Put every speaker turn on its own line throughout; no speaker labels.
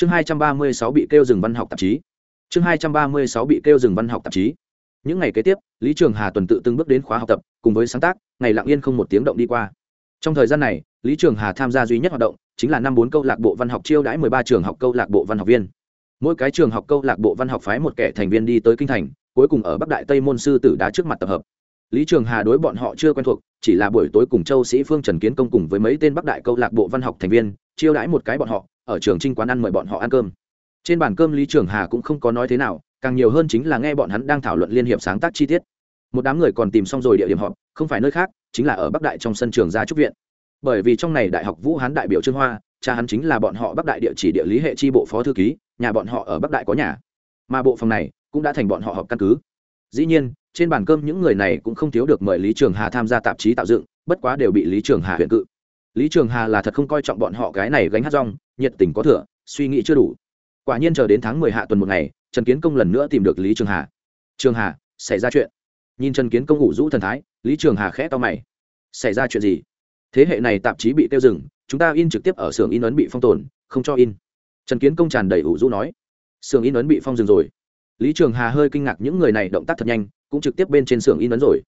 chương hai trăm ba mươi sáu bị kêu dừng văn học tạp chí. Chương hai trăm ba mươi sáu bị kêu dừng văn học tạp chí. Những ngày kế tiếp, lý trường hà tuần tự từng bước đến khóa học tập, cùng với sáng tác, ngày lặng yên không một tiếng động đi qua. Trong thời gian này, lý trường hà tham gia duy nhất hoạt động chính là năm bốn câu lạc bộ văn học chiêu đãi mười ba trường học câu lạc bộ văn học viên. Mỗi cái trường học câu lạc bộ văn học phái một kẻ thành viên đi tới kinh thành, cuối cùng ở bắc đại tây môn sư tử đá trước mặt tập hợp. Lý trường hà đối bọn họ chưa quen thuộc, chỉ là buổi tối cùng châu sĩ phương trần kiến công cùng với mấy tên bắc đại câu lạc bộ văn học thành viên, chiêu đãi một cái bọn họ ở trường trinh quán ăn mời bọn họ ăn cơm. Trên bàn cơm lý trường hà cũng không có nói thế nào, càng nhiều hơn chính là nghe bọn hắn đang thảo luận liên hiệp sáng tác chi tiết. Một đám người còn tìm xong rồi địa điểm họp, không phải nơi khác, chính là ở bắc đại trong sân trường gia trúc viện. Bởi vì trong này đại học vũ hán đại biểu trương hoa, cha hắn chính là bọn họ bắc đại địa chỉ địa lý hệ tri bộ phó thư ký, nhà bọn họ ở bắc đại có nhà. Mà bộ phòng này cũng đã thành bọn họ họp căn cứ. Dĩ nhiên, trên bàn cơm những người này cũng không thiếu được mời lý trường hà tham gia tạp chí tạo dựng, bất quá đều bị lý trường hà huyện cự lý trường hà là thật không coi trọng bọn họ cái này gánh hát rong, nhiệt tình có thừa, suy nghĩ chưa đủ. Quả nhiên chờ đến tháng mười hạ tuần một ngày, trần kiến công lần nữa tìm được lý trường hà. Trường hà, xảy ra chuyện. Nhìn trần kiến công ngủ rũ thần thái, lý trường hà khẽ to mày. Xảy ra chuyện gì? Thế hệ này tạp chí bị tiêu dừng, chúng ta in trực tiếp ở xưởng in ấn bị phong tồn, không cho in. Trần kiến công tràn đầy ủ rũ nói. Xưởng in ấn bị phong dừng rồi. Lý trường hà hơi kinh ngạc những người này động tác thật nhanh, cũng trực tiếp bên trên xưởng in ấn rồi.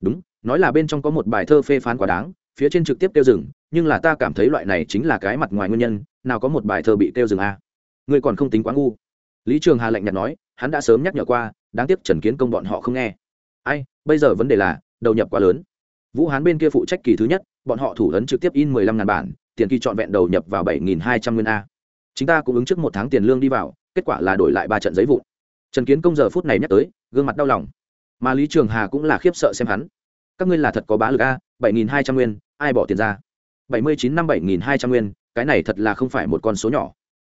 Đúng, nói là bên trong có một bài thơ phê phán quá đáng, phía trên trực tiếp tiêu dừng nhưng là ta cảm thấy loại này chính là cái mặt ngoài nguyên nhân, nào có một bài thơ bị kêu dừng a. À? người còn không tính quá ngu. Lý trường hà lạnh nhạt nói, hắn đã sớm nhắc nhở qua, đáng tiếc trần kiến công bọn họ không nghe. Ai, bây giờ vấn đề là, đầu nhập quá lớn. Vũ hán bên kia phụ trách kỳ thứ nhất, bọn họ thủ ấn trực tiếp in mười lăm ngàn bản, tiền kỳ trọn vẹn đầu nhập vào bảy nghìn hai trăm nguyên a. Chúng ta cũng ứng trước một tháng tiền lương đi vào, kết quả là đổi lại ba trận giấy vụn. Trần kiến công giờ phút này nhắc tới, gương mặt đau lòng. Mà lý trường hà cũng là khiếp sợ xem hắn. Các ngươi là thật có bá lực a, bảy nghìn hai trăm nguyên, ai bỏ tiền ra? Bảy mươi chín năm bảy nghìn hai trăm nguyên, cái này thật là không phải một con số nhỏ.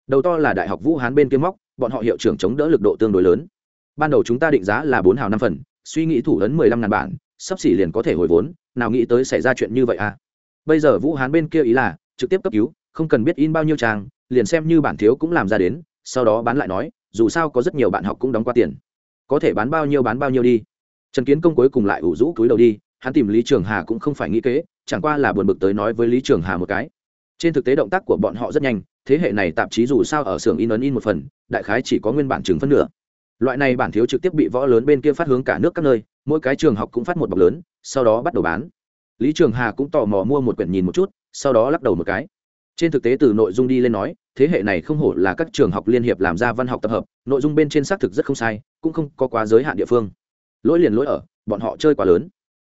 Đầu to là đại học vũ hán bên kia móc, bọn họ hiệu trưởng chống đỡ lực độ tương đối lớn. Ban đầu chúng ta định giá là bốn hào năm phần, suy nghĩ thủ ấn mười lăm ngàn bản, sắp xỉ liền có thể hồi vốn, nào nghĩ tới xảy ra chuyện như vậy à? Bây giờ vũ hán bên kia ý là, trực tiếp cấp cứu, không cần biết in bao nhiêu trang, liền xem như bản thiếu cũng làm ra đến, sau đó bán lại nói, dù sao có rất nhiều bạn học cũng đóng qua tiền. Có thể bán bao nhiêu bán bao nhiêu đi. Trần kiến công cuối cùng lại ủ rũ túi đầu đi hắn tìm lý trường hà cũng không phải nghĩ kế, chẳng qua là buồn bực tới nói với lý trường hà một cái. Trên thực tế động tác của bọn họ rất nhanh, thế hệ này tạp chí dù sao ở xưởng in ấn in một phần, đại khái chỉ có nguyên bản chừng phân nửa. Loại này bản thiếu trực tiếp bị võ lớn bên kia phát hướng cả nước các nơi, mỗi cái trường học cũng phát một bọc lớn, sau đó bắt đầu bán. Lý trường hà cũng tò mò mua một quyển nhìn một chút, sau đó lắc đầu một cái. Trên thực tế từ nội dung đi lên nói, thế hệ này không hổ là các trường học liên hiệp làm ra văn học tập hợp, nội dung bên trên xác thực rất không sai, cũng không có quá giới hạn địa phương. Lỗi liền lỗi ở, bọn họ chơi quá lớn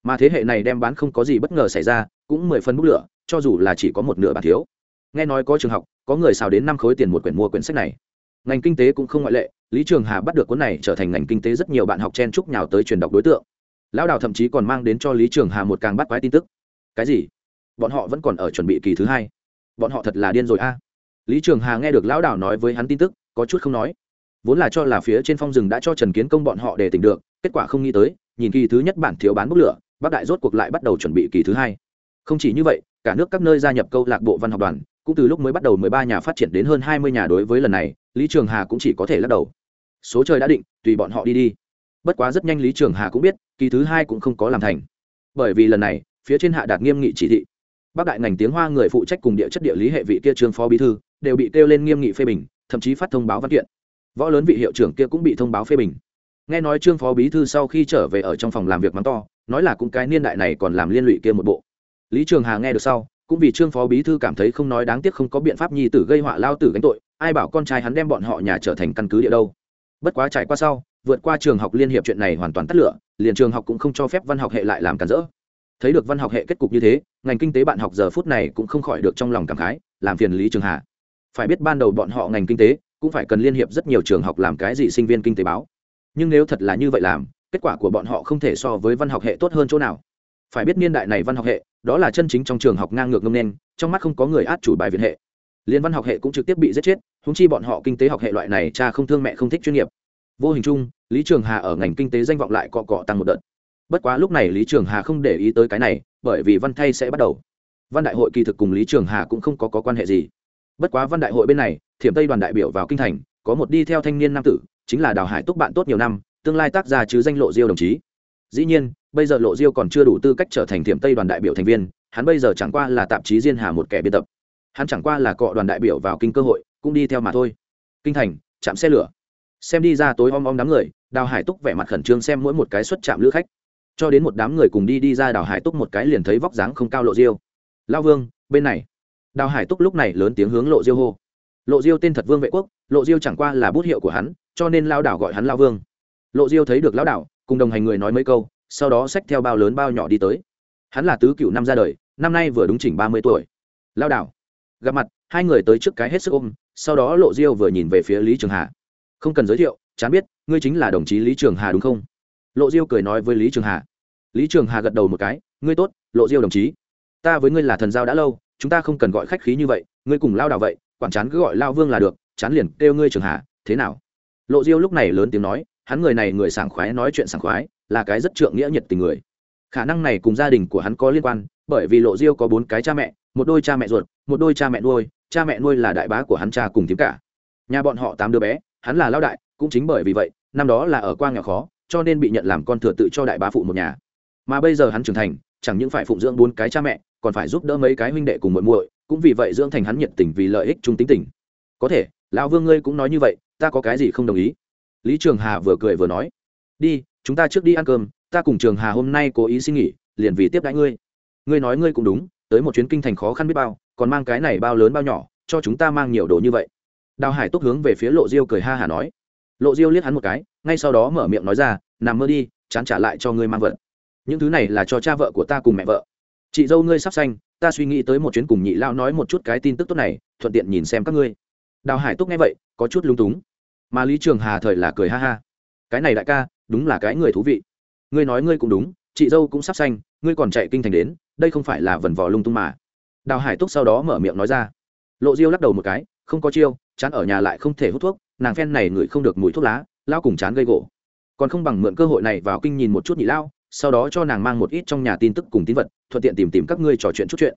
mà thế hệ này đem bán không có gì bất ngờ xảy ra, cũng mười phân bút lửa, cho dù là chỉ có một nửa bản thiếu. Nghe nói có trường học, có người xào đến năm khối tiền một quyển mua quyển sách này. Ngành kinh tế cũng không ngoại lệ, lý trường hà bắt được cuốn này trở thành ngành kinh tế rất nhiều bạn học chen chúc nhào tới truyền đọc đối tượng. Lão đào thậm chí còn mang đến cho lý trường hà một càng bắt quái tin tức. Cái gì? Bọn họ vẫn còn ở chuẩn bị kỳ thứ hai. Bọn họ thật là điên rồi a. Lý trường hà nghe được lão đào nói với hắn tin tức, có chút không nói. Vốn là cho là phía trên phong rừng đã cho trần kiến công bọn họ để tỉnh được, kết quả không nghĩ tới, nhìn kỳ thứ nhất bản thiếu bán bốc lửa bắc đại rốt cuộc lại bắt đầu chuẩn bị kỳ thứ hai. Không chỉ như vậy, cả nước các nơi gia nhập câu lạc bộ văn học đoàn, cũng từ lúc mới bắt đầu mười ba nhà phát triển đến hơn hai mươi nhà đối với lần này, lý trường hà cũng chỉ có thể lắc đầu. Số trời đã định, tùy bọn họ đi đi. Bất quá rất nhanh lý trường hà cũng biết, kỳ thứ hai cũng không có làm thành. Bởi vì lần này, phía trên hạ đạt nghiêm nghị chỉ thị. Bác đại ngành tiếng hoa người phụ trách cùng địa chất địa lý hệ vị kia trương phó bí thư, đều bị kêu lên nghiêm nghị phê bình, thậm chí phát thông báo văn kiện. Võ lớn vị hiệu trưởng kia cũng bị thông báo phê bình. Nghe nói trương phó bí thư sau khi trở về ở trong phòng làm việc mắng to nói là cũng cái niên đại này còn làm liên lụy kia một bộ. Lý trường hà nghe được sau, cũng vì trương phó bí thư cảm thấy không nói đáng tiếc không có biện pháp nhi tử gây họa lao tử gánh tội, ai bảo con trai hắn đem bọn họ nhà trở thành căn cứ địa đâu. Bất quá trải qua sau, vượt qua trường học liên hiệp chuyện này hoàn toàn tắt lửa, liền trường học cũng không cho phép văn học hệ lại làm cản rỡ. Thấy được văn học hệ kết cục như thế, ngành kinh tế bạn học giờ phút này cũng không khỏi được trong lòng cảm khái, làm phiền lý trường hà. Phải biết ban đầu bọn họ ngành kinh tế, cũng phải cần liên hiệp rất nhiều trường học làm cái gì sinh viên kinh tế báo. Nhưng nếu thật là như vậy làm kết quả của bọn họ không thể so với văn học hệ tốt hơn chỗ nào. Phải biết niên đại này văn học hệ đó là chân chính trong trường học ngang ngược ngông nên trong mắt không có người át chủ bài viện hệ. Liên văn học hệ cũng trực tiếp bị giết chết húng chi bọn họ kinh tế học hệ loại này cha không thương mẹ không thích chuyên nghiệp. Vô hình chung lý trường hà ở ngành kinh tế danh vọng lại cọ cọ tăng một đợt. Bất quá lúc này lý trường hà không để ý tới cái này bởi vì văn thay sẽ bắt đầu. Văn đại hội kỳ thực cùng lý trường hà cũng không có, có quan hệ gì. Bất quá văn đại hội bên này thiểm tây đoàn đại biểu vào kinh thành có một đi theo thanh niên nam tử chính là đào hải túc bạn tốt nhiều năm tương lai tác gia chứ danh lộ diêu đồng chí. Dĩ nhiên, bây giờ lộ diêu còn chưa đủ tư cách trở thành thiểm tây đoàn đại biểu thành viên, hắn bây giờ chẳng qua là tạp chí diên hà một kẻ biên tập. Hắn chẳng qua là cọ đoàn đại biểu vào kinh cơ hội, cũng đi theo mà thôi. Kinh thành, chạm xe lửa. Xem đi ra tối om om đám người, đào hải túc vẻ mặt khẩn trương xem mỗi một cái xuất chạm lữ khách. Cho đến một đám người cùng đi đi ra đào hải túc một cái liền thấy vóc dáng không cao lộ diêu. Lao vương, bên này. Đào hải túc lúc này lớn tiếng hướng lộ diêu hô. Lộ diêu tên thật vương vệ quốc, lộ diêu chẳng qua là bút hiệu của hắn, cho nên lao đảo gọi hắn lao vương lộ diêu thấy được Lão đảo, cùng đồng hành người nói mấy câu, sau đó xách theo bao lớn bao nhỏ đi tới. Hắn là tứ cựu năm ra đời, năm nay vừa đúng chỉnh ba mươi tuổi. Lao đảo, gặp mặt, hai người tới trước cái hết sức ôm, sau đó lộ diêu vừa nhìn về phía lý trường hà. Không cần giới thiệu, chán biết, ngươi chính là đồng chí lý trường hà đúng không? Lộ diêu cười nói với lý trường hà. Lý trường hà gật đầu một cái, ngươi tốt, lộ diêu đồng chí. Ta với ngươi là thần giao đã lâu, chúng ta không cần gọi khách khí như vậy, ngươi cùng lao đảo vậy, quản chán cứ gọi lao vương là được, chán liền kêu ngươi trường hà, thế nào? Lộ diêu lúc này lớn tiếng nói hắn người này người sảng khoái nói chuyện sảng khoái, là cái rất trượng nghĩa nhiệt tình người. Khả năng này cùng gia đình của hắn có liên quan, bởi vì lộ diêu có bốn cái cha mẹ, một đôi cha mẹ ruột, một đôi cha mẹ nuôi, cha mẹ nuôi là đại bá của hắn cha cùng tím cả. Nhà bọn họ tám đứa bé, hắn là lao đại, cũng chính bởi vì vậy, năm đó là ở qua nghèo khó, cho nên bị nhận làm con thừa tự cho đại bá phụ một nhà. Mà bây giờ hắn trưởng thành, chẳng những phải phụng dưỡng bốn cái cha mẹ, còn phải giúp đỡ mấy cái huynh đệ cùng muội muội, cũng vì vậy dưỡng thành hắn nhiệt tình vì lợi ích trung tính tình. Có thể, lão vương ngươi cũng nói như vậy, ta có cái gì không đồng ý? Lý trường hà vừa cười vừa nói, đi, chúng ta trước đi ăn cơm, ta cùng trường hà hôm nay cố ý xin nghỉ, liền vì tiếp đãi ngươi. Ngươi nói ngươi cũng đúng, tới một chuyến kinh thành khó khăn biết bao, còn mang cái này bao lớn bao nhỏ, cho chúng ta mang nhiều đồ như vậy. Đào hải túc hướng về phía lộ diêu cười ha hả nói. Lộ diêu liếc hắn một cái, ngay sau đó mở miệng nói ra, nằm mơ đi, chán trả lại cho ngươi mang vật. Những thứ này là cho cha vợ của ta cùng mẹ vợ. Chị dâu ngươi sắp xanh ta suy nghĩ tới một chuyến cùng nhị lao nói một chút cái tin tức tốt này, thuận tiện nhìn xem các ngươi. Đào hải túc nghe vậy, có chút lung túng mà lý trường hà thời là cười ha ha. Cái này đại ca, đúng là cái người thú vị. Ngươi nói ngươi cũng đúng, chị dâu cũng sắp xanh ngươi còn chạy kinh thành đến, đây không phải là vần vò lung tung mà. Đào hải túc sau đó mở miệng nói ra. Lộ diêu lắc đầu một cái, không có chiêu, chán ở nhà lại không thể hút thuốc, nàng phen này ngửi không được mùi thuốc lá lao cùng chán gây gỗ. Còn không bằng mượn cơ hội này vào kinh nhìn một chút nhị lao sau đó cho nàng mang một ít trong nhà tin tức cùng tín vật, thuận tiện tìm tìm các ngươi trò chuyện chút chuyện.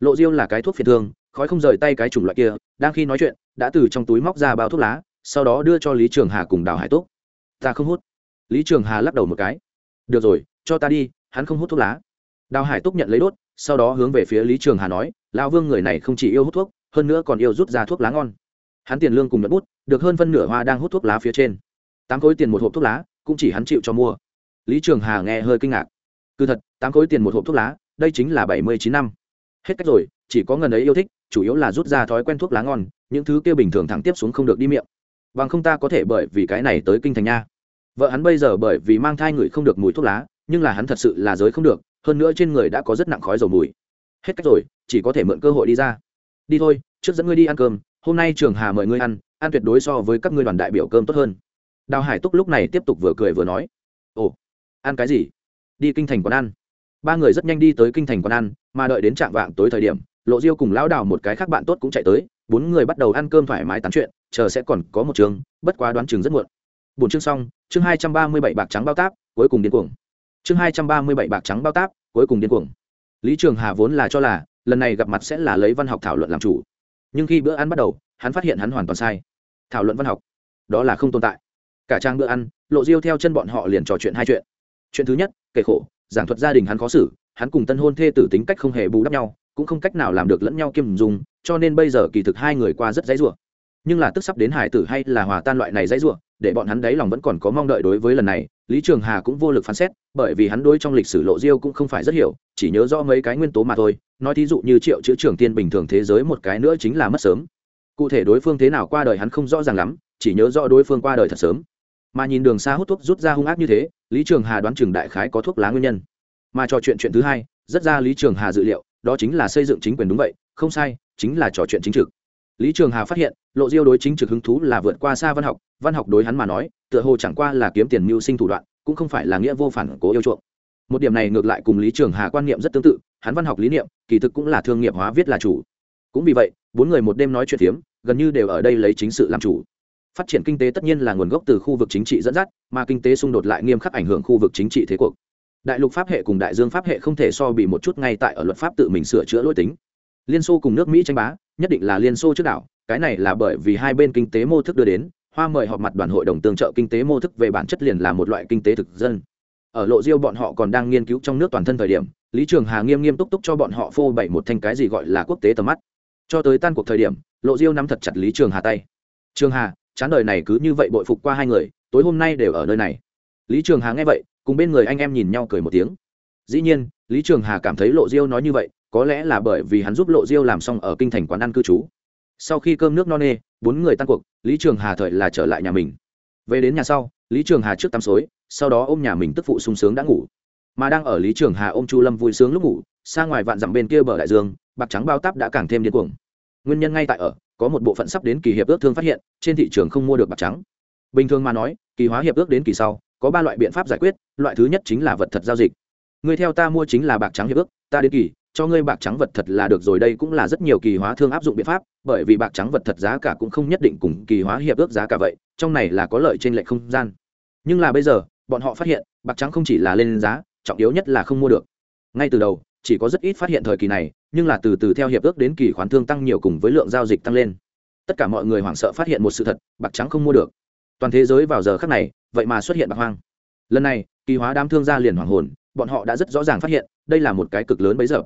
Lộ diêu là cái thuốc phiền thương, khói không rời tay cái chủng loại kia, đang khi nói chuyện, đã từ trong túi móc ra bao thuốc lá sau đó đưa cho lý trường hà cùng đào hải túc. Ta không hút. Lý trường hà lắc đầu một cái. Được rồi, cho ta đi, hắn không hút thuốc lá. Đào hải túc nhận lấy đốt, sau đó hướng về phía lý trường hà nói lao vương người này không chỉ yêu hút thuốc, hơn nữa còn yêu rút ra thuốc lá ngon. Hắn tiền lương cùng nhận bút, được hơn phân nửa hoa đang hút thuốc lá phía trên. Tám khối tiền một hộp thuốc lá, cũng chỉ hắn chịu cho mua. Lý trường hà nghe hơi kinh ngạc. Cứ thật, tám khối tiền một hộp thuốc lá, đây chính là bảy mươi chín năm. Hết cách rồi, chỉ có ngần ấy yêu thích, chủ yếu là rút ra thói quen thuốc lá ngon, những thứ kia bình thường thẳng tiếp xuống không được đi miệng bằng không ta có thể bởi vì cái này tới kinh thành nha. Vợ hắn bây giờ bởi vì mang thai người không được mùi thuốc lá, nhưng là hắn thật sự là giới không được, hơn nữa trên người đã có rất nặng khói dầu mùi. Hết cách rồi, chỉ có thể mượn cơ hội đi ra. Đi thôi, trước dẫn ngươi đi ăn cơm, hôm nay trường hà mời ngươi ăn ăn tuyệt đối so với các ngươi đoàn đại biểu cơm tốt hơn. Đào hải túc lúc này tiếp tục vừa cười vừa nói. Ồ, ăn cái gì? Đi kinh thành quán ăn. Ba người rất nhanh đi tới kinh thành quán ăn, mà đợi đến trạm vạng tối thời điểm, lộ diêu cùng lão đào một cái khác bạn tốt cũng chạy tới bốn người bắt đầu ăn cơm thoải mái tán chuyện, chờ sẽ còn có một trường bất quá đoán chừng rất muộn. Bốn chương xong, chương hai trăm ba mươi bảy bạc trắng bao táp, cuối cùng điên cuồng. Chương hai trăm ba mươi bảy bạc trắng bao táp, cuối cùng điên cuồng. Lý trường hà vốn là cho là, lần này gặp mặt sẽ là lấy văn học thảo luận làm chủ. Nhưng khi bữa ăn bắt đầu, hắn phát hiện hắn hoàn toàn sai. Thảo luận văn học, đó là không tồn tại. Cả trang bữa ăn, lộ diêu theo chân bọn họ liền trò chuyện hai chuyện. Chuyện thứ nhất, kể khổ, giảng thuật gia đình hắn khó xử, hắn cùng tân hôn thê tử tính cách không hề bù đắp nhau, cũng không cách nào làm được lẫn nhau kiêm dùng cho nên bây giờ kỳ thực hai người qua rất dãy rủa. Nhưng là tức sắp đến hải tử hay là hòa tan loại này dãy rủa, để bọn hắn đấy lòng vẫn còn có mong đợi đối với lần này, lý trường hà cũng vô lực phán xét, bởi vì hắn đối trong lịch sử lộ diêu cũng không phải rất hiểu, chỉ nhớ rõ mấy cái nguyên tố mà thôi. Nói thí dụ như triệu chữ trưởng tiên bình thường thế giới một cái nữa chính là mất sớm. Cụ thể đối phương thế nào qua đời hắn không rõ ràng lắm, chỉ nhớ rõ đối phương qua đời thật sớm. Mà nhìn đường xa hút thuốc rút ra hung ác như thế, lý trường hà đoán chừng đại khái có thuốc lá nguyên nhân. Mà trò chuyện chuyện thứ hai, rất ra lý trường hà dự liệu đó chính là xây dựng chính quyền đúng vậy, không sai, chính là trò chuyện chính trực. Lý trường hà phát hiện, lộ diêu đối chính trực hứng thú là vượt qua xa văn học văn học đối hắn mà nói, tựa hồ chẳng qua là kiếm tiền mưu sinh thủ đoạn, cũng không phải là nghĩa vô phản cố yêu chuộng. Một điểm này ngược lại cùng lý trường hà quan niệm rất tương tự, hắn văn học lý niệm, kỳ thực cũng là thương nghiệp hóa viết là chủ. Cũng vì vậy, bốn người một đêm nói chuyện phiếm, gần như đều ở đây lấy chính sự làm chủ. Phát triển kinh tế tất nhiên là nguồn gốc từ khu vực chính trị dẫn dắt, mà kinh tế xung đột lại nghiêm khắc ảnh hưởng khu vực chính trị thế cuộc đại lục pháp hệ cùng đại dương pháp hệ không thể so bị một chút ngay tại ở luật pháp tự mình sửa chữa lỗi tính. Liên xô cùng nước mỹ tranh bá, nhất định là liên xô trước đảo, cái này là bởi vì hai bên kinh tế mô thức đưa đến, hoa mời họp mặt đoàn hội đồng tương trợ kinh tế mô thức về bản chất liền là một loại kinh tế thực dân. Ở lộ diêu bọn họ còn đang nghiên cứu trong nước toàn thân thời điểm, lý trường hà nghiêm nghiêm túc túc cho bọn họ phô bày một thanh cái gì gọi là quốc tế tầm mắt. Cho tới tan cuộc thời điểm, lộ diêu nắm thật chặt lý trường hà tay. Trường hà, chán đời này cứ như vậy bội phục qua hai người, tối hôm nay đều ở nơi này. Lý trường hà nghe vậy cùng bên người anh em nhìn nhau cười một tiếng. Dĩ nhiên, lý trường hà cảm thấy lộ diêu nói như vậy, có lẽ là bởi vì hắn giúp lộ diêu làm xong ở kinh thành quán ăn cư trú. Sau khi cơm nước no nê, bốn người tan cuộc, lý trường hà thời là trở lại nhà mình. Về đến nhà sau, lý trường hà trước tắm xối, sau đó ôm nhà mình tức phụ sung sướng đã ngủ. Mà đang ở lý trường hà ôm chu lâm vui sướng lúc ngủ, xa ngoài vạn dặm bên kia bờ đại dương, bạc trắng bao táp đã càng thêm điên cuồng. Nguyên nhân ngay tại ở, có một bộ phận sắp đến kỳ hiệp ước thương phát hiện, trên thị trường không mua được bạc trắng. Bình thường mà nói, kỳ hóa hiệp ước đến kỳ sau có ba loại biện pháp giải quyết, loại thứ nhất chính là vật thật giao dịch. Người theo ta mua chính là bạc trắng hiệp ước, ta đến kỳ, cho ngươi bạc trắng vật thật là được rồi, đây cũng là rất nhiều kỳ hóa thương áp dụng biện pháp, bởi vì bạc trắng vật thật giá cả cũng không nhất định cùng kỳ hóa hiệp ước giá cả vậy, trong này là có lợi trên lệch không gian. Nhưng là bây giờ, bọn họ phát hiện, bạc trắng không chỉ là lên giá, trọng yếu nhất là không mua được. Ngay từ đầu, chỉ có rất ít phát hiện thời kỳ này, nhưng là từ từ theo hiệp ước đến kỳ khoán thương tăng nhiều cùng với lượng giao dịch tăng lên. Tất cả mọi người hoảng sợ phát hiện một sự thật, bạc trắng không mua được toàn thế giới vào giờ khác này, vậy mà xuất hiện bạc hoang. Lần này, kỳ hóa đám thương gia liền hoàng hồn, bọn họ đã rất rõ ràng phát hiện, đây là một cái cực lớn bấy giờ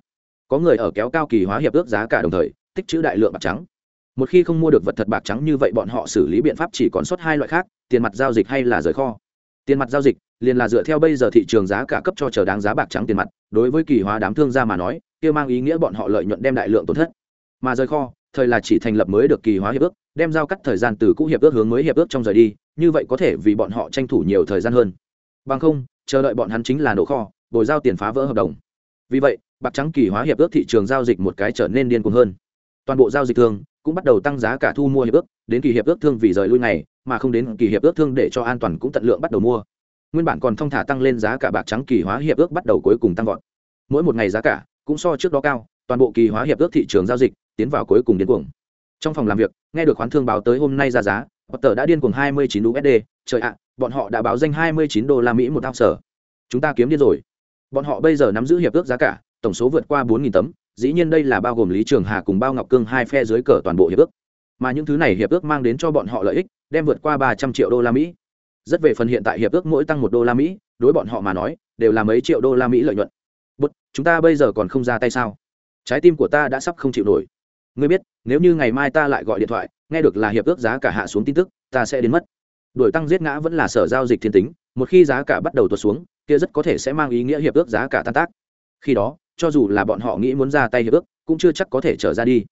có người ở kéo cao kỳ hóa hiệp ước giá cả đồng thời, tích trữ đại lượng bạc trắng. Một khi không mua được vật thật bạc trắng như vậy bọn họ xử lý biện pháp chỉ còn sót hai loại khác, tiền mặt giao dịch hay là rời kho. Tiền mặt giao dịch, liền là dựa theo bây giờ thị trường giá cả cấp cho chờ đáng giá bạc trắng tiền mặt, đối với kỳ hóa đám thương gia mà nói, kia mang ý nghĩa bọn họ lợi nhuận đem đại lượng tổn thất. Mà rời kho thời là chỉ thành lập mới được kỳ hóa hiệp ước, đem giao cắt thời gian từ cũ hiệp ước hướng mới hiệp ước trong rời đi, như vậy có thể vì bọn họ tranh thủ nhiều thời gian hơn. Bằng không, chờ đợi bọn hắn chính là nổ kho, bồi giao tiền phá vỡ hợp đồng. Vì vậy, bạc trắng kỳ hóa hiệp ước thị trường giao dịch một cái trở nên điên cuồng hơn. Toàn bộ giao dịch thương cũng bắt đầu tăng giá cả thu mua hiệp ước, đến kỳ hiệp ước thương vì rời lui ngày, mà không đến kỳ hiệp ước thương để cho an toàn cũng tận lượng bắt đầu mua. Nguyên bản còn thông thả tăng lên giá cả bạc trắng kỳ hóa hiệp ước bắt đầu cuối cùng tăng vọt. Mỗi một ngày giá cả cũng so trước đó cao, toàn bộ kỳ hóa hiệp ước thị trường giao dịch tiến vào cuối cùng điên cuồng trong phòng làm việc nghe được khoán thương báo tới hôm nay ra giá Potter đã điên cuồng 29 USD, trời ạ, bọn họ đã báo danh 29 đô la Mỹ một ounce. sở. Chúng ta kiếm điên rồi. Bọn họ bây giờ nắm giữ hiệp ước giá cả, tổng số vượt qua 4000 tấm, dĩ nhiên đây là bao gồm Lý Trường Hà cùng Bao Ngọc Cương hai phe dưới cờ toàn bộ hiệp ước. Mà những thứ này hiệp ước mang đến cho bọn họ lợi ích, đem vượt qua 300 triệu đô la Mỹ. Rất về phần hiện tại hiệp ước mỗi tăng 1 đô la Mỹ, đối bọn họ mà nói, đều là mấy triệu đô la Mỹ lợi nhuận. Bất, chúng ta bây giờ còn không ra tay sao? Trái tim của ta đã sắp không chịu nổi. Ngươi biết, nếu như ngày mai ta lại gọi điện thoại, nghe được là hiệp ước giá cả hạ xuống tin tức, ta sẽ đến mất. Đổi tăng giết ngã vẫn là sở giao dịch thiên tính, một khi giá cả bắt đầu tuột xuống, kia rất có thể sẽ mang ý nghĩa hiệp ước giá cả tan tác. Khi đó, cho dù là bọn họ nghĩ muốn ra tay hiệp ước cũng chưa chắc có thể trở ra đi.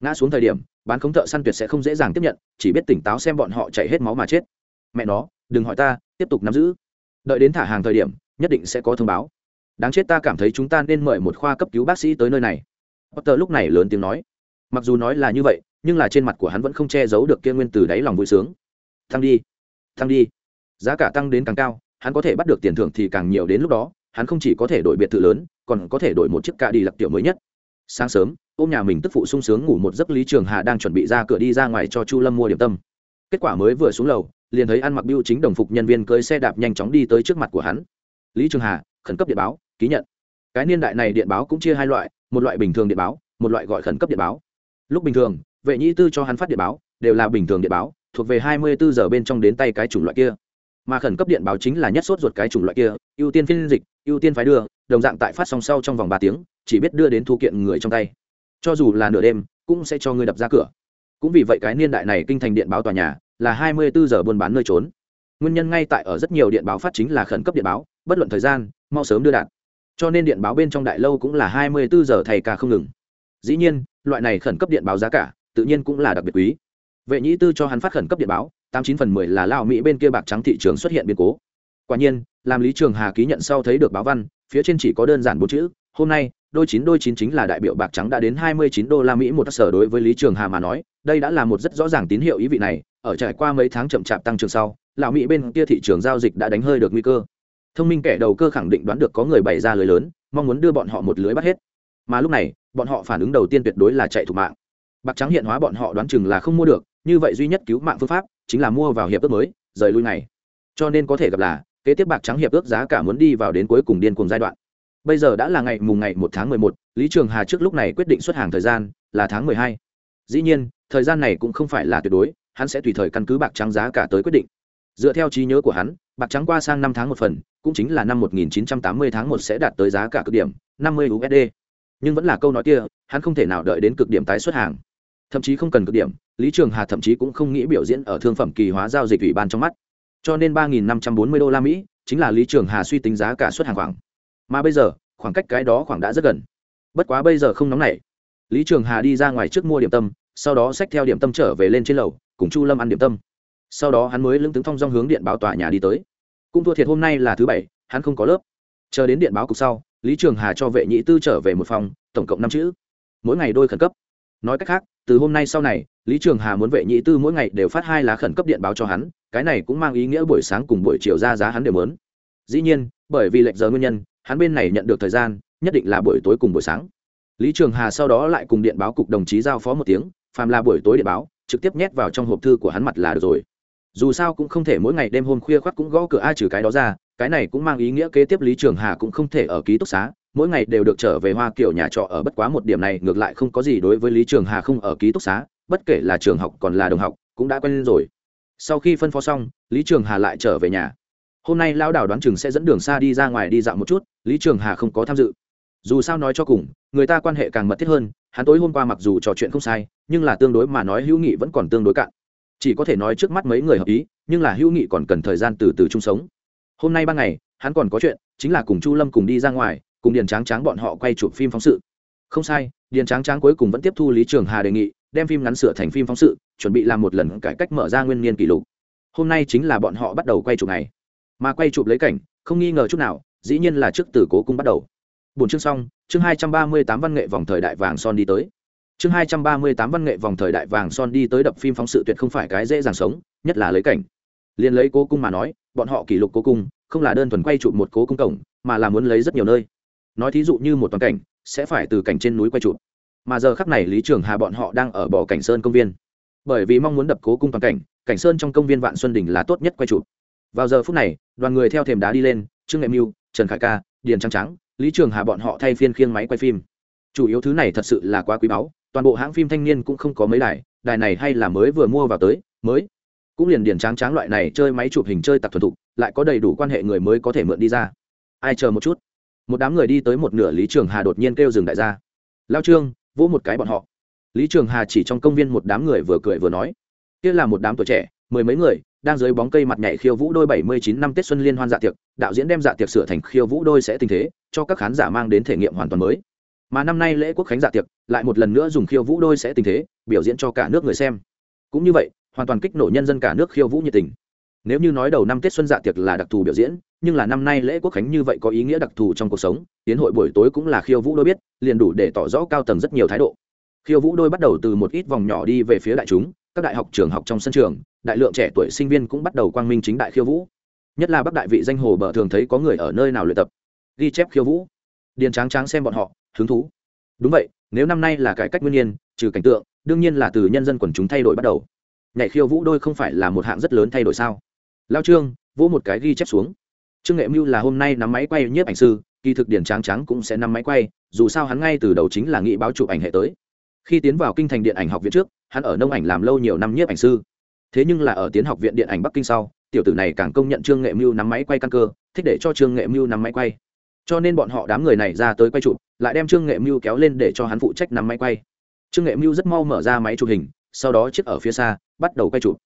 Ngã xuống thời điểm bán khống thợ săn tuyệt sẽ không dễ dàng tiếp nhận chỉ biết tỉnh táo xem bọn họ chạy hết máu mà chết. Mẹ nó đừng hỏi ta tiếp tục nắm giữ. Đợi đến thả hàng thời điểm nhất định sẽ có thông báo. Đáng chết ta cảm thấy chúng ta nên mời một khoa cấp cứu bác sĩ tới nơi này. Potter lúc này lớn tiếng nói mặc dù nói là như vậy, nhưng là trên mặt của hắn vẫn không che giấu được kia nguyên từ đáy lòng vui sướng. Tăng đi tăng đi. Giá cả tăng đến càng cao, hắn có thể bắt được tiền thưởng thì càng nhiều đến lúc đó, hắn không chỉ có thể đổi biệt thự lớn, còn có thể đổi một chiếc cạ đi lặc tiểu mới nhất. Sáng sớm, ôm nhà mình tức phụ sung sướng ngủ một giấc lý trường hà đang chuẩn bị ra cửa đi ra ngoài cho chu lâm mua điểm tâm. Kết quả mới vừa xuống lầu, liền thấy ăn mặc biêu chính đồng phục nhân viên cưới xe đạp nhanh chóng đi tới trước mặt của hắn. Lý trường hà, khẩn cấp điện báo, ký nhận. Cái niên đại này điện báo cũng chia hai loại, một loại bình thường điện báo, một loại gọi khẩn cấp điện báo lúc bình thường, vệ nhĩ tư cho hắn phát điện báo, đều là bình thường điện báo, thuộc về hai mươi bốn giờ bên trong đến tay cái chủng loại kia. Mà khẩn cấp điện báo chính là nhất sốt ruột cái chủng loại kia, ưu tiên phiên dịch, ưu tiên phái đưa, đồng dạng tại phát song sau trong vòng ba tiếng, chỉ biết đưa đến thu kiện người trong tay. Cho dù là nửa đêm, cũng sẽ cho người đập ra cửa. Cũng vì vậy cái niên đại này kinh thành điện báo tòa nhà, là hai mươi bốn giờ buôn bán nơi trốn. Nguyên nhân ngay tại ở rất nhiều điện báo phát chính là khẩn cấp điện báo, bất luận thời gian, mau sớm đưa đạt. Cho nên điện báo bên trong đại lâu cũng là hai mươi bốn giờ thầy ca không ngừng dĩ nhiên, loại này khẩn cấp điện báo giá cả, tự nhiên cũng là đặc biệt quý. Vệ nhĩ tư cho hắn phát khẩn cấp điện báo, tám chín phần mười là lao mỹ bên kia bạc trắng thị trường xuất hiện biến cố. Quả nhiên, làm lý trường hà ký nhận sau thấy được báo văn, phía trên chỉ có đơn giản bốn chữ, hôm nay, đôi chín đôi chín chính là đại biểu bạc trắng đã đến hai mươi chín đô la mỹ một sở đối với lý trường hà mà nói, đây đã là một rất rõ ràng tín hiệu ý vị này, ở trải qua mấy tháng chậm chạp tăng trưởng sau lão mỹ bên kia thị trường giao dịch đã đánh hơi được nguy cơ. Thông minh kẻ đầu cơ khẳng định đoán được có người bày ra lưới lớn, mong muốn đưa bọn họ một lưới bắt hết. Mà lúc này bọn họ phản ứng đầu tiên tuyệt đối là chạy thủ mạng. Bạc trắng hiện hóa bọn họ đoán chừng là không mua được, như vậy duy nhất cứu mạng phương pháp chính là mua vào hiệp ước mới, rời lui này cho nên có thể gặp là, kế tiếp bạc trắng hiệp ước giá cả muốn đi vào đến cuối cùng điên cùng giai đoạn. Bây giờ đã là ngày mùng ngày một tháng mười một, lý trường hà trước lúc này quyết định xuất hàng thời gian là tháng mười hai. Dĩ nhiên, thời gian này cũng không phải là tuyệt đối, hắn sẽ tùy thời căn cứ bạc trắng giá cả tới quyết định. Dựa theo trí nhớ của hắn, bạc trắng qua sang năm tháng một phần, cũng chính là năm 1980 tháng một sẽ đạt tới giá cả cực điểm 50 USD. Nhưng vẫn là câu nói kia, hắn không thể nào đợi đến cực điểm tái xuất hàng. thậm chí không cần cực điểm lý trường hà thậm chí cũng không nghĩ biểu diễn ở thương phẩm kỳ hóa giao dịch ủy ban trong mắt. Cho nên ba nghìn năm trăm bốn mươi đô la mỹ chính là lý trường hà suy tính giá cả suất hàng khoảng. Mà bây giờ khoảng cách cái đó khoảng đã rất gần. Bất quá bây giờ không nóng nảy. Lý trường hà đi ra ngoài trước mua điểm tâm sau đó xách theo điểm tâm trở về lên trên lầu cùng chu lâm ăn điểm tâm. Sau đó hắn mới lưng tướng thong dong hướng điện báo tòa nhà đi tới. Cũng thua thiệt hôm nay là thứ bảy hắn không có lớp. Chờ đến điện báo cục sau lý trường hà cho vệ nhị tư trở về một phòng, tổng cộng năm chữ. Mỗi ngày đôi khẩn cấp. Nói cách khác, từ hôm nay sau này, lý trường hà muốn vệ nhị tư mỗi ngày đều phát hai lá khẩn cấp điện báo cho hắn, cái này cũng mang ý nghĩa buổi sáng cùng buổi chiều ra giá hắn đều lớn dĩ nhiên, bởi vì lệnh giờ nguyên nhân, hắn bên này nhận được thời gian, nhất định là buổi tối cùng buổi sáng. Lý trường hà sau đó lại cùng điện báo cục đồng chí giao phó một tiếng, phàm là buổi tối điện báo, trực tiếp nhét vào trong hộp thư của hắn mặt là được rồi. Dù sao cũng không thể mỗi ngày đêm hôm khuya khoác cũng gõ cửa ai trừ cái đó ra cái này cũng mang ý nghĩa kế tiếp lý trường hà cũng không thể ở ký túc xá, mỗi ngày đều được trở về hoa kiểu nhà trọ ở bất quá một điểm này, ngược lại không có gì đối với lý trường hà không ở ký túc xá, bất kể là trường học còn là đồng học, cũng đã quen rồi. Sau khi phân phó xong, lý trường hà lại trở về nhà. Hôm nay Lão đảo đoán chừng sẽ dẫn đường xa đi ra ngoài đi dạo một chút, lý trường hà không có tham dự. Dù sao nói cho cùng, người ta quan hệ càng mật thiết hơn, hắn tối hôm qua mặc dù trò chuyện không sai, nhưng là tương đối mà nói hữu nghị vẫn còn tương đối cạn. Chỉ có thể nói trước mắt mấy người hợp ý, nhưng là hữu nghị còn cần thời gian từ từ chung sống hôm nay ban ngày, hắn còn có chuyện, chính là cùng chu lâm cùng đi ra ngoài, cùng điền tráng tráng bọn họ quay chụp phim phóng sự. Không sai, điền tráng tráng cuối cùng vẫn tiếp thu lý trường hà đề nghị, đem phim ngắn sửa thành phim phóng sự, chuẩn bị làm một lần cải cách mở ra nguyên niên kỷ lục. Hôm nay chính là bọn họ bắt đầu quay chụp này mà quay chụp lấy cảnh, không nghi ngờ chút nào, dĩ nhiên là trước từ cố cung bắt đầu. Bốn chương xong, chương hai trăm ba mươi tám văn nghệ vòng thời đại vàng son đi tới. Chương hai trăm ba mươi tám văn nghệ vòng thời đại vàng son đi tới đập phim phóng sự tuyệt không phải cái dễ dàng sống, nhất là lấy cảnh. Liền lấy cố cung mà nói bọn họ kỷ lục cố cung, không là đơn thuần quay chụp một cố cung cổng, mà là muốn lấy rất nhiều nơi. Nói thí dụ như một toàn cảnh, sẽ phải từ cảnh trên núi quay chụp. Mà giờ khắc này lý trường hà bọn họ đang ở bỏ cảnh sơn công viên. Bởi vì mong muốn đập cố cung toàn cảnh cảnh sơn trong công viên vạn xuân đình là tốt nhất quay chụp. Vào giờ phút này, đoàn người theo thềm đá đi lên, trương nghệ mưu, trần khải ca, điền trắng trắng lý trường hà bọn họ thay phiên khiêng máy quay phim. Chủ yếu thứ này thật sự là quá quý báu, toàn bộ hãng phim thanh niên cũng không có mấy đài đài này hay là mới vừa mua vào tới, mới cũng liền điền tráng tráng loại này chơi máy chụp hình chơi tặc thuần thục, lại có đầy đủ quan hệ người mới có thể mượn đi ra. Ai chờ một chút? Một đám người đi tới một nửa lý trường hà đột nhiên kêu dừng đại gia. Lao trương, vỗ một cái bọn họ. Lý trường hà chỉ trong công viên một đám người vừa cười vừa nói. Kia là một đám tuổi trẻ, mười mấy người, đang dưới bóng cây mặt nhảy khiêu vũ đôi bảy mươi chín năm tết xuân liên hoan dạ tiệc, đạo diễn đem dạ tiệc sửa thành khiêu vũ đôi sẽ tình thế, cho các khán giả mang đến thể nghiệm hoàn toàn mới. Mà năm nay lễ quốc khánh dạ tiệc, lại một lần nữa dùng khiêu vũ đôi sẽ tình thế, biểu diễn cho cả nước người xem. Cũng như vậy hoàn toàn kích nổ nhân dân cả nước khiêu vũ nhiệt tình. Nếu như nói đầu năm tết xuân dạ tiệc là đặc thù biểu diễn, nhưng là năm nay lễ quốc khánh như vậy có ý nghĩa đặc thù trong cuộc sống, tiến hội buổi tối cũng là khiêu vũ đôi biết, liền đủ để tỏ rõ cao tầng rất nhiều thái độ. Khiêu vũ đôi bắt đầu từ một ít vòng nhỏ đi về phía đại chúng, các đại học trường học trong sân trường, đại lượng trẻ tuổi sinh viên cũng bắt đầu quang minh chính đại khiêu vũ. Nhất là bắc đại vị danh hồ bờ thường thấy có người ở nơi nào luyện tập, ghi chép khiêu vũ. Điền tráng tráng xem bọn họ, hứng thú. Đúng vậy, nếu năm nay là cải cách nguyên nhiên, trừ cảnh tượng, đương nhiên là từ nhân dân quần chúng thay đổi bắt đầu nhảy khiêu vũ đôi không phải là một hạng rất lớn thay đổi sao? Lao trương, vỗ một cái ghi chép xuống. Trương nghệ mưu là hôm nay nắm máy quay nhiếp ảnh sư, kỳ thực điển tráng trắng cũng sẽ nắm máy quay, dù sao hắn ngay từ đầu chính là nghị báo chụp ảnh hệ tới. Khi tiến vào kinh thành điện ảnh học viện trước, hắn ở nông ảnh làm lâu nhiều năm nhiếp ảnh sư. Thế nhưng là ở tiến học viện điện ảnh bắc kinh sau, tiểu tử này càng công nhận trương nghệ mưu nắm máy quay căn cơ, thích để cho trương nghệ mưu nắm máy quay. Cho nên bọn họ đám người này ra tới quay chụp, lại đem trương nghệ mưu kéo lên để cho hắn phụ trách nắm máy quay. Trương nghệ mưu rất mau mở ra máy chụp hình, sau đó chiếc ở phía xa bắt đầu quay chụp.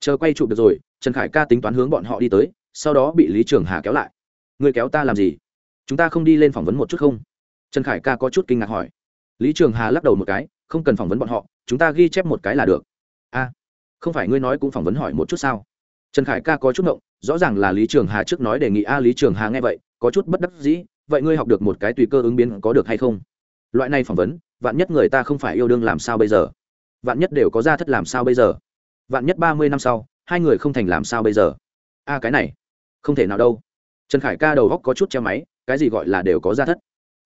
Chờ quay chụp được rồi, trần khải ca tính toán hướng bọn họ đi tới, sau đó bị lý trường hà kéo lại. Người kéo ta làm gì? Chúng ta không đi lên phỏng vấn một chút không? Trần khải ca có chút kinh ngạc hỏi. Lý trường hà lắc đầu một cái, không cần phỏng vấn bọn họ, chúng ta ghi chép một cái là được. A không phải ngươi nói cũng phỏng vấn hỏi một chút sao? Trần khải ca có chút ngộng, rõ ràng là lý trường hà trước nói đề nghị. A lý trường hà nghe vậy, có chút bất đắc dĩ, vậy ngươi học được một cái tùy cơ ứng biến có được hay không? Loại này phỏng vấn, vạn nhất người ta không phải yêu đương làm sao bây giờ? Vạn nhất đều có ra thất làm sao bây giờ? Vạn nhất ba mươi năm sau, hai người không thành làm sao bây giờ? A, cái này, không thể nào đâu. Trần khải ca đầu góc có chút che máy, cái gì gọi là đều có ra thất.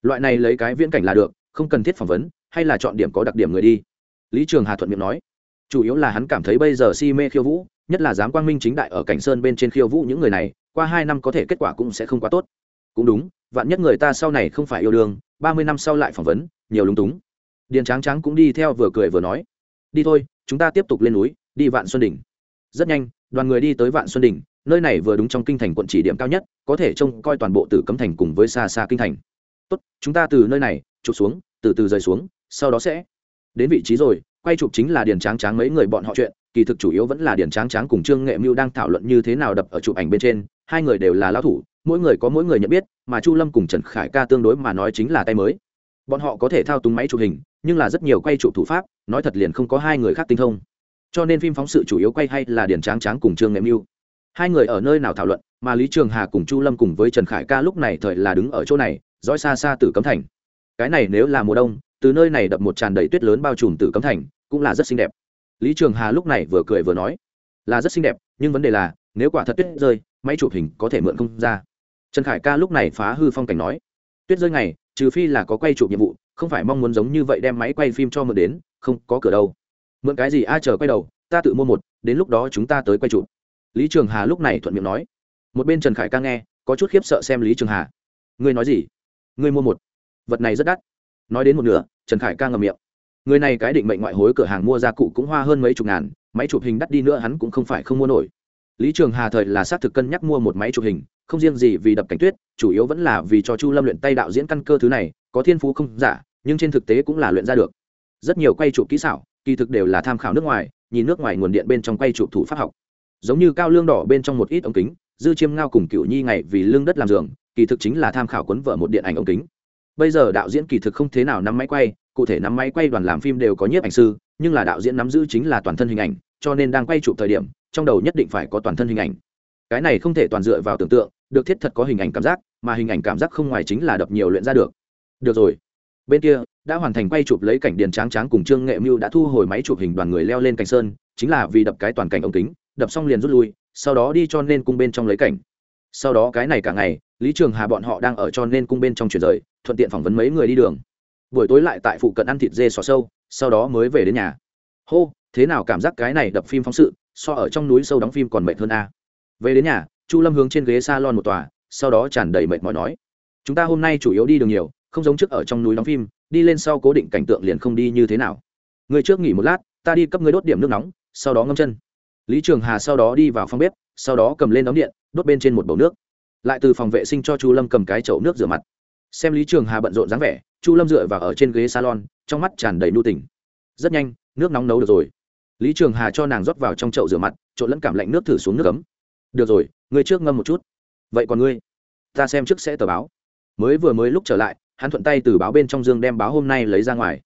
Loại này lấy cái viễn cảnh là được, không cần thiết phỏng vấn, hay là chọn điểm có đặc điểm người đi. Lý trường hà thuận miệng nói. Chủ yếu là hắn cảm thấy bây giờ si mê khiêu vũ, nhất là dám quang minh chính đại ở cảnh sơn bên trên khiêu vũ những người này, qua hai năm có thể kết quả cũng sẽ không quá tốt. Cũng đúng, vạn nhất người ta sau này không phải yêu đương, ba mươi năm sau lại phỏng vấn, nhiều lúng túng. Điền tráng tráng cũng đi theo vừa cười vừa nói. Đi thôi, chúng ta tiếp tục lên núi đi vạn xuân đỉnh. Rất nhanh, đoàn người đi tới vạn xuân đỉnh, nơi này vừa đúng trong kinh thành quận chỉ điểm cao nhất, có thể trông coi toàn bộ tử cấm thành cùng với xa xa kinh thành. Tốt, chúng ta từ nơi này chụp xuống, từ từ rời xuống, sau đó sẽ đến vị trí rồi, quay chụp chính là điền tráng tráng mấy người bọn họ chuyện, kỳ thực chủ yếu vẫn là điền tráng tráng cùng trương nghệ mưu đang thảo luận như thế nào đập ở chụp ảnh bên trên, hai người đều là lão thủ, mỗi người có mỗi người nhận biết, mà chu lâm cùng trần khải ca tương đối mà nói chính là tay mới. Bọn họ có thể thao túng máy chụp hình, nhưng là rất nhiều quay chụp thủ pháp, nói thật liền không có hai người khác tinh thông cho nên phim phóng sự chủ yếu quay hay là điền tráng tráng cùng trương nghệ mưu hai người ở nơi nào thảo luận, mà lý trường hà cùng chu lâm cùng với trần khải ca lúc này thời là đứng ở chỗ này, dõi xa xa từ cấm thành. Cái này nếu là mùa đông, từ nơi này đập một tràn đầy tuyết lớn bao trùm từ cấm thành, cũng là rất xinh đẹp. Lý trường hà lúc này vừa cười vừa nói, là rất xinh đẹp, nhưng vấn đề là, nếu quả thật tuyết rơi, máy chụp hình có thể mượn không ra. Trần khải ca lúc này phá hư phong cảnh nói, tuyết rơi ngày, trừ phi là có quay chụp nhiệm vụ, không phải mong muốn giống như vậy đem máy quay phim cho mượn đến, không có cửa đâu mượn cái gì a chờ quay đầu, ta tự mua một, đến lúc đó chúng ta tới quay chụp. Lý trường hà lúc này thuận miệng nói. Một bên trần khải ca nghe, có chút khiếp sợ xem lý trường hà. Ngươi nói gì? Ngươi mua một. Vật này rất đắt. Nói đến một nửa, trần khải ca ngầm miệng. Người này cái định mệnh ngoại hối cửa hàng mua gia cụ cũng hoa hơn mấy chục ngàn, máy chụp hình đắt đi nữa hắn cũng không phải không mua nổi. Lý trường hà thời là xác thực cân nhắc mua một máy chụp hình, không riêng gì vì đập cảnh tuyết, chủ yếu vẫn là vì cho chu lâm luyện tay đạo diễn căn cơ thứ này, có thiên phú không giả, nhưng trên thực tế cũng là luyện ra được. Rất nhiều quay chụp kỹ xảo kỳ thực đều là tham khảo nước ngoài, nhìn nước ngoài nguồn điện bên trong quay chụp thủ pháp học. Giống như cao lương đỏ bên trong một ít ống kính, dư chiêm ngao cùng cựu nhi ngày vì lương đất làm giường, kỳ thực chính là tham khảo cuốn vở một điện ảnh ống kính. Bây giờ đạo diễn kỳ thực không thế nào nắm máy quay, cụ thể nắm máy quay đoàn làm phim đều có nhiếp ảnh sư, nhưng là đạo diễn nắm giữ chính là toàn thân hình ảnh, cho nên đang quay chụp thời điểm, trong đầu nhất định phải có toàn thân hình ảnh. Cái này không thể toàn dựa vào tưởng tượng, được thiết thật có hình ảnh cảm giác, mà hình ảnh cảm giác không ngoài chính là đập nhiều luyện ra được. Được rồi bên kia, đã hoàn thành quay chụp lấy cảnh điền tráng tráng cùng trương nghệ mưu đã thu hồi máy chụp hình đoàn người leo lên cảnh sơn, chính là vì đập cái toàn cảnh ống kính, đập xong liền rút lui, sau đó đi cho nên cung bên trong lấy cảnh. Sau đó cái này cả ngày, lý trường hà bọn họ đang ở cho nên cung bên trong chuyển rời, thuận tiện phỏng vấn mấy người đi đường. Buổi tối lại tại phụ cận ăn thịt dê xò sâu, sau đó mới về đến nhà. Hô, thế nào cảm giác cái này đập phim phóng sự, so ở trong núi sâu đóng phim còn mệt hơn a về đến nhà, chu lâm hướng trên ghế s a lon một tòa, sau đó tràn đầy mệt mỏi nói, chúng ta hôm nay chủ yếu đi đường nhiều không giống trước ở trong núi đóng phim, đi lên sau cố định cảnh tượng liền không đi như thế nào. Người trước nghỉ một lát, ta đi cấp người đốt điểm nước nóng, sau đó ngâm chân. Lý trường hà sau đó đi vào phòng bếp, sau đó cầm lên đóng điện, đốt bên trên một bầu nước. Lại từ phòng vệ sinh cho chu lâm cầm cái chậu nước rửa mặt. Xem lý trường hà bận rộn dáng vẻ, chu lâm dựa vào ở trên ghế salon, trong mắt tràn đầy nu tỉnh rất nhanh, nước nóng nấu được rồi. Lý trường hà cho nàng rót vào trong chậu rửa mặt, trộn lẫn cảm lạnh nước thử xuống nước ấm. Được rồi ngươi trước ngâm một chút. Vậy còn ngươi? Ta xem trước sẽ tờ báo. Mới vừa mới lúc trở lại hắn thuận tay từ báo bên trong dương đem báo hôm nay lấy ra ngoài.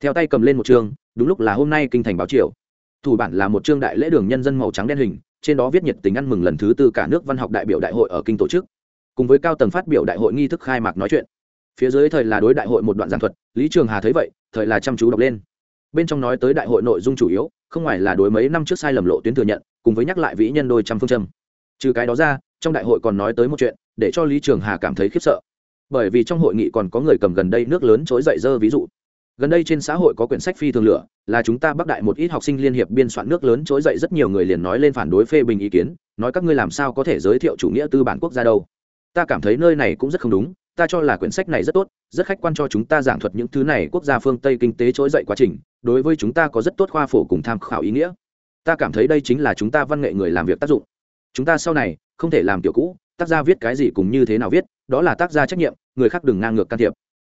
Theo tay cầm lên một chương đúng lúc là hôm nay kinh thành báo triều. Thủ bản là một chương đại lễ đường nhân dân màu trắng đen hình, trên đó viết nhiệt tình ăn mừng lần thứ tư cả nước văn học đại biểu đại hội ở kinh tổ chức. Cùng với cao tầng phát biểu đại hội nghi thức khai mạc nói chuyện. Phía dưới thời là đối đại hội một đoạn giảng thuật, lý trường hà thấy vậy, thời là chăm chú đọc lên. Bên trong nói tới đại hội nội dung chủ yếu, không ngoài là đối mấy năm trước sai lầm lộ tuyến thừa nhận, cùng với nhắc lại vĩ nhân đôi trăm phương châm. Trừ cái đó ra, trong đại hội còn nói tới một chuyện, để cho lý trường hà cảm thấy khiếp sợ bởi vì trong hội nghị còn có người cầm gần đây nước lớn trỗi dậy dơ ví dụ. Gần đây trên xã hội có quyển sách phi thường lửa, là chúng ta bắc đại một ít học sinh liên hiệp biên soạn nước lớn trỗi dậy rất nhiều người liền nói lên phản đối phê bình ý kiến, nói các ngươi làm sao có thể giới thiệu chủ nghĩa tư bản quốc gia đâu. Ta cảm thấy nơi này cũng rất không đúng, ta cho là quyển sách này rất tốt, rất khách quan cho chúng ta giảng thuật những thứ này quốc gia phương tây kinh tế trỗi dậy quá trình, đối với chúng ta có rất tốt khoa phổ cùng tham khảo ý nghĩa. Ta cảm thấy đây chính là chúng ta văn nghệ người làm việc tác dụng. Chúng ta sau này không thể làm kiểu cũ, tác gia viết cái gì cũng như thế nào viết đó là tác gia trách nhiệm, người khác đừng ngang ngược can thiệp.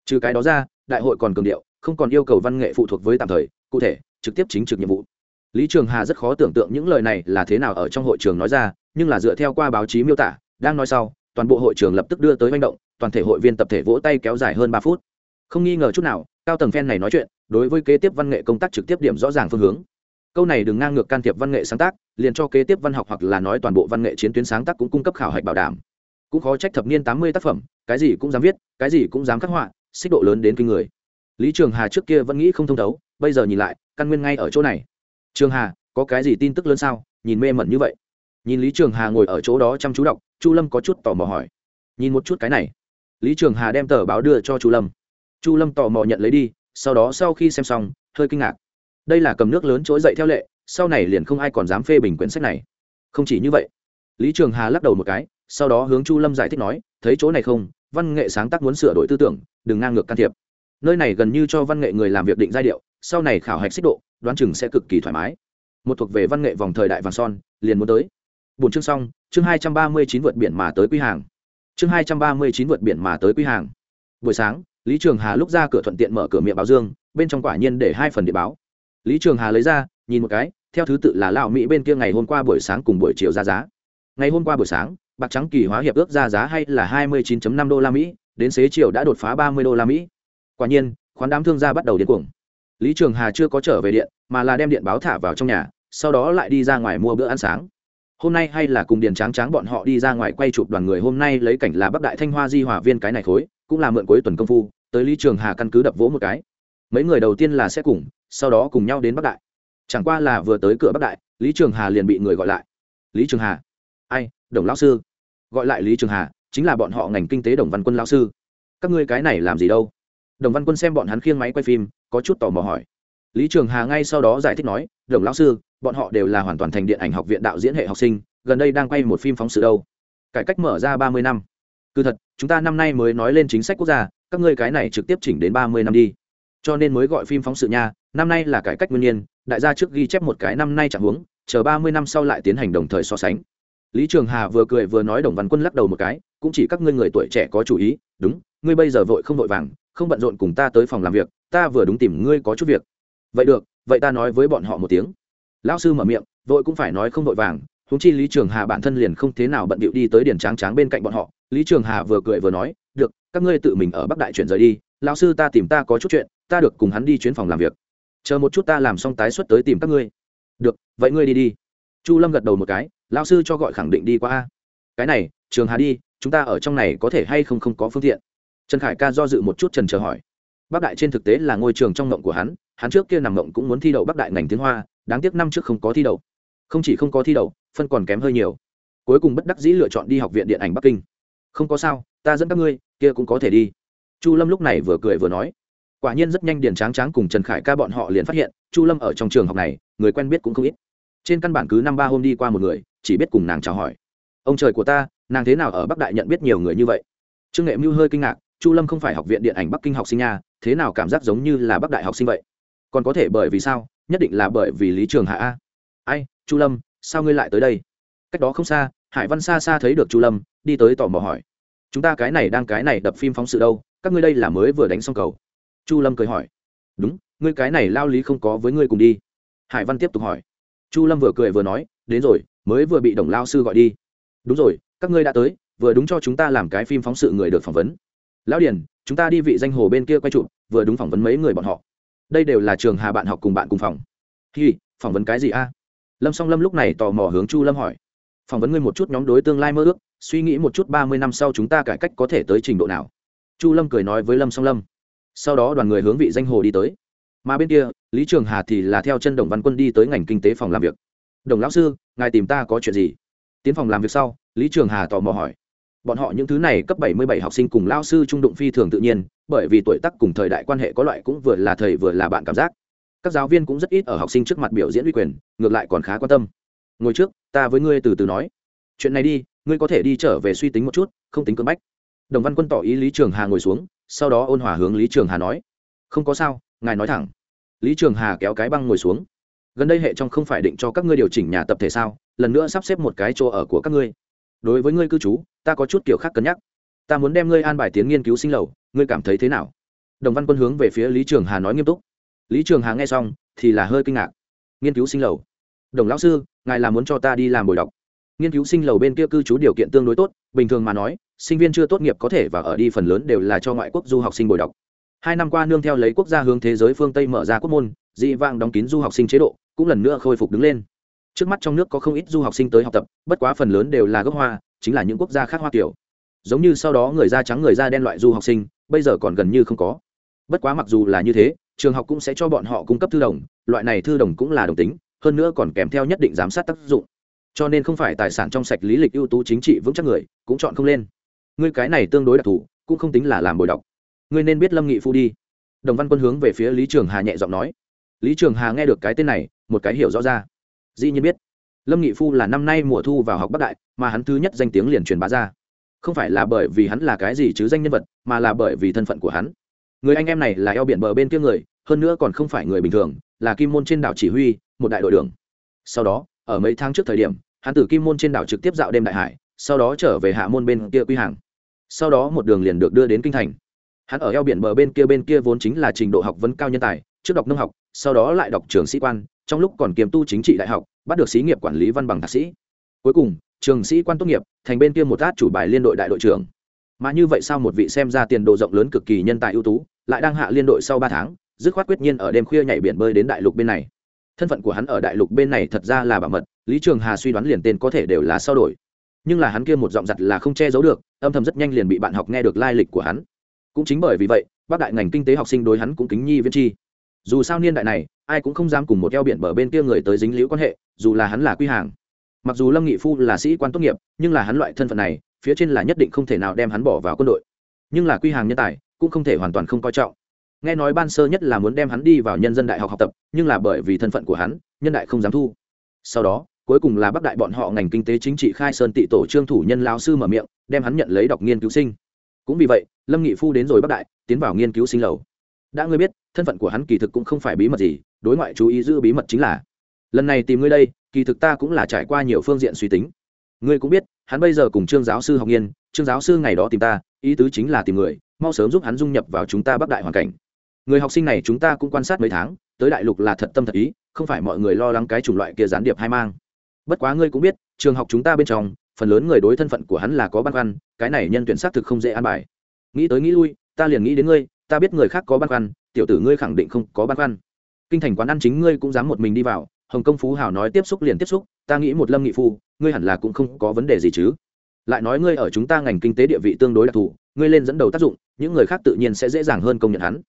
Trừ cái đó ra, đại hội còn cường điệu, không còn yêu cầu văn nghệ phụ thuộc với tạm thời, cụ thể, trực tiếp chính trực nhiệm vụ. Lý trường hà rất khó tưởng tượng những lời này là thế nào ở trong hội trường nói ra, nhưng là dựa theo qua báo chí miêu tả, đang nói sau, toàn bộ hội trường lập tức đưa tới manh động, toàn thể hội viên tập thể vỗ tay kéo dài hơn ba phút. Không nghi ngờ chút nào, cao tầng phen này nói chuyện, đối với kế tiếp văn nghệ công tác trực tiếp điểm rõ ràng phương hướng. Câu này đừng ngang ngược can thiệp văn nghệ sáng tác, liền cho kế tiếp văn học hoặc là nói toàn bộ văn nghệ chiến tuyến sáng tác cũng cung cấp khảo hạch bảo đảm cũng khó trách thập niên tám mươi tác phẩm, cái gì cũng dám viết, cái gì cũng dám khắc họa, xích độ lớn đến kinh người. Lý trường hà trước kia vẫn nghĩ không thông thấu, bây giờ nhìn lại, căn nguyên ngay ở chỗ này. Trường hà, có cái gì tin tức lớn sao? Nhìn mê mẩn như vậy. Nhìn lý trường hà ngồi ở chỗ đó chăm chú đọc, chu lâm có chút tò mò hỏi. Nhìn một chút cái này. Lý trường hà đem tờ báo đưa cho chu lâm. Chu lâm tò mò nhận lấy đi, sau đó sau khi xem xong, hơi kinh ngạc. Đây là cầm nước lớn trỗi dậy theo lệ, sau này liền không ai còn dám phê bình quyển sách này. Không chỉ như vậy lý trường hà lắc đầu một cái, sau đó hướng chu lâm giải thích nói, thấy chỗ này không, văn nghệ sáng tác muốn sửa đổi tư tưởng, đừng ngang ngược can thiệp. Nơi này gần như cho văn nghệ người làm việc định giai điệu, sau này khảo hạch xích độ, đoán chừng sẽ cực kỳ thoải mái. Một thuộc về văn nghệ vòng thời đại vàng son, liền muốn tới. Bốn chương xong, chương hai trăm ba mươi chín vượt biển mà tới quy hàng. Chương hai trăm ba mươi chín vượt biển mà tới quy hàng. Buổi sáng, lý trường hà lúc ra cửa thuận tiện mở cửa miệng báo dương, bên trong quả nhiên để hai phần điện báo. Lý trường hà lấy ra, nhìn một cái, theo thứ tự là lão mỹ bên kia ngày hôm qua buổi sáng cùng buổi chiều ra giá ngày hôm qua buổi sáng, bạc trắng kỳ hóa hiệp ước ra giá hay là 29.5 đô la mỹ, đến xế chiều đã đột phá 30 đô la mỹ. Quả nhiên, khoán đám thương gia bắt đầu điên cuồng. Lý trường hà chưa có trở về điện, mà là đem điện báo thả vào trong nhà, sau đó lại đi ra ngoài mua bữa ăn sáng. Hôm nay hay là cùng điền tráng tráng bọn họ đi ra ngoài quay chụp đoàn người, hôm nay lấy cảnh là bắc đại thanh hoa di hòa viên cái này khối, cũng là mượn cuối tuần công phu, tới lý trường hà căn cứ đập vỗ một cái. Mấy người đầu tiên là sẽ cùng, sau đó cùng nhau đến bắc đại. Chẳng qua là vừa tới cửa bắc đại, lý trường hà liền bị người gọi lại. Lý trường hà ai, đồng lão sư. Gọi lại lý trường hà, chính là bọn họ ngành kinh tế đồng văn quân lão sư. Các ngươi cái này làm gì đâu? Đồng văn quân xem bọn hắn khiêng máy quay phim, có chút tò mò hỏi. Lý trường hà ngay sau đó giải thích nói, đồng lão sư, bọn họ đều là hoàn toàn thành điện ảnh học viện đạo diễn hệ học sinh, gần đây đang quay một phim phóng sự đâu. Cải cách mở ra ba mươi năm. Cứ thật, chúng ta năm nay mới nói lên chính sách quốc gia, các ngươi cái này trực tiếp chỉnh đến ba mươi năm đi. Cho nên mới gọi phim phóng sự nha, năm nay là cải cách nguyên nhiên, đại gia trước ghi chép một cái năm nay chẳng huống, chờ ba mươi năm sau lại tiến hành đồng thời so sánh lý trường hà vừa cười vừa nói đồng văn quân lắc đầu một cái, cũng chỉ các ngươi người tuổi trẻ có chủ ý, đúng, ngươi bây giờ vội không vội vàng, không bận rộn cùng ta tới phòng làm việc, ta vừa đúng tìm ngươi có chút việc. Vậy được, vậy ta nói với bọn họ một tiếng. Lão sư mở miệng, vội cũng phải nói không vội vàng húng chi lý trường hà bản thân liền không thế nào bận bịu đi tới điển tráng tráng bên cạnh bọn họ. Lý trường hà vừa cười vừa nói, được, các ngươi tự mình ở bắc đại chuyển rời đi, lão sư ta tìm ta có chút chuyện, ta được cùng hắn đi chuyến phòng làm việc. Chờ một chút ta làm xong tái xuất tới tìm các ngươi. Được, vậy ngươi đi đi. Chu lâm gật đầu một cái lão sư cho gọi khẳng định đi qua cái này, trường hà đi, chúng ta ở trong này có thể hay không không có phương tiện? Trần khải ca do dự một chút trần chờ hỏi. Bắc đại trên thực tế là ngôi trường trong ngộng của hắn hắn trước kia nằm ngộng cũng muốn thi đậu bắc đại ngành tiếng hoa, đáng tiếc năm trước không có thi đậu. Không chỉ không có thi đậu, phân còn kém hơi nhiều. Cuối cùng bất đắc dĩ lựa chọn đi học viện điện ảnh bắc kinh. Không có sao, ta dẫn các ngươi, kia cũng có thể đi. Chu lâm lúc này vừa cười vừa nói. Quả nhiên rất nhanh điền tráng tráng cùng trần khải ca bọn họ liền phát hiện, chu lâm ở trong trường học này, người quen biết cũng không ít trên căn bản cứ năm ba hôm đi qua một người, chỉ biết cùng nàng chào hỏi. Ông trời của ta, nàng thế nào ở bắc đại nhận biết nhiều người như vậy? Trương nghệ mưu hơi kinh ngạc, chu lâm không phải học viện điện ảnh bắc kinh học sinh nha, thế nào cảm giác giống như là bắc đại học sinh vậy? Còn có thể bởi vì sao? Nhất định là bởi vì lý trường hạ a. Ai, chu lâm, sao ngươi lại tới đây? Cách đó không xa, hải văn xa xa thấy được chu lâm, đi tới tò mò hỏi. Chúng ta cái này đang cái này đập phim phóng sự đâu? Các ngươi đây là mới vừa đánh xong cầu. Chu lâm cười hỏi. Đúng, ngươi cái này lao lý không có với ngươi cùng đi. Hải văn tiếp tục hỏi chu lâm vừa cười vừa nói, đến rồi, mới vừa bị đồng lao sư gọi đi. Đúng rồi, các ngươi đã tới, vừa đúng cho chúng ta làm cái phim phóng sự người được phỏng vấn. Lão điền, chúng ta đi vị danh hồ bên kia quay chụp, vừa đúng phỏng vấn mấy người bọn họ. Đây đều là trường hà bạn học cùng bạn cùng phòng. Hi, phỏng vấn cái gì a? Lâm song lâm lúc này tò mò hướng chu lâm hỏi. Phỏng vấn ngươi một chút nhóm đối tương lai mơ ước, suy nghĩ một chút ba mươi năm sau chúng ta cải cách có thể tới trình độ nào? Chu lâm cười nói với lâm song lâm. Sau đó đoàn người hướng vị danh hồ đi tới mà bên kia, lý trường hà thì là theo chân đồng văn quân đi tới ngành kinh tế phòng làm việc. Đồng lão sư, ngài tìm ta có chuyện gì? Tiến phòng làm việc sau, lý trường hà tò mò hỏi. Bọn họ những thứ này cấp 77 học sinh cùng lao sư trung đụng phi thường tự nhiên, bởi vì tuổi tác cùng thời đại quan hệ có loại cũng vừa là thầy vừa là bạn cảm giác. Các giáo viên cũng rất ít ở học sinh trước mặt biểu diễn uy quyền, ngược lại còn khá quan tâm. Ngồi trước, ta với ngươi từ từ nói. Chuyện này đi, ngươi có thể đi trở về suy tính một chút, không tính cưỡng bách. Đồng văn quân tỏ ý lý trường hà ngồi xuống, sau đó ôn hòa hướng lý trường hà nói. Không có sao ngài nói thẳng. Lý trường hà kéo cái băng ngồi xuống. Gần đây hệ trong không phải định cho các ngươi điều chỉnh nhà tập thể sao? Lần nữa sắp xếp một cái chỗ ở của các ngươi. Đối với ngươi cư trú, ta có chút kiểu khác cân nhắc. Ta muốn đem ngươi an bài tiến nghiên cứu sinh lầu. Ngươi cảm thấy thế nào? Đồng văn quân hướng về phía lý trường hà nói nghiêm túc. Lý trường hà nghe xong, thì là hơi kinh ngạc. Nghiên cứu sinh lầu. Đồng lão sư, ngài là muốn cho ta đi làm bồi đọc. Nghiên cứu sinh lầu bên kia cư trú điều kiện tương đối tốt. Bình thường mà nói, sinh viên chưa tốt nghiệp có thể và ở đi phần lớn đều là cho ngoại quốc du học sinh bồi đọc hai năm qua nương theo lấy quốc gia hướng thế giới phương tây mở ra quốc môn, dị vang đóng kín du học sinh chế độ, cũng lần nữa khôi phục đứng lên. Trước mắt trong nước có không ít du học sinh tới học tập, bất quá phần lớn đều là gốc hoa, chính là những quốc gia khác hoa kiểu. Giống như sau đó người da trắng người da đen loại du học sinh, bây giờ còn gần như không có. Bất quá mặc dù là như thế, trường học cũng sẽ cho bọn họ cung cấp thư đồng, loại này thư đồng cũng là đồng tính, hơn nữa còn kèm theo nhất định giám sát tác dụng. Cho nên không phải tài sản trong sạch lý lịch ưu tú chính trị vững chắc người, cũng chọn không lên. Ngươi cái này tương đối đặc thù, cũng không tính là làm bồi đọc ngươi nên biết lâm nghị phu đi. Đồng văn quân hướng về phía lý trường hà nhẹ giọng nói. Lý trường hà nghe được cái tên này, một cái hiểu rõ ra. Dĩ nhiên biết, lâm nghị phu là năm nay mùa thu vào học bắc đại, mà hắn thứ nhất danh tiếng liền truyền bá ra. Không phải là bởi vì hắn là cái gì chứ danh nhân vật, mà là bởi vì thân phận của hắn. Người anh em này là eo biển bờ bên kia người, hơn nữa còn không phải người bình thường, là kim môn trên đảo chỉ huy, một đại đội đường sau đó, ở mấy tháng trước thời điểm, hắn từ kim môn trên đảo trực tiếp dạo đêm đại hải, sau đó trở về hạ môn bên kia quy hàng. Sau đó một đường liền được đưa đến kinh thành hắn ở eo biển bờ bên kia bên kia vốn chính là trình độ học vấn cao nhân tài, trước đọc nông học, sau đó lại đọc trường sĩ quan, trong lúc còn kiềm tu chính trị đại học, bắt được xí nghiệp quản lý văn bằng thạc sĩ. Cuối cùng, trường sĩ quan tốt nghiệp, thành bên kia một át chủ bài liên đội đại đội trưởng. Mà như vậy sao một vị xem ra tiền đồ rộng lớn cực kỳ nhân tài ưu tú, lại đang hạ liên đội sau ba tháng, dứt khoát quyết nhiên ở đêm khuya nhảy biển bơi đến đại lục bên này. Thân phận của hắn ở đại lục bên này thật ra là bảo mật, lý trường hà suy đoán liền tên có thể đều là sao đổi. Nhưng là hắn kia một giọng giặt là không che giấu được, âm thầm rất nhanh liền bị bạn học nghe được lai lịch của hắn cũng chính bởi vì vậy, bác đại ngành kinh tế học sinh đối hắn cũng kính nhi viên chi dù sao niên đại này, ai cũng không dám cùng một eo biển bờ bên kia người tới dính liễu quan hệ, dù là hắn là quy hàng. Mặc dù lâm nghị phu là sĩ quan tốt nghiệp, nhưng là hắn loại thân phận này, phía trên là nhất định không thể nào đem hắn bỏ vào quân đội. Nhưng là quy hàng nhân tài, cũng không thể hoàn toàn không coi trọng. Nghe nói ban sơ nhất là muốn đem hắn đi vào nhân dân đại học học tập, nhưng là bởi vì thân phận của hắn, nhân đại không dám thu. Sau đó, cuối cùng là bắc đại bọn họ ngành kinh tế chính trị khai sơn tị tổ trương thủ nhân lao sư mở miệng, đem hắn nhận lấy đọc nghiên cứu sinh. Cũng vì vậy lâm nghị phu đến rồi bắc đại, tiến vào nghiên cứu sinh lầu. Đã ngươi biết, thân phận của hắn kỳ thực cũng không phải bí mật gì, đối ngoại chú ý giữ bí mật chính là. Lần này tìm ngươi đây, kỳ thực ta cũng là trải qua nhiều phương diện suy tính. Ngươi cũng biết, hắn bây giờ cùng trương giáo sư học nghiên, trương giáo sư ngày đó tìm ta, ý tứ chính là tìm người, mau sớm giúp hắn dung nhập vào chúng ta bắc đại hoàn cảnh. Người học sinh này chúng ta cũng quan sát mấy tháng, tới đại lục là thật tâm thật ý, không phải mọi người lo lắng cái chủng loại kia gián điệp hai mang. Bất quá ngươi cũng biết, trường học chúng ta bên trong, phần lớn người đối thân phận của hắn là có băn khoăn, cái này nhân tuyển xác thực không dễ an bài nghĩ tới nghĩ lui, ta liền nghĩ đến ngươi, ta biết người khác có băn khoăn, tiểu tử ngươi khẳng định không có băn khoăn. Kinh thành quán ăn chính ngươi cũng dám một mình đi vào, hồng công phú hào nói tiếp xúc liền tiếp xúc, ta nghĩ một lâm nghị phu, ngươi hẳn là cũng không có vấn đề gì chứ. Lại nói ngươi ở chúng ta ngành kinh tế địa vị tương đối đặc thù, ngươi lên dẫn đầu tác dụng, những người khác tự nhiên sẽ dễ dàng hơn công nhận hắn.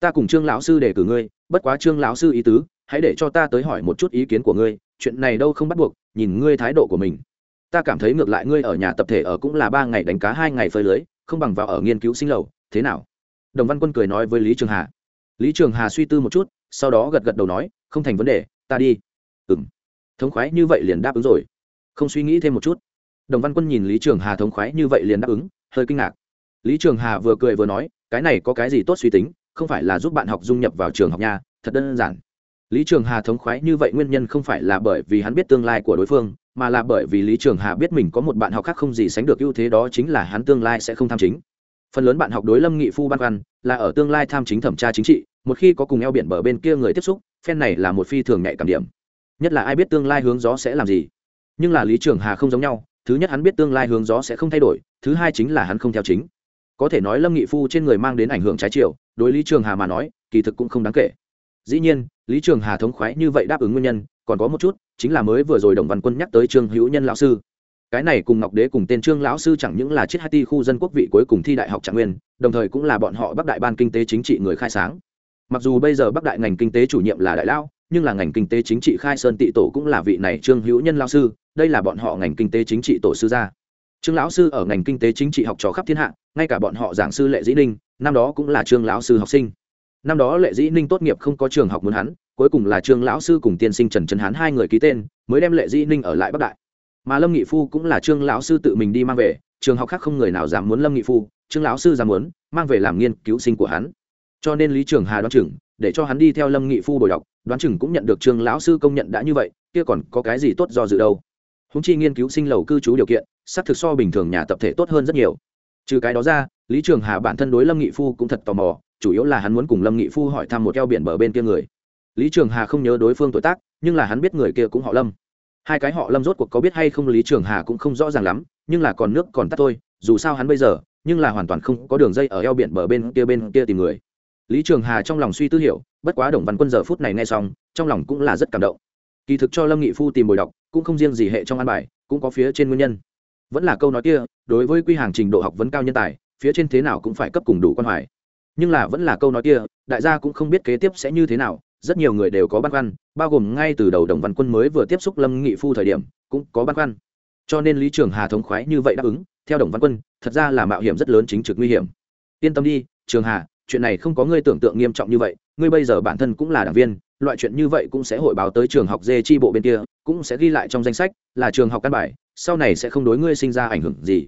Ta cùng trương lão sư đề cử ngươi, bất quá trương lão sư ý tứ, hãy để cho ta tới hỏi một chút ý kiến của ngươi, chuyện này đâu không bắt buộc, nhìn ngươi thái độ của mình. Ta cảm thấy ngược lại ngươi ở nhà tập thể ở cũng là ba ngày đánh cá hai ngày phơi lưới không bằng vào ở nghiên cứu sinh lầu, thế nào? Đồng văn quân cười nói với lý trường hà. Lý trường hà suy tư một chút, sau đó gật gật đầu nói, không thành vấn đề, ta đi. Ừ m thống khoái như vậy liền đáp ứng rồi. Không suy nghĩ thêm một chút, đồng văn quân nhìn lý trường hà thống khoái như vậy liền đáp ứng, hơi kinh ngạc. Lý trường hà vừa cười vừa nói, cái này có cái gì tốt suy tính, không phải là giúp bạn học dung nhập vào trường học nhà thật đơn giản. Lý trường hà thống khoái như vậy nguyên nhân không phải là bởi vì hắn biết tương lai của đối phương mà là bởi vì lý trường hà biết mình có một bạn học khác không gì sánh được ưu thế đó chính là hắn tương lai sẽ không tham chính. Phần lớn bạn học đối lâm nghị phu ban khoăn là ở tương lai tham chính thẩm tra chính trị, một khi có cùng eo biển bờ bên kia người tiếp xúc, phen này là một phi thường nhạy cảm điểm. Nhất là ai biết tương lai hướng gió sẽ làm gì. Nhưng là lý trường hà không giống nhau, thứ nhất hắn biết tương lai hướng gió sẽ không thay đổi, thứ hai chính là hắn không theo chính. Có thể nói lâm nghị phu trên người mang đến ảnh hưởng trái chiều, đối lý trường hà mà nói, kỳ thực cũng không đáng kể. Dĩ nhiên, lý trường hà thống khoái như vậy đáp ứng nguyên nhân còn có một chút, chính là mới vừa rồi đồng văn quân nhắc tới trương hữu nhân lão sư. Cái này cùng ngọc đế cùng tên trương lão sư chẳng những là chiếc hai ti khu dân quốc vị cuối cùng thi đại học trạng nguyên, đồng thời cũng là bọn họ bắc đại ban kinh tế chính trị người khai sáng. Mặc dù bây giờ bắc đại ngành kinh tế chủ nhiệm là đại lao nhưng là ngành kinh tế chính trị khai sơn tị tổ cũng là vị này trương hữu nhân lao sư, đây là bọn họ ngành kinh tế chính trị tổ sư gia. Trương lão sư ở ngành kinh tế chính trị học trò khắp thiên hạ, ngay cả bọn họ giảng sư lệ dĩ ninh, năm đó cũng là trương lão sư học sinh. Năm đó lệ dĩ ninh tốt nghiệp không có trường học muốn hắn cuối cùng là trương lão sư cùng tiên sinh trần trấn hán hai người ký tên, mới đem lệ Di ninh ở lại bắc đại. Mà lâm nghị phu cũng là trương lão sư tự mình đi mang về, trường học khác không người nào dám muốn lâm nghị phu, trương lão sư dám muốn, mang về làm nghiên cứu sinh của hắn. Cho nên lý trường hà đoán chừng, để cho hắn đi theo lâm nghị phu bồi đọc, đoán chừng cũng nhận được trương lão sư công nhận đã như vậy, kia còn có cái gì tốt do dự đâu. Húng chi nghiên cứu sinh lầu cư trú điều kiện, xác thực so bình thường nhà tập thể tốt hơn rất nhiều. Trừ cái đó ra, lý trường hà bản thân đối lâm nghị phu cũng thật tò mò, chủ yếu là hắn muốn cùng lâm nghị phu hỏi thăm một eo biển bờ bên kia người lý trường hà không nhớ đối phương tuổi tác, nhưng là hắn biết người kia cũng họ lâm. Hai cái họ lâm rốt cuộc có biết hay không lý trường hà cũng không rõ ràng lắm, nhưng là còn nước còn tắt thôi, dù sao hắn bây giờ, nhưng là hoàn toàn không có đường dây ở eo biển bờ bên kia bên kia tìm người. Lý trường hà trong lòng suy tư hiểu, bất quá đồng văn quân giờ phút này nghe xong, trong lòng cũng là rất cảm động. Kỳ thực cho lâm nghị phu tìm bồi đọc, cũng không riêng gì hệ trong an bài, cũng có phía trên nguyên nhân. Vẫn là câu nói kia, đối với quy hàng trình độ học vấn cao nhân tài, phía trên thế nào cũng phải cấp cùng đủ quan hoài. Nhưng là vẫn là câu nói kia, đại gia cũng không biết kế tiếp sẽ như thế nào rất nhiều người đều có băn khoăn, bao gồm ngay từ đầu đồng văn quân mới vừa tiếp xúc lâm nghị phu thời điểm, cũng có băn khoăn. Cho nên lý trường hà thống khoái như vậy đáp ứng, theo đồng văn quân, thật ra là mạo hiểm rất lớn chính trực nguy hiểm. Yên tâm đi, trường hà, chuyện này không có ngươi tưởng tượng nghiêm trọng như vậy, ngươi bây giờ bản thân cũng là đảng viên, loại chuyện như vậy cũng sẽ hội báo tới trường học dê chi bộ bên kia, cũng sẽ ghi lại trong danh sách, là trường học căn bài, sau này sẽ không đối ngươi sinh ra ảnh hưởng gì.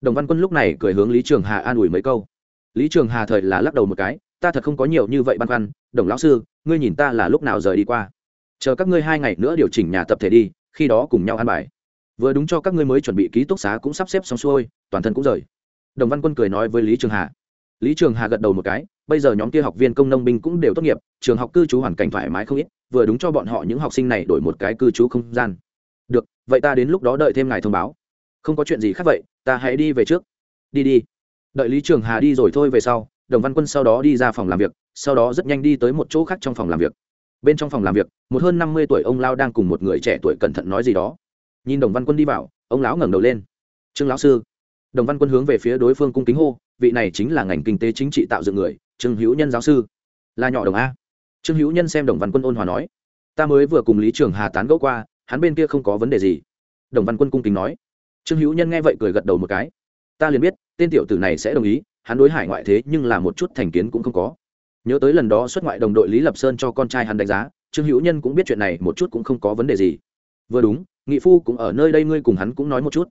Đồng văn quân lúc này cười hướng lý trường hà an ủi mấy câu. Lý trường hà thời là lắc đầu một cái ta thật không có nhiều như vậy băn khoăn, đồng lão sư, ngươi nhìn ta là lúc nào rời đi qua? Chờ các ngươi hai ngày nữa điều chỉnh nhà tập thể đi, khi đó cùng nhau ăn bài. Vừa đúng cho các ngươi mới chuẩn bị ký túc xá cũng sắp xếp xong xuôi, toàn thân cũng rời. Đồng văn quân cười nói với lý trường hà. Lý trường hà gật đầu một cái, bây giờ nhóm kia học viên công nông binh cũng đều tốt nghiệp, trường học cư trú hoàn cảnh thoải mái không ít, vừa đúng cho bọn họ những học sinh này đổi một cái cư trú không gian. Được, vậy ta đến lúc đó đợi thêm ngài thông báo. Không có chuyện gì khác vậy, ta hãy đi về trước. Đi đi. Đợi lý trường hà đi rồi thôi về sau đồng văn quân sau đó đi ra phòng làm việc, sau đó rất nhanh đi tới một chỗ khác trong phòng làm việc. Bên trong phòng làm việc, một hơn năm mươi tuổi ông lao đang cùng một người trẻ tuổi cẩn thận nói gì đó. Nhìn đồng văn quân đi vào, ông lão ngẩng đầu lên. Trương lão sư. Đồng văn quân hướng về phía đối phương cung kính hô, vị này chính là ngành kinh tế chính trị tạo dựng người, trương hữu nhân giáo sư. Là nhỏ đồng a. Trương hữu nhân xem đồng văn quân ôn hòa nói, ta mới vừa cùng lý trường hà tán gẫu qua, hắn bên kia không có vấn đề gì. Đồng văn quân cung kính nói. Trương hữu nhân nghe vậy cười gật đầu một cái. Ta liền biết, tên tiểu tử này sẽ đồng ý hắn đối hải ngoại thế nhưng là một chút thành kiến cũng không có. Nhớ tới lần đó xuất ngoại đồng đội lý lập sơn cho con trai hắn đánh giá, trương hữu nhân cũng biết chuyện này một chút cũng không có vấn đề gì. Vừa đúng, nghị phu cũng ở nơi đây ngươi cùng hắn cũng nói một chút.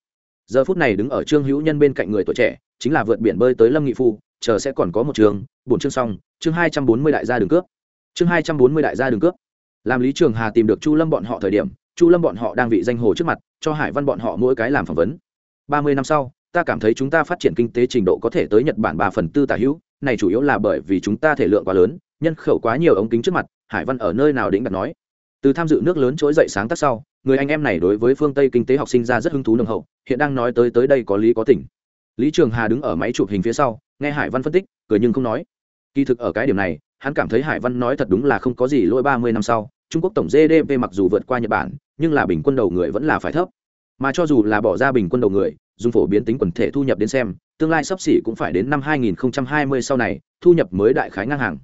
Giờ phút này đứng ở trương hữu nhân bên cạnh người tuổi trẻ, chính là vượt biển bơi tới lâm nghị phu, chờ sẽ còn có một trường bốn chương xong, chương hai trăm bốn mươi đại gia đường cướp. Chương hai trăm bốn mươi đại gia đường cướp. Làm lý trường hà tìm được chu lâm bọn họ thời điểm, chu lâm bọn họ đang vị danh hồ trước mặt, cho hải văn bọn họ mỗi cái làm phỏng vấn. ba mươi năm sau ta cảm thấy chúng ta phát triển kinh tế trình độ có thể tới nhật bản ba phần tư tả hữu, này chủ yếu là bởi vì chúng ta thể lượng quá lớn, nhân khẩu quá nhiều ống kính trước mặt, hải văn ở nơi nào đĩnh đặt nói. Từ tham dự nước lớn trỗi dậy sáng tác sau, người anh em này đối với phương tây kinh tế học sinh ra rất hứng thú nồng hậu, hiện đang nói tới tới đây có lý có tỉnh lý trường hà đứng ở máy chụp hình phía sau, nghe hải văn phân tích, cười nhưng không nói. Kỳ thực ở cái điểm này, hắn cảm thấy hải văn nói thật đúng là không có gì lỗi ba mươi năm sau, trung quốc tổng gdp mặc dù vượt qua nhật bản, nhưng là bình quân đầu người vẫn là phải thấp. Mà cho dù là bỏ ra bình quân đầu người dùng phổ biến tính quần thể thu nhập đến xem, tương lai sắp xỉ cũng phải đến năm 2020 sau này, thu nhập mới đại khái ngang hàng.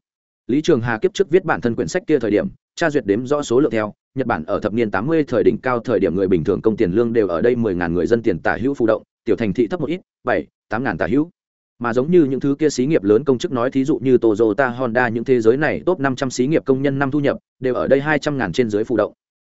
Lý trường hà kiếp trước viết bản thân quyển sách kia thời điểm, tra duyệt đếm rõ số lượng theo, nhật bản ở thập niên 80 thời đỉnh cao thời điểm người bình thường công tiền lương đều ở đây 10.000 người dân tiền tả hữu phụ động, tiểu thành thị thấp một ít, bảy, tám ngàn tả hữu. Mà giống như những thứ kia xí nghiệp lớn công chức nói thí dụ như Toyota, Honda, những thế giới này, top 500 xí nghiệp công nhân năm thu nhập, đều ở đây 200 ngàn trên dưới phụ động.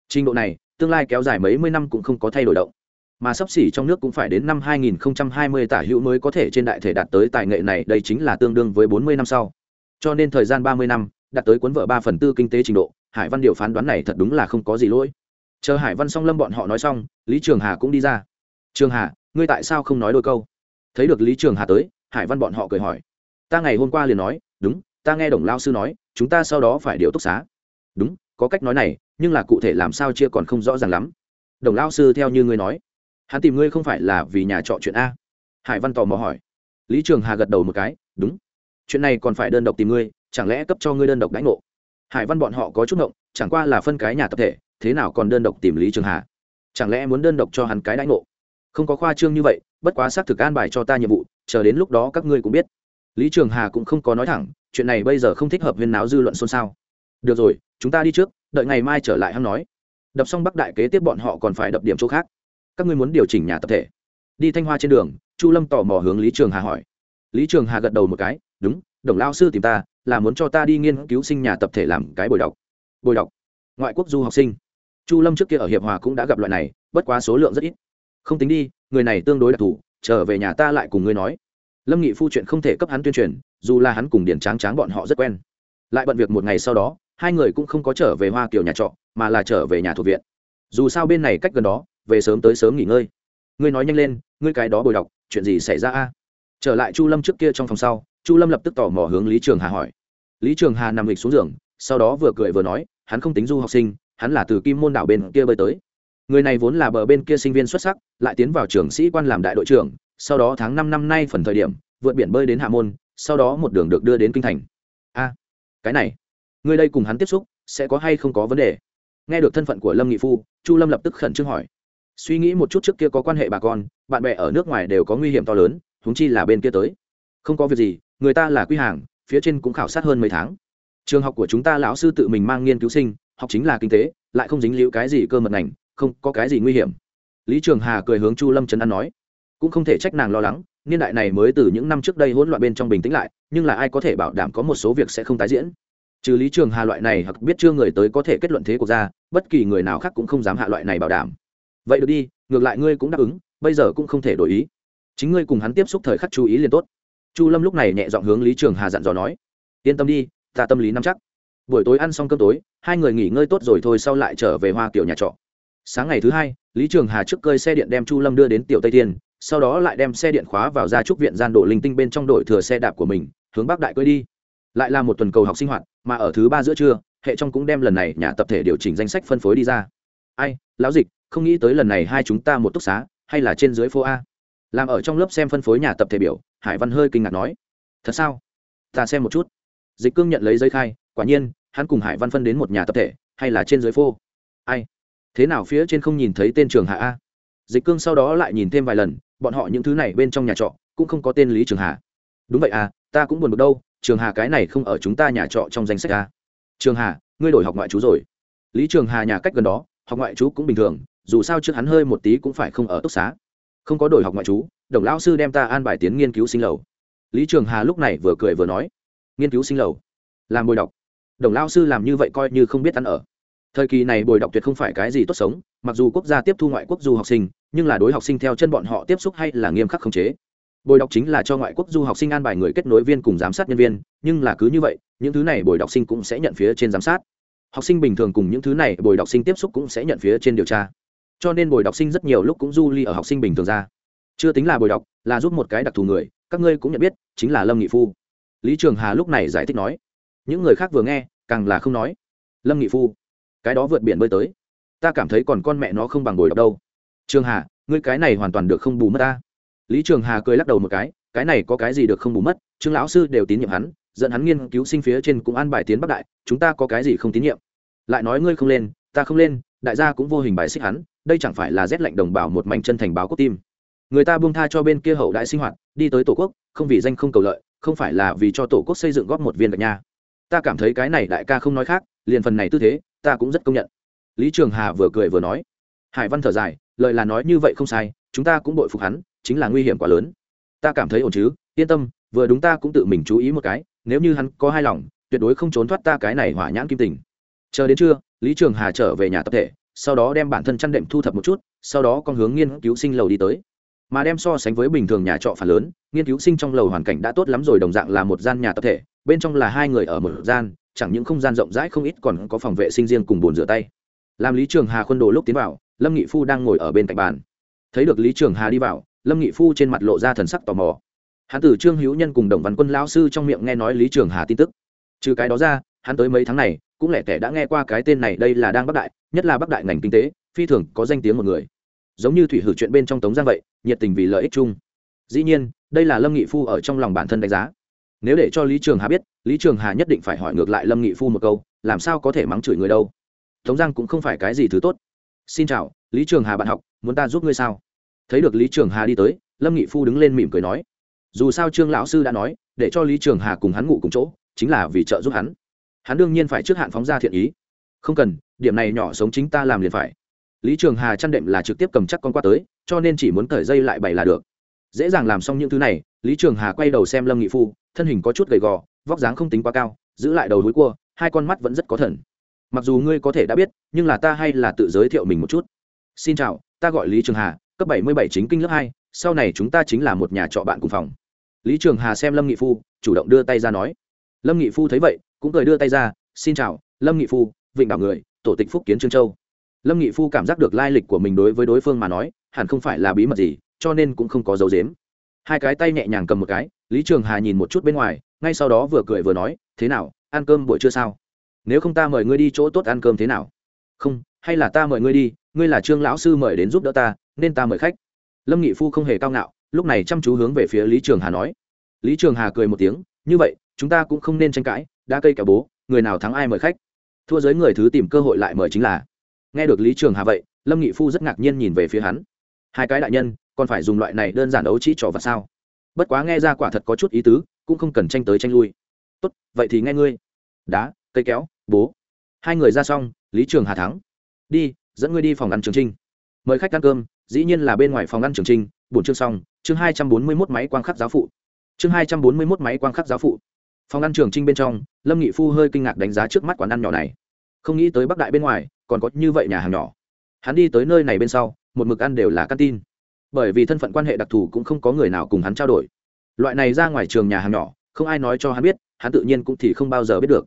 Trình độ này, tương lai kéo dài mấy mươi năm cũng không có thay đổi động mà sắp xỉ trong nước cũng phải đến năm 2020 tả hữu mới có thể trên đại thể đạt tới tài nghệ này, đây chính là tương đương với 40 năm sau. Cho nên thời gian 30 năm, đạt tới cuốn vợ ba phần tư kinh tế trình độ, hải văn điều phán đoán này thật đúng là không có gì lỗi. Chờ hải văn xong lâm bọn họ nói xong, lý trường hà cũng đi ra. Trường hà, ngươi tại sao không nói đôi câu? Thấy được lý trường hà tới, hải văn bọn họ cười hỏi. Ta ngày hôm qua liền nói, đúng, ta nghe đồng lao sư nói, chúng ta sau đó phải điều túc xá. Đúng, có cách nói này, nhưng là cụ thể làm sao chia còn không rõ ràng lắm. Đồng lao sư theo như ngươi nói hắn tìm ngươi không phải là vì nhà trọ chuyện a? Hải văn tò mò hỏi. Lý trường hà gật đầu một cái, đúng. Chuyện này còn phải đơn độc tìm ngươi, chẳng lẽ cấp cho ngươi đơn độc đánh ngộ? Hải văn bọn họ có chút ngộng, chẳng qua là phân cái nhà tập thể, thế nào còn đơn độc tìm lý trường hà? Chẳng lẽ muốn đơn độc cho hắn cái đánh ngộ? Không có khoa trương như vậy, bất quá xác thực an bài cho ta nhiệm vụ, chờ đến lúc đó các ngươi cũng biết. Lý trường hà cũng không có nói thẳng, chuyện này bây giờ không thích hợp huyên náo dư luận xôn xao. Được rồi, chúng ta đi trước, đợi ngày mai trở lại hắn nói. Đập xong bắc đại kế tiếp bọn họ còn phải đập điểm chỗ khác các ngươi muốn điều chỉnh nhà tập thể. Đi thanh hoa trên đường, chu lâm tò mò hướng lý trường hà hỏi. Lý trường hà gật đầu một cái, đúng, đồng lao sư tìm ta, là muốn cho ta đi nghiên cứu sinh nhà tập thể làm cái bồi đọc. Bồi đọc? Ngoại quốc du học sinh. Chu lâm trước kia ở hiệp hòa cũng đã gặp loại này, bất quá số lượng rất ít. Không tính đi, người này tương đối đặc thù, trở về nhà ta lại cùng ngươi nói. Lâm nghị phu chuyện không thể cấp hắn tuyên truyền, dù là hắn cùng điển tráng tráng bọn họ rất quen. Lại bận việc một ngày sau đó, hai người cũng không có trở về hoa kiểu nhà trọ, mà là trở về nhà thuộc viện. Dù sao bên này cách gần đó về sớm tới sớm nghỉ ngơi. Ngươi nói nhanh lên, ngươi cái đó bồi đọc, chuyện gì xảy ra a? Trở lại chu lâm trước kia trong phòng sau, chu lâm lập tức tỏ mò hướng lý trường hà hỏi. Lý trường hà nằm lịch xuống giường, sau đó vừa cười vừa nói, hắn không tính du học sinh, hắn là từ kim môn đảo bên kia bơi tới. Người này vốn là bờ bên kia sinh viên xuất sắc, lại tiến vào trường sĩ quan làm đại đội trưởng, sau đó tháng năm năm nay phần thời điểm, vượt biển bơi đến hạ môn, sau đó một đường được đưa đến kinh thành. A, cái này, người đây cùng hắn tiếp xúc, sẽ có hay không có vấn đề? Nghe được thân phận của lâm nghị phu, chu lâm lập tức khẩn trương hỏi suy nghĩ một chút trước kia có quan hệ bà con, bạn bè ở nước ngoài đều có nguy hiểm to lớn húng chi là bên kia tới. Không có việc gì, người ta là quy hàng, phía trên cũng khảo sát hơn mấy tháng. Trường học của chúng ta lão sư tự mình mang nghiên cứu sinh, học chính là kinh tế, lại không dính liễu cái gì cơ mật ngành, không có cái gì nguy hiểm. Lý trường hà cười hướng chu lâm trấn an nói, cũng không thể trách nàng lo lắng, niên đại này mới từ những năm trước đây hỗn loạn bên trong bình tĩnh lại, nhưng là ai có thể bảo đảm có một số việc sẽ không tái diễn? Trừ lý trường hà loại này hoặc biết chưa người tới có thể kết luận thế của ra, bất kỳ người nào khác cũng không dám hạ loại này bảo đảm vậy được đi, ngược lại ngươi cũng đáp ứng, bây giờ cũng không thể đổi ý. Chính ngươi cùng hắn tiếp xúc thời khắc chú ý liền tốt. Chu lâm lúc này nhẹ giọng hướng lý trường hà dặn dò nói, yên tâm đi, ta tâm lý nắm chắc. Buổi tối ăn xong cơm tối, hai người nghỉ ngơi tốt rồi thôi sau lại trở về hoa kiểu nhà trọ. Sáng ngày thứ hai, lý trường hà trước cơi xe điện đem chu lâm đưa đến tiểu tây thiên, sau đó lại đem xe điện khóa vào gia trúc viện gian đổ linh tinh bên trong đội thừa xe đạp của mình, hướng bắc đại cưới đi. Lại là một tuần cầu học sinh hoạt, mà ở thứ ba giữa trưa, hệ trong cũng đem lần này nhà tập thể điều chỉnh danh sách phân phối đi ra. Ai, lão dịch không nghĩ tới lần này hai chúng ta một túc xá, hay là trên dưới phố a. Làm ở trong lớp xem phân phối nhà tập thể biểu, hải văn hơi kinh ngạc nói. Thật sao? Ta xem một chút. Dịch cương nhận lấy giấy khai, quả nhiên, hắn cùng hải văn phân đến một nhà tập thể, hay là trên dưới phố? Ai? Thế nào phía trên không nhìn thấy tên trường hạ a? Dịch cương sau đó lại nhìn thêm vài lần, bọn họ những thứ này bên trong nhà trọ, cũng không có tên lý trường hà đúng vậy à ta cũng buồn bực đâu, trường hà cái này không ở chúng ta nhà trọ trong danh sách a. Trường hà ngươi đổi học ngoại chú rồi. Lý trường hà nhà cách gần đó, học ngoại chú cũng bình thường dù sao trước hắn hơi một tí cũng phải không ở túc xá. Không có đổi học ngoại trú, đồng lão sư đem ta an bài tiến nghiên cứu sinh lầu. Lý trường hà lúc này vừa cười vừa nói, nghiên cứu sinh lầu? Làm bồi đọc. Đồng lão sư làm như vậy coi như không biết ăn ở. Thời kỳ này bồi đọc tuyệt không phải cái gì tốt sống, mặc dù quốc gia tiếp thu ngoại quốc du học sinh, nhưng là đối học sinh theo chân bọn họ tiếp xúc hay là nghiêm khắc khống chế. Bồi đọc chính là cho ngoại quốc du học sinh an bài người kết nối viên cùng giám sát nhân viên, nhưng là cứ như vậy, những thứ này bồi đọc sinh cũng sẽ nhận phía trên giám sát. Học sinh bình thường cùng những thứ này bồi đọc sinh tiếp xúc cũng sẽ nhận phía trên điều tra cho nên bồi đọc sinh rất nhiều lúc cũng du ly ở học sinh bình thường ra. Chưa tính là bồi đọc, là giúp một cái đặc thù người, các ngươi cũng nhận biết, chính là lâm nghị phu. Lý trường hà lúc này giải thích nói, những người khác vừa nghe, càng là không nói. Lâm nghị phu, cái đó vượt biển bơi tới. Ta cảm thấy còn con mẹ nó không bằng bồi đọc đâu. Trường hà, ngươi cái này hoàn toàn được không bù mất ta. Lý trường hà cười lắc đầu một cái cái này có cái gì được không bù mất, trương lão sư đều tín nhiệm hắn, dẫn hắn nghiên cứu sinh phía trên cũng an bài tiến bắc đại, chúng ta có cái gì không tín nhiệm? Lại nói ngươi không lên, ta không lên đại gia cũng vô hình bài xích hắn, đây chẳng phải là rét lạnh đồng bào một mảnh chân thành báo quốc tim. Người ta buông tha cho bên kia hậu đại sinh hoạt, đi tới tổ quốc, không vì danh không cầu lợi, không phải là vì cho tổ quốc xây dựng góp một viên gạch nha. Ta cảm thấy cái này đại ca không nói khác, liền phần này tư thế, ta cũng rất công nhận. Lý trường hà vừa cười vừa nói. Hải văn thở dài, lời là nói như vậy không sai, chúng ta cũng bội phục hắn, chính là nguy hiểm quá lớn. Ta cảm thấy ổn chứ, yên tâm, vừa đúng ta cũng tự mình chú ý một cái, nếu như hắn có hai lòng, tuyệt đối không trốn thoát ta cái này hỏa nhãn kim tình chờ đến trưa, lý trường hà trở về nhà tập thể, sau đó đem bản thân chăn đệm thu thập một chút, sau đó con hướng nghiên cứu sinh lầu đi tới. Mà đem so sánh với bình thường nhà trọ phản lớn, nghiên cứu sinh trong lầu hoàn cảnh đã tốt lắm rồi, đồng dạng là một gian nhà tập thể, bên trong là hai người ở một gian, chẳng những không gian rộng rãi, không ít còn có phòng vệ sinh riêng cùng bồn rửa tay. Làm lý trường hà khuôn đồ lúc tiến vào, lâm nghị phu đang ngồi ở bên cạnh bàn. Thấy được lý trường hà đi vào, lâm nghị phu trên mặt lộ ra thần sắc tò mò. Hắn từ trương hữu nhân cùng đồng văn quân lao sư trong miệng nghe nói lý trường hà tin tức. Trừ cái đó ra, hắn tới mấy tháng này cũng lẻ tẻ đã nghe qua cái tên này, đây là đang bắc đại, nhất là bắc đại ngành kinh tế, phi thường có danh tiếng một người. Giống như thủy hử chuyện bên trong tống giang vậy, nhiệt tình vì lợi ích chung. Dĩ nhiên, đây là lâm nghị phu ở trong lòng bản thân đánh giá. Nếu để cho lý trường hà biết, lý trường hà nhất định phải hỏi ngược lại lâm nghị phu một câu, làm sao có thể mắng chửi người đâu? Tống giang cũng không phải cái gì thứ tốt. Xin chào, lý trường hà bạn học, muốn ta giúp ngươi sao? Thấy được lý trường hà đi tới, lâm nghị phu đứng lên mỉm cười nói. Dù sao trương lão sư đã nói, để cho lý trường hà cùng hắn ngủ cùng chỗ, chính là vì trợ giúp hắn hắn đương nhiên phải trước hạn phóng ra thiện ý. Không cần, điểm này nhỏ sống chính ta làm liền phải. Lý trường hà chăn đệm là trực tiếp cầm chắc con qua tới, cho nên chỉ muốn cởi dây lại bày là được. Dễ dàng làm xong những thứ này, lý trường hà quay đầu xem lâm nghị phu, thân hình có chút gầy gò, vóc dáng không tính quá cao, giữ lại đầu hối cua, hai con mắt vẫn rất có thần. Mặc dù ngươi có thể đã biết, nhưng là ta hay là tự giới thiệu mình một chút. Xin chào, ta gọi lý trường hà, cấp bảy mươi bảy chính kinh lớp hai, sau này chúng ta chính là một nhà trọ bạn cùng phòng. Lý trường hà xem lâm nghị phu, chủ động đưa tay ra nói. Lâm nghị phu thấy vậy cũng cười đưa tay ra, xin chào, lâm nghị phu, vịnh đảo người, tổ tịch phúc kiến trương châu. Lâm nghị phu cảm giác được lai lịch của mình đối với đối phương mà nói, hẳn không phải là bí mật gì, cho nên cũng không có dấu dếm hai cái tay nhẹ nhàng cầm một cái, lý trường hà nhìn một chút bên ngoài, ngay sau đó vừa cười vừa nói, thế nào, ăn cơm buổi trưa sao? Nếu không ta mời ngươi đi chỗ tốt ăn cơm thế nào? Không, hay là ta mời ngươi đi, ngươi là trương lão sư mời đến giúp đỡ ta, nên ta mời khách. Lâm nghị phu không hề cao ngạo, lúc này chăm chú hướng về phía lý trường hà nói. Lý trường hà cười một tiếng, như vậy, chúng ta cũng không nên tranh cãi đã cây kẹo bố, người nào thắng ai mời khách. Thua giới người thứ tìm cơ hội lại mời chính là. Nghe được lý trường hà vậy, lâm nghị phu rất ngạc nhiên nhìn về phía hắn. Hai cái đại nhân, còn phải dùng loại này đơn giản ấu trĩ trò vật sao? Bất quá nghe ra quả thật có chút ý tứ, cũng không cần tranh tới tranh lui. Tốt, vậy thì nghe ngươi. Đá, cây kéo, bố. Hai người ra xong, lý trường hà thắng. Đi, dẫn ngươi đi phòng ăn trường trinh. Mời khách ăn cơm, dĩ nhiên là bên ngoài phòng ăn trường trinh. Bổn chương xong, chương hai trăm bốn mươi mốt máy quang khắc giáo phụ. Chương hai trăm bốn mươi mốt máy quang khắc giáo phụ phòng ăn trường trinh bên trong, lâm nghị phu hơi kinh ngạc đánh giá trước mắt quán ăn nhỏ này. Không nghĩ tới bắc đại bên ngoài, còn có như vậy nhà hàng nhỏ. Hắn đi tới nơi này bên sau, một mực ăn đều là căn tin bởi vì thân phận quan hệ đặc thù cũng không có người nào cùng hắn trao đổi. Loại này ra ngoài trường nhà hàng nhỏ, không ai nói cho hắn biết, hắn tự nhiên cũng thì không bao giờ biết được.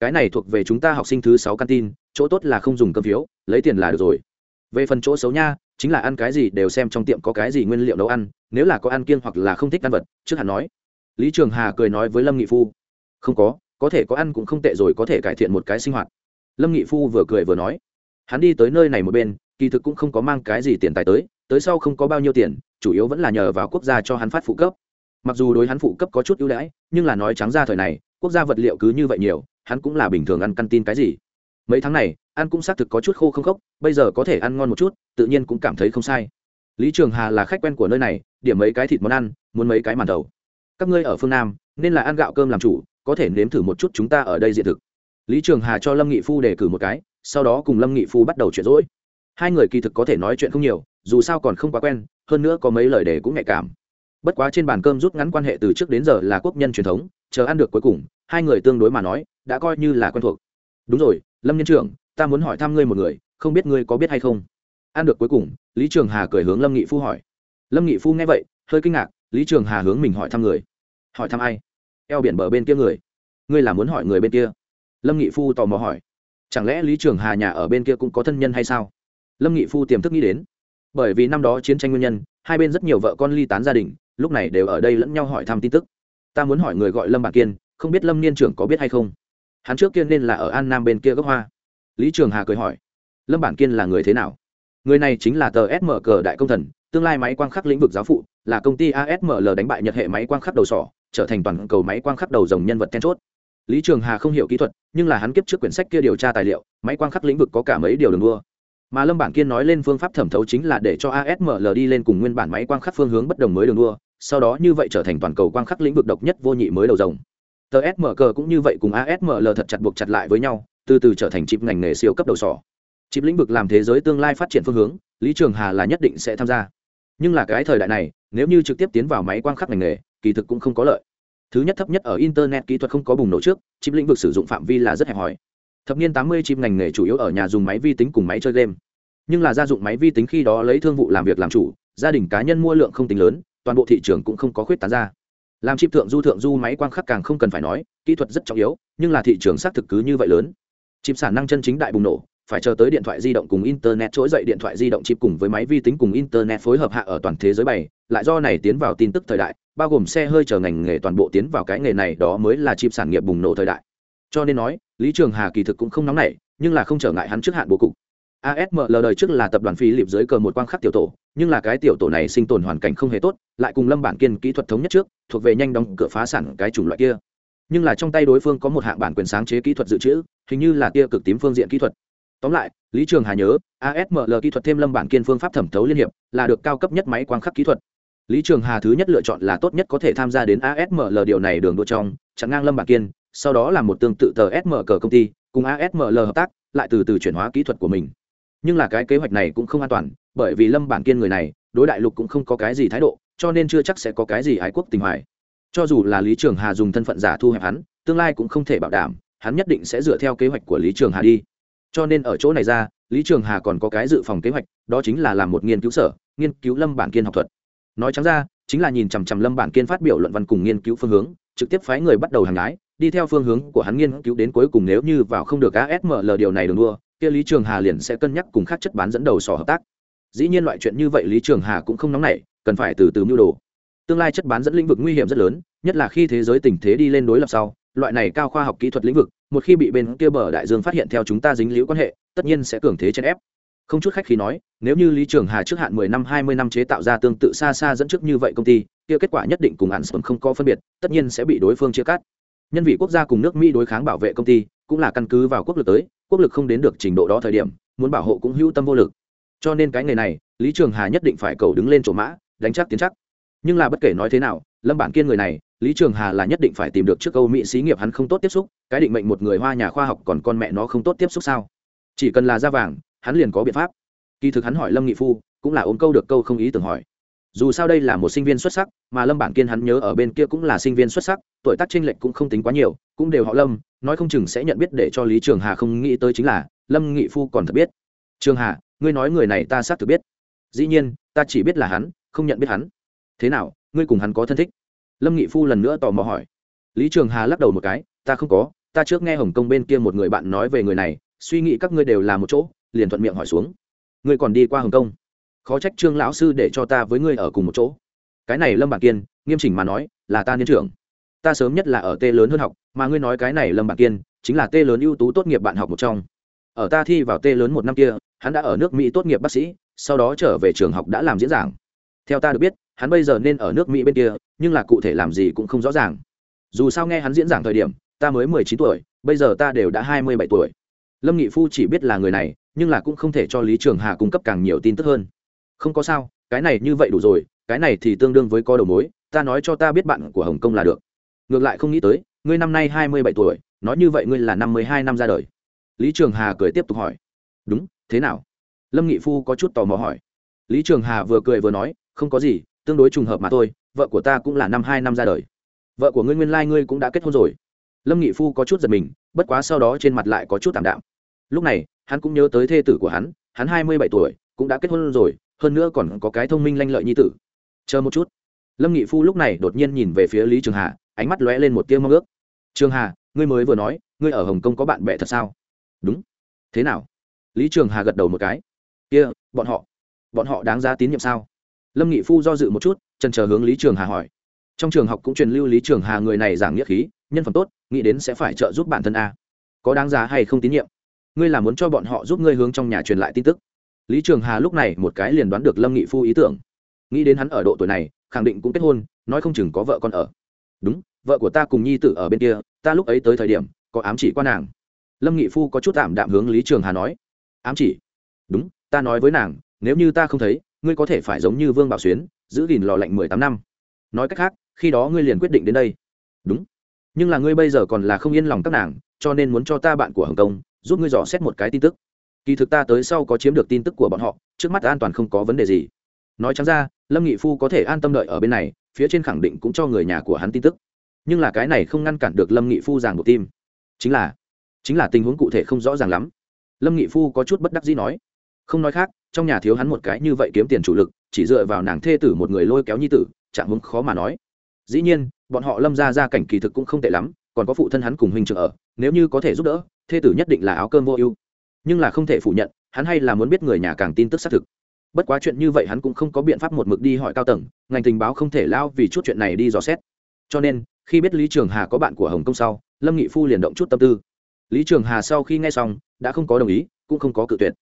Cái này thuộc về chúng ta học sinh thứ sáu căn tin chỗ tốt là không dùng cơm phiếu, lấy tiền là được rồi. Về phần chỗ xấu nha, chính là ăn cái gì đều xem trong tiệm có cái gì nguyên liệu nấu ăn, nếu là có ăn kiêng hoặc là không thích ăn vật, trước hẳn nói. Lý trường hà cười nói với lâm nghị phu không có có thể có ăn cũng không tệ rồi có thể cải thiện một cái sinh hoạt. Lâm nghị phu vừa cười vừa nói, hắn đi tới nơi này một bên, kỳ thực cũng không có mang cái gì tiền tài tới tới sau không có bao nhiêu tiền, chủ yếu vẫn là nhờ vào quốc gia cho hắn phát phụ cấp. Mặc dù đối hắn phụ cấp có chút ưu đãi, nhưng là nói trắng ra thời này, quốc gia vật liệu cứ như vậy nhiều, hắn cũng là bình thường ăn căn tin cái gì. Mấy tháng này, ăn cũng xác thực có chút khô không khốc, bây giờ có thể ăn ngon một chút, tự nhiên cũng cảm thấy không sai. Lý trường hà là khách quen của nơi này, điểm mấy cái thịt món ăn, muốn mấy cái màn đầu. Các ngươi ở phương nam, nên là ăn gạo cơm làm chủ có thể nếm thử một chút chúng ta ở đây diện thực. Lý trường hà cho lâm nghị phu đề cử một cái, sau đó cùng lâm nghị phu bắt đầu chuyện rỗi. Hai người kỳ thực có thể nói chuyện không nhiều, dù sao còn không quá quen, hơn nữa có mấy lời đề cũng nhạy cảm. Bất quá trên bàn cơm rút ngắn quan hệ từ trước đến giờ là quốc nhân truyền thống, chờ ăn được cuối cùng, hai người tương đối mà nói, đã coi như là quen thuộc. Đúng rồi, lâm nhân trưởng, ta muốn hỏi thăm ngươi một người, không biết ngươi có biết hay không? Ăn được cuối cùng, lý trường hà cười hướng lâm nghị phu hỏi. Lâm nghị phu nghe vậy, hơi kinh ngạc, lý trường hà hướng mình hỏi thăm người. Hỏi thăm ai? Eo biển bờ bên kia người. Ngươi là muốn hỏi người bên kia? Lâm nghị phu tò mò hỏi. Chẳng lẽ lý trường hà nhà ở bên kia cũng có thân nhân hay sao? Lâm nghị phu tiềm thức nghĩ đến. Bởi vì năm đó chiến tranh nguyên nhân, hai bên rất nhiều vợ con ly tán gia đình, lúc này đều ở đây lẫn nhau hỏi thăm tin tức. Ta muốn hỏi người gọi lâm bản kiên, không biết lâm niên trưởng có biết hay không? Hắn trước kia nên là ở an nam bên kia gốc hoa. Lý trường hà cười hỏi. Lâm bản kiên là người thế nào? Người này chính là tờ sm cờ đại công thần, tương lai máy quang khắc lĩnh vực giáo phụ, là công ty asml đánh bại nhật hệ máy quang khắc đầu sỏ trở thành toàn cầu máy quang khắc đầu dòng nhân vật then chốt. Lý trường hà không hiểu kỹ thuật, nhưng là hắn kiếp trước quyển sách kia điều tra tài liệu, máy quang khắc lĩnh vực có cả mấy điều đường đua. Mà lâm bản kiên nói lên phương pháp thẩm thấu chính là để cho asml đi lên cùng nguyên bản máy quang khắc phương hướng bất đồng mới đường đua, sau đó như vậy trở thành toàn cầu quang khắc lĩnh vực độc nhất vô nhị mới đầu rồng tờ smg cũng như vậy cùng asml thật chặt buộc chặt lại với nhau, từ từ trở thành chip ngành nghề siêu cấp đầu sỏ. Chip lĩnh vực làm thế giới tương lai phát triển phương hướng, lý trường hà là nhất định sẽ tham gia. Nhưng là cái thời đại này, nếu như trực tiếp tiến vào máy quang khắc ngành nghề kỳ thực cũng không có lợi. Thứ nhất thấp nhất ở internet kỹ thuật không có bùng nổ trước, chip lĩnh vực sử dụng phạm vi là rất hẹp hòi. Thập niên tám mươi chip ngành nghề chủ yếu ở nhà dùng máy vi tính cùng máy chơi game. Nhưng là gia dụng máy vi tính khi đó lấy thương vụ làm việc làm chủ, gia đình cá nhân mua lượng không tính lớn, toàn bộ thị trường cũng không có khuyết tán ra. Làm chip thượng du thượng du máy quang khắc càng không cần phải nói, kỹ thuật rất trọng yếu, nhưng là thị trường xác thực cứ như vậy lớn. Chip sản năng chân chính đại bùng nổ phải chờ tới điện thoại di động cùng internet trỗi dậy, điện thoại di động chip cùng với máy vi tính cùng internet phối hợp hạ ở toàn thế giới bày. Lại do này tiến vào tin tức thời đại, bao gồm xe hơi chờ ngành nghề toàn bộ tiến vào cái nghề này, đó mới là chip sản nghiệp bùng nổ thời đại. Cho nên nói, lý trường hà kỳ thực cũng không nóng nảy, nhưng là không trở ngại hắn trước hạn bố cục. Asml đời trước là tập đoàn phi lịp dưới cờ một quang khắc tiểu tổ, nhưng là cái tiểu tổ này sinh tồn hoàn cảnh không hề tốt, lại cùng lâm bản kiên kỹ thuật thống nhất trước, thuộc về nhanh đóng cửa phá sản cái chủng loại kia. Nhưng là trong tay đối phương có một hạng bản quyền sáng chế kỹ thuật dự trữ, hình như là tia cực tím phương diện kỹ thuật tóm lại, lý trường hà nhớ asml kỹ thuật thêm lâm bản kiên phương pháp thẩm thấu liên hiệp, là được cao cấp nhất máy quang khắc kỹ thuật. Lý trường hà thứ nhất lựa chọn là tốt nhất có thể tham gia đến asml điều này đường đua trong, chặn ngang lâm bản kiên, sau đó là một tương tự tờ sm cờ công ty, cùng asml hợp tác, lại từ từ chuyển hóa kỹ thuật của mình. Nhưng là cái kế hoạch này cũng không an toàn, bởi vì lâm bản kiên người này, đối đại lục cũng không có cái gì thái độ, cho nên chưa chắc sẽ có cái gì ái quốc tình hoài. Cho dù là lý trường hà dùng thân phận giả thu hẹp hắn, tương lai cũng không thể bảo đảm, hắn nhất định sẽ dựa theo kế hoạch của lý trường hà đi cho nên ở chỗ này ra, lý trường hà còn có cái dự phòng kế hoạch, đó chính là làm một nghiên cứu sở, nghiên cứu lâm bản kiên học thuật. Nói trắng ra, chính là nhìn chằm chằm lâm bản kiên phát biểu luận văn cùng nghiên cứu phương hướng, trực tiếp phái người bắt đầu hàng lái, đi theo phương hướng của hắn nghiên cứu đến cuối cùng nếu như vào không được asml điều này đường đua, kia lý trường hà liền sẽ cân nhắc cùng các chất bán dẫn đầu sò hợp tác. Dĩ nhiên loại chuyện như vậy lý trường hà cũng không nóng nảy, cần phải từ từ mưu đồ. Tương lai chất bán dẫn lĩnh vực nguy hiểm rất lớn, nhất là khi thế giới tình thế đi lên đối lập sau, loại này cao khoa học kỹ thuật lĩnh vực một khi bị bên kia bờ đại dương phát hiện theo chúng ta dính liễu quan hệ, tất nhiên sẽ cường thế chèn ép. Không chút khách khí nói, nếu như lý trường hà trước hạn mười năm, hai mươi năm chế tạo ra tương tự xa xa dẫn trước như vậy công ty, kia kết quả nhất định cùng hạn sớm không có phân biệt, tất nhiên sẽ bị đối phương chia cắt. Nhân vị quốc gia cùng nước mỹ đối kháng bảo vệ công ty, cũng là căn cứ vào quốc lực tới, quốc lực không đến được trình độ đó thời điểm, muốn bảo hộ cũng hữu tâm vô lực. Cho nên cái nghề này, lý trường hà nhất định phải cầu đứng lên chỗ mã, đánh chắc tiến chắc. Nhưng là bất kể nói thế nào, lâm bản kiên người này lý trường hà là nhất định phải tìm được trước câu mỹ xí nghiệp hắn không tốt tiếp xúc, cái định mệnh một người hoa nhà khoa học còn con mẹ nó không tốt tiếp xúc sao? Chỉ cần là da vàng, hắn liền có biện pháp. Kỳ thực hắn hỏi lâm nghị phu, cũng là ôm câu được câu không ý tưởng hỏi. Dù sao đây là một sinh viên xuất sắc, mà lâm bản kiên hắn nhớ ở bên kia cũng là sinh viên xuất sắc, tuổi tác tranh lệch cũng không tính quá nhiều, cũng đều họ lâm, nói không chừng sẽ nhận biết để cho lý trường hà không nghĩ tới chính là, lâm nghị phu còn thật biết. Trường hà, ngươi nói người này ta xác thực biết. Dĩ nhiên, ta chỉ biết là hắn, không nhận biết hắn. Thế nào, ngươi cùng hắn có thân thích? Lâm nghị phu lần nữa tò mò hỏi. Lý trường hà lắc đầu một cái, ta không có, ta trước nghe hồng kông bên kia một người bạn nói về người này, suy nghĩ các ngươi đều là một chỗ, liền thuận miệng hỏi xuống. Ngươi còn đi qua hồng kông? Khó trách trương lão sư để cho ta với ngươi ở cùng một chỗ. Cái này lâm bản kiên, nghiêm chỉnh mà nói, là ta niên trưởng. Ta sớm nhất là ở t lớn hơn học, mà ngươi nói cái này lâm bạc kiên, chính là t lớn ưu tú tốt nghiệp bạn học một trong. Ở ta thi vào t lớn một năm kia, hắn đã ở nước mỹ tốt nghiệp bác sĩ, sau đó trở về trường học đã làm diễn giảng. Theo ta được biết, hắn bây giờ nên ở nước mỹ bên kia nhưng là cụ thể làm gì cũng không rõ ràng. Dù sao nghe hắn diễn giảng thời điểm, ta mới mười chín tuổi, bây giờ ta đều đã hai mươi bảy tuổi. Lâm nghị phu chỉ biết là người này, nhưng là cũng không thể cho lý trường hà cung cấp càng nhiều tin tức hơn. Không có sao, cái này như vậy đủ rồi, cái này thì tương đương với có đầu mối, ta nói cho ta biết bạn của hồng kông là được. Ngược lại không nghĩ tới, ngươi năm nay hai mươi bảy tuổi, nói như vậy ngươi là năm mươi hai năm ra đời. Lý trường hà cười tiếp tục hỏi. Đúng, thế nào? Lâm nghị phu có chút tò mò hỏi. Lý trường hà vừa cười vừa nói, không có gì, tương đối trùng hợp mà thôi vợ của ta cũng là năm hai năm ra đời. Vợ của ngươi nguyên lai、like、ngươi cũng đã kết hôn rồi. Lâm nghị phu có chút giật mình, bất quá sau đó trên mặt lại có chút tảm đạm. Lúc này, hắn cũng nhớ tới thê tử của hắn hắn hai mươi bảy tuổi, cũng đã kết hôn rồi, hơn nữa còn có cái thông minh lanh lợi nhi tử. Chờ một chút. Lâm nghị phu lúc này đột nhiên nhìn về phía lý trường hà, ánh mắt lóe lên một tiêu mong ước. Trường hà, ngươi mới vừa nói, ngươi ở hồng kông có bạn bè thật sao? Đúng. Thế nào? Lý trường hà gật đầu một cái. Kia, bọn họ bọn họ đáng ra tín nhiệm sao? Lâm nghị phu do dự một chút trần chờ hướng lý trường hà hỏi. Trong trường học cũng truyền lưu lý trường hà người này giảng nghĩa khí, nhân phẩm tốt, nghĩ đến sẽ phải trợ giúp bản thân a. Có đáng giá hay không tín nhiệm? Ngươi là muốn cho bọn họ giúp ngươi hướng trong nhà truyền lại tin tức. Lý trường hà lúc này một cái liền đoán được lâm nghị phu ý tưởng. Nghĩ đến hắn ở độ tuổi này, khẳng định cũng kết hôn, nói không chừng có vợ con ở. Đúng, vợ của ta cùng nhi tử ở bên kia, ta lúc ấy tới thời điểm, có ám chỉ qua nàng. Lâm nghị phu có chút tạm đạm hướng lý trường hà nói. Ám chỉ? Đúng, ta nói với nàng, nếu như ta không thấy ngươi có thể phải giống như vương bảo xuyến, giữ gìn lò lạnh mười tám năm. Nói cách khác, khi đó ngươi liền quyết định đến đây. Đúng. Nhưng là ngươi bây giờ còn là không yên lòng các nàng, cho nên muốn cho ta bạn của hồng kông giúp ngươi dò xét một cái tin tức. Kỳ thực ta tới sau có chiếm được tin tức của bọn họ, trước mắt an toàn không có vấn đề gì. Nói chắn ra, lâm nghị phu có thể an tâm đợi ở bên này, phía trên khẳng định cũng cho người nhà của hắn tin tức. Nhưng là cái này không ngăn cản được lâm nghị phu giảng một tim. Chính là chính là tình huống cụ thể không rõ ràng lắm. Lâm nghị phu có chút bất đắc dĩ nói. Không nói khác trong nhà thiếu hắn một cái như vậy kiếm tiền chủ lực, chỉ dựa vào nàng thê tử một người lôi kéo nhi tử chạm hướng khó mà nói. Dĩ nhiên, bọn họ lâm ra ra cảnh kỳ thực cũng không tệ lắm, còn có phụ thân hắn cùng huynh trưởng ở, nếu như có thể giúp đỡ, thê tử nhất định là áo cơm vô ưu. Nhưng là không thể phủ nhận, hắn hay là muốn biết người nhà càng tin tức xác thực. Bất quá chuyện như vậy hắn cũng không có biện pháp một mực đi hỏi cao tầng, ngành tình báo không thể lao vì chút chuyện này đi dò xét. Cho nên, khi biết lý trường hà có bạn của hồng kông sau, lâm nghị phu liền động chút tâm tư. Lý trường hà sau khi nghe xong, đã không có đồng ý, cũng không có cự tuyệt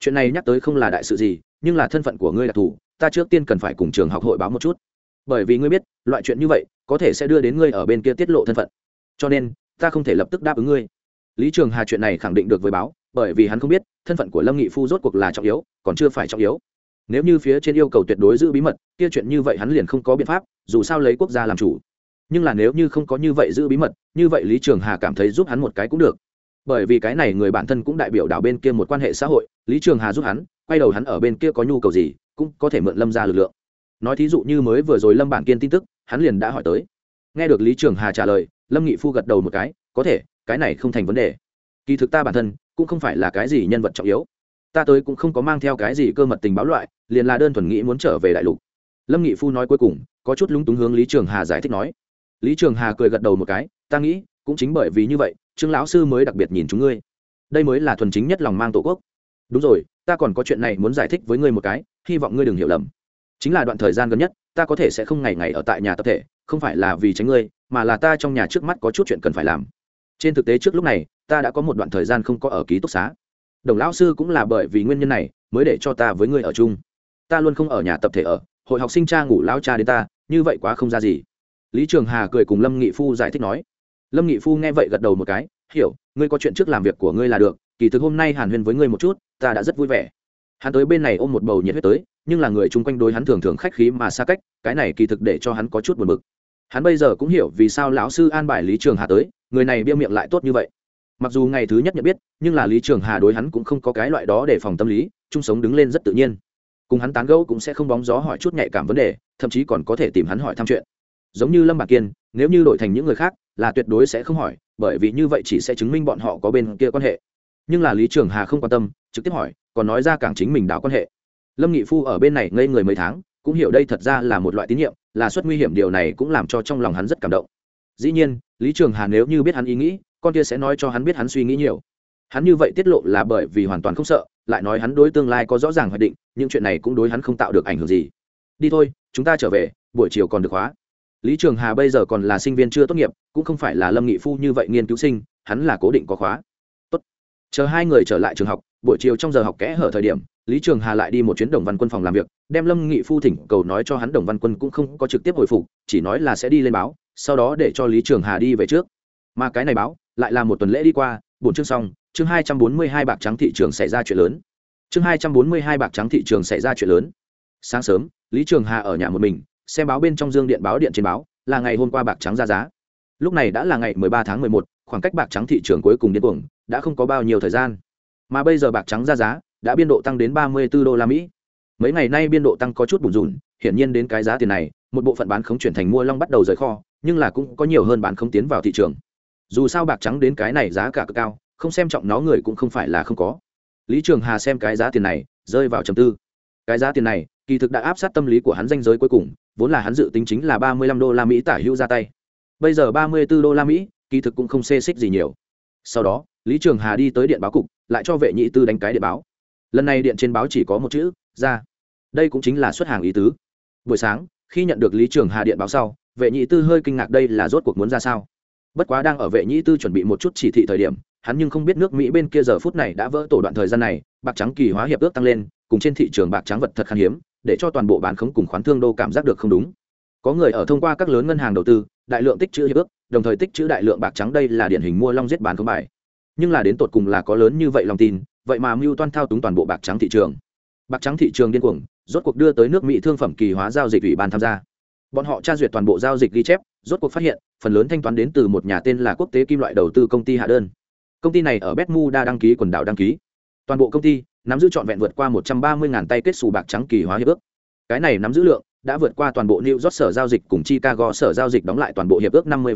chuyện này nhắc tới không là đại sự gì, nhưng là thân phận của ngươi đặc thù ta trước tiên cần phải cùng trường học hội báo một chút. Bởi vì ngươi biết, loại chuyện như vậy, có thể sẽ đưa đến ngươi ở bên kia tiết lộ thân phận. Cho nên, ta không thể lập tức đáp ứng ngươi. Lý trường hà chuyện này khẳng định được với báo, bởi vì hắn không biết, thân phận của lâm nghị phu rốt cuộc là trọng yếu, còn chưa phải trọng yếu. Nếu như phía trên yêu cầu tuyệt đối giữ bí mật, kia chuyện như vậy hắn liền không có biện pháp, dù sao lấy quốc gia làm chủ. Nhưng là nếu như không có như vậy giữ bí mật, như vậy lý trường hà cảm thấy giúp hắn một cái cũng được bởi vì cái này người bản thân cũng đại biểu đảo bên kia một quan hệ xã hội, lý trường hà giúp hắn, quay đầu hắn ở bên kia có nhu cầu gì, cũng có thể mượn lâm ra lực lượng. Nói thí dụ như mới vừa rồi lâm bản kiên tin tức, hắn liền đã hỏi tới. Nghe được lý trường hà trả lời, lâm nghị phu gật đầu một cái, có thể, cái này không thành vấn đề. Kỳ thực ta bản thân, cũng không phải là cái gì nhân vật trọng yếu. Ta tới cũng không có mang theo cái gì cơ mật tình báo loại, liền là đơn thuần nghĩ muốn trở về đại lục. Lâm nghị phu nói cuối cùng, có chút lúng túng hướng lý trường hà giải thích nói. Lý trường hà cười gật đầu một cái, ta nghĩ, cũng chính bởi vì như vậy trương lão sư mới đặc biệt nhìn chúng ngươi. Đây mới là thuần chính nhất lòng mang tổ quốc. Đúng rồi, ta còn có chuyện này muốn giải thích với ngươi một cái, hy vọng ngươi đừng hiểu lầm. Chính là đoạn thời gian gần nhất, ta có thể sẽ không ngày ngày ở tại nhà tập thể, không phải là vì tránh ngươi, mà là ta trong nhà trước mắt có chút chuyện cần phải làm. Trên thực tế trước lúc này, ta đã có một đoạn thời gian không có ở ký túc xá. Đồng lão sư cũng là bởi vì nguyên nhân này, mới để cho ta với ngươi ở chung. Ta luôn không ở nhà tập thể ở, hội học sinh cha ngủ lao cha đến ta, như vậy quá không ra gì. Lý trường hà cười cùng lâm nghị phu giải thích nói lâm nghị phu nghe vậy gật đầu một cái, hiểu, ngươi có chuyện trước làm việc của ngươi là được, kỳ thực hôm nay hàn huyên với ngươi một chút, ta đã rất vui vẻ. Hắn tới bên này ôm một bầu nhiệt huyết tới, nhưng là người chung quanh đối hắn thường thường khách khí mà xa cách, cái này kỳ thực để cho hắn có chút buồn bực. Hắn bây giờ cũng hiểu vì sao lão sư an bài lý trường hà tới, người này bia miệng lại tốt như vậy. Mặc dù ngày thứ nhất nhận biết, nhưng là lý trường hà đối hắn cũng không có cái loại đó để phòng tâm lý, chung sống đứng lên rất tự nhiên. Cùng hắn tán gẫu cũng sẽ không bóng gió hỏi chút nhạy cảm vấn đề, thậm chí còn có thể tìm hắn hỏi thăm chuyện. Giống như lâm bạc kiên, nếu như đổi thành những người khác là tuyệt đối sẽ không hỏi, bởi vì như vậy chỉ sẽ chứng minh bọn họ có bên kia quan hệ. Nhưng là lý trường hà không quan tâm, trực tiếp hỏi, còn nói ra càng chính mình đảo quan hệ. Lâm nghị phu ở bên này ngây người mấy tháng, cũng hiểu đây thật ra là một loại tín nhiệm, là suất nguy hiểm điều này cũng làm cho trong lòng hắn rất cảm động. Dĩ nhiên, lý trường hà nếu như biết hắn ý nghĩ, con kia sẽ nói cho hắn biết hắn suy nghĩ nhiều. Hắn như vậy tiết lộ là bởi vì hoàn toàn không sợ, lại nói hắn đối tương lai có rõ ràng hoạch định, những chuyện này cũng đối hắn không tạo được ảnh hưởng gì. Đi thôi, chúng ta trở về, buổi chiều còn được khóa lý trường hà bây giờ còn là sinh viên chưa tốt nghiệp, cũng không phải là lâm nghị phu như vậy nghiên cứu sinh, hắn là cố định có khóa. Tốt. Chờ hai người trở lại trường học, buổi chiều trong giờ học kẽ hở thời điểm, lý trường hà lại đi một chuyến đồng văn quân phòng làm việc, đem lâm nghị phu thỉnh cầu nói cho hắn đồng văn quân cũng không có trực tiếp hồi phục, chỉ nói là sẽ đi lên báo, sau đó để cho lý trường hà đi về trước. Mà cái này báo, lại là một tuần lễ đi qua bốn chương xong, chương hai trăm bốn mươi hai bạc trắng thị trường xảy ra chuyện lớn. Chương hai trăm bốn mươi hai bạc trắng thị trường xảy ra chuyện lớn. Sáng sớm, lý trường hà ở nhà một mình xem báo bên trong dương điện báo điện trên báo là ngày hôm qua bạc trắng ra giá lúc này đã là ngày mười ba tháng mười một khoảng cách bạc trắng thị trường cuối cùng điên cuồng đã không có bao nhiêu thời gian mà bây giờ bạc trắng ra giá đã biên độ tăng đến ba mươi 34 đô la Mỹ. Mấy ngày nay biên độ tăng có chút bùn rùn, hiển nhiên đến cái giá tiền này, một bộ phận bán khống chuyển thành mua long bắt đầu rời kho, nhưng là cũng có nhiều hơn bán khống tiến vào thị trường. Dù sao bạc trắng đến cái này giá cả cực cao, không xem trọng nó người cũng không phải là không có. Lý Trường Hà xem cái giá tiền này, rơi vào trầm tư. Cái giá tiền này, kỳ thực đã áp sát tâm lý của hắn danh giới cuối cùng, vốn là hắn dự tính chính là ba mươi lăm đô la Mỹ tả hữu ra tay. Bây giờ ba mươi 34 đô la Mỹ, kỳ thực cũng không xê xích gì nhiều. Sau đó, Lý Trường Hà đi tới điện báo cục, lại cho vệ nhị tư đánh cái điện báo. Lần này điện trên báo chỉ có một chữ ra. Đây cũng chính là xuất hàng ý tứ. Buổi sáng khi nhận được lý trường hà điện báo sau vệ nhị tư hơi kinh ngạc đây là rốt cuộc muốn ra sao. Bất quá đang ở vệ nhị tư chuẩn bị một chút chỉ thị thời điểm hắn nhưng không biết nước mỹ bên kia giờ phút này đã vỡ tổ đoạn thời gian này bạc trắng kỳ hóa hiệp ước tăng lên cùng trên thị trường bạc trắng vật thật khan hiếm để cho toàn bộ bán khống cùng khoán thương đô cảm giác được không đúng. Có người ở thông qua các lớn ngân hàng đầu tư, đại lượng tích chữ hiệp ước, đồng thời tích chữ đại lượng bạc trắng, đây là điển hình mua long giết bán không bài. Nhưng là đến tột cùng là có lớn như vậy lòng tin, vậy mà mưu toan thao túng toàn bộ bạc trắng thị trường. Bạc trắng thị trường điên cuồng, rốt cuộc đưa tới nước mỹ thương phẩm kỳ hóa giao dịch ủy ban tham gia. Bọn họ tra duyệt toàn bộ giao dịch ghi chép, rốt cuộc phát hiện, phần lớn thanh toán đến từ một nhà tên là quốc tế kim loại đầu tư công ty hạ đơn. Công ty này ở betmuda đăng ký quần đảo đăng ký toàn bộ công ty nắm giữ trọn vẹn vượt qua một trăm ba mươi ngàn tay kết xù bạc trắng kỳ hóa hiệp ước. Cái này nắm giữ lượng đã vượt qua toàn bộ new york sở giao dịch cùng chicago sở giao dịch đóng lại toàn bộ hiệp ước năm mươi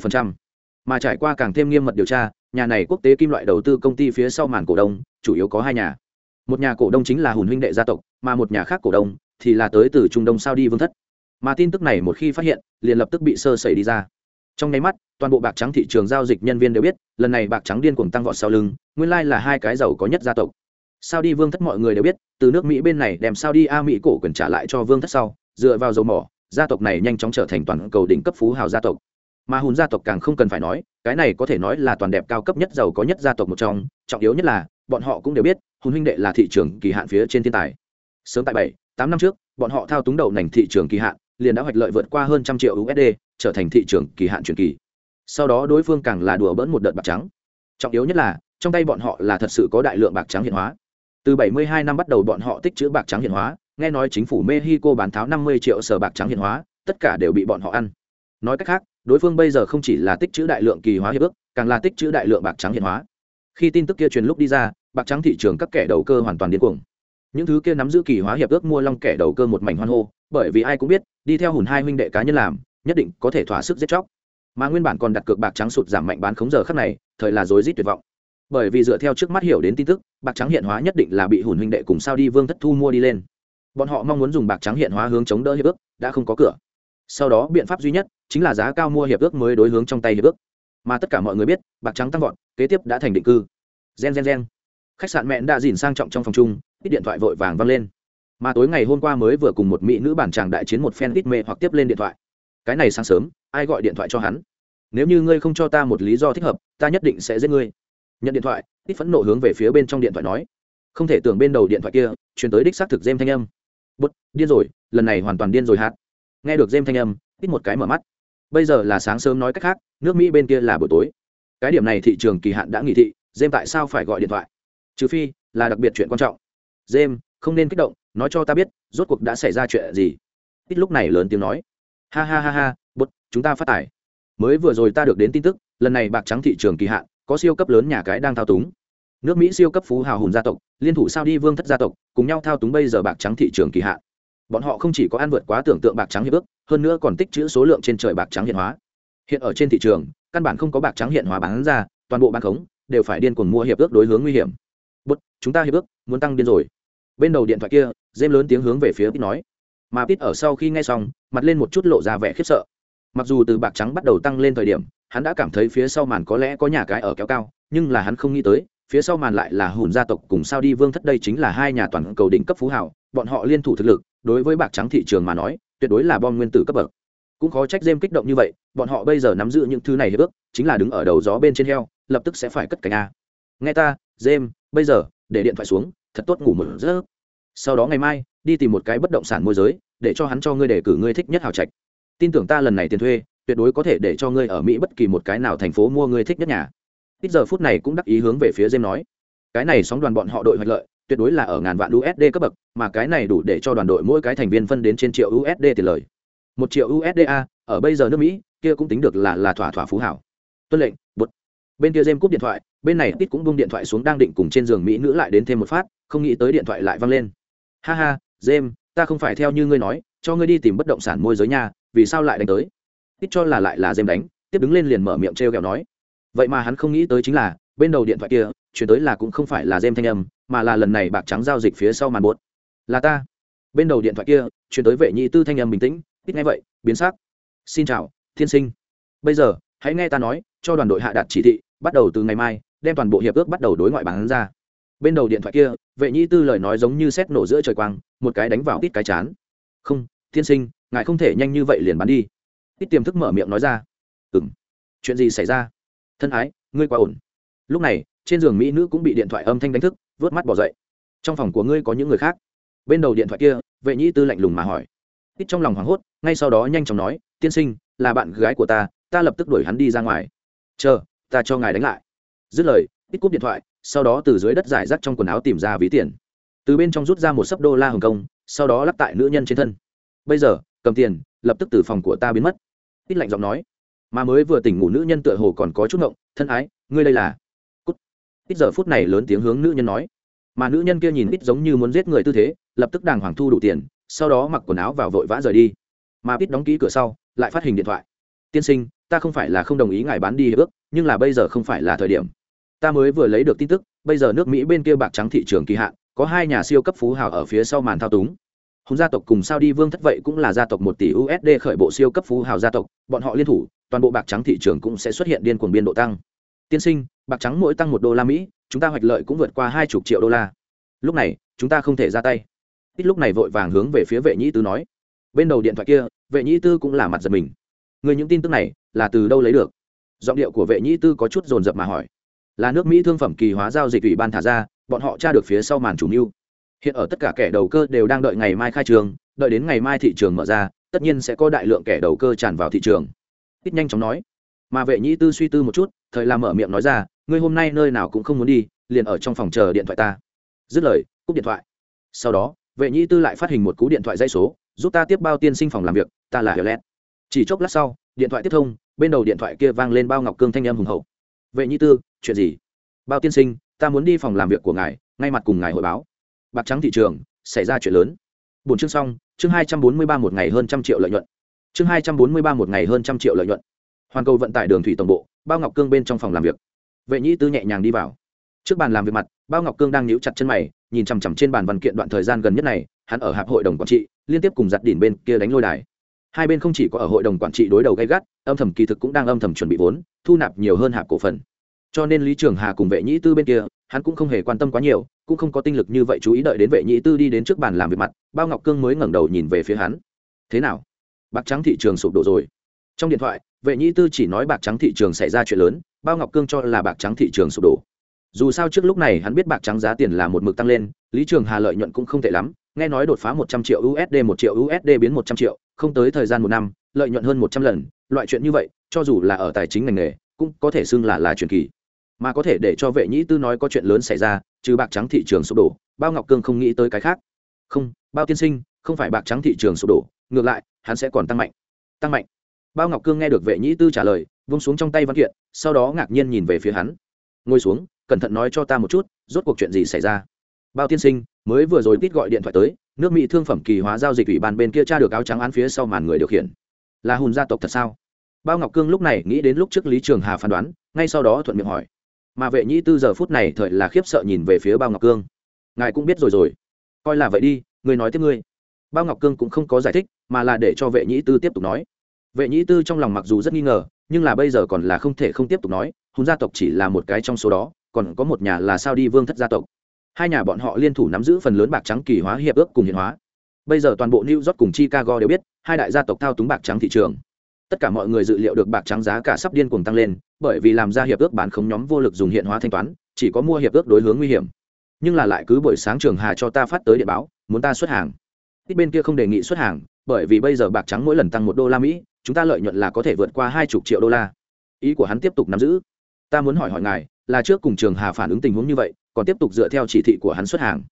mà trải qua càng thêm nghiêm mật điều tra, nhà này quốc tế kim loại đầu tư công ty phía sau màn cổ đông, chủ yếu có hai nhà. Một nhà cổ đông chính là hùn huynh đệ gia tộc, mà một nhà khác cổ đông thì là tới từ trung đông sao đi vương thất. Mà tin tức này một khi phát hiện, liền lập tức bị sơ sẩy đi ra. Trong nháy mắt, toàn bộ bạc trắng thị trường giao dịch nhân viên đều biết, lần này bạc trắng điên cuồng tăng vọt sau lưng, nguyên lai là hai cái giàu có nhất gia tộc sao đi vương thất mọi người đều biết, từ nước mỹ bên này đem sao đi a mỹ cổ quyền trả lại cho vương thất sau, dựa vào dầu mỏ, gia tộc này nhanh chóng trở thành toàn cầu đỉnh cấp phú hào gia tộc. Mà hùn gia tộc càng không cần phải nói, cái này có thể nói là toàn đẹp cao cấp nhất giàu có nhất gia tộc một trong, trọng yếu nhất là, bọn họ cũng đều biết, hùn huynh đệ là thị trường kỳ hạn phía trên thiên tài. Sớm tại bảy, tám năm trước, bọn họ thao túng đầu ngành thị trường kỳ hạn, liền đã hoạch lợi vượt qua hơn trăm triệu usd trở thành thị trường kỳ hạn truyền kỳ. Sau đó đối phương càng là đùa bỡn một đợt bạc trắng. Trọng yếu nhất là, trong tay bọn họ là thật sự có đại lượng bạc trắng hiện hóa từ 72 năm bắt đầu bọn họ tích trữ bạc trắng hiện hóa, nghe nói chính phủ mexico bán tháo 50 triệu sở bạc trắng hiện hóa, tất cả đều bị bọn họ ăn. Nói cách khác, đối phương bây giờ không chỉ là tích chữ đại lượng kỳ hóa hiệp ước, càng là tích chữ đại lượng bạc trắng hiện hóa. Khi tin tức kia truyền lúc đi ra, bạc trắng thị trường các kẻ đầu cơ hoàn toàn điên cuồng. Những thứ kia nắm giữ kỳ hóa hiệp ước mua long kẻ đầu cơ một mảnh hoan hô, bởi vì ai cũng biết, đi theo hùn hai huynh đệ cá nhân làm, nhất định có thể thỏa sức giết chóc. Mà nguyên bản còn đặt cược bạc trắng sụt giảm mạnh bán khống giờ khắc này, thời là rối rít tuyệt vọng bởi vì dựa theo trước mắt hiểu đến tin tức, bạc trắng hiện hóa nhất định là bị hùn huynh đệ cùng sao đi vương thất thu mua đi lên. Bọn họ mong muốn dùng bạc trắng hiện hóa hướng chống đỡ hiệp ước, đã không có cửa. Sau đó, biện pháp duy nhất chính là giá cao mua hiệp ước mới đối hướng trong tay hiệp ước. Mà tất cả mọi người biết, bạc trắng tăng vọt, kế tiếp đã thành định cư. Gen gen gen. Khách sạn mẹn đã dìn sang trọng trong phòng chung, ít điện thoại vội vàng văng lên. Mà tối ngày hôm qua mới vừa cùng một mỹ nữ bản tràng đại chiến một phen ít mê hoặc tiếp lên điện thoại. Cái này sáng sớm, ai gọi điện thoại cho hắn? Nếu như ngươi không cho ta một lý do thích hợp, ta nhất định sẽ giết ngươi nhận điện thoại ít phẫn nộ hướng về phía bên trong điện thoại nói. Không thể tưởng bên đầu điện thoại kia chuyển tới đích xác thực dêm thanh âm. Bút điên rồi lần này hoàn toàn điên rồi hát nghe được dêm thanh âm ít một cái mở mắt. Bây giờ là sáng sớm nói cách khác nước mỹ bên kia là buổi tối. Cái điểm này thị trường kỳ hạn đã nghỉ thị dêm tại sao phải gọi điện thoại? Trừ phi là đặc biệt chuyện quan trọng. Dêm không nên kích động nói cho ta biết rốt cuộc đã xảy ra chuyện gì? Ít lúc này lớn tiếng nói. Ha ha ha ha bút chúng ta phát tài, mới vừa rồi ta được đến tin tức lần này bạc trắng thị trường kỳ hạn có siêu cấp lớn nhà cái đang thao túng. Nước mỹ siêu cấp phú hào hùng gia tộc, liên thủ sao đi vương thất gia tộc, cùng nhau thao túng bây giờ bạc trắng thị trường kỳ hạn. Bọn họ không chỉ có ăn vượt quá tưởng tượng bạc trắng hiệp ước, hơn nữa còn tích chữ số lượng trên trời bạc trắng hiện hóa. Hiện ở trên thị trường, căn bản không có bạc trắng hiện hóa bán ra, toàn bộ bán khống đều phải điên cuồng mua hiệp ước đối hướng nguy hiểm. Bút, chúng ta hiệp ước muốn tăng điên rồi. Bên đầu điện thoại kia dêm lớn tiếng hướng về phía pít nói. Mà pít ở sau khi nghe xong, mặt lên một chút lộ ra vẻ khiếp sợ. Mặc dù từ bạc trắng bắt đầu tăng lên thời điểm hắn đã cảm thấy phía sau màn có lẽ có nhà cái ở kéo cao, nhưng là hắn không nghĩ tới, phía sau màn lại là hùn gia tộc cùng sao đi vương thất đây chính là hai nhà toàn cầu đỉnh cấp phú hảo bọn họ liên thủ thực lực, đối với bạc trắng thị trường mà nói, tuyệt đối là bom nguyên tử cấp bậc. Cũng khó trách dêm kích động như vậy, bọn họ bây giờ nắm giữ những thứ này hiệp ước, chính là đứng ở đầu gió bên trên heo, lập tức sẽ phải cất cánh a. Nghe ta dêm bây giờ, để điện thoại xuống, thật tốt ngủ một giấc. Sau đó ngày mai, đi tìm một cái bất động sản môi giới, để cho hắn cho ngươi đề cử ngươi thích nhất hào trạch. Tin tưởng ta lần này tiền thuê tuyệt đối có thể để cho ngươi ở mỹ bất kỳ một cái nào thành phố mua ngươi thích nhất nhà. Ít giờ phút này cũng đắc ý hướng về phía dêm nói cái này sóng đoàn bọn họ đội hoạch lợi tuyệt đối là ở ngàn vạn usd cấp bậc mà cái này đủ để cho đoàn đội mỗi cái thành viên phân đến trên triệu usd tiền lời. Một triệu usd a ở bây giờ nước mỹ kia cũng tính được là là thỏa thỏa phú hảo. Tuân lệnh bột bên kia dêm cúp điện thoại bên này tít cũng bung điện thoại xuống đang định cùng trên giường mỹ nữ lại đến thêm một phát không nghĩ tới điện thoại lại văng lên. Ha ha dêm ta không phải theo như ngươi nói cho ngươi đi tìm bất động sản môi giới nhà, vì sao lại đánh tới? Ít cho là lại là dêm đánh, tiếp đứng lên liền mở miệng t r e o kẹo nói. Vậy mà hắn không nghĩ tới chính là, bên đầu điện thoại kia, chuyển tới là cũng không phải là dêm thanh âm, mà là lần này bạc trắng giao dịch phía sau màn bột. Là ta. Bên đầu điện thoại kia, chuyển tới vệ nhị tư thanh âm bình tĩnh, ít nghe vậy, biến sắc. Xin chào, thiên sinh. Bây giờ, hãy nghe ta nói, cho đoàn đội hạ đạt chỉ thị, bắt đầu từ ngày mai, đem toàn bộ hiệp ước bắt đầu đối ngoại bán ra. Bên đầu điện thoại kia, vệ nhị tư lời nói giống như xét nổ giữa trời quang, một cái đánh vào tít cái chán. Không, thiên sinh, ngài không thể nhanh như vậy liền bán đi ít tiềm thức mở miệng nói ra. Ừng chuyện gì xảy ra? Thân ái, ngươi quá ổn. Lúc này, trên giường mỹ nữ cũng bị điện thoại âm thanh đánh thức, vớt mắt bỏ dậy. Trong phòng của ngươi có những người khác? Bên đầu điện thoại kia, vệ nhĩ tư lạnh lùng mà hỏi. Ít trong lòng hoảng hốt, ngay sau đó nhanh chóng nói, tiên sinh, là bạn gái của ta ta lập tức đuổi hắn đi ra ngoài. Chờ, ta cho ngài đánh lại. Dứt lời ít cúp điện thoại, sau đó từ dưới đất giải rác trong quần áo tìm ra ví tiền. Từ bên trong rút ra một sấp đô la hồng kông, sau đó lắp tại nữ nhân trên thân. Bây giờ, cầm tiền, lập tức từ phòng của ta biến mất ít lạnh giọng nói. Mà mới vừa tỉnh ngủ nữ nhân tựa hồ còn có chút ngộng, thân ái, ngươi đây là? Cút. Ít giờ phút này lớn tiếng hướng nữ nhân nói. Mà nữ nhân kia nhìn ít giống như muốn giết người tư thế, lập tức đàng hoàng thu đủ tiền, sau đó mặc quần áo vào vội vã rời đi. Mà ít đóng ký cửa sau, lại phát hình điện thoại. Tiên sinh, ta không phải là không đồng ý ngài bán đi hiệp ước, nhưng là bây giờ không phải là thời điểm. Ta mới vừa lấy được tin tức, bây giờ nước mỹ bên kia bạc trắng thị trường kỳ hạn, có hai nhà siêu cấp phú hào ở phía sau màn thao túng hùng gia tộc cùng sao đi vương thất vậy cũng là gia tộc một tỷ usd khởi bộ siêu cấp phú hào gia tộc, bọn họ liên thủ, toàn bộ bạc trắng thị trường cũng sẽ xuất hiện điên cuồng biên độ tăng. Tiên sinh, bạc trắng mỗi tăng một đô la mỹ, chúng ta hoạch lợi cũng vượt qua hai chục triệu đô la. Lúc này, chúng ta không thể ra tay. Ít lúc này vội vàng hướng về phía vệ nhĩ tư nói. Bên đầu điện thoại kia, vệ nhĩ tư cũng là mặt giật mình. Người những tin tức này, là từ đâu lấy được? Giọng điệu của vệ nhĩ tư có chút dồn dập mà hỏi. Là nước mỹ thương phẩm kỳ hóa giao dịch ủy ban thả ra, bọn họ tra được phía sau màn chủ mưu hiện ở tất cả kẻ đầu cơ đều đang đợi ngày mai khai trường, đợi đến ngày mai thị trường mở ra, tất nhiên sẽ có đại lượng kẻ đầu cơ tràn vào thị trường. Ít nhanh chóng nói. Mà vệ nhĩ tư suy tư một chút, thời làm mở miệng nói ra, ngươi hôm nay nơi nào cũng không muốn đi, liền ở trong phòng chờ điện thoại ta. Dứt lời, cúp điện thoại. Sau đó, vệ nhĩ tư lại phát hình một cú điện thoại dây số, giúp ta tiếp bao tiên sinh phòng làm việc, ta là hiểu lét chỉ chốc lát sau, điện thoại tiếp thông, bên đầu điện thoại kia vang lên bao ngọc cương thanh âm hùng hậu. Vệ nhĩ tư, chuyện gì? Bao tiên sinh, ta muốn đi phòng làm việc của ngài, ngay mặt cùng ngài hội báo bạc trắng thị trường, xảy ra chuyện lớn. Bốn chương xong, chương hai trăm bốn mươi ba một ngày hơn trăm triệu lợi nhuận. Chương hai trăm bốn mươi ba một ngày hơn trăm triệu lợi nhuận. Hoàn cầu vận tải đường thủy tổng bộ, bao ngọc cương bên trong phòng làm việc. Vệ nhĩ tư nhẹ nhàng đi vào. Trước bàn làm việc mặt, bao ngọc cương đang níu chặt chân mày, nhìn chằm chằm trên bàn văn kiện đoạn thời gian gần nhất này, hắn ở hạp hội đồng quản trị, liên tiếp cùng giặt đỉn bên kia đánh lôi đài. Hai bên không chỉ có ở hội đồng quản trị đối đầu gay gắt, âm thầm kỳ thực cũng đang âm thầm chuẩn bị vốn, thu nạp nhiều hơn hạp cổ phần. Cho nên lý trường hà cùng vệ nhĩ tư bên kia, hắn cũng không hề quan tâm quá nhiều cũng không có tinh lực như vậy chú ý đợi đến vệ nhị tư đi đến trước bàn làm việc mặt, bao ngọc cương mới ngẩng đầu nhìn về phía hắn. Thế nào? Bạc trắng thị trường sụp đổ rồi. Trong điện thoại, vệ nhị tư chỉ nói bạc trắng thị trường xảy ra chuyện lớn, bao ngọc cương cho là bạc trắng thị trường sụp đổ. Dù sao trước lúc này hắn biết bạc trắng giá tiền là một mực tăng lên, lý trường hà lợi nhuận cũng không tệ lắm, nghe nói đột phá một trăm triệu usd một triệu usd biến một trăm triệu, không tới thời gian một năm, lợi nhuận hơn một trăm lần, loại chuyện như vậy, cho dù là ở tài chính ngành nghề, cũng có thể xưng là là truyền kỳ mà có thể để cho vệ nhĩ tư nói có chuyện lớn xảy ra, trừ bạc trắng thị trường sụp đổ, bao ngọc cương không nghĩ tới cái khác. Không, bao tiên sinh, không phải bạc trắng thị trường sụp đổ, ngược lại, hắn sẽ còn tăng mạnh. Tăng mạnh. Bao ngọc cương nghe được vệ nhĩ tư trả lời, vung xuống trong tay văn kiện, sau đó ngạc nhiên nhìn về phía hắn. Ngồi xuống, cẩn thận nói cho ta một chút, rốt cuộc chuyện gì xảy ra? Bao tiên sinh, mới vừa rồi tít gọi điện thoại tới, nước mỹ thương phẩm kỳ hóa giao dịch ủy ban bên kia tra được áo trắng án phía sau màn người điều khiển. Là hùn gia tộc thật sao? Bao ngọc cương lúc này nghĩ đến lúc trước lý trường hà phán đoán, ngay sau đó thuận miệng hỏi mà vệ nhĩ tư giờ phút này thời là khiếp sợ nhìn về phía bao ngọc cương. Ngài cũng biết rồi rồi. Coi là vậy đi, người nói tiếp ngươi. Bao ngọc cương cũng không có giải thích, mà là để cho vệ nhĩ tư tiếp tục nói. Vệ nhĩ tư trong lòng mặc dù rất nghi ngờ, nhưng là bây giờ còn là không thể không tiếp tục nói, hùng gia tộc chỉ là một cái trong số đó, còn có một nhà là sao đi vương thất gia tộc. Hai nhà bọn họ liên thủ nắm giữ phần lớn bạc trắng kỳ hóa hiệp ước cùng hiện hóa. Bây giờ toàn bộ new york cùng chicago đều biết, hai đại gia tộc thao túng bạc trắng thị trường tất cả mọi người dự liệu được bạc trắng giá cả sắp điên cuồng tăng lên, bởi vì làm ra hiệp ước bán khống nhóm vô lực dùng hiện hóa thanh toán, chỉ có mua hiệp ước đối hướng nguy hiểm. Nhưng là lại cứ buổi sáng trường hà cho ta phát tới điện báo, muốn ta xuất hàng. Ít bên kia không đề nghị xuất hàng, bởi vì bây giờ bạc trắng mỗi lần tăng một đô la mỹ, chúng ta lợi nhuận là có thể vượt qua hai chục triệu đô la. Ý của hắn tiếp tục nắm giữ. Ta muốn hỏi hỏi ngài, là trước cùng trường hà phản ứng tình huống như vậy, còn tiếp tục dựa theo chỉ thị của hắn xuất hàng.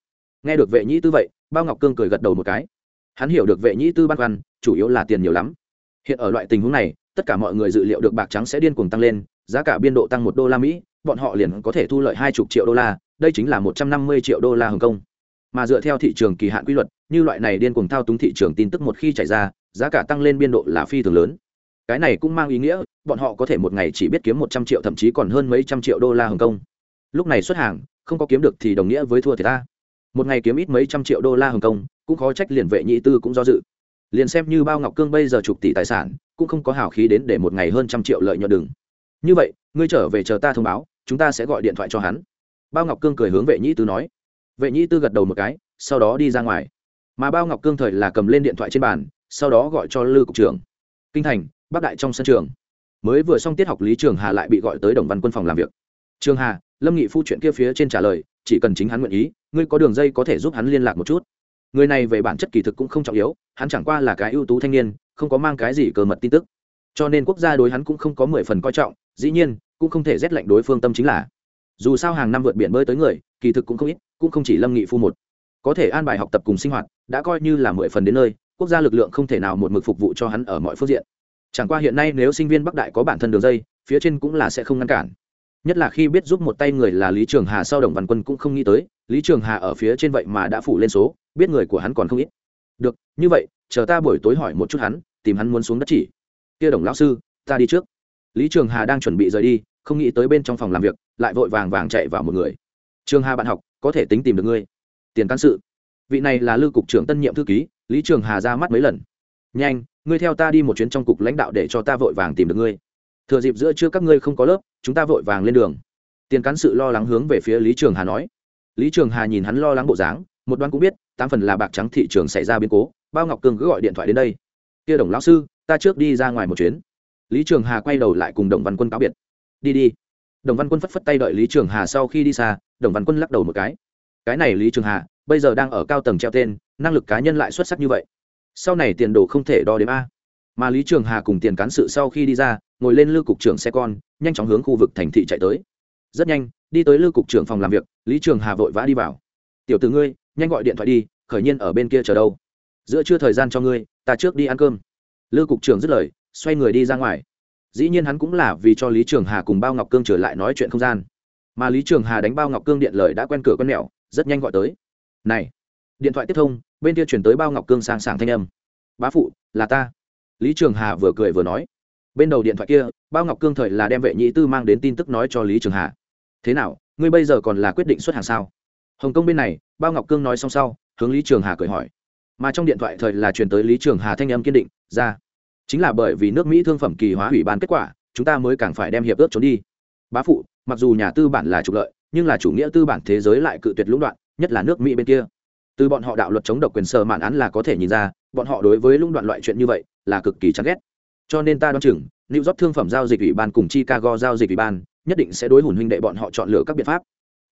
Nghe được vệ nhĩ tư vậy, bao ngọc cương cười gật đầu một cái. Hắn hiểu được vệ nhĩ tư băn khoăn, chủ yếu là tiền nhiều lắm hiện ở loại tình huống này, tất cả mọi người dự liệu được bạc trắng sẽ điên cuồng tăng lên, giá cả biên độ tăng một đô la mỹ, bọn họ liền có thể thu lợi hai chục triệu đô la, đây chính là một trăm năm mươi triệu đô la hồng kông. Mà dựa theo thị trường kỳ hạn quy luật, như loại này điên cuồng thao túng thị trường tin tức một khi chạy ra, giá cả tăng lên biên độ là phi thường lớn. Cái này cũng mang ý nghĩa, bọn họ có thể một ngày chỉ biết kiếm một trăm triệu thậm chí còn hơn mấy trăm triệu đô la hồng kông. Lúc này xuất hàng, không có kiếm được thì đồng nghĩa với thua thì ta một ngày kiếm ít mấy trăm triệu đô la hồng kông, cũng khó trách liền vệ nhị tư cũng do dự liền xem như bao ngọc cương bây giờ chục tỷ tài sản, cũng không có hào khí đến để một ngày hơn trăm triệu lợi nhuận đừng. Như vậy, ngươi trở về chờ ta thông báo, chúng ta sẽ gọi điện thoại cho hắn. Bao ngọc cương cười hướng vệ nhĩ tư nói. Vệ nhĩ tư gật đầu một cái, sau đó đi ra ngoài. Mà bao ngọc cương thời là cầm lên điện thoại trên bàn, sau đó gọi cho lư cục trưởng. Kinh thành, bắc đại trong sân trường. Mới vừa xong tiết học lý trường hà lại bị gọi tới đồng văn quân phòng làm việc. Trường hà, lâm nghị phu chuyện kia phía trên trả lời, chỉ cần chính hắn nguyện ý, ngươi có đường dây có thể giúp hắn liên lạc một chút người này về bản chất kỳ thực cũng không trọng yếu, hắn chẳng qua là cái ưu tú thanh niên, không có mang cái gì cờ mật tin tức. Cho nên quốc gia đối hắn cũng không có mười phần coi trọng, dĩ nhiên, cũng không thể rét lệnh đối phương tâm chính là. Dù sao hàng năm vượt biển bơi tới người, kỳ thực cũng không ít, cũng không chỉ lâm nghị phu một. Có thể an bài học tập cùng sinh hoạt, đã coi như là mười phần đến nơi, quốc gia lực lượng không thể nào một mực phục vụ cho hắn ở mọi phương diện. Chẳng qua hiện nay nếu sinh viên bắc đại có bản thân đường dây, phía trên cũng là sẽ không ngăn cản. Nhất là khi biết giúp một tay người là lý trường hà sau đồng văn quân cũng không nghĩ tới, lý trường hà ở phía trên vậy mà đã phủ lên số biết người của hắn còn không ít. Được, như vậy, chờ ta buổi tối hỏi một chút hắn, tìm hắn muốn xuống đất chỉ. Kia đồng lão sư, ta đi trước. Lý trường hà đang chuẩn bị rời đi, không nghĩ tới bên trong phòng làm việc, lại vội vàng vàng chạy vào một người. Trường hà bạn học, có thể tính tìm được ngươi. Tiền cán sự. Vị này là lưu cục trưởng tân nhiệm thư ký, lý trường hà ra mắt mấy lần. Nhanh, ngươi theo ta đi một chuyến trong cục lãnh đạo để cho ta vội vàng tìm được ngươi. Thừa dịp giữa trưa các ngươi không có lớp, chúng ta vội vàng lên đường. Tiền cán sự lo lắng hướng về phía lý trường hà nói. Lý trường hà nhìn hắn lo lắng bộ dáng một đoán cũng biết, tám phần là bạc trắng thị trường xảy ra biến cố, bao ngọc cương cứ gọi điện thoại đến đây. Kia đồng lão sư, ta trước đi ra ngoài một chuyến. Lý trường hà quay đầu lại cùng đồng văn quân cáo biệt. Đi đi. Đồng văn quân phất phất tay đợi lý trường hà sau khi đi xa, đồng văn quân lắc đầu một cái. Cái này lý trường hà, bây giờ đang ở cao tầng treo tên, năng lực cá nhân lại xuất sắc như vậy. Sau này tiền đồ không thể đo đếm a. Mà lý trường hà cùng tiền cán sự sau khi đi ra, ngồi lên lưu cục trưởng xe con, nhanh chóng hướng khu vực thành thị chạy tới. Rất nhanh, đi tới lưu cục trưởng phòng làm việc, lý trường hà vội vã đi vào. Tiểu t ử ngươi nhanh gọi điện thoại đi, khởi nhiên ở bên kia chờ đâu. Giữa chưa thời gian cho ngươi, ta trước đi ăn cơm. Lưu cục trưởng dứt lời, xoay người đi ra ngoài. Dĩ nhiên hắn cũng là vì cho lý trường hà cùng bao ngọc cương trở lại nói chuyện không gian. Mà lý trường hà đánh bao ngọc cương điện lời đã quen cửa quen mẹo, rất nhanh gọi tới. Này, điện thoại tiếp thông, bên kia chuyển tới bao ngọc cương sang sảng thanh âm. Bá phụ, là ta. Lý trường hà vừa cười vừa nói. Bên đầu điện thoại kia, bao ngọc cương thời là đem vệ nhị tư mang đến tin tức nói cho lý trường hà. Thế nào, ngươi bây giờ còn là quyết định xuất hàng sao? Hồng kông bên này, bao ngọc cương nói xong sau, hướng lý trường hà cười hỏi. Mà trong điện thoại thời là truyền tới lý trường hà thanh âm kiên định, ra, chính là bởi vì nước mỹ thương phẩm kỳ hóa ủy ban kết quả, chúng ta mới càng phải đem hiệp ước trốn đi. Bá phụ, mặc dù nhà tư bản là trục lợi, nhưng là chủ nghĩa tư bản thế giới lại cự tuyệt lũng đoạn, nhất là nước mỹ bên kia. Từ bọn họ đạo luật chống độc quyền sở mạn án là có thể nhìn ra, bọn họ đối với lũng đoạn loại chuyện như vậy là cực kỳ chán ghét. Cho nên ta đoán chừng, New York thương phẩm giao dịch ủy ban cùng Chicago giao dịch ủy ban nhất định sẽ đối hùn huynh đệ bọn họ chọn lựa các biện pháp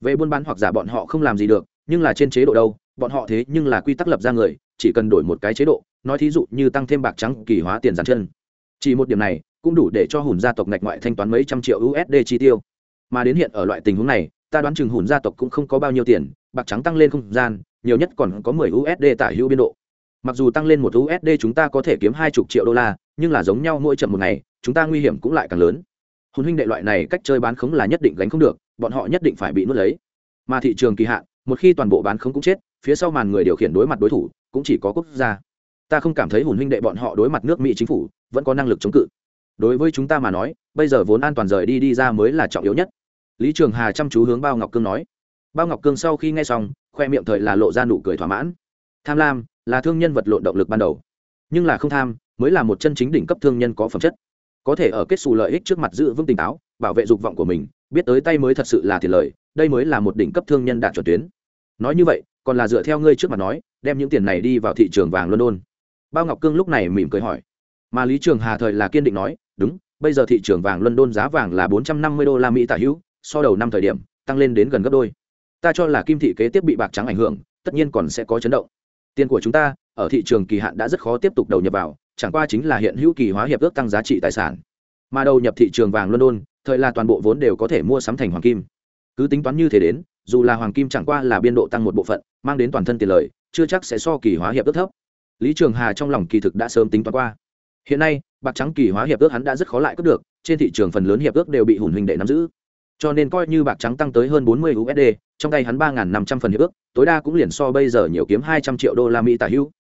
về buôn bán hoặc giả bọn họ không làm gì được, nhưng là trên chế độ đâu, bọn họ thế nhưng là quy tắc lập ra người, chỉ cần đổi một cái chế độ, nói thí dụ như tăng thêm bạc trắng kỳ hóa tiền giàn chân. Chỉ một điểm này, cũng đủ để cho hùn gia tộc ngạch ngoại thanh toán mấy trăm triệu usd chi tiêu. Mà đến hiện ở loại tình huống này, ta đoán chừng hùn gia tộc cũng không có bao nhiêu tiền, bạc trắng tăng lên không gian, nhiều nhất còn có 10 usd tả hữu biên độ. Mặc dù tăng lên một usd chúng ta có thể kiếm hai chục triệu đô la, nhưng là giống nhau mỗi chậm một ngày, chúng ta nguy hiểm cũng lại càng lớn. Hồn huynh đệ loại này cách chơi bán khống là nhất định gánh không được, bọn họ nhất định phải bị nuốt lấy. Mà thị trường kỳ hạn, một khi toàn bộ bán khống cũng chết, phía sau màn người điều khiển đối mặt đối thủ, cũng chỉ có quốc gia. Ta không cảm thấy hồn huynh đệ bọn họ đối mặt nước mỹ chính phủ, vẫn có năng lực chống cự. Đối với chúng ta mà nói, bây giờ vốn an toàn rời đi đi ra mới là trọng yếu nhất. Lý trường hà chăm chú hướng bao ngọc cương nói. Bao ngọc cương sau khi nghe xong, khoe miệng thời là lộ ra nụ cười thỏa mãn. Tham lam là thương nhân vật lộn động lực ban đầu. Nhưng là không tham, mới là một chân chính đỉnh cấp thương nhân có phẩm chất có thể ở kết xù lợi ích trước mặt giữ vững tỉnh táo, bảo vệ dục vọng của mình, biết tới tay mới thật sự là thiệt lợi đây mới là một đỉnh cấp thương nhân đạt chuẩn tuyến. Nói như vậy, còn là dựa theo ngươi trước mặt nói, đem những tiền này đi vào thị trường vàng london. Bao ngọc cương lúc này mỉm cười hỏi. Mà lý trường hà thời là kiên định nói, đúng, bây giờ thị trường vàng london giá vàng là bốn trăm năm mươi đô la mỹ tả hữu, so đầu năm thời điểm, tăng lên đến gần gấp đôi. Ta cho là kim thị kế tiếp bị bạc trắng ảnh hưởng, tất nhiên còn sẽ có chấn động. Tiền của chúng ta, ở thị trường kỳ hạn đã rất khó tiếp tục đầu nhập vào chẳng qua chính là hiện hữu kỳ hóa hiệp ước tăng giá trị tài sản. Mà đầu nhập thị trường vàng london, thời là toàn bộ vốn đều có thể mua sắm thành hoàng kim. Cứ tính toán như thế đến, dù là hoàng kim chẳng qua là biên độ tăng một bộ phận, mang đến toàn thân tiền lời chưa chắc sẽ so kỳ hóa hiệp ước thấp. Lý trường hà trong lòng kỳ thực đã sớm tính toán qua. Hiện nay, bạc trắng kỳ hóa hiệp ước hắn đã rất khó lại cướp được, trên thị trường phần lớn hiệp ước đều bị hùn hình đệ nắm giữ. Cho nên coi như bạc trắng tăng tới hơn 40 usd trong tay hắn ba năm trăm phần hiệp ước, tối đa cũng liền so bây giờ nhiều kiếm hai trăm triệu đô la mỹ tả hữu.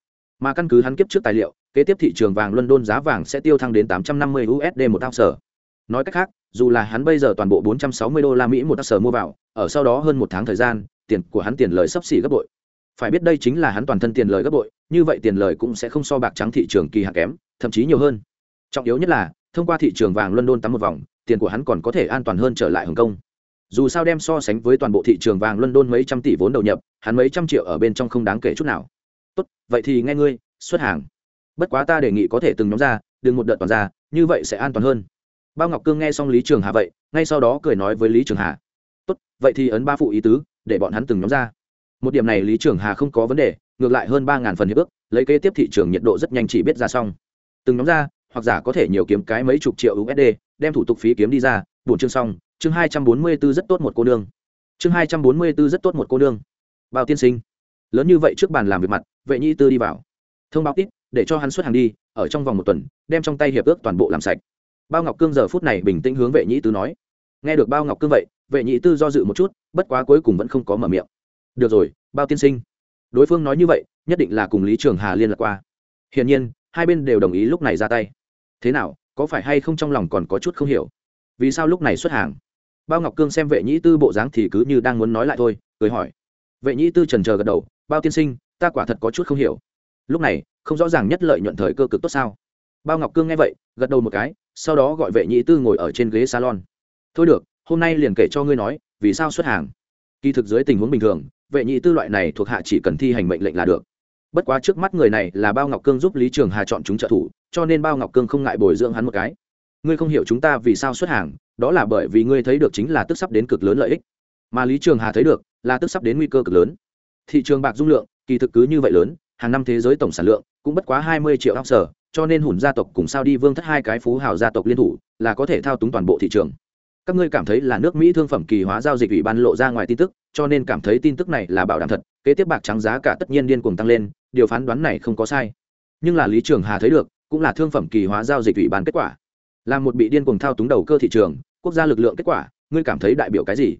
Mà căn cứ hắn kiếp trước tài liệu kế tiếp thị trường vàng london giá vàng sẽ tiêu thăng đến tám trăm năm mươi usd một ounce. Nói cách khác, dù là hắn bây giờ toàn bộ bốn trăm sáu mươi đô la mỹ một ounce mua vào, ở sau đó hơn một tháng thời gian, tiền của hắn tiền lời sắp xỉ gấp bội. Phải biết đây chính là hắn toàn thân tiền lời gấp bội, như vậy tiền lời cũng sẽ không so bạc trắng thị trường kỳ hạn kém, thậm chí nhiều hơn. Trọng yếu nhất là, thông qua thị trường vàng london tắm một vòng, tiền của hắn còn có thể an toàn hơn trở lại hồng kông. Dù sao đem so sánh với toàn bộ thị trường vàng london mấy trăm tỷ vốn đầu nhập, hắn mấy trăm triệu ở bên trong không đáng kể chút nào. Tốt, vậy thì nghe ngươi, xuất hàng bất quá ta đề nghị có thể từng nhóm ra, đừng một đợt toàn ra, như vậy sẽ an toàn hơn. Bao ngọc cương nghe xong lý trường hà vậy, ngay sau đó cười nói với lý trường hà. Tốt, vậy thì ấn ba phụ ý tứ, để bọn hắn từng nhóm ra. Một điểm này lý trường hà không có vấn đề, ngược lại hơn ba phần hiệp ước, lấy kế tiếp thị trường nhiệt độ rất nhanh chỉ biết ra xong. Từng nhóm ra, hoặc giả có thể nhiều kiếm cái mấy chục triệu usd đem thủ tục phí kiếm đi ra bổn chương xong, chương hai trăm bốn mươi 244 rất tốt một cô nương. Chương hai trăm bốn mươi 244 rất tốt một cô nương. Bao tiên sinh. Lớn như vậy trước bàn làm việc mặt, vệ nhi tư đi vào. Thông báo ít để cho hắn xuất hàng đi, ở trong vòng một tuần, đem trong tay hiệp ước toàn bộ làm sạch. Bao ngọc cương giờ phút này bình tĩnh hướng vệ nhĩ tư nói. Nghe được bao ngọc cương vậy, vệ nhĩ tư do dự một chút, bất quá cuối cùng vẫn không có mở miệng. Được rồi, bao tiên sinh. Đối phương nói như vậy, nhất định là cùng lý trường hà liên lạc qua. Hiển nhiên, hai bên đều đồng ý lúc này ra tay. Thế nào, có phải hay không trong lòng còn có chút không hiểu? Vì sao lúc này xuất hàng? Bao ngọc cương xem vệ nhĩ tư bộ dáng thì cứ như đang muốn nói lại thôi, cười hỏi. Vệ nhĩ tư trần chờ gật đầu, bao tiên sinh, ta quả thật có chút không hiểu. Lúc này không rõ ràng nhất lợi nhuận thời cơ cực tốt sao? Bao ngọc cương nghe vậy, gật đầu một cái, sau đó gọi vệ nhĩ tư ngồi ở trên ghế salon. Thôi được, hôm nay liền kể cho ngươi nói, vì sao xuất hàng. Kỳ thực dưới tình huống bình thường, vệ nhĩ tư loại này thuộc hạ chỉ cần thi hành mệnh lệnh là được. Bất quá trước mắt người này là bao ngọc cương giúp lý trường hà chọn chúng trợ thủ, cho nên bao ngọc cương không ngại bồi dưỡng hắn một cái. Ngươi không hiểu chúng ta vì sao xuất hàng, đó là bởi vì ngươi thấy được chính là tức sắp đến cực lớn lợi ích. Mà lý trường hà thấy được, là tức sắp đến nguy cơ cực lớn. Thị trường bạc dung lượng, kỳ thực cứ như vậy lớn hàng năm thế giới tổng sản lượng cũng bất quá hai mươi triệu óc sở cho nên hùn gia tộc cùng sao đi vương thất hai cái phú hào gia tộc liên thủ là có thể thao túng toàn bộ thị trường. Các ngươi cảm thấy là nước mỹ thương phẩm kỳ hóa giao dịch ủy ban lộ ra ngoài tin tức, cho nên cảm thấy tin tức này là bảo đảm thật, kế tiếp bạc trắng giá cả tất nhiên điên cuồng tăng lên, điều phán đoán này không có sai. Nhưng là lý trường hà thấy được, cũng là thương phẩm kỳ hóa giao dịch ủy ban kết quả. Là một bị điên cuồng thao túng đầu cơ thị trường, quốc gia lực lượng kết quả, ngươi cảm thấy đại biểu cái gì?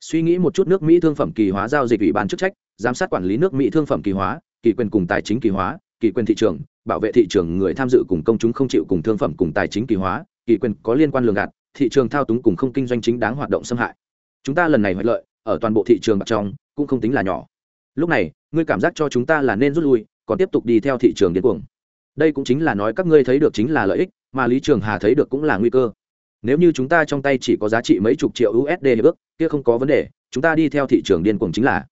Suy nghĩ một chút nước mỹ thương phẩm kỳ hóa giao dịch ủy ban chức trách, giám sát quản lý nước mỹ thương phẩm kỳ hóa kỳ quyền cùng tài chính kỳ hóa, kỳ quyền thị trường, bảo vệ thị trường người tham dự cùng công chúng không chịu cùng thương phẩm cùng tài chính kỳ hóa, kỳ quyền có liên quan lường gạt, thị trường thao túng cùng không kinh doanh chính đáng hoạt động xâm hại. Chúng ta lần này hoạch lợi, ở toàn bộ thị trường bạc trong, cũng không tính là nhỏ. Lúc này, ngươi cảm giác cho chúng ta là nên rút lui, còn tiếp tục đi theo thị trường điên cuồng. Đây cũng chính là nói các ngươi thấy được chính là lợi ích, mà lý trường hà thấy được cũng là nguy cơ. Nếu như chúng ta trong tay chỉ có giá trị mấy chục triệu usd hiệp ước kia không có vấn đề, chúng ta đi theo thị trường điên cuồng chính là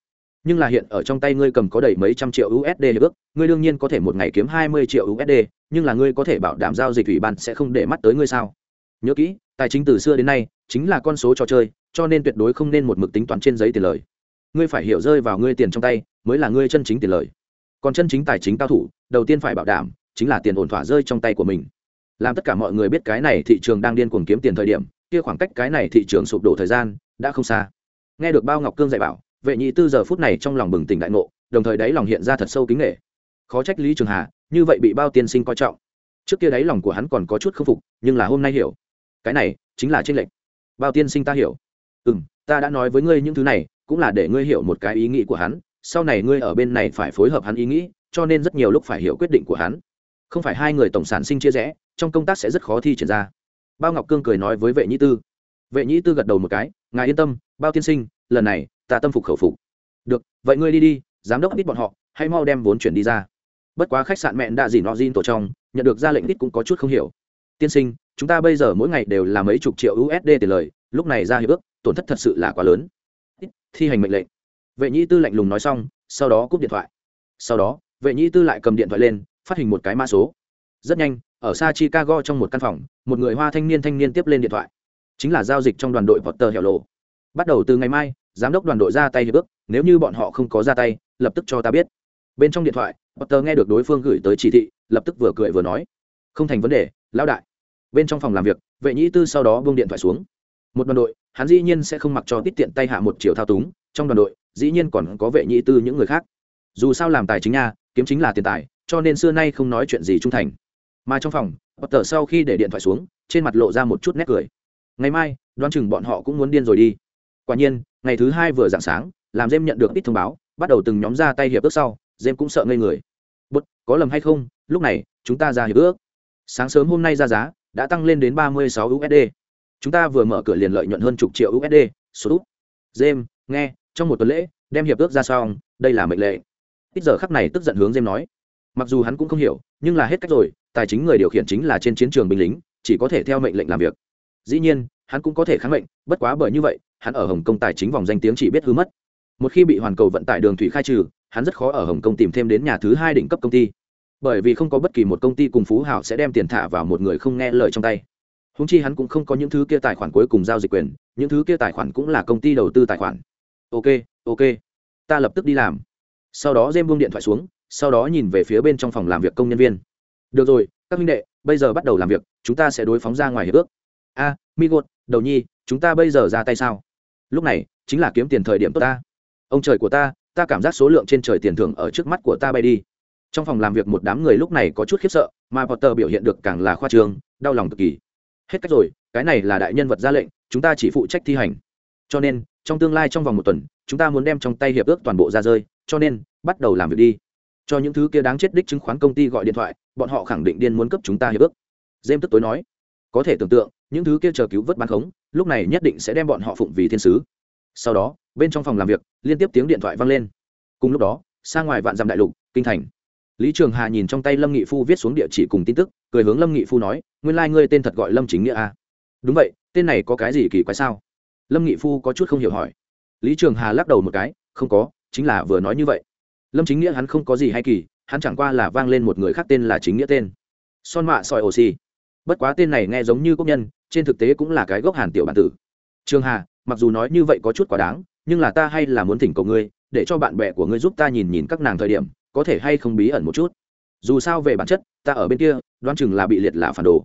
nhưng là hiện ở trong tay ngươi cầm có đầy mấy trăm triệu usd hiệp ước ngươi đương nhiên có thể một ngày kiếm hai mươi triệu usd nhưng là ngươi có thể bảo đảm giao dịch ủy ban sẽ không để mắt tới ngươi sao? Nhớ kỹ, tài chính từ xưa đến nay chính là con số trò chơi, cho nên tuyệt đối không nên một mực tính toán trên giấy tiền lời. Ngươi phải hiểu rơi vào ngươi tiền trong tay mới là ngươi chân chính tiền lời. Còn chân chính tài chính cao thủ, đầu tiên phải bảo đảm chính là tiền ổn thỏa rơi trong tay của mình. Làm tất cả mọi người biết cái này thị trường đang điên cuồng kiếm tiền thời điểm, kia khoảng cách cái này thị trường sụp đổ thời gian đã không xa. Nghe được bao ngọc cương dạy bảo vệ nhị tư giờ phút này trong lòng bừng tỉnh đại ngộ, đồng thời đáy lòng hiện ra thật sâu kính nghệ khó trách lý trường hà, như vậy bị bao tiên sinh coi trọng. Trước kia đáy lòng của hắn còn có chút k phục, nhưng là hôm nay hiểu. Cái này, chính là tranh lệch. Bao tiên sinh ta hiểu. Ừ m ta đã nói với ngươi những thứ này, cũng là để ngươi hiểu một cái ý nghĩ của hắn. Sau này ngươi ở bên này phải phối hợp hắn ý nghĩ, cho nên rất nhiều lúc phải hiểu quyết định của hắn. Không phải hai người tổng sản sinh chia rẽ, trong công tác sẽ rất khó thi triển ra. Bao ngọc cương cười nói với vệ nhĩ tư. Vệ nhĩ tư gật đầu một cái, ngài yên tâm, bao tiên sinh, lần này ta tâm phục khẩu phục. Được, vậy ngươi đi đi, giám đốc ít bọn họ hay mau đem vốn chuyển đi ra. Bất quá khách sạn mẹn đã dỉ nọ zin tổ trong, nhận được ra lệnh ít cũng có chút không hiểu. Tiên sinh, chúng ta bây giờ mỗi ngày đều là mấy chục triệu usd tiền lời, lúc này ra hiệp ước, tổn thất thật sự là quá lớn. Thi hành mệnh lệnh. Vệ nhĩ tư lạnh lùng nói xong, sau đó cúp điện thoại. Sau đó, vệ nhĩ tư lại cầm điện thoại lên, phát hình một cái mã số. Rất nhanh, ở xa chicago trong một căn phòng, một người hoa thanh niên thanh niên tiếp lên điện thoại. Chính là giao dịch trong đoàn đội potter hẻo lộ bắt đầu từ ngày mai giám đốc đoàn đội ra tay hiệp ước, nếu như bọn họ không có ra tay, lập tức cho ta biết. Bên trong điện thoại, potter nghe được đối phương gửi tới chỉ thị, lập tức vừa cười vừa nói, không thành vấn đề, lão đại. Bên trong phòng làm việc, vệ nhĩ tư sau đó buông điện thoại xuống. Một đoàn đội, hắn dĩ nhiên sẽ không mặc cho tiết tiện tay hạ một chiều thao túng, trong đoàn đội, dĩ nhiên còn có vệ nhĩ tư những người khác. Dù sao làm tài chính nha, kiếm chính là tiền tài, cho nên xưa nay không nói chuyện gì trung thành. Mà trong phòng, potter sau khi để điện thoại xuống, trên mặt lộ ra một chút nét cười. Ngày mai, đoán chừng bọn họ cũng muốn điên rồi đi. Quả nhiên ngày thứ hai vừa dạng sáng, làm dêm nhận được ít thông báo, bắt đầu từng nhóm ra tay hiệp ước sau dêm cũng sợ ngây người. Bút có lầm hay không? Lúc này, chúng ta ra hiệp ước. Sáng sớm hôm nay ra giá, đã tăng lên đến ba mươi sáu usd chúng ta vừa mở cửa liền lợi nhuận hơn chục triệu usd số út dêm nghe, trong một tuần lễ, đem hiệp ước ra xong, đây là mệnh lệ. Ít giờ khắc này tức giận hướng dêm nói. Mặc dù hắn cũng không hiểu, nhưng là hết cách rồi, tài chính người điều khiển chính là trên chiến trường binh lính, chỉ có thể theo mệnh lệnh làm việc. Dĩ nhiên, hắn cũng có thể kháng mệnh, bất quá bởi như vậy hắn ở hồng kông tài chính vòng danh tiếng chỉ biết hư mất. Một khi bị hoàn cầu vận tải đường thủy khai trừ hắn rất khó ở hồng kông tìm thêm đến nhà thứ hai đỉnh cấp công ty. Bởi vì không có bất kỳ một công ty cùng phú hảo sẽ đem tiền thả vào một người không nghe lời trong tay. Húng chi hắn cũng không có những thứ kia tài khoản cuối cùng giao dịch quyền những thứ kia tài khoản cũng là công ty đầu tư tài khoản. Ok ok. Ta lập tức đi làm. Sau đó dêm buông điện thoại xuống sau đó nhìn về phía bên trong phòng làm việc công nhân viên. Được rồi các minh đệ bây giờ bắt đầu làm việc chúng ta sẽ đối phóng ra ngoài hiệp ước. A à, mi gột đầu nhi chúng ta bây giờ ra tay sao? Lúc này, chính là kiếm tiền thời điểm tốt ta. Ông trời của ta ta cảm giác số lượng trên trời tiền thưởng ở trước mắt của ta bay đi. Trong phòng làm việc một đám người lúc này có chút khiếp sợ, mà potter biểu hiện được càng là khoa trương, đau lòng cực kỳ. Hết cách rồi, cái này là đại nhân vật ra lệnh, chúng ta chỉ phụ trách thi hành. Cho nên, trong tương lai trong vòng một tuần, chúng ta muốn đem trong tay hiệp ước toàn bộ ra rơi, cho nên, bắt đầu làm việc đi. Cho những thứ kia đáng chết đích chứng khoán công ty gọi điện thoại, bọn họ khẳng định điên muốn cấp chúng ta hiệp ước. James tức tối nói, có thể tưởng tượng, những thứ kia chờ cứu vớt bán khống lúc này nhất định sẽ đem bọn họ phụng vì thiên sứ. Sau đó, bên trong phòng làm việc, liên tiếp tiếng điện thoại vang lên. Cùng lúc đó, xa ngoài vạn dặm đại lục, kinh thành. Lý trường hà nhìn trong tay lâm nghị phu viết xuống địa chỉ cùng tin tức, cười hướng lâm nghị phu nói, nguyên lai、like、ngươi tên thật gọi lâm chính nghĩa à? đúng vậy, tên này có cái gì kỳ quái sao? Lâm nghị phu có chút không hiểu hỏi. Lý trường hà lắc đầu một cái, không có, chính là vừa nói như vậy. Lâm chính nghĩa hắn không có gì hay kỳ, hắn chẳng qua là vang lên một người khác tên là chính nghĩa tên. Son mạ sỏi oxy bất quá tên này nghe giống như quốc nhân trên thực tế cũng là cái gốc hàn tiểu bản tử. Trường hà, mặc dù nói như vậy có chút quá đáng, nhưng là ta hay là muốn thỉnh cầu ngươi, để cho bạn bè của ngươi giúp ta nhìn nhìn các nàng thời điểm, có thể hay không bí ẩn một chút. Dù sao về bản chất, ta ở bên kia, đoán chừng là bị liệt là phản đồ.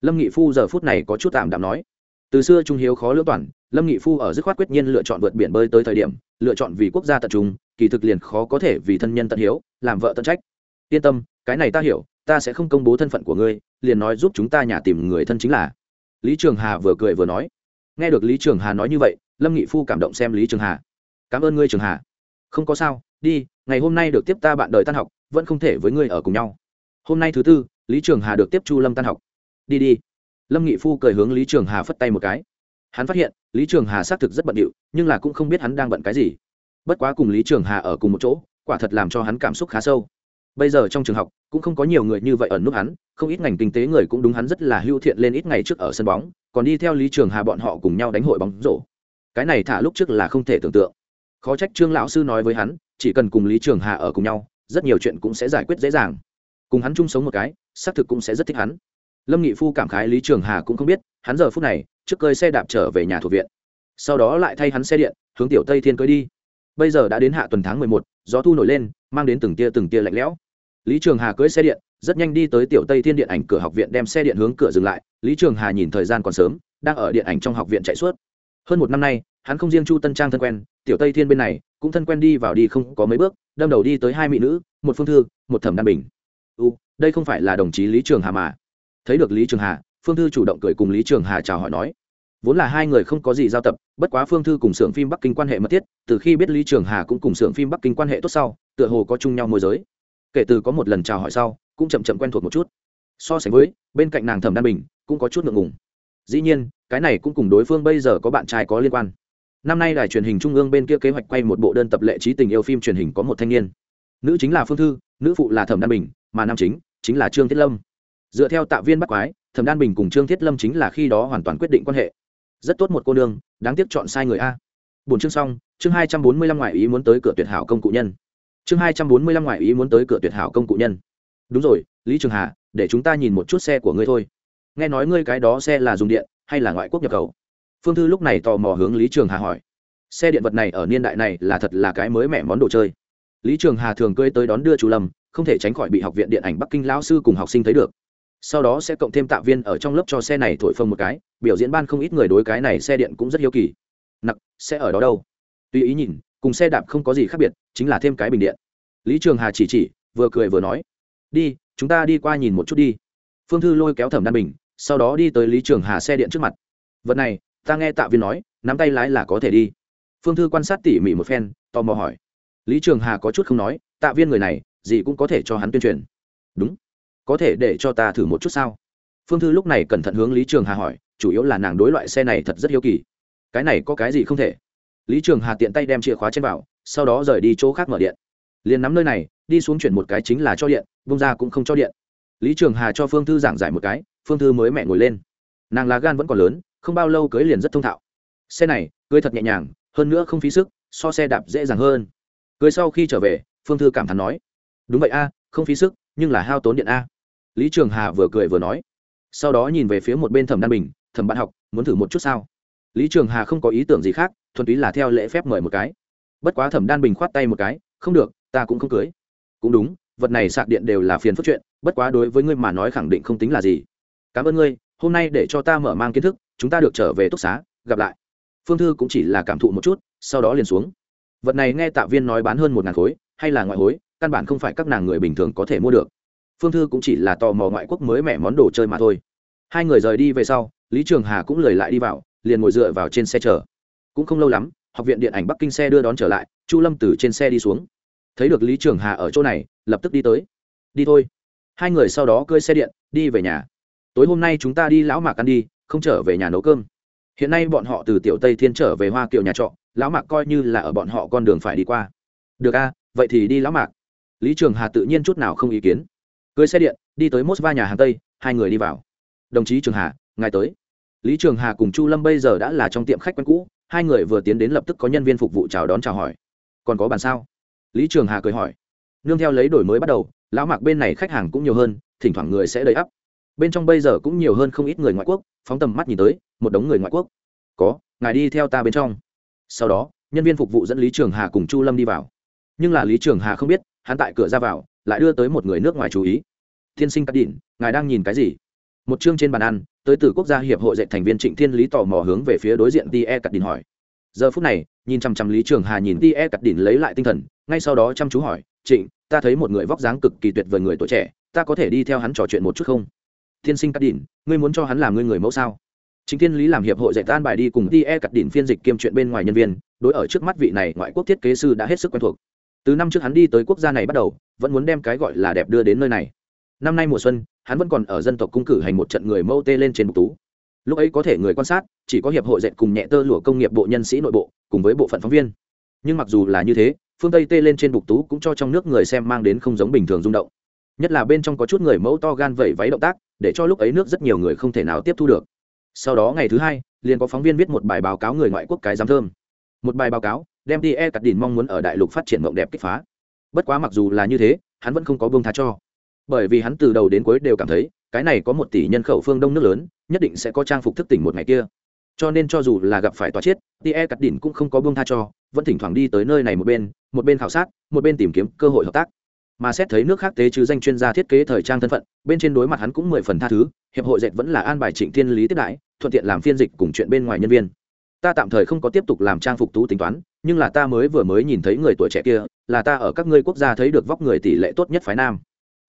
Lâm nghị phu giờ phút này có chút tạm đạm nói. Từ xưa trung hiếu khó lưỡng toàn, lâm nghị phu ở dứt khoát quyết nhiên lựa chọn vượt biển bơi tới thời điểm, lựa chọn vì quốc gia tận trung, kỳ thực liền khó có thể vì thân nhân tận hiếu, làm vợ tận trách. Yên tâm, cái này ta hiểu, ta sẽ không công bố thân phận của ngươi, liền nói giúp chúng ta nhà tìm người thân chính là lý trường hà vừa cười vừa nói. Nghe được lý trường hà nói như vậy, lâm nghị phu cảm động xem lý trường hà. Cảm ơn ngươi trường hà. Không có sao, đi, ngày hôm nay được tiếp ta bạn đời tan học, vẫn không thể với ngươi ở cùng nhau. Hôm nay thứ tư, lý trường hà được tiếp chu lâm tan học. Đi đi. Lâm nghị phu cười hướng lý trường hà phất tay một cái. Hắn phát hiện, lý trường hà xác thực rất bận điệu, nhưng là cũng không biết hắn đang bận cái gì. Bất quá cùng lý trường hà ở cùng một chỗ, quả thật làm cho hắn cảm xúc khá sâu bây giờ trong trường học, cũng không có nhiều người như vậy ở nút hắn, không ít ngành kinh tế người cũng đúng hắn rất là hưu thiện lên ít ngày trước ở sân bóng, còn đi theo lý trường hà bọn họ cùng nhau đánh hội bóng rổ. Cái này thả lúc trước là không thể tưởng tượng. Khó trách trương lão sư nói với hắn, chỉ cần cùng lý trường hà ở cùng nhau, rất nhiều chuyện cũng sẽ giải quyết dễ dàng. Cùng hắn chung sống một cái, xác thực cũng sẽ rất thích hắn. Lâm nghị phu cảm khái lý trường hà cũng không biết, hắn giờ phút này, trước cơi xe đạp trở về nhà thuộc viện. Sau đó lại thay hắn xe điện, hướng tiểu tây thiên cưới đi. Bây giờ đã đến hạ tuần tháng mười một, gió thu nổi lên, mang đến từng tia từng tia lạnh lẽo lý trường hà cưới xe điện, rất nhanh đi tới tiểu tây thiên điện ảnh cửa học viện đem xe điện hướng cửa dừng lại. Lý trường hà nhìn thời gian còn sớm, đang ở điện ảnh trong học viện chạy suốt. Hơn một năm nay, hắn không riêng chu tân trang thân quen, tiểu tây thiên bên này cũng thân quen đi vào đi không có mấy bước, đâm đầu đi tới hai mỹ nữ, một phương thư, một thẩm đan bình. U đây không phải là đồng chí lý trường hà mà? Thấy được lý trường hà, phương thư chủ động cười cùng lý trường hà chào hỏi nói, vốn là hai người không có gì giao tập, bất quá phương thư cùng xưởng phim bắc kinh quan hệ mật thiết, từ khi biết lý trường hà cũng cùng xưởng phim bắc kinh quan hệ tốt sau, tựa hồ có chung nhau môi giới kể từ có một lần chào hỏi sau, cũng chậm chậm quen thuộc một chút. So sánh với, bên cạnh nàng thẩm đan bình, cũng có chút ngượng ngùng. Dĩ nhiên, cái này cũng cùng đối phương bây giờ có bạn trai có liên quan. Năm nay đài truyền hình trung ương bên kia kế hoạch quay một bộ đơn tập lệ trí tình yêu phim truyền hình có một thanh niên. Nữ chính là phương thư, nữ phụ là thẩm đan bình, mà nam chính chính là trương thiết lâm. Dựa theo tạo viên bắc quái, thẩm đan bình cùng trương thiết lâm chính là khi đó hoàn toàn quyết định quan hệ. Rất tốt một cô nương, đáng tiếc chọn sai người a. Bổn chương xong, chương hai trăm bốn mươi lăm ngoại ý muốn tới cửa tuyệt hảo công cụ nhân chương hai trăm bốn mươi lăm ngoại ý muốn tới cửa tuyệt hảo công cụ nhân. Đúng rồi, lý trường hà, để chúng ta nhìn một chút xe của ngươi thôi. Nghe nói ngươi cái đó xe là dùng điện hay là ngoại quốc nhập khẩu? Phương thư lúc này tò mò hướng lý trường hà hỏi. Xe điện vật này ở niên đại này là thật là cái mới mẻ món đồ chơi. Lý trường hà thường cưới tới đón đưa chủ lâm, không thể tránh khỏi bị học viện điện ảnh bắc kinh lão sư cùng học sinh thấy được. Sau đó sẽ cộng thêm tạ viên ở trong lớp cho xe này thổi phồng một cái, biểu diễn ban không ít người đối cái này xe điện cũng rất hiếu kỳ. Nặc sẽ ở đó đâu? Tùy ý nhìn cùng xe đạp không có gì khác biệt, chính là thêm cái bình điện. Lý trường hà chỉ chỉ, vừa cười vừa nói, đi, chúng ta đi qua nhìn một chút đi. Phương thư lôi kéo thẩm đan bình, sau đó đi tới lý trường hà xe điện trước mặt. Vật này, ta nghe tạ viên nói, nắm tay lái là có thể đi. Phương thư quan sát tỉ mỉ một phen, tò mò hỏi. Lý trường hà có chút không nói, tạ viên người này, gì cũng có thể cho hắn tuyên truyền. Đúng, có thể để cho ta thử một chút sao? Phương thư lúc này cẩn thận hướng lý trường hà hỏi, chủ yếu là nàng đối loại xe này thật rất hiếu kỳ. Cái này có cái gì không thể? Lý trường hà tiện tay đem chìa khóa trên vào, sau đó rời đi chỗ khác mở điện. Liền nắm nơi này, đi xuống chuyển một cái chính là cho điện bông ra cũng không cho điện. Lý trường hà cho phương thư giảng giải một cái, phương thư mới mẹ ngồi lên. Nàng lá gan vẫn còn lớn, không bao lâu cưới liền rất thông thạo. Xe này, cưới thật nhẹ nhàng, hơn nữa không phí sức, so xe đạp dễ dàng hơn. Cưới sau khi trở về, phương thư cảm thán nói, đúng vậy a, không phí sức, nhưng là hao tốn điện a. Lý trường hà vừa cười vừa nói, sau đó nhìn về phía một bên thẩm đan bình, thẩm bạn học, muốn thử một chút sao? Lý trường hà không có ý tưởng gì khác thuần túy là theo lễ phép mời một cái. Bất quá thẩm đan bình khoát tay một cái, không được, ta cũng không cưới. Cũng đúng, vật này sạc điện đều là phiền phức chuyện, bất quá đối với ngươi mà nói khẳng định không tính là gì. Cảm ơn ngươi, hôm nay để cho ta mở mang kiến thức, chúng ta được trở về túc xá, gặp lại. Phương thư cũng chỉ là cảm thụ một chút, sau đó liền xuống. Vật này nghe tạ viên nói bán hơn một ngàn khối, hay là ngoại hối, căn bản không phải các nàng người bình thường có thể mua được. Phương thư cũng chỉ là tò mò ngoại quốc mới mẻ món đồ chơi mà thôi. Hai người rời đi về sau, lý trường hà cũng lời lại đi vào, liền ngồi dựa vào trên xe chở cũng không lâu lắm, học viện điện ảnh bắc kinh xe đưa đón trở lại, chu lâm từ trên xe đi xuống. Thấy được lý trường hà ở chỗ này, lập tức đi tới. Đi thôi. Hai người sau đó cơi xe điện, đi về nhà. Tối hôm nay chúng ta đi lão mạc ăn đi, không trở về nhà nấu cơm. Hiện nay bọn họ từ tiểu tây thiên trở về hoa kiệu nhà trọ, lão mạc coi như là ở bọn họ con đường phải đi qua. Được a, vậy thì đi lão mạc. Lý trường hà tự nhiên chút nào không ý kiến. Cưới xe điện, đi tới mosva nhà hàng tây, hai người đi vào. Đồng chí trường hà, ngài tới. Lý trường hà cùng chu lâm bây giờ đã là trong tiệm khách quen cũ hai người vừa tiến đến lập tức có nhân viên phục vụ chào đón chào hỏi. Còn có bàn sao? Lý trường hà cười hỏi. Nương theo lấy đổi mới bắt đầu, lão mạc bên này khách hàng cũng nhiều hơn, thỉnh thoảng người sẽ đầy ắp. Bên trong bây giờ cũng nhiều hơn không ít người ngoại quốc. Phóng tầm mắt nhìn tới, một đống người ngoại quốc. Có, ngài đi theo ta bên trong. Sau đó, nhân viên phục vụ dẫn lý trường hà cùng chu lâm đi vào. Nhưng là lý trường hà không biết, hắn tại cửa ra vào, lại đưa tới một người nước ngoài chú ý. Thiên sinh cắt đỉn ngài đang nhìn cái gì? Một chương trên bàn ăn tới từ quốc gia hiệp hội dạy thành viên trịnh thiên lý tò mò hướng về phía đối diện tie cắt đình hỏi. Giờ phút này, nhìn chăm chăm lý trường hà nhìn tie cắt đình lấy lại tinh thần, ngay sau đó chăm chú hỏi, trịnh, ta thấy một người vóc dáng cực kỳ tuyệt vời người tuổi trẻ, ta có thể đi theo hắn trò chuyện một chút không? Thiên sinh cắt đình ngươi muốn cho hắn làm ngươi người mẫu sao? Chính thiên lý làm hiệp hội dạy tan bài đi cùng tie cắt đình phiên dịch kiêm chuyện bên ngoài nhân viên, đối ở trước mắt vị này ngoại quốc thiết kế sư đã hết sức quen thuộc. Từ năm trước hắn đi tới quốc gia này bắt đầu, vẫn muốn đem cái gọi là đẹp đưa đến nơi này. Năm nay mùa xuân hắn vẫn còn ở dân tộc cung cử hành một trận người mẫu tê lên trên bục tú. Lúc ấy có thể người quan sát, chỉ có hiệp hội dệt cùng nhẹ tơ lụa công nghiệp bộ nhân sĩ nội bộ, cùng với bộ phận phóng viên. Nhưng mặc dù là như thế, phương tây tê lên trên bục tú cũng cho trong nước người xem mang đến không giống bình thường rung động. Nhất là bên trong có chút người mẫu to gan vẩy váy động tác, để cho lúc ấy nước rất nhiều người không thể nào tiếp thu được. Sau đó ngày thứ hai, liền có phóng viên viết một bài báo cáo người ngoại quốc cái giám thơm. Một bài báo cáo, đem đi e cắt đỉn mong muốn ở đại lục phát triển mộng đẹp kích phá. Bất quá mặc dù là như thế, hắn vẫn không có buông tha cho bởi vì hắn từ đầu đến cuối đều cảm thấy, cái này có một tỷ nhân khẩu phương đông nước lớn, nhất định sẽ có trang phục thức tỉnh một ngày kia. Cho nên cho dù là gặp phải tòa chết tie cắt đỉnh cũng không có buông tha cho, vẫn thỉnh thoảng đi tới nơi này một bên một bên khảo sát, một bên tìm kiếm cơ hội hợp tác. Mà xét thấy nước khác tế chứ danh chuyên gia thiết kế thời trang thân phận, bên trên đối mặt hắn cũng mười phần tha thứ, hiệp hội dệt vẫn là an bài trịnh thiên lý tiếp đãi, thuận tiện làm phiên dịch cùng chuyện bên ngoài nhân viên. Ta tạm thời không có tiếp tục làm trang phục tú tính toán, nhưng là ta mới vừa mới nhìn thấy người tuổi trẻ kia, là ta ở các ngươi quốc gia thấy được vóc người tỷ lệ tốt nhất phái nam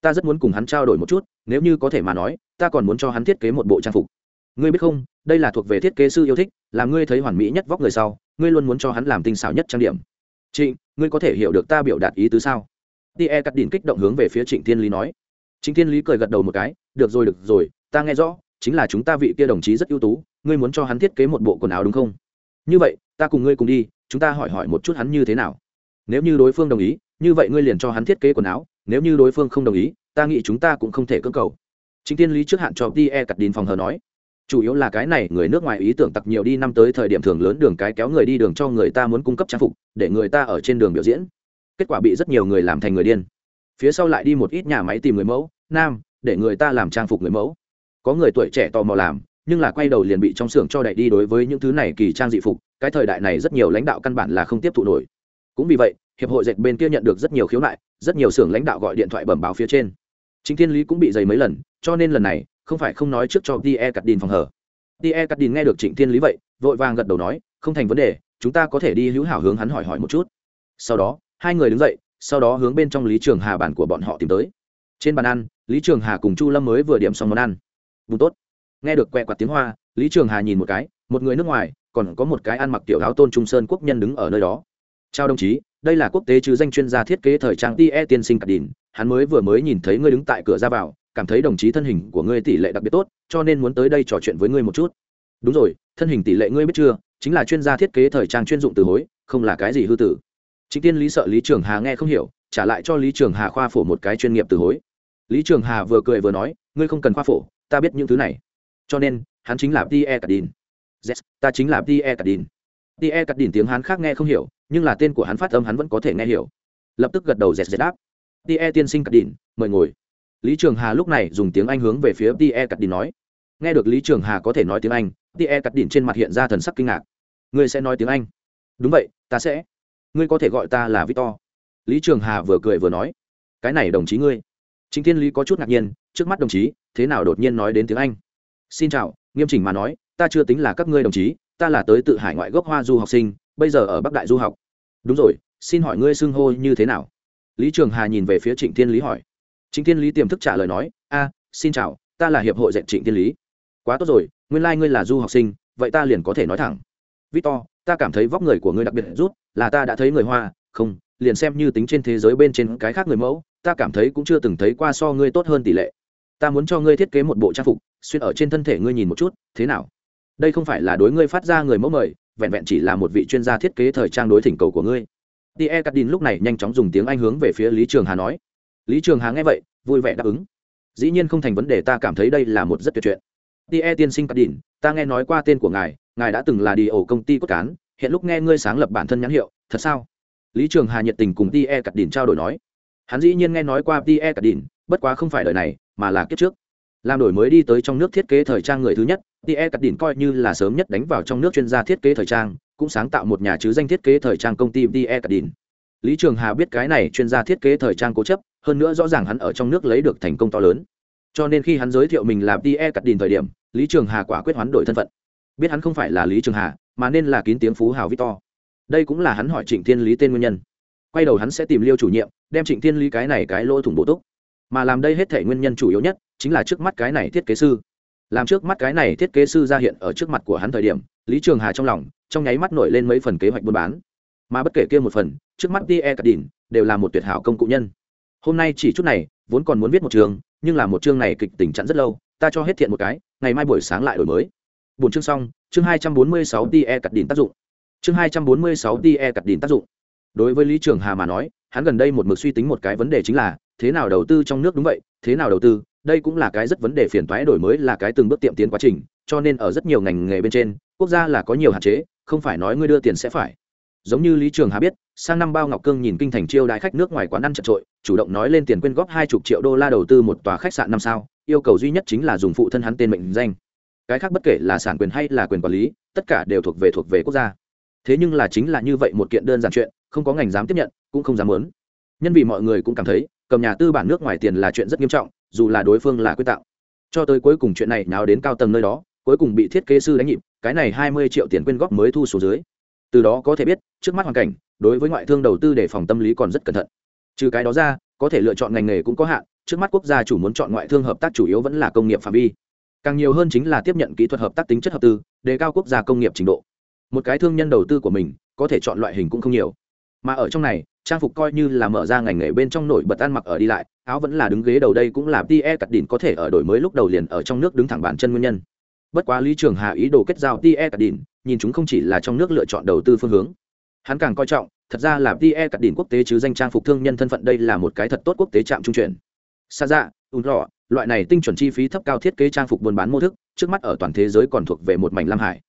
ta rất muốn cùng hắn trao đổi một chút, nếu như có thể mà nói, ta còn muốn cho hắn thiết kế một bộ trang phục. Ngươi biết không, đây là thuộc về thiết kế sư yêu thích, là ngươi thấy hoàn mỹ nhất vóc người sau, ngươi luôn muốn cho hắn làm tinh xảo nhất trang điểm. Trịnh, ngươi có thể hiểu được ta biểu đạt ý tứ sao? Tie cắt đỉnh kích động hướng về phía trịnh thiên lý nói. Trịnh thiên lý cười gật đầu một cái, được rồi được rồi, ta nghe rõ, chính là chúng ta vị kia đồng chí rất ưu tú, ngươi muốn cho hắn thiết kế một bộ quần áo đúng không? Như vậy, ta cùng ngươi cùng đi, chúng ta hỏi hỏi một chút hắn như thế nào. Nếu như đối phương đồng ý, như vậy ngươi liền cho hắn thiết kế quần áo nếu như đối phương không đồng ý, ta nghĩ chúng ta cũng không thể cưỡng cầu. Chính tiên lý trước hạn cho tie cặt đìn phòng hờ nói, chủ yếu là cái này, người nước ngoài ý tưởng tặc nhiều đi năm tới thời điểm thường lớn đường cái kéo người đi đường cho người ta muốn cung cấp trang phục, để người ta ở trên đường biểu diễn. Kết quả bị rất nhiều người làm thành người điên. Phía sau lại đi một ít nhà máy tìm người mẫu, nam, để người ta làm trang phục người mẫu. Có người tuổi trẻ tò mò làm, nhưng là quay đầu liền bị trong xưởng cho đẩy đi đối với những thứ này kỳ trang dị phục, cái thời đại này rất nhiều lãnh đạo căn bản là không tiếp thụ nổi. Cũng vì vậy hiệp hội dệt bên kia nhận được rất nhiều khiếu nại, rất nhiều xưởng lãnh đạo gọi điện thoại bẩm báo phía trên. Chính thiên lý cũng bị dày mấy lần, cho nên lần này, không phải không nói trước cho tie cắt đìn phòng hở tie cắt đìn nghe được trịnh thiên lý vậy, vội vàng gật đầu nói, không thành vấn đề, chúng ta có thể đi hữu hảo hướng hắn hỏi hỏi một chút. Sau đó, hai người đứng dậy, sau đó hướng bên trong lý trường hà bản của bọn họ tìm tới. Trên bàn ăn, lý trường hà cùng chu lâm mới vừa điểm xong món ăn. Bùn tốt. Nghe được quẹ quạt tiếng hoa, lý trường hà nhìn một cái, một người nước ngoài, còn có một cái ăn mặc tiểu áo tôn trung sơn quốc nhân đứng ở nơi đó chào đồng chí đây là quốc tế chứ danh chuyên gia thiết kế thời trang tie tiên sinh cặp đìn hắn mới vừa mới nhìn thấy ngươi đứng tại cửa ra vào cảm thấy đồng chí thân hình của ngươi tỷ lệ đặc biệt tốt cho nên muốn tới đây trò chuyện với ngươi một chút. Đúng rồi thân hình tỷ lệ ngươi biết chưa? Chính là chuyên gia thiết kế thời trang chuyên dụng từ hối không là cái gì hư tử. Chính tiên lý sợ lý trường hà nghe không hiểu trả lại cho lý trường hà khoa phổ một cái chuyên nghiệp từ hối. Lý trường hà vừa cười vừa nói ngươi không cần khoa phổ ta biết những thứ này. Cho nên hắn chính là tie cắt đìn yes, ta chính là tie cắt đìn tie cắt đìn tiếng hắn khác nghe không hiểu nhưng là tên của hắn phát âm hắn vẫn có thể nghe hiểu. Lập tức gật đầu dẹt dẹt đáp. Tie tiên sinh cắt đỉn, mời ngồi. Lý trường hà lúc này dùng tiếng anh hướng về phía tie cắt đìn nói. Nghe được lý trường hà có thể nói tiếng anh tie cắt đìn trên mặt hiện ra thần sắc kinh ngạc. Ngươi sẽ nói tiếng anh? Đúng vậy ta sẽ. Ngươi có thể gọi ta là victor. Lý trường hà vừa cười vừa nói. Cái này đồng chí ngươi. Chính thiên lý có chút ngạc nhiên trước mắt đồng chí thế nào đột nhiên nói đến tiếng anh? Xin chào nghiêm chỉnh mà nói ta chưa tính là các ngươi đồng chí ta là tới tự hải ngoại gốc hoa du học sinh, bây giờ ở bắc đại du học. Đúng rồi, xin hỏi ngươi xưng hô như thế nào? Lý trường hà nhìn về phía trịnh thiên lý hỏi. Trịnh thiên lý tiềm thức trả lời nói, a, xin chào, ta là hiệp hội dạy trịnh thiên lý. Quá tốt rồi, nguyên lai、like、ngươi là du học sinh, vậy ta liền có thể nói thẳng. Victor, ta cảm thấy vóc người của ngươi đặc biệt rút, là ta đã thấy người hoa, không, liền xem như tính trên thế giới bên trên cái khác người mẫu, ta cảm thấy cũng chưa từng thấy qua so ngươi tốt hơn tỷ lệ. Ta muốn cho ngươi thiết kế một bộ trang phục, xuyên ở trên thân thể ngươi nhìn một chút, thế nào? Đây không phải là đối ngươi phát ra người mẫu mời, vẹn vẹn chỉ là một vị chuyên gia thiết kế thời trang đối thỉnh cầu của ngươi. Tie cắt đin lúc này nhanh chóng dùng tiếng anh hướng về phía lý trường hà nói. Lý trường hà nghe vậy, vui vẻ đáp ứng. Dĩ nhiên không thành vấn đề, ta cảm thấy đây là một rất tuyệt chuyện. Tie tiên sinh cắt đin ta nghe nói qua tên của ngài ngài đã từng là đi ổ công ty cốt cán, hiện lúc nghe ngươi sáng lập bản thân nhãn hiệu, thật sao? Lý trường hà nhiệt tình cùng tie cắt đin trao đổi nói. Hắn dĩ nhiên nghe nói qua tie cắt đin bất quá không phải đời này, mà là kiếp trước làm đổi mới đi tới trong nước thiết kế thời trang người thứ nhất tie cắt đỉnh coi như là sớm nhất đánh vào trong nước chuyên gia thiết kế thời trang, cũng sáng tạo một nhà chứ danh thiết kế thời trang công ty tie cắt đỉnh lý trường hà biết cái này chuyên gia thiết kế thời trang cố chấp, hơn nữa rõ ràng hắn ở trong nước lấy được thành công to lớn. Cho nên khi hắn giới thiệu mình là tie cắt đỉnh thời điểm, lý trường hà quả quyết hoán đổi thân phận. Biết hắn không phải là lý trường hà, mà nên là kín tiếng phú hào victor. Đây cũng là hắn hỏi trịnh thiên lý tên nguyên nhân. Quay đầu hắn sẽ tìm liêu chủ nhiệm, đem trịnh thiên lý cái này cái lỗ thủng bổ túc. Mà làm đây hết thể nguyên nhân chủ yếu nhất chính là trước mắt cái này thiết kế sư. Làm trước mắt cái này thiết kế sư ra hiện ở trước mặt của hắn thời điểm, lý trường hà trong lòng, trong nháy mắt nổi lên mấy phần kế hoạch buôn bán. Mà bất kể kia một phần, trước mắt tie cắt đỉn đều là một tuyệt hảo công cụ nhân. Hôm nay chỉ chút này, vốn còn muốn viết một trường, nhưng là một chương này kịch tình chặn rất lâu, ta cho hết thiện một cái, ngày mai buổi sáng lại đổi mới. Bốn chương xong, chương hai trăm bốn mươi sáu tie cắt Đỉnh tác dụng. Chương hai trăm bốn mươi sáu tie cắt Đỉnh tác dụng. Đối với lý trường hà mà nói, hắn gần đây một mực suy tính một cái vấn đề chính là, thế nào đầu tư trong nước đúng vậy, thế nào đầu tư đây cũng là cái rất vấn đề phiền toái đổi mới là cái từng bước tiệm tiến quá trình, cho nên ở rất nhiều ngành nghề bên trên, quốc gia là có nhiều hạn chế, không phải nói ngươi đưa tiền sẽ phải. Giống như lý trường hà biết, sang năm bao ngọc cương nhìn kinh thành chiêu đại khách nước ngoài quán ăn chật trội, chủ động nói lên tiền quyên góp hai chục triệu đô la đầu tư một tòa khách sạn năm sao, yêu cầu duy nhất chính là dùng phụ thân hắn tên mệnh danh. Cái khác bất kể là sản quyền hay là quyền quản lý, tất cả đều thuộc về thuộc về quốc gia. Thế nhưng là chính là như vậy một kiện đơn giản chuyện, không có ngành dám tiếp nhận, cũng không dám muốn. Nhân vì mọi người cũng cảm thấy, cầm nhà tư bản nước ngoài tiền là chuyện rất nghiêm trọng dù là đối phương là quyết tạo. Cho tới cuối cùng chuyện này nào đến cao tầng nơi đó, cuối cùng bị thiết kế sư đánh nhịp, cái này hai mươi triệu tiền quyên góp mới thu số dưới. Từ đó có thể biết, trước mắt hoàn cảnh, đối với ngoại thương đầu tư để phòng tâm lý còn rất cẩn thận. Trừ cái đó ra, có thể lựa chọn ngành nghề cũng có hạn, trước mắt quốc gia chủ muốn chọn ngoại thương hợp tác chủ yếu vẫn là công nghiệp phạm vi. Càng nhiều hơn chính là tiếp nhận kỹ thuật hợp tác tính chất hợp tư, đề cao quốc gia công nghiệp trình độ. Một cái thương nhân đầu tư của mình, có thể chọn loại hình cũng không nhiều. Mà ở trong này trang phục coi như là mở ra ngành nghề bên trong nổi bật ăn mặc ở đi lại, áo vẫn là đứng ghế đầu đây cũng là tie cắt đỉnh có thể ở đổi mới lúc đầu liền ở trong nước đứng thẳng bản chân nguyên nhân. Bất quá lý trường hà ý đồ kết giao tie cắt đỉnh nhìn chúng không chỉ là trong nước lựa chọn đầu tư phương hướng. Hắn càng coi trọng, thật ra là tie cắt đỉnh quốc tế chứ danh trang phục thương nhân thân phận đây là một cái thật tốt quốc tế trạm trung chuyển. Xa ra dạ, ùn rọ loại này tinh chuẩn chi phí thấp cao thiết kế trang phục buôn bán mô thức, trước mắt ở toàn thế giới còn thuộc về một mảnh lam hải.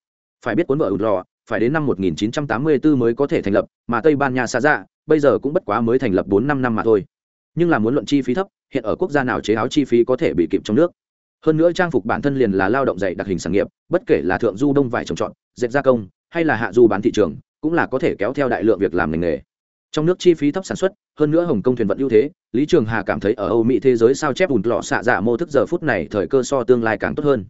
Phải biết cuốn vợ ùn rọ phải đến năm 1984 mới có thể thành lập, mà tây ban nha xa ra dạ, bây giờ cũng bất quá mới thành lập bốn năm năm mà thôi. Nhưng là muốn luận chi phí thấp, hiện ở quốc gia nào chế áo chi phí có thể bị kịp trong nước? Hơn nữa trang phục bản thân liền là lao động dạy đặc hình sản nghiệp, bất kể là thượng du đông vải trồng trọt, dệt gia công, hay là hạ du bán thị trường, cũng là có thể kéo theo đại lượng việc làm ngành nghề. Trong nước chi phí thấp sản xuất, hơn nữa hồng kông thuyền vận ưu thế, lý trường hà cảm thấy ở âu mỹ thế giới sao chép ùn lọ xạ dạ mô thức giờ phút này thời cơ so tương lai càng tốt hơn.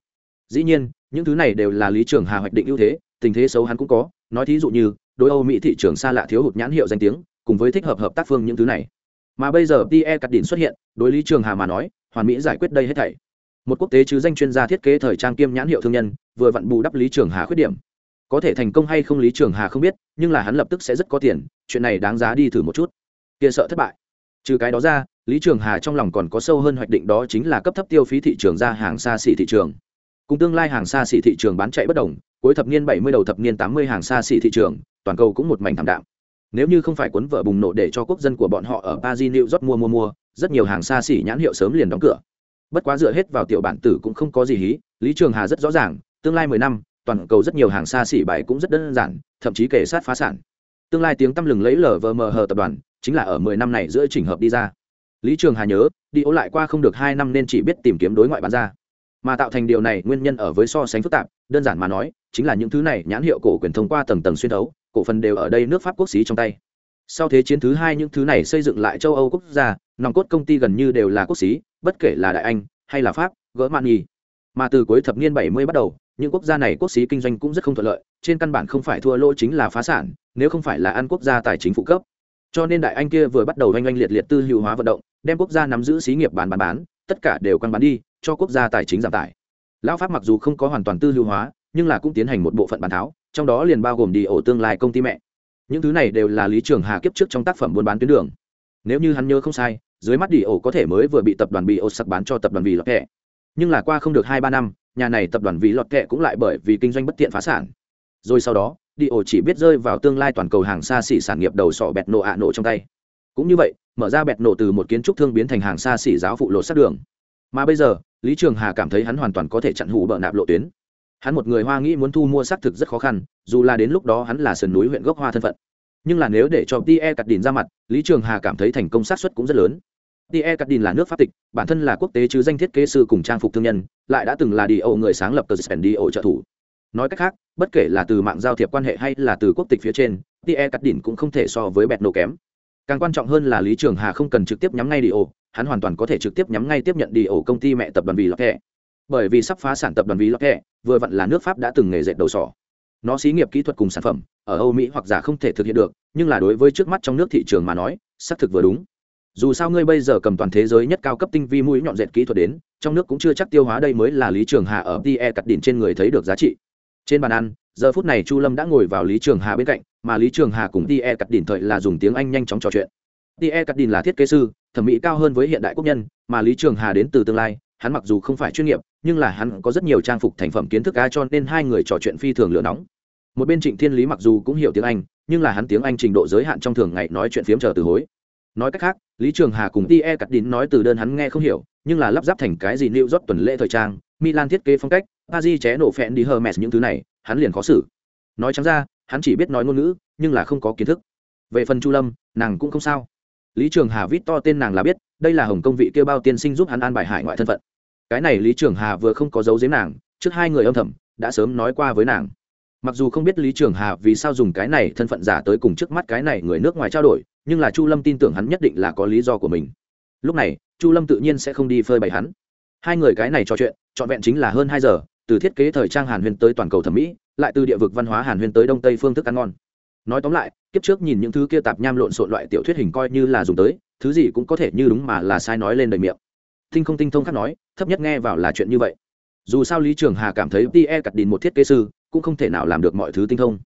Dĩ nhiên, những thứ này đều là lý trường hà hoạch định ưu thế, tình thế xấu hắn cũng có, nói thí dụ như, đối âu mỹ thị trường xa lạ thiếu hụt nhãn hiệu danh tiếng cùng với thích hợp hợp tác phương những thứ này. Mà bây giờ tie cắt đỉnh xuất hiện, đối lý trường hà mà nói, hoàn mỹ giải quyết đây hết thảy. Một quốc tế chứ danh chuyên gia thiết kế thời trang kiêm nhãn hiệu thương nhân, vừa vặn bù đắp lý trường hà khuyết điểm. Có thể thành công hay không lý trường hà không biết, nhưng là hắn lập tức sẽ rất có tiền, chuyện này đáng giá đi thử một chút. Kia sợ thất bại. Trừ cái đó ra, lý trường hà trong lòng còn có sâu hơn hoạch định đó chính là cấp thấp tiêu phí thị trường ra hàng xa xỉ thị trường. Cùng tương lai hàng xa xỉ thị trường bán chạy bất đồng, cuối thập niên bảy mươi, đầu thập niên tám mươi hàng xa xỉ thị trường, toàn cầu cũng một mảnh thảm đạm nếu như không phải cuốn vợ bùng nổ để cho quốc dân của bọn họ ở paris, new york mua mua mua, rất nhiều hàng xa xỉ nhãn hiệu sớm liền đóng cửa. Bất quá dựa hết vào tiểu bản tử cũng không có gì hí, lý trường hà rất rõ ràng, tương lai mười năm, toàn cầu rất nhiều hàng xa xỉ bài cũng rất đơn giản, thậm chí kể sát phá sản. Tương lai tiếng tăm lừng lấy lờ vờ mờ hờ tập đoàn, chính là ở mười năm này giữa chỉnh hợp đi ra. Lý trường hà nhớ, đi ố lại qua không được hai năm nên chỉ biết tìm kiếm đối ngoại bán ra. Mà tạo thành điều này nguyên nhân ở với so sánh phức tạp, đơn giản mà nói, chính là những thứ này nhãn hiệu cổ quyền thông qua tầng tầng xuyên thấu cổ phần đều ở đây nước pháp quốc xí trong tay. Sau thế chiến thứ hai những thứ này xây dựng lại châu âu quốc gia, nòng cốt công ty gần như đều là quốc xí, bất kể là đại anh hay là pháp, gỡ mạn nhì. Mà từ cuối thập niên 70 bắt đầu, những quốc gia này quốc xí kinh doanh cũng rất không thuận lợi, trên căn bản không phải thua lỗ chính là phá sản, nếu không phải là ăn quốc gia tài chính phụ cấp. Cho nên đại anh kia vừa bắt đầu oanh oanh liệt liệt tư hữu hóa vận động, đem quốc gia nắm giữ xí nghiệp bán bán bán, tất cả đều quan bán đi, cho quốc gia tài chính giảm tải. Lão pháp mặc dù không có hoàn toàn tư hữu hóa, nhưng là cũng tiến hành một bộ phận bán tháo trong đó liền bao gồm đi ổ tương lai công ty mẹ. Những thứ này đều là lý trường hà kiếp trước trong tác phẩm buôn bán tuyến đường. Nếu như hắn nhớ không sai, dưới mắt đi ổ có thể mới vừa bị tập đoàn bị ổ sặc bán cho tập đoàn vì lọt kẹ. Nhưng là qua không được hai ba năm, nhà này tập đoàn vì lọt kẹ cũng lại bởi vì kinh doanh bất tiện phá sản. Rồi sau đó, đi ổ chỉ biết rơi vào tương lai toàn cầu hàng xa xỉ sản nghiệp đầu sọ bẹt nổ ạ nổ trong tay. Cũng như vậy, mở ra bẹt nổ từ một kiến trúc thương biến thành hàng xa xỉ giáo phụ lột sát đường. Mà bây giờ, lý trường hà cảm thấy hắn hoàn toàn có thể chặn hủ bợ nạp lộ tuyến hắn một người hoa nghĩ muốn thu mua xác thực rất khó khăn, dù là đến lúc đó hắn là sườn núi huyện gốc hoa thân phận. Nhưng là nếu để cho tie cắt đìn ra mặt, lý trường hà cảm thấy thành công xác suất cũng rất lớn. Tie cắt đìn là nước pháp tịch, bản thân là quốc tế chứ danh thiết kế sư cùng trang phục thương nhân, lại đã từng là đi âu người sáng lập tờ spen đi âu trợ thủ. Nói cách khác, bất kể là từ mạng giao thiệp quan hệ hay là từ quốc tịch phía trên tie cắt đìn cũng không thể so với bẹt nổ kém. Càng quan trọng hơn là lý trường hà không cần trực tiếp nhắm ngay đi ổ, hắn hoàn toàn có thể trực tiếp nhắm ngay tiếp nhận đi ổ công ty mẹ tập đoàn vì lọc thẻ bởi vì sắp phá sản tập đoàn vì lọc kẹ vừa vặn là nước pháp đã từng nghề dệt đầu sỏ. Nó xí nghiệp kỹ thuật cùng sản phẩm, ở âu mỹ hoặc giả không thể thực hiện được, nhưng là đối với trước mắt trong nước thị trường mà nói, xác thực vừa đúng. Dù sao ngươi bây giờ cầm toàn thế giới nhất cao cấp tinh vi mũi nhọn dệt kỹ thuật đến, trong nước cũng chưa chắc tiêu hóa đây mới là lý trường hà ở tie cắt đỉnh trên người thấy được giá trị. Trên bàn ăn, giờ phút này chu lâm đã ngồi vào lý trường hà bên cạnh, mà lý trường hà cùng tie cắt đỉnh thời là dùng tiếng anh nhanh chóng trò chuyện. Tie cắt đỉnh là thiết kế sư, thẩm mỹ cao hơn với hiện đại quốc nhân, mà lý trường hà đến từ tương lai hắn mặc dù không phải chuyên nghiệp, nhưng là hắn có rất nhiều trang phục thành phẩm kiến thức a cho nên hai người trò chuyện phi thường lửa nóng. Một bên trịnh thiên lý mặc dù cũng hiểu tiếng anh, nhưng là hắn tiếng anh trình độ giới hạn trong thường ngày nói chuyện phiếm chờ từ hối. Nói cách khác, lý trường hà cùng tie cắt đín nói từ đơn hắn nghe không hiểu, nhưng là lắp ráp thành cái gì new rót tuần lễ thời trang, milan thiết kế phong cách, paris ché nổ phẹn đi hermes những thứ này, hắn liền khó xử. Nói chẳng ra, hắn chỉ biết nói ngôn ngữ, nhưng là không có kiến thức. Về phần chu lâm, nàng cũng không sao lý trường hà vít to tên nàng là biết, đây là hồng công vị kêu bao tiên sinh giúp hắn an bài hải ngoại thân phận. Cái này lý trường hà vừa không có dấu giếm nàng, trước hai người âm thầm, đã sớm nói qua với nàng. Mặc dù không biết lý trường hà vì sao dùng cái này thân phận giả tới cùng trước mắt cái này người nước ngoài trao đổi, nhưng là chu lâm tin tưởng hắn nhất định là có lý do của mình. Lúc này, chu lâm tự nhiên sẽ không đi phơi bày hắn. Hai người cái này trò chuyện, trọn vẹn chính là hơn hai giờ, từ thiết kế thời trang hàn huyên tới toàn cầu thẩm mỹ, lại từ địa vực văn hóa hàn huyên tới đông tây phương thức ăn ngon nói tóm lại, kiếp trước nhìn những thứ kia tạp nham lộn xộn loại tiểu thuyết hình coi như là dùng tới, thứ gì cũng có thể như đúng mà là sai nói lên đời miệng. Tinh không tinh thông khác nói, thấp nhất nghe vào là chuyện như vậy. Dù sao lý trường hà cảm thấy tie cặt đình một thiết kế sư, cũng không thể nào làm được mọi thứ tinh thông.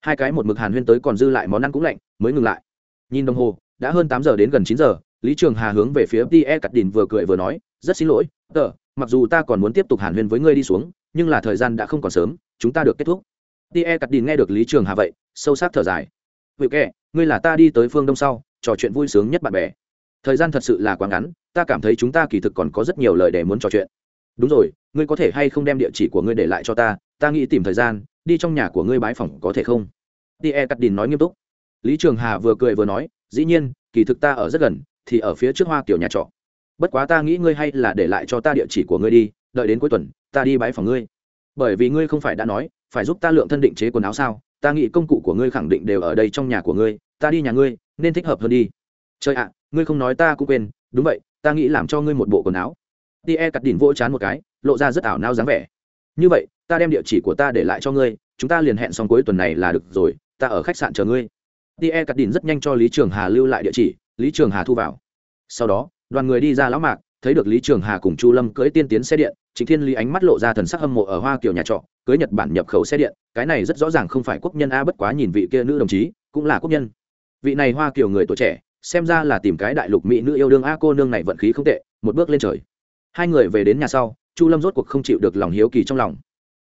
Hai cái một mực hàn huyên tới còn dư lại món ăn cũng lạnh, mới ngừng lại. Nhìn đồng hồ, đã hơn tám giờ đến gần chín giờ, lý trường hà hướng về phía tie cặt đình vừa cười vừa nói, rất xin lỗi, tờ, mặc dù ta còn muốn tiếp tục hàn huyên với ngươi đi xuống, nhưng là thời gian đã không còn sớm, chúng ta được kết thúc. Tie cặt đình nghe được lý trường hà vậy sâu sắc thở dài. Vị kệ ngươi là ta đi tới phương đông sau, trò chuyện vui sướng nhất bạn bè. Thời gian thật sự là quá ngắn, ta cảm thấy chúng ta kỳ thực còn có rất nhiều lời để muốn trò chuyện. Đúng rồi, ngươi có thể hay không đem địa chỉ của ngươi để lại cho ta ta nghĩ tìm thời gian, đi trong nhà của ngươi bái phòng có thể không? Tie cắt đình nói nghiêm túc. Lý trường hà vừa cười vừa nói, dĩ nhiên, kỳ thực ta ở rất gần, thì ở phía trước hoa kiểu nhà trọ. Bất quá ta nghĩ ngươi hay là để lại cho ta địa chỉ của ngươi đi, đợi đến cuối tuần, ta đi bái phòng ngươi. Bởi vì ngươi không phải đã nói, phải giúp ta lượng thân định chế quần áo sao? Ta nghĩ công cụ của ngươi khẳng định đều ở đây trong nhà của ngươi, ta đi nhà ngươi, nên thích hợp hơn đi. Trời ạ, ngươi không nói ta cũng quên, đúng vậy, ta nghĩ làm cho ngươi một bộ quần áo. Tie cắt đỉnh vỗ chán một cái, lộ ra rất ảo nao dáng vẻ. Như vậy, ta đem địa chỉ của ta để lại cho ngươi, chúng ta liền hẹn xong cuối tuần này là được rồi, ta ở khách sạn chờ ngươi. Tie cắt đỉnh rất nhanh cho lý trường hà lưu lại địa chỉ, lý trường hà thu vào. Sau đó, đoàn người đi ra lão mạc, thấy được lý trường hà cùng chu lâm cưỡi tiên tiến xe điện chính thiên lý ánh mắt lộ ra thần sắc hâm mộ ở hoa kiều nhà trọ, cưới nhật bản nhập khẩu xe điện, cái này rất rõ ràng không phải quốc nhân a, bất quá nhìn vị kia nữ đồng chí, cũng là quốc nhân. Vị này hoa kiều người tuổi trẻ, xem ra là tìm cái đại lục mỹ nữ yêu đương a, cô nương này vận khí không tệ, một bước lên trời. Hai người về đến nhà sau, chu lâm rốt cuộc không chịu được lòng hiếu kỳ trong lòng.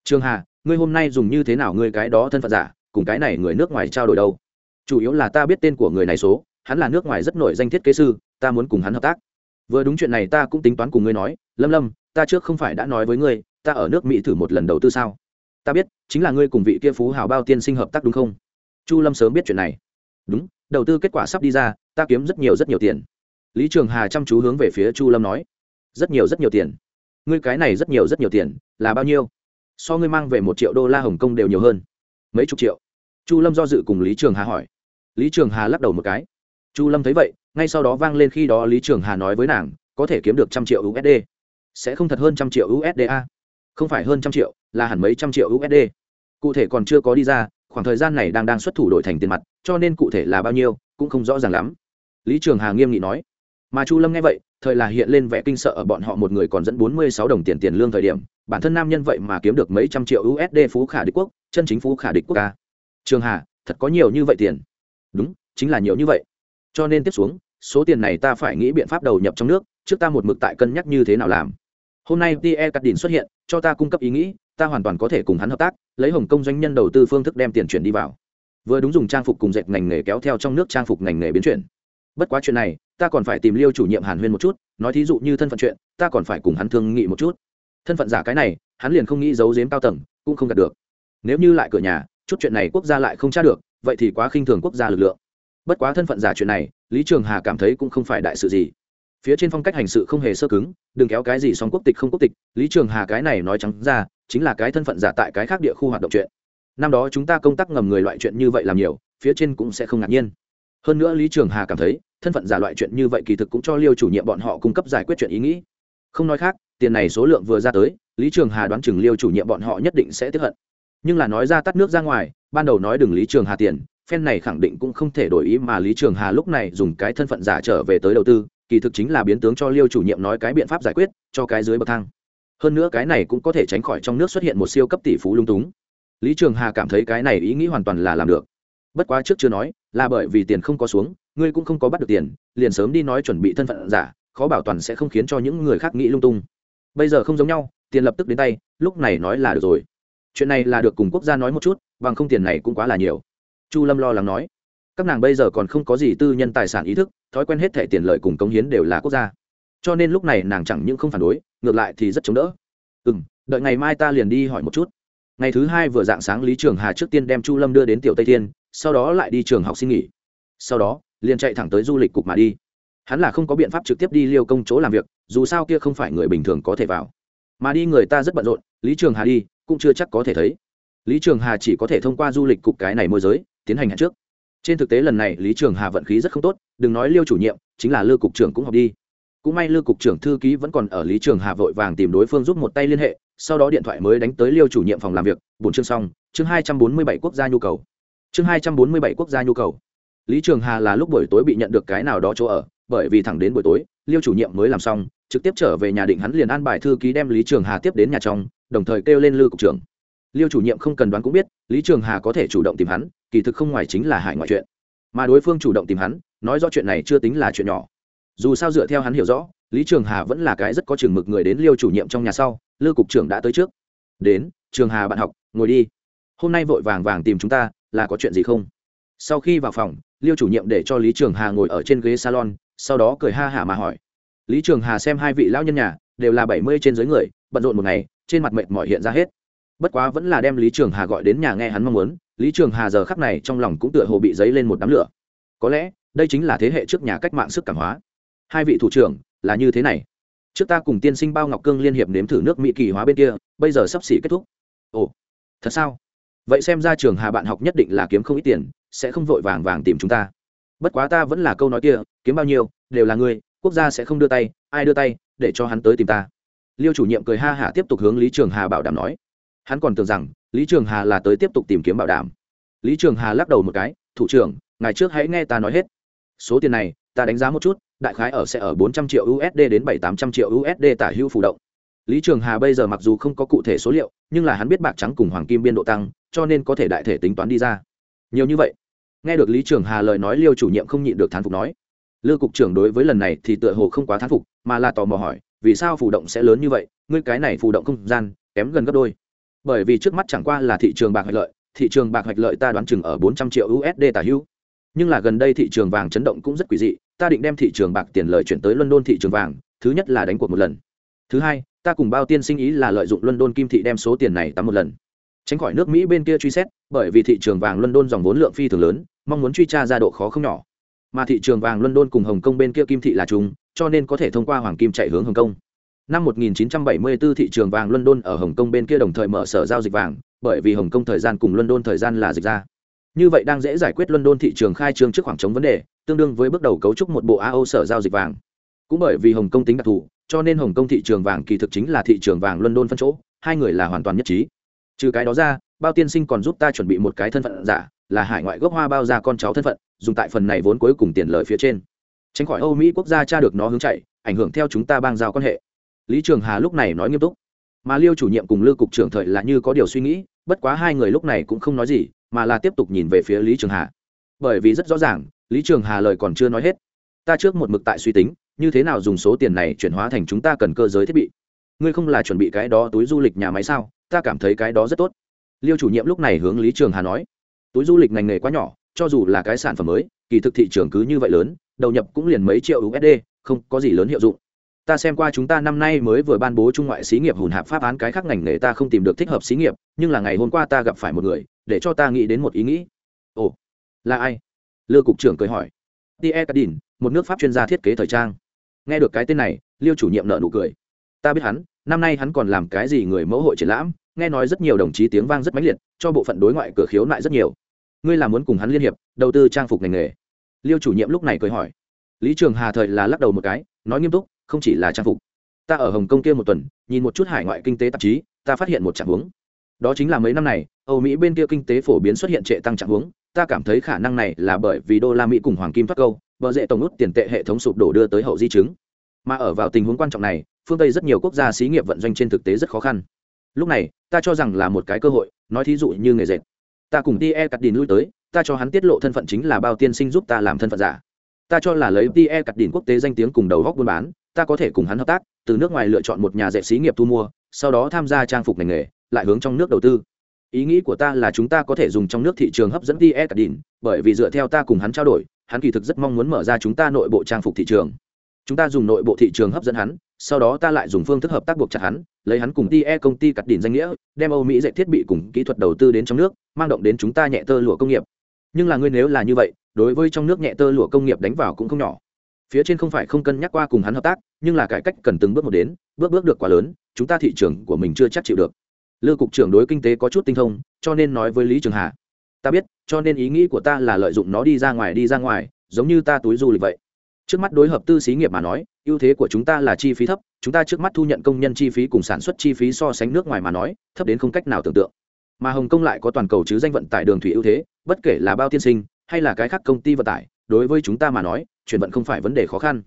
Trương hà, ngươi hôm nay dùng như thế nào ngươi cái đó thân phận giả, cùng cái này người nước ngoài trao đổi đâu? Chủ yếu là ta biết tên của người này số, hắn là nước ngoài rất nổi danh thiết kế sư, ta muốn cùng hắn hợp tác. Vừa đúng chuyện này ta cũng tính toán cùng ngươi nói, lâm lâm ta trước không phải đã nói với ngươi, ta ở nước mỹ thử một lần đầu tư sao? Ta biết, chính là ngươi cùng vị kia phú hào bao tiên sinh hợp tác đúng không? Chu lâm sớm biết chuyện này. Đúng, đầu tư kết quả sắp đi ra, ta kiếm rất nhiều rất nhiều tiền. Lý trường hà chăm chú hướng về phía chu lâm nói. Rất nhiều rất nhiều tiền. Ngươi cái này rất nhiều rất nhiều tiền, là bao nhiêu? So ngươi mang về một triệu đô la hồng kông đều nhiều hơn. Mấy chục triệu. Chu lâm do dự cùng lý trường hà hỏi. Lý trường hà lắc đầu một cái. Chu lâm thấy vậy, ngay sau đó vang lên khi đó lý trường hà nói với nàng, có thể kiếm được trăm triệu usd sẽ không thật hơn trăm triệu usd a. Không phải hơn trăm triệu, là hẳn mấy trăm triệu usd cụ thể còn chưa có đi ra, khoảng thời gian này đang đang xuất thủ đổi thành tiền mặt, cho nên cụ thể là bao nhiêu, cũng không rõ ràng lắm. Lý trường hà nghiêm nghị nói. Mà chu lâm nghe vậy, thời là hiện lên vẻ kinh sợ ở bọn họ một người còn dẫn bốn mươi sáu đồng tiền tiền lương thời điểm, bản thân nam nhân vậy mà kiếm được mấy trăm triệu usd phú khả địch quốc, chân chính phú khả địch quốc ca trường hà, thật có nhiều như vậy tiền? Đúng, chính là nhiều như vậy. Cho nên tiếp xuống, số tiền này ta phải nghĩ biện pháp đầu nhập trong nước, trước ta một mực tại cân nhắc như thế nào làm hôm nay tie cắt đỉnh xuất hiện, cho ta cung cấp ý nghĩ, ta hoàn toàn có thể cùng hắn hợp tác, lấy hồng kông doanh nhân đầu tư phương thức đem tiền chuyển đi vào. Vừa đúng dùng trang phục cùng dệt ngành nghề kéo theo trong nước trang phục ngành nghề biến chuyển. Bất quá chuyện này, ta còn phải tìm liêu chủ nhiệm hàn huyên một chút, nói thí dụ như thân phận chuyện, ta còn phải cùng hắn thương nghị một chút. Thân phận giả cái này, hắn liền không nghĩ giấu giếm cao tầng, cũng không đạt được. Nếu như lại cửa nhà, chút chuyện này quốc gia lại không tra được, vậy thì quá khinh thường quốc gia lực lượng. Bất quá thân phận giả chuyện này, lý trường hà cảm thấy cũng không phải đại sự gì phía trên phong cách hành sự không hề sơ cứng, đừng kéo cái gì song quốc tịch không quốc tịch, lý trường hà cái này nói trắng ra, chính là cái thân phận giả tại cái khác địa khu hoạt động chuyện. Năm đó chúng ta công tác ngầm người loại chuyện như vậy làm nhiều, phía trên cũng sẽ không ngạc nhiên. Hơn nữa lý trường hà cảm thấy, thân phận giả loại chuyện như vậy kỳ thực cũng cho liêu chủ nhiệm bọn họ cung cấp giải quyết chuyện ý nghĩ. Không nói khác, tiền này số lượng vừa ra tới, lý trường hà đoán chừng liêu chủ nhiệm bọn họ nhất định sẽ tiếp hận. Nhưng là nói ra tắt nước ra ngoài, ban đầu nói đừng lý trường hà tiền, phen này khẳng định cũng không thể đổi ý mà lý trường hà lúc này dùng cái thân phận giả trở về tới đầu tư kỳ thực chính là biến tướng cho liêu chủ nhiệm nói cái biện pháp giải quyết, cho cái dưới bậc thang. Hơn nữa cái này cũng có thể tránh khỏi trong nước xuất hiện một siêu cấp tỷ phú lung túng. Lý trường hà cảm thấy cái này ý nghĩ hoàn toàn là làm được. Bất quá trước chưa nói, là bởi vì tiền không có xuống, ngươi cũng không có bắt được tiền, liền sớm đi nói chuẩn bị thân phận giả, khó bảo toàn sẽ không khiến cho những người khác nghĩ lung tung. Bây giờ không giống nhau, tiền lập tức đến tay, lúc này nói là được rồi. Chuyện này là được cùng quốc gia nói một chút, bằng không tiền này cũng quá là nhiều. Chu lâm lo lắng nói các nàng bây giờ còn không có gì tư nhân tài sản ý thức, thói quen hết thẻ tiền lợi cùng cống hiến đều là quốc gia. Cho nên lúc này nàng chẳng những không phản đối, ngược lại thì rất chống đỡ. Ừ m đợi ngày mai ta liền đi hỏi một chút. Ngày thứ hai vừa dạng sáng lý trường hà trước tiên đem chu lâm đưa đến tiểu tây thiên, sau đó lại đi trường học xin nghỉ. Sau đó, liền chạy thẳng tới du lịch cục mà đi. Hắn là không có biện pháp trực tiếp đi liêu công chỗ làm việc, dù sao kia không phải người bình thường có thể vào. Mà đi người ta rất bận rộn, lý trường hà đi, cũng chưa chắc có thể thấy. Lý trường hà chỉ có thể thông qua du lịch cục cái này môi giới, tiến hành hẹn trước trên thực tế lần này, lý trường hà vận khí rất không tốt, đừng nói liêu chủ nhiệm, chính là lưu cục trưởng cũng học đi. Cũng may lưu cục trưởng thư ký vẫn còn ở lý trường hà vội vàng tìm đối phương giúp một tay liên hệ, sau đó điện thoại mới đánh tới liêu chủ nhiệm phòng làm việc. Bốn chương xong, chương hai trăm bốn mươi bảy quốc gia nhu cầu. Chương hai trăm bốn mươi bảy quốc gia nhu cầu. Lý trường hà là lúc buổi tối bị nhận được cái nào đó chỗ ở, bởi vì thẳng đến buổi tối, liêu chủ nhiệm mới làm xong, trực tiếp trở về nhà định hắn liền an bài thư ký đem lý trường hà tiếp đến nhà trong, đồng thời kêu lên lưu cục trưởng liêu chủ nhiệm không cần đoán cũng biết, lý trường hà có thể chủ động tìm hắn, kỳ thực không ngoài chính là hải ngoại chuyện. Mà đối phương chủ động tìm hắn, nói rõ chuyện này chưa tính là chuyện nhỏ. Dù sao dựa theo hắn hiểu rõ, lý trường hà vẫn là cái rất có chừng mực người đến liêu chủ nhiệm trong nhà sau lưu cục trưởng đã tới trước. Đến, trường hà bạn học, ngồi đi. Hôm nay vội vàng vàng tìm chúng ta, là có chuyện gì không? Sau khi vào phòng, liêu chủ nhiệm để cho lý trường hà ngồi ở trên ghế salon, sau đó cười ha hả mà hỏi. Lý trường hà xem hai vị lão nhân nhà, đều là bảy mươi trên dưới người, bận rộn một ngày, trên mặt mệt mỏi hiện ra hết bất quá vẫn là đem lý trường hà gọi đến nhà nghe hắn mong muốn, lý trường hà giờ khắc này trong lòng cũng tựa hồ bị dấy lên một đám lửa. Có lẽ, đây chính là thế hệ trước nhà cách mạng sức cảm hóa. Hai vị thủ trưởng, là như thế này. Trước ta cùng tiên sinh bao ngọc cương liên hiệp nếm thử nước mỹ kỳ hóa bên kia, bây giờ sắp xỉ kết thúc. Ồ, thật sao? Vậy xem ra trường hà bạn học nhất định là kiếm không ít tiền, sẽ không vội vàng vàng tìm chúng ta. Bất quá ta vẫn là câu nói kia, kiếm bao nhiêu, đều là ngươi, quốc gia sẽ không đưa tay, ai đưa tay, để cho hắn tới tìm ta. Liêu chủ nhiệm cười ha hả tiếp tục hướng lý trường hà bảo đảm nói hắn còn tưởng rằng lý trường hà là tới tiếp tục tìm kiếm bảo đảm. Lý trường hà lắc đầu một cái, thủ trưởng ngày trước hãy nghe ta nói hết. Số tiền này, ta đánh giá một chút, đại khái ở sẽ ở bốn trăm triệu usd đến bảy tám trăm triệu usd tả hữu phụ động. Lý trường hà bây giờ mặc dù không có cụ thể số liệu, nhưng là hắn biết bạc trắng cùng hoàng kim biên độ tăng, cho nên có thể đại thể tính toán đi ra. Nhiều như vậy. Nghe được lý trường hà lời nói, liêu chủ nhiệm không nhịn được thán phục nói, lư cục trưởng đối với lần này thì tựa hồ không quá thán phục, mà là tò mò hỏi, vì sao phụ động sẽ lớn như vậy? Ngươi cái này phụ động không gian, kém gần gấp đôi bởi vì trước mắt chẳng qua là thị trường bạc hoạch lợi, thị trường bạc hoạch lợi ta đoán chừng ở bốn trăm triệu usd tả hữu. Nhưng là gần đây thị trường vàng chấn động cũng rất quỷ dị, ta định đem thị trường bạc tiền lợi chuyển tới london thị trường vàng, thứ nhất là đánh cuộc một lần. Thứ hai, ta cùng bao tiên sinh ý là lợi dụng london kim thị đem số tiền này tắm một lần. Tránh khỏi nước mỹ bên kia truy xét, bởi vì thị trường vàng london dòng vốn lượng phi thường lớn, mong muốn truy tra ra độ khó không nhỏ. Mà thị trường vàng london cùng hồng kông bên kia kim thị là chúng cho nên có thể thông qua hoàng kim chạy hướng hồng kông năm 1974 thị trường vàng london ở hồng kông bên kia đồng thời mở sở giao dịch vàng, bởi vì hồng kông thời gian cùng london thời gian là dịch ra. Như vậy đang dễ giải quyết london thị trường khai trương trước khoảng trống vấn đề, tương đương với bước đầu cấu trúc một bộ ao sở giao dịch vàng. Cũng bởi vì hồng kông tính đặc thù, cho nên hồng kông thị trường vàng kỳ thực chính là thị trường vàng london phân chỗ, hai người là hoàn toàn nhất trí. Trừ cái đó ra, bao tiên sinh còn giúp ta chuẩn bị một cái thân phận giả, là hải ngoại gốc hoa bao gia con cháu thân phận, dùng tại phần này vốn cuối cùng tiền lợi phía trên. Tránh khỏi âu mỹ quốc gia tra được nó hướng chạy, ảnh hưởng theo chúng ta bang giao quan hệ lý trường hà lúc này nói nghiêm túc. Mà liêu chủ nhiệm cùng lưu cục trưởng thời là như có điều suy nghĩ, bất quá hai người lúc này cũng không nói gì, mà là tiếp tục nhìn về phía lý trường hà. Bởi vì rất rõ ràng, lý trường hà lời còn chưa nói hết. Ta trước một mực tại suy tính, như thế nào dùng số tiền này chuyển hóa thành chúng ta cần cơ giới thiết bị? Ngươi không là chuẩn bị cái đó túi du lịch nhà máy sao? Ta cảm thấy cái đó rất tốt. Liêu chủ nhiệm lúc này hướng lý trường hà nói. Túi du lịch ngành nghề quá nhỏ, cho dù là cái sản phẩm mới, kỳ thực thị trường cứ như vậy lớn, đầu nhập cũng liền mấy triệu usd không có gì lớn hiệu dụng ta xem qua chúng ta năm nay mới vừa ban bố trung ngoại xí nghiệp hùn hạp pháp án cái khác ngành nghề ta không tìm được thích hợp xí nghiệp, nhưng là ngày hôm qua ta gặp phải một người, để cho ta nghĩ đến một ý nghĩ. Ồ, là ai? Lưu cục trưởng cười hỏi. Tie cadin một nước pháp chuyên gia thiết kế thời trang. Nghe được cái tên này, liêu chủ nhiệm nợ nụ cười. Ta biết hắn, năm nay hắn còn làm cái gì người mẫu hội triển lãm, nghe nói rất nhiều đồng chí tiếng vang rất mãnh liệt, cho bộ phận đối ngoại cửa khiếu nại rất nhiều. Ngươi là muốn cùng hắn liên hiệp, đầu tư trang phục ngành nghề. Liêu chủ nhiệm lúc này cười hỏi. Lý trường hà thời là lắc đầu một cái, nói nghiêm túc không chỉ là trang phục. Ta ở hồng kông kia một tuần, nhìn một chút hải ngoại kinh tế tạp chí, ta phát hiện một trạng huống. Đó chính là mấy năm này, âu mỹ bên kia kinh tế phổ biến xuất hiện trệ tăng trạng huống. Ta cảm thấy khả năng này là bởi vì đô la mỹ cùng hoàng kim thoát câu vợ dễ tổng út tiền tệ hệ thống sụp đổ đưa tới hậu di chứng. Mà ở vào tình huống quan trọng này, phương tây rất nhiều quốc gia xí nghiệp vận doanh trên thực tế rất khó khăn. Lúc này, ta cho rằng là một cái cơ hội, nói thí dụ như nghề dệt. Ta cùng tie cắt đìn lui tới, ta cho hắn tiết lộ thân phận chính là bao tiên sinh giúp ta làm thân phận giả. Ta cho là lấy tie cắt đìn quốc tế danh tiếng cùng đầu góc buôn bán ta có thể cùng hắn hợp tác, từ nước ngoài lựa chọn một nhà dệt xí nghiệp thu mua, sau đó tham gia trang phục ngành nghề, lại hướng trong nước đầu tư. Ý nghĩ của ta là chúng ta có thể dùng trong nước thị trường hấp dẫn tie cắt đìn bởi vì dựa theo ta cùng hắn trao đổi, hắn kỳ thực rất mong muốn mở ra chúng ta nội bộ trang phục thị trường. Chúng ta dùng nội bộ thị trường hấp dẫn hắn, sau đó ta lại dùng phương thức hợp tác buộc chặt hắn, lấy hắn cùng tie công ty cắt đỉnh danh nghĩa, đem âu mỹ dạy thiết bị cùng kỹ thuật đầu tư đến trong nước, mang động đến chúng ta nhẹ tơ lụa công nghiệp. Nhưng là ngươi nếu là như vậy, đối với trong nước nhẹ tơ lụa công nghiệp đánh vào cũng không nhỏ phía trên không phải không cân nhắc qua cùng hắn hợp tác, nhưng là cải cách cần từng bước một đến, bước bước được quá lớn, chúng ta thị trường của mình chưa chắc chịu được. Lư cục trưởng đối kinh tế có chút tinh thông, cho nên nói với lý trường hà, ta biết, cho nên ý nghĩ của ta là lợi dụng nó đi ra ngoài đi ra ngoài, giống như ta túi du lịch vậy. Trước mắt đối hợp tư xí nghiệp mà nói, ưu thế của chúng ta là chi phí thấp, chúng ta trước mắt thu nhận công nhân chi phí cùng sản xuất chi phí so sánh nước ngoài mà nói, thấp đến không cách nào tưởng tượng. Mà hồng kông lại có toàn cầu chứ danh vận tải đường thủy ưu thế, bất kể là bao tiên sinh, hay là cái khác công ty vận tải, đối với chúng ta mà nói chuyển vận không phải vấn đề khó khăn.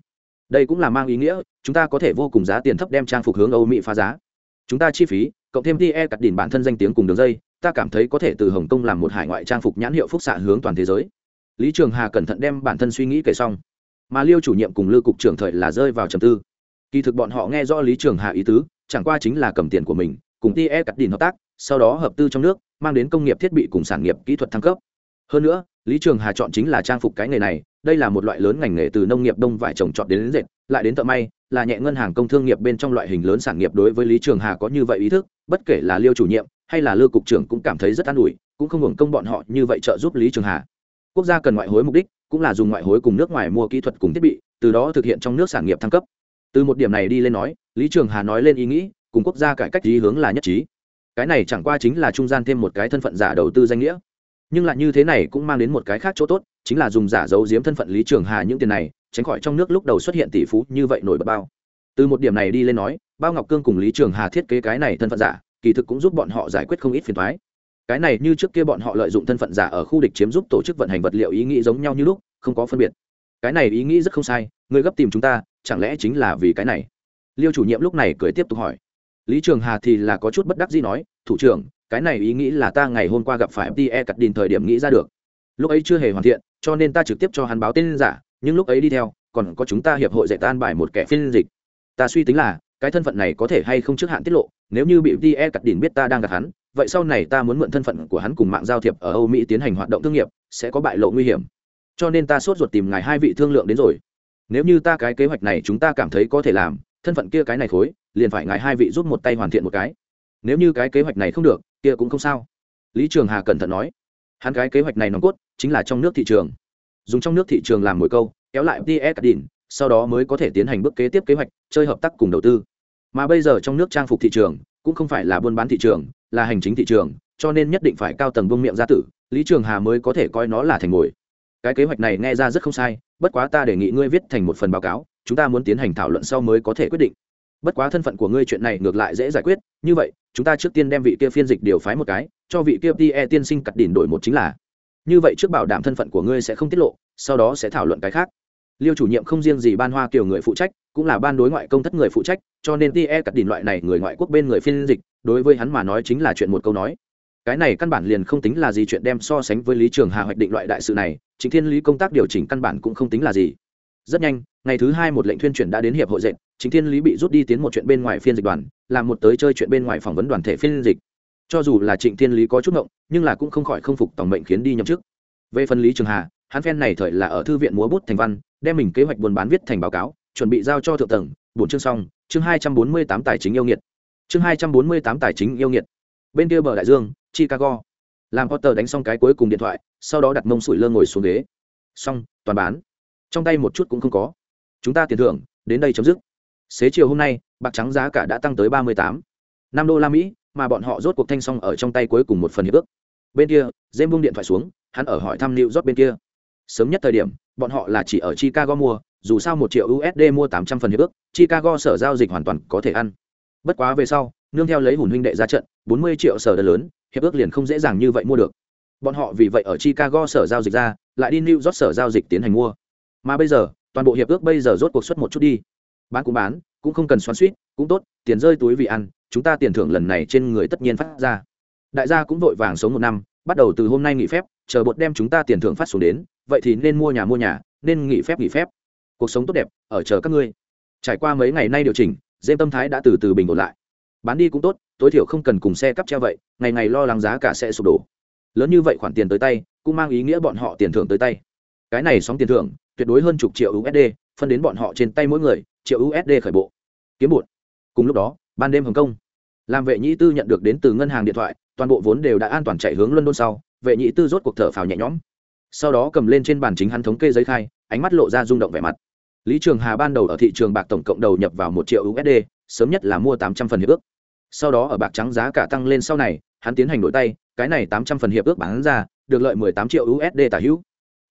Đây cũng là mang ý nghĩa, chúng ta có thể vô cùng giá tiền thấp đem trang phục hướng âu mỹ phá giá. Chúng ta chi phí, cộng thêm tie cắt đỉnh bản thân danh tiếng cùng đường dây, ta cảm thấy có thể từ hồng kông làm một hải ngoại trang phục nhãn hiệu phúc xạ hướng toàn thế giới. Lý trường hà cẩn thận đem bản thân suy nghĩ kể xong. Mà liêu chủ nhiệm cùng lưu cục trưởng thời là rơi vào trầm tư. Kỳ thực bọn họ nghe rõ lý trường hà ý tứ, chẳng qua chính là cầm tiền của mình, cùng tie cắt đỉnh hợp tác, sau đó hợp tư trong nước, mang đến công nghiệp thiết bị cùng sản nghiệp kỹ thuật thăng cấp hơn nữa lý trường hà chọn chính là trang phục cái nghề này đây là một loại lớn ngành nghề từ nông nghiệp đông vải trồng trọt đến, đến dệt lại đến thợ may là nhẹ ngân hàng công thương nghiệp bên trong loại hình lớn sản nghiệp đối với lý trường hà có như vậy ý thức bất kể là liêu chủ nhiệm hay là lưu cục trưởng cũng cảm thấy rất an ủi cũng không hưởng công bọn họ như vậy trợ giúp lý trường hà. Quốc gia cần ngoại hối mục đích cũng là dùng ngoại hối cùng nước ngoài mua kỹ thuật cùng thiết bị từ đó thực hiện trong nước sản nghiệp thăng cấp. Từ một điểm này đi lên nói lý trường hà nói lên ý nghĩ cùng quốc gia cải cách ý hướng là nhất trí. Cái này chẳng qua chính là trung gian thêm một cái thân phận giả đầu tư danh nghĩa nhưng lại như thế này cũng mang đến một cái khác chỗ tốt, chính là dùng giả giấu giếm thân phận lý trường hà những tiền này, tránh khỏi trong nước lúc đầu xuất hiện tỷ phú như vậy nổi bật bao. Từ một điểm này đi lên nói, bao ngọc cương cùng lý trường hà thiết kế cái này thân phận giả, kỳ thực cũng giúp bọn họ giải quyết không ít phiền thoái cái này như trước kia bọn họ lợi dụng thân phận giả ở khu địch chiếm giúp tổ chức vận hành vật liệu ý nghĩ giống nhau như lúc, không có phân biệt. Cái này ý nghĩ rất không sai, người gấp tìm chúng ta, chẳng lẽ chính là vì cái này? Liêu chủ nhiệm lúc này cười tiếp tục hỏi. Lý trường hà thì là có chút bất đắc gì nói, thủ trưởng cái này ý nghĩ là ta ngày hôm qua gặp phải fte cắt đìn thời điểm nghĩ ra được. Lúc ấy chưa hề hoàn thiện, cho nên ta trực tiếp cho hắn báo tên giả, nhưng lúc ấy đi theo, còn có chúng ta hiệp hội dạy tan bài một kẻ phiên dịch. Ta suy tính là, cái thân phận này có thể hay không trước hạn tiết lộ, nếu như bị fte cắt đìn biết ta đang gặp hắn, vậy sau này ta muốn mượn thân phận của hắn cùng mạng giao thiệp ở âu mỹ tiến hành hoạt động thương nghiệp, sẽ có bại lộ nguy hiểm. Cho nên ta sốt ruột tìm ngài hai vị thương lượng đến rồi. Nếu như ta cái kế hoạch này chúng ta cảm thấy có thể làm, thân phận kia cái này khối liền phải ngài hai vị giúp một tay hoàn thiện một cái nếu như cái kế hoạch này không được, kia cũng không sao. Lý trường hà cẩn thận nói, hắn cái kế hoạch này nòng cốt chính là trong nước thị trường. Dùng trong nước thị trường làm mồi câu, kéo lại ts cắt đỉnh, sau đó mới có thể tiến hành bước kế tiếp kế hoạch, chơi hợp tác cùng đầu tư. Mà bây giờ trong nước trang phục thị trường cũng không phải là buôn bán thị trường, là hành chính thị trường, cho nên nhất định phải cao tầng vương miệng gia tử, lý trường hà mới có thể coi nó là thành mồi. Cái kế hoạch này nghe ra rất không sai, bất quá ta đề nghị ngươi viết thành một phần báo cáo, chúng ta muốn tiến hành thảo luận sau mới có thể quyết định bất quá thân phận của ngươi chuyện này ngược lại dễ giải quyết, như vậy, chúng ta trước tiên đem vị kia phiên dịch điều phái một cái, cho vị kia tie tiên sinh cặt đỉnh đổi một chính là. Như vậy trước bảo đảm thân phận của ngươi sẽ không tiết lộ, sau đó sẽ thảo luận cái khác. Liêu chủ nhiệm không riêng gì ban hoa kiều người phụ trách, cũng là ban đối ngoại công thất người phụ trách, cho nên tie cặt đỉnh loại này người ngoại quốc bên người phiên dịch, đối với hắn mà nói chính là chuyện một câu nói. Cái này căn bản liền không tính là gì chuyện đem so sánh với lý trường hà hoạch định loại đại sự này chính thiên lý công tác điều chỉnh căn bản cũng không tính là gì. Rất nhanh ngày thứ hai một lệnh tuyên truyền đã đến hiệp hội dệt, chính thiên lý bị rút đi tiến một chuyện bên ngoài phiên dịch đoàn, làm một tới chơi chuyện bên ngoài phỏng vấn đoàn thể phiên dịch. Cho dù là trịnh thiên lý có chút ngộng, nhưng là cũng không khỏi không phục tổng mệnh khiến đi nhậm chức. Về phần lý trường hà, hắn phen này thời là ở thư viện múa bút thành văn, đem mình kế hoạch buôn bán viết thành báo cáo, chuẩn bị giao cho thượng tầng bốn chương xong, chương hai trăm bốn mươi tám tài chính yêu nghiệt. Chương hai trăm bốn mươi tám tài chính yêu nghiệt. Bên kia bờ đại dương, chicago. Làm potter đánh xong cái cuối cùng điện thoại, sau đó đặt mông sủi lơ ngồi xuống ghế. Xong, toàn bán. Trong tay một chút cũng không có chúng ta tiền thưởng, đến đây chấm dứt. Xế chiều hôm nay, bạc trắng giá cả đã tăng tới ba mươi tám. Năm đô la mỹ, mà bọn họ rốt cuộc thanh xong ở trong tay cuối cùng một phần hiệp ước. Bên kia dêm bung điện thoại xuống, hắn ở hỏi thăm new york bên kia. Sớm nhất thời điểm, bọn họ là chỉ ở chicago mua, dù sao một triệu usd mua tám trăm phần hiệp ước, chicago sở giao dịch hoàn toàn có thể ăn. Bất quá về sau, nương theo lấy hùn huynh đệ ra trận, bốn mươi triệu sở đơn lớn, hiệp ước liền không dễ dàng như vậy mua được. Bọn họ vì vậy ở chicago sở giao dịch ra, lại đi new york sở giao dịch tiến hành mua. Mà bây giờ toàn bộ hiệp ước bây giờ rốt cuộc xuất một chút đi. Bán cũng bán, cũng không cần xoắn suýt cũng tốt, tiền rơi túi vì ăn, chúng ta tiền thưởng lần này trên người tất nhiên phát ra. Đại gia cũng vội vàng sống một năm, bắt đầu từ hôm nay nghỉ phép, chờ bột đem chúng ta tiền thưởng phát xuống đến, vậy thì nên mua nhà mua nhà, nên nghỉ phép nghỉ phép. Cuộc sống tốt đẹp, ở chờ các ngươi. Trải qua mấy ngày nay điều chỉnh dêm tâm thái đã từ từ bình ổn lại. Bán đi cũng tốt, tối thiểu không cần cùng xe cắp treo vậy, ngày ngày lo lắng giá cả sẽ sụp đổ. Lớn như vậy khoản tiền tới tay, cũng mang ý nghĩa bọn họ tiền thưởng tới tay. Cái này sóng tiền thưởng tuyệt đối hơn chục triệu usd phân đến bọn họ trên tay mỗi người, triệu usd khởi bộ. Kiếm bụt. Cùng lúc đó, ban đêm hồng kông làm vệ nhĩ tư nhận được đến từ ngân hàng điện thoại, toàn bộ vốn đều đã an toàn chạy hướng london sau, vệ nhĩ tư rốt cuộc thở phào nhẹ nhõm. Sau đó cầm lên trên bàn chính hắn thống kê giấy khai, ánh mắt lộ ra rung động vẻ mặt. Lý trường hà ban đầu ở thị trường bạc tổng cộng đầu nhập vào một triệu usd sớm nhất là mua tám trăm phần hiệp ước. Sau đó ở bạc trắng giá cả tăng lên sau này, hắn tiến hành đổi tay, cái này tám trăm phần hiệp ước bán ra, được lợi mười tám triệu usd tả hữu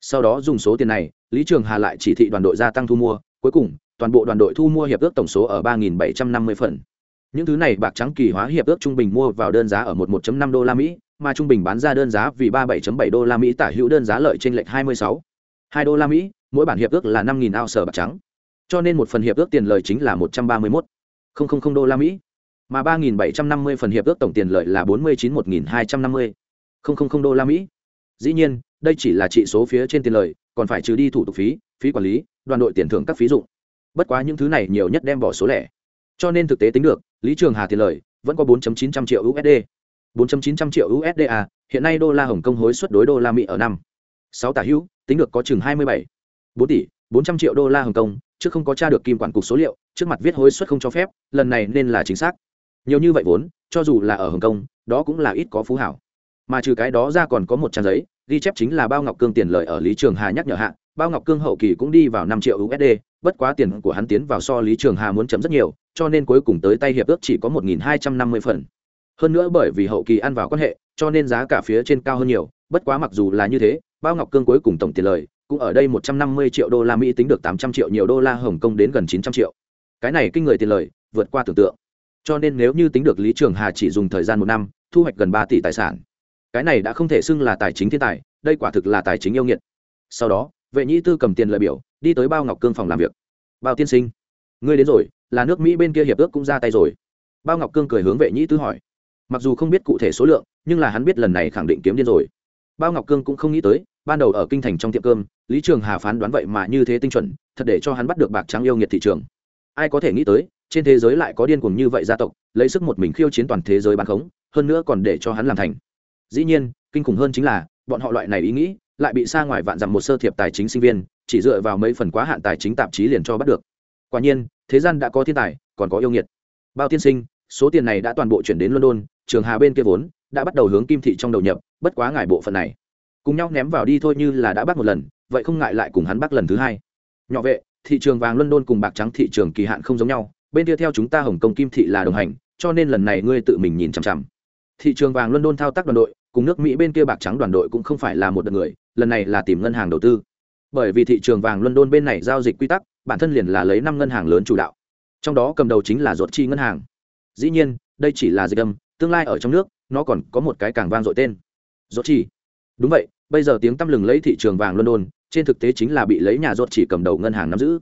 sau đó dùng số tiền này lý trường hà lại chỉ thị đoàn đội gia tăng thu mua cuối cùng toàn bộ đoàn đội thu mua hiệp ước tổng số ở ba bảy trăm năm mươi phần những thứ này bạc trắng kỳ hóa hiệp ước trung bình mua vào đơn giá ở một 1 năm đô la Mỹ, mà trung bình bán ra đơn giá vì ba 37.7 đô la Mỹ tả hữu đơn giá lợi trên lệch 26. 2 đô la Mỹ, mỗi bản hiệp ước là 5000 ounce bạc trắng. Cho nên một phần hiệp ước tiền lời chính là 131 000 đô la Mỹ, mà 3750 phần hiệp ước tổng tiền lợi là 49 1250 000 đô la Mỹ. Dĩ nhiên, đây chỉ là trị số phía trên tiền lời, còn phải trừ đi thủ tục phí, phí quản lý, đoàn đội tiền thưởng các phí dụng. Bất quá những thứ này nhiều nhất đem bỏ số lẻ. Cho nên thực tế tính được lý trường hà tiền lời vẫn có 4.900 triệu usd 4.900 triệu usd à hiện nay đô la hồng kông hối suất đối đô la mỹ ở năm. Sáu tả hữu tính được có chừng 27 4 tỷ 400 triệu đô la hồng kông chứ không có tra được kim quản cục số liệu trước mặt viết hối suất không cho phép lần này nên là chính xác. Nhiều như vậy vốn cho dù là ở hồng kông đó cũng là ít có phú hảo. Mà trừ cái đó ra còn có một trang giấy ghi chép chính là bao ngọc cương tiền lời ở lý trường hà nhắc nhở hạ, bao ngọc cương hậu kỳ cũng đi vào năm triệu usd bất quá tiền của hắn tiến vào so lý trường hà muốn chấm rất nhiều, cho nên cuối cùng tới tay hiệp ước chỉ có một nghìn hai trăm năm mươi phần. Hơn nữa bởi vì hậu kỳ ăn vào quan hệ, cho nên giá cả phía trên cao hơn nhiều, bất quá mặc dù là như thế, bao ngọc cương cuối cùng tổng tiền lời cũng ở đây một trăm năm mươi triệu đô la mỹ tính được tám trăm triệu nhiều đô la hồng kông đến gần chín trăm triệu. Cái này kinh người tiền lời, vượt qua tưởng tượng. Cho nên nếu như tính được lý trường hà chỉ dùng thời gian một năm, thu hoạch gần ba tỷ tài sản cái này đã không thể xưng là tài chính thiên tài, đây quả thực là tài chính yêu nghiệt. Sau đó, vệ nhĩ tư cầm tiền lợi biểu, đi tới bao ngọc cương phòng làm việc. Bao tiên sinh, ngươi đến rồi, là nước mỹ bên kia hiệp ước cũng ra tay rồi. Bao ngọc cương cười hướng vệ nhĩ tư hỏi. Mặc dù không biết cụ thể số lượng, nhưng là hắn biết lần này khẳng định kiếm điên rồi. Bao ngọc cương cũng không nghĩ tới, ban đầu ở kinh thành trong tiệm cơm, lý trường hà phán đoán vậy mà như thế tinh chuẩn, thật để cho hắn bắt được bạc trắng yêu nghiệt thị trường. Ai có thể nghĩ tới, trên thế giới lại có điên cuồng như vậy gia tộc, lấy sức một mình khiêu chiến toàn thế giới bán khống, hơn nữa còn để cho hắn làm thành dĩ nhiên, kinh khủng hơn chính là, bọn họ loại này ý nghĩ lại bị xa ngoài vạn dặm một sơ thiệp tài chính sinh viên, chỉ dựa vào mấy phần quá hạn tài chính tạp chí liền cho bắt được. Quả nhiên, thế gian đã có thiên tài, còn có yêu nghiệt. Bao tiên sinh, số tiền này đã toàn bộ chuyển đến london, trường hà bên kia vốn đã bắt đầu hướng kim thị trong đầu nhập, bất quá ngại bộ phận này. Cùng nhau ném vào đi thôi như là đã bắt một lần, vậy không ngại lại cùng hắn bắt lần thứ hai. Nhỏ vệ, thị trường vàng london cùng bạc trắng thị trường kỳ hạn không giống nhau, bên kia theo chúng ta hồng kông kim thị là đồng hành, cho nên lần này ngươi tự mình nhìn chằm chằm. Thị trường vàng london thao tác đoàn đội cùng nước mỹ bên kia bạc trắng đoàn đội cũng không phải là một đợt người, lần này là tìm ngân hàng đầu tư. Bởi vì thị trường vàng london bên này giao dịch quy tắc, bản thân liền là lấy năm ngân hàng lớn chủ đạo. Trong đó cầm đầu chính là ruột chi ngân hàng. Dĩ nhiên, đây chỉ là dịch âm, tương lai ở trong nước, nó còn có một cái càng vang dội tên. Ruột chi. Đúng vậy, bây giờ tiếng tăm lừng lấy thị trường vàng london, trên thực tế chính là bị lấy nhà ruột chỉ cầm đầu ngân hàng nắm giữ.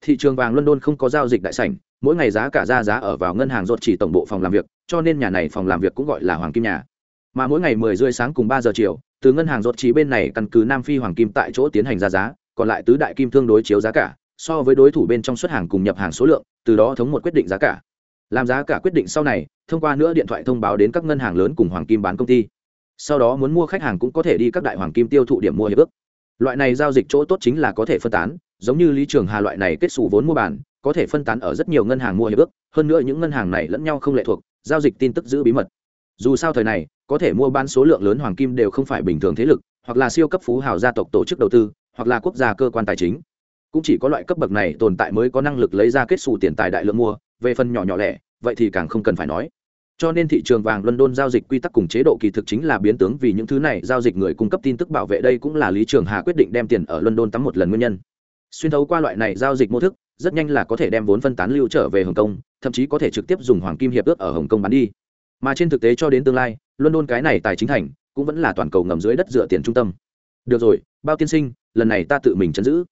Thị trường vàng london không có giao dịch đại sảnh, mỗi ngày giá cả ra giá ở vào ngân hàng ruột chỉ tổng bộ phòng làm việc, cho nên nhà này phòng làm việc cũng gọi là hoàng kim nhà mà mỗi ngày mười rưỡi sáng cùng ba giờ chiều, từ ngân hàng ruột chỉ bên này căn cứ nam phi hoàng kim tại chỗ tiến hành ra giá, còn lại tứ đại kim thương đối chiếu giá cả, so với đối thủ bên trong xuất hàng cùng nhập hàng số lượng, từ đó thống một quyết định giá cả. Làm giá cả quyết định sau này, thông qua nữa điện thoại thông báo đến các ngân hàng lớn cùng hoàng kim bán công ty. Sau đó muốn mua khách hàng cũng có thể đi các đại hoàng kim tiêu thụ điểm mua hiệp ước. Loại này giao dịch chỗ tốt chính là có thể phân tán, giống như lý trường hà loại này kết xù vốn mua bàn, có thể phân tán ở rất nhiều ngân hàng mua hiệp ước, hơn nữa những ngân hàng này lẫn nhau không lệ thuộc, giao dịch tin tức giữ bí mật. Dù sao thời này có thể mua bán số lượng lớn hoàng kim đều không phải bình thường thế lực, hoặc là siêu cấp phú hào gia tộc tổ chức đầu tư, hoặc là quốc gia cơ quan tài chính. Cũng chỉ có loại cấp bậc này tồn tại mới có năng lực lấy ra kết xù tiền tài đại lượng mua, về phần nhỏ nhỏ lẻ, vậy thì càng không cần phải nói. Cho nên thị trường vàng london giao dịch quy tắc cùng chế độ kỳ thực chính là biến tướng vì những thứ này giao dịch người cung cấp tin tức bảo vệ đây cũng là lý trường hà quyết định đem tiền ở london tắm một lần nguyên nhân. Xuyên thấu qua loại này giao dịch mô thức, rất nhanh là có thể đem vốn phân tán lưu trở về hồng kông, thậm chí có thể trực tiếp dùng hoàng kim hiệp ước ở hồng kông bán đi mà trên thực tế cho đến tương lai, london cái này tài chính thành cũng vẫn là toàn cầu ngầm dưới đất dựa tiền trung tâm. Được rồi, bao tiên sinh, lần này ta tự mình chấn giữ.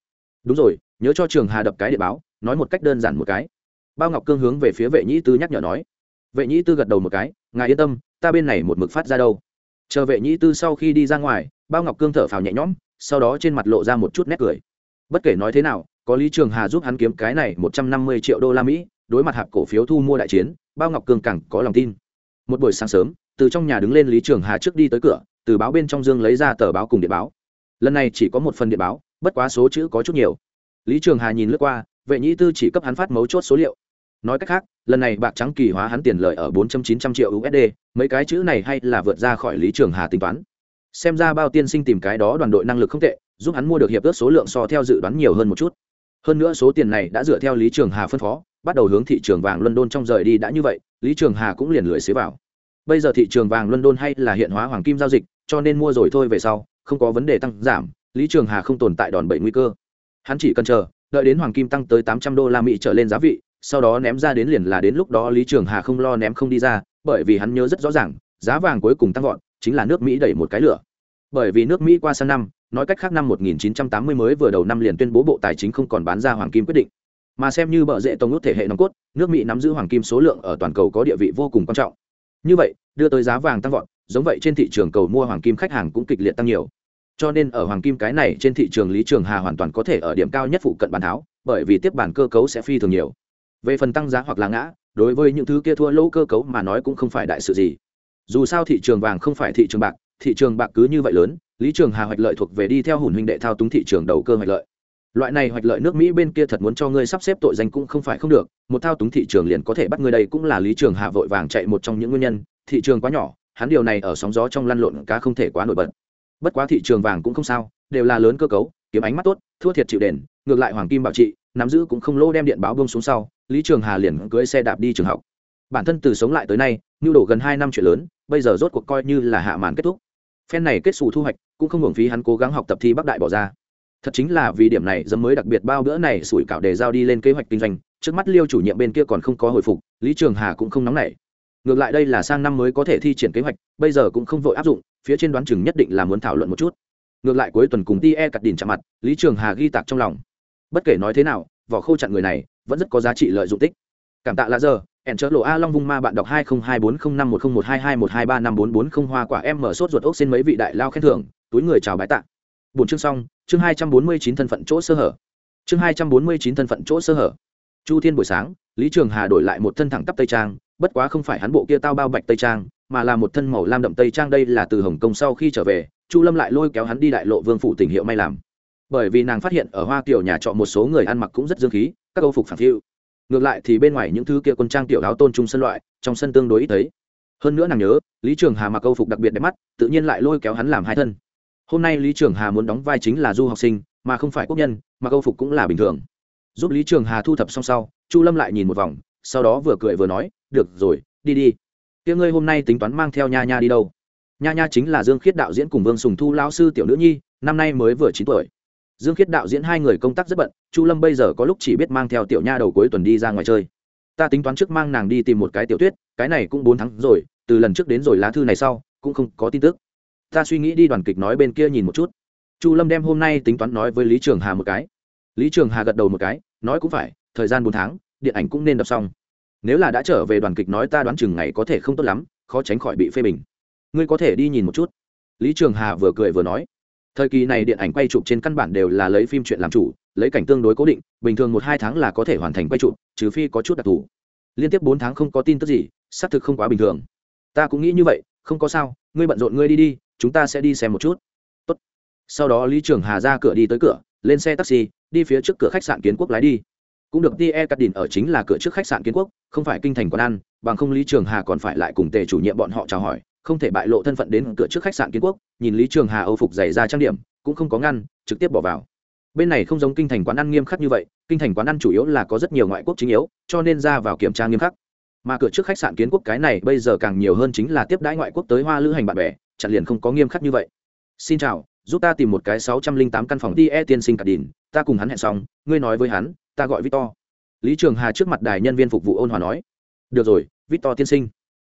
Đúng rồi, nhớ cho trường hà đập cái địa báo, nói một cách đơn giản một cái. Bao ngọc cương hướng về phía vệ nhĩ tư nhắc nhở nói. Vệ nhĩ tư gật đầu một cái, ngài yên tâm, ta bên này một mực phát ra đâu. Chờ vệ nhĩ tư sau khi đi ra ngoài, bao ngọc cương thở phào nhẹ nhõm, sau đó trên mặt lộ ra một chút nét cười. Bất kể nói thế nào, có lý trường hà giúp hắn kiếm cái này một trăm năm mươi triệu đô la mỹ, đối mặt hạp cổ phiếu thu mua đại chiến, bao ngọc cương càng có lòng tin một buổi sáng sớm, từ trong nhà đứng lên lý trường hà trước đi tới cửa, từ báo bên trong dương lấy ra tờ báo cùng điện báo. Lần này chỉ có một phần điện báo, bất quá số chữ có chút nhiều. Lý trường hà nhìn lướt qua, vệ nhĩ tư chỉ cấp hắn phát mấu chốt số liệu. Nói cách khác, lần này bạc trắng kỳ hóa hắn tiền lợi ở bốn chín trăm triệu usd mấy cái chữ này hay là vượt ra khỏi lý trường hà tính toán. Xem ra bao tiên sinh tìm cái đó đoàn đội năng lực không tệ, giúp hắn mua được hiệp ước số lượng so theo dự đoán nhiều hơn một chút. Hơn nữa số tiền này đã dựa theo lý trường hà phân phó, bắt đầu hướng thị trường vàng london trong rời đi đã như vậy lý trường hà cũng liền lưỡi xế vào. Bây giờ thị trường vàng london hay là hiện hóa hoàng kim giao dịch, cho nên mua rồi thôi về sau, không có vấn đề tăng giảm, lý trường hà không tồn tại đòn bẩy nguy cơ. Hắn chỉ cần chờ, đợi đến hoàng kim tăng tới tám trăm đô la mỹ trở lên giá vị, sau đó ném ra đến liền là đến lúc đó lý trường hà không lo ném không đi ra, bởi vì hắn nhớ rất rõ ràng, giá vàng cuối cùng tăng vọt, chính là nước mỹ đẩy một cái lửa. Bởi vì nước mỹ qua sang năm, nói cách khác năm 1980 mới vừa đầu năm liền tuyên bố bộ tài chính không còn bán ra hoàng kim quyết định mà xem như bợ rễ tông út thể hệ nòng cốt, nước mỹ nắm giữ hoàng kim số lượng ở toàn cầu có địa vị vô cùng quan trọng. Như vậy, đưa tới giá vàng tăng vọt, giống vậy trên thị trường cầu mua hoàng kim khách hàng cũng kịch liệt tăng nhiều. Cho nên ở hoàng kim cái này trên thị trường lý trường hà hoàn toàn có thể ở điểm cao nhất phụ cận bàn tháo, bởi vì tiếp bản cơ cấu sẽ phi thường nhiều. Về phần tăng giá hoặc là ngã, đối với những thứ kia thua lỗ cơ cấu mà nói cũng không phải đại sự gì. Dù sao thị trường vàng không phải thị trường bạc, thị trường bạc cứ như vậy lớn, lý trường hà hoạch lợi thuộc về đi theo hùn huynh đệ thao túng thị trường đầu cơ hoạch lợi loại này hoạch lợi nước mỹ bên kia thật muốn cho ngươi sắp xếp tội danh cũng không phải không được, một thao túng thị trường liền có thể bắt ngươi đây cũng là lý trường hà vội vàng chạy một trong những nguyên nhân, thị trường quá nhỏ, hắn điều này ở sóng gió trong lăn lộn cá không thể quá nổi bật. Bất quá thị trường vàng cũng không sao, đều là lớn cơ cấu, kiếm ánh mắt tốt, thua thiệt chịu đền, ngược lại hoàng kim bảo trị, nắm giữ cũng không lô đem điện báo bông xuống sau, lý trường hà liền cưới xe đạp đi trường học. Bản thân từ sống lại tới nay, nhu đổ gần hai năm chuyện lớn, bây giờ rốt cuộc coi như là hạ màn kết thúc. Phen này kết xù thu hoạch, cũng không hưởng phí hắn cố gắng học tập thi bắc đại bỏ ra thật chính là vì điểm này, dấm mới đặc biệt bao bữa này sủi cảo để giao đi lên kế hoạch kinh doanh. Trước mắt liêu chủ nhiệm bên kia còn không có hồi phục, lý trường hà cũng không nóng nảy. Ngược lại đây là sang năm mới có thể thi triển kế hoạch, bây giờ cũng không vội áp dụng, phía trên đoán chừng nhất định là muốn thảo luận một chút. Ngược lại cuối tuần cùng ti e cặt đìn chạm mặt, lý trường hà ghi tạc trong lòng. Bất kể nói thế nào, vỏ khâu chặn người này, vẫn rất có giá trị lợi dụng tích. Cảm tạ là giờ ẻn chớ lộ a long vung ma bạn đọc hai không hai bốn không năm một không một hai hai một hai ba năm bốn bốn không hoa quả em mở sốt ruột ốc xin mấy vị đại lao khen thưởng túi người chào bái tạ bốn chương xong chương hai trăm bốn mươi chín thân phận chỗ sơ hở. Chương hai trăm bốn mươi chín thân phận chỗ sơ hở. Chu thiên buổi sáng, lý trường hà đổi lại một thân thẳng tắp tây trang, bất quá không phải hắn bộ kia tao bao bạch tây trang, mà là một thân màu lam đậm tây trang đây là từ hồng kông sau khi trở về, chu lâm lại lôi kéo hắn đi đại lộ vương phủ tình hiệu may làm. Bởi vì nàng phát hiện ở hoa kiều nhà trọ một số người ăn mặc cũng rất dương khí, các câu phục phản thiệu ngược lại thì bên ngoài những thứ kia quân trang tiểu áo tôn trung sân loại, trong sân tương đối ít thấy. Hơn nữa nàng nhớ, lý trường hà mặc câu phục đặc biệt đẹp mắt, tự nhiên lại lôi kéo hắn làm hai thân hôm nay lý trường hà muốn đóng vai chính là du học sinh, mà không phải quốc nhân, mà câu phục cũng là bình thường. Giúp lý trường hà thu thập xong sau, chu lâm lại nhìn một vòng, sau đó vừa cười vừa nói, được rồi, đi đi. Tia ngươi hôm nay tính toán mang theo nha nha đi đâu? Nha nha chính là dương khiết đạo diễn cùng vương sùng thu lao sư tiểu nữ nhi, năm nay mới vừa chín tuổi. Dương khiết đạo diễn hai người công tác rất bận, chu lâm bây giờ có lúc chỉ biết mang theo tiểu nha đầu cuối tuần đi ra ngoài chơi. Ta tính toán trước mang nàng đi tìm một cái tiểu tuyết cái này cũng bốn tháng rồi, từ lần trước đến rồi lá thư này sau, cũng không có tin tức ta suy nghĩ đi đoàn kịch nói bên kia nhìn một chút. Chu lâm đem hôm nay tính toán nói với lý trường hà một cái. Lý trường hà gật đầu một cái, nói cũng phải, thời gian bốn tháng, điện ảnh cũng nên đọc xong. Nếu là đã trở về đoàn kịch nói ta đoán chừng ngày có thể không tốt lắm, khó tránh khỏi bị phê bình. Ngươi có thể đi nhìn một chút. Lý trường hà vừa cười vừa nói. Thời kỳ này điện ảnh quay chụp trên căn bản đều là lấy phim chuyện làm chủ, lấy cảnh tương đối cố định, bình thường một hai tháng là có thể hoàn thành quay chụp, trừ phi có chút đặc thù. Liên tiếp bốn tháng không có tin tức gì, xác thực không quá bình thường. Ta cũng nghĩ như vậy, không có sao, ngươi bận rộn ngươi đi đi chúng ta sẽ đi xem một chút. Tốt. sau đó lý trường hà ra cửa đi tới cửa, lên xe taxi, đi phía trước cửa khách sạn kiến quốc lái đi. Cũng được tie cắt đỉnh ở chính là cửa trước khách sạn kiến quốc, không phải kinh thành quán ăn, bằng không lý trường hà còn phải lại cùng tề chủ nhiệm bọn họ chào hỏi, không thể bại lộ thân phận đến cửa trước khách sạn kiến quốc, nhìn lý trường hà âu phục dày ra trang điểm, cũng không có ngăn, trực tiếp bỏ vào. Bên này không giống kinh thành quán ăn nghiêm khắc như vậy, kinh thành quán ăn chủ yếu là có rất nhiều ngoại quốc chính yếu, cho nên ra vào kiểm tra nghiêm khắc. Mà cửa trước khách sạn kiến quốc cái này bây giờ càng nhiều hơn chính là tiếp đãi ngoại quốc tới hoa lữ hành bạn bè chặn liền không có nghiêm khắc như vậy. Xin chào, giúp ta tìm một cái sáu trăm linh tám căn phòng đi e tiên sinh cả đìn ta cùng hắn hẹn xong, ngươi nói với hắn, ta gọi victor. Lý trường hà trước mặt đài nhân viên phục vụ ôn hòa nói. Được rồi, victor tiên sinh.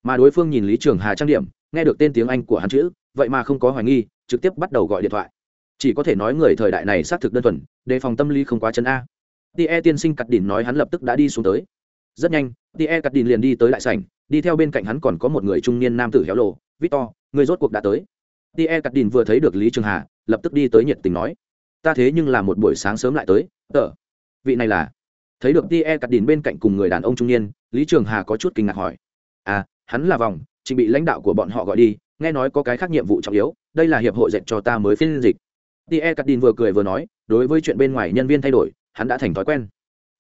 Mà đối phương nhìn lý trường hà trang điểm, nghe được tên tiếng anh của hắn chữ, vậy mà không có hoài nghi, trực tiếp bắt đầu gọi điện thoại. Chỉ có thể nói người thời đại này xác thực đơn thuần, đề phòng tâm lý không quá chân a. E tiên sinh cắt đỉnh nói hắn lập tức đã đi xuống tới rất nhanh tie cắt đỉnh liền đi tới đại sảnh, đi theo bên cạnh hắn còn có một người trung niên nam tử héo lộ, victor, người rốt cuộc đã tới. Tie cắt đỉnh vừa thấy được lý trường hà, lập tức đi tới nhiệt tình nói, ta thế nhưng là một buổi sáng sớm lại tới, tờ. Vị này là? Thấy được tie cắt đỉnh bên cạnh cùng người đàn ông trung niên, lý trường hà có chút kinh ngạc hỏi à hắn là vòng chỉ bị lãnh đạo của bọn họ gọi đi, nghe nói có cái khác nhiệm vụ trọng yếu, đây là hiệp hội dạy cho ta mới phiên dịch. Tie cắt vừa cười vừa nói, đối với chuyện bên ngoài nhân viên thay đổi, hắn đã thành thói quen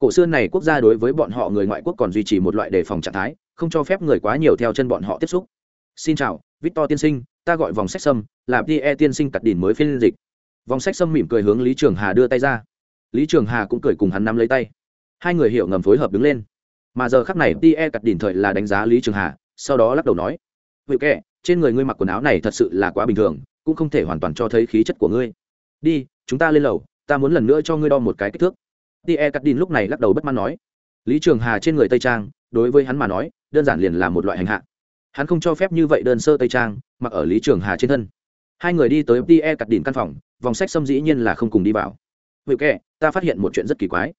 cổ xưa này quốc gia đối với bọn họ người ngoại quốc còn duy trì một loại đề phòng trạng thái, không cho phép người quá nhiều theo chân bọn họ tiếp xúc. Xin chào, victor tiên sinh, ta gọi vòng sách sâm, là tie tiên sinh cắt đỉnh mới phiên dịch. Vòng sách sâm mỉm cười hướng lý trường hà đưa tay ra. Lý trường hà cũng cười cùng hắn nắm lấy tay. Hai người hiểu ngầm phối hợp đứng lên. Mà giờ khắc này tie cắt đỉnh thời là đánh giá lý trường hà, sau đó lắc đầu nói vậy kệ, trên người ngươi mặc quần áo này thật sự là quá bình thường, cũng không thể hoàn toàn cho thấy khí chất của ngươi. Đi, chúng ta lên lầu, ta muốn lần nữa cho ngươi đo một cái kích thước tie cắt đin lúc này lắc đầu bất mãn nói, lý trường hà trên người tây trang, đối với hắn mà nói, đơn giản liền là một loại hành hạ. Hắn không cho phép như vậy đơn sơ tây trang, mặc ở lý trường hà trên thân. Hai người đi tới tie cắt đin căn phòng, vòng sách xâm dĩ nhiên là không cùng đi vào. Vậy kệ, ta phát hiện một chuyện rất kỳ quái.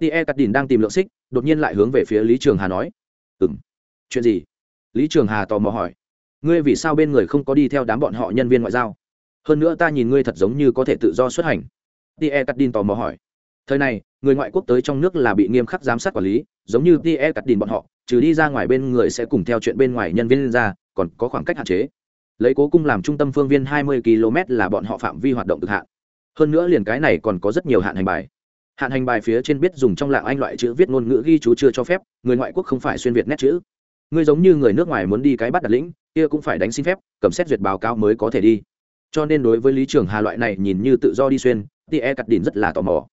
Tie cắt đin đang tìm lượng xích, đột nhiên lại hướng về phía lý trường hà nói ừ m chuyện gì? Lý trường hà tò mò hỏi, ngươi vì sao bên người không có đi theo đám bọn họ nhân viên ngoại giao? Hơn nữa ta nhìn ngươi thật giống như có thể tự do xuất hành. Tie cắt đin tò mò hỏi, thời này người ngoại quốc tới trong nước là bị nghiêm khắc giám sát quản lý, giống như tie cắt đin bọn họ, trừ đi ra ngoài bên người sẽ cùng theo chuyện bên ngoài nhân viên ra, còn có khoảng cách hạn chế. Lấy cố cung làm trung tâm phương viên 20 km là bọn họ phạm vi hoạt động cực hạn. Hơn nữa liền cái này còn có rất nhiều hạn hành bài. Hạn hành bài phía trên biết dùng trong lạng anh loại chữ viết ngôn ngữ ghi chú chưa cho phép, người ngoại quốc không phải xuyên việt nét chữ. Ngươi giống như người nước ngoài muốn đi cái bắt đặt lĩnh, kia cũng phải đánh xin phép, cầm xét duyệt báo cáo mới có thể đi. Cho nên đối với lý trường hà loại này nhìn như tự do đi xuyên tie cắt đỉnh rất là tò mò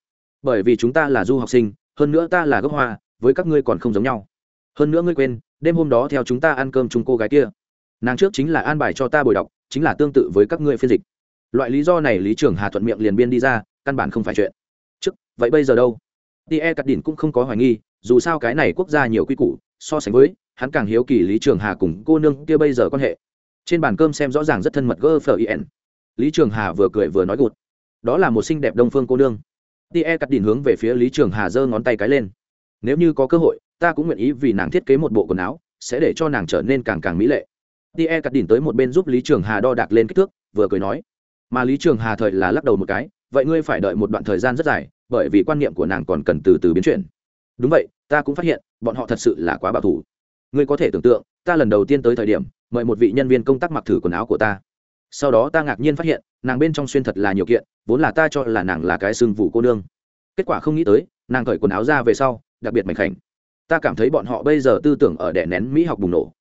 bởi vì chúng ta là du học sinh, hơn nữa ta là gốc hoa, với các ngươi còn không giống nhau. Hơn nữa ngươi quên, đêm hôm đó theo chúng ta ăn cơm chung cô gái kia. Nàng trước chính là an bài cho ta bồi đọc, chính là tương tự với các ngươi phiên dịch. Loại lý do này lý trường hà thuận miệng liền biên đi ra, căn bản không phải chuyện. Trước, vậy bây giờ đâu? Tie cắt đỉnh cũng không có hoài nghi, dù sao cái này quốc gia nhiều quy củ, so sánh với, hắn càng hiếu kỳ lý trường hà cùng cô nương kia bây giờ quan hệ. Trên bàn cơm xem rõ ràng rất thân mật gơ phờ lý trường hà vừa cười vừa nói gột đó là một xinh đẹp đông phương cô nương tie cắt đỉnh hướng về phía lý trường hà giơ ngón tay cái lên. Nếu như có cơ hội, ta cũng nguyện ý vì nàng thiết kế một bộ quần áo, sẽ để cho nàng trở nên càng càng mỹ lệ. Tie cắt đỉnh tới một bên giúp lý trường hà đo đạc lên kích thước, vừa cười nói, mà lý trường hà thời là lắc đầu một cái, vậy ngươi phải đợi một đoạn thời gian rất dài, bởi vì quan niệm của nàng còn cần từ từ biến chuyển. Đúng vậy, ta cũng phát hiện, bọn họ thật sự là quá bảo thủ. Ngươi có thể tưởng tượng, ta lần đầu tiên tới thời điểm, mời một vị nhân viên công tác mặc thử quần áo của ta sau đó ta ngạc nhiên phát hiện, nàng bên trong xuyên thật là nhiều kiện, vốn là ta cho là nàng là cái sưng vụ cô nương. Kết quả không nghĩ tới, nàng cởi quần áo ra về sau, đặc biệt mảnh khảnh. Ta cảm thấy bọn họ bây giờ tư tưởng ở đẻ nén mỹ học bùng nổ.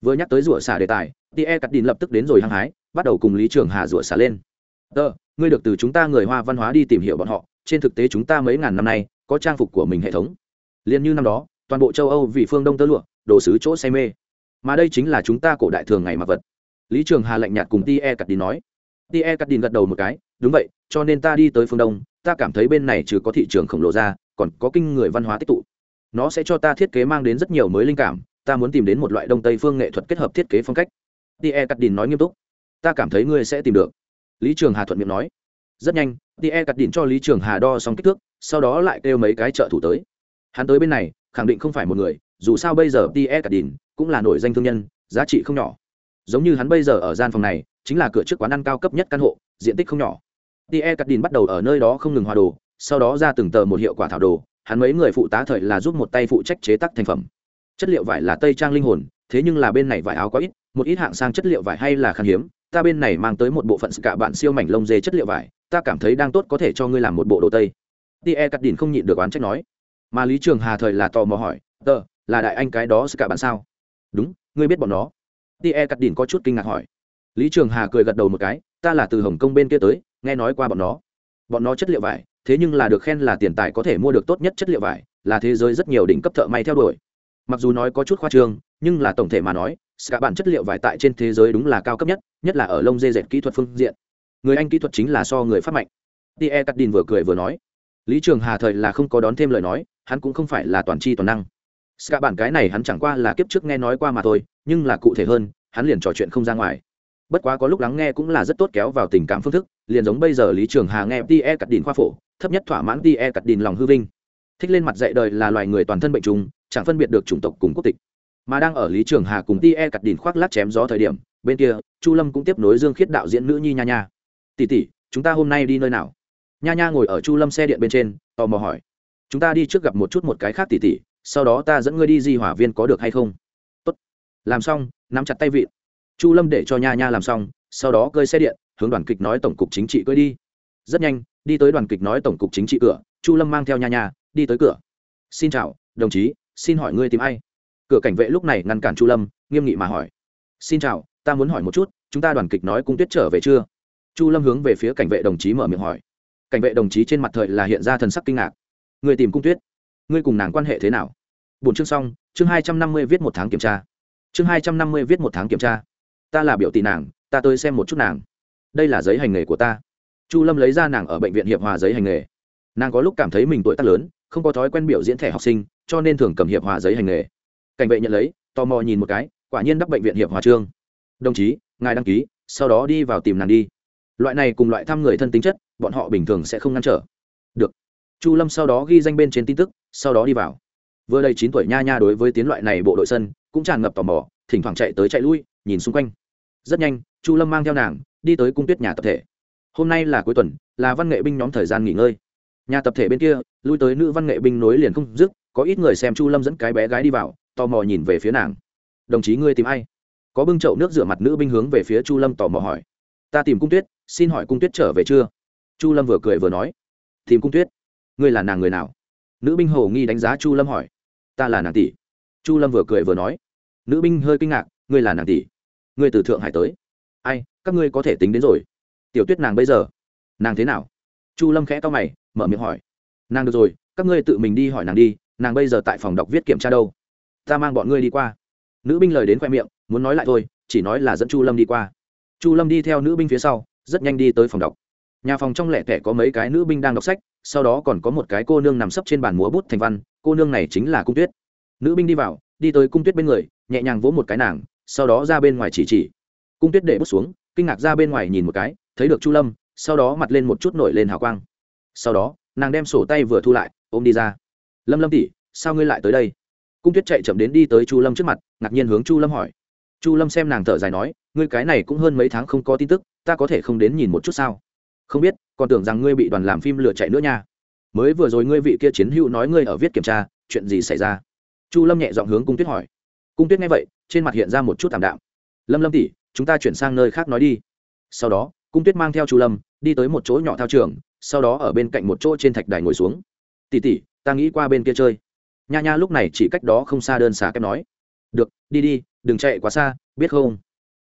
Vừa nhắc tới rủa xả đề tài tie cắt đìn lập tức đến rồi hăng hái, bắt đầu cùng lý trường hà rủa xả lên. Tờ ngươi được từ chúng ta người hoa văn hóa đi tìm hiểu bọn họ, trên thực tế chúng ta mấy ngàn năm nay, có trang phục của mình hệ thống. Liền như năm đó, toàn bộ châu âu vì phương đông tơ lụa, đồ sứ chỗ say mê. Mà đây chính là chúng ta cổ đại thường ngày mặc vật lý trường hà lạnh nhạt cùng ti e cắt đi nói. Ti e cắt đi gật đầu một cái, đúng vậy, cho nên ta đi tới phương đông, ta cảm thấy bên này trừ có thị trường khổng lồ ra, còn có kinh người văn hóa tích tụ. Nó sẽ cho ta thiết kế mang đến rất nhiều mới linh cảm, ta muốn tìm đến một loại đông tây phương nghệ thuật kết hợp thiết kế phong cách. Ti e cắt đình nói nghiêm túc. Ta cảm thấy ngươi sẽ tìm được. Lý trường hà thuận miệng nói. Rất nhanh ti e cắt đình cho lý trường hà đo xong kích thước, sau đó lại kêu mấy cái trợ thủ tới. Hắn tới bên này, khẳng định không phải một người, dù sao bây giờ ti e cắt đình cũng là nổi danh thương nhân, giá trị không nhỏ giống như hắn bây giờ ở gian phòng này, chính là cửa trước quán ăn cao cấp nhất căn hộ, diện tích không nhỏ. Tie cắt đìn bắt đầu ở nơi đó không ngừng hòa đồ, sau đó ra từng tờ một hiệu quả thảo đồ, hắn mấy người phụ tá thời là giúp một tay phụ trách chế tác thành phẩm. Chất liệu vải là tây trang linh hồn, thế nhưng là bên này vải áo có ít, một ít hạng sang chất liệu vải hay là khan hiếm, ta bên này mang tới một bộ phận cả bạn siêu mảnh lông dê chất liệu vải, ta cảm thấy đang tốt có thể cho ngươi làm một bộ đồ tây. Tie cắt đìn không nhịn được oán trách nói. Mà lý trường hà thời là tò mò hỏi, tờ, là đại anh cái đó cả bạn sao? Đúng, ngươi biết bọn nó tie cắt Đỉnh có chút kinh ngạc hỏi. Lý trường hà cười gật đầu một cái, ta là từ hồng kông bên kia tới, nghe nói qua bọn nó. Bọn nó chất liệu vải, thế nhưng là được khen là tiền tài có thể mua được tốt nhất chất liệu vải, là thế giới rất nhiều đỉnh cấp thợ may theo đuổi. Mặc dù nói có chút khoa trương, nhưng là tổng thể mà nói cả bản chất liệu vải tại trên thế giới đúng là cao cấp nhất nhất là ở lông dê dệt kỹ thuật phương diện. Người anh kỹ thuật chính là so người phát mạnh. Tie cắt Đỉnh vừa cười vừa nói. Lý trường hà thời là không có đón thêm lời nói, hắn cũng không phải là toàn tri toàn năng ska bản cái này hắn chẳng qua là kiếp trước nghe nói qua mà thôi, nhưng là cụ thể hơn, hắn liền trò chuyện không ra ngoài. Bất quá có lúc lắng nghe cũng là rất tốt kéo vào tình cảm phương thức, liền giống bây giờ lý trường hà nghe TE cắt đin khoa phổ, thấp nhất thỏa mãn TE cắt đin lòng hư vinh. Thích lên mặt dạy đời là loài người toàn thân bệnh trùng, chẳng phân biệt được chủng tộc cùng quốc tịch. Mà đang ở lý trường hà cùng TE cắt đìn khoác lát chém gió thời điểm, bên kia, chu lâm cũng tiếp nối dương khiết đạo diễn nữ nhi nha nha. Tỷ tỷ, chúng ta hôm nay đi nơi nào? Nha nha ngồi ở chu lâm xe điện bên trên, tò mò hỏi. Chúng ta đi trước gặp một chút một cái khác, tỷ tỷ sau đó ta dẫn ngươi đi di hỏa viên có được hay không? Tốt. Làm xong, nắm chặt tay vịn. Chu lâm để cho nha nha làm xong, sau đó cơi xe điện, hướng đoàn kịch nói tổng cục chính trị cưỡi đi. Rất nhanh, đi tới đoàn kịch nói tổng cục chính trị cửa, chu lâm mang theo nha nha, đi tới cửa. Xin chào, đồng chí, xin hỏi ngươi tìm ai? Cửa cảnh vệ lúc này ngăn cản chu lâm, nghiêm nghị mà hỏi. Xin chào, ta muốn hỏi một chút, chúng ta đoàn kịch nói cung tuyết trở về chưa? Chu lâm hướng về phía cảnh vệ đồng chí mở miệng hỏi. Cảnh vệ đồng chí trên mặt thời là hiện ra thần sắc kinh ngạc. Người tìm cung tuyết? Ngươi cùng nàng quan hệ thế nào? Bốn chương xong, chương hai trăm năm mươi viết một tháng kiểm tra. Chương hai trăm năm mươi viết một tháng kiểm tra. Ta là biểu tỷ nàng, ta tới xem một chút nàng. Đây là giấy hành nghề của ta. Chu lâm lấy ra nàng ở bệnh viện hiệp hòa giấy hành nghề. Nàng có lúc cảm thấy mình tuổi tác lớn, không có thói quen biểu diễn thẻ học sinh, cho nên thường cầm hiệp hòa giấy hành nghề. Cảnh vệ nhận lấy, tò mò nhìn một cái, quả nhiên đắp bệnh viện hiệp hòa trương. Đồng chí, ngài đăng ký, sau đó đi vào tìm nàng đi. Loại này cùng loại thăm người thân tính chất, bọn họ bình thường sẽ không ngăn trở. Được chu lâm sau đó ghi danh bên trên tin tức, sau đó đi vào. Vừa đầy chín tuổi nha nha đối với tiến loại này bộ đội sân, cũng tràn ngập tò mò, thỉnh thoảng chạy tới chạy lui, nhìn xung quanh. Rất nhanh, chu lâm mang theo nàng, đi tới cung tuyết nhà tập thể. Hôm nay là cuối tuần, là văn nghệ binh nhóm thời gian nghỉ ngơi. Nhà tập thể bên kia, lui tới nữ văn nghệ binh nối liền không dứt, có ít người xem chu lâm dẫn cái bé gái đi vào, tò mò nhìn về phía nàng. Đồng chí ngươi tìm ai? Có bưng chậu nước rửa mặt nữ binh hướng về phía chu lâm tò mò hỏi. Ta tìm cung tuyết, xin hỏi cung tuyết trở về chưa? Chu lâm vừa cười vừa nói. Tìm cung tuyết ngươi là nàng người nào? Nữ binh hồ nghi đánh giá chu lâm hỏi. Ta là nàng tỷ. Chu lâm vừa cười vừa nói. Nữ binh hơi kinh ngạc, ngươi là nàng tỷ. Ngươi từ thượng hải tới. Ai, các ngươi có thể tính đến rồi. Tiểu tuyết nàng bây giờ, nàng thế nào? Chu lâm khẽ to mày, mở miệng hỏi. Nàng được rồi, các ngươi tự mình đi hỏi nàng đi, nàng bây giờ tại phòng đọc viết kiểm tra đâu? Ta mang bọn ngươi đi qua. Nữ binh lời đến khoe miệng, muốn nói lại thôi, chỉ nói là dẫn chu lâm đi qua. Chu lâm đi theo nữ binh phía sau, rất nhanh đi tới phòng đọc nhà phòng trong lẻ tẻ có mấy cái nữ binh đang đọc sách, sau đó còn có một cái cô nương nằm sấp trên bàn múa bút thành văn, cô nương này chính là cung tuyết. Nữ binh đi vào, đi tới cung tuyết bên người, nhẹ nhàng vỗ một cái nàng, sau đó ra bên ngoài chỉ chỉ. Cung tuyết để bút xuống, kinh ngạc ra bên ngoài nhìn một cái, thấy được chu lâm, sau đó mặt lên một chút nổi lên hào quang. Sau đó, nàng đem sổ tay vừa thu lại, ôm đi ra. Lâm lâm tỉ sao ngươi lại tới đây? Cung tuyết chạy chậm đến đi tới chu lâm trước mặt, ngạc nhiên hướng chu lâm hỏi. Chu lâm xem nàng thở dài nói, ngươi cái này cũng hơn mấy tháng không có tin tức, ta có thể không đến nhìn một chút sao? Không biết, còn tưởng rằng ngươi bị đoàn làm phim lừa chạy nữa nha. Mới vừa rồi ngươi vị kia chiến hữu nói ngươi ở viết kiểm tra, chuyện gì xảy ra? Chu lâm nhẹ giọng hướng cung tuyết hỏi. Cung tuyết nghe vậy, trên mặt hiện ra một chút t ạ m đạm. Lâm lâm tỉ chúng ta chuyển sang nơi khác nói đi. Sau đó, cung tuyết mang theo chu lâm, đi tới một chỗ nhỏ thao trường, sau đó ở bên cạnh một chỗ trên thạch đài ngồi xuống. Tỉ tỉ ta nghĩ qua bên kia chơi. Nha nha lúc này chỉ cách đó không xa đơn xá kép nói. Được, đi đi, đừng chạy quá xa, biết không?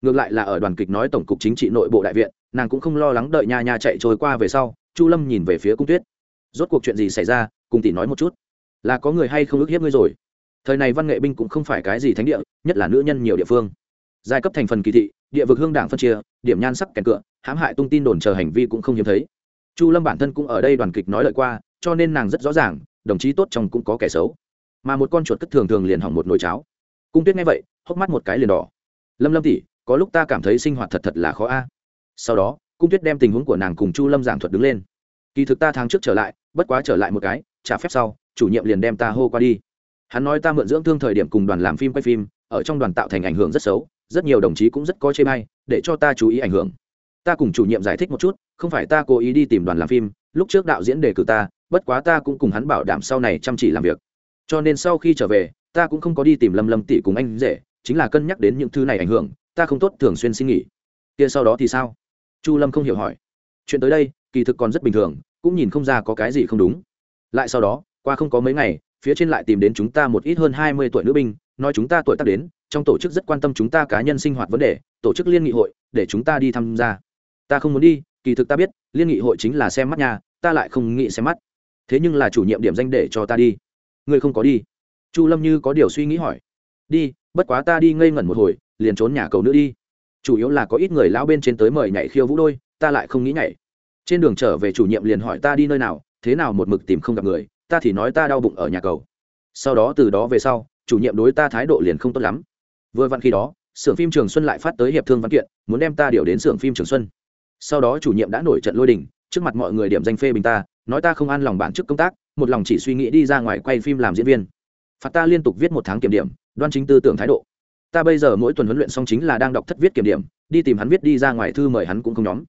Ngược lại là ở đoàn kịch nói tổng cục chính trị nội bộ đại viện, nàng cũng không lo lắng đợi nha nha chạy trôi qua về sau, chu lâm nhìn về phía cung tuyết. Rốt cuộc chuyện gì xảy ra, cùng tỷ nói một chút. Là có người hay không ức hiếp ngươi rồi? Thời này văn nghệ binh cũng không phải cái gì thánh địa, nhất là nữ nhân nhiều địa phương. Giai cấp thành phần kỳ thị, địa vực hương đảng phân chia, điểm nhan sắc kèn cựa, hãm hại tung tin đồn chờ hành vi cũng không hiếm thấy. Chu lâm bản thân cũng ở đây đoàn kịch nói lợi qua, cho nên nàng rất rõ ràng, đồng chí tốt trong cũng có kẻ xấu. Mà một con chuột cất thường thường liền hỏng một nồi cháo. Cung tuyết nghe vậy, hốc mắt một cái liền đỏ. Lâm lâm tỉ có lúc ta cảm thấy sinh hoạt thật thật là khó a. Sau đó, cung tuyết đem tình huống của nàng cùng chu lâm giảng thuật đứng lên. Kỳ thực ta tháng trước trở lại, bất quá trở lại một cái, trả phép sau, chủ nhiệm liền đem ta hô qua đi. Hắn nói ta mượn dưỡng thương thời điểm cùng đoàn làm phim quay phim, ở trong đoàn tạo thành ảnh hưởng rất xấu, rất nhiều đồng chí cũng rất có chê may để cho ta chú ý ảnh hưởng. Ta cùng chủ nhiệm giải thích một chút, không phải ta cố ý đi tìm đoàn làm phim, lúc trước đạo diễn đề cử ta, bất quá ta cũng cùng hắn bảo đảm sau này chăm chỉ làm việc. Cho nên sau khi trở về, ta cũng không có đi tìm lâm lâm tỷ cùng anh rể, chính là cân nhắc đến những thứ này ảnh hưởng ta không tốt thường xuyên xin nghỉ. Kia sau đó thì sao? Chu lâm không hiểu hỏi. Chuyện tới đây, kỳ thực còn rất bình thường, cũng nhìn không ra có cái gì không đúng. Lại sau đó, qua không có mấy ngày, phía trên lại tìm đến chúng ta một ít hơn hai mươi tuổi nữ binh, nói chúng ta tuổi tác đến, trong tổ chức rất quan tâm chúng ta cá nhân sinh hoạt vấn đề, tổ chức liên nghị hội, để chúng ta đi tham gia. Ta không muốn đi, kỳ thực ta biết, liên nghị hội chính là xem mắt nhà, ta lại không nghĩ xem mắt. Thế nhưng là chủ nhiệm điểm danh để cho ta đi. Ngươi không có đi. Chu lâm như có điều suy nghĩ hỏi. Đi, bất quá ta đi ngây ngẩn một hồi liền trốn nhà cầu nữa đi. Chủ yếu là có ít người lao bên trên tới mời nhảy khiêu vũ đôi, ta lại không nghĩ nhảy. Trên đường trở về chủ nhiệm liền hỏi ta đi nơi nào, thế nào một mực tìm không gặp người, ta thì nói ta đau bụng ở nhà cầu. Sau đó từ đó về sau, chủ nhiệm đối ta thái độ liền không tốt lắm. Vừa vặn khi đó, xưởng phim trường xuân lại phát tới hiệp thương văn kiện, muốn đem ta điều đến xưởng phim trường xuân. Sau đó chủ nhiệm đã nổi trận lôi đình, trước mặt mọi người điểm danh phê bình ta, nói ta không an lòng bản chức công tác, một lòng chỉ suy nghĩ đi ra ngoài quay phim làm diễn viên. Phạt ta liên tục viết một tháng kiểm điểm, đoan chính tư tưởng thái độ ta bây giờ mỗi tuần huấn luyện xong chính là đang đọc thất viết kiểm điểm, đi tìm hắn viết đi ra ngoài thư mời hắn cũng không nhóm.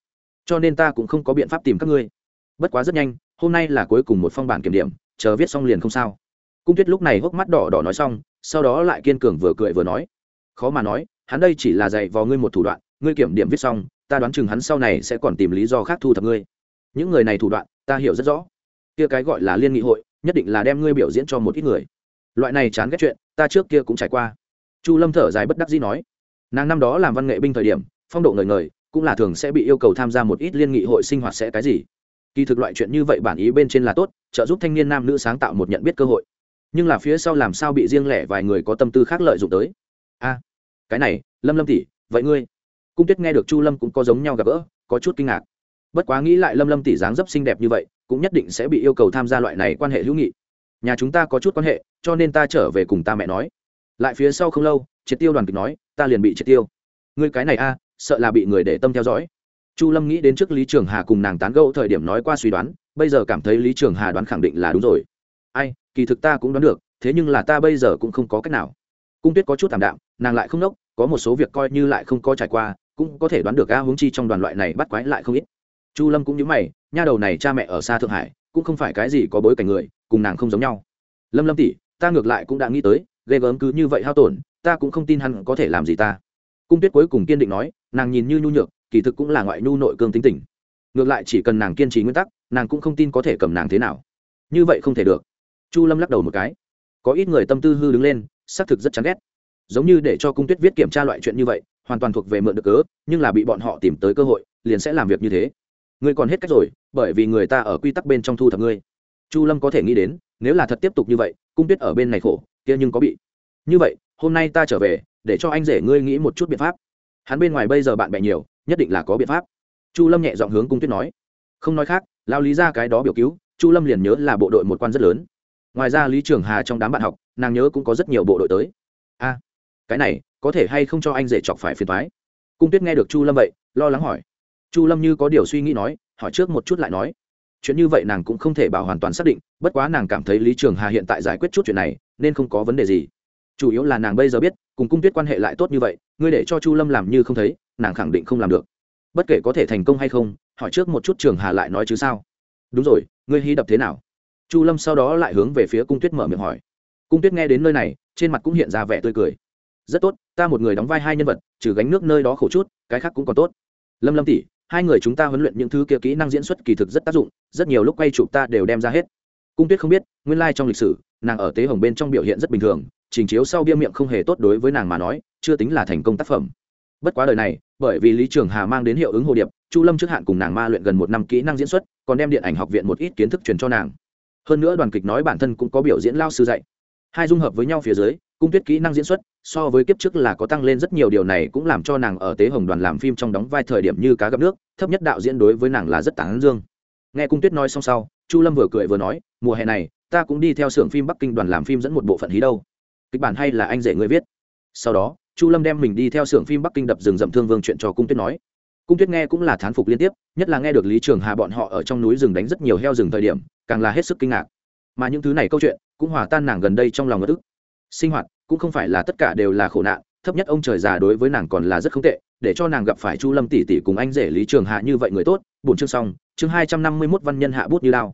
Cho nên ta cũng không có biện pháp tìm các ngươi. Bất quá rất nhanh, hôm nay là cuối cùng một phong bản kiểm điểm, chờ viết xong liền không sao. Cung tuyết lúc này hốc mắt đỏ đỏ nói xong, sau đó lại kiên cường vừa cười vừa nói. Khó mà nói, hắn đây chỉ là dạy vào ngươi một thủ đoạn, ngươi kiểm điểm viết xong, ta đoán chừng hắn sau này sẽ còn tìm lý do khác thu thập ngươi. Những người này thủ đoạn, ta hiểu rất rõ. Kia cái gọi là liên nghị hội, nhất định là đem ngươi biểu diễn cho một ít người. Loại này chán ghét chuyện, ta trước kia cũng trải qua chu lâm thở dài bất đắc dĩ nói, nàng năm đó làm văn nghệ binh thời điểm, phong độ ngời ngời, cũng là thường sẽ bị yêu cầu tham gia một ít liên nghị hội sinh hoạt sẽ cái gì. Kỳ thực loại chuyện như vậy bản ý bên trên là tốt, trợ giúp thanh niên nam nữ sáng tạo một nhận biết cơ hội. Nhưng là phía sau làm sao bị riêng lẻ vài người có tâm tư khác lợi dụng tới? A, cái này, lâm lâm tỷ, vậy ngươi? Cung tuyết nghe được chu lâm cũng có giống nhau gặp gỡ, có chút kinh ngạc. Bất quá nghĩ lại lâm lâm tỷ dáng dấp xinh đẹp như vậy, cũng nhất định sẽ bị yêu cầu tham gia loại này quan hệ hữu nghị. Nhà chúng ta có chút quan hệ, cho nên ta trở về cùng ta mẹ nói lại phía sau không lâu, triệt tiêu đoàn kịch nói, ta liền bị triệt tiêu. Ngươi cái này a, sợ là bị người để tâm theo dõi. Chu lâm nghĩ đến trước lý trường hà cùng nàng tán gẫu thời điểm nói qua suy đoán, bây giờ cảm thấy lý trường hà đoán khẳng định là đúng rồi. Ai, kỳ thực ta cũng đoán được, thế nhưng là ta bây giờ cũng không có cách nào. Cung tuyết có chút thảm đạm, nàng lại không nốc, có một số việc coi như lại không có trải qua, cũng có thể đoán được a huống chi trong đoàn loại này bắt quái lại không ít. Chu lâm cũng nhớ mày, nha đầu này cha mẹ ở xa thượng hải, cũng không phải cái gì có bối cảnh người, cùng nàng không giống nhau. Lâm lâm tỷ, ta ngược lại cũng đã nghĩ tới ghê gớm cứ như vậy hao tổn, ta cũng không tin hắn có thể làm gì ta. Cung tuyết cuối cùng kiên định nói, nàng nhìn như nhu nhược, kỳ thực cũng là ngoại nhu nội cương tính tình. Ngược lại chỉ cần nàng kiên trì nguyên tắc, nàng cũng không tin có thể cầm nàng thế nào. Như vậy không thể được. Chu lâm lắc đầu một cái. Có ít người tâm tư hư đứng lên, xác thực rất chán ghét. Giống như để cho cung tuyết viết kiểm tra loại chuyện như vậy, hoàn toàn thuộc về mượn được cớ, nhưng là bị bọn họ tìm tới cơ hội, liền sẽ làm việc như thế. Ngươi còn hết cách rồi, bởi vì người ta ở quy tắc bên trong thu thập ngươi. Chu lâm có thể nghĩ đến, nếu là thật tiếp tục như vậy, cung tuyết ở bên này khổ kia nhưng có bị. Như vậy, hôm nay ta trở về, để cho anh rể ngươi nghĩ một chút biện pháp. Hắn bên ngoài bây giờ bạn bè nhiều, nhất định là có biện pháp. Chu lâm nhẹ giọng hướng cung tuyết nói. Không nói khác lao lý ra cái đó biểu cứu, chu lâm liền nhớ là bộ đội một quan rất lớn. Ngoài ra lý trường hà trong đám bạn học, nàng nhớ cũng có rất nhiều bộ đội tới. A, cái này, có thể hay không cho anh rể chọc phải phiền thoái cung tuyết nghe được chu lâm vậy, lo lắng hỏi. Chu lâm như có điều suy nghĩ nói, hỏi trước một chút lại nói. Chuyện như vậy nàng cũng không thể bảo hoàn toàn xác định, bất quá nàng cảm thấy lý trường hà hiện tại giải quyết chút chuyện này nên không có vấn đề gì. Chủ yếu là nàng bây giờ biết, cùng cung tuyết quan hệ lại tốt như vậy, ngươi để cho chu lâm làm như không thấy, nàng khẳng định không làm được. Bất kể có thể thành công hay không, hỏi trước một chút trường hà lại nói chứ sao? Đúng rồi, ngươi hy đập thế nào? Chu lâm sau đó lại hướng về phía cung tuyết mở miệng hỏi. Cung tuyết nghe đến nơi này, trên mặt cũng hiện ra vẻ tươi cười. Rất tốt, ta một người đóng vai hai nhân vật, trừ gánh nước nơi đó khổ chút, cái khác cũng còn tốt. Lâm lâm tỷ, hai người chúng ta huấn luyện những thứ kia kỹ năng diễn xuất kỳ thực rất tác dụng, rất nhiều lúc quay chụp ta đều đem ra hết. Cung tuyết không biết, nguyên lai、like、trong lịch sử nàng ở tế hồng bên trong biểu hiện rất bình thường, trình chiếu sau bia miệng không hề tốt đối với nàng mà nói, chưa tính là thành công tác phẩm. Bất quá đời này, bởi vì lý trường hà mang đến hiệu ứng hồ điệp, chu lâm trước hạn cùng nàng ma luyện gần một năm kỹ năng diễn xuất, còn đem điện ảnh học viện một ít kiến thức truyền cho nàng. Hơn nữa đoàn kịch nói bản thân cũng có biểu diễn lao sư dạy. Hai dung hợp với nhau phía dưới, cung tuyết kỹ năng diễn xuất, so với kiếp trước là có tăng lên rất nhiều, điều này cũng làm cho nàng ở tế hồng đoàn làm phim trong đóng vai thời điểm như cá gặp nước, thấp nhất đạo diễn đối với nàng là rất tán dương. Nghe cung tuyết nói xong sau, chu lâm vừa cười vừa nói, mùa hè này ta cũng đi theo xưởng phim bắc kinh đoàn làm phim dẫn một bộ phận hí đâu. Kịch bản hay là anh rể người viết. Sau đó, chu lâm đem mình đi theo xưởng phim bắc kinh đập rừng rậm thương vương chuyện cho cung tuyết nói. Cung tuyết nghe cũng là thán phục liên tiếp, nhất là nghe được lý trường hà bọn họ ở trong núi rừng đánh rất nhiều heo rừng thời điểm, càng là hết sức kinh ngạc. Mà những thứ này câu chuyện, cũng hòa tan nàng gần đây trong lòng ngất ức. Sinh hoạt, cũng không phải là tất cả đều là khổ nạn, thấp nhất ông trời già đối với nàng còn là rất không tệ, để cho nàng gặp phải chu lâm tỷ tỷ cùng anh rể lý trường hạ như vậy người tốt. Bổn chương xong, chương hai trăm năm mươi mốt văn nhân hạ bút như lao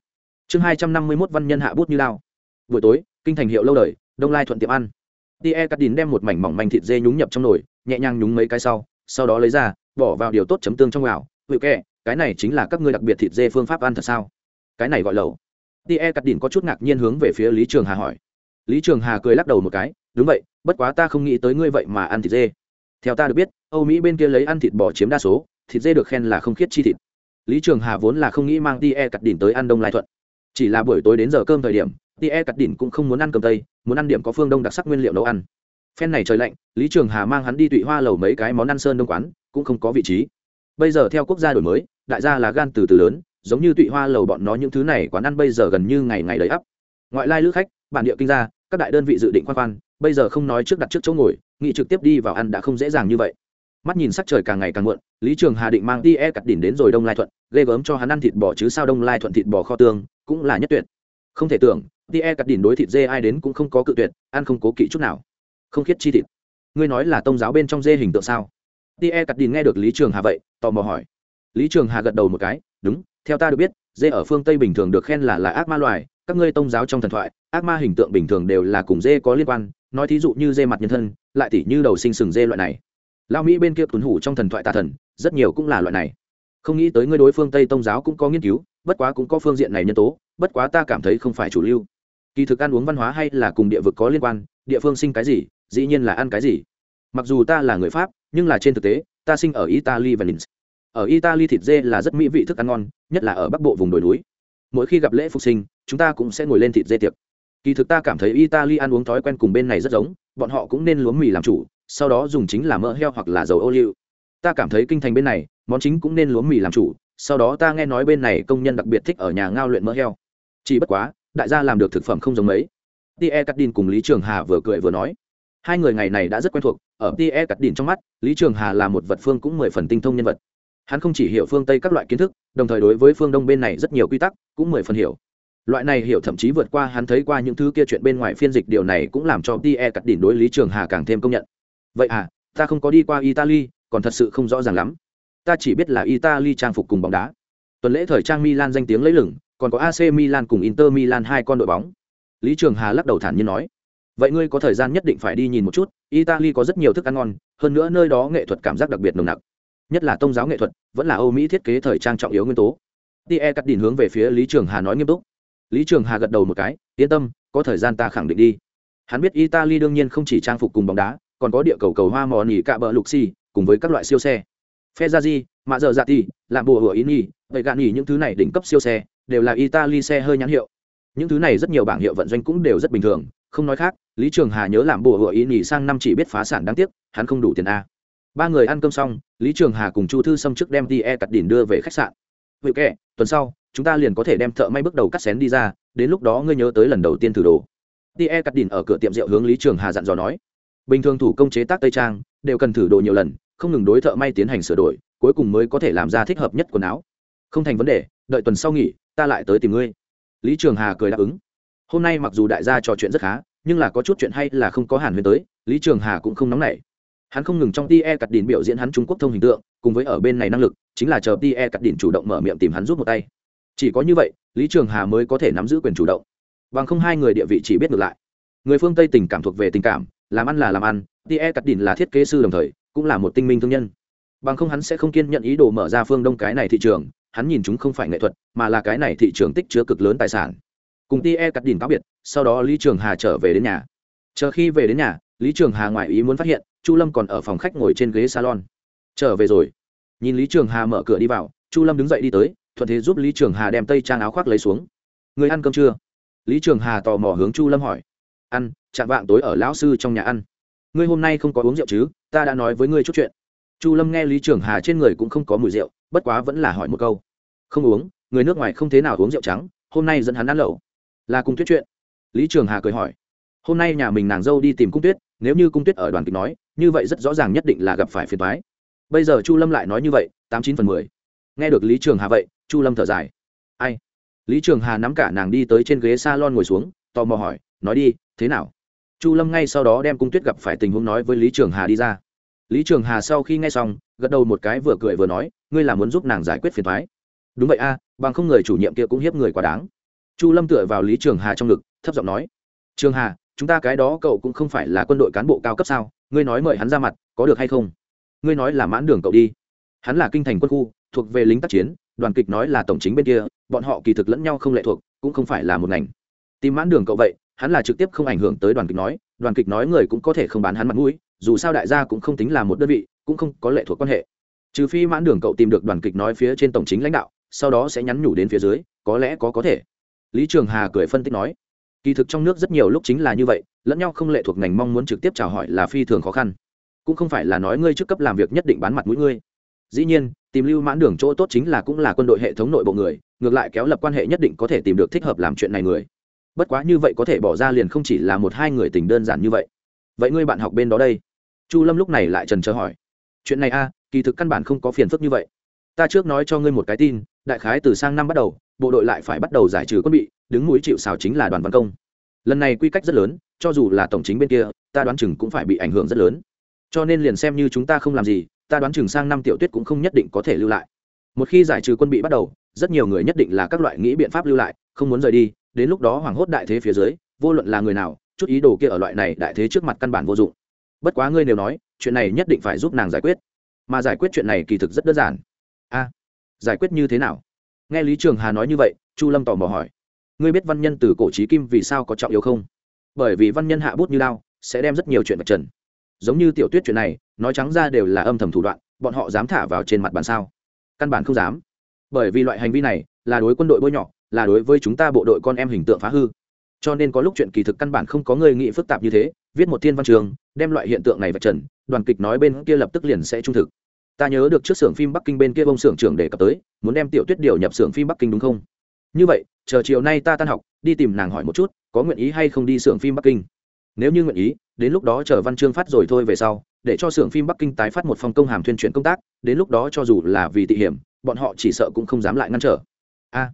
chương hai trăm năm mươi mốt văn nhân hạ bút như lao. Buổi tối, kinh thành hiệu lâu đời, đông lai thuận tiệm ăn. Tie cắt đín đem một mảnh mỏng manh thịt dê nhúng nhập trong nồi, nhẹ nhàng nhúng mấy cái sau sau đó lấy ra, bỏ vào điều tốt chấm tương trong gạo hữu kệ, cái này chính là các ngươi đặc biệt thịt dê phương pháp ăn thật sao? Cái này gọi lẩu. Tie cắt đín có chút ngạc nhiên hướng về phía lý trường hà hỏi. Lý trường hà cười lắc đầu một cái, đúng vậy, bất quá ta không nghĩ tới ngươi vậy mà ăn thịt dê. Theo ta được biết, âu mỹ bên kia lấy ăn thịt bò chiếm đa số, thịt dê được khen là không khiết chi thịt. Lý trường hà vốn là không nghĩ mang đi e đỉnh tới ăn đông lai thuận chỉ là buổi tối đến giờ cơm thời điểm đi e đỉnh cũng không muốn ăn cơm tây, muốn ăn điểm có phương đông đặc sắc nguyên liệu nấu ăn. Phen này trời lạnh, lý trường hà mang hắn đi tụy hoa lầu mấy cái món ăn sơn đông quán, cũng không có vị trí. Bây giờ theo quốc gia đổi mới, đại gia là gan từ từ lớn, giống như tụy hoa lầu bọn nó những thứ này quán ăn bây giờ gần như ngày ngày đầy ắp. Ngoại lai lữ khách, bản địa kinh gia, các đại đơn vị dự định khoan khoan, bây giờ không nói trước đặt trước chỗ ngồi, nghị trực tiếp đi vào ăn đã không dễ dàng như vậy mắt nhìn sắc trời càng ngày càng muộn, lý trường hà định mang đi e cặt đỉnh đến rồi đông lai thuận, ghê gớm cho hắn ăn thịt bò chứ sao đông lai thuận thịt bò kho tương, cũng là nhất tuyệt. Không thể tưởng đi e cặt đỉnh đối thịt dê ai đến cũng không có cự tuyệt, ăn không cố kỵ chút nào. Không khiết chi thịt. Ngươi nói là tông giáo bên trong dê hình tượng sao? Đi e cặt đỉnh nghe được lý trường hà vậy, tò mò hỏi. Lý trường hà gật đầu một cái, đúng, theo ta được biết, dê ở phương tây bình thường được khen là là ác ma loài, các ngươi tông giáo trong thần thoại, ác ma hình tượng bình thường đều là cùng dê có liên quan, nói thí dụ như dê mặt nhân thân, lại tỉ như đầu sinh sừng dê loại này lao mỹ bên kia tuấn hủ trong thần thoại tà thần, rất nhiều cũng là loại này. Không nghĩ tới ngươi đối phương tây tông giáo cũng có nghiên cứu, bất quá cũng có phương diện này nhân tố, bất quá ta cảm thấy không phải chủ lưu. Kỳ thực ăn uống văn hóa hay là cùng địa vực có liên quan, địa phương sinh cái gì, dĩ nhiên là ăn cái gì. Mặc dù ta là người pháp, nhưng là trên thực tế, ta sinh ở italy và nins ở italy thịt dê là rất mỹ vị thức ăn ngon, nhất là ở bắc bộ vùng đồi núi. Mỗi khi gặp lễ phục sinh, chúng ta cũng sẽ ngồi lên thịt dê tiệc. Kỳ thực ta cảm thấy italy ăn uống thói quen cùng bên này rất giống, bọn họ cũng nên lúa mì làm chủ sau đó dùng chính là mỡ heo hoặc là dầu ô liu. Ta cảm thấy kinh thành bên này, món chính cũng nên lúa mì làm chủ, sau đó ta nghe nói bên này công nhân đặc biệt thích ở nhà ngao luyện mỡ heo. Chỉ bất quá, đại gia làm được thực phẩm không giống mấy. Tie cắt đin cùng lý trường hà vừa cười vừa nói. Hai người ngày này đã rất quen thuộc, ở tie cắt đin trong mắt, lý trường hà là một vật phương cũng mười phần tinh thông nhân vật. Hắn không chỉ hiểu phương tây các loại kiến thức, đồng thời đối với phương đông bên này rất nhiều quy tắc cũng mười phần hiểu. Loại này hiểu thậm chí vượt qua hắn thấy qua những thứ kia chuyện bên ngoài phiên dịch điều này cũng làm cho tie cắt đỉnh đối lý trường hà càng thêm công nhận vậy à ta không có đi qua italy, còn thật sự không rõ ràng lắm. Ta chỉ biết là italy trang phục cùng bóng đá. Tuần lễ thời trang milan danh tiếng lấy lửng, còn có ac milan cùng inter milan hai con đội bóng. Lý trường hà lắc đầu thản nhiên nói, vậy ngươi có thời gian nhất định phải đi nhìn một chút, italy có rất nhiều thức ăn ngon, hơn nữa nơi đó nghệ thuật cảm giác đặc biệt nồng nặc. Nhất là tôn giáo nghệ thuật, vẫn là âu mỹ thiết kế thời trang trọng yếu nguyên tố. Tie cắt đỉnh hướng về phía lý trường hà nói nghiêm túc. Lý trường hà gật đầu một cái, yên tâm, có thời gian ta khẳng định đi. Hắn biết italy đương nhiên không chỉ trang phục cùng bóng đá còn có địa cầu cầu hoa mò nỉ cạ bờ lục xì, cùng với các loại siêu xe. Phe gia di mạ dợ dạ ti làm bùa hửa ý nhi vậy gạn nỉ những thứ này đỉnh cấp siêu xe, đều là italy xe hơi nhãn hiệu. Những thứ này rất nhiều bảng hiệu vận doanh cũng đều rất bình thường, không nói khác, lý trường hà nhớ làm bùa hựa ý nghỉ sang năm chỉ biết phá sản đáng tiếc, hắn không đủ tiền a. Ba người ăn cơm xong, lý trường hà cùng chu thư xâm trước đem đi e cặt đỉn đưa về khách sạn. Vậy kệ, tuần sau, chúng ta liền có thể đem thợ may bước đầu cắt xén đi ra, đến lúc đó ngươi nhớ tới lần đầu tiên thử đồ. Đi e cắt đỉn ở cửa tiệm rượu hướng lý trường hà dặn dò nói bình thường thủ công chế tác tây trang, đều cần thử đồ nhiều lần, không ngừng đối thợ may tiến hành sửa đổi, cuối cùng mới có thể làm ra thích hợp nhất quần áo. Không thành vấn đề, đợi tuần sau nghỉ, ta lại tới tìm ngươi. Lý trường hà cười đáp ứng. Hôm nay mặc dù đại gia trò chuyện rất khá, nhưng là có chút chuyện hay là không có hàn huyền tới, lý trường hà cũng không nóng nảy. Hắn không ngừng trong tie cắt đỉn biểu diễn hắn trung quốc thông hình tượng, cùng với ở bên này năng lực, chính là chờ tie cắt đỉn chủ động mở miệng tìm hắn giúp một tay. Chỉ có như vậy, lý trường hà mới có thể nắm giữ quyền chủ động. Bằng không hai người địa vị chỉ biết ngược lại. Người phương tây tình cảm thuộc về tình cảm làm ăn là làm ăn tie cắt Đỉnh là thiết kế sư đồng thời, cũng là một tinh minh thương nhân. Bằng không hắn sẽ không kiên nhận ý đồ mở ra phương đông cái này thị trường, hắn nhìn chúng không phải nghệ thuật, mà là cái này thị trường tích chứa cực lớn tài sản. Cùng tie cắt Đỉnh cáo biệt, sau đó lý trường hà trở về đến nhà. Chờ khi về đến nhà, lý trường hà ngoại ý muốn phát hiện, chu lâm còn ở phòng khách ngồi trên ghế salon. Trở về rồi. Nhìn lý trường hà mở cửa đi vào, chu lâm đứng dậy đi tới, thuận thế giúp lý trường hà đem tây trang áo khoác lấy xuống. Người ăn cơm chưa? Lý trường hà tò mò hướng chu lâm hỏi ăn, chạm vạng tối ở lão sư trong nhà ăn. Ngươi hôm nay không có uống rượu chứ? Ta đã nói với ngươi chút chuyện. Chu lâm nghe lý trường hà trên người cũng không có mùi rượu, bất quá vẫn là hỏi một câu. Không uống, người nước ngoài không thế nào uống rượu trắng, hôm nay dẫn hắn ăn lẩu. Là cung tuyết chuyện. Lý trường hà cười hỏi. Hôm nay nhà mình nàng dâu đi tìm cung tuyết, nếu như cung tuyết ở đoàn kịch nói, như vậy rất rõ ràng nhất định là gặp phải phiền thoái bây giờ chu lâm lại nói như vậy, tám chín phần mười. Nghe được lý trường hà vậy, chu lâm thở dài. Ai? Lý trường hà nắm cả nàng đi tới trên ghế s a lon ngồi xuống, tò mò hỏi, nói đi thế nào? Chu lâm ngay sau đó đem cung tuyết gặp phải tình huống nói với lý trường hà đi ra. Lý trường hà sau khi nghe xong, gật đầu một cái vừa cười vừa nói, ngươi là muốn giúp nàng giải quyết phiền thoái đúng vậy a, bằng không người chủ nhiệm kia cũng hiếp người quá đáng. Chu lâm tựa vào lý trường hà trong ngực, thấp giọng nói, trường hà, chúng ta cái đó cậu cũng không phải là quân đội cán bộ cao cấp sao? Ngươi nói mời hắn ra mặt, có được hay không? Ngươi nói là mãn đường cậu đi. Hắn là kinh thành quân khu, thuộc về lính tác chiến, đoàn kịch nói là tổng chính bên kia, bọn họ kỳ thực lẫn nhau không lệ thuộc, cũng không phải là một ngành. Tìm mãn đường cậu vậy hắn là trực tiếp không ảnh hưởng tới đoàn kịch nói, đoàn kịch nói người cũng có thể không bán hắn mặt mũi, dù sao đại gia cũng không tính là một đơn vị, cũng không có lệ thuộc quan hệ. Trừ phi mãn đường cậu tìm được đoàn kịch nói phía trên tổng chính lãnh đạo, sau đó sẽ nhắn nhủ đến phía dưới, có lẽ có có thể. Lý trường hà cười phân tích nói, kỳ thực trong nước rất nhiều lúc chính là như vậy, lẫn nhau không lệ thuộc ngành mong muốn trực tiếp chào hỏi là phi thường khó khăn. Cũng không phải là nói ngươi trước cấp làm việc nhất định bán mặt mũi ngươi. Dĩ nhiên, tìm lưu mãn đường chỗ tốt chính là cũng là quân đội hệ thống nội bộ người, ngược lại kéo lập quan hệ nhất định có thể tìm được thích hợp làm chuyện này người bất quá như vậy có thể bỏ ra liền không chỉ là một hai người tình đơn giản như vậy. Vậy ngươi bạn học bên đó đây? Chu lâm lúc này lại trần trờ hỏi. Chuyện này a, kỳ thực căn bản không có phiền phức như vậy. Ta trước nói cho ngươi một cái tin, đại khái từ sang năm bắt đầu, bộ đội lại phải bắt đầu giải trừ quân bị, đứng mũi chịu xào chính là đoàn văn công. Lần này quy cách rất lớn, cho dù là tổng chính bên kia, ta đoán chừng cũng phải bị ảnh hưởng rất lớn. Cho nên liền xem như chúng ta không làm gì, ta đoán chừng sang năm tiểu tuyết cũng không nhất định có thể lưu lại. Một khi giải trừ quân bị bắt đầu, rất nhiều người nhất định là các loại nghĩ biện pháp lưu lại, không muốn rời đi đến lúc đó hoảng hốt đại thế phía dưới, vô luận là người nào, chút ý đồ kia ở loại này đại thế trước mặt căn bản vô dụng. Bất quá ngươi nếu nói, chuyện này nhất định phải giúp nàng giải quyết. Mà giải quyết chuyện này kỳ thực rất đơn giản. A, giải quyết như thế nào? Nghe lý trường hà nói như vậy, chu lâm tò mò hỏi. Ngươi biết văn nhân từ cổ trí kim vì sao có trọng yếu không? Bởi vì văn nhân hạ bút như lao sẽ đem rất nhiều chuyện vật trần. Giống như tiểu tuyết chuyện này, nói trắng ra đều là âm thầm thủ đoạn, bọn họ dám thả vào trên mặt bàn sao? Căn bản không dám. Bởi vì loại hành vi này là đối quân đội bôi nhọ là đối với chúng ta bộ đội con em hình tượng phá hư. Cho nên có lúc chuyện kỳ thực căn bản không có người nghĩ phức tạp như thế, viết một thiên văn trường, đem loại hiện tượng này vạch trần, đoàn kịch nói bên kia lập tức liền sẽ trung thực. Ta nhớ được trước xưởng phim bắc kinh bên kia bông xưởng trưởng đề cập tới, muốn đem tiểu tuyết điều nhập xưởng phim bắc kinh đúng không? Như vậy, chờ chiều nay ta tan học, đi tìm nàng hỏi một chút, có nguyện ý hay không đi xưởng phim bắc kinh? Nếu như nguyện ý, đến lúc đó chờ văn chương phát rồi thôi về sau, để cho xưởng phim bắc kinh tái phát một phong công hàm tuyên truyền công tác, đến lúc đó cho dù là vì tị hiểm, bọn họ chỉ sợ cũng không dám lại ngăn trở. A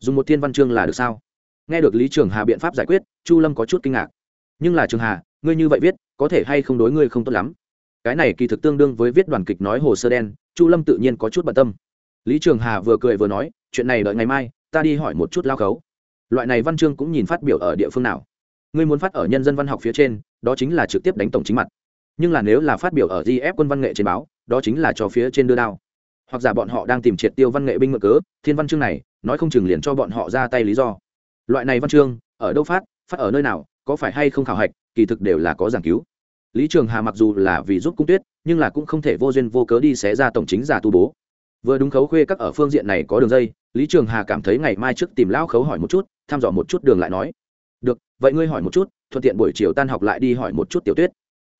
dùng một thiên văn chương là được sao? Nghe được lý trường hà biện pháp giải quyết, chu lâm có chút kinh ngạc. Nhưng là trường hà, ngươi như vậy viết, có thể hay không đối ngươi không tốt lắm? Cái này kỳ thực tương đương với viết đoàn kịch nói hồ sơ đen, chu lâm tự nhiên có chút bận tâm. Lý trường hà vừa cười vừa nói, chuyện này đợi ngày mai, ta đi hỏi một chút lao khấu. Loại này văn chương cũng nhìn phát biểu ở địa phương nào? Ngươi muốn phát ở nhân dân văn học phía trên, đó chính là trực tiếp đánh tổng chính mặt. Nhưng là nếu là phát biểu ở gf quân văn nghệ trên báo, đó chính là cho phía trên đưa đao. Hoặc giả bọn họ đang tìm triệt tiêu văn nghệ binh mượn cớ, thiên văn chương này nói không chừng liền cho bọn họ ra tay lý do. Loại này văn chương, ở đâu phát phát ở nơi nào, có phải hay không khảo hạch, kỳ thực đều là có giảng cứu. Lý trường hà mặc dù là vì giúp cung tuyết, nhưng là cũng không thể vô duyên vô cớ đi xé ra tổng chính giả tu bố. Vừa đúng khấu khuê các ở phương diện này có đường dây, lý trường hà cảm thấy ngày mai trước tìm lão khấu hỏi một chút, thăm dò một chút đường lại nói. Được, vậy ngươi hỏi một chút, thuận tiện buổi chiều tan học lại đi hỏi một chút tiểu tuyết.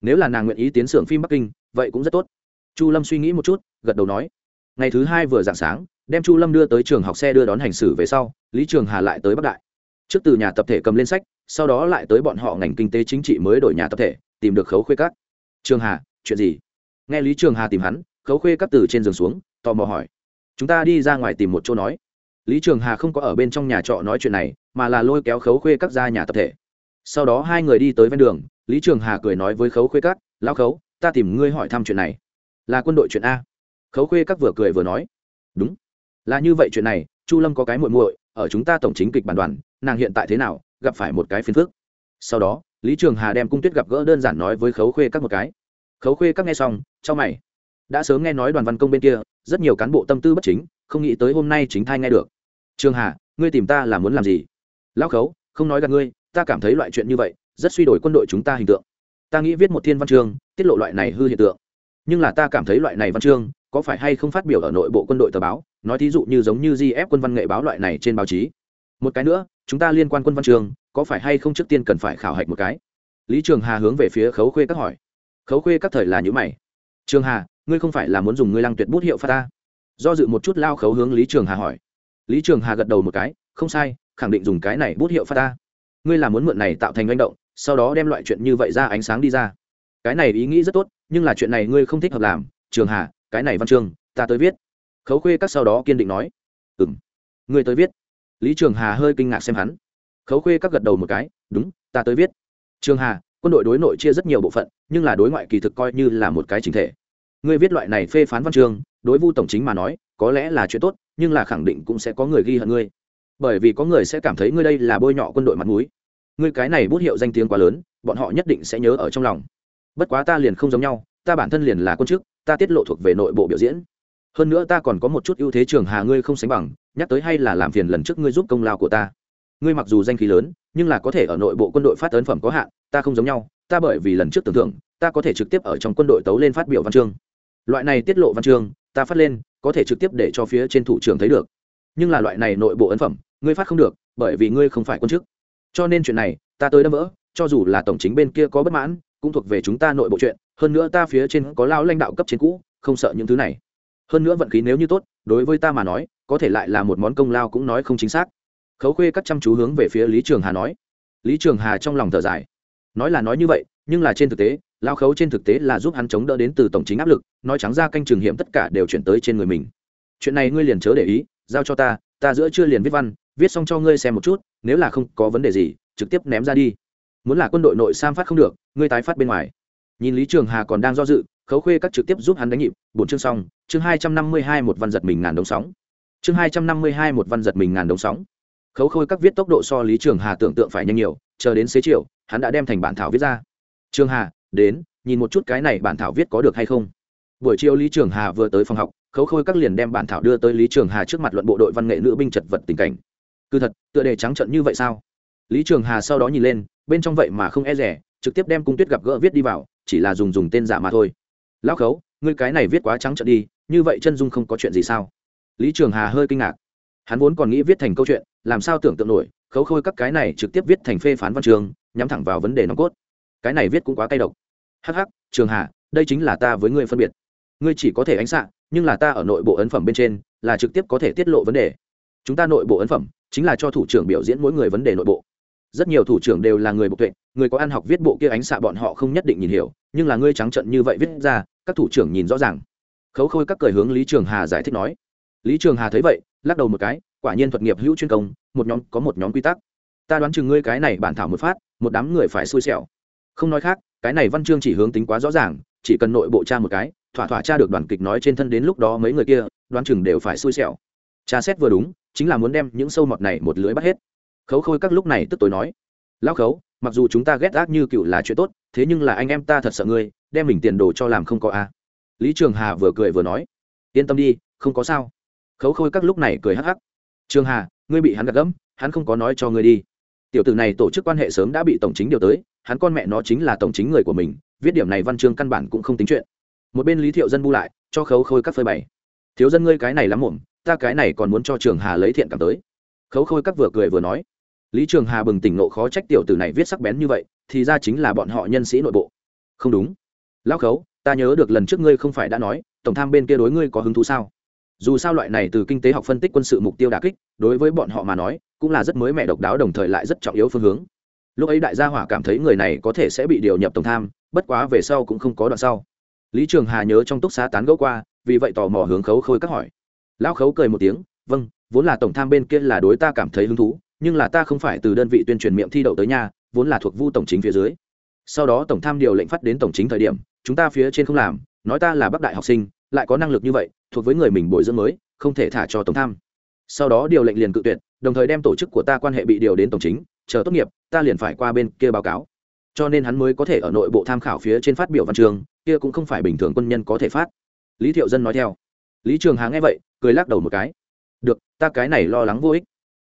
Nếu là nàng nguyện ý tiến xưởng phim bắc kinh, vậy cũng rất tốt. Chu lâm suy nghĩ một chút, gật đầu nói. Ngày thứ hai vừa dạng sáng đem chu lâm đưa tới trường học xe đưa đón hành xử về sau, lý trường hà lại tới bắc đại. Trước từ nhà tập thể cầm lên sách, sau đó lại tới bọn họ ngành kinh tế chính trị mới đổi nhà tập thể, tìm được khấu khuê các. Trường hà, chuyện gì? Nghe lý trường hà tìm hắn, khấu khuê các từ trên giường xuống, tò mò hỏi. Chúng ta đi ra ngoài tìm một chỗ nói. Lý trường hà không có ở bên trong nhà trọ nói chuyện này, mà là lôi kéo khấu khuê các ra nhà tập thể. Sau đó hai người đi tới ven đường, lý trường hà cười nói với khấu khuê các, lão khấu, ta tìm ngươi hỏi thăm chuyện này. Là quân đội chuyện a. Khấu khuê các vừa cười vừa nói. Đúng là như vậy chuyện này, chu lâm có cái muội muội, ở chúng ta tổng chính kịch bản đoàn, nàng hiện tại thế nào, gặp phải một cái phiền phức. Sau đó, lý trường hà đem cung tuyết gặp gỡ đơn giản nói với khấu khuê các một cái. Khấu khuê các nghe xong, cho mày. Đã sớm nghe nói đoàn văn công bên kia, rất nhiều cán bộ tâm tư bất chính, không nghĩ tới hôm nay chính thai nghe được. Trường hà, ngươi tìm ta là muốn làm gì? Lão khấu, không nói gặp ngươi, ta cảm thấy loại chuyện như vậy, rất suy đổi quân đội chúng ta hình tượng. Ta nghĩ viết một thiên văn chương, tiết lộ loại này hư hiện tượng. Nhưng là ta cảm thấy loại này văn chương có phải hay không phát biểu ở nội bộ quân đội tờ báo, nói thí dụ như giống như gf quân văn nghệ báo loại này trên báo chí. Một cái nữa, chúng ta liên quan quân văn trường, có phải hay không trước tiên cần phải khảo hạch một cái? Lý trường hà hướng về phía khấu khuê các hỏi. Khấu khuê các thời là nhữ mày. Trường hà, ngươi không phải là muốn dùng ngươi lăng tuyệt bút hiệu pha ta? Do dự một chút lao khấu hướng lý trường hà hỏi. Lý trường hà gật đầu một cái, không sai, khẳng định dùng cái này bút hiệu pha ta. Ngươi là muốn mượn này tạo thành manh động, sau đó đem loại chuyện như vậy ra ánh sáng đi ra. Cái này ý nghĩ rất tốt, nhưng là chuyện này ngươi không thích hợp làm, trường hà cái này văn chương, ta tới viết. Khấu khuê các sau đó kiên định nói. Ừ m người tới viết. Lý trường hà hơi kinh ngạc xem hắn. Khấu khuê các gật đầu một cái, đúng, ta tới viết. Trường hà, quân đội đối nội chia rất nhiều bộ phận, nhưng là đối ngoại kỳ thực coi như là một cái chính thể. Ngươi viết loại này phê phán văn chương, đối vu tổng chính mà nói, có lẽ là chuyện tốt, nhưng là khẳng định cũng sẽ có người ghi hận ngươi. Bởi vì có người sẽ cảm thấy ngươi đây là bôi nhọ quân đội mặt mũi. Ngươi cái này bút hiệu danh tiếng quá lớn, bọn họ nhất định sẽ nhớ ở trong lòng. Bất quá ta liền không giống nhau ta bản thân liền là quân chức, ta tiết lộ thuộc về nội bộ biểu diễn. Hơn nữa ta còn có một chút ưu thế trường hà ngươi không sánh bằng, nhắc tới hay là làm phiền lần trước ngươi giúp công lao của ta. Ngươi mặc dù danh khí lớn, nhưng là có thể ở nội bộ quân đội phát ấn phẩm có hạn, ta không giống nhau, ta bởi vì lần trước tưởng tượng ta có thể trực tiếp ở trong quân đội tấu lên phát biểu văn chương. Loại này tiết lộ văn chương, ta phát lên, có thể trực tiếp để cho phía trên thủ trưởng thấy được. Nhưng là loại này nội bộ ấn phẩm, ngươi phát không được, bởi vì ngươi không phải quân chức. Cho nên chuyện này, ta tới đâm vỡ, cho dù là tổng chính bên kia có bất mãn, cũng thuộc về chúng ta nội bộ chuyện hơn nữa ta phía trên có lao lãnh đạo cấp trên cũ, không sợ những thứ này. Hơn nữa vận khí nếu như tốt, đối với ta mà nói, có thể lại là một món công lao cũng nói không chính xác. Khấu khuê cắt chăm chú hướng về phía lý trường hà nói. Lý trường hà trong lòng thở dài. Nói là nói như vậy, nhưng là trên thực tế lao khấu trên thực tế là giúp hắn chống đỡ đến từ tổng chính áp lực, nói trắng ra canh trường hiểm tất cả đều chuyển tới trên người mình. Chuyện này ngươi liền chớ để ý, giao cho ta ta giữa chưa liền viết văn, viết xong cho ngươi xem một chút, nếu là không có vấn đề gì, trực tiếp ném ra đi. Muốn là quân đội nội sam phát không được, ngươi tái phát bên ngoài nhìn lý trường hà còn đang do dự, khấu khuê các trực tiếp giúp hắn đánh nhịp bốn chương xong, chương hai trăm năm mươi hai một văn giật mình ngàn đống sóng. Chương hai trăm năm mươi hai một văn giật mình ngàn đống sóng. Khấu khôi các viết tốc độ so lý trường hà tưởng tượng phải nhanh nhiều, chờ đến xế chiều, hắn đã đem thành bản thảo viết ra. Trường hà, đến, nhìn một chút cái này bản thảo viết có được hay không? Buổi chiều lý trường hà vừa tới phòng học, khấu khôi các liền đem bản thảo đưa tới lý trường hà trước mặt luận bộ đội văn nghệ nữ binh chật vật tình cảnh. Cứ thật, tựa đề trắng trận như vậy sao? Lý trường hà sau đó nhìn lên, bên trong vậy mà không e rẻ, trực tiếp đem cung tuyết gặp gỡ viết đi vào chỉ là dùng dùng tên giả mà thôi. Lão khấu, ngươi cái này viết quá trắng trợn đi, như vậy chân dung không có chuyện gì sao? Lý trường hà hơi kinh ngạc. Hắn vốn còn nghĩ viết thành câu chuyện, làm sao tưởng tượng nổi, khấu khôi các cái này trực tiếp viết thành phê phán văn trường, nhắm thẳng vào vấn đề nòng cốt. Cái này viết cũng quá cay độc. Hắc hắc, trường hà, đây chính là ta với ngươi phân biệt. Ngươi chỉ có thể ánh xạ, nhưng là ta ở nội bộ ấn phẩm bên trên, là trực tiếp có thể tiết lộ vấn đề. Chúng ta nội bộ ấn phẩm, chính là cho thủ trưởng biểu diễn mỗi người vấn đề nội bộ. Rất nhiều thủ trưởng đều là người bộ tuệ, người có ăn học viết bộ kia ánh xạ bọn họ không nhất định nhìn hiểu nhưng là ngươi trắng trận như vậy viết ra, các thủ trưởng nhìn rõ ràng. Khấu khôi các cười hướng lý trường hà giải thích nói. Lý trường hà thấy vậy, lắc đầu một cái, quả nhiên thuật nghiệp hữu chuyên công, một nhóm có một nhóm quy tắc. Ta đoán chừng ngươi cái này bản thảo một phát, một đám người phải xui xẻo. Không nói khác, cái này văn chương chỉ hướng tính quá rõ ràng, chỉ cần nội bộ cha một cái, thỏa thỏa cha được đoàn kịch nói trên thân đến lúc đó mấy người kia, đoán chừng đều phải xui xẻo. Cha xét vừa đúng, chính là muốn đem những sâu mọt này một lưới bắt hết. Khấu khôi các lúc này tức tối nói. Lão khấu mặc dù chúng ta ghét ác như cựu là chuyện tốt, thế nhưng là anh em ta thật sợ ngươi, đem mình tiền đồ cho làm không có a. Lý trường hà vừa cười vừa nói. Yên tâm đi, không có sao. Khấu khôi các lúc này cười hắc hắc. Trường hà, ngươi bị hắn gạt gẫm, hắn không có nói cho ngươi đi. Tiểu tử này tổ chức quan hệ sớm đã bị tổng chính điều tới, hắn con mẹ nó chính là tổng chính người của mình, viết điểm này văn chương căn bản cũng không tính chuyện. Một bên lý thiệu dân bu lại, cho khấu khôi các phơi bày. Thiếu dân ngươi cái này lắm muộn, ta cái này còn muốn cho trường hà lấy thiện cảm tới. Khấu khôi các vừa cười vừa nói lý trường hà bừng tỉnh nộ khó trách tiểu tử này viết sắc bén như vậy, thì ra chính là bọn họ nhân sĩ nội bộ. Không đúng. Lão khấu, ta nhớ được lần trước ngươi không phải đã nói, tổng tham bên kia đối ngươi có hứng thú sao? Dù sao loại này từ kinh tế học phân tích quân sự mục tiêu đà kích, đối với bọn họ mà nói, cũng là rất mới mẻ độc đáo đồng thời lại rất trọng yếu phương hướng. Lúc ấy đại gia hỏa cảm thấy người này có thể sẽ bị điều nhập tổng tham, bất quá về sau cũng không có đoạn sau. Lý trường hà nhớ trong túc xá tán gẫu qua, vì vậy tò mò hướng khấu khôi các hỏi. Lão khấu cười một tiếng vâng vốn là tổng tham bên kia là đối ta cảm thấy hứng thú nhưng là ta không phải từ đơn vị tuyên truyền miệng thi đậu tới nhà, vốn là thuộc vu tổng chính phía dưới. Sau đó tổng tham điều lệnh phát đến tổng chính thời điểm, chúng ta phía trên không làm, nói ta là bắc đại học sinh, lại có năng lực như vậy, thuộc với người mình bồi dưỡng mới, không thể thả cho tổng tham. Sau đó điều lệnh liền cự tuyệt, đồng thời đem tổ chức của ta quan hệ bị điều đến tổng chính, chờ tốt nghiệp, ta liền phải qua bên kia báo cáo. Cho nên hắn mới có thể ở nội bộ tham khảo phía trên phát biểu văn trường, kia cũng không phải bình thường quân nhân có thể phát. Lý thiệu dân nói theo. Lý trường hà nghe vậy, cười lắc đầu một cái. Được, ta cái này lo lắng vô ích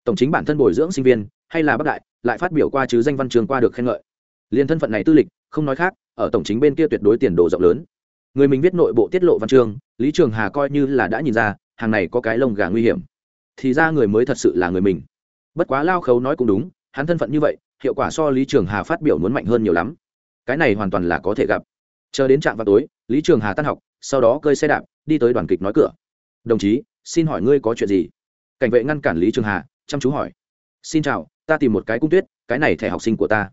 tổng chính bản thân bồi dưỡng sinh viên, hay là bắc đại, lại phát biểu qua chứ danh văn trường qua được khen ngợi. Liền thân phận này tư lịch, không nói khác, ở tổng chính bên kia tuyệt đối tiền đồ rộng lớn. Người mình viết nội bộ tiết lộ văn chương lý trường hà coi như là đã nhìn ra, hàng này có cái lông gà nguy hiểm. Thì ra người mới thật sự là người mình. Bất quá lao khấu nói cũng đúng, hắn thân phận như vậy, hiệu quả so lý trường hà phát biểu muốn mạnh hơn nhiều lắm. Cái này hoàn toàn là có thể gặp. Chờ đến trạm vào tối, lý trường hà tan học, sau đó cơi xe đạp, đi tới đoàn kịch nói cửa. Đồng chí, xin hỏi ngươi có chuyện gì? Cảnh vệ ngăn cản lý trường hà chăm chú hỏi. Xin chào, ta tìm một cái cung tuyết, cái này thẻ học sinh của ta.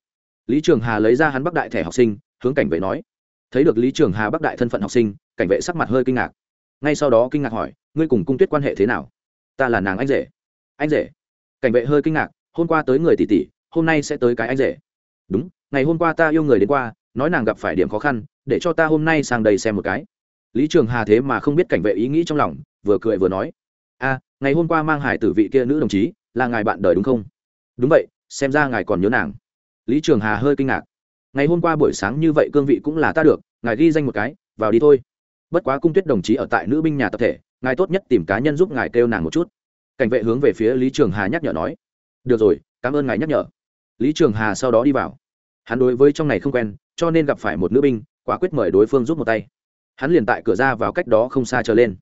Lý trường hà lấy ra hắn bắc đại thẻ học sinh, hướng cảnh vệ nói. Thấy được lý trường hà bắc đại thân phận học sinh, cảnh vệ sắc mặt hơi kinh ngạc. Ngay sau đó kinh ngạc hỏi, ngươi cùng cung tuyết quan hệ thế nào? Ta là nàng anh rể. Anh rể? Cảnh vệ hơi kinh ngạc, hôm qua tới người tỷ tỷ, hôm nay sẽ tới cái anh rể. Đúng, ngày hôm qua ta yêu người đến qua, nói nàng gặp phải điểm khó khăn, để cho ta hôm nay sang đây xem một cái. Lý trường hà thế mà không biết cảnh vệ ý nghĩ trong lòng, vừa cười vừa nói. A, ngày hôm qua mang hải tử vị kia nữ đồng chí là ngài bạn đời đúng không? Đúng vậy, xem ra ngài còn nhớ nàng. Lý trường hà hơi kinh ngạc. Ngày hôm qua buổi sáng như vậy cương vị cũng là ta được, ngài ghi danh một cái, vào đi thôi. Bất quá cung tuyết đồng chí ở tại nữ binh nhà tập thể, ngài tốt nhất tìm cá nhân giúp ngài kêu nàng một chút. Cảnh vệ hướng về phía lý trường hà nhắc nhở nói. Được rồi, cảm ơn ngài nhắc nhở. Lý trường hà sau đó đi vào. Hắn đối với trong này không quen, cho nên gặp phải một nữ binh, quả quyết mời đối phương giúp một tay. Hắn liền tại cửa ra vào cách đó không xa trở lên.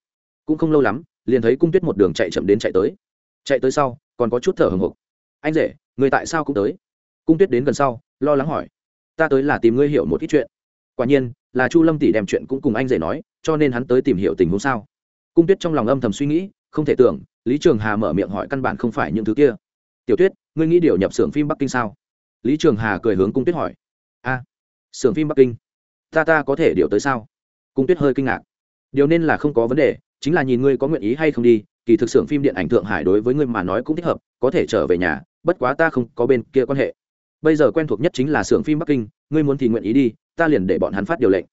Cũng không lâu lắm, liền thấy cung tuyết một đường chạy chậm đến chạy tới. Chạy tới sau còn có chút thở hồng hộc anh rể người tại sao cũng tới? Cung tuyết đến gần sau lo lắng hỏi. Ta tới là tìm ngươi hiểu một ít chuyện. Quả nhiên là chu lâm tỷ đem chuyện cũng cùng anh rể nói cho nên hắn tới tìm hiểu tình huống sao. Cung tuyết trong lòng âm thầm suy nghĩ không thể tưởng lý trường hà mở miệng hỏi căn bản không phải những thứ kia. Tiểu tuyết ngươi nghĩ điều nhập xưởng phim bắc kinh sao? Lý trường hà cười hướng cung tuyết hỏi. A à, xưởng phim bắc kinh? Ta ta có thể điều tới sao? Cung tuyết hơi kinh ngạc. Điều nên là không có vấn đề chính là nhìn ngươi có nguyện ý hay không đi kỳ thực xưởng phim điện ảnh thượng hải đối với ngươi mà nói cũng thích hợp, có thể trở về nhà, bất quá ta không có bên kia quan hệ. Bây giờ quen thuộc nhất chính là xưởng phim bắc kinh, ngươi muốn thì nguyện ý đi, ta liền để bọn hắn phát điều lệnh.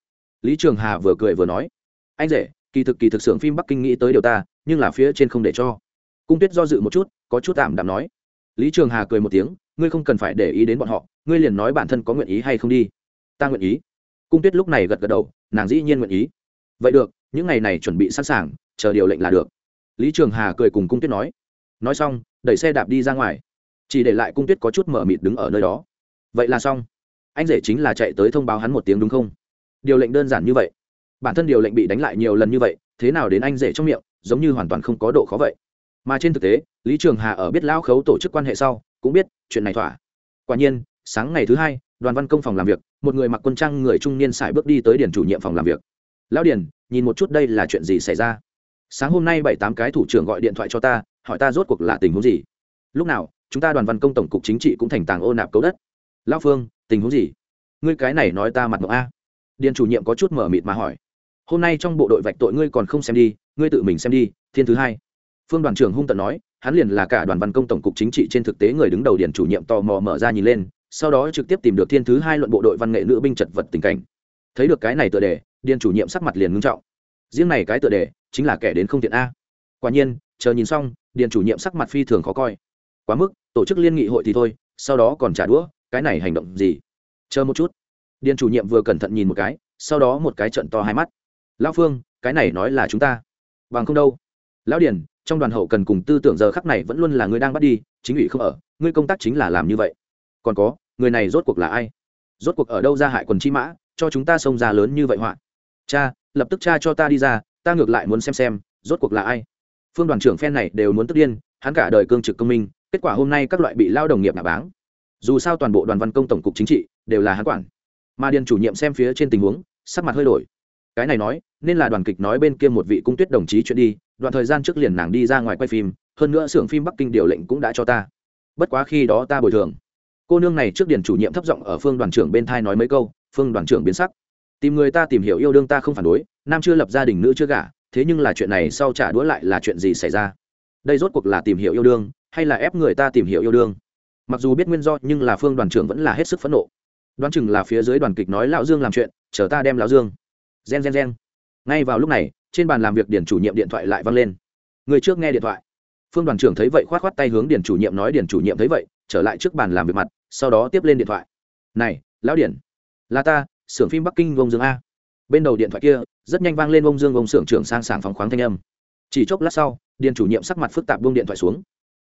Lý trường hà vừa cười vừa nói, anh rể, kỳ thực kỳ thực xưởng phim bắc kinh nghĩ tới điều ta, nhưng là phía trên không để cho. Cung tuyết do dự một chút, có chút tạm đạm nói. Lý trường hà cười một tiếng, ngươi không cần phải để ý đến bọn họ, ngươi liền nói bản thân có nguyện ý hay không đi. Ta nguyện ý. Cung tuyết lúc này gật gật đầu, nàng dĩ nhiên nguyện ý. Vậy được, những ngày này chuẩn bị sẵn sàng, chờ điều lệnh là được lý trường hà cười cùng cung tuyết nói. Nói xong, đẩy xe đạp đi ra ngoài. Chỉ để lại cung tuyết có chút mở mịt đứng ở nơi đó. Vậy là xong. Anh rể chính là chạy tới thông báo hắn một tiếng đúng không? Điều lệnh đơn giản như vậy. Bản thân điều lệnh bị đánh lại nhiều lần như vậy, thế nào đến anh rể trong miệng, giống như hoàn toàn không có độ khó vậy. Mà trên thực tế, lý trường hà ở biết lão khấu tổ chức quan hệ sau, cũng biết chuyện này thỏa. Quả nhiên, sáng ngày thứ hai, đoàn văn công phòng làm việc, một người mặc quân trang người trung niên xài bước đi tới điển chủ nhiệm phòng làm việc. Lão điển nhìn một chút đây là chuyện gì xảy ra? Sáng hôm nay bảy tám cái thủ trưởng gọi điện thoại cho ta, hỏi ta rốt cuộc là tình huống gì. Lúc nào, chúng ta đoàn văn công tổng cục chính trị cũng thành tàng ô nạp cấu đất. Lão phương, tình huống gì? Ngươi cái này nói ta mặt ngọc a. Điền chủ nhiệm có chút mở mịt mà hỏi. Hôm nay trong bộ đội vạch tội ngươi còn không xem đi, ngươi tự mình xem đi, thiên thứ hai. Phương đoàn trưởng hung tận nói, hắn liền là cả đoàn văn công tổng cục chính trị trên thực tế người đứng đầu điền chủ nhiệm tò mò mở ra nhìn lên, sau đó trực tiếp tìm được thiên thứ hai luận bộ đội văn nghệ nữ binh chật vật tình cảnh. Thấy được cái này tựa đề, điền chủ nhiệm sắc mặt liền ngưng trọng riêng này cái tựa đề chính là kẻ đến không tiện a. Quả nhiên, chờ nhìn xong, điện chủ nhiệm sắc mặt phi thường khó coi. Quá mức, tổ chức liên nghị hội thì thôi, sau đó còn trả đũa, cái này hành động gì? Chờ một chút. Điện chủ nhiệm vừa cẩn thận nhìn một cái, sau đó một cái trận to hai mắt. Lão phương, cái này nói là chúng ta. Bằng không đâu. Lão điền, trong đoàn hậu cần cùng tư tưởng giờ khắc này vẫn luôn là người đang bắt đi, chính ủy không ở, ngươi công tác chính là làm như vậy. Còn có, người này rốt cuộc là ai? Rốt cuộc ở đâu ra hại quần chi mã, cho chúng ta xông ra lớn như vậy họa? Cha lập tức cha cho ta đi ra, ta ngược lại muốn xem xem, rốt cuộc là ai. Phương đoàn trưởng phen này đều muốn tức điên, hắn cả đời cương trực công minh, kết quả hôm nay các loại bị lao đồng nghiệp nạ báng. Dù sao toàn bộ đoàn văn công tổng cục chính trị đều là hắn quản. Mà điền chủ nhiệm xem phía trên tình huống, sắc mặt hơi đổi. Cái này nói, nên là đoàn kịch nói bên kia một vị cung tuyết đồng chí chuyện đi, đoạn thời gian trước liền nàng đi ra ngoài quay phim, hơn nữa xưởng phim bắc kinh điều lệnh cũng đã cho ta. Bất quá khi đó ta bồi thường. Cô nương này trước điền chủ nhiệm thấp giọng ở phương đoàn trưởng bên thai nói mấy câu, phương đoàn trưởng biến sắc tìm người ta tìm hiểu yêu đương ta không phản đối, nam chưa lập gia đình, nữ chưa gả, thế nhưng là chuyện này sau trả đũa lại là chuyện gì xảy ra? Đây rốt cuộc là tìm hiểu yêu đương, hay là ép người ta tìm hiểu yêu đương? Mặc dù biết nguyên do, nhưng là phương đoàn trưởng vẫn là hết sức phẫn nộ. Đoán chừng là phía dưới đoàn kịch nói lão dương làm chuyện, chờ ta đem lão dương. Gen gen gen. Ngay vào lúc này, trên bàn làm việc điển chủ nhiệm điện thoại lại văng lên. Người trước nghe điện thoại. Phương đoàn trưởng thấy vậy k h o á t k h o á t tay hướng điển chủ nhiệm nói, điển chủ nhiệm thấy vậy, trở lại trước bàn làm việc mặt, sau đó tiếp lên điện thoại. Này, lão điển, là ta xưởng phim bắc kinh vông dương a. Bên đầu điện thoại kia, rất nhanh vang lên ông dương ông xưởng trưởng sang sảng phóng khoáng thanh âm. Chỉ chốc lát sau điền chủ nhiệm sắc mặt phức tạp buông điện thoại xuống.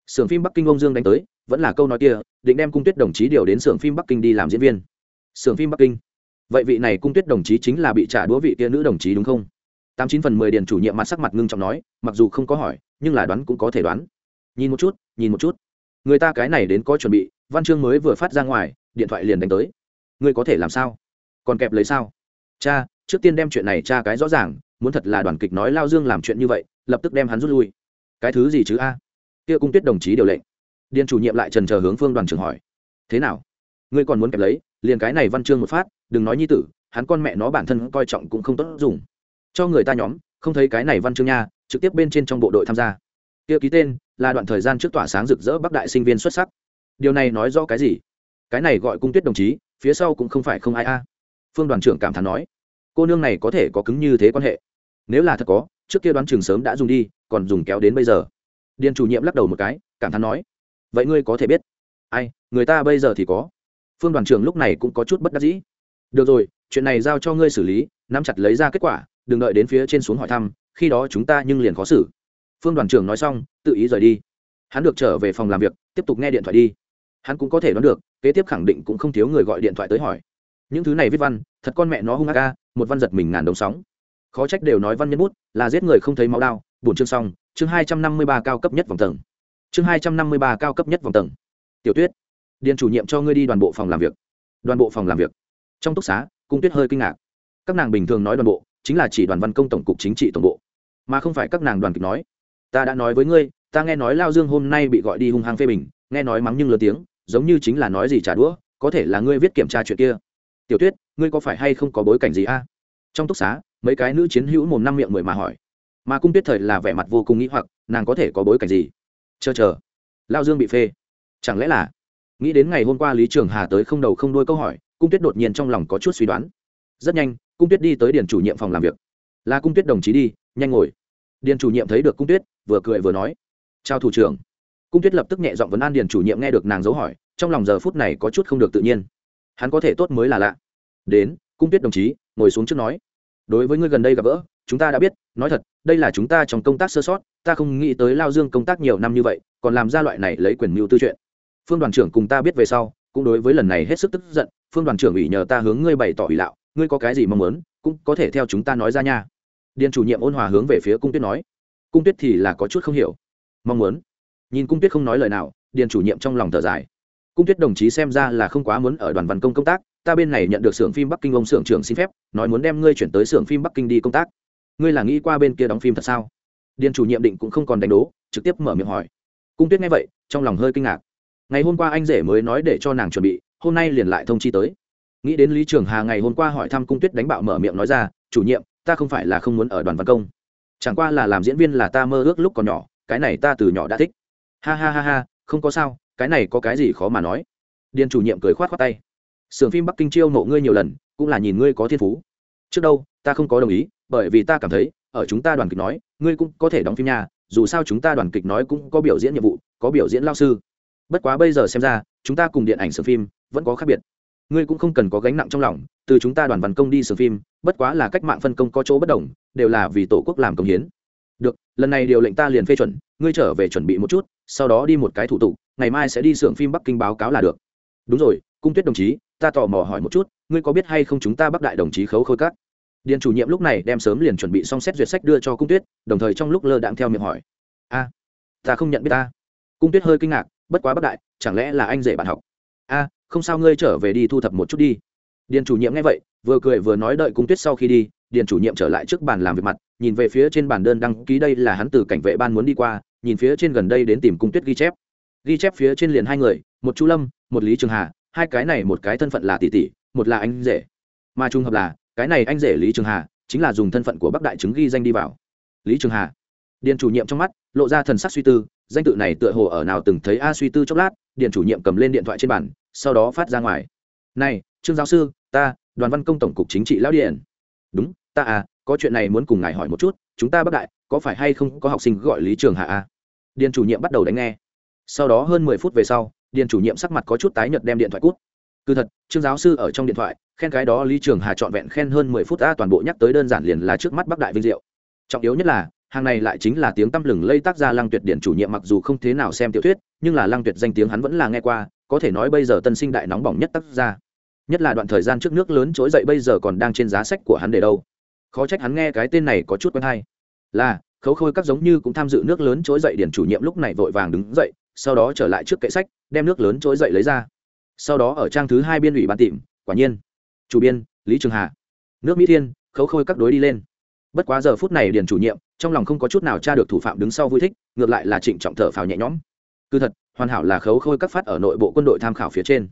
Xưởng phim bắc kinh ông dương đánh tới, vẫn là câu nói kia, định đem cung tuyết đồng chí điều đến xưởng phim bắc kinh đi làm diễn viên. Xưởng phim bắc kinh. Vậy vị này cung tuyết đồng chí chính là bị trả đũa vị kia nữ đồng chí đúng không? Tám chín phần mười điền chủ nhiệm mặt sắc mặt ngưng trọng nói, mặc dù không có hỏi, nhưng là đoán cũng có thể đoán. Nhìn một chút, nhìn một chút. Người ta cái này đến có chuẩn bị, văn chương mới vừa phát ra ngoài, điện thoại liền đánh tới. Ngươi có thể làm sao? Còn kẹp lấy sao? Cha, trước tiên đem chuyện này cha cái rõ ràng, muốn thật là đoàn kịch nói lao dương làm chuyện như vậy, lập tức đem hắn rút lui. Cái thứ gì chứ a? Kia cung tuyết đồng chí điều lệnh. Điền chủ nhiệm lại trần chờ hướng phương đoàn trưởng hỏi. Thế nào? Ngươi còn muốn kẹp lấy, liền cái này văn chương một phát, đừng nói nhi tử, hắn con mẹ nó bản thân coi trọng cũng không tốt dùng. Cho người ta nhóm, không thấy cái này văn chương nha, trực tiếp bên trên trong bộ đội tham gia. Kia ký tên, là đoạn thời gian trước tỏa sáng rực rỡ bắc đại sinh viên xuất sắc. Điều này nói rõ cái gì? Cái này gọi cung tuyết đồng chí, phía sau cũng không phải không ai a phương đoàn trưởng cảm thán nói, cô nương này có thể có cứng như thế quan hệ. Nếu là thật có, trước kia đoán trường sớm đã dùng đi, còn dùng kéo đến bây giờ. Điền chủ nhiệm lắc đầu một cái, cảm thán nói, vậy ngươi có thể biết. Ai, người ta bây giờ thì có. Phương đoàn trưởng lúc này cũng có chút bất đắc dĩ. Được rồi, chuyện này giao cho ngươi xử lý, nắm chặt lấy ra kết quả, đừng đợi đến phía trên xuống hỏi thăm, khi đó chúng ta nhưng liền khó xử. Phương đoàn trưởng nói xong, tự ý rời đi. Hắn được trở về phòng làm việc, tiếp tục nghe điện thoại đi. Hắn cũng có thể đoán được, kế tiếp khẳng định cũng không thiếu người gọi điện thoại tới hỏi những thứ này viết văn, thật con mẹ nó hung ác a, một văn giật mình ngàn đồng sóng. Khó trách đều nói văn nhân bút, là giết người không thấy máu đao bổn chương xong, chương hai trăm năm mươi ba cao cấp nhất vòng tầng. Chương hai trăm năm mươi ba cao cấp nhất vòng tầng. Tiểu tuyết, điền chủ nhiệm cho ngươi đi đoàn bộ phòng làm việc. Đoàn bộ phòng làm việc. Trong túc xá, cung tuyết hơi kinh ngạc. Các nàng bình thường nói đoàn bộ, chính là chỉ đoàn văn công tổng cục chính trị tổng bộ. Mà không phải các nàng đoàn kịch nói. Ta đã nói với ngươi, ta nghe nói lao dương hôm nay bị gọi đi hung hăng phê bình, nghe nói mắng nhưng lớn tiếng, giống như chính là nói gì trả đũa, có thể là ngươi viết kiểm tra chuyện kia tiểu tuyết ngươi có phải hay không có bối cảnh gì a? Trong túc xá, mấy cái nữ chiến hữu mồm năm miệng mười mà hỏi. Mà cung tuyết thời là vẻ mặt vô cùng nghĩ hoặc, nàng có thể có bối cảnh gì? Chờ chờ. Lao dương bị phê. Chẳng lẽ là nghĩ đến ngày hôm qua lý trường hà tới không đầu không đôi câu hỏi, cung tuyết đột nhiên trong lòng có chút suy đoán. Rất nhanh, cung tuyết đi tới điền chủ nhiệm phòng làm việc. Là cung tuyết đồng chí đi, nhanh ngồi. Điền chủ nhiệm thấy được cung tuyết, vừa cười vừa nói. Chào thủ trưởng. Cung tuyết lập tức nhẹ giọng vấn an điền chủ nhiệm nghe được nàng dấu hỏi, trong lòng giờ phút này có chút không được tự nhiên hắn có thể tốt mới là lạ. Đến, cung tuyết đồng chí, ngồi xuống trước nói. Đối với ngươi gần đây gặp gỡ, chúng ta đã biết, nói thật, đây là chúng ta trong công tác sơ sót, ta không nghĩ tới lao dương công tác nhiều năm như vậy, còn làm ra loại này lấy quyền mưu tư chuyện. Phương đoàn trưởng cùng ta biết về sau, cũng đối với lần này hết sức tức giận, phương đoàn trưởng ủy nhờ ta hướng ngươi bày tỏ ủy lạo, ngươi có cái gì mong muốn, cũng có thể theo chúng ta nói ra nha. Điền chủ nhiệm ôn hòa hướng về phía cung tuyết nói. Cung tuyết thì là có chút không hiểu. Mong muốn. Nhìn cung tuyết không nói lời nào, điền chủ nhiệm trong lòng thở dài cung tuyết đồng chí xem ra là không quá muốn ở đoàn văn công công tác, ta bên này nhận được xưởng phim bắc kinh, ông xưởng trưởng xin phép, nói muốn đem ngươi chuyển tới xưởng phim bắc kinh đi công tác. Ngươi là nghĩ qua bên kia đóng phim thật sao? Điền chủ nhiệm định cũng không còn đánh đố, trực tiếp mở miệng hỏi. Cung tuyết nghe vậy, trong lòng hơi kinh ngạc. Ngày hôm qua anh rể mới nói để cho nàng chuẩn bị, hôm nay liền lại thông chi tới. Nghĩ đến lý trường hà ngày hôm qua hỏi thăm cung tuyết đánh bạo mở miệng nói ra, chủ nhiệm, ta không phải là không muốn ở đoàn văn công. Chẳng qua là làm diễn viên là ta mơ ước lúc còn nhỏ, cái này ta từ nhỏ đã thích. Ha ha ha ha, không có sao cái này có cái gì khó mà nói. Điền chủ nhiệm cười khoát khoát tay. Sưởng phim bắc kinh chiêu mộ ngươi nhiều lần, cũng là nhìn ngươi có thiên phú. Trước đâu, ta không có đồng ý, bởi vì ta cảm thấy, ở chúng ta đoàn kịch nói, ngươi cũng có thể đóng phim nhà, dù sao chúng ta đoàn kịch nói cũng có biểu diễn nhiệm vụ, có biểu diễn lao sư. Bất quá bây giờ xem ra, chúng ta cùng điện ảnh sưởng phim vẫn có khác biệt. Ngươi cũng không cần có gánh nặng trong lòng, từ chúng ta đoàn văn công đi sưởng phim, bất quá là cách mạng phân công có chỗ bất đồng, đều là vì tổ quốc làm công hiến. Được, lần này điều lệnh ta liền phê chuẩn, ngươi trở về chuẩn bị một chút sau đó đi một cái thủ tục, ngày mai sẽ đi xưởng phim bắc kinh báo cáo là được. Đúng rồi, cung tuyết đồng chí, ta tò mò hỏi một chút, ngươi có biết hay không chúng ta bắc đại đồng chí khấu khôi cắt điện chủ nhiệm lúc này đem sớm liền chuẩn bị xong xét duyệt sách đưa cho cung tuyết, đồng thời trong lúc lơ đãng theo miệng hỏi. A, ta không nhận biết ta. Cung tuyết hơi kinh ngạc, bất quá bắc đại, chẳng lẽ là anh rể bạn học? A, không sao ngươi trở về đi thu thập một chút đi. Điện chủ nhiệm nghe vậy, vừa cười vừa nói đợi cung tuyết sau khi đi, điện chủ nhiệm trở lại trước bàn làm việc mặt, nhìn về phía trên bản đơn đăng ký đây là hắn từ cảnh vệ ban muốn đi qua nhìn phía trên gần đây đến tìm cung tuyết ghi chép. Ghi chép phía trên liền hai người, một chu lâm, một lý trường hà, hai cái này một cái thân phận là tỷ tỷ, một là anh rể. Mà trùng hợp là, cái này anh rể lý trường hà chính là dùng thân phận của bắc đại chứng ghi danh đi vào. Lý trường hà. Điền chủ nhiệm trong mắt, lộ ra thần sắc suy tư, danh tự này tựa hồ ở nào từng thấy a suy tư chốc lát, điện chủ nhiệm cầm lên điện thoại trên bàn, sau đó phát ra ngoài. Này, trương giáo sư, ta, đoàn văn công tổng cục chính trị lão điện đúng, ta à có chuyện này muốn cùng ngài hỏi một chút, chúng ta bắc đại có phải hay không có học sinh gọi lý trường hạ a? Điền chủ nhiệm bắt đầu đánh nghe. Sau đó hơn mười phút về sau, điền chủ nhiệm sắc mặt có chút tái nhợt đem điện thoại cút. Cứ thật, trương giáo sư ở trong điện thoại, khen cái đó lý trường hà trọn vẹn khen hơn mười phút a toàn bộ nhắc tới đơn giản liền là trước mắt bắc đại vinh diệu. Trọng yếu nhất là, hàng này lại chính là tiếng tăm lừng lây tác gia lăng tuyệt điện chủ nhiệm mặc dù không thế nào xem tiểu thuyết, nhưng là lăng tuyệt danh tiếng hắn vẫn là nghe qua, có thể nói bây giờ tân sinh đại nóng bỏng nhất tác gia nhất là đoạn thời gian trước nước lớn trỗi dậy bây giờ còn đang trên giá sách của hắn để đâu. Khó trách hắn nghe cái tên này có chút quen hay là, khấu khôi các giống như cũng tham dự nước lớn trỗi dậy điển chủ nhiệm lúc này vội vàng đứng dậy, sau đó trở lại trước kệ sách, đem nước lớn trỗi dậy lấy ra. Sau đó ở trang thứ hai biên ủy ban tìm, quả nhiên. Chủ biên, lý trường hà. Nước mỹ thiên, khấu khôi các đối đi lên. Bất quá giờ phút này điền chủ nhiệm, trong lòng không có chút nào tra được thủ phạm đứng sau vui thích, ngược lại là trịnh trọng thở phào nhẹ nhõm. Cứ thật, hoàn hảo là khấu khôi các phát ở nội bộ quân đội tham khảo phía trên.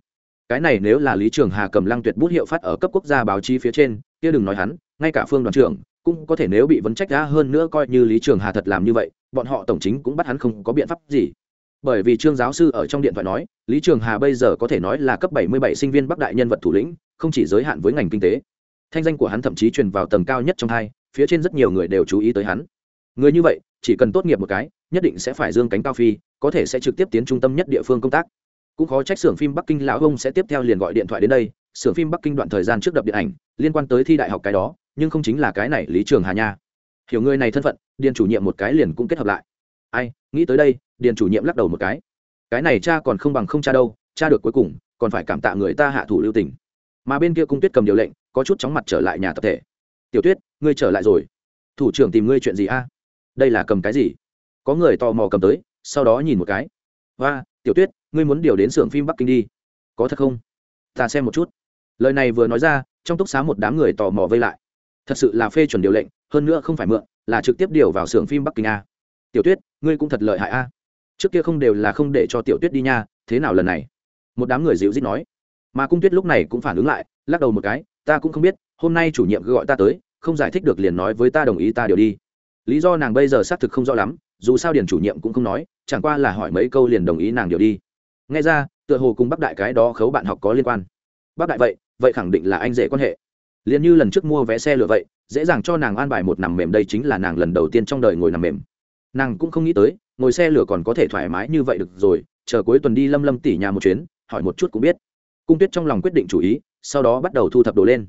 Cái này nếu là lý trường hà cầm lăng tuyệt bút hiệu phát ở cấp quốc gia báo chí phía trên, kia đừng nói hắn, ngay cả phương đoàn trưởng cũng có thể nếu bị vấn trách đã hơn nữa coi như lý trường hà thật làm như vậy, bọn họ tổng chính cũng bắt hắn không có biện pháp gì. Bởi vì trương giáo sư ở trong điện thoại nói, lý trường hà bây giờ có thể nói là cấp 77 sinh viên bắc đại nhân vật thủ lĩnh, không chỉ giới hạn với ngành kinh tế. Thanh danh của hắn thậm chí truyền vào tầng cao nhất trong hai, phía trên rất nhiều người đều chú ý tới hắn. Người như vậy, chỉ cần tốt nghiệp một cái, nhất định sẽ phải dương cánh cao phi, có thể sẽ trực tiếp tiến trung tâm nhất địa phương công tác. Cũng khó trách xưởng phim bắc kinh lão ông sẽ tiếp theo liền gọi điện thoại đến đây. Xưởng phim bắc kinh đoạn thời gian trước đập điện ảnh, liên quan tới thi đại học cái đó nhưng không chính là cái này lý trường hà nha. Hiểu người này thân phận, điền chủ nhiệm một cái liền cũng kết hợp lại. Ai, nghĩ tới đây, điền chủ nhiệm lắc đầu một cái. Cái này cha còn không bằng không cha đâu, cha được cuối cùng, còn phải cảm tạ người ta hạ thủ lưu tình. Mà bên kia cung tuyết cầm điều lệnh, có chút chóng mặt trở lại nhà tập thể. Tiểu tuyết, ngươi trở lại rồi. Thủ trưởng tìm ngươi chuyện gì a? Đây là cầm cái gì? Có người tò mò cầm tới, sau đó nhìn một cái. Và tiểu tuyết, ngươi muốn điều đến xưởng phim bắc kinh đi. Có thật không? Ta xem một chút. Lời này vừa nói ra, trong túc xá một đám người tò mò vây lại thật sự là phê chuẩn điều lệnh, hơn nữa không phải mượn, là trực tiếp điều vào xưởng phim bắc kinh a. Tiểu tuyết, ngươi cũng thật lợi hại a. Trước kia không đều là không để cho tiểu tuyết đi nha, thế nào lần này? Một đám người dịu dít nói. Mà cung tuyết lúc này cũng phản ứng lại, lắc đầu một cái, ta cũng không biết, hôm nay chủ nhiệm gọi ta tới, không giải thích được liền nói với ta đồng ý ta điều đi. Lý do nàng bây giờ xác thực không rõ lắm, dù sao điền chủ nhiệm cũng không nói, chẳng qua là hỏi mấy câu liền đồng ý nàng điều đi. Nghe ra, tựa hồ cùng bắc đại cái đó khấu bạn học có liên quan. Bắc đại vậy vậy khẳng định là anh rể quan hệ liền như lần trước mua vé xe lửa vậy, dễ dàng cho nàng an bài một nằm mềm đây chính là nàng lần đầu tiên trong đời ngồi nằm mềm. Nàng cũng không nghĩ tới, ngồi xe lửa còn có thể thoải mái như vậy được rồi, chờ cuối tuần đi lâm lâm tỉ nhà một chuyến, hỏi một chút cũng biết. Cung tuyết trong lòng quyết định chủ ý, sau đó bắt đầu thu thập đồ lên.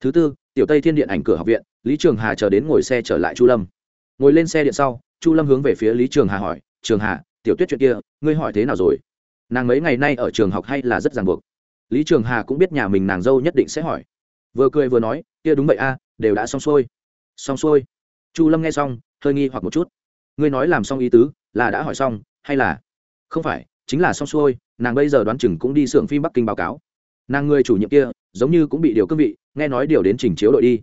Thứ tư, tiểu tây thiên điện ảnh cửa học viện, lý trường hà chờ đến ngồi xe trở lại chu lâm. Ngồi lên xe điện sau, chu lâm hướng về phía lý trường hà hỏi, trường hà, tiểu tuyết chuyện kia, ngươi hỏi thế nào rồi? Nàng mấy ngày nay ở trường học hay là rất ràng buộc? Lý trường hà cũng biết nhà mình nàng dâu nhất định sẽ hỏi vừa cười vừa nói, kia đúng vậy a, đều đã xong xuôi. Xong xuôi? Chu lâm nghe xong, hơi nghi hoặc một chút. Ngươi nói làm xong ý tứ là đã hỏi xong, hay là? Không phải, chính là xong xuôi, nàng bây giờ đoán chừng cũng đi xưởng phim bắc kinh báo cáo. Nàng người chủ nhiệm kia, giống như cũng bị điều cương vị, nghe nói điều đến trình chiếu đội đi.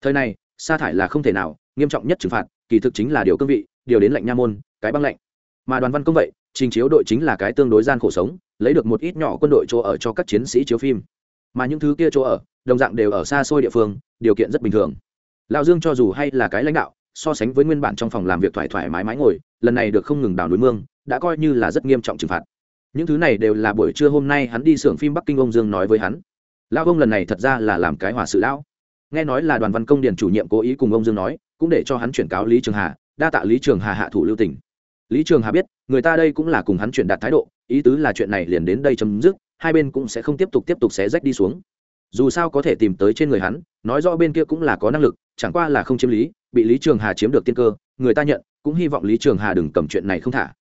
Thời này, sa thải là không thể nào, nghiêm trọng nhất trừng phạt, kỳ thực chính là điều cương vị, điều đến lệnh nha môn, cái băng lệnh mà đoàn văn công vậy trình chiếu đội chính là cái tương đối gian khổ sống, lấy được một ít nhỏ quân đội chỗ ở cho các chiến sĩ chiếu phim mà những thứ kia chỗ ở, đồng dạng đều ở xa xôi địa phương, điều kiện rất bình thường. Lão dương cho dù hay là cái lãnh đạo, so sánh với nguyên bản trong phòng làm việc thoải thoải mái mái ngồi, lần này được không ngừng đào núi mương, đã coi như là rất nghiêm trọng trừng phạt. Những thứ này đều là buổi trưa hôm nay hắn đi xưởng phim bắc kinh ông dương nói với hắn. Lão ông lần này thật ra là làm cái hòa sự lão. Nghe nói là đoàn văn công điền chủ nhiệm cố ý cùng ông dương nói, cũng để cho hắn chuyển cáo lý trường hà, đa tạ lý trường hà hạ thủ lưu tỉnh lý trường hà biết, người ta đây cũng là cùng hắn chuyển đạt thái độ, ý tứ là chuyện này liền đến đây chấm dứt hai bên cũng sẽ không tiếp tục tiếp tục xé rách đi xuống. Dù sao có thể tìm tới trên người hắn, nói rõ bên kia cũng là có năng lực, chẳng qua là không chiếm lý, bị lý trường hà chiếm được tiên cơ, người ta nhận, cũng hy vọng lý trường hà đừng cầm chuyện này không thả.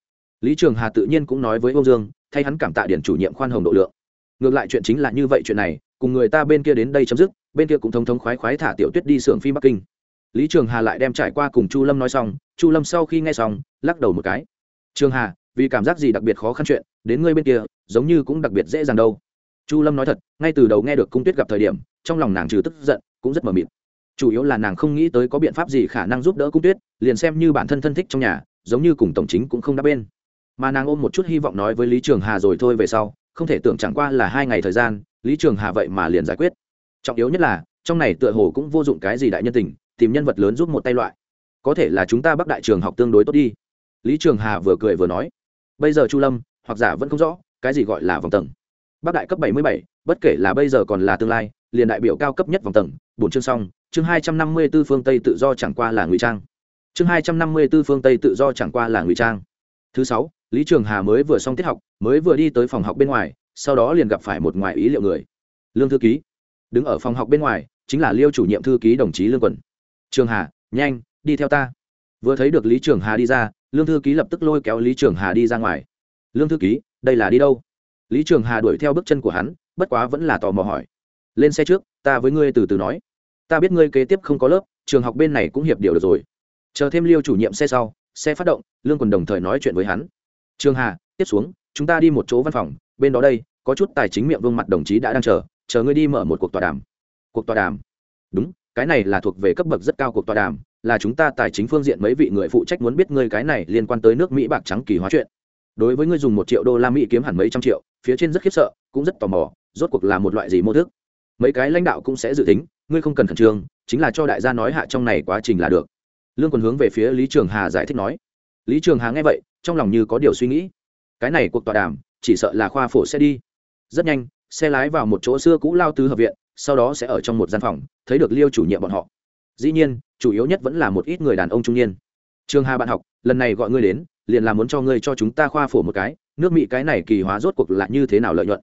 Lý trường hà tự nhiên cũng nói với ông dương, thay hắn cảm tạ điển chủ nhiệm khoan hồng độ lượng. Ngược lại chuyện chính là như vậy chuyện này, cùng người ta bên kia đến đây chấm dứt, bên kia cũng thống thống khoái khoái thả tiểu tuyết đi xưởng phim bắc kinh. Lý trường hà lại đem trải qua cùng chu lâm nói xong, chu lâm sau khi nghe xong, lắc đầu một cái. Trường hà, vì cảm giác gì đặc biệt khó khăn chuyện đến ngươi bên kia, giống như cũng đặc biệt dễ dàng đâu. Chu lâm nói thật, ngay từ đầu nghe được cung tuyết gặp thời điểm, trong lòng nàng trừ tức giận, cũng rất mờ mịt. Chủ yếu là nàng không nghĩ tới có biện pháp gì khả năng giúp đỡ cung tuyết, liền xem như bản thân thân thích trong nhà, giống như cùng tổng chính cũng không đáp bên. Mà nàng ôm một chút hy vọng nói với lý trường hà rồi thôi về sau, không thể tưởng chẳng qua là hai ngày thời gian, lý trường hà vậy mà liền giải quyết. Trọng yếu nhất là, trong này tựa hồ cũng vô dụng cái gì đại nhân tình, tìm nhân vật lớn giúp một tay loại. Có thể là chúng ta bắc đại trường học tương đối tốt đi. Lý trường hà vừa cười vừa nói. Bây giờ chu lâm hoặc giả vẫn không rõ, cái gì gọi là vòng tầng. Bắc đại cấp bảy mươi bảy, bất kể là bây giờ còn là tương lai, liền đại biểu cao cấp nhất vòng tầng. Bốn chương xong, chương hai trăm năm mươi b ố phương tây tự do chẳng qua là ngụy trang. Chương hai trăm năm mươi b ố phương tây tự do chẳng qua là ngụy trang. Thứ sáu, lý trường hà mới vừa xong tiết học, mới vừa đi tới phòng học bên ngoài, sau đó liền gặp phải một ngoài ý liệu người. Lương thư ký. Đứng ở phòng học bên ngoài, chính là liêu chủ nhiệm thư ký đồng chí lương quần. Trường hà, nhanh, đi theo ta. Vừa thấy được lý trường hà đi ra, lương thư ký lập tức lôi kéo lý trường hà đi ra ngoài lương thư ký, đây là đi đâu? Lý trường hà đuổi theo bước chân của hắn, bất quá vẫn là tò mò hỏi. Lên xe trước, ta với ngươi từ từ nói. Ta biết ngươi kế tiếp không có lớp, trường học bên này cũng hiệp điều được rồi. Chờ thêm liêu chủ nhiệm xe sau, xe phát động, lương còn đồng thời nói chuyện với hắn. Trường hà, tiếp xuống, chúng ta đi một chỗ văn phòng, bên đó đây, có chút tài chính miệng vương mặt đồng chí đã đang chờ chờ ngươi đi mở một cuộc tọa đàm. Cuộc tọa đàm? Đúng, cái này là thuộc về cấp bậc rất cao cuộc tọa đàm, là chúng ta tài chính phương diện mấy vị người phụ trách muốn biết ngươi cái này liên quan tới nước mỹ bạc trắng kỳ hóa chuyện đối với người dùng một triệu đô la mỹ kiếm hẳn mấy trăm triệu, phía trên rất khiếp sợ, cũng rất tò mò, rốt cuộc là một loại gì mô thức? Mấy cái lãnh đạo cũng sẽ dự tính, ngươi không cần khẩn trương, chính là cho đại gia nói hạ trong này quá trình là được. Lương còn hướng về phía lý trường hà giải thích nói. Lý trường hà nghe vậy, trong lòng như có điều suy nghĩ. Cái này cuộc tọa đàm, chỉ sợ là khoa phổ sẽ đi. Rất nhanh, xe lái vào một chỗ xưa cũ lao tứ hợp viện, sau đó sẽ ở trong một gian phòng, thấy được liêu chủ nhiệm bọn họ. Dĩ nhiên, chủ yếu nhất vẫn là một ít người đàn ông trung niên. Trường hà bạn học, lần này gọi ngươi đến liền là muốn cho ngươi cho chúng ta khoa phổ một cái, nước mỹ cái này kỳ hóa rốt cuộc là như thế nào lợi nhuận?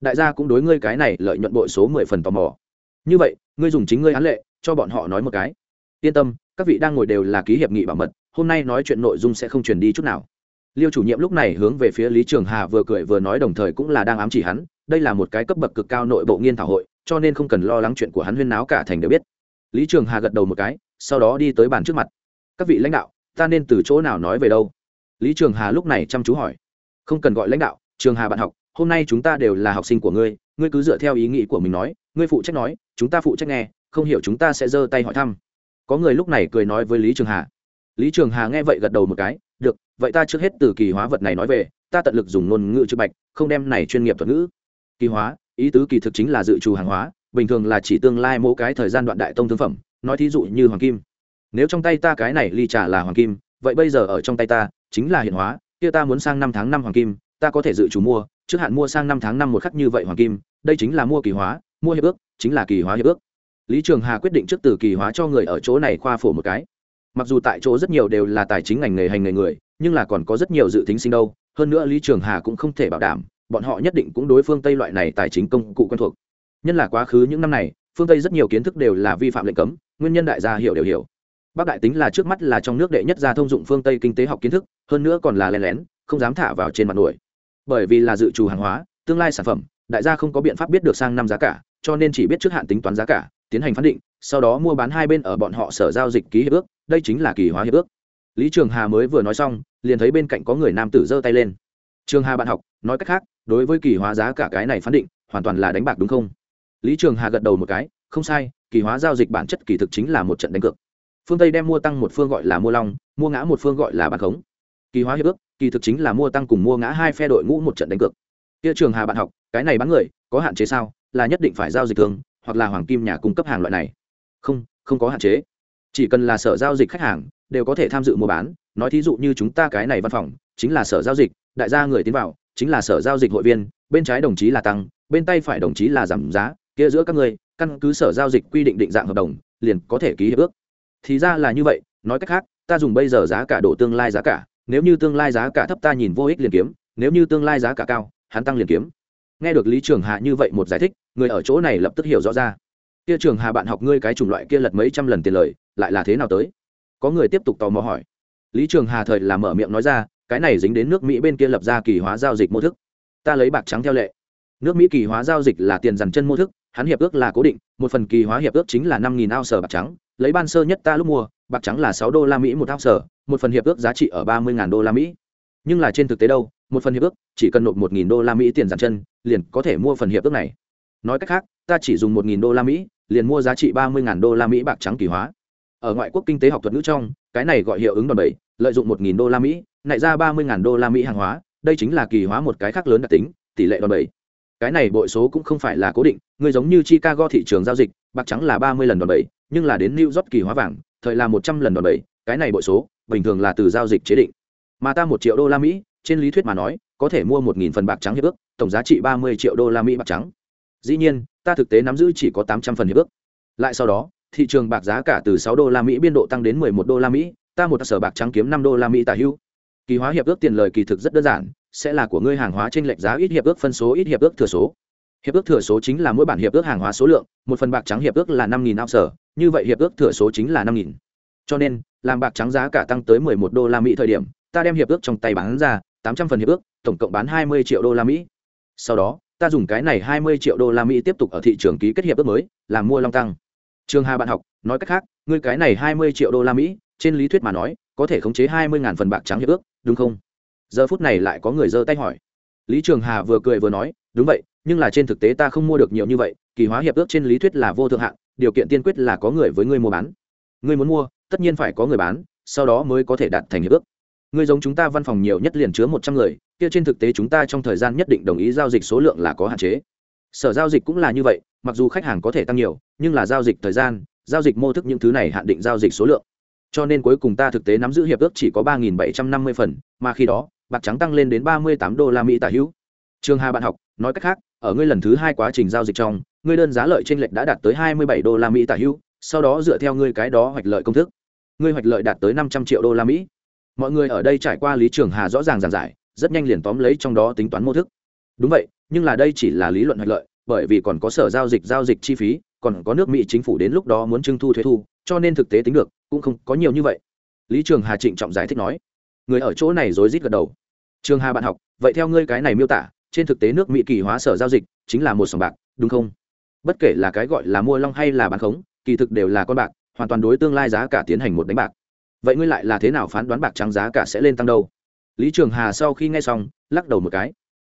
Đại gia cũng đối ngươi cái này lợi nhuận bội số mười phần tò mò. Như vậy, ngươi dùng chính ngươi án lệ, cho bọn họ nói một cái. Yên tâm, các vị đang ngồi đều là ký hiệp nghị bảo mật, hôm nay nói chuyện nội dung sẽ không truyền đi chút nào. Liêu chủ nhiệm lúc này hướng về phía lý trường hà vừa cười vừa nói đồng thời cũng là đang ám chỉ hắn, đây là một cái cấp bậc cực cao nội bộ nghiên thảo hội, cho nên không cần lo lắng chuyện của hắn huyên náo cả thành đều biết. Lý trường hà gật đầu một cái, sau đó đi tới bàn trước mặt. Các vị lãnh đạo, ta nên từ chỗ nào nói về đâu? Lý trường hà lúc này chăm chú hỏi. Không cần gọi lãnh đạo, trường hà bạn học, hôm nay chúng ta đều là học sinh của ngươi ngươi cứ dựa theo ý nghĩ của mình nói, ngươi phụ trách nói, chúng ta phụ trách nghe, không hiểu chúng ta sẽ giơ tay hỏi thăm. Có người lúc này cười nói với lý trường hà. Lý trường hà nghe vậy gật đầu một cái, được, vậy ta trước hết từ kỳ hóa vật này nói về, ta tận lực dùng ngôn ngữ chữ bạch không đem này chuyên nghiệp thuật ngữ. Kỳ hóa, ý tứ kỳ thực chính là dự trù hàng hóa, bình thường là chỉ tương lai mỗi cái thời gian đoạn đại tông thương phẩm, nói thí dụ như hoàng kim. Nếu trong tay ta cái này ly trà là hoàng kim, vậy bây giờ ở trong tay ta chính là hiện hóa, kia ta muốn sang năm tháng năm hoàng kim, ta có thể dự trù mua, trước hạn mua sang năm tháng năm một khắc như vậy hoàng kim, đây chính là mua kỳ hóa, mua hiệp ước, chính là kỳ hóa hiệp ước. Lý trường hà quyết định trước từ kỳ hóa cho người ở chỗ này khoa phổ một cái. Mặc dù tại chỗ rất nhiều đều là tài chính ngành nghề hành nghề người, nhưng là còn có rất nhiều dự tính sinh đâu, hơn nữa lý trường hà cũng không thể bảo đảm, bọn họ nhất định cũng đối phương tây loại này tài chính công cụ quen thuộc. Nhân là quá khứ những năm này, phương tây rất nhiều kiến thức đều là vi phạm lệnh cấm, nguyên nhân đại gia hiểu đều hiểu bác đại tính là trước mắt là trong nước đệ nhất gia thông dụng phương tây kinh tế học kiến thức, hơn nữa còn là len lén, không dám thả vào trên mặt nổi. Bởi vì là dự trù hàng hóa, tương lai sản phẩm, đại gia không có biện pháp biết được sang năm giá cả, cho nên chỉ biết trước hạn tính toán giá cả, tiến hành phán định, sau đó mua bán hai bên ở bọn họ sở giao dịch ký hiệp ước, đây chính là kỳ hóa hiệp ước. Lý trường hà mới vừa nói xong, liền thấy bên cạnh có người nam tử giơ tay lên. Trường hà bạn học, nói cách khác, đối với kỳ hóa giá cả cái này phán định, hoàn toàn là đánh bạc đúng không? Lý trường hà gật đầu một cái, không sai, kỳ hóa giao dịch bản chất kỳ thực chính là một trận đánh cược phương tây đem mua tăng một phương gọi là mua long mua ngã một phương gọi là bàn khống kỳ hóa hiệp ước kỳ thực chính là mua tăng cùng mua ngã hai phe đội ngũ một trận đánh cược kia trường hà bạn học cái này bán người có hạn chế sao là nhất định phải giao dịch thường hoặc là hoàng kim nhà cung cấp hàng loại này không không có hạn chế chỉ cần là sở giao dịch khách hàng đều có thể tham dự mua bán nói thí dụ như chúng ta cái này văn phòng chính là sở giao dịch đại gia người tiến vào chính là sở giao dịch hội viên bên trái đồng chí là tăng bên tay phải đồng chí là giảm giá kia giữa các người căn cứ sở giao dịch quy định định dạng hợp đồng liền có thể ký hiệp ước thì ra là như vậy, nói cách khác, ta dùng bây giờ giá cả đổ tương lai giá cả, nếu như tương lai giá cả thấp ta nhìn vô ích liền kiếm, nếu như tương lai giá cả cao, hắn tăng liền kiếm. Nghe được lý trường hà như vậy một giải thích, người ở chỗ này lập tức hiểu rõ ra. Kia trường hà bạn học ngươi cái chủng loại kia lật mấy trăm lần tiền lời, lại là thế nào tới? Có người tiếp tục tò mò hỏi. Lý trường hà thời là mở miệng nói ra, cái này dính đến nước mỹ bên kia lập ra kỳ hóa giao dịch mô thức. Ta lấy bạc trắng theo lệ. Nước mỹ kỳ hóa giao dịch là tiền dằn chân mô thức, hắn hiệp ước là cố định, một phần kỳ hóa hiệp ước chính là năm nghìn ao sở bạc trắng lấy ban sơ nhất ta lúc mua, bạc trắng là sáu đô la mỹ một ao sở một phần hiệp ước giá trị ở ba mươi đô la mỹ. Nhưng là trên thực tế đâu, một phần hiệp ước, chỉ cần nộp một nghìn đô la mỹ tiền giàn chân, liền có thể mua phần hiệp ước này. Nói cách khác, ta chỉ dùng một nghìn đô la mỹ, liền mua giá trị ba mươi ngàn đô la mỹ bạc trắng kỳ hóa. Ở ngoại quốc kinh tế học thuật ngữ trong, cái này gọi hiệu ứng đòn bẩy, lợi dụng một nghìn đô la mỹ nại ra ba mươi ngàn đô la mỹ hàng hóa, đây chính là kỳ hóa một cái khác lớn đặc tính, tỷ lệ đòn bẩy. Cái này bội số cũng không phải là cố định, người giống như chicago thị trường giao dịch, bạc trắng là ba mươi lần đòn bẩy nhưng là đến new york kỳ hóa vàng, thời là một trăm lần đòn bẩy, cái này bội số, bình thường là từ giao dịch chế định. Mà ta một triệu đô la mỹ, trên lý thuyết mà nói, có thể mua một nghìn phần bạc trắng hiệp ước, tổng giá trị ba mươi triệu đô la mỹ bạc trắng. Dĩ nhiên, ta thực tế nắm giữ chỉ có tám trăm phần hiệp ước. Lại sau đó, thị trường bạc giá cả từ sáu đô la mỹ biên độ tăng đến mười một đô la mỹ, ta một sở bạc trắng kiếm năm đô la mỹ tả hữu kỳ hóa hiệp ước tiền lời kỳ thực rất đơn giản, sẽ là của ngươi hàng hóa trên lệch giá ít hiệp ước phân số, ít hiệp ước thừa số hiệp ước thừa số chính là mỗi bản hiệp ước hàng hóa số lượng, một phần bạc trắng hiệp ước là năm nghìn ao sở, như vậy hiệp ước thừa số chính là năm nghìn. Cho nên, làm bạc trắng giá cả tăng tới mười một đô la mỹ thời điểm, ta đem hiệp ước trong tay bán ra, tám trăm phần hiệp ước, tổng cộng bán hai mươi triệu đô la mỹ. Sau đó, ta dùng cái này hai mươi triệu đô la mỹ tiếp tục ở thị trường ký kết hiệp ước mới, làm mua long tăng. Trường hà bạn học, nói cách khác, ngươi cái này hai mươi triệu đô la mỹ, trên lý thuyết mà nói, có thể khống chế hai mươi ngàn phần bạc trắng hiệp ước, đúng không? Giờ phút này lại có người giơ tay hỏi. Lý trường hà vừa cười vừa nói, đúng vậy nhưng là trên thực tế ta không mua được nhiều như vậy, kỳ hóa hiệp ước trên lý thuyết là vô thượng hạn điều kiện tiên quyết là có người với ngươi mua bán. Ngươi muốn mua, tất nhiên phải có người bán, sau đó mới có thể đạt thành hiệp ước. Ngươi giống chúng ta văn phòng nhiều nhất liền chứa một trăm người, kia trên thực tế chúng ta trong thời gian nhất định đồng ý giao dịch số lượng là có hạn chế. Sở giao dịch cũng là như vậy, mặc dù khách hàng có thể tăng nhiều, nhưng là giao dịch thời gian, giao dịch mô thức những thứ này hạn định giao dịch số lượng. Cho nên cuối cùng ta thực tế nắm giữ hiệp ước chỉ có ba bảy trăm năm mươi phần, mà khi đó, bạc trắng tăng lên đến ba mươi tám đô la mỹ tả hữu. Trường hà bạn học, nói cách khác ở ngươi lần thứ hai quá trình giao dịch trong, ngươi đơn giá lợi trên lệch đã đạt tới hai mươi bảy đô la mỹ tả hữu sau đó dựa theo ngươi cái đó hoạch lợi công thức. Ngươi hoạch lợi đạt tới năm trăm triệu đô la mỹ. Mọi người ở đây trải qua lý trường hà rõ ràng giảng giải, rất nhanh liền tóm lấy trong đó tính toán mô thức. Đúng vậy, nhưng là đây chỉ là lý luận hoạch lợi, bởi vì còn có sở giao dịch giao dịch chi phí, còn có nước mỹ chính phủ đến lúc đó muốn trưng thu thuế thu, cho nên thực tế tính được cũng không có nhiều như vậy. Lý trường hà trịnh trọng giải thích nói, người ở chỗ này rối rít gật đầu. Trường hà bạn học, vậy theo ngươi cái này miêu tả trên thực tế nước mỹ kỳ hóa sở giao dịch chính là một sòng bạc, đúng không? Bất kể là cái gọi là mua long hay là bán khống, kỳ thực đều là con bạc, hoàn toàn đối tương lai giá cả tiến hành một đánh bạc. Vậy ngươi lại là thế nào phán đoán bạc trắng giá cả sẽ lên tăng đâu? Lý trường hà sau khi nghe xong, lắc đầu một cái.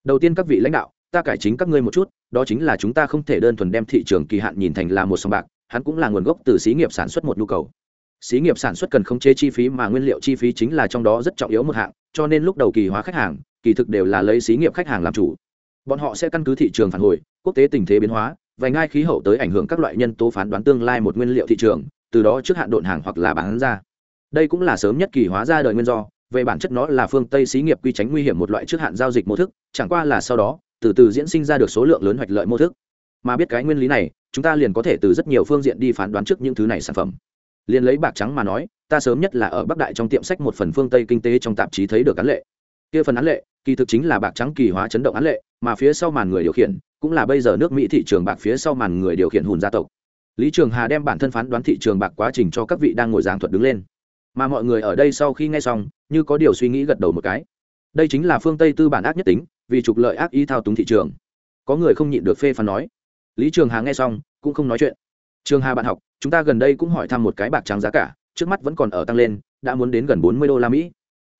Đầu tiên các vị lãnh đạo, ta cải chính các ngươi một chút, đó chính là chúng ta không thể đơn thuần đem thị trường kỳ hạn nhìn thành là một sòng bạc, hắn cũng là nguồn gốc từ xí nghiệp sản xuất một nhu cầu. Xí nghiệp sản xuất cần khống chế chi phí mà nguyên liệu chi phí chính là trong đó rất trọng yếu một hạng, cho nên lúc đầu kỳ hóa khách hàng kỳ thực đều là lấy xí nghiệp khách hàng làm chủ. Bọn họ sẽ căn cứ thị trường phản hồi, quốc tế tình thế biến hóa và ngay khí hậu tới ảnh hưởng các loại nhân tố phán đoán tương lai một nguyên liệu thị trường, từ đó trước hạn độn hàng hoặc là bán ra. Đây cũng là sớm nhất kỳ hóa ra đời nguyên do, về bản chất nó là phương tây xí nghiệp quy tránh nguy hiểm một loại trước hạn giao dịch mô thức, chẳng qua là sau đó, từ từ diễn sinh ra được số lượng lớn hoạch lợi mô thức. Mà biết cái nguyên lý này, chúng ta liền có thể từ rất nhiều phương diện đi phán đoán trước những thứ này sản phẩm. Liền lấy bạc trắng mà nói, ta sớm nhất là ở bắc đại trong tiệm sách một phần phương tây kinh tế trong tạp chí thấy được cán lệ kia phần án lệ, kỳ thực chính là bạc trắng kỳ hóa chấn động án lệ, mà phía sau màn người điều khiển, cũng là bây giờ nước mỹ thị trường bạc phía sau màn người điều khiển hùn gia tộc. Lý trường hà đem bản thân phán đoán thị trường bạc quá trình cho các vị đang ngồi giảng thuật đứng lên. Mà mọi người ở đây sau khi nghe xong, như có điều suy nghĩ gật đầu một cái. Đây chính là phương tây tư bản ác nhất tính, vì trục lợi ác ý thao túng thị trường. Có người không nhịn được phê phán nói. Lý trường hà nghe xong, cũng không nói chuyện. Trường hà bạn học, chúng ta gần đây cũng hỏi thăm một cái bạc trắng giá cả, trước mắt vẫn còn ở tăng lên, đã muốn đến gần bốn mươi đô la mỹ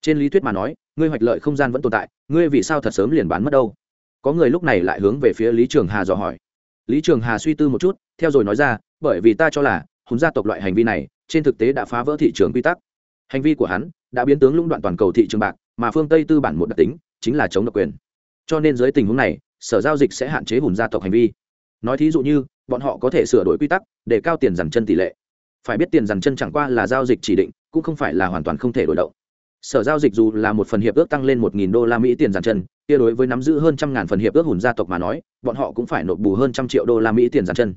trên lý thuyết mà nói, ngươi hoạch lợi không gian vẫn tồn tại, ngươi vì sao thật sớm liền bán mất đâu? Có người lúc này lại hướng về phía lý trường hà dò hỏi. Lý trường hà suy tư một chút, theo rồi nói ra, bởi vì ta cho là hùn gia tộc loại hành vi này, trên thực tế đã phá vỡ thị trường quy tắc. Hành vi của hắn, đã biến tướng lũng đoạn toàn cầu thị trường bạc, mà phương tây tư bản một đặc tính, chính là chống độc quyền. Cho nên dưới tình huống này, sở giao dịch sẽ hạn chế hùn gia tộc hành vi. Nói thí dụ như, bọn họ có thể sửa đổi quy tắc, để cao tiền dằn chân tỷ lệ. Phải biết tiền dằn chân chẳng qua là giao dịch chỉ định, cũng không phải là hoàn toàn không thể đổi động sở giao dịch dù là một phần hiệp ước tăng lên một nghìn đô la mỹ tiền giàn chân, kia đối với nắm giữ hơn trăm ngàn phần hiệp ước hùn gia tộc mà nói, bọn họ cũng phải nộp bù hơn trăm triệu đô la mỹ tiền giàn chân.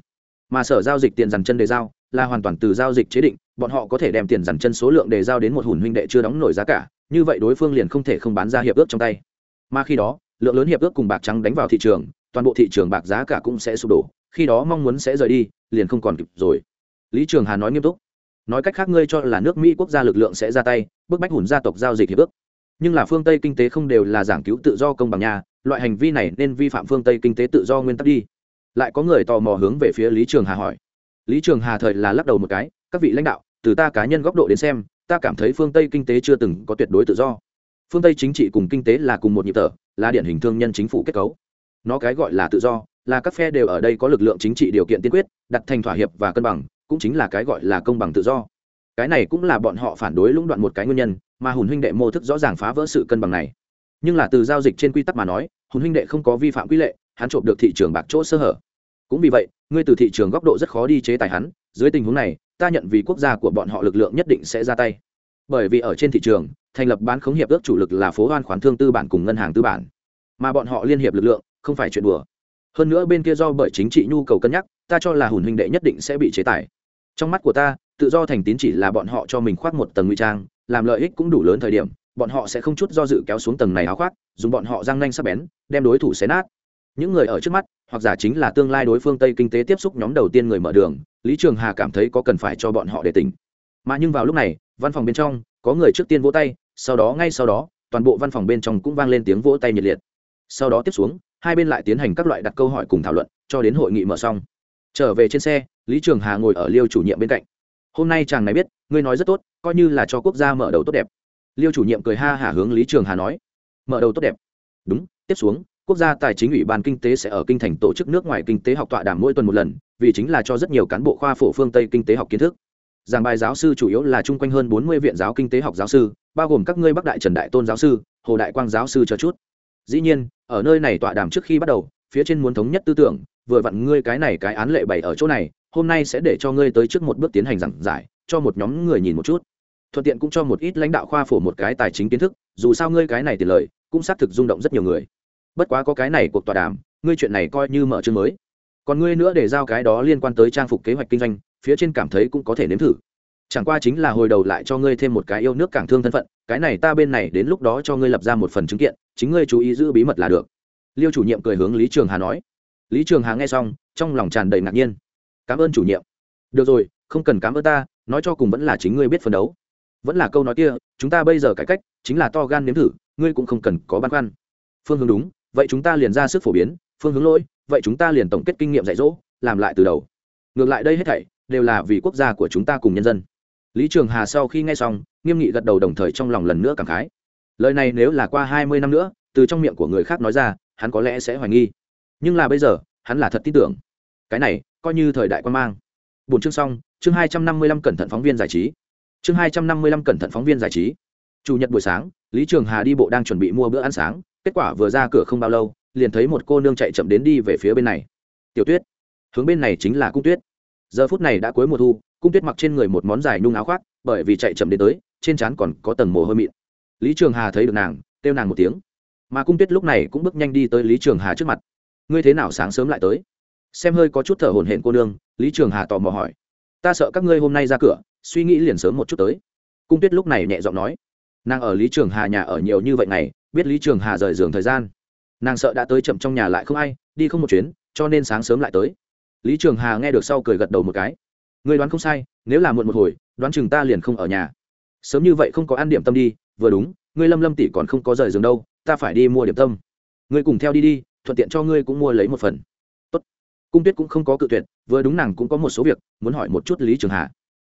Mà sở giao dịch tiền giàn chân đề giao là hoàn toàn từ giao dịch chế định, bọn họ có thể đem tiền giàn chân số lượng đề giao đến một hùn huynh đệ chưa đóng nổi giá cả, như vậy đối phương liền không thể không bán ra hiệp ước trong tay. Mà khi đó, lượng lớn hiệp ước cùng bạc trắng đánh vào thị trường, toàn bộ thị trường bạc giá cả cũng sẽ sụp đổ, khi đó mong muốn sẽ rời đi, liền không còn kịp rồi. Lý trường hà nói nghiêm túc nói cách khác ngươi cho là nước mỹ quốc gia lực lượng sẽ ra tay, bức bách hùn gia tộc giao dịch hiệp ước. Nhưng là phương tây kinh tế không đều là giảng cứu tự do công bằng nhà loại hành vi này nên vi phạm phương tây kinh tế tự do nguyên tắc đi. Lại có người tò mò hướng về phía lý trường hà hỏi. Lý trường hà thời là lắc đầu một cái, các vị lãnh đạo, từ ta cá nhân góc độ đến xem, ta cảm thấy phương tây kinh tế chưa từng có tuyệt đối tự do. Phương tây chính trị cùng kinh tế là cùng một nhịp thở, là điển hình thương nhân chính phủ kết cấu. Nó cái gọi là tự do, là các phe đều ở đây có lực lượng chính trị điều kiện tiên quyết, đặt thành thỏa hiệp và cân bằng cũng chính là cái gọi là công bằng tự do. Cái này cũng là bọn họ phản đối lũng đoạn một cái nguyên nhân, mà hùn huynh đệ mô thức rõ ràng phá vỡ sự cân bằng này. Nhưng là từ giao dịch trên quy tắc mà nói, hùn huynh đệ không có vi phạm quy lệ, hắn trộm được thị trường bạc chỗ sơ hở. Cũng vì vậy, ngươi từ thị trường góc độ rất khó đi chế tài hắn, dưới tình huống này, ta nhận vì quốc gia của bọn họ lực lượng nhất định sẽ ra tay. Bởi vì ở trên thị trường, thành lập bán khống hiệp ước chủ lực là phố hoan khoán thương tư bản cùng ngân hàng tư bản. Mà bọn họ liên hiệp lực lượng, không phải chuyện đùa. Hơn nữa bên kia do bởi chính trị nhu cầu cân nhắc, ta cho là hùn huynh đệ nhất định sẽ bị chế tài trong mắt của ta, tự do thành tín chỉ là bọn họ cho mình khoác một tầng nguy trang, làm lợi ích cũng đủ lớn thời điểm, bọn họ sẽ không chút do dự kéo xuống tầng này áo khoác, dùng bọn họ răng nanh sắp bén, đem đối thủ xé nát. Những người ở trước mắt, hoặc giả chính là tương lai đối phương tây kinh tế tiếp xúc nhóm đầu tiên người mở đường, lý trường hà cảm thấy có cần phải cho bọn họ để tỉnh. Mà nhưng vào lúc này, văn phòng bên trong, có người trước tiên vỗ tay, sau đó ngay sau đó, toàn bộ văn phòng bên trong cũng vang lên tiếng vỗ tay nhiệt liệt. Sau đó tiếp xuống, hai bên lại tiến hành các loại đặt câu hỏi cùng thảo luận, cho đến hội nghị mở xong. Trở về trên xe lý trường hà ngồi ở liêu chủ nhiệm bên cạnh. Hôm nay chàng này biết, ngươi nói rất tốt, coi như là cho quốc gia mở đầu tốt đẹp. Liêu chủ nhiệm cười ha hả hướng lý trường hà nói. Mở đầu tốt đẹp. Đúng, tiếp xuống, quốc gia tài chính ủy ban kinh tế sẽ ở kinh thành tổ chức nước ngoài kinh tế học tọa đàm mỗi tuần một lần, vì chính là cho rất nhiều cán bộ khoa phổ phương tây kinh tế học kiến thức. Giảng bài giáo sư chủ yếu là chung quanh hơn bốn mươi viện giáo kinh tế học giáo sư, bao gồm các ngươi bắc đại trần đại tôn giáo sư, hồ đại quang giáo sư cho chút. Dĩ nhiên, ở nơi này tọa đàm trước khi bắt đầu, phía trên muốn thống nhất tư tưởng, vừa vặn ngươi cái này cái án lệ bày ở chỗ này hôm nay sẽ để cho ngươi tới trước một bước tiến hành giảng giải, cho một nhóm người nhìn một chút. Thuận tiện cũng cho một ít lãnh đạo khoa phổ một cái tài chính kiến thức, dù sao ngươi cái này tiền lời, cũng xác thực rung động rất nhiều người. Bất quá có cái này cuộc tọa đàm, ngươi chuyện này coi như mở chương mới. Còn ngươi nữa để giao cái đó liên quan tới trang phục kế hoạch kinh doanh, phía trên cảm thấy cũng có thể nếm thử. Chẳng qua chính là hồi đầu lại cho ngươi thêm một cái yêu nước cảng thương thân phận, cái này ta bên này đến lúc đó cho ngươi lập ra một phần chứng kiện, chính ngươi chú ý giữ bí mật là được. Liêu chủ nhiệm cười hướng lý trường hà nói. Lý trường hà nghe xong, trong lòng tràn đầy ngạc nhiên cảm ơn chủ nhiệm. Được rồi, không cần cảm ơn ta, nói cho cùng vẫn là chính ngươi biết phấn đấu. Vẫn là câu nói kia, chúng ta bây giờ cải cách, chính là to gan nếm thử, ngươi cũng không cần có băn khoăn. Phương hướng đúng, vậy chúng ta liền ra sức phổ biến, phương hướng lỗi, vậy chúng ta liền tổng kết kinh nghiệm dạy dỗ, làm lại từ đầu. Ngược lại đây hết thảy, đều là vì quốc gia của chúng ta cùng nhân dân. Lý trường hà sau khi nghe xong, nghiêm nghị gật đầu đồng thời trong lòng lần nữa cảm khái. Lời này nếu là qua hai mươi năm nữa, từ trong miệng của người khác nói ra, hắn có lẽ sẽ hoài nghi. Nhưng là bây giờ, hắn là thật tin tưởng. Cái này coi như thời đại quan mang. Bốn chương xong, chương hai trăm năm mươi lăm cẩn thận phóng viên giải trí. Chương hai trăm năm mươi lăm cẩn thận phóng viên giải trí. Chủ nhật buổi sáng, lý trường hà đi bộ đang chuẩn bị mua bữa ăn sáng, kết quả vừa ra cửa không bao lâu, liền thấy một cô nương chạy chậm đến đi về phía bên này. Tiểu tuyết. Hướng bên này chính là cung tuyết. Giờ phút này đã cuối mùa thu, cung tuyết mặc trên người một món dài nhung áo khoác, bởi vì chạy chậm đến tới, trên trán còn có tầng mồ hôi mịn. Lý trường hà thấy được nàng, kêu nàng một tiếng. Mà cung tuyết lúc này cũng bước nhanh đi tới lý trường hà trước mặt. Ngươi thế nào sáng sớm lại tới? Xem hơi có chút thở hổn hển cô nương, lý trường hà tò mò hỏi. Ta sợ các ngươi hôm nay ra cửa, suy nghĩ liền sớm một chút tới. Cung tuyết lúc này nhẹ giọng nói. Nàng ở lý trường hà nhà ở nhiều như vậy này biết lý trường hà rời giường thời gian. Nàng sợ đã tới chậm trong nhà lại không ai, đi không một chuyến, cho nên sáng sớm lại tới. Lý trường hà nghe được sau cười gật đầu một cái. Người đoán không sai, nếu là muộn một hồi, đoán chừng ta liền không ở nhà. Sớm như vậy không có ăn điểm tâm đi, vừa đúng, ngươi lâm lâm tỷ còn không có rời giường đâu, ta phải đi mua điểm tâm. Ngươi cùng theo đi đi, thuận tiện cho ngươi cũng mua lấy một phần cung tuyết cũng không có cự tuyệt, vừa đúng nàng cũng có một số việc, muốn hỏi một chút lý trường hà.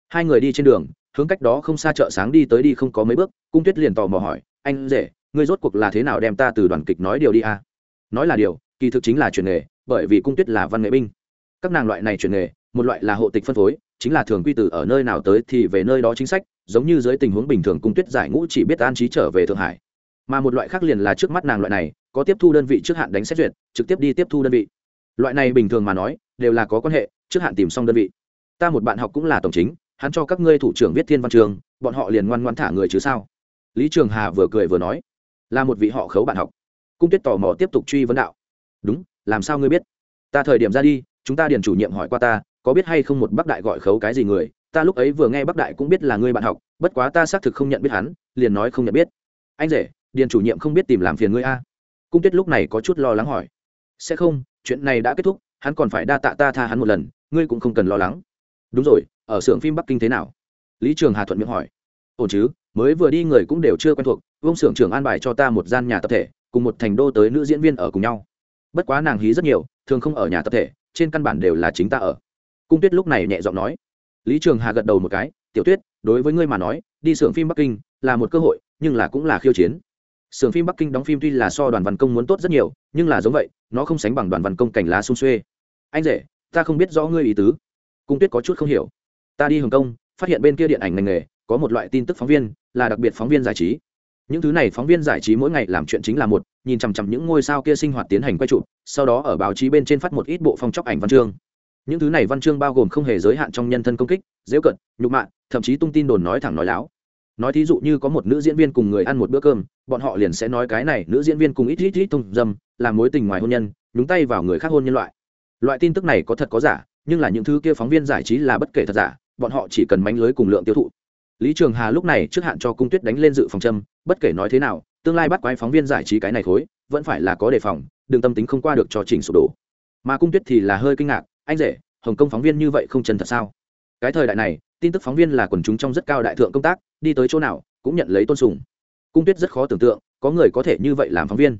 Hai người đi trên đường, hướng cách đó không xa chợ sáng đi tới đi không có mấy bước, cung tuyết liền tò mò hỏi, anh rể, ngươi rốt cuộc là thế nào đem ta từ đoàn kịch nói điều đi à? nói là điều, kỳ thực chính là chuyển nghề, bởi vì cung tuyết là văn nghệ binh. Các nàng loại này chuyển nghề, một loại là hộ tịch phân phối, chính là thường quy tử ở nơi nào tới thì về nơi đó chính sách, giống như dưới tình huống bình thường cung tuyết giải ngũ chỉ biết an trí trở về thượng hải. Mà một loại khác liền là trước mắt nàng loại này, có tiếp thu đơn vị trước hạn đánh xét duyệt, trực tiếp đi tiếp thu đơn vị loại này bình thường mà nói, đều là có quan hệ, trước hạn tìm xong đơn vị. Ta một bạn học cũng là tổng chính, hắn cho các ngươi thủ trưởng viết thiên văn trường, bọn họ liền ngoan ngoan thả người chứ sao? Lý trường hà vừa cười vừa nói, là một vị họ khấu bạn học. Cung tuyết tò mò tiếp tục truy vấn đạo. Đúng, làm sao ngươi biết? Ta thời điểm ra đi, chúng ta điền chủ nhiệm hỏi qua ta, có biết hay không một bác đại gọi khấu cái gì người? Ta lúc ấy vừa nghe bác đại cũng biết là ngươi bạn học, bất quá ta xác thực không nhận biết hắn, liền nói không nhận biết. Anh rể, điền chủ nhiệm không biết tìm làm phiền ngươi a. Cung tuyết lúc này có chút lo lắng hỏi. Sẽ không chuyện này đã kết thúc, hắn còn phải đa tạ ta tha hắn một lần, ngươi cũng không cần lo lắng. Đúng rồi, ở xưởng phim bắc kinh thế nào? Lý trường hà thuận miệng hỏi. Ổn chứ, mới vừa đi người cũng đều chưa quen thuộc vông xưởng trưởng an bài cho ta một gian nhà tập thể, cùng một thành đô tới nữ diễn viên ở cùng nhau. Bất quá nàng hí rất nhiều, thường không ở nhà tập thể, trên căn bản đều là chính ta ở. Cung tuyết lúc này nhẹ giọng nói. Lý trường hà gật đầu một cái, tiểu tuyết, đối với ngươi mà nói, đi xưởng phim bắc kinh là một cơ hội, nhưng là cũng là khiêu chiến. Sưởng phim bắc kinh đóng phim tuy là so đoàn văn công muốn tốt rất nhiều, nhưng là giống vậy nó không sánh bằng đoàn văn công cảnh lá xung xuê. Anh rể, ta không biết rõ ngươi ý tứ. Cung tuyết có chút không hiểu. Ta đi hồng kông, phát hiện bên kia điện ảnh ngành nghề, có một loại tin tức phóng viên, là đặc biệt phóng viên giải trí. Những thứ này phóng viên giải trí mỗi ngày làm chuyện chính là một, nhìn chằm chằm những ngôi sao kia sinh hoạt tiến hành quay chụp, sau đó ở báo chí bên trên phát một ít bộ phong chóc ảnh văn chương. Những thứ này văn chương bao gồm không hề giới hạn trong nhân thân công kích dễu cận, nhục mạ, thậm chí tung tin đồn nói thẳng nói láo nói thí dụ như có một nữ diễn viên cùng người ăn một bữa cơm, bọn họ liền sẽ nói cái này, nữ diễn viên cùng ít ít ít thông dâm làm mối tình ngoài hôn nhân, nhúng tay vào người khác hôn nhân loại. Loại tin tức này có thật có giả, nhưng là những thứ kia phóng viên giải trí là bất kể thật giả, bọn họ chỉ cần mánh lưới cùng lượng tiêu thụ. Lý trường hà lúc này trước hạn cho cung tuyết đánh lên dự phòng châm, bất kể nói thế nào, tương lai bắt quái phóng viên giải trí cái này khối, vẫn phải là có đề phòng, đừng tâm tính không qua được cho trình sụp đổ. Mà cung tuyết thì là hơi kinh ngạc, anh rể, hồng kông phóng viên như vậy không chân thật sao? Cái thời đại này tin tức phóng viên là quần chúng trong rất cao đại thượng công tác, đi tới chỗ nào cũng nhận lấy tôn sùng. Cung tuyết rất khó tưởng tượng, có người có thể như vậy làm phóng viên.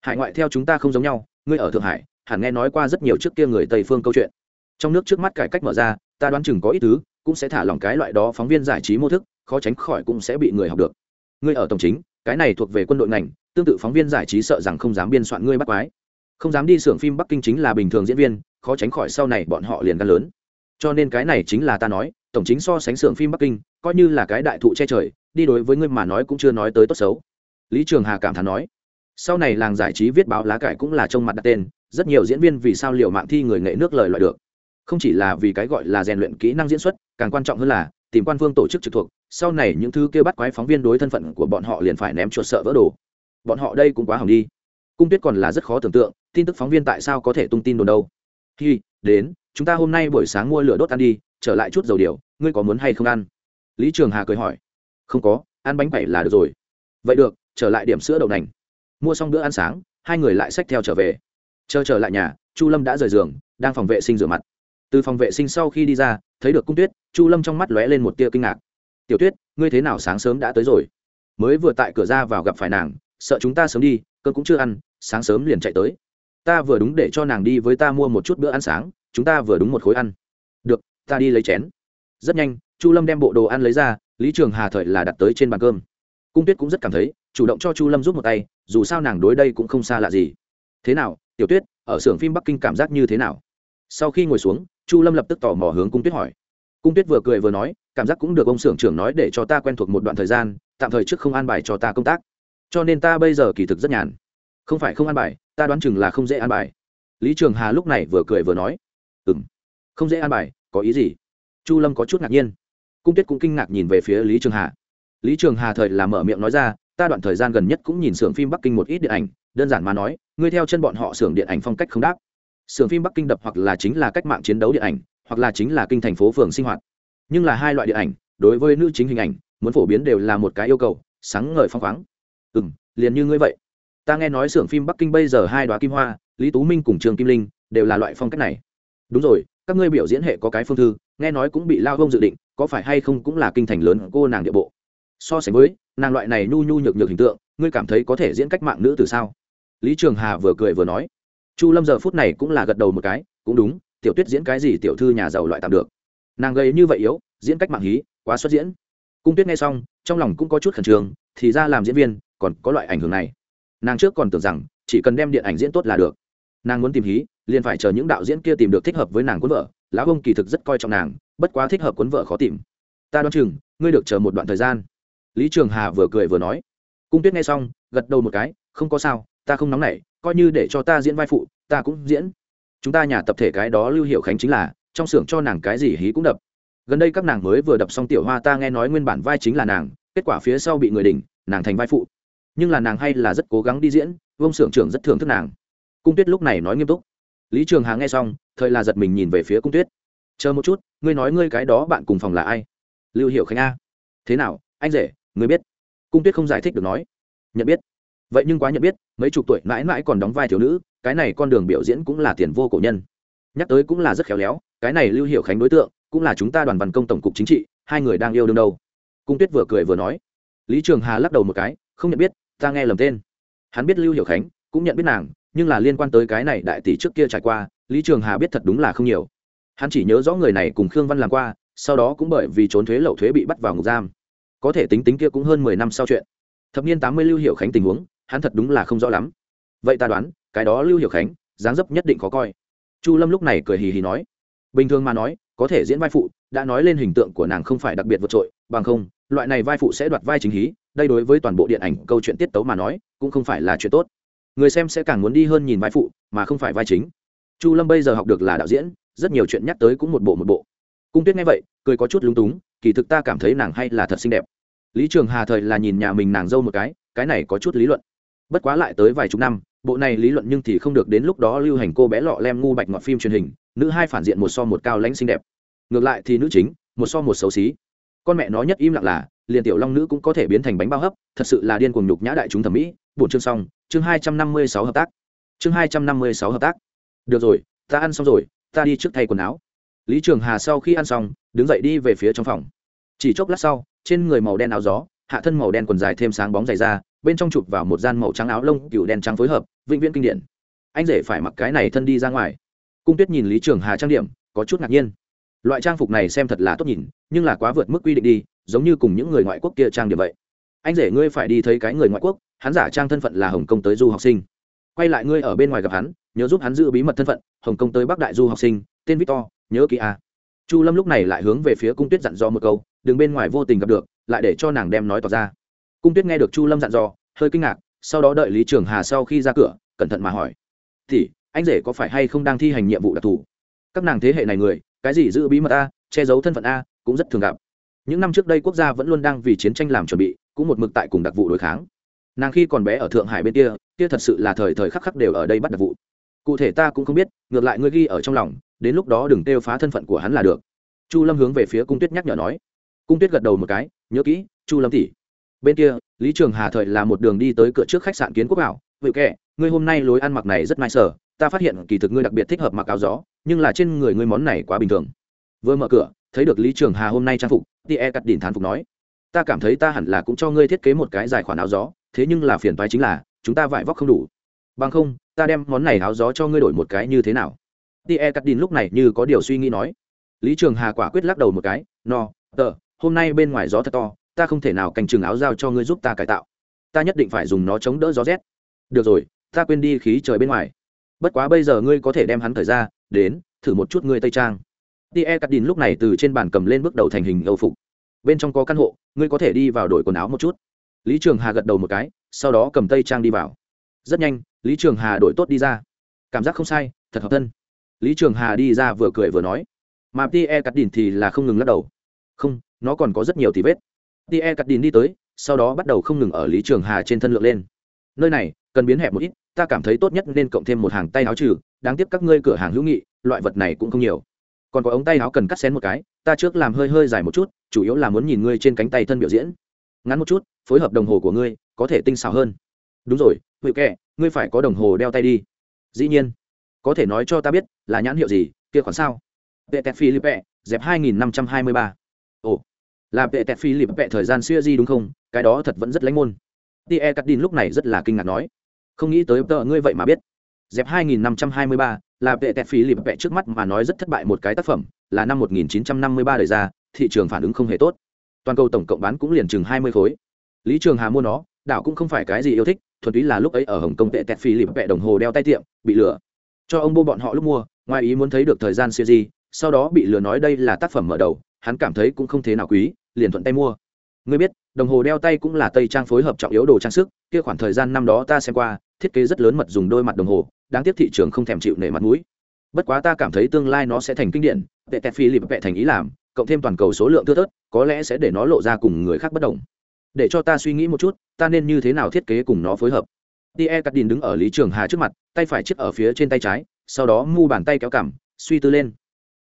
Hải ngoại theo chúng ta không giống nhau, ngươi ở thượng hải, hẳn nghe nói qua rất nhiều trước kia người tây phương câu chuyện. Trong nước trước mắt cải cách mở ra, ta đoán chừng có ít thứ cũng sẽ thả lỏng cái loại đó phóng viên giải trí mô thức, khó tránh khỏi cũng sẽ bị người học được. Ngươi ở tổng chính, cái này thuộc về quân đội ngành, tương tự phóng viên giải trí sợ rằng không dám biên soạn ngươi bắt quái. Không dám đi xưởng phim bắc kinh chính là bình thường diễn viên, khó tránh khỏi sau này bọn họ liền gan lớn. Cho nên cái này chính là ta nói tổng chính so sánh xưởng phim bắc kinh, coi như là cái đại thụ che trời, đi đối với ngươi mà nói cũng chưa nói tới tốt xấu. Lý trường hà cảm thán nói. Sau này làng giải trí viết báo lá cải cũng là trông mặt đặt tên, rất nhiều diễn viên vì sao liệu mạng thi người nghệ nước lời loại được. Không chỉ là vì cái gọi là rèn luyện kỹ năng diễn xuất, càng quan trọng hơn là tìm quan phương tổ chức trực thuộc, sau này những thứ kêu bắt quái phóng viên đối thân phận của bọn họ liền phải ném chuột sợ vỡ đồ. Bọn họ đây cũng quá hỏng đi. Cung tuyết còn là rất khó tưởng tượng, tin tức phóng viên tại sao có thể tung tin đồn đâu. Khi đến, chúng ta hôm nay buổi sáng mua lửa đốt ăn đi trở lại chút dầu điều, ngươi có muốn hay không ăn? Lý trường hà cười hỏi. Không có, ăn bánh bảy là được rồi. Vậy được, trở lại điểm sữa đậu nành. Mua xong bữa ăn sáng, hai người lại xách theo trở về. Chờ trở lại nhà, chu lâm đã rời giường, đang phòng vệ sinh rửa mặt. Từ phòng vệ sinh sau khi đi ra, thấy được cung tuyết, chu lâm trong mắt lóe lên một tia kinh ngạc. Tiểu tuyết, ngươi thế nào sáng sớm đã tới rồi? Mới vừa tại cửa ra vào gặp phải nàng, sợ chúng ta sớm đi cơn cũng chưa ăn, sáng sớm liền chạy tới. Ta vừa đúng để cho nàng đi với ta mua một chút bữa ăn sáng, chúng ta vừa đúng một khối ăn. Được ta đi lấy chén. Rất nhanh, chu lâm đem bộ đồ ăn lấy ra, lý trường hà thời là đặt tới trên bàn cơm. Cung tuyết cũng rất cảm thấy, chủ động cho chu lâm giúp một tay, dù sao nàng đối đây cũng không xa lạ gì. Thế nào, tiểu tuyết, ở xưởng phim bắc kinh cảm giác như thế nào? Sau khi ngồi xuống, chu lâm lập tức tò mò hướng cung tuyết hỏi. Cung tuyết vừa cười vừa nói, cảm giác cũng được ông xưởng trưởng nói để cho ta quen thuộc một đoạn thời gian, tạm thời trước không an bài cho ta công tác. Cho nên ta bây giờ kỳ thực rất nhàn. Không phải không an bài, ta đoán chừng là không dễ an bài. Lý trường hà lúc này vừa cười vừa nói. Ừ m không dễ an bài có ý gì? Chu lâm có chút ngạc nhiên. Cung tuyết cũng kinh ngạc nhìn về phía lý trường hà. Lý trường hà thời là mở miệng nói ra, ta đoạn thời gian gần nhất cũng nhìn xưởng phim bắc kinh một ít điện ảnh, đơn giản mà nói, ngươi theo chân bọn họ xưởng điện ảnh phong cách không đáp. Xưởng phim bắc kinh đập hoặc là chính là cách mạng chiến đấu điện ảnh, hoặc là chính là kinh thành phố phường sinh hoạt. Nhưng là hai loại điện ảnh, đối với nữ chính hình ảnh, muốn phổ biến đều là một cái yêu cầu, sáng ngời phong khoáng. Ừ m liền như ngươi vậy. Ta nghe nói xưởng phim bắc kinh bây giờ hai đoá kim hoa, lý tú minh cùng trường kim linh đều là loại phong cách này. Đúng rồi các ngươi biểu diễn hệ có cái phương thư, nghe nói cũng bị lao vông dự định, có phải hay không cũng là kinh thành lớn cô nàng địa bộ. So sánh với, nàng loại này nhu nhu nhược nhược hình tượng, ngươi cảm thấy có thể diễn cách mạng nữ từ sao? Lý trường hà vừa cười vừa nói. Chu lâm giờ phút này cũng là gật đầu một cái, cũng đúng, tiểu tuyết diễn cái gì tiểu thư nhà giàu loại tạm được. Nàng gây như vậy yếu, diễn cách mạng hí, quá xuất diễn. Cung tuyết nghe xong, trong lòng cũng có chút khẩn trương, thì ra làm diễn viên, còn có loại ảnh hưởng này. Nàng trước còn tưởng rằng, chỉ cần đem điện ảnh diễn tốt là được nàng muốn tìm hí, liền phải chờ những đạo diễn kia tìm được thích hợp với nàng cuốn vợ. Lão ông kỳ thực rất coi trọng nàng, bất quá thích hợp cuốn vợ khó tìm. Ta đoán chừng, ngươi được chờ một đoạn thời gian. Lý trường hà vừa cười vừa nói. Cung tuyết nghe xong, gật đầu một cái, không có sao, ta không nóng nảy, coi như để cho ta diễn vai phụ, ta cũng diễn. Chúng ta nhà tập thể cái đó lưu hiệu khánh chính là, trong xưởng cho nàng cái gì hí cũng đập. Gần đây các nàng mới vừa đập xong tiểu hoa ta nghe nói nguyên bản vai chính là nàng, kết quả phía sau bị người đỉnh, nàng thành vai phụ. Nhưng là nàng hay là rất cố gắng đi diễn, vông xưởng trưởng rất thưởng thức nàng cung tuyết lúc này nói nghiêm túc. Lý trường hà nghe xong, thời là giật mình nhìn về phía cung tuyết. Chờ một chút, ngươi nói ngươi cái đó bạn cùng phòng là ai? Lưu hiệu khánh a. Thế nào, anh rể, ngươi biết? Cung tuyết không giải thích được nói. Nhận biết. Vậy nhưng quá nhận biết, mấy chục tuổi mãi mãi còn đóng vai thiếu nữ, cái này con đường biểu diễn cũng là tiền vô cổ nhân. Nhắc tới cũng là rất khéo léo, cái này lưu hiệu khánh đối tượng, cũng là chúng ta đoàn văn công tổng cục chính trị, hai người đang yêu đương đâu. Cung tuyết vừa cười vừa nói. Lý trường hà lắc đầu một cái, không nhận biết, ta nghe lầm tên. Hắn biết lưu hiệu khánh, cũng nhận biết nàng nhưng là liên quan tới cái này đại tỷ trước kia trải qua, lý trường hà biết thật đúng là không nhiều. Hắn chỉ nhớ rõ người này cùng khương văn làm qua, sau đó cũng bởi vì trốn thuế lậu thuế bị bắt vào ngục giam. Có thể tính tính kia cũng hơn mười năm sau chuyện. Thập niên tám mươi lưu hiệu khánh tình huống, hắn thật đúng là không rõ lắm. Vậy ta đoán, cái đó lưu hiểu khánh, dáng dấp nhất định khó coi. Chu lâm lúc này cười hì hì nói. Bình thường mà nói, có thể diễn vai phụ, đã nói lên hình tượng của nàng không phải đặc biệt vượt trội, bằng không, loại này vai phụ sẽ đoạt vai chính hí, đây đối với toàn bộ điện ảnh câu chuyện tiết tấu mà nói, cũng không phải là chuyện tốt người xem sẽ càng muốn đi hơn nhìn vai phụ, mà không phải vai chính. Chu lâm bây giờ học được là đạo diễn, rất nhiều chuyện nhắc tới cũng một bộ một bộ. Cung tuyết nghe vậy, cười có chút lúng túng, kỳ thực ta cảm thấy nàng hay là thật xinh đẹp. Lý trường hà thời là nhìn nhà mình nàng dâu một cái cái này có chút lý luận. Bất quá lại tới vài chục năm, bộ này lý luận nhưng thì không được đến lúc đó lưu hành cô bé lọ lem ngu bạch ngọt phim truyền hình, nữ hai phản diện một so một cao lãnh xinh đẹp. Ngược lại thì nữ chính, một so một xấu xí. Con mẹ nó nhất im lặng là, liền tiểu long nữ cũng có thể biến thành bánh bao hấp, thật sự là điên cuồng nhục nhã đại chúng thẩm mỹ. Bổn chương xong chương hai trăm năm mươi sáu hợp tác. Chương hai trăm năm mươi sáu hợp tác. Được rồi, ta ăn xong rồi, ta đi trước thay quần áo. Lý trường hà sau khi ăn xong, đứng dậy đi về phía trong phòng. Chỉ chốc lát sau, trên người màu đen áo gió, hạ thân màu đen quần dài thêm sáng bóng dày ra, bên trong chụp vào một gian màu trắng áo lông, cựu đen trắng phối hợp, vĩnh viễn kinh điển. Anh rể phải mặc cái này thân đi ra ngoài. Cung tuyết nhìn lý trường hà trang điểm, có chút ngạc nhiên. Loại trang phục này xem thật là tốt nhìn, nhưng là quá vượt mức quy định đi, giống như cùng những người ngoại quốc kia trang điểm vậy. Anh rể ngươi phải đi thấy cái người ngoại quốc hắn giả trang thân phận là hồng kông tới du học sinh. Quay lại ngươi ở bên ngoài gặp hắn, nhớ giúp hắn giữ bí mật thân phận, hồng kông tới bắc đại du học sinh, tên victor, nhớ kỹ a. Chu lâm lúc này lại hướng về phía cung tuyết dặn dò một câu, đừng bên ngoài vô tình gặp được, lại để cho nàng đem nói tỏ ra. Cung tuyết nghe được chu lâm dặn dò, hơi kinh ngạc, sau đó đợi lý trường hà sau khi ra cửa, cẩn thận mà hỏi. Thì anh rể có phải hay không đang thi hành nhiệm vụ đặc thù? Các nàng thế hệ này người, cái gì giữ bí mật a, che giấu thân phận a, cũng rất thường gặp. Những năm trước đây quốc gia vẫn luôn đang vì chiến tranh làm chuẩn bị, cũng một mực tại cùng đặc vụ đối kháng nàng khi còn bé ở thượng hải bên kia kia thật sự là thời thời khắc khắc đều ở đây bắt đặc vụ. Cụ thể ta cũng không biết, ngược lại ngươi ghi ở trong lòng, đến lúc đó đừng kêu phá thân phận của hắn là được. Chu lâm hướng về phía cung tuyết nhắc nhở nói. Cung tuyết gật đầu một cái, nhớ kỹ, chu lâm tỷ. Bên kia, lý trường hà thời là một đường đi tới cửa trước khách sạn kiến quốc bảo. Vự kệ ngươi hôm nay lối ăn mặc này rất nai sở ta phát hiện kỳ thực ngươi đặc biệt thích hợp mặc áo gió, nhưng là trên người ngươi món này quá bình thường. Vừa mở cửa, thấy được lý trường hà hôm nay trang phục, tia cắt đỉnh thán phục nói, ta cảm thấy ta hẳn là cũng cho ngươi thiết kế một cái dài khoản áo gió thế nhưng là phiền toái chính là, chúng ta vải vóc không đủ. Bằng không, ta đem món này áo gió cho ngươi đổi một cái như thế nào? Thì cắt đỉnh lúc này như có điều suy nghĩ nói. Lý trường hà quả quyết lắc đầu một cái, no, tờ, hôm nay bên ngoài gió thật to, ta không thể nào cành chừng áo giao cho ngươi giúp ta cải tạo. Ta nhất định phải dùng nó chống đỡ gió rét. Được rồi, ta quên đi khí trời bên ngoài. Bất quá bây giờ ngươi có thể đem hắn thời ra, đến, thử một chút ngươi tây trang. Tie cắt đìn lúc này từ trên bàn cầm lên bước đầu thành hình âu phục. Bên trong có căn hộ, ngươi có thể đi vào đổi quần áo một chút lý trường hà gật đầu một cái, sau đó cầm tây trang đi vào. Rất nhanh, lý trường hà đổi tốt đi ra. Cảm giác không sai, thật hợp thân. Lý trường hà đi ra vừa cười vừa nói. Mà tie cắt đìn thì là không ngừng lắc đầu. Không, nó còn có rất nhiều tí vết. Tie cắt đìn đi tới, sau đó bắt đầu không ngừng ở lý trường hà trên thân lượng lên. Nơi này, cần biến hẹp một ít, ta cảm thấy tốt nhất nên cộng thêm một hàng tay áo trừ, đáng tiếc các ngươi cửa hàng hữu nghị, loại vật này cũng không nhiều. Còn có ống tay áo cần cắt xén một cái, ta trước làm hơi hơi dài một chút, chủ yếu là muốn nhìn ngươi trên cánh tay thân biểu diễn ngắn một chút, phối hợp đồng hồ của ngươi, có thể tinh xảo hơn. Đúng rồi, hữu kệ ngươi phải có đồng hồ đeo tay đi. Dĩ nhiên. Có thể nói cho ta biết, là nhãn hiệu gì, kia khoản sao? Vệ tẹt philippe, dẹp hai nghìn năm trăm hai mươi ba. Ồ, là vệ tẹt philippe thời gian xưa di đúng không? Cái đó thật vẫn rất lãnh môn. Tie cắt đin lúc này rất là kinh ngạc nói. Không nghĩ tới tờ ngươi vậy mà biết. Dẹp 2523 là vệ tẹt phí lịp vẽ trước mắt mà nói rất thất bại một cái tác phẩm, là năm 1953 đời ra, thị trường phản ứng không hề tốt toàn cầu tổng cộng bán cũng liền chừng 20 khối. Lý trường hà mua nó, đảo cũng không phải cái gì yêu thích, thuần túy là lúc ấy ở hồng kông tệ tẹt phí lịp vẽ đồng hồ đeo tay tiệm, bị lừa. Cho ông bô bọn họ lúc mua, ngoài ý muốn thấy được thời gian siêu di, sau đó bị lừa nói đây là tác phẩm mở đầu, hắn cảm thấy cũng không thế nào quý, liền thuận tay mua. Ngươi biết, đồng hồ đeo tay cũng là tây trang phối hợp trọng yếu đồ trang sức, kia khoảng thời gian năm đó ta xem qua, thiết kế rất lớn mật dùng đôi mặt đồng hồ, đáng tiếc thị trường không thèm chịu nể mặt mũi. Bất quá ta cảm thấy tương lai nó sẽ thành kinh điển, tệ tẹt phi lịp vệ thành ý làm cộng thêm toàn cầu số lượng thưa thớt, có lẽ sẽ để nó lộ ra cùng người khác bất đồng. Để cho ta suy nghĩ một chút, ta nên như thế nào thiết kế cùng nó phối hợp? Tie cắt đình đứng ở lý trường hà trước mặt, tay phải chiếc ở phía trên tay trái, sau đó mu bàn tay kéo cảm suy tư lên.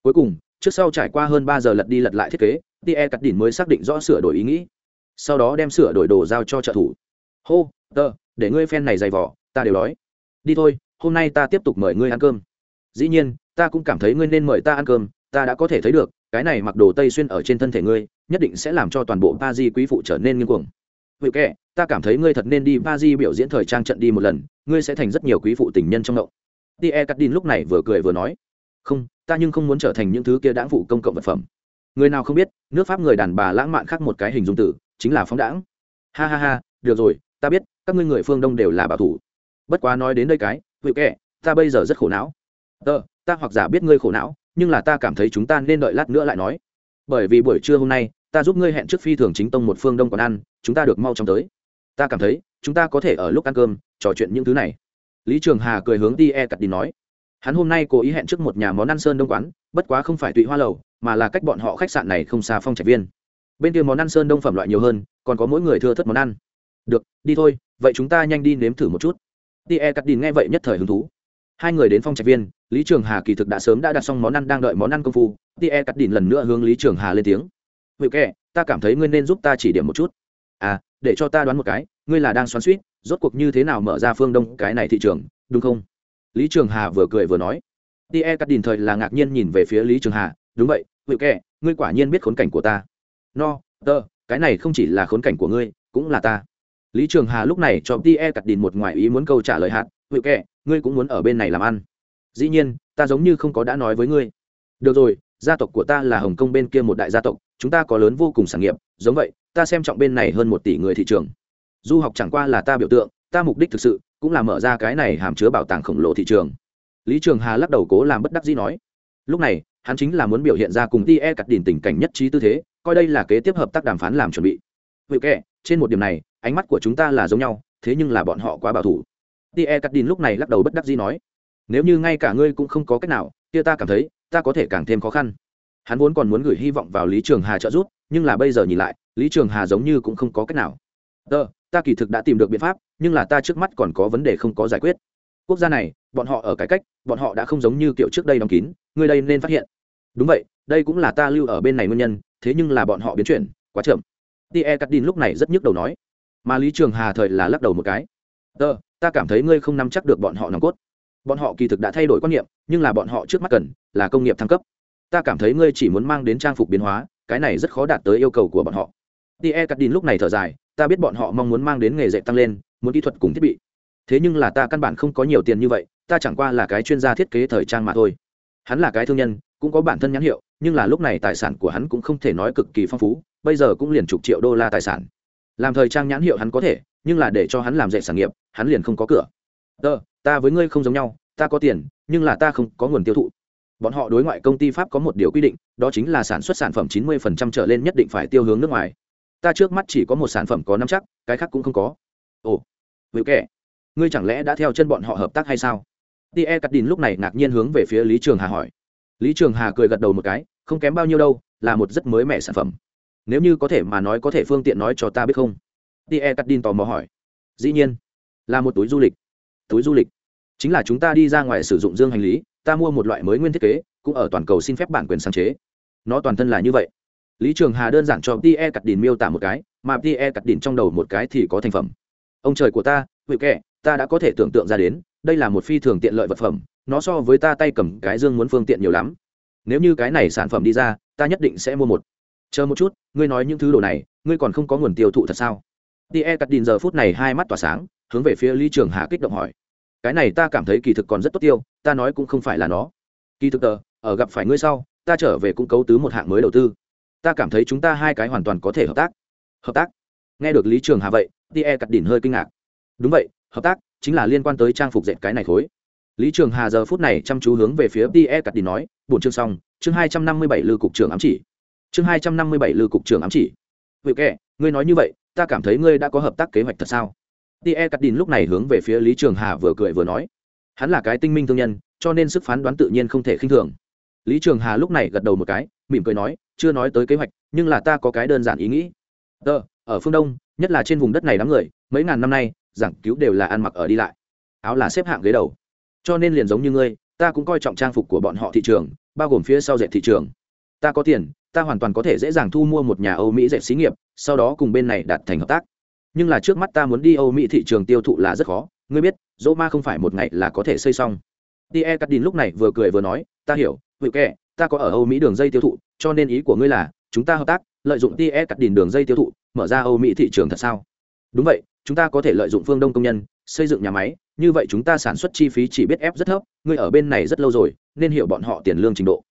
Cuối cùng, trước sau trải qua hơn ba giờ lật đi lật lại thiết kế tie cắt đình mới xác định rõ sửa đổi ý nghĩ. Sau đó đem sửa đổi đồ giao cho trợ thủ. Hô tờ để ngươi phen này dày vỏ ta đều đói. Đi thôi, hôm nay ta tiếp tục mời ngươi ăn cơm. Dĩ nhiên, ta cũng cảm thấy ngươi nên mời ta ăn cơm, ta đã có thể thấy được cái này mặc đồ tây xuyên ở trên thân thể ngươi, nhất định sẽ làm cho toàn bộ pa di quý phụ trở nên nghiêng cuồng. Vậy kệ, ta cảm thấy ngươi thật nên đi pa di biểu diễn thời trang trận đi một lần, ngươi sẽ thành rất nhiều quý phụ tình nhân trong động tie cắt đin lúc này vừa cười vừa nói, không, ta nhưng không muốn trở thành những thứ kia đãng phụ công cộng vật phẩm. Người nào không biết, nước pháp người đàn bà lãng mạn khác một cái hình dung tử, chính là phóng đãng. Ha ha ha, được rồi, ta biết, các ngươi người phương đông đều là bảo thủ. Bất quá nói đến đây cái hữu kệ, ta bây giờ rất khổ não. Tờ ta hoặc giả biết ngươi khổ não nhưng là ta cảm thấy chúng ta nên đợi lát nữa lại nói. Bởi vì buổi trưa hôm nay, ta giúp ngươi hẹn trước phi thường chính tông một phương đông còn ăn, chúng ta được mau chóng tới. Ta cảm thấy, chúng ta có thể ở lúc ăn cơm, trò chuyện những thứ này. Lý trường hà cười hướng đi e cặt đi nói. Hắn hôm nay cố ý hẹn trước một nhà món ăn sơn đông quán, bất quá không phải tụy hoa lầu, mà là cách bọn họ khách sạn này không xa phong trạch viên. Bên kia món ăn sơn đông phẩm loại nhiều hơn, còn có mỗi người thưa thất món ăn. Được, đi thôi, vậy chúng ta nhanh đi nếm thử một chút. Đi e cắt đi nghe vậy nhất thời hứng thú. Hai người đến phong trạch viên lý trường hà kỳ thực đã sớm đã đặt xong món ăn, đang đợi món ăn công phu. Đi cắt đỉn lần nữa hướng lý trường hà lên tiếng. Hữu kệ ta cảm thấy ngươi nên giúp ta chỉ điểm một chút. À để cho ta đoán một cái, ngươi là đang xoắn suýt rốt cuộc như thế nào mở ra phương đông cái này thị trường, đúng không? Lý trường hà vừa cười vừa nói. Đi cắt đỉn thời là ngạc nhiên nhìn về phía lý trường hà. Đúng vậy hữu kệ ngươi quả nhiên biết khốn cảnh của ta. No tơ cái này không chỉ là khốn cảnh của ngươi, cũng là ta. Lý trường hà lúc này cho đi cắt đỉn một ngoài ý muốn câu trả lời hạn hữu kệ ngươi cũng muốn ở bên này làm ăn dĩ nhiên, ta giống như không có đã nói với ngươi. Được rồi, gia tộc của ta là hồng kông bên kia một đại gia tộc, chúng ta có lớn vô cùng sản nghiệp, giống vậy, ta xem trọng bên này hơn một tỷ người thị trường. Du học chẳng qua là ta biểu tượng, ta mục đích thực sự cũng là mở ra cái này hàm chứa bảo tàng khổng lồ thị trường. Lý trường hà lắc đầu cố làm bất đắc dĩ nói. Lúc này, hắn chính là muốn biểu hiện ra cùng ti e cắt đỉnh tình cảnh nhất trí tư thế, coi đây là kế tiếp hợp tác đàm phán làm chuẩn bị. Vậy kệ, trên một điểm này, ánh mắt của chúng ta là giống nhau, thế nhưng là bọn họ quá bảo thủ. Ti e cắt đỉnh lúc này lắc đầu bất đắc dĩ nói nếu như ngay cả ngươi cũng không có cách nào, kia ta cảm thấy, ta có thể càng thêm khó khăn. Hắn vốn còn muốn gửi hy vọng vào lý trường hà trợ giúp, nhưng là bây giờ nhìn lại, lý trường hà giống như cũng không có cách nào. Tờ, ta kỳ thực đã tìm được biện pháp, nhưng là ta trước mắt còn có vấn đề không có giải quyết. Quốc gia này, bọn họ ở cải cách, bọn họ đã không giống như kiểu trước đây đóng kín, ngươi đây nên phát hiện. Đúng vậy, đây cũng là ta lưu ở bên này nguyên nhân, thế nhưng là bọn họ biến chuyển, quá chậm. Tie cắt đin lúc này rất nhức đầu nói. Mà lý trường hà thời là lắc đầu một cái. Tờ, ta cảm thấy ngươi không nắm chắc được bọn họ nòng cốt bọn họ kỳ thực đã thay đổi quan niệm, nhưng là bọn họ trước mắt cần là công nghiệp thăng cấp. Ta cảm thấy ngươi chỉ muốn mang đến trang phục biến hóa, cái này rất khó đạt tới yêu cầu của bọn họ. Tie cắt đin lúc này thở dài, ta biết bọn họ mong muốn mang đến nghề dạy tăng lên, muốn kỹ thuật cùng thiết bị. Thế nhưng là ta căn bản không có nhiều tiền như vậy, ta chẳng qua là cái chuyên gia thiết kế thời trang mà thôi. Hắn là cái thương nhân, cũng có bản thân nhãn hiệu, nhưng là lúc này tài sản của hắn cũng không thể nói cực kỳ phong phú, bây giờ cũng liền chục triệu đô la tài sản. Làm thời trang nhãn hiệu hắn có thể, nhưng là để cho hắn làm dạy sản nghiệp, hắn liền không có cửa. Tờ ta với ngươi không giống nhau, ta có tiền, nhưng là ta không có nguồn tiêu thụ. Bọn họ đối ngoại công ty pháp có một điều quy định, đó chính là sản xuất sản phẩm chín mươi phần trăm trở lên nhất định phải tiêu hướng nước ngoài. Ta trước mắt chỉ có một sản phẩm có năm chắc, cái khác cũng không có. Ồ hữu kệ ngươi chẳng lẽ đã theo chân bọn họ hợp tác hay sao? Tie cắt đìn lúc này ngạc nhiên hướng về phía lý trường hà hỏi. Lý trường hà cười gật đầu một cái, không kém bao nhiêu đâu, là một rất mới mẻ sản phẩm. Nếu như có thể mà nói có thể phương tiện nói cho ta biết không? Tie cắt đìn tò mò hỏi. Dĩ nhiên, là một túi du lịch túi du lịch. Chính là chúng ta đi ra ngoài sử dụng dương hành lý, ta mua một loại mới nguyên thiết kế, cũng ở toàn cầu xin phép bản quyền sáng chế. Nó toàn thân là như vậy. Lý trường hà đơn giản cho tie cắt đìn miêu tả một cái, mà tie cắt đìn trong đầu một cái thì có thành phẩm. Ông trời của ta, vị kệ ta đã có thể tưởng tượng ra đến, đây là một phi thường tiện lợi vật phẩm, nó so với ta tay cầm cái dương muốn phương tiện nhiều lắm. Nếu như cái này sản phẩm đi ra, ta nhất định sẽ mua một. Chờ một chút, ngươi nói những thứ đồ này, ngươi còn không có nguồn tiêu thụ thật sao? Tie cắt đìn giờ phút này hai mắt tỏa sáng hướng về phía lý trường hà kích động hỏi. Cái này ta cảm thấy kỳ thực còn rất tốt tiêu, ta nói cũng không phải là nó. Kỳ thực tờ, ở gặp phải ngươi sau, ta trở về cũng cấu tứ một hạng mới đầu tư. Ta cảm thấy chúng ta hai cái hoàn toàn có thể hợp tác. Hợp tác? Nghe được lý trường hà vậy tie cắt đỉnh hơi kinh ngạc. Đúng vậy, hợp tác chính là liên quan tới trang phục dệt cái này khối. Lý trường hà giờ phút này chăm chú hướng về phía tie cắt đỉnh nói, bổn chương xong, chương hai trăm năm mươi bảy lư cục trưởng ám chỉ. Chương hai trăm năm mươi bảy lư cục trưởng ám chỉ. Vậy kệ, ngươi nói như vậy, ta cảm thấy ngươi đã có hợp tác kế hoạch thật sao? Tie cắt đỉnh lúc này hướng về phía lý trường hà vừa cười vừa nói. Hắn là cái tinh minh thương nhân, cho nên sức phán đoán tự nhiên không thể khinh thường. Lý trường hà lúc này gật đầu một cái, mỉm cười nói, chưa nói tới kế hoạch, nhưng là ta có cái đơn giản ý nghĩ. Tờ, ở phương đông, nhất là trên vùng đất này đám người, mấy ngàn năm nay, giảng cứu đều là ăn mặc ở đi lại. Áo là xếp hạng ghế đầu. Cho nên liền giống như ngươi, ta cũng coi trọng trang phục của bọn họ thị trường, bao gồm phía sau dệt thị trường. Ta có tiền, ta hoàn toàn có thể dễ dàng thu mua một nhà âu mỹ dệt xí nghiệp, sau đó cùng bên này đạt thành hợp tác nhưng là trước mắt ta muốn đi âu mỹ thị trường tiêu thụ là rất khó, ngươi biết, dỗ ma không phải một ngày là có thể xây xong. Tie cắt đin lúc này vừa cười vừa nói, ta hiểu hữu kệ ta có ở âu mỹ đường dây tiêu thụ, cho nên ý của ngươi là, chúng ta hợp tác, lợi dụng tie cắt đìn đường dây tiêu thụ, mở ra âu mỹ thị trường thật sao? Đúng vậy, chúng ta có thể lợi dụng phương đông công nhân, xây dựng nhà máy, như vậy chúng ta sản xuất chi phí chỉ biết ép rất thấp, ngươi ở bên này rất lâu rồi, nên hiểu bọn họ tiền lương trình độ.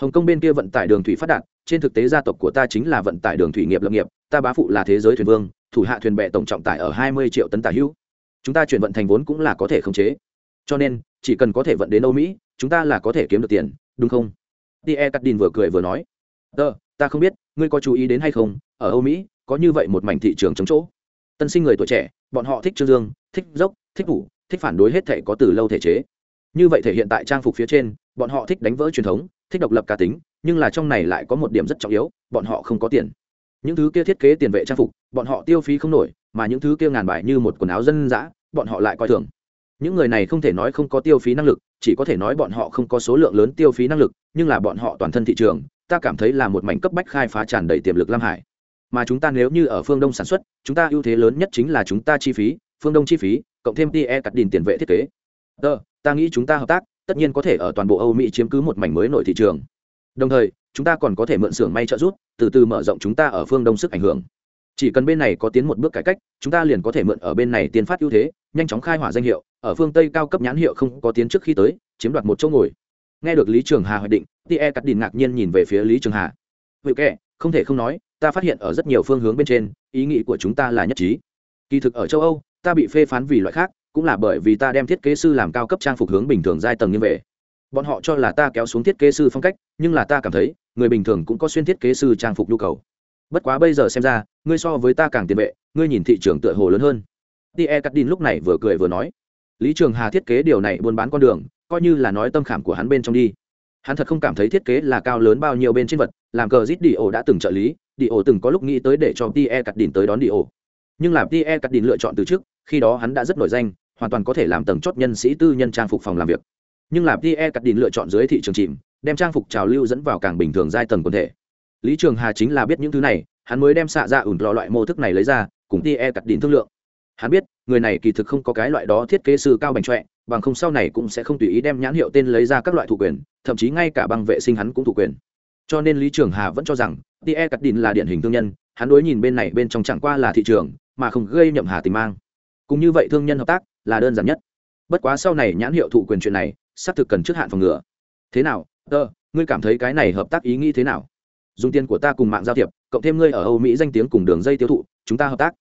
Hồng kông bên kia vận tải đường thủy phát đạt, trên thực tế gia tộc của ta chính là vận tải đường thủy nghiệp lập nghiệp, ta bá phụ là thế giới thuyền vương thủ hạ thuyền bè tổng trọng tải ở hai mươi triệu tấn tả hữu. Chúng ta chuyển vận thành vốn cũng là có thể khống chế. Cho nên, chỉ cần có thể vận đến âu mỹ, chúng ta là có thể kiếm được tiền, đúng không? Tie cắt đìn vừa cười vừa nói. Tờ ta không biết, ngươi có chú ý đến hay không? Ở âu mỹ, có như vậy một mảnh thị trường chống chỗ. Tân sinh người tuổi trẻ, bọn họ thích trương dương, thích dốc, thích ngủ thích phản đối hết thể có từ lâu thể chế. Như vậy thể hiện tại trang phục phía trên, bọn họ thích đánh vỡ truyền thống, thích độc lập cá tính, nhưng là trong này lại có một điểm rất trọng yếu, bọn họ không có tiền. Những thứ kia thiết kế tiền vệ trang phục bọn họ tiêu phí không nổi, mà những thứ kia ngàn bài như một quần áo dân dã, bọn họ lại coi thường. Những người này không thể nói không có tiêu phí năng lực, chỉ có thể nói bọn họ không có số lượng lớn tiêu phí năng lực, nhưng là bọn họ toàn thân thị trường, ta cảm thấy là một mảnh cấp bách khai phá tràn đầy tiềm lực lam hải. Mà chúng ta nếu như ở phương đông sản xuất, chúng ta ưu thế lớn nhất chính là chúng ta chi phí, phương đông chi phí, cộng thêm tie cắt đìn tiền vệ thiết kế. Tờ ta nghĩ chúng ta hợp tác, tất nhiên có thể ở toàn bộ âu mỹ chiếm cứ một mảnh mới nội thị trường. Đồng thời, chúng ta còn có thể mượn xưởng may trợ giúp, từ từ mở rộng chúng ta ở phương đông sức ảnh hưởng chỉ cần bên này có tiến một bước cải cách, chúng ta liền có thể mượn ở bên này tiến phát ưu thế, nhanh chóng khai hỏa danh hiệu, ở phương tây cao cấp nhãn hiệu không có tiến trước khi tới, chiếm đoạt một chỗ ngồi. Nghe được lý trường hà hoạch định tie cắt đình ngạc nhiên nhìn về phía lý trường hà. Vậy kệ không thể không nói, ta phát hiện ở rất nhiều phương hướng bên trên, ý nghĩ của chúng ta là nhất trí. Kỳ thực ở châu âu, ta bị phê phán vì loại khác, cũng là bởi vì ta đem thiết kế sư làm cao cấp trang phục hướng bình thường giai tầng như vậy bọn họ cho là ta kéo xuống thiết kế sư phong cách, nhưng là ta cảm thấy, người bình thường cũng có xuyên thiết kế sư trang phục nhu cầu bất quá bây giờ xem ra, ngươi so với ta càng tiền vệ, ngươi nhìn thị trường tựa hồ lớn hơn. Tie cắt đin lúc này vừa cười vừa nói. Lý trường hà thiết kế điều này buôn bán con đường, coi như là nói tâm khảm của hắn bên trong đi. Hắn thật không cảm thấy thiết kế là cao lớn bao nhiêu bên trên vật, làm cờ giết đi ổ đã từng trợ lý đi ổ từng có lúc nghĩ tới để cho tie cắt đin tới đón đi ổ nhưng làm tie cắt đin lựa chọn từ trước, khi đó hắn đã rất nổi danh, hoàn toàn có thể làm tầng chốt nhân sĩ tư nhân trang phục phòng làm việc. Nhưng làm tie cắt đin lựa chọn dưới thị trường chìm, đem trang phục trào lưu dẫn vào càng bình thường giai tầng quần thể lý trường hà chính là biết những thứ này, hắn mới đem xạ ra ủn lò loại mô thức này lấy ra, cùng tie cắt Đỉnh thương lượng. Hắn biết, người này kỳ thực không có cái loại đó thiết kế sư cao bành trọe, bằng không sau này cũng sẽ không tùy ý đem nhãn hiệu tên lấy ra các loại thủ quyền, thậm chí ngay cả bằng vệ sinh hắn cũng thủ quyền. Cho nên lý trường hà vẫn cho rằng tie cắt Đỉnh là điển hình thương nhân, hắn đối nhìn bên này bên trong chẳng qua là thị trường, mà không gây nhậm hà tình mang. Cũng như vậy thương nhân hợp tác, là đơn giản nhất. Bất quá sau này nhãn hiệu thụ quyền chuyện này, xác thực cần trước hạn phòng ngừa. Thế nào tơ ngươi cảm thấy cái này hợp tác ý nghĩ thế nào? Dùng tiền của ta cùng mạng giao thiệp, cộng thêm ngươi ở âu mỹ danh tiếng cùng đường dây tiêu thụ, chúng ta hợp tác.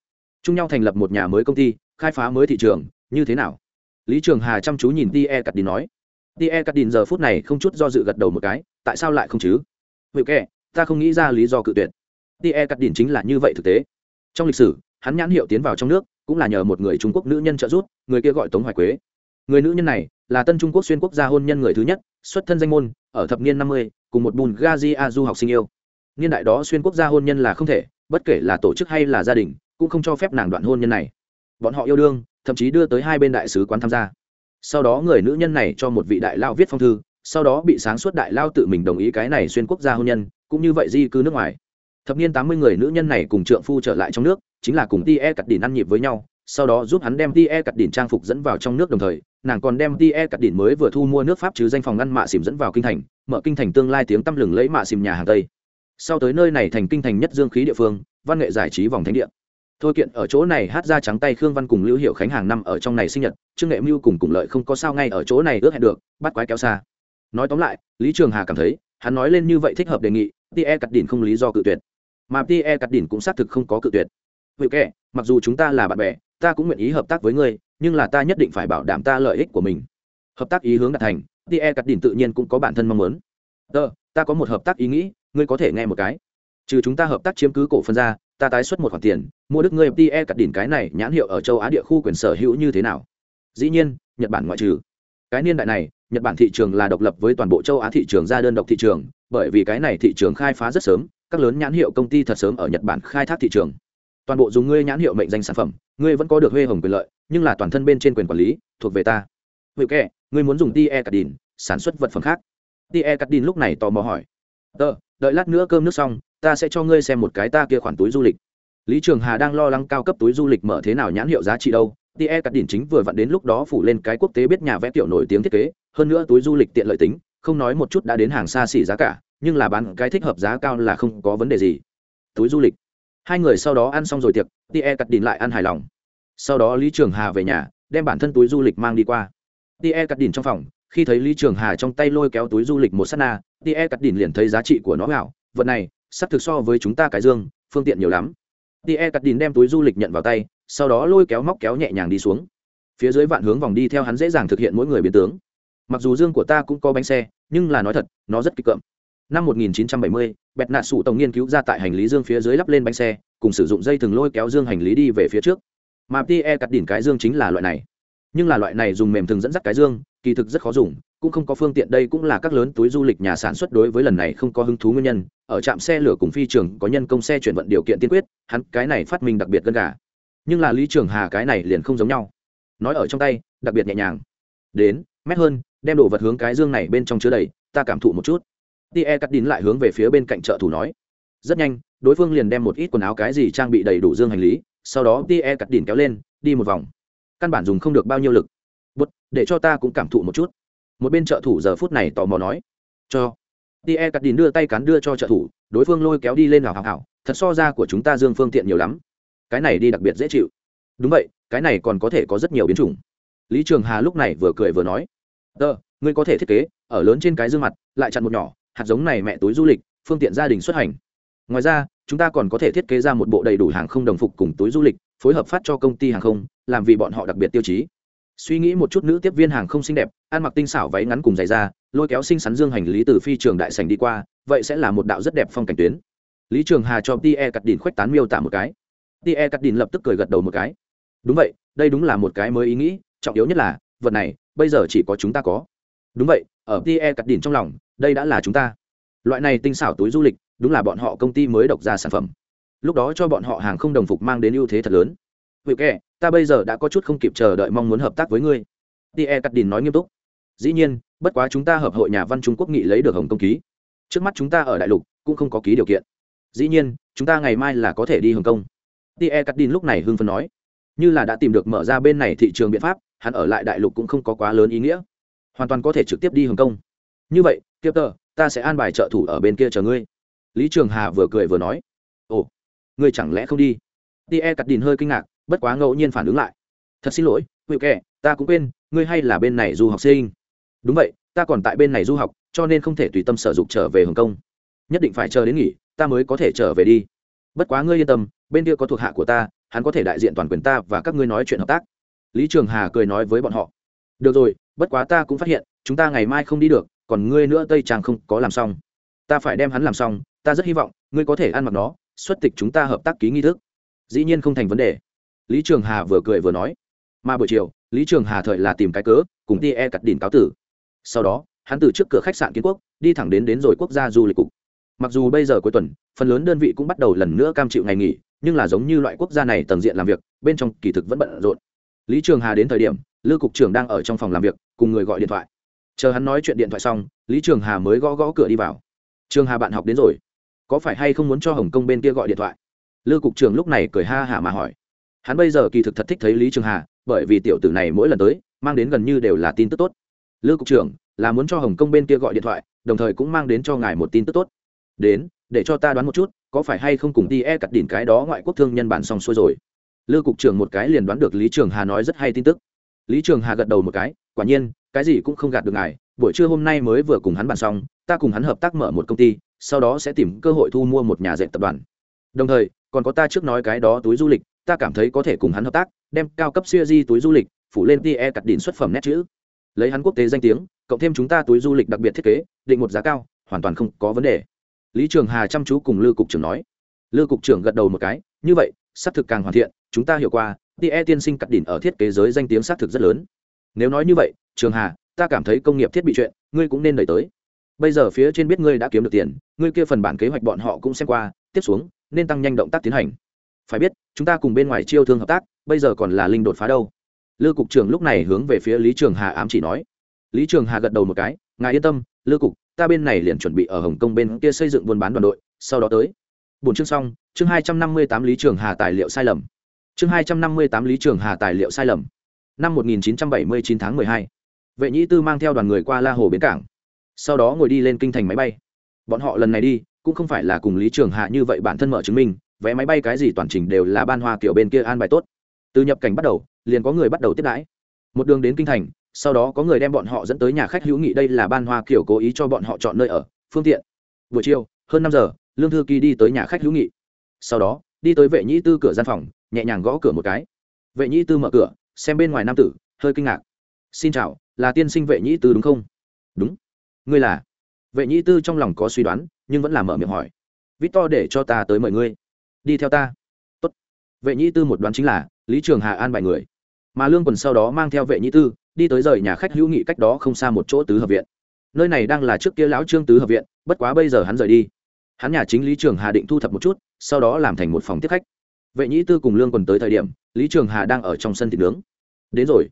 Chung nhau thành lập một nhà mới công ty, khai phá mới thị trường, như thế nào? Lý trường hà chăm chú nhìn tie cắt đình nói. Tie cắt đình giờ phút này không chút do dự gật đầu một cái, tại sao lại không chứ? Vậy kệ ta không nghĩ ra lý do cự tuyệt. Tie cắt đình chính là như vậy thực tế. Trong lịch sử, hắn nhãn hiệu tiến vào trong nước, cũng là nhờ một người trung quốc nữ nhân trợ giúp, người kia gọi tống hoài quế. Người nữ nhân này là tân trung quốc xuyên quốc gia hôn nhân người thứ nhất, xuất thân danh môn, ở thập niên năm mươi, cùng một bùn gazi a du học sinh yêu niên đại đó xuyên quốc gia hôn nhân là không thể, bất kể là tổ chức hay là gia đình, cũng không cho phép nàng đoạn hôn nhân này. Bọn họ yêu đương, thậm chí đưa tới hai bên đại sứ quán tham gia. Sau đó người nữ nhân này cho một vị đại lao viết phong thư, sau đó bị sáng suốt đại lao tự mình đồng ý cái này xuyên quốc gia hôn nhân, cũng như vậy di cư nước ngoài. Thập niên tám mươi người nữ nhân này cùng trượng phu trở lại trong nước, chính là cùng tie cắt đỉn ăn nhịp với nhau, sau đó giúp hắn đem tie cắt đỉn trang phục dẫn vào trong nước đồng thời, nàng còn đem tie cắt đỉn mới vừa thu mua nước pháp chứ danh phòng ngăn mạ xìm dẫn vào kinh thành, mở kinh thành tương lai tiếng tăm lừng lấy mạ xìm nhà hàng tây sau tới nơi này thành kinh thành nhất dương khí địa phương, văn nghệ giải trí vòng thánh địa. Thôi kiện ở chỗ này hát ra trắng tay khương văn cùng lưu hiệu khánh hàng năm ở trong này sinh nhật, trương nghệ mưu cùng cùng lợi không có sao ngay ở chỗ này ước hẹn được, bắt quái kéo xa. Nói tóm lại, lý trường hà cảm thấy, hắn nói lên như vậy thích hợp đề nghị tie cắt đỉnh không lý do cự tuyệt. Mà tie cắt đỉnh cũng xác thực không có cự tuyệt. Vậy kệ mặc dù chúng ta là bạn bè, ta cũng nguyện ý hợp tác với ngươi, nhưng là ta nhất định phải bảo đảm ta lợi ích của mình. Hợp tác ý hướng đạt thành tie cắt đỉnh tự nhiên cũng có bản thân mong muốn. Tờ ta có một hợp tác ý nghĩ ngươi có thể nghe một cái. Trừ chúng ta hợp tác chiếm cứ cổ phần ra, ta tái xuất một khoản tiền, mua đức ngươi tie cắt đỉnh cái này nhãn hiệu ở châu á địa khu quyền sở hữu như thế nào? Dĩ nhiên, nhật bản ngoại trừ. Cái niên đại này, nhật bản thị trường là độc lập với toàn bộ châu á thị trường ra đơn độc thị trường, bởi vì cái này thị trường khai phá rất sớm, các lớn nhãn hiệu công ty thật sớm ở nhật bản khai thác thị trường. Toàn bộ dùng ngươi nhãn hiệu mệnh danh sản phẩm, ngươi vẫn có được huê hồng quyền lợi, nhưng là toàn thân bên trên quyền quản lý, thuộc về ta. Hữu kệ, ngươi muốn dùng tie cắt đỉnh, sản xuất vật phẩm khác. Tie cắt đỉnh lúc này tò mò hỏi. Tờ đợi lát nữa cơm nước xong, ta sẽ cho ngươi xem một cái ta kia khoản túi du lịch. Lý trường hà đang lo lắng cao cấp túi du lịch mở thế nào nhãn hiệu giá trị đâu. Tie cắt đỉnh chính vừa vặn đến lúc đó phủ lên cái quốc tế biết nhà vẽ tiểu nổi tiếng thiết kế, hơn nữa túi du lịch tiện lợi tính, không nói một chút đã đến hàng xa xỉ giá cả, nhưng là bán cái thích hợp giá cao là không có vấn đề gì. Túi du lịch. Hai người sau đó ăn xong rồi tiệc tie cắt đỉnh lại ăn hài lòng. Sau đó lý trường hà về nhà, đem bản thân túi du lịch mang đi qua. Tie cắt đỉnh trong phòng, khi thấy lý trường hà trong tay lôi kéo túi du lịch một s á t na tie cắt đỉnh liền thấy giá trị của nó hảo vật này sắp thực so với chúng ta cái dương phương tiện nhiều lắm. Tie cắt đỉnh đem túi du lịch nhận vào tay sau đó lôi kéo móc kéo nhẹ nhàng đi xuống. Phía dưới vạn hướng vòng đi theo hắn dễ dàng thực hiện mỗi người biến tướng. Mặc dù dương của ta cũng có bánh xe nhưng là nói thật nó rất kịch cợm. Năm 1970, bẹt nạ sụ tổng nghiên cứu ra tại hành lý dương phía dưới lắp lên bánh xe cùng sử dụng dây thừng lôi kéo dương hành lý đi về phía trước. Mà tie cắt đỉnh cái dương chính là loại này. Nhưng là loại này dùng mềm thừng dẫn dắt cái dương kỳ thực rất khó dùng cũng không có phương tiện, đây cũng là các lớn túi du lịch nhà sản xuất đối với lần này không có hứng thú nguyên nhân. Ở trạm xe lửa cùng phi trường có nhân công xe chuyển vận điều kiện tiên quyết, hắn cái này phát minh đặc biệt gần gà. Nhưng là lý trường hà cái này liền không giống nhau. Nói ở trong tay, đặc biệt nhẹ nhàng. Đến, mét hơn, đem đồ vật hướng cái dương này bên trong chứa đầy, ta cảm thụ một chút. Tie cắt đín lại hướng về phía bên cạnh chợ thủ nói. Rất nhanh, đối phương liền đem một ít quần áo cái gì trang bị đầy đủ dương hành lý, sau đó tie cắt đín kéo lên, đi một vòng. Căn bản dùng không được bao nhiêu lực. Bút để cho ta cũng cảm thụ một chút một bên trợ thủ giờ phút này tò mò nói, cho. Tie cắt đìn đưa tay cắn đưa cho trợ thủ, đối phương lôi kéo đi lên hào hào hào, thật so ra của chúng ta dương phương tiện nhiều lắm. Cái này đi đặc biệt dễ chịu. Đúng vậy, cái này còn có thể có rất nhiều biến chủng. Lý trường hà lúc này vừa cười vừa nói tờ ngươi có thể thiết kế, ở lớn trên cái dương mặt, lại chặn một nhỏ, hạt giống này mẹ túi du lịch, phương tiện gia đình xuất hành. Ngoài ra, chúng ta còn có thể thiết kế ra một bộ đầy đủ hàng không đồng phục cùng túi du lịch, phối hợp phát cho công ty hàng không, làm vì bọn họ đặc biệt tiêu chí suy nghĩ một chút nữ tiếp viên hàng không xinh đẹp, ăn mặc tinh xảo váy ngắn cùng giày da, lôi kéo xinh xắn dương hành lý từ phi trường đại sành đi qua, vậy sẽ là một đạo rất đẹp phong cảnh tuyến. Lý trường hà cho tie cắt đỉnh khoách tán miêu tả một cái. Tie cắt đỉnh lập tức cười gật đầu một cái. Đúng vậy, đây đúng là một cái mới ý nghĩ, trọng yếu nhất là, vật này, bây giờ chỉ có chúng ta có. Đúng vậy, ở tie cắt đỉnh trong lòng, đây đã là chúng ta. Loại này tinh xảo túi du lịch, đúng là bọn họ công ty mới độc ra sản phẩm. Lúc đó cho bọn họ hàng không đồng phục mang đến ưu thế thật lớn. Hữu kệ ta bây giờ đã có chút không kịp chờ đợi mong muốn hợp tác với ngươi. Tie cắt đỉnh nói nghiêm túc. Dĩ nhiên, bất quá chúng ta hợp hội nhà văn trung quốc nghị lấy được hồng công ký. Trước mắt chúng ta ở đại lục cũng không có ký điều kiện. Dĩ nhiên, chúng ta ngày mai là có thể đi hồng kông. Tie cắt đỉnh lúc này hưng phấn nói. Như là đã tìm được mở ra bên này thị trường biện pháp, hắn ở lại đại lục cũng không có quá lớn ý nghĩa. Hoàn toàn có thể trực tiếp đi hồng kông. Như vậy, tiếp tờ, ta sẽ an bài trợ thủ ở bên kia chờ ngươi. Lý trường hà vừa cười vừa nói. Ồ, ngươi chẳng lẽ không đi? Tie cắt Đình hơi kinh ngạc bất quá ngẫu nhiên phản ứng lại. Thật xin lỗi, hữu kệ ta cũng quên, ngươi hay là bên này du học sinh. Đúng vậy, ta còn tại bên này du học, cho nên không thể tùy tâm sở dục trở về hồng kông. Nhất định phải chờ đến nghỉ, ta mới có thể trở về đi. Bất quá ngươi yên tâm, bên kia có thuộc hạ của ta, hắn có thể đại diện toàn quyền ta và các ngươi nói chuyện hợp tác. Lý trường hà cười nói với bọn họ. Được rồi, bất quá ta cũng phát hiện, chúng ta ngày mai không đi được, còn ngươi nữa tây trang không có làm xong. Ta phải đem hắn làm xong, ta rất hy vọng, ngươi có thể ăn mặc nó, xuất tịch chúng ta hợp tác ký nghi thức. Dĩ nhiên không thành vấn đề lý trường hà vừa cười vừa nói, mà buổi chiều, lý trường hà thời là tìm cái cớ, cùng ti e cắt đỉnh cáo tử. Sau đó, hắn từ trước cửa khách sạn kiến quốc, đi thẳng đến đến rồi quốc gia du lịch cục. Mặc dù bây giờ cuối tuần, phần lớn đơn vị cũng bắt đầu lần nữa cam chịu ngày nghỉ, nhưng là giống như loại quốc gia này tầng diện làm việc, bên trong kỳ thực vẫn bận rộn. Lý trường hà đến thời điểm lưu cục trưởng đang ở trong phòng làm việc, cùng người gọi điện thoại. Chờ hắn nói chuyện điện thoại xong, lý trường hà mới gõ gõ cửa đi vào. Trường hà bạn học đến rồi. Có phải hay không muốn cho hồng kông bên kia gọi điện thoại? Lưu cục trưởng lúc này cười ha hả mà hỏi hắn bây giờ kỳ thực thật thích thấy lý trường hà, bởi vì tiểu tử này mỗi lần tới, mang đến gần như đều là tin tức tốt. Lưu cục trưởng, là muốn cho hồng kông bên kia gọi điện thoại, đồng thời cũng mang đến cho ngài một tin tức tốt. Đến, để cho ta đoán một chút, có phải hay không cùng đi e cặt đỉnh cái đó ngoại quốc thương nhân bản xong xuôi rồi? Lư cục trưởng một cái liền đoán được lý trường hà nói rất hay tin tức. Lý trường hà gật đầu một cái, quả nhiên, cái gì cũng không gạt được ngài, buổi trưa hôm nay mới vừa cùng hắn bàn xong, ta cùng hắn hợp tác mở một công ty, sau đó sẽ tìm cơ hội thu mua một nhà dệt tập đoàn. Đồng thời, còn có ta trước nói cái đó túi du lịch ta cảm thấy có thể cùng hắn hợp tác, đem cao cấp siêu di túi du lịch phủ lên tie cặt đỉnh xuất phẩm nét chữ. Lấy hắn quốc tế danh tiếng, cộng thêm chúng ta túi du lịch đặc biệt thiết kế, định một giá cao, hoàn toàn không có vấn đề. Lý trường hà chăm chú cùng lư cục trưởng nói. Lư cục trưởng gật đầu một cái, như vậy, xác thực càng hoàn thiện, chúng ta hiểu qua tie tiên sinh cắt đỉnh ở thiết kế giới danh tiếng xác thực rất lớn. Nếu nói như vậy, trường hà, ta cảm thấy công nghiệp thiết bị chuyện, ngươi cũng nên đẩy tới. Bây giờ phía trên biết ngươi đã kiếm được tiền, ngươi kia phần bản kế hoạch bọn họ cũng xem qua, tiếp xuống, nên tăng nhanh động tác tiến hành. Phải biết chúng ta cùng bên ngoài chiêu thương hợp tác, bây giờ còn là linh đột phá đâu. Lư cục trưởng lúc này hướng về phía lý trường hà ám chỉ nói. Lý trường hà gật đầu một cái, ngài yên tâm, lư cục, ta bên này liền chuẩn bị ở hồng kông bên kia xây dựng buôn bán đoàn đội, sau đó tới. Bốn chương xong, chương hai trăm năm mươi tám lý trường hà tài liệu sai lầm. Chương hai trăm năm mươi tám lý trường hà tài liệu sai lầm. Năm một nghìn chín trăm bảy mươi chín tháng mười hai, vệ nhĩ tư mang theo đoàn người qua la hồ bến cảng. Sau đó ngồi đi lên kinh thành máy bay. Bọn họ lần này đi, cũng không phải là cùng lý trường hà như vậy bản thân mở chứng minh vé máy bay cái gì toàn trình đều là ban hoa kiểu bên kia an bài tốt. Từ nhập cảnh bắt đầu, liền có người bắt đầu tiếp đãi. Một đường đến kinh thành, sau đó có người đem bọn họ dẫn tới nhà khách hữu nghị đây là ban hoa kiểu cố ý cho bọn họ chọn nơi ở, phương tiện. Buổi chiều, hơn năm giờ, lương thư kỳ đi tới nhà khách hữu nghị. Sau đó, đi tới vệ nhĩ tư cửa gian phòng, nhẹ nhàng gõ cửa một cái. Vệ nhĩ tư mở cửa, xem bên ngoài nam tử, hơi kinh ngạc. Xin chào, là tiên sinh vệ nhĩ tư đúng không? Đúng. Ngươi là? Vệ nhĩ tư trong lòng có suy đoán, nhưng vẫn là mở miệng hỏi. Vít to để cho ta tới mời ngươi đi theo ta. Tốt. vệ nhĩ tư một đoán chính là, lý trường hà an bài người. Mà lương quần sau đó mang theo vệ nhĩ tư, đi tới rời nhà khách hữu nghị cách đó không xa một chỗ tứ hợp viện. Nơi này đang là trước kia lão trương tứ hợp viện, bất quá bây giờ hắn rời đi. Hắn nhà chính lý trường hà định thu thập một chút, sau đó làm thành một phòng tiếp khách. Vệ nhĩ tư cùng lương quần tới thời điểm, lý trường hà đang ở trong sân thịt nướng. Đến rồi.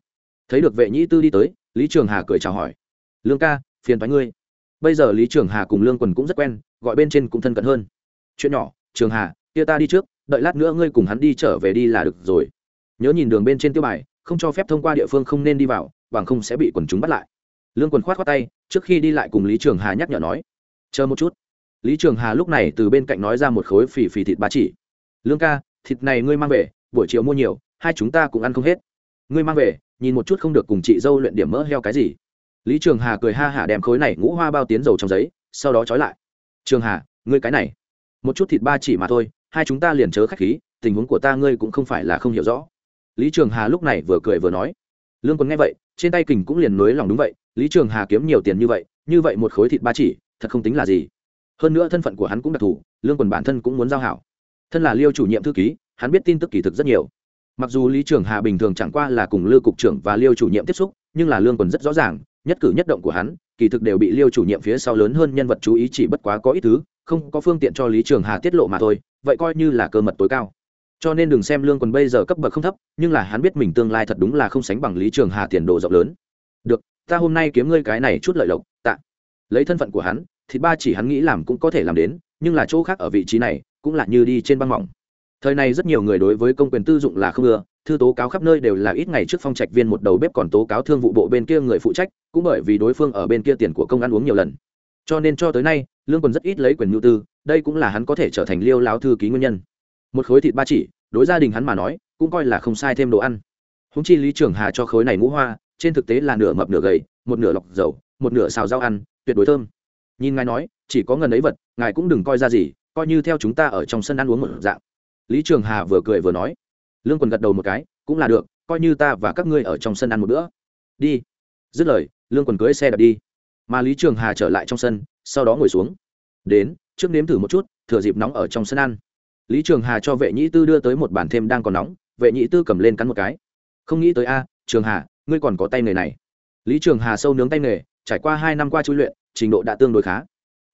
Thấy được vệ nhĩ tư đi tới, lý trường hà cười chào hỏi. Lương ca, phiền thoái ngươi. Bây giờ lý trường hà cùng lương quần cũng rất quen, gọi bên trên cũng thân cận hơn. Chuyện nhỏ, trường hà kia ta đi trước, đợi lát nữa ngươi cùng hắn đi trở về đi là được rồi. Nhớ nhìn đường bên trên tiêu bài, không cho phép thông qua địa phương không nên đi vào, bằng không sẽ bị quần chúng bắt lại. Lương quần khoát khoát tay, trước khi đi lại cùng lý trường hà nhắc nhở nói, chờ một chút. Lý trường hà lúc này từ bên cạnh nói ra một khối phì phì thịt ba chỉ. Lương ca, thịt này ngươi mang về, buổi chiều mua nhiều, hai chúng ta cũng ăn không hết. Ngươi mang về, nhìn một chút không được cùng chị dâu luyện điểm mỡ heo cái gì. Lý trường hà cười ha hả đem khối này ngũ hoa bao tiến dầu trong giấy, sau đó trói lại. Trường hà, ngươi cái này, một chút thịt ba chỉ mà thôi hai chúng ta liền chớ khách khí, tình huống của ta ngươi cũng không phải là không hiểu rõ. Lý trường hà lúc này vừa cười vừa nói. Lương quân nghe vậy, trên tay kình cũng liền nối lòng đúng vậy, lý trường hà kiếm nhiều tiền như vậy như vậy một khối thịt ba chỉ, thật không tính là gì. Hơn nữa thân phận của hắn cũng đặc thù, lương quần bản thân cũng muốn giao hảo. Thân là liêu chủ nhiệm thư ký, hắn biết tin tức kỳ thực rất nhiều. Mặc dù lý trường hà bình thường chẳng qua là cùng lưu cục trưởng và liêu chủ nhiệm tiếp xúc, nhưng là lương quần rất rõ ràng, nhất cử nhất động của hắn, kỳ thực đều bị liêu chủ nhiệm phía sau lớn hơn nhân vật chú ý chỉ bất quá có ít thứ, không có phương tiện cho lý trường hà tiết lộ mà thôi vậy coi như là cơ mật tối cao. Cho nên đừng xem lương quần bây giờ cấp bậc không thấp, nhưng là hắn biết mình tương lai thật đúng là không sánh bằng lý trường hà tiền đồ rộng lớn. Được, ta hôm nay kiếm ngươi cái này chút lợi lộc, tạ. Lấy thân phận của hắn, thì ba chỉ hắn nghĩ làm cũng có thể làm đến, nhưng là chỗ khác ở vị trí này, cũng là như đi trên băng mỏng. Thời này rất nhiều người đối với công quyền tư dụng là không ưa, thư tố cáo khắp nơi đều là ít ngày trước phong trạch viên một đầu bếp còn tố cáo thương vụ bộ bên kia người phụ trách, cũng bởi vì đối phương ở bên kia tiền của công ăn uống nhiều lần. Cho nên cho tới nay, lương quần rất ít lấy quyền nhu tư đây cũng là hắn có thể trở thành liêu láo thư ký nguyên nhân. Một khối thịt ba chỉ, đối gia đình hắn mà nói, cũng coi là không sai thêm đồ ăn. Húng chi lý trường hà cho khối này ngũ hoa, trên thực tế là nửa mập nửa gầy, một nửa lọc dầu, một nửa xào rau ăn, tuyệt đối thơm. Nhìn ngài nói, chỉ có ngần ấy vật, ngài cũng đừng coi ra gì, coi như theo chúng ta ở trong sân ăn uống một dạng. Lý trường hà vừa cười vừa nói. Lương quần gật đầu một cái, cũng là được, coi như ta và các ngươi ở trong sân ăn một bữa. Đi. Dứt lời, lương quần cưới xe đạp đi. Mà lý trường hà trở lại trong sân, sau đó ngồi xuống. Đến trước nếm thử một chút, thừa dịp nóng ở trong sân ăn. Lý trường hà cho vệ nhĩ tư đưa tới một bản thêm đang còn nóng, vệ nhĩ tư cầm lên cắn một cái. Không nghĩ tới a, trường hà, ngươi còn có tay nghề này. Lý trường hà sâu nướng tay nghề, trải qua hai năm qua chui luyện, trình độ đã tương đối khá.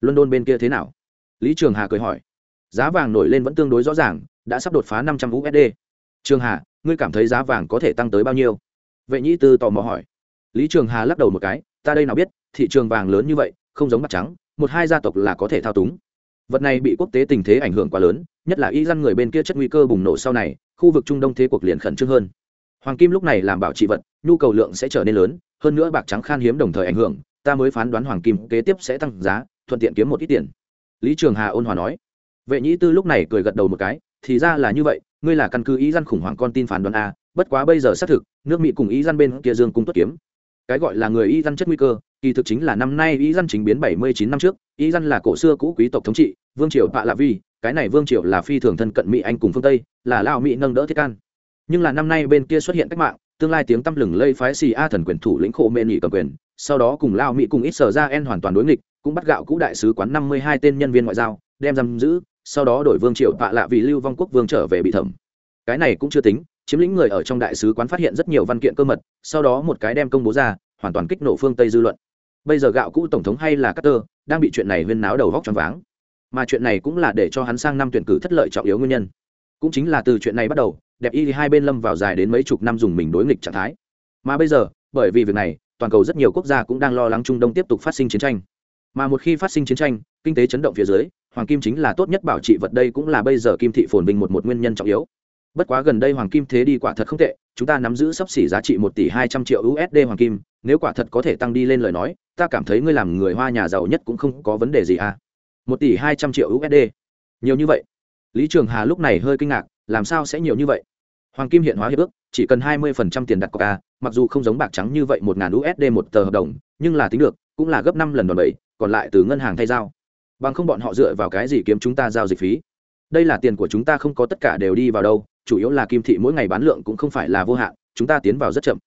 London bên kia thế nào? Lý trường hà cười hỏi. Giá vàng nổi lên vẫn tương đối rõ ràng, đã sắp đột phá năm trăm usd trường hà, ngươi cảm thấy giá vàng có thể tăng tới bao nhiêu? Vệ nhĩ tư tò mò hỏi. Lý trường hà lắc đầu một cái, ta đây nào biết, thị trường vàng lớn như vậy, không giống mặt trắng, một hai gia tộc là có thể thao túng vật này bị quốc tế tình thế ảnh hưởng quá lớn, nhất là y dân người bên kia chất nguy cơ bùng nổ sau này, khu vực trung đông thế cuộc liền khẩn trương hơn. Hoàng kim lúc này làm bảo trị vật, nhu cầu lượng sẽ trở nên lớn, hơn nữa bạc trắng khan hiếm đồng thời ảnh hưởng, ta mới phán đoán hoàng kim kế tiếp sẽ tăng giá, thuận tiện kiếm một ít tiền. Lý trường hà ôn hòa nói. Vệ nhĩ tư lúc này cười gật đầu một cái, thì ra là như vậy, ngươi là căn cứ ý dân khủng hoảng con tin phán đoán a, bất quá bây giờ xác thực, nước mỹ cùng ý dân bên kia dương cung tuất kiếm. Cái gọi là người y dân chất nguy cơ kỳ thực chính là năm nay ý dân chính biến bảy mươi chín năm trước, ý dân là cổ xưa cũ quý tộc thống trị, vương triều bạ lạ vi cái này vương triều là phi thường thân cận mỹ anh cùng phương tây, là lao mỹ nâng đỡ thiết can. Nhưng là năm nay bên kia xuất hiện cách mạng, tương lai tiếng tăm lừng lây phái xì a thần quyền thủ lĩnh khổ mê nhị cầm quyền, sau đó cùng lao mỹ cùng ít sở ra en hoàn toàn đối nghịch, cũng bắt gạo cũ đại sứ quán năm mươi hai tên nhân viên ngoại giao, đem giam giữ, sau đó đổi vương triều bạ lạ vì lưu vong quốc vương trở về bị thẩm. Cái này cũng chưa tính, chiếm lĩnh người ở trong đại sứ quán phát hiện rất nhiều văn kiện cơ mật, sau đó một cái đem công bố ra, hoàn toàn kích nổ phương tây dư luận bây giờ gạo cũ tổng thống hay là Carter, đang bị chuyện này huyên náo đầu vóc choáng váng. Mà chuyện này cũng là để cho hắn sang năm tuyển cử thất lợi trọng yếu nguyên nhân. Cũng chính là từ chuyện này bắt đầu, đẹp y thì hai bên lâm vào dài đến mấy chục năm dùng mình đối nghịch trạng thái. Mà bây giờ, bởi vì việc này, toàn cầu rất nhiều quốc gia cũng đang lo lắng trung đông tiếp tục phát sinh chiến tranh. Mà một khi phát sinh chiến tranh, kinh tế chấn động phía dưới, hoàng kim chính là tốt nhất bảo trị vật đây cũng là bây giờ kim thị phồn vinh một một nguyên nhân trọng yếu bất quá gần đây hoàng kim thế đi quả thật không tệ, chúng ta nắm giữ sắp xỉ giá trị một tỷ hai trăm triệu usd hoàng kim, nếu quả thật có thể tăng đi lên lời nói, ta cảm thấy ngươi làm người hoa nhà giàu nhất cũng không có vấn đề gì à. Một tỷ hai trăm triệu usd nhiều như vậy. Lý trường hà lúc này hơi kinh ngạc, làm sao sẽ nhiều như vậy? Hoàng kim hiện hóa hiệp ước, chỉ cần hai mươi phần trăm tiền đặt cọc à, mặc dù không giống bạc trắng như vậy một ngàn usd một tờ hợp đồng, nhưng là tính được, cũng là gấp năm lần đòn bẩy, còn lại từ ngân hàng thay giao. Bằng không bọn họ dựa vào cái gì kiếm chúng ta giao dịch phí? Đây là tiền của chúng ta, không có tất cả đều đi vào đâu, chủ yếu là kim thị mỗi ngày bán lượng cũng không phải là vô hạn, chúng ta tiến vào rất chậm.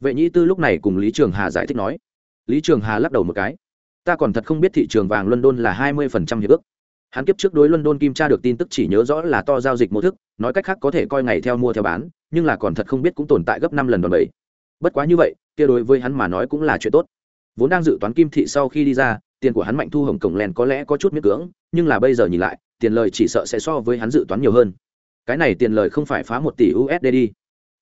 Vệ nhĩ tư lúc này cùng lý trường hà giải thích nói. Lý trường hà lắc đầu một cái. Ta còn thật không biết thị trường vàng london là hai mươi phần trăm hiệp ước. Hắn kiếp trước đối london kim tra được tin tức chỉ nhớ rõ là to giao dịch mô thức, nói cách khác có thể coi ngày theo mua theo bán, nhưng là còn thật không biết cũng tồn tại gấp năm lần đòn bẩy. Bất quá như vậy, kia đối với hắn mà nói cũng là chuyện tốt. Vốn đang dự toán kim thị sau khi đi ra tiền của hắn mạnh thu hồng cổng len có lẽ có chút miễn cưỡng, nhưng là bây giờ nhìn lại, tiền lời chỉ sợ sẽ so với hắn dự toán nhiều hơn. Cái này tiền lời không phải phá một tỷ usd đi.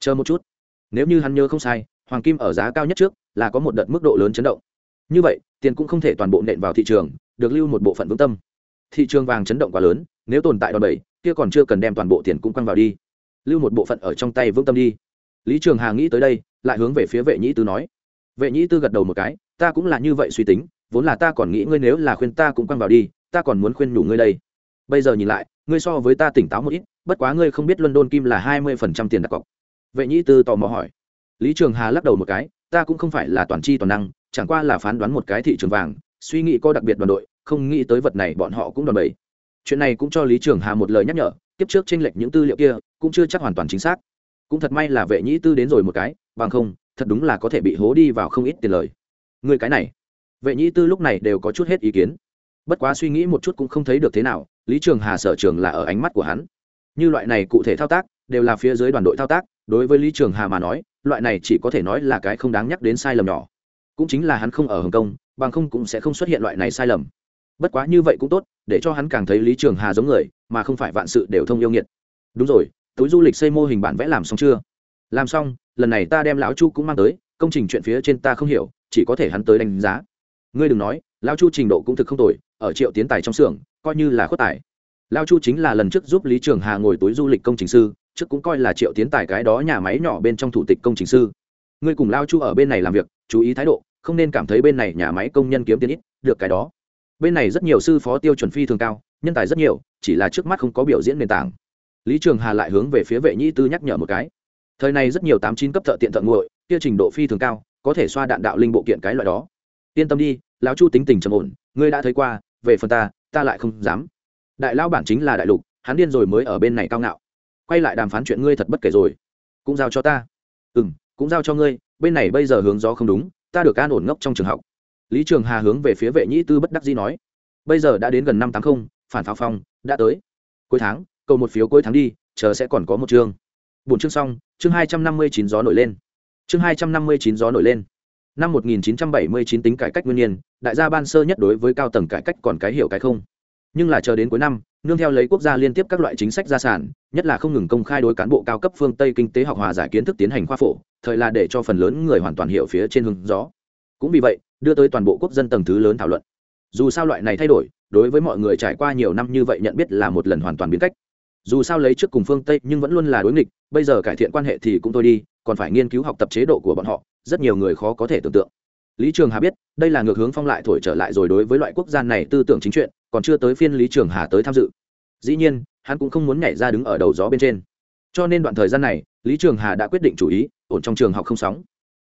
Chờ một chút. Nếu như hắn nhớ không sai, hoàng kim ở giá cao nhất trước, là có một đợt mức độ lớn chấn động. Như vậy, tiền cũng không thể toàn bộ nện vào thị trường, được lưu một bộ phận vững tâm. Thị trường vàng chấn động quá lớn, nếu tồn tại đòn bẩy, kia còn chưa cần đem toàn bộ tiền cũng quăng vào đi. Lưu một bộ phận ở trong tay vững tâm đi. Lý trường hà nghĩ tới đây, lại hướng về phía vệ nhĩ tư nói. Vệ nhĩ tư gật đầu một cái, ta cũng là như vậy suy tính vốn là ta còn nghĩ ngươi nếu là khuyên ta cũng quăng vào đi, ta còn muốn khuyên nhủ ngươi đây. Bây giờ nhìn lại, ngươi so với ta tỉnh táo một ít, bất quá ngươi không biết london kim là hai mươi phần trăm tiền đặt cọc. Vệ nhĩ tư tò mò hỏi. Lý trường hà lắc đầu một cái, ta cũng không phải là toàn tri toàn năng, chẳng qua là phán đoán một cái thị trường vàng, suy nghĩ có đặc biệt đoàn đội, không nghĩ tới vật này bọn họ cũng đòn bẩy. Chuyện này cũng cho lý trường hà một lời nhắc nhở, tiếp trước tranh lệch những tư liệu kia, cũng chưa chắc hoàn toàn chính xác. Cũng thật may là vệ nhĩ tư đến rồi một cái, bằng không, thật đúng là có thể bị hố đi vào không ít tiền lời. Người cái này vệ nhĩ tư lúc này đều có chút hết ý kiến. Bất quá suy nghĩ một chút cũng không thấy được thế nào, lý trường hà sở trường là ở ánh mắt của hắn. Như loại này cụ thể thao tác, đều là phía dưới đoàn đội thao tác, đối với lý trường hà mà nói, loại này chỉ có thể nói là cái không đáng nhắc đến sai lầm nhỏ. Cũng chính là hắn không ở hồng kông, bằng không cũng sẽ không xuất hiện loại này sai lầm. Bất quá như vậy cũng tốt, để cho hắn càng thấy lý trường hà giống người, mà không phải vạn sự đều thông yêu nghiệt. Đúng rồi, túi du lịch xây mô hình bản vẽ làm xong chưa? Làm xong, lần này ta đem lão chu cũng mang tới, công trình chuyện phía trên ta không hiểu, chỉ có thể hắn tới đánh giá ngươi đừng nói lão chu trình độ cũng thực không tồi, ở triệu tiến tài trong xưởng, coi như là khuất tài. Lão chu chính là lần trước giúp lý trường hà ngồi túi du lịch công trình sư, trước cũng coi là triệu tiến tài cái đó nhà máy nhỏ bên trong thủ tịch công trình sư. Ngươi cùng lao chu ở bên này làm việc, chú ý thái độ, không nên cảm thấy bên này nhà máy công nhân kiếm tiền ít, được cái đó. Bên này rất nhiều sư phó tiêu chuẩn phi thường cao, nhân tài rất nhiều, chỉ là trước mắt không có biểu diễn nền tảng. Lý trường hà lại hướng về phía vệ nhĩ tư nhắc nhở một cái. Thời này rất nhiều tám chín cấp thợ tiện thợ nguội, kia trình độ phi thường cao, có thể xoa đạn đạo linh bộ kiện cái loại đó yên tâm đi, lão chu tính tình trầm ổn, ngươi đã thấy qua, về phần ta ta lại không dám. Đại lao bản chính là đại lục, hắn điên rồi mới ở bên này cao ngạo. Quay lại đàm phán chuyện ngươi thật bất kể rồi. Cũng giao cho ta. Ừ m cũng giao cho ngươi, bên này bây giờ hướng gió không đúng, ta được an ổn ngốc trong trường học. Lý trường hà hướng về phía vệ nhĩ tư bất đắc dĩ nói. Bây giờ đã đến gần năm tám mươi phản pháo phong, đã tới. Cuối tháng, cầu một phiếu cuối tháng đi, chờ sẽ còn có một chương. Bốn chương xong, chương hai trăm năm mươi chín gió nổi lên. Chương hai trăm năm mươi chín gió nổi lên năm một nghìn chín trăm bảy mươi chín tính cải cách nguyên nhiên, đại gia ban sơ nhất đối với cao tầng cải cách còn cái hiểu cái không. Nhưng là chờ đến cuối năm, nương theo lấy quốc gia liên tiếp các loại chính sách gia sản, nhất là không ngừng công khai đối cán bộ cao cấp phương tây kinh tế học hòa giải kiến thức tiến hành khoa phổ, thời là để cho phần lớn người hoàn toàn hiểu phía trên hướng gió. Cũng vì vậy, đưa tới toàn bộ quốc dân tầng thứ lớn thảo luận. Dù sao loại này thay đổi, đối với mọi người trải qua nhiều năm như vậy nhận biết là một lần hoàn toàn biến cách. Dù sao lấy trước cùng phương tây nhưng vẫn luôn là đối nghịch, bây giờ cải thiện quan hệ thì cũng thôi đi, còn phải nghiên cứu học tập chế độ của bọn họ rất nhiều người khó có thể tưởng tượng. Lý trường hà biết, đây là ngược hướng phong lại thổi trở lại rồi đối với loại quốc gia này tư tưởng chính chuyện, còn chưa tới phiên lý trường hà tới tham dự. Dĩ nhiên, hắn cũng không muốn nhảy ra đứng ở đầu gió bên trên. Cho nên đoạn thời gian này, lý trường hà đã quyết định chủ ý, ổn trong trường học không sóng.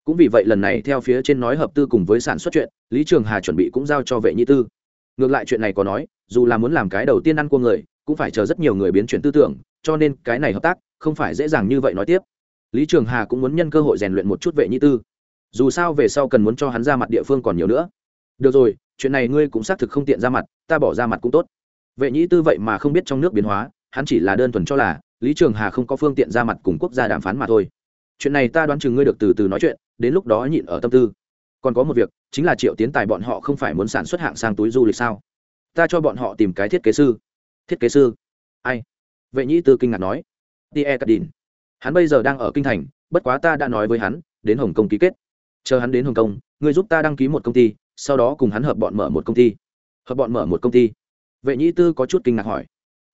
Cũng vì vậy lần này theo phía trên nói hợp tư cùng với sản xuất chuyện, lý trường hà chuẩn bị cũng giao cho vệ nhị tư. Ngược lại chuyện này có nói, dù là muốn làm cái đầu tiên ăn của người, cũng phải chờ rất nhiều người biến chuyển tư tưởng, cho nên cái này hợp tác, không phải dễ dàng như vậy nói tiếp lý trường hà cũng muốn nhân cơ hội rèn luyện một chút vệ nhi tư. Dù sao về sau cần muốn cho hắn ra mặt địa phương còn nhiều nữa. Được rồi, chuyện này ngươi cũng xác thực không tiện ra mặt, ta bỏ ra mặt cũng tốt. Vệ Nhĩ tư vậy mà không biết trong nước biến hóa, hắn chỉ là đơn thuần cho là lý trường hà không có phương tiện ra mặt cùng quốc gia đàm phán mà thôi. Chuyện này ta đoán chừng ngươi được từ từ nói chuyện, đến lúc đó nhịn ở tâm tư. Còn có một việc, chính là triệu tiến tài bọn họ không phải muốn sản xuất hạng sang túi du lịch sao? Ta cho bọn họ tìm cái thiết kế sư. Thiết kế sư? Ai? Vệ nhĩ tư kinh ngạc nói. Tie cắt đình hắn bây giờ đang ở kinh thành, bất quá ta đã nói với hắn, đến hồng kông ký kết. Chờ hắn đến hồng kông, ngươi giúp ta đăng ký một công ty, sau đó cùng hắn hợp bọn mở một công ty. Hợp bọn mở một công ty. Vệ nhĩ tư có chút kinh ngạc hỏi.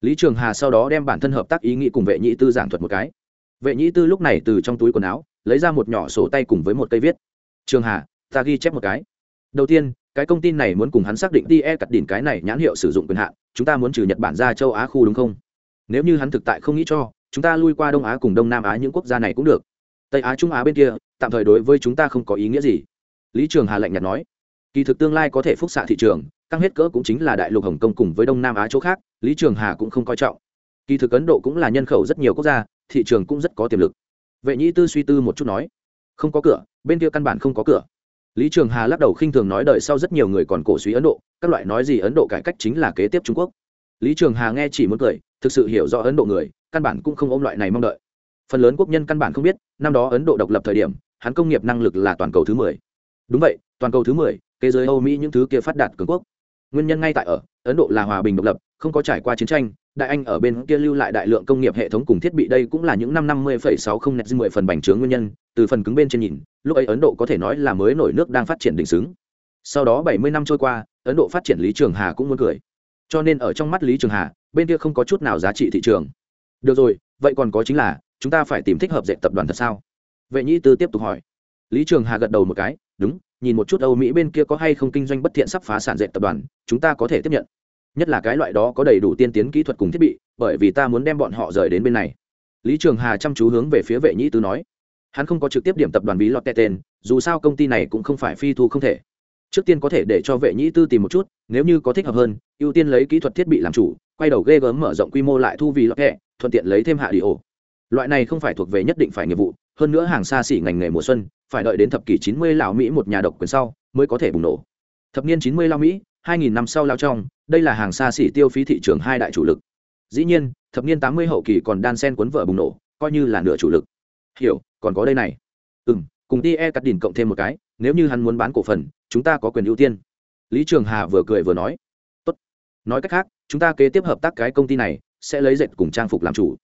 Lý trường hà sau đó đem bản thân hợp tác ý nghĩ cùng vệ nhĩ tư giảng thuật một cái. Vệ nhĩ tư lúc này từ trong túi quần áo, lấy ra một nhỏ sổ tay cùng với một cây viết. Trường hà, ta ghi chép một cái. Đầu tiên, cái công ty này muốn cùng hắn xác định tie cắt đỉnh cái này nhãn hiệu sử dụng quyền hạn, chúng ta muốn trừ nhật bản ra châu á khu đúng không? Nếu như hắn thực tại không nghĩ cho chúng ta lui qua đông á cùng đông nam á những quốc gia này cũng được. Tây á, trung á bên kia, tạm thời đối với chúng ta không có ý nghĩa gì. Lý trường hà lạnh nhạt nói. Kỳ thực tương lai có thể phúc xạ thị trường tăng hết cỡ cũng chính là đại lục hồng kông cùng với đông nam á chỗ khác, lý trường hà cũng không coi trọng. Kỳ thực ấn độ cũng là nhân khẩu rất nhiều quốc gia, thị trường cũng rất có tiềm lực. Vệ nhĩ tư suy tư một chút nói. Không có cửa, bên kia căn bản không có cửa. Lý trường hà lắc đầu khinh thường nói đợi sau rất nhiều người còn cổ suý ấn độ, các loại nói gì ấn độ cải cách chính là kế tiếp trung quốc. Lý trường hà nghe chỉ muốn cười, thực sự hiểu rõ ấn độ người căn bản cũng không ôm loại này mong đợi. Phần lớn quốc nhân căn bản không biết, năm đó ấn độ độc lập thời điểm, hắn công nghiệp năng lực là toàn cầu thứ mười. Đúng vậy, toàn cầu thứ mười, thế giới âu mỹ những thứ kia phát đạt cường quốc. Nguyên nhân ngay tại ở, ấn độ là hòa bình độc lập, không có trải qua chiến tranh, đại anh ở bên kia lưu lại đại lượng công nghiệp hệ thống cùng thiết bị đây cũng là những năm năm mươi sáu không net mười phần bành trướng nguyên nhân, từ phần cứng bên trên nhìn, lúc ấy ấn độ có thể nói là mới nổi nước đang phát triển đỉnh xứng. Sau đó bảy mươi năm trôi qua, ấn độ phát triển lý trường hà cũng muốn cười. Cho nên ở trong mắt lý trường hà, bên kia không có chút nào giá trị thị trường được rồi, vậy còn có chính là, chúng ta phải tìm thích hợp dạy tập đoàn thật sao? Vệ nhĩ tư tiếp tục hỏi. Lý trường hà gật đầu một cái, đúng, nhìn một chút âu mỹ bên kia có hay không kinh doanh bất thiện sắp phá sản dạy tập đoàn, chúng ta có thể tiếp nhận. Nhất là cái loại đó có đầy đủ tiên tiến kỹ thuật cùng thiết bị, bởi vì ta muốn đem bọn họ rời đến bên này. Lý trường hà chăm chú hướng về phía vệ nhĩ tư nói. Hắn không có trực tiếp điểm tập đoàn bí lọt tè tên, dù sao công ty này cũng không phải phi thu không thể. Trước tiên có thể để cho vệ nhĩ tư tìm một chút, nếu như có thích hợp hơn, ưu tiên lấy kỹ thuật thiết bị làm chủ, quay đầu ghê gớm mở rộng quy mô lại thu vì lọt tệ thuận tiện lấy thêm hạ đi ổ. Loại này không phải thuộc về nhất định phải nghiệp vụ, hơn nữa hàng xa xỉ ngành nghề mùa xuân, phải đợi đến thập kỷ chín mươi lão mỹ một nhà độc quyền sau, mới có thể bùng nổ. Thập niên chín mươi lao mỹ, hai nghìn năm sau lao trong, đây là hàng xa xỉ tiêu phí thị trường hai đại chủ lực. Dĩ nhiên, thập niên tám mươi hậu kỳ còn đan sen cuốn vợ bùng nổ, coi như là nửa chủ lực. Hiểu, còn có đây này. Ừ m cùng ti e cắt đỉnh cộng thêm một cái, nếu như hắn muốn bán cổ phần, chúng ta có quyền ưu tiên. Lý trường hà vừa cười vừa nói. Tốt. nói cách khác, chúng ta kế tiếp hợp tác cái công ty này sẽ lấy dệt cùng trang phục làm chủ.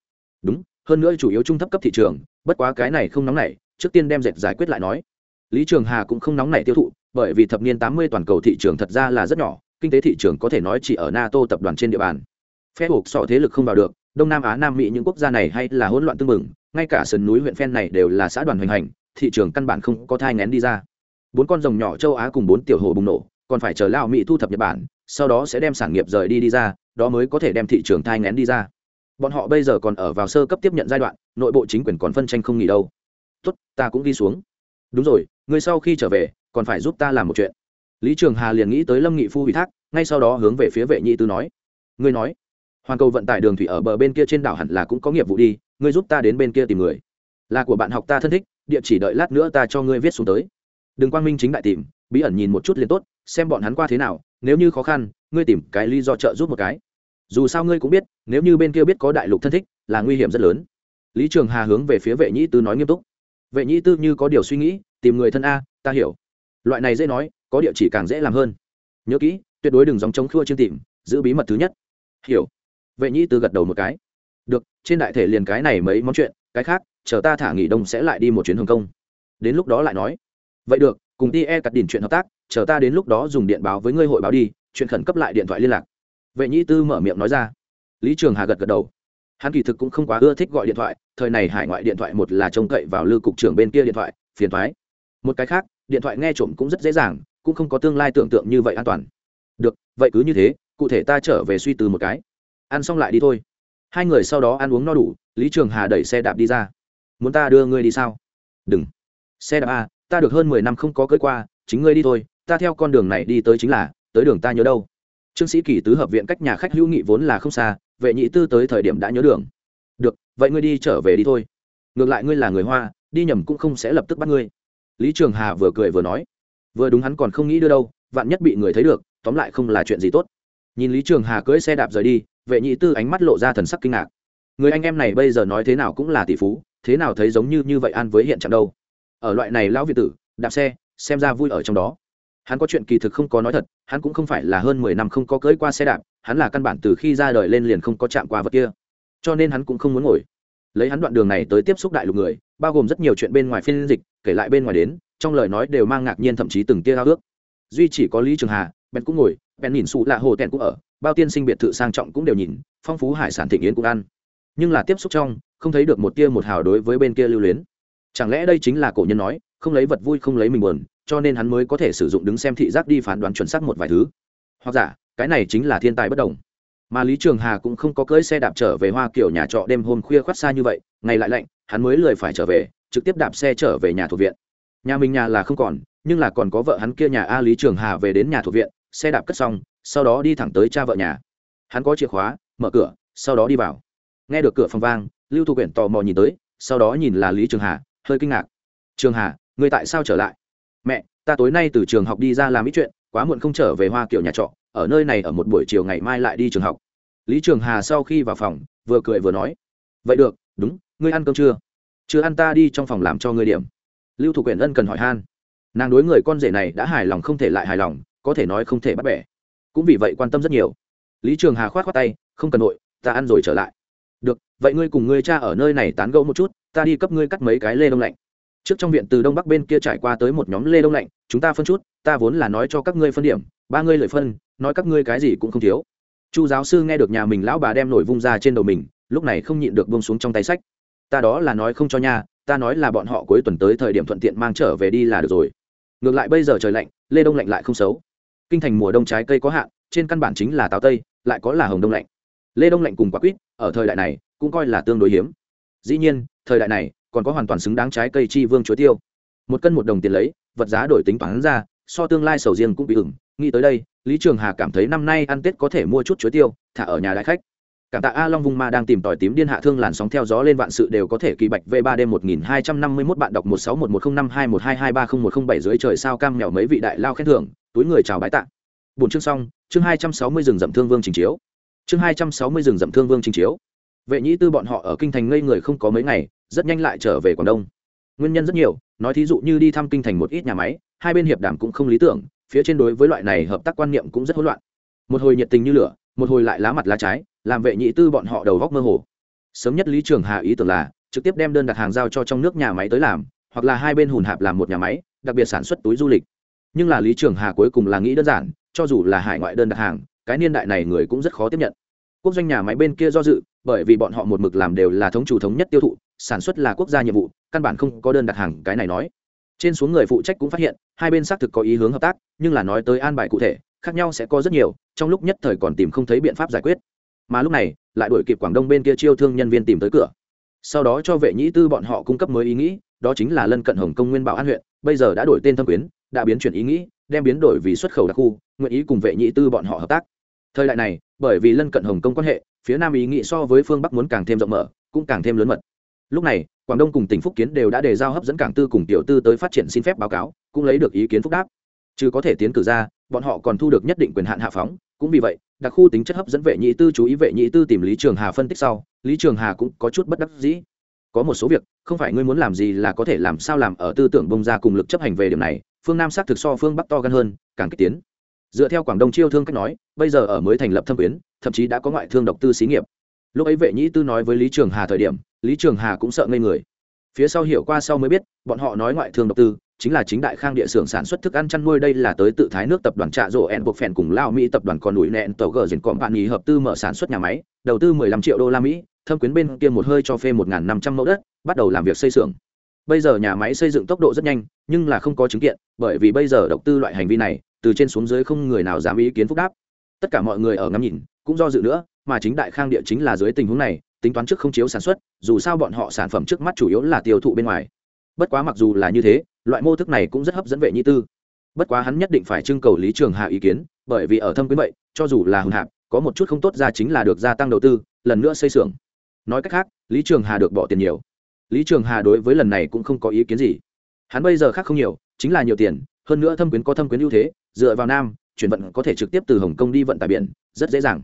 Đúng, hơn nữa chủ yếu trung thấp cấp thị trường, bất quá cái này không nóng nảy, trước tiên đem dệt giải quyết lại nói. Lý trường hà cũng không nóng nảy tiêu thụ, bởi vì thập niên tám mươi toàn cầu thị trường thật ra là rất nhỏ, kinh tế thị trường có thể nói chỉ ở nato tập đoàn trên địa bàn. Phe buộc sọ thế lực không vào được, đông nam á, nam mỹ những quốc gia này hay là hỗn loạn tương mừng, ngay cả sườn núi huyện phen này đều là xã đoàn hoành hành, thị trường căn bản không có thai ngén đi ra. Bốn con rồng nhỏ châu á cùng bốn tiểu hồ bùng nổ, còn phải chờ lao mỹ thu thập nhật bản, sau đó sẽ đem sản nghiệp rời đi đi ra đó mới có thể đem thị trường thai ngén đi ra. Bọn họ bây giờ còn ở vào sơ cấp tiếp nhận giai đoạn, nội bộ chính quyền còn phân tranh không nghỉ đâu. Tốt, ta cũng đi xuống. Đúng rồi, người sau khi trở về, còn phải giúp ta làm một chuyện. Lý trường hà liền nghĩ tới lâm nghị phu ủy thác, ngay sau đó hướng về phía vệ nhị tư nói. Ngươi nói hoàn cầu vận tải đường thủy ở bờ bên kia trên đảo hẳn là cũng có nghiệp vụ đi, ngươi giúp ta đến bên kia tìm người. Là của bạn học ta thân thích, địa chỉ đợi lát nữa ta cho ngươi viết xuống tới. Đừng quang minh chính đại tìm, bí ẩn nhìn một chút liền tốt, xem bọn hắn qua thế nào, nếu như khó khăn ngươi tìm cái lý do trợ giúp một cái. Dù sao ngươi cũng biết, nếu như bên kia biết có đại lục thân thích, là nguy hiểm rất lớn. Lý trường hà hướng về phía vệ nhĩ tư nói nghiêm túc. Vệ nhĩ tư như có điều suy nghĩ, tìm người thân a, ta hiểu. Loại này dễ nói, có địa chỉ càng dễ làm hơn. Nhớ kỹ, tuyệt đối đừng dòng chống khua chương tìm, giữ bí mật thứ nhất. Hiểu. Vệ nhĩ tư gật đầu một cái. Được, trên đại thể liền cái này mấy món chuyện, cái khác, chờ ta thả nghỉ đông sẽ lại đi một chuyến hồng kông. Đến lúc đó lại nói. Vậy được, cùng ti e cắt đỉnh chuyện hợp tác, chờ ta đến lúc đó dùng điện báo với ngươi hội báo đi chuyện khẩn cấp lại điện thoại liên lạc. Vệ nhĩ tư mở miệng nói ra. Lý trường hà gật gật đầu. Hắn kỳ thực cũng không quá ưa thích gọi điện thoại, thời này hải ngoại điện thoại một là trông cậy vào lưu cục trưởng bên kia điện thoại, phiền thoái một cái khác, điện thoại nghe trộm cũng rất dễ dàng, cũng không có tương lai tưởng tượng như vậy an toàn. Được, vậy cứ như thế, cụ thể ta trở về suy từ một cái. Ăn xong lại đi thôi. Hai người sau đó ăn uống no đủ, lý trường hà đẩy xe đạp đi ra. Muốn ta đưa ngươi đi sao? Đừng. Xe đạp a, ta được hơn mười năm không có cưới qua, chính ngươi đi thôi, ta theo con đường này đi tới chính là tới đường ta nhớ đâu. Trương sĩ kỳ tứ hợp viện cách nhà khách hữu nghị vốn là không xa, vệ nhị tư tới thời điểm đã nhớ đường. Được, vậy ngươi đi trở về đi thôi. Ngược lại ngươi là người hoa, đi nhầm cũng không sẽ lập tức bắt ngươi. Lý trường hà vừa cười vừa nói. Vừa đúng hắn còn không nghĩ đưa đâu, vạn nhất bị người thấy được, tóm lại không là chuyện gì tốt. Nhìn lý trường hà cưỡi xe đạp rời đi, vệ nhị tư ánh mắt lộ ra thần sắc kinh ngạc. Người anh em này bây giờ nói thế nào cũng là tỷ phú, thế nào thấy giống như như vậy an với hiện trạng đâu. Ở loại này lão việt tử, đạp xe, xem ra vui ở trong đó hắn có chuyện kỳ thực không có nói thật, hắn cũng không phải là hơn mười năm không có cưỡi qua xe đạp, hắn là căn bản từ khi ra đời lên liền không có chạm qua vật kia. Cho nên hắn cũng không muốn ngồi. Lấy hắn đoạn đường này tới tiếp xúc đại lục người, bao gồm rất nhiều chuyện bên ngoài phiên dịch, kể lại bên ngoài đến, trong lời nói đều mang ngạc nhiên thậm chí từng tia ao ước. Duy chỉ có lý trường hà, bèn cũng ngồi, bèn nhìn xù lạ hồ tèn cũng ở, bao tiên sinh biệt thự sang trọng cũng đều nhìn, phong phú hải sản thịnh yến cũng ăn. Nhưng là tiếp xúc trong, không thấy được một tia một hào đối với bên kia lưu luyến. Chẳng lẽ đây chính là cổ nhân nói, không lấy vật vui không lấy mình buồn cho nên hắn mới có thể sử dụng đứng xem thị giác đi phán đoán chuẩn xác một vài thứ. Hoặc giả, cái này chính là thiên tài bất đồng. Mà lý trường hà cũng không có cưỡi xe đạp trở về hoa kiểu nhà trọ đêm hôm khuya khoắt xa như vậy, ngày lại lạnh, hắn mới lười phải trở về, trực tiếp đạp xe trở về nhà thuộc viện. Nhà mình nhà là không còn, nhưng là còn có vợ hắn kia nhà a lý trường hà về đến nhà thuộc viện, xe đạp cất xong, sau đó đi thẳng tới cha vợ nhà. Hắn có chìa khóa, mở cửa, sau đó đi vào. Nghe được cửa phòng vang, lưu thục quyển tò mò nhìn tới, sau đó nhìn là lý trường hà, hơi kinh ngạc. Trường hà người tại sao trở lại? Mẹ, ta tối nay từ trường học đi ra làm ít chuyện, quá muộn không trở về hoa kiểu nhà trọ, ở nơi này ở một buổi chiều ngày mai lại đi trường học. Lý trường hà sau khi vào phòng, vừa cười vừa nói, vậy được, đúng, ngươi ăn cơm chưa? Chưa ăn ta đi trong phòng làm cho ngươi điểm. Lưu thủ quyển ân cần hỏi han. Nàng đối người con rể này đã hài lòng không thể lại hài lòng, có thể nói không thể bắt bẻ. Cũng vì vậy quan tâm rất nhiều. Lý trường hà khoát khoát tay, không cần nội ta ăn rồi trở lại. Được, vậy ngươi cùng ngươi cha ở nơi này tán gẫu một chút, ta đi cấp ngươi cắt mấy cái lê đông lạnh trước trong viện từ đông bắc bên kia trải qua tới một nhóm lê đông lạnh, chúng ta phân chút, ta vốn là nói cho các ngươi phân điểm, ba ngươi lợi phân, nói các ngươi cái gì cũng không thiếu. Chu giáo sư nghe được nhà mình lão bà đem nổi vung ra trên đầu mình, lúc này không nhịn được bông xuống trong tay sách. Ta đó là nói không cho nha, ta nói là bọn họ cuối tuần tới thời điểm thuận tiện mang trở về đi là được rồi. Ngược lại bây giờ trời lạnh, lê đông lạnh lại không xấu. Kinh thành mùa đông trái cây có hạn, trên căn bản chính là táo tây, lại có là hồng đông lạnh. Lê đông lạnh cùng quả quýt, ở thời đại này, cũng coi là tương đối hiếm. Dĩ nhiên, thời đại này còn có hoàn toàn xứng đáng trái cây chi vương chuối tiêu. Một cân một đồng tiền lấy, vật giá đổi tính toán ra, so tương lai sầu riêng cũng bị ửng. Nghĩ tới đây, lý trường hà cảm thấy năm nay ăn tết có thể mua chút chuối tiêu, thả ở nhà đại khách. Cảm tạ a long vung ma đang tìm tòi tím điên hạ thương làn sóng theo gió lên vạn sự đều có thể kỳ bạch v ba đêm một nghìn hai trăm năm mươi mốt bạn đọc một sáu một một không năm hai một hai hai ba không một không bảy dưới trời sao cam mèo mấy vị đại lao khen thưởng, túi người chào bái tạ. Bốn chương xong, chương hai trăm sáu mươi rừng dậm thương vương trình chiếu. Chương hai trăm sáu mươi rừng dậm thương vương trình chiếu. Vệ nhĩ tư bọn họ ở kinh thành ngây người không có mấy ngày rất nhanh lại trở về quảng đông. Nguyên nhân rất nhiều, nói thí dụ như đi thăm kinh thành một ít nhà máy, hai bên hiệp đàm cũng không lý tưởng, phía trên đối với loại này hợp tác quan niệm cũng rất hỗn loạn. Một hồi nhiệt tình như lửa, một hồi lại lá mặt lá trái, làm vệ nhị tư bọn họ đầu góc mơ hồ. Sớm nhất lý trường hà ý tưởng là trực tiếp đem đơn đặt hàng giao cho trong nước nhà máy tới làm, hoặc là hai bên hùn hạp làm một nhà máy, đặc biệt sản xuất túi du lịch. Nhưng là lý trường hà cuối cùng là nghĩ đơn giản, cho dù là hải ngoại đơn đặt hàng, cái niên đại này người cũng rất khó tiếp nhận. Quốc doanh nhà máy bên kia do dự, bởi vì bọn họ một mực làm đều là thống chủ thống nhất tiêu thụ sản xuất là quốc gia nhiệm vụ, căn bản không có đơn đặt hàng, cái này nói. Trên xuống người phụ trách cũng phát hiện, hai bên xác thực có ý hướng hợp tác, nhưng là nói tới an bài cụ thể, khác nhau sẽ có rất nhiều, trong lúc nhất thời còn tìm không thấy biện pháp giải quyết. Mà lúc này, lại đổi kịp quảng đông bên kia chiêu thương nhân viên tìm tới cửa. Sau đó cho vệ nhĩ tư bọn họ cung cấp mới ý nghĩ, đó chính là lân cận hồng công nguyên bảo an huyện, bây giờ đã đổi tên thâm quyến, đã biến chuyển ý nghĩ, đem biến đổi vì xuất khẩu đặc khu, nguyện ý cùng vệ nhĩ tư bọn họ hợp tác. Thời đại này, bởi vì lân cận hồng công quan hệ, phía nam ý nghĩ so với phương bắc muốn càng thêm rộng mở, cũng càng thêm lớn mật lúc này, quảng đông cùng tỉnh phúc kiến đều đã đề giao hấp dẫn cảng tư cùng tiểu tư tới phát triển xin phép báo cáo, cũng lấy được ý kiến phúc đáp. Chứ có thể tiến cử ra, bọn họ còn thu được nhất định quyền hạn hạ phóng, cũng vì vậy, đặc khu tính chất hấp dẫn vệ nhị tư chú ý vệ nhị tư tìm lý trường hà phân tích sau, lý trường hà cũng có chút bất đắc dĩ. Có một số việc, không phải ngươi muốn làm gì là có thể làm sao làm ở tư tưởng bông ra cùng lực chấp hành về điểm này, phương nam xác thực so phương bắc to gan hơn, càng kích tiến. Dựa theo quảng đông chiêu thương cách nói, bây giờ ở mới thành lập thâm quyến, thậm chí đã có ngoại thương độc tư xí nghiệp. Lúc ấy vệ nhĩ tư nói với lý trường hà thời điểm lý trường hà cũng sợ ngây người. Phía sau hiểu qua sau mới biết, bọn họ nói ngoại thương độc tư, chính là chính đại khang địa xưởng sản xuất thức ăn chăn nuôi đây là tới tự thái nước tập đoàn trạ rộ ẹn buộc phèn cùng lao mỹ tập đoàn còn núi nẹn tàu gờ diện cọm bạn nghỉ hợp tư mở sản xuất nhà máy, đầu tư 15 triệu đô la mỹ, thâm quyến bên kia một hơi cho phê 1.500 mẫu đất, bắt đầu làm việc xây xưởng. Bây giờ nhà máy xây dựng tốc độ rất nhanh, nhưng là không có chứng kiện, bởi vì bây giờ độc tư loại hành vi này, từ trên xuống dưới không người nào dám ý kiến phúc đáp. Tất cả mọi người ở ngắm nhìn, cũng do dự nữa, mà chính đại khang địa chính là dưới tình huống này tính toán trước không chiếu sản xuất, dù sao bọn họ sản phẩm trước mắt chủ yếu là tiêu thụ bên ngoài. Bất quá mặc dù là như thế, loại mô thức này cũng rất hấp dẫn vệ nhi tư. Bất quá hắn nhất định phải trưng cầu lý trường hạ ý kiến, bởi vì ở thâm quyến vậy, cho dù là hùng hạp, có một chút không tốt ra chính là được gia tăng đầu tư, lần nữa xây xưởng. Nói cách khác, lý trường hà được bỏ tiền nhiều. Lý trường hà đối với lần này cũng không có ý kiến gì. Hắn bây giờ khác không nhiều, chính là nhiều tiền, hơn nữa thâm quyến có thâm quyến ưu thế, dựa vào nam, chuyển vận có thể trực tiếp từ hồng kông đi vận tải biển, rất dễ dàng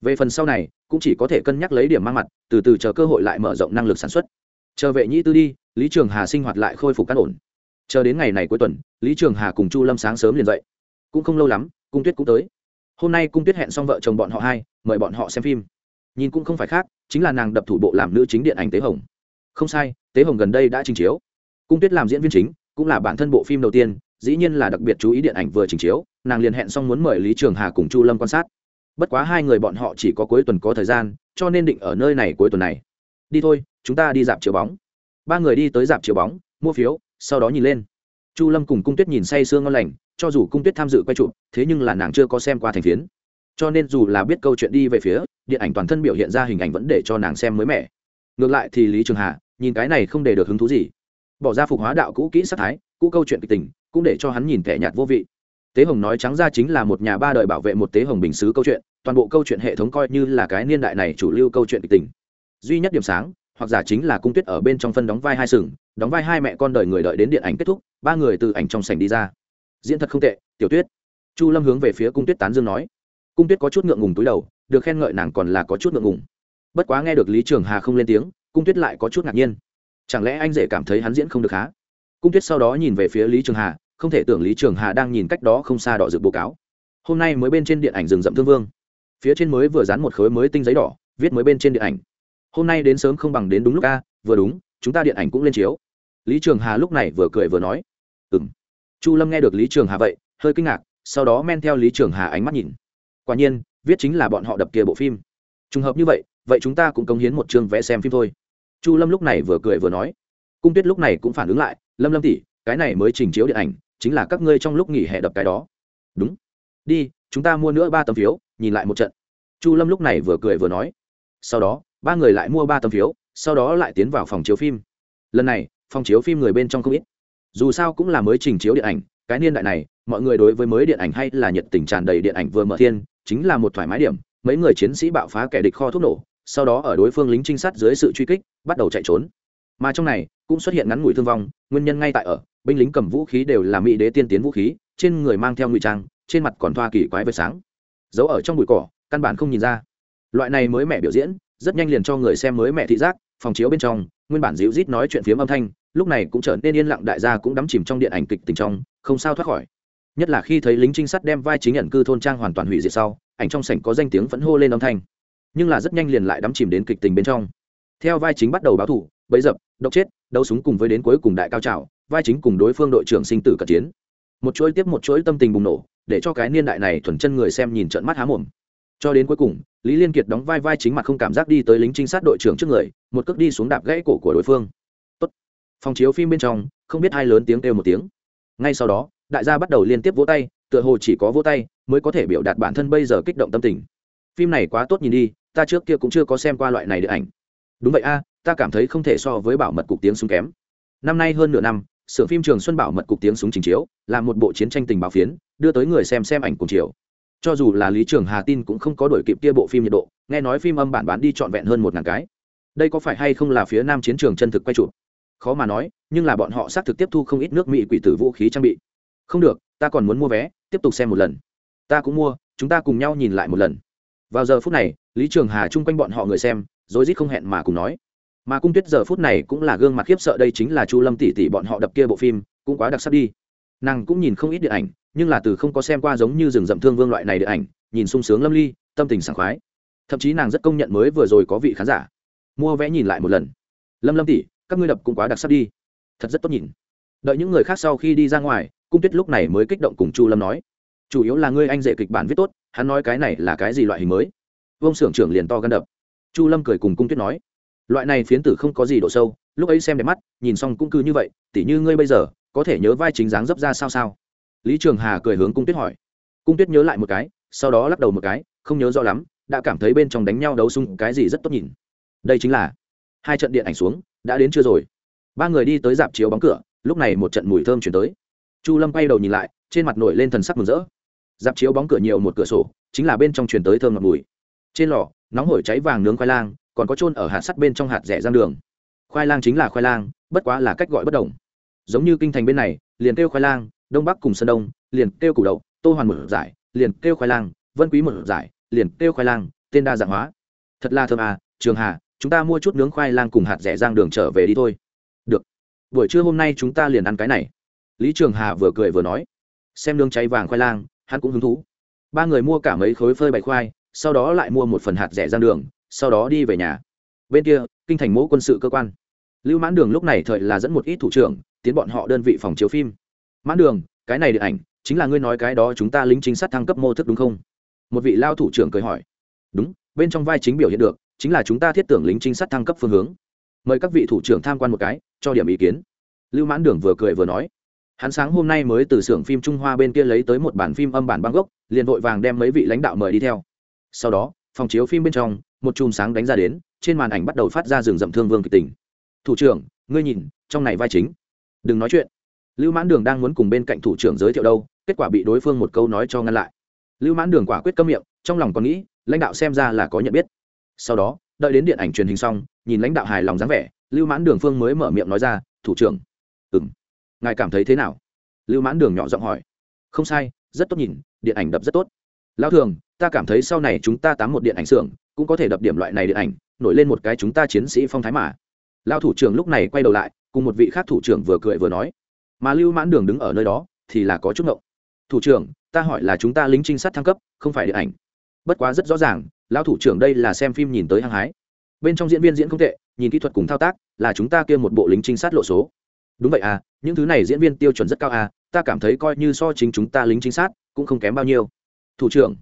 về phần sau này, cũng chỉ có thể cân nhắc lấy điểm mang mặt, từ từ chờ cơ hội lại mở rộng năng lực sản xuất. Chờ vệ nhĩ tư đi, lý trường hà sinh hoạt lại khôi phục căn ổn. Chờ đến ngày này cuối tuần, lý trường hà cùng chu lâm sáng sớm liền dậy. Cũng không lâu lắm, cung tuyết cũng tới. Hôm nay cung tuyết hẹn xong vợ chồng bọn họ hai, mời bọn họ xem phim. Nhìn cũng không phải khác, chính là nàng đập thủ bộ làm nữ chính điện ảnh tế hồng. Không sai, tế hồng gần đây đã trình chiếu. Cung tuyết làm diễn viên chính, cũng là bản thân bộ phim đầu tiên, dĩ nhiên là đặc biệt chú ý điện ảnh vừa trình chiếu, nàng liền hẹn xong muốn mời lý trường hà cùng chu lâm quan sát bất quá hai người bọn họ chỉ có cuối tuần có thời gian, cho nên định ở nơi này cuối tuần này. Đi thôi, chúng ta đi dạp chiếu bóng. Ba người đi tới dạp chiếu bóng, mua phiếu, sau đó nhìn lên. Chu lâm cùng cung tuyết nhìn say sương ngon lành, cho dù cung tuyết tham dự quay chụp, thế nhưng là nàng chưa có xem qua thành phiến. Cho nên dù là biết câu chuyện đi về phía, điện ảnh toàn thân biểu hiện ra hình ảnh vẫn để cho nàng xem mới mẻ. Ngược lại thì lý trường hà, nhìn cái này không để được hứng thú gì. Bỏ ra phục hóa đạo cũ kỹ sắc thái, cũ câu chuyện kịch tình, cũng để cho hắn nhìn thẻ nhạt vô vị tế hồng nói trắng ra chính là một nhà ba đời bảo vệ một tế hồng bình xứ câu chuyện, toàn bộ câu chuyện hệ thống coi như là cái niên đại này chủ lưu câu chuyện kịch tình. Duy nhất điểm sáng, hoặc giả chính là cung tuyết ở bên trong phân đóng vai hai sừng, đóng vai hai mẹ con đời người đợi đến điện ảnh kết thúc, ba người từ ảnh trong sảnh đi ra. Diễn thật không tệ, tiểu tuyết. Chu lâm hướng về phía cung tuyết tán dương nói. Cung tuyết có chút ngượng ngùng túi đầu, được khen ngợi nàng còn là có chút ngượng ngùng. Bất quá nghe được lý trường hà không lên tiếng, cung tuyết lại có chút ngạc nhiên. Chẳng lẽ anh rể cảm thấy hắn diễn không được há cung tuyết sau đó nhìn về phía lý trường hà không thể tưởng lý trường hà đang nhìn cách đó không xa đỏ rực bố cáo. Hôm nay mới bên trên điện ảnh rừng rậm thương vương. Phía trên mới vừa dán một khối mới tinh giấy đỏ, viết mới bên trên điện ảnh. Hôm nay đến sớm không bằng đến đúng lúc a, vừa đúng, chúng ta điện ảnh cũng lên chiếu. Lý trường hà lúc này vừa cười vừa nói. Ừ m chu lâm nghe được lý trường hà vậy, hơi kinh ngạc, sau đó men theo lý trường hà ánh mắt nhìn. Quả nhiên, viết chính là bọn họ đập kia bộ phim. Trùng hợp như vậy vậy chúng ta cũng cống hiến một chương vẽ xem phim thôi. Chu lâm lúc này vừa cười vừa nói. Cung tuyết lúc này cũng phản ứng lại, lâm lâm tỉ cái này mới trình chiếu điện ảnh chính là các ngươi trong lúc nghỉ hè đập cái đó. Đúng. Đi, chúng ta mua nữa ba tấm phiếu, nhìn lại một trận. Chu lâm lúc này vừa cười vừa nói. Sau đó, ba người lại mua ba tấm phiếu, sau đó lại tiến vào phòng chiếu phim. Lần này, phòng chiếu phim người bên trong không ít. Dù sao cũng là mới trình chiếu điện ảnh, cái niên đại này, mọi người đối với mới điện ảnh hay là nhiệt tình tràn đầy điện ảnh vừa mở thiên, chính là một thoải mái điểm, mấy người chiến sĩ bạo phá kẻ địch kho thuốc nổ, sau đó ở đối phương lính trinh sát dưới sự truy kích, bắt đầu chạy trốn. Mà trong này, cũng xuất hiện ngắn ngủi thương vong, nguyên nhân ngay tại ở binh lính cầm vũ khí đều là mỹ đế tiên tiến vũ khí, trên người mang theo ngụy trang, trên mặt còn thoa kỳ quái vệt sáng. Giấu ở trong bụi cỏ, căn bản không nhìn ra. Loại này mới mẹ biểu diễn, rất nhanh liền cho người xem mới mẹ thị giác, phòng chiếu bên trong, nguyên bản dịu rít nói chuyện phiếm âm thanh, lúc này cũng trở nên yên lặng, đại gia cũng đắm chìm trong điện ảnh kịch tình trong, không sao thoát khỏi. Nhất là khi thấy lính trinh sát đem vai chính nhận cư thôn trang hoàn toàn hủy diệt sau, ảnh trong sảnh có danh tiếng vẫn hô lên âm thanh. Nhưng là rất nhanh liền lại đắm chìm đến kịch tình bên trong. Theo vai chính bắt đầu báo thủ bấy dập, độc chết, đấu súng cùng với đến cuối cùng đại cao trào vai chính cùng đối phương đội trưởng sinh tử cận chiến. Một chuỗi tiếp một chuỗi tâm tình bùng nổ, để cho cái niên đại này thuần chân người xem nhìn trận mắt há mồm. Cho đến cuối cùng, lý liên kiệt đóng vai vai chính mặt không cảm giác đi tới lính trinh sát đội trưởng trước người, một cước đi xuống đạp gãy cổ của đối phương. Tốt. phòng chiếu phim bên trong, không biết hai lớn tiếng kêu một tiếng. Ngay sau đó, đại gia bắt đầu liên tiếp vỗ tay, tựa hồ chỉ có vỗ tay mới có thể biểu đạt bản thân bây giờ kích động tâm tình. Phim này quá tốt nhìn đi, ta trước kia cũng chưa có xem qua loại này điện ảnh. Đúng vậy a, ta cảm thấy không thể so với bảo mật cục tiếng súng kém. Năm nay hơn nửa năm xưởng phim trường xuân bảo mật cục tiếng súng trình chiếu, là một bộ chiến tranh tình báo phiến, đưa tới người xem xem ảnh cùng chiều. Cho dù là lý trường hà tin cũng không có đổi kịp kia bộ phim nhiệt độ, nghe nói phim âm bản bán đi trọn vẹn hơn một ngàn cái. Đây có phải hay không là phía nam chiến trường chân thực quay chụp? Khó mà nói, nhưng là bọn họ xác thực tiếp thu không ít nước mỹ quỷ tử vũ khí trang bị. Không được, ta còn muốn mua vé, tiếp tục xem một lần. Ta cũng mua, chúng ta cùng nhau nhìn lại một lần. Vào giờ phút này, lý trường hà chung quanh bọn họ người xem, rối rít không hẹn mà cùng nói mà cung tuyết giờ phút này cũng là gương mặt khiếp sợ đây chính là chu lâm tỷ tỷ bọn họ đập kia bộ phim, cũng quá đặc sắc đi. Nàng cũng nhìn không ít điện ảnh, nhưng là từ không có xem qua giống như rừng rậm thương vương loại này điện ảnh, nhìn sung sướng lâm ly, tâm tình sảng khoái. Thậm chí nàng rất công nhận mới vừa rồi có vị khán giả. Mua vé nhìn lại một lần. Lâm lâm tỷ, các ngươi đập cũng quá đặc sắc đi. Thật rất tốt nhìn. Đợi những người khác sau khi đi ra ngoài, cung tuyết lúc này mới kích động cùng chu lâm nói. Chủ yếu là ngươi anh dễ kịch bản viết tốt, hắn nói cái này là cái gì loại hình mới? Vông xưởng trưởng liền to gan đập. Chu lâm cười cùng cung tuyết nói loại này phiến tử không có gì độ sâu, lúc ấy xem đẹp mắt, nhìn xong cũng cứ như vậy, tỉ như ngươi bây giờ, có thể nhớ vai chính dáng dấp ra sao sao? Lý trường hà cười hướng cung tuyết hỏi. Cung tuyết nhớ lại một cái, sau đó lắc đầu một cái, không nhớ rõ lắm, đã cảm thấy bên trong đánh nhau đấu sung cái gì rất tốt nhìn. Đây chính là hai trận điện ảnh xuống, đã đến chưa rồi. Ba người đi tới dạp chiếu bóng cửa, lúc này một trận mùi thơm chuyển tới. Chu lâm quay đầu nhìn lại, trên mặt nổi lên thần sắc mừng rỡ. Dạp chiếu bóng cửa nhiều một cửa sổ, chính là bên trong chuyển tới thơm ngọt mùi. Trên lò, nóng hổi cháy vàng nướng khoai lang còn có trôn ở hạt sắt bên trong hạt rẻ giang đường. Khoai lang chính là khoai lang, bất quá là cách gọi bất đồng. Giống như kinh thành bên này, liền kêu khoai lang, đông bắc cùng sơn đông, liền kêu củ đậu, tô hoàn một giải, liền kêu khoai lang, vân quý một giải, liền kêu khoai lang, tên đa dạng hóa. Thật là thơm à trường hà, chúng ta mua chút nướng khoai lang cùng hạt rẻ giang đường trở về đi thôi. Được. Buổi trưa hôm nay chúng ta liền ăn cái này. Lý trường hà vừa cười vừa nói. Xem nướng cháy vàng khoai lang, hắn cũng hứng thú. Ba người mua cả mấy khối phơi bày khoai, sau đó lại mua một phần hạt rẻ giang đường sau đó đi về nhà. Bên kia, kinh thành mẫu quân sự cơ quan. Lưu mãn đường lúc này thời là dẫn một ít thủ trưởng, tiến bọn họ đơn vị phòng chiếu phim. Mãn đường, cái này điện ảnh, chính là ngươi nói cái đó chúng ta lính chính sát thăng cấp mô thức đúng không? Một vị lao thủ trưởng cười hỏi. Đúng, bên trong vai chính biểu hiện được, chính là chúng ta thiết tưởng lính trinh sát thăng cấp phương hướng. Mời các vị thủ trưởng tham quan một cái, cho điểm ý kiến. Lưu mãn đường vừa cười vừa nói. Hắn sáng hôm nay mới từ xưởng phim trung hoa bên kia lấy tới một bản phim âm bản băng gốc, liền vội vàng đem mấy vị lãnh đạo mời đi theo. Sau đó, phòng chiếu phim bên trong một chùm sáng đánh ra đến, trên màn ảnh bắt đầu phát ra rừng rậm thương vương kịch tình. Thủ trưởng, ngươi nhìn, trong này vai chính. Đừng nói chuyện. Lưu mãn đường đang muốn cùng bên cạnh thủ trưởng giới thiệu đâu, kết quả bị đối phương một câu nói cho ngăn lại. Lưu mãn đường quả quyết câm miệng, trong lòng còn nghĩ, lãnh đạo xem ra là có nhận biết. Sau đó, đợi đến điện ảnh truyền hình xong, nhìn lãnh đạo hài lòng dáng vẻ, lưu mãn đường phương mới mở miệng nói ra, thủ trưởng. Ừ m ngài cảm thấy thế nào? Lưu mãn đường nhỏ giọng hỏi. Không sai, rất tốt nhìn, điện ảnh đập rất tốt. Lao thường, ta cảm thấy sau này chúng ta tám một điện ảnh xưởng cũng có thể đập điểm loại này điện ảnh, nổi lên một cái chúng ta chiến sĩ phong thái mà. Lao thủ trưởng lúc này quay đầu lại, cùng một vị khác thủ trưởng vừa cười vừa nói, mà lưu mãn đường đứng ở nơi đó, thì là có chút ngộng. Thủ trưởng, ta hỏi là chúng ta lính trinh sát thăng cấp, không phải điện ảnh. Bất quá rất rõ ràng, lão thủ trưởng đây là xem phim nhìn tới hăng hái. Bên trong diễn viên diễn không tệ, nhìn kỹ thuật cùng thao tác, là chúng ta kia một bộ lính trinh sát lộ số. Đúng vậy à những thứ này diễn viên tiêu chuẩn rất cao à ta cảm thấy coi như so chính chúng ta lính trinh sát, cũng không kém bao nhiêu. Thủ trưởng,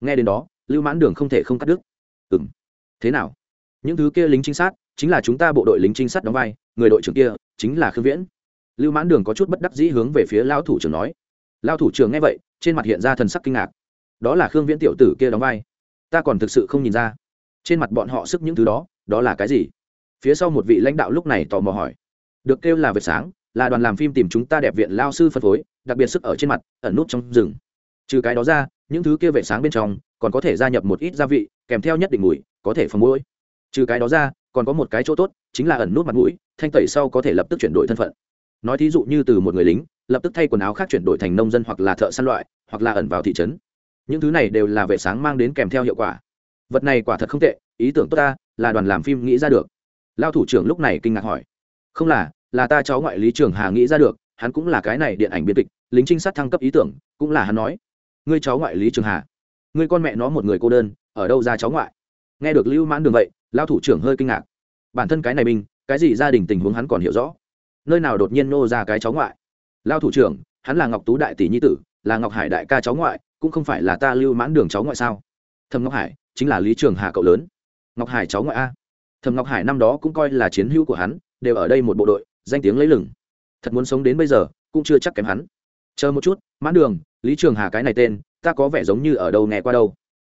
nghe đến đó, lưu mãn đường không thể không cắt đứt ừng thế nào? Những thứ kia lính trinh sát, chính là chúng ta bộ đội lính trinh sát đóng vai, người đội trưởng kia, chính là khương viễn. Lưu mãn đường có chút bất đắc dĩ hướng về phía lao thủ trưởng nói. Lao thủ trưởng nghe vậy, trên mặt hiện ra thần sắc kinh ngạc. Đó là khương viễn tiểu tử kia đóng vai. Ta còn thực sự không nhìn ra. Trên mặt bọn họ sức những thứ đó đó là cái gì? Phía sau một vị lãnh đạo lúc này tò mò hỏi. Được kêu là vệt sáng, là đoàn làm phim tìm chúng ta đẹp viện lao sư phân phối, đặc biệt sức ở trên mặt, ẩn nút trong rừng. Trừ cái đó ra những thứ kia vệ sáng bên trong còn có thể gia nhập một ít gia vị, kèm theo nhất định mùi, có thể phòng mũi. Trừ cái đó ra, còn có một cái chỗ tốt, chính là ẩn nút mặt mũi, thanh tẩy sau có thể lập tức chuyển đổi thân phận. Nói thí dụ như từ một người lính, lập tức thay quần áo khác chuyển đổi thành nông dân hoặc là thợ săn loại, hoặc là ẩn vào thị trấn. Những thứ này đều là vệ sáng mang đến kèm theo hiệu quả. Vật này quả thật không tệ, ý tưởng tốt ta, là đoàn làm phim nghĩ ra được. Lao thủ trưởng lúc này kinh ngạc hỏi. Không là là ta cháu ngoại lý trường hà nghĩ ra được, hắn cũng là cái này điện ảnh biên kịch, lính trinh sát thăng cấp ý tưởng, cũng là hắn nói ngươi cháu ngoại lý trường hà. Ngươi con mẹ nó một người cô đơn, ở đâu ra cháu ngoại? Nghe được lưu mãn đường vậy lao thủ trưởng hơi kinh ngạc. Bản thân cái này mình, cái gì gia đình tình huống hắn còn hiểu rõ? Nơi nào đột nhiên nô ra cái cháu ngoại? Lao thủ trưởng, hắn là ngọc tú đại tỷ nhi tử, là ngọc hải đại ca cháu ngoại, cũng không phải là ta lưu mãn đường cháu ngoại sao? Thầm ngọc hải, chính là lý trường hà cậu lớn. Ngọc hải cháu ngoại a. Thầm ngọc hải năm đó cũng coi là chiến hữu của hắn, đều ở đây một bộ đội, danh tiếng lấy lừng. Thật muốn sống đến bây giờ, cũng chưa chắc kém hắn. Chờ một chút, mãn đường lý trường hà cái này tên, ta có vẻ giống như ở đâu nghe qua đâu.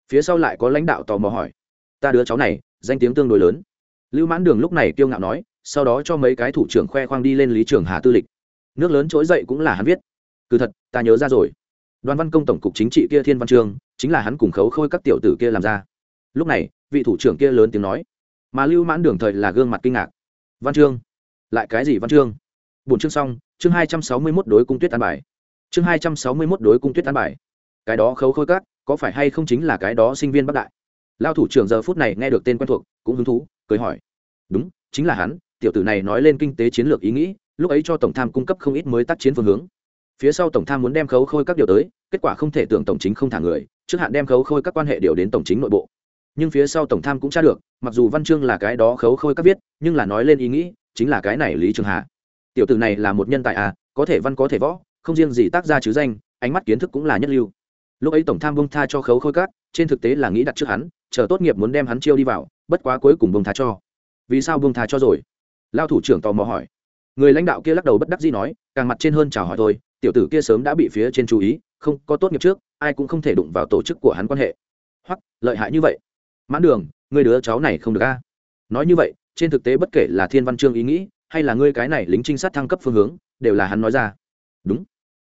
Phía sau lại có lãnh đạo tò mò hỏi. Ta đứa cháu này, danh tiếng tương đối lớn. Lưu mãn đường lúc này kiêu ngạo nói, sau đó cho mấy cái thủ trưởng khoe khoang đi lên lý trường hà tư lịch. Nước lớn trỗi dậy cũng là hắn viết. Cứ thật, ta nhớ ra rồi. Đoàn văn công tổng cục chính trị kia thiên văn trương chính là hắn cùng khấu khôi các tiểu tử kia làm ra. Lúc này, vị thủ trưởng kia lớn tiếng nói. Mà lưu mãn đường thời là gương mặt kinh ngạc. Văn chương lại cái gì văn chương bốn chương xong, chương hai trăm sáu mươi mốt đối cung tuyết an bài chương hai trăm sáu mươi mốt đối cung tuyết an bài. Cái đó khấu khôi các, có phải hay không chính là cái đó sinh viên bắc đại? Lao thủ trưởng giờ phút này nghe được tên quen thuộc, cũng hứng thú, cười hỏi. Đúng, chính là hắn, tiểu tử này nói lên kinh tế chiến lược ý nghĩ, lúc ấy cho tổng tham cung cấp không ít mới tác chiến phương hướng. Phía sau tổng tham muốn đem khấu khôi các điều tới, kết quả không thể tưởng tổng chính không thả người, trước hạn đem khấu khôi các quan hệ điều đến tổng chính nội bộ. Nhưng phía sau tổng tham cũng tra được, mặc dù văn chương là cái đó khấu khôi các viết, nhưng là nói lên ý nghĩ, chính là cái này lý trường hà. Tiểu tử này là một nhân tài à có thể văn có thể võ không riêng gì tác gia chứ danh ánh mắt kiến thức cũng là nhất lưu. Lúc ấy tổng tham bông tha cho khấu khôi cát, trên thực tế là nghĩ đặt trước hắn chờ tốt nghiệp muốn đem hắn chiêu đi vào bất quá cuối cùng bông tha cho. Vì sao bông tha cho rồi? Lao thủ trưởng tò mò hỏi. Người lãnh đạo kia lắc đầu bất đắc dĩ nói càng mặt trên hơn chào hỏi thôi tiểu tử kia sớm đã bị phía trên chú ý không có tốt nghiệp trước ai cũng không thể đụng vào tổ chức của hắn quan hệ. Hoặc lợi hại như vậy. Mãn đường người đứa cháu này không được a. Nói như vậy trên thực tế bất kể là thiên văn chương ý nghĩ hay là ngươi cái này lính trinh sát thăng cấp phương hướng đều là hắn nói ra. Đúng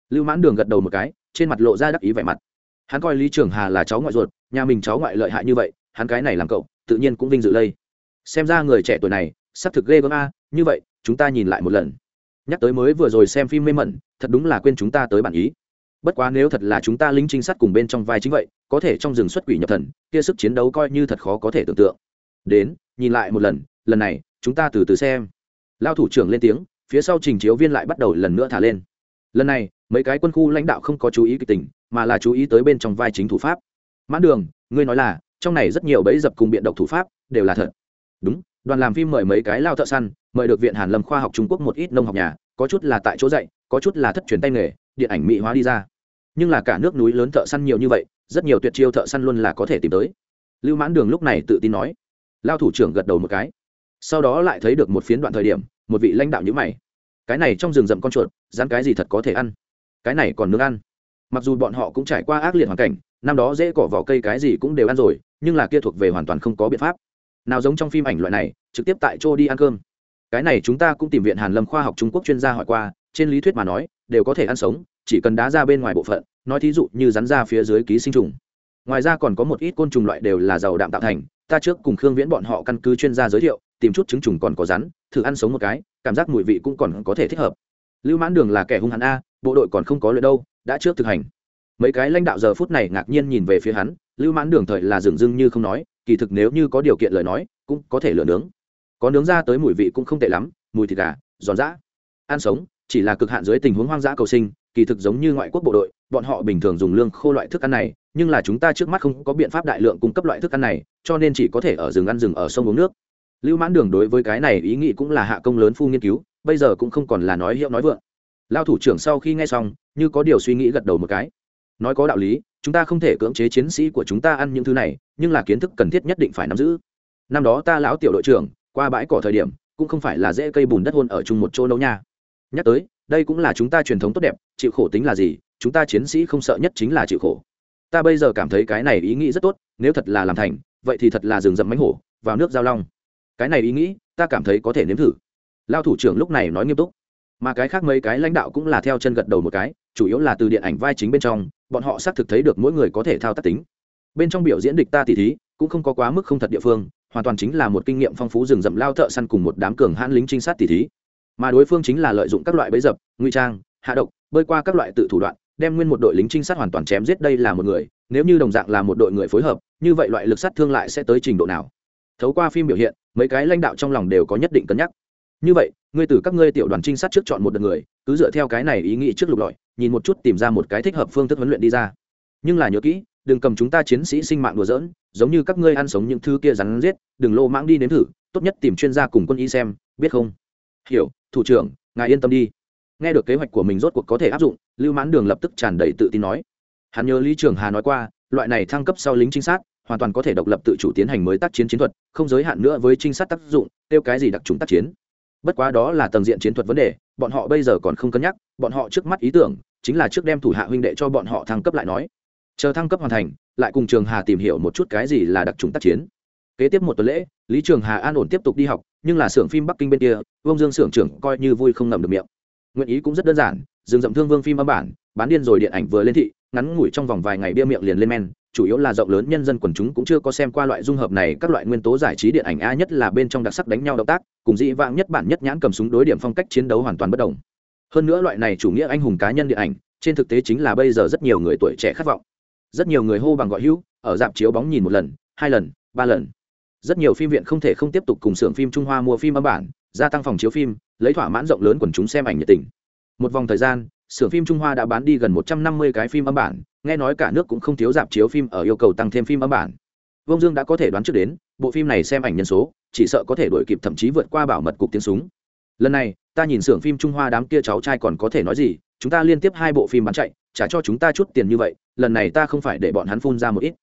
lưu mãn đường gật đầu một cái, trên mặt lộ ra đắc ý vẻ mặt. Hắn coi lý trường hà là cháu ngoại ruột, nhà mình cháu ngoại lợi hại như vậy, hắn cái này làm cậu, tự nhiên cũng vinh dự lây. Xem ra người trẻ tuổi này, sắp thực ghê gớm a, như vậy, chúng ta nhìn lại một lần. Nhắc tới mới vừa rồi xem phim mê mẩn, thật đúng là quên chúng ta tới bản ý. Bất quá nếu thật là chúng ta lính trinh sát cùng bên trong vai chính vậy, có thể trong rừng xuất quỷ nhập thần, kia sức chiến đấu coi như thật khó có thể tưởng tượng. Đến, nhìn lại một lần lần này, chúng ta từ từ xem. Lao thủ trưởng lên tiếng, phía sau trình chiếu viên lại bắt đầu lần nữa thả lên lần này, mấy cái quân khu lãnh đạo không có chú ý kịch tình, mà là chú ý tới bên trong vai chính thủ pháp. Mãn đường, ngươi nói là, trong này rất nhiều bẫy dập cùng biện độc thủ pháp, đều là thật. Đúng, đoàn làm phim mời mấy cái lao thợ săn, mời được viện hàn lâm khoa học trung quốc một ít nông học nhà, có chút là tại chỗ dạy, có chút là thất truyền tay nghề, điện ảnh mỹ hóa đi ra. Nhưng là cả nước núi lớn thợ săn nhiều như vậy, rất nhiều tuyệt chiêu thợ săn luôn là có thể tìm tới. Lưu mãn đường lúc này tự tin nói. Lao thủ trưởng gật đầu một cái. Sau đó lại thấy được một phiến đoạn thời điểm, một vị lãnh đạo nhữ mày cái này trong rừng rậm con chuột, rắn cái gì thật có thể ăn? Cái này còn nướng ăn. Mặc dù bọn họ cũng trải qua ác liệt hoàn cảnh, năm đó dễ cỏ vỏ cây cái gì cũng đều ăn rồi, nhưng là kia thuộc về hoàn toàn không có biện pháp. Nào giống trong phim ảnh loại này, trực tiếp tại chỗ đi ăn cơm. Cái này chúng ta cũng tìm viện hàn lâm khoa học trung quốc chuyên gia hỏi qua, trên lý thuyết mà nói, đều có thể ăn sống, chỉ cần đá ra bên ngoài bộ phận, nói thí dụ như rắn ra phía dưới ký sinh trùng. Ngoài ra còn có một ít côn trùng loại đều là giàu đạm tạo thành, ta trước cùng khương viễn bọn họ căn cứ chuyên gia giới thiệu, tìm chút trứng trùng còn có rắn thử ăn sống một cái, cảm giác mùi vị cũng còn có thể thích hợp. Lưu mãn đường là kẻ hung hắn a, bộ đội còn không có lợi đâu, đã trước thực hành. Mấy cái lãnh đạo giờ phút này ngạc nhiên nhìn về phía hắn, lưu mãn đường thời là dừng dưng như không nói, kỳ thực nếu như có điều kiện lời nói, cũng có thể lửa nướng. Có nướng ra tới mùi vị cũng không tệ lắm, mùi thịt gà, giòn giã. Ăn sống, chỉ là cực hạn dưới tình huống hoang dã cầu sinh, kỳ thực giống như ngoại quốc bộ đội, bọn họ bình thường dùng lương khô loại thức ăn này, nhưng là chúng ta trước mắt không có biện pháp đại lượng cung cấp loại thức ăn này, cho nên chỉ có thể ở rừng ăn rừng ở sông uống nước lưu mãn đường đối với cái này ý nghĩ cũng là hạ công lớn phu nghiên cứu, bây giờ cũng không còn là nói hiệu nói vượng. Lao thủ trưởng sau khi nghe xong, như có điều suy nghĩ gật đầu một cái. Nói có đạo lý, chúng ta không thể cưỡng chế chiến sĩ của chúng ta ăn những thứ này, nhưng là kiến thức cần thiết nhất định phải nắm giữ. Năm đó ta lão tiểu đội trưởng, qua bãi cỏ thời điểm, cũng không phải là dễ cây bùn đất hôn ở chung một chỗ đâu nha. Nhắc tới, đây cũng là chúng ta truyền thống tốt đẹp, chịu khổ tính là gì, chúng ta chiến sĩ không sợ nhất chính là chịu khổ. Ta bây giờ cảm thấy cái này ý nghĩ rất tốt, nếu thật là làm thành, vậy thì thật là rừng rậm mánh hổ, vào nước giao long cái này ý nghĩ, ta cảm thấy có thể nếm thử. Lao thủ trưởng lúc này nói nghiêm túc. Mà cái khác mấy cái lãnh đạo cũng là theo chân gật đầu một cái, chủ yếu là từ điện ảnh vai chính bên trong, bọn họ xác thực thấy được mỗi người có thể thao tác tính. Bên trong biểu diễn địch ta tỉ thí, cũng không có quá mức không thật địa phương, hoàn toàn chính là một kinh nghiệm phong phú rừng rậm lao thợ săn cùng một đám cường hãn lính trinh sát tỉ thí. Mà đối phương chính là lợi dụng các loại bẫy dập, nguy trang, hạ độc, bơi qua các loại tự thủ đoạn, đem nguyên một đội lính trinh sát hoàn toàn chém giết đây là một người, nếu như đồng dạng là một đội người phối hợp, như vậy loại lực sát thương lại sẽ tới trình độ nào? Thấu qua phim biểu hiện mấy cái lãnh đạo trong lòng đều có nhất định cân nhắc. Như vậy, ngươi từ các ngươi tiểu đoàn trinh sát trước chọn một đợt người, cứ dựa theo cái này ý nghĩ trước lục lọi, nhìn một chút tìm ra một cái thích hợp phương thức huấn luyện đi ra. Nhưng là nhớ kỹ, đừng cầm chúng ta chiến sĩ sinh mạng đùa giỡn, giống như các ngươi ăn sống những thứ kia rắn giết, đừng lô mãng đi nếm thử, tốt nhất tìm chuyên gia cùng quân y xem, biết không? Hiểu, thủ trưởng, ngài yên tâm đi. Nghe được kế hoạch của mình rốt cuộc có thể áp dụng, lưu mãn đường lập tức tràn đầy tự tin nói. Hắn nhớ lý trường hà nói qua, loại này thăng cấp sau lính trinh sát hoàn toàn có thể độc lập tự chủ tiến hành mới tác chiến chiến thuật, không giới hạn nữa với trinh sát tác dụng tiêu cái gì đặc trùng tác chiến. Bất quá đó là tầng diện chiến thuật vấn đề, bọn họ bây giờ còn không cân nhắc, bọn họ trước mắt ý tưởng chính là trước đem thủ hạ huynh đệ cho bọn họ thăng cấp lại nói. Chờ thăng cấp hoàn thành, lại cùng trường hà tìm hiểu một chút cái gì là đặc trùng tác chiến. Kế tiếp một tuần lễ, lý trường hà an ổn tiếp tục đi học, nhưng là xưởng phim bắc kinh bên kia, Vương dương xưởng trưởng coi như vui không ngậm được miệng. Nguyện ý cũng rất đơn giản dừng dậm thương vương phim âm bản, bán điên rồi điện ảnh vừa lên thị, ngắn ngủi trong vòng vài ngày bia miệng liền lên men chủ yếu là rộng lớn nhân dân quần chúng cũng chưa có xem qua loại dung hợp này, các loại nguyên tố giải trí điện ảnh a nhất là bên trong đặc sắc đánh nhau động tác, cùng dị vãng nhất bản nhất nhãn cầm súng đối điểm phong cách chiến đấu hoàn toàn bất đồng. Hơn nữa loại này chủ nghĩa anh hùng cá nhân điện ảnh, trên thực tế chính là bây giờ rất nhiều người tuổi trẻ khát vọng. Rất nhiều người hô bằng gọi hữu, ở dạp chiếu bóng nhìn một lần, hai lần, ba lần. Rất nhiều phim viện không thể không tiếp tục cùng xưởng phim trung hoa mua phim âm bản, gia tăng phòng chiếu phim, lấy thỏa mãn rộng lớn quần chúng xem ảnh nhiệt tình. Một vòng thời gian xưởng phim trung hoa đã bán đi gần một trăm năm mươi cái phim âm bản, nghe nói cả nước cũng không thiếu dạp chiếu phim ở yêu cầu tăng thêm phim âm bản. Vông dương đã có thể đoán trước đến, bộ phim này xem ảnh nhân số, chỉ sợ có thể đuổi kịp thậm chí vượt qua bảo mật cục tiếng súng. Lần này, ta nhìn xưởng phim trung hoa đám kia cháu trai còn có thể nói gì, chúng ta liên tiếp hai bộ phim bán chạy, trả cho chúng ta chút tiền như vậy, lần này ta không phải để bọn hắn phun ra một ít.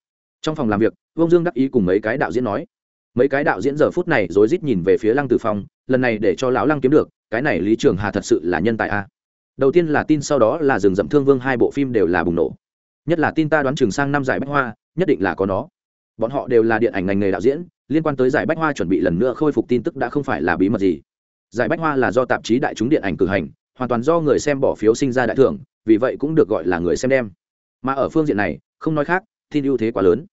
Trong phòng làm việc vông dương đắc ý cùng mấy cái đạo diễn nói. Mấy cái đạo diễn giờ phút này rối rít nhìn về phía lăng tử phong, lần này để cho lão lăng kiếm được, cái này lý trường hà thật sự là nhân tài a đầu tiên là tin sau đó là rừng rậm thương vương hai bộ phim đều là bùng nổ. Nhất là tin ta đoán trường sang năm giải bách hoa, nhất định là có nó. Bọn họ đều là điện ảnh ngành nghề đạo diễn, liên quan tới giải bách hoa chuẩn bị lần nữa khôi phục tin tức đã không phải là bí mật gì. Giải bách hoa là do tạp chí đại chúng điện ảnh cử hành, hoàn toàn do người xem bỏ phiếu sinh ra đại thưởng, vì vậy cũng được gọi là người xem đem mà ở phương diện này, không nói khác, tin ưu thế quá lớn.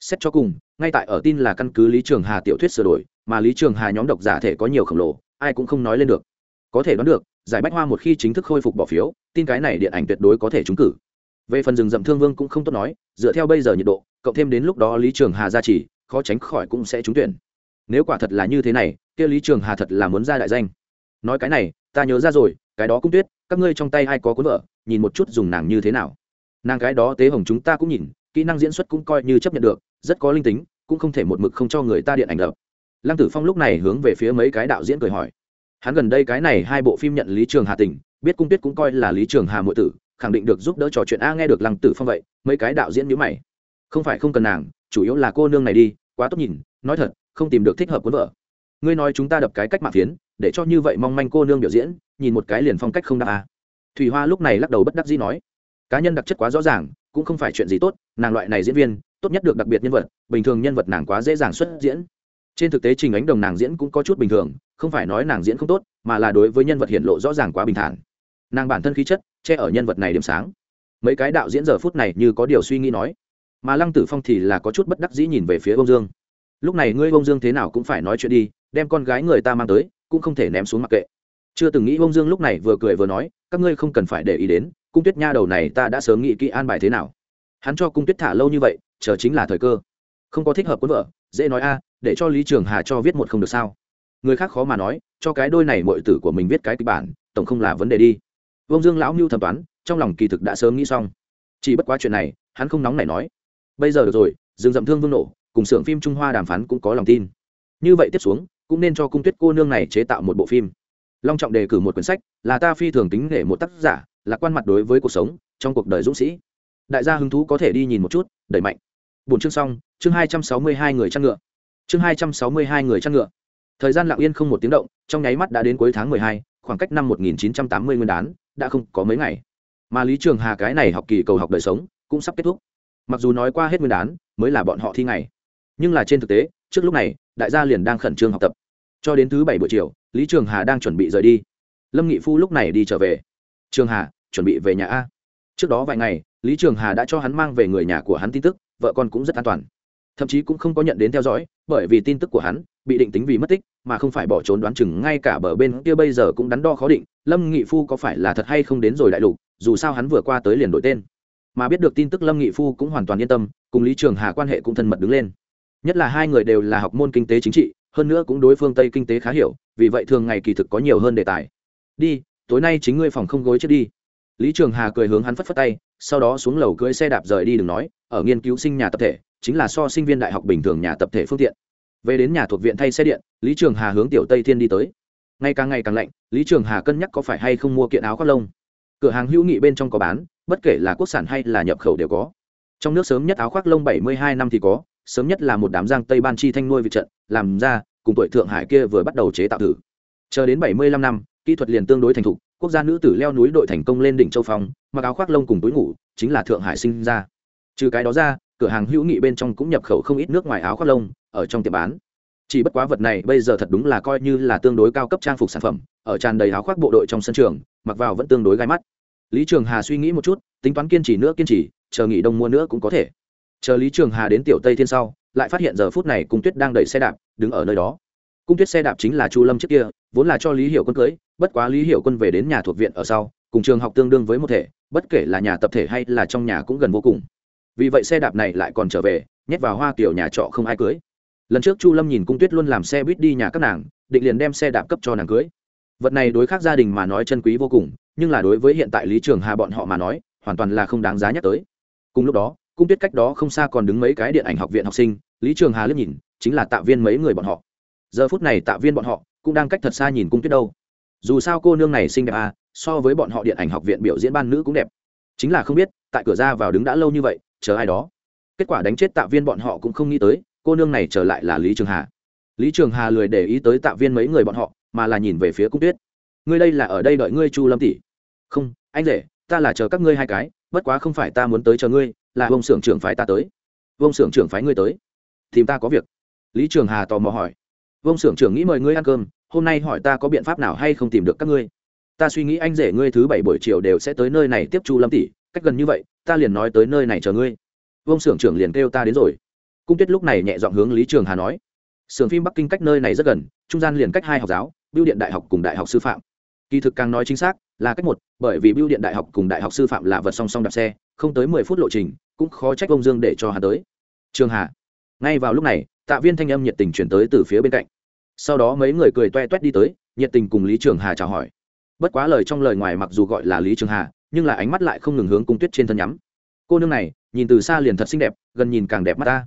Xét cho cùng, ngay tại ở tin là căn cứ lý trường hà tiểu thuyết sửa đổi, mà lý trường hà nhóm độc giả thể có nhiều khổng lồ, ai cũng không nói lên được. Có thể đoán được giải bách hoa một khi chính thức khôi phục bỏ phiếu, tin cái này điện ảnh tuyệt đối có thể trúng cử. Về phần rừng rậm thương vương cũng không tốt nói, dựa theo bây giờ nhiệt độ, cộng thêm đến lúc đó lý trường hà ra chỉ, khó tránh khỏi cũng sẽ trúng tuyển. Nếu quả thật là như thế này, kia lý trường hà thật là muốn ra đại danh. Nói cái này, ta nhớ ra rồi, cái đó cũng tuyết, các ngươi trong tay ai có cuốn vợ, nhìn một chút dùng nàng như thế nào. Nàng cái đó tế hồng chúng ta cũng nhìn, kỹ năng diễn xuất cũng coi như chấp nhận được, rất có linh tính, cũng không thể một mực không cho người ta điện ảnh đập. Lăng tử phong lúc này hướng về phía mấy cái đạo diễn cười hỏi hắn gần đây cái này hai bộ phim nhận lý trường hà tỉnh biết cung tuyết cũng coi là lý trường hà mộ tử, khẳng định được giúp đỡ trò chuyện a nghe được lăng tử phong vậy, mấy cái đạo diễn nhữ mày. Không phải không cần nàng, chủ yếu là cô nương này đi, quá tốt nhìn, nói thật, không tìm được thích hợp cuốn vợ. Ngươi nói chúng ta đập cái cách mạng phiến, để cho như vậy mong manh cô nương biểu diễn, nhìn một cái liền phong cách không đáp a. Thủy hoa lúc này lắc đầu bất đắc dĩ nói, cá nhân đặc chất quá rõ ràng, cũng không phải chuyện gì tốt, nàng loại này diễn viên, tốt nhất được đặc biệt nhân vật, bình thường nhân vật nàng quá dễ dàng xuất diễn. Trên thực tế trình ánh đồng nàng diễn cũng có chút bình thường không phải nói nàng diễn không tốt, mà là đối với nhân vật hiện lộ rõ ràng quá bình thản. Nàng bản thân khí chất, che ở nhân vật này điểm sáng. Mấy cái đạo diễn giờ phút này như có điều suy nghĩ nói. Mà lăng tử phong thì là có chút bất đắc dĩ nhìn về phía ông dương. Lúc này ngươi bông dương thế nào cũng phải nói chuyện đi, đem con gái người ta mang tới, cũng không thể ném xuống mặc kệ. Chưa từng nghĩ bông dương lúc này vừa cười vừa nói, các ngươi không cần phải để ý đến, cung tuyết nha đầu này ta đã sớm nghĩ kỹ an bài thế nào. Hắn cho cung tuyết thả lâu như vậy, chờ chính là thời cơ. Không có thích hợp quân vợ, dễ nói a, để cho lý trường hà cho viết một không được sao người khác khó mà nói, cho cái đôi này mọi tử của mình viết cái kịch bản, tổng không là vấn đề đi. Vông dương lão mưu thẩm toán, trong lòng kỳ thực đã sớm nghĩ xong. Chỉ bất quá chuyện này, hắn không nóng này nói. Bây giờ được rồi dừng dậm thương vương nổ, cùng xưởng phim trung hoa đàm phán cũng có lòng tin. Như vậy tiếp xuống, cũng nên cho cung tuyết cô nương này chế tạo một bộ phim. Long trọng đề cử một quyển sách, là ta phi thường tính để một tác giả, là quan mặt đối với cuộc sống, trong cuộc đời dũng sĩ. Đại gia hứng thú có thể đi nhìn một chút, đẩy mạnh. Bốn chương xong, chương hai trăm sáu mươi hai người chăn ngựa. Chương hai trăm sáu mươi hai người chăn ngựa thời gian lặng yên không một tiếng động, trong nháy mắt đã đến cuối tháng mười hai, khoảng cách năm một nghìn chín trăm tám mươi nguyên đán, đã không có mấy ngày. Mà lý trường hà cái này học kỳ cầu học đời sống, cũng sắp kết thúc. Mặc dù nói qua hết nguyên đán, mới là bọn họ thi ngày. Nhưng là trên thực tế, trước lúc này, đại gia liền đang khẩn trương học tập. Cho đến thứ bảy buổi chiều, lý trường hà đang chuẩn bị rời đi. Lâm nghị phu lúc này đi trở về. Trường hà, chuẩn bị về nhà a. Trước đó vài ngày, lý trường hà đã cho hắn mang về người nhà của hắn tin tức, vợ con cũng rất an toàn. Thậm chí cũng không có nhận đến theo dõi, bởi vì tin tức của hắn bị định tính vì mất tích, mà không phải bỏ trốn đoán chừng, ngay cả bờ bên kia bây giờ cũng đắn đo khó định, lâm nghị phu có phải là thật hay không đến rồi đại lục, dù sao hắn vừa qua tới liền đổi tên. Mà biết được tin tức lâm nghị phu cũng hoàn toàn yên tâm, cùng lý trường hà quan hệ cũng thân mật đứng lên. Nhất là hai người đều là học môn kinh tế chính trị, hơn nữa cũng đối phương tây kinh tế khá hiểu, vì vậy thường ngày kỳ thực có nhiều hơn đề tài. Đi, tối nay chính ngươi phòng không gối chết đi. Lý trường hà cười hướng hắn phất phất tay, sau đó xuống lầu cưỡi xe đạp rời đi đừng nói, ở nghiên cứu sinh nhà tập thể, chính là so sinh viên đại học bình thường nhà tập thể phương tiện về đến nhà thuộc viện thay xe điện, lý trường hà hướng tiểu tây thiên đi tới. Ngày càng ngày càng lạnh, lý trường hà cân nhắc có phải hay không mua kiện áo khoác lông. Cửa hàng hữu nghị bên trong có bán, bất kể là quốc sản hay là nhập khẩu đều có. Trong nước sớm nhất áo khoác lông bảy mươi hai năm thì có, sớm nhất là một đám giang tây ban chi thanh nuôi vị trận, làm ra, cùng tuổi thượng hải kia vừa bắt đầu chế tạo thử. Chờ đến bảy mươi lăm năm, kỹ thuật liền tương đối thành thục, quốc gia nữ tử leo núi đội thành công lên đỉnh châu phong, mặc áo khoác lông cùng túi ngủ, chính là thượng hải sinh ra. Trừ cái đó ra, cửa hàng hữu nghị bên trong cũng nhập khẩu không ít nước ngoài áo khoác lông ở trong tiệm bán. Chỉ bất quá vật này bây giờ thật đúng là coi như là tương đối cao cấp trang phục sản phẩm, ở tràn đầy áo khoác bộ đội trong sân trường, mặc vào vẫn tương đối gai mắt. Lý trường hà suy nghĩ một chút, tính toán kiên trì nữa kiên trì, chờ nghỉ đông mua nữa cũng có thể. Chờ lý trường hà đến tiểu tây thiên sau, lại phát hiện giờ phút này cung tuyết đang đẩy xe đạp, đứng ở nơi đó. Cung tuyết xe đạp chính là chu lâm trước kia, vốn là cho lý hiểu quân cưới, bất quá lý hiểu quân về đến nhà thuộc viện ở sau, cùng trường học tương đương với một thể, bất kể là nhà tập thể hay là trong nhà cũng gần vô cùng. Vì vậy xe đạp này lại còn trở về, nhét vào hoa kiểu nhà trọ không ai cưới lần trước chu lâm nhìn cung tuyết luôn làm xe buýt đi nhà các nàng, định liền đem xe đạp cấp cho nàng cưới. Vật này đối khác gia đình mà nói chân quý vô cùng, nhưng là đối với hiện tại lý trường hà bọn họ mà nói, hoàn toàn là không đáng giá nhắc tới. Cùng lúc đó, cung tuyết cách đó không xa còn đứng mấy cái điện ảnh học viện học sinh, lý trường hà liếc nhìn, chính là tạo viên mấy người bọn họ. Giờ phút này tạo viên bọn họ cũng đang cách thật xa nhìn cung tuyết đâu. Dù sao cô nương này xinh đẹp à so với bọn họ điện ảnh học viện biểu diễn ban nữ cũng đẹp. Chính là không biết, tại cửa ra vào đứng đã lâu như vậy, chờ ai đó. Kết quả đánh chết tạo viên bọn họ cũng không nghĩ tới cô nương này trở lại là lý trường hà. Lý trường hà lười để ý tới tạ viên mấy người bọn họ, mà là nhìn về phía cung tuyết. Ngươi đây là ở đây đợi ngươi chu lâm tỷ. Không, anh rể, ta là chờ các ngươi hai cái, bất quá không phải ta muốn tới chờ ngươi, là vông xưởng trưởng phái ta tới. Vông xưởng trưởng phái ngươi tới. Tìm ta có việc. Lý trường hà tò mò hỏi. Vông xưởng trưởng nghĩ mời ngươi ăn cơm, hôm nay hỏi ta có biện pháp nào hay không tìm được các ngươi. Ta suy nghĩ anh rể ngươi thứ bảy buổi chiều đều sẽ tới nơi này tiếp chu lâm tỷ, cách gần như vậy, ta liền nói tới nơi này chờ ngươi. Vông xưởng trưởng liền kêu ta đến rồi cung tuyết lúc này nhẹ dọn hướng lý trường hà nói, sưởng phim bắc kinh cách nơi này rất gần, trung gian liền cách hai học giáo biêu điện đại học cùng đại học sư phạm. Kỳ thực càng nói chính xác là cách một, bởi vì biêu điện đại học cùng đại học sư phạm là vật song song đạp xe, không tới mười phút lộ trình, cũng khó trách ông dương để cho hà tới. Trường hà. Ngay vào lúc này, tạ viên thanh âm nhiệt tình chuyển tới từ phía bên cạnh. Sau đó mấy người cười toe toét đi tới, nhiệt tình cùng lý trường hà chào hỏi. Bất quá lời trong lời ngoài mặc dù gọi là lý trường hà, nhưng là ánh mắt lại không ngừng hướng cung tuyết trên thân nhắm. Cô nương này, nhìn từ xa liền thật xinh đẹp, gần nhìn càng đẹp mắt ta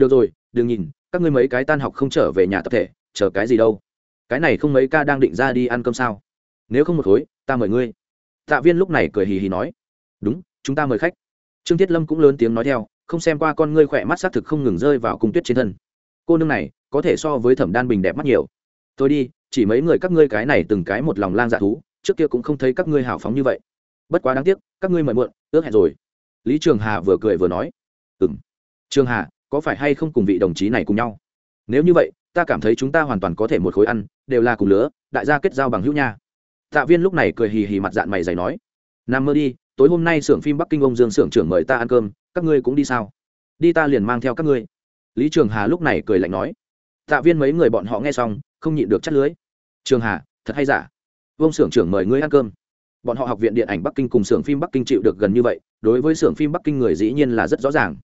được rồi, đừng nhìn, các ngươi mấy cái tan học không trở về nhà tập thể, chờ cái gì đâu. Cái này không mấy ca đang định ra đi ăn cơm sao? Nếu không một khối, ta mời ngươi. Tạ viên lúc này cười hì hì nói. Đúng, chúng ta mời khách. Trương thiết lâm cũng lớn tiếng nói theo, không xem qua con ngươi khỏe mắt xác thực không ngừng rơi vào cung tuyết trên thân. Cô nương này, có thể so với thẩm đan bình đẹp mắt nhiều. Tôi đi, chỉ mấy người các ngươi cái này từng cái một lòng lang dạ thú, trước kia cũng không thấy các ngươi hào phóng như vậy. Bất quá đáng tiếc, các ngươi mời muộn, ước hẹn rồi. Lý trường hà vừa cười vừa nói. Ừ m trường hà có phải hay không cùng vị đồng chí này cùng nhau? Nếu như vậy, ta cảm thấy chúng ta hoàn toàn có thể một khối ăn, đều là cùng lứa, đại gia kết giao bằng hữu nha. Tạ viên lúc này cười hì hì mặt dạng mày dày nói nằm mơ đi, tối hôm nay xưởng phim bắc kinh ông dương xưởng trưởng mời ta ăn cơm, các ngươi cũng đi sao? Đi ta liền mang theo các ngươi. Lý trường hà lúc này cười lạnh nói. Tạ viên mấy người bọn họ nghe xong, không nhịn được chắt lưới. Trường hà, thật hay giả? Ông xưởng trưởng mời ngươi ăn cơm. Bọn họ học viện điện ảnh bắc kinh cùng xưởng phim bắc kinh chịu được gần như vậy, đối với xưởng phim bắc kinh người dĩ nhiên là rất rõ ràng.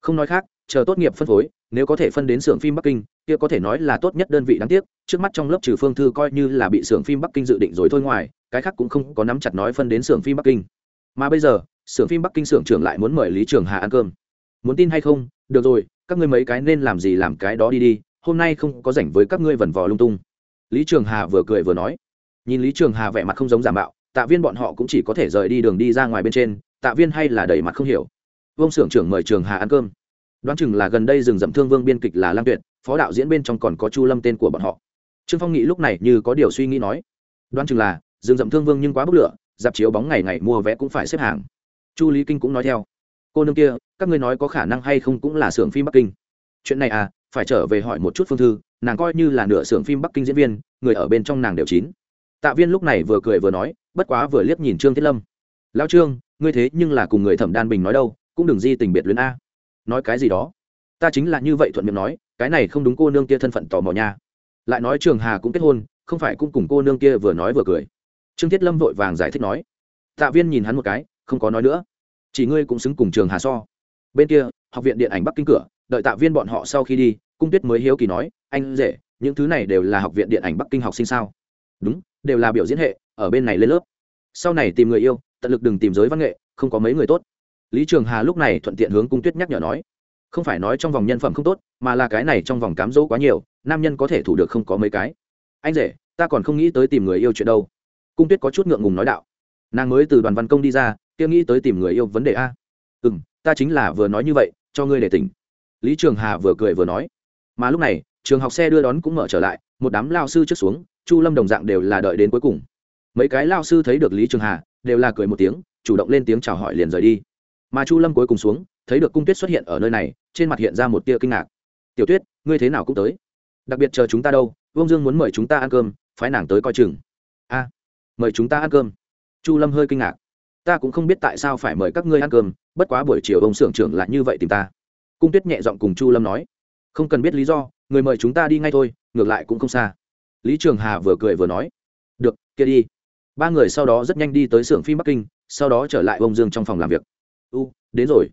Không nói khác chờ tốt nghiệp phân phối, nếu có thể phân đến xưởng phim bắc kinh, kia có thể nói là tốt nhất đơn vị đáng tiếc, trước mắt trong lớp trừ phương thư coi như là bị xưởng phim bắc kinh dự định rồi thôi ngoài, cái khác cũng không có nắm chặt nói phân đến xưởng phim bắc kinh. Mà bây giờ, xưởng phim bắc kinh xưởng trưởng lại muốn mời lý trường hà ăn cơm. Muốn tin hay không? Được rồi, các ngươi mấy cái nên làm gì làm cái đó đi đi, hôm nay không có rảnh với các ngươi vần vò lung tung. Lý trường hà vừa cười vừa nói. Nhìn lý trường hà vẻ mặt không giống giả mạo, tạ viên bọn họ cũng chỉ có thể rời đi đường đi ra ngoài bên trên, tạ viên hay là đầy mặt không hiểu. Vông xưởng trưởng mời trường hà ăn cơm đoán chừng là gần đây rừng rậm thương vương biên kịch là lam tuyệt, phó đạo diễn bên trong còn có chu lâm tên của bọn họ. Trương phong nghị lúc này như có điều suy nghĩ nói, đoán chừng là rừng rậm thương vương nhưng quá bức lửa, dạp chiếu bóng ngày ngày mua vé cũng phải xếp hàng. Chu lý kinh cũng nói theo, cô nương kia, các ngươi nói có khả năng hay không cũng là xưởng phim bắc kinh. Chuyện này à phải trở về hỏi một chút phương thư, nàng coi như là nửa xưởng phim bắc kinh diễn viên, người ở bên trong nàng đều chín. Tạ viên lúc này vừa cười vừa nói, bất quá vừa liếc nhìn trương thiết lâm. Lao trương, ngươi thế nhưng là cùng người thẩm đan bình nói đâu, cũng đừng di tình biệt luyến a nói cái gì đó. Ta chính là như vậy thuận miệng nói, cái này không đúng cô nương kia thân phận tò mò nha. Lại nói trường hà cũng kết hôn, không phải cũng cùng cô nương kia vừa nói vừa cười. Trương thiết lâm vội vàng giải thích nói. Tạ viên nhìn hắn một cái, không có nói nữa. Chỉ ngươi cũng xứng cùng trường hà so. Bên kia, học viện điện ảnh bắc kinh cửa, đợi tạ viên bọn họ sau khi đi, cung tuyết mới hiếu kỳ nói, anh rể, những thứ này đều là học viện điện ảnh bắc kinh học sinh sao? Đúng, đều là biểu diễn hệ, ở bên này lên lớp. Sau này tìm người yêu, tận lực đừng tìm giới văn nghệ, không có mấy người tốt lý trường hà lúc này thuận tiện hướng cung tuyết nhắc nhở nói, không phải nói trong vòng nhân phẩm không tốt, mà là cái này trong vòng cám dỗ quá nhiều, nam nhân có thể thủ được không có mấy cái. Anh rể, ta còn không nghĩ tới tìm người yêu chuyện đâu. Cung tuyết có chút ngượng ngùng nói đạo, nàng mới từ đoàn văn công đi ra, kia nghĩ tới tìm người yêu vấn đề a. Ừ m ta chính là vừa nói như vậy, cho ngươi để tỉnh. Lý trường hà vừa cười vừa nói, mà lúc này, trường học xe đưa đón cũng mở trở lại, một đám lao sư trước xuống, chu lâm đồng dạng đều là đợi đến cuối cùng. Mấy cái lao sư thấy được lý trường hà, đều là cười một tiếng, chủ động lên tiếng chào hỏi liền rời đi mà chu lâm cuối cùng xuống, thấy được cung tuyết xuất hiện ở nơi này, trên mặt hiện ra một tia kinh ngạc. Tiểu tuyết, ngươi thế nào cũng tới. Đặc biệt chờ chúng ta đâu, vương dương muốn mời chúng ta ăn cơm, phái nàng tới coi chừng. A, mời chúng ta ăn cơm. Chu lâm hơi kinh ngạc. Ta cũng không biết tại sao phải mời các ngươi ăn cơm, bất quá buổi chiều ông xưởng trưởng lại như vậy tìm ta. Cung tuyết nhẹ giọng cùng chu lâm nói. Không cần biết lý do, người mời chúng ta đi ngay thôi, ngược lại cũng không xa. Lý trường hà vừa cười vừa nói. Được, kia đi. Ba người sau đó rất nhanh đi tới xưởng phim bắc kinh, sau đó trở lại ông dương trong phòng làm việc u, đến rồi.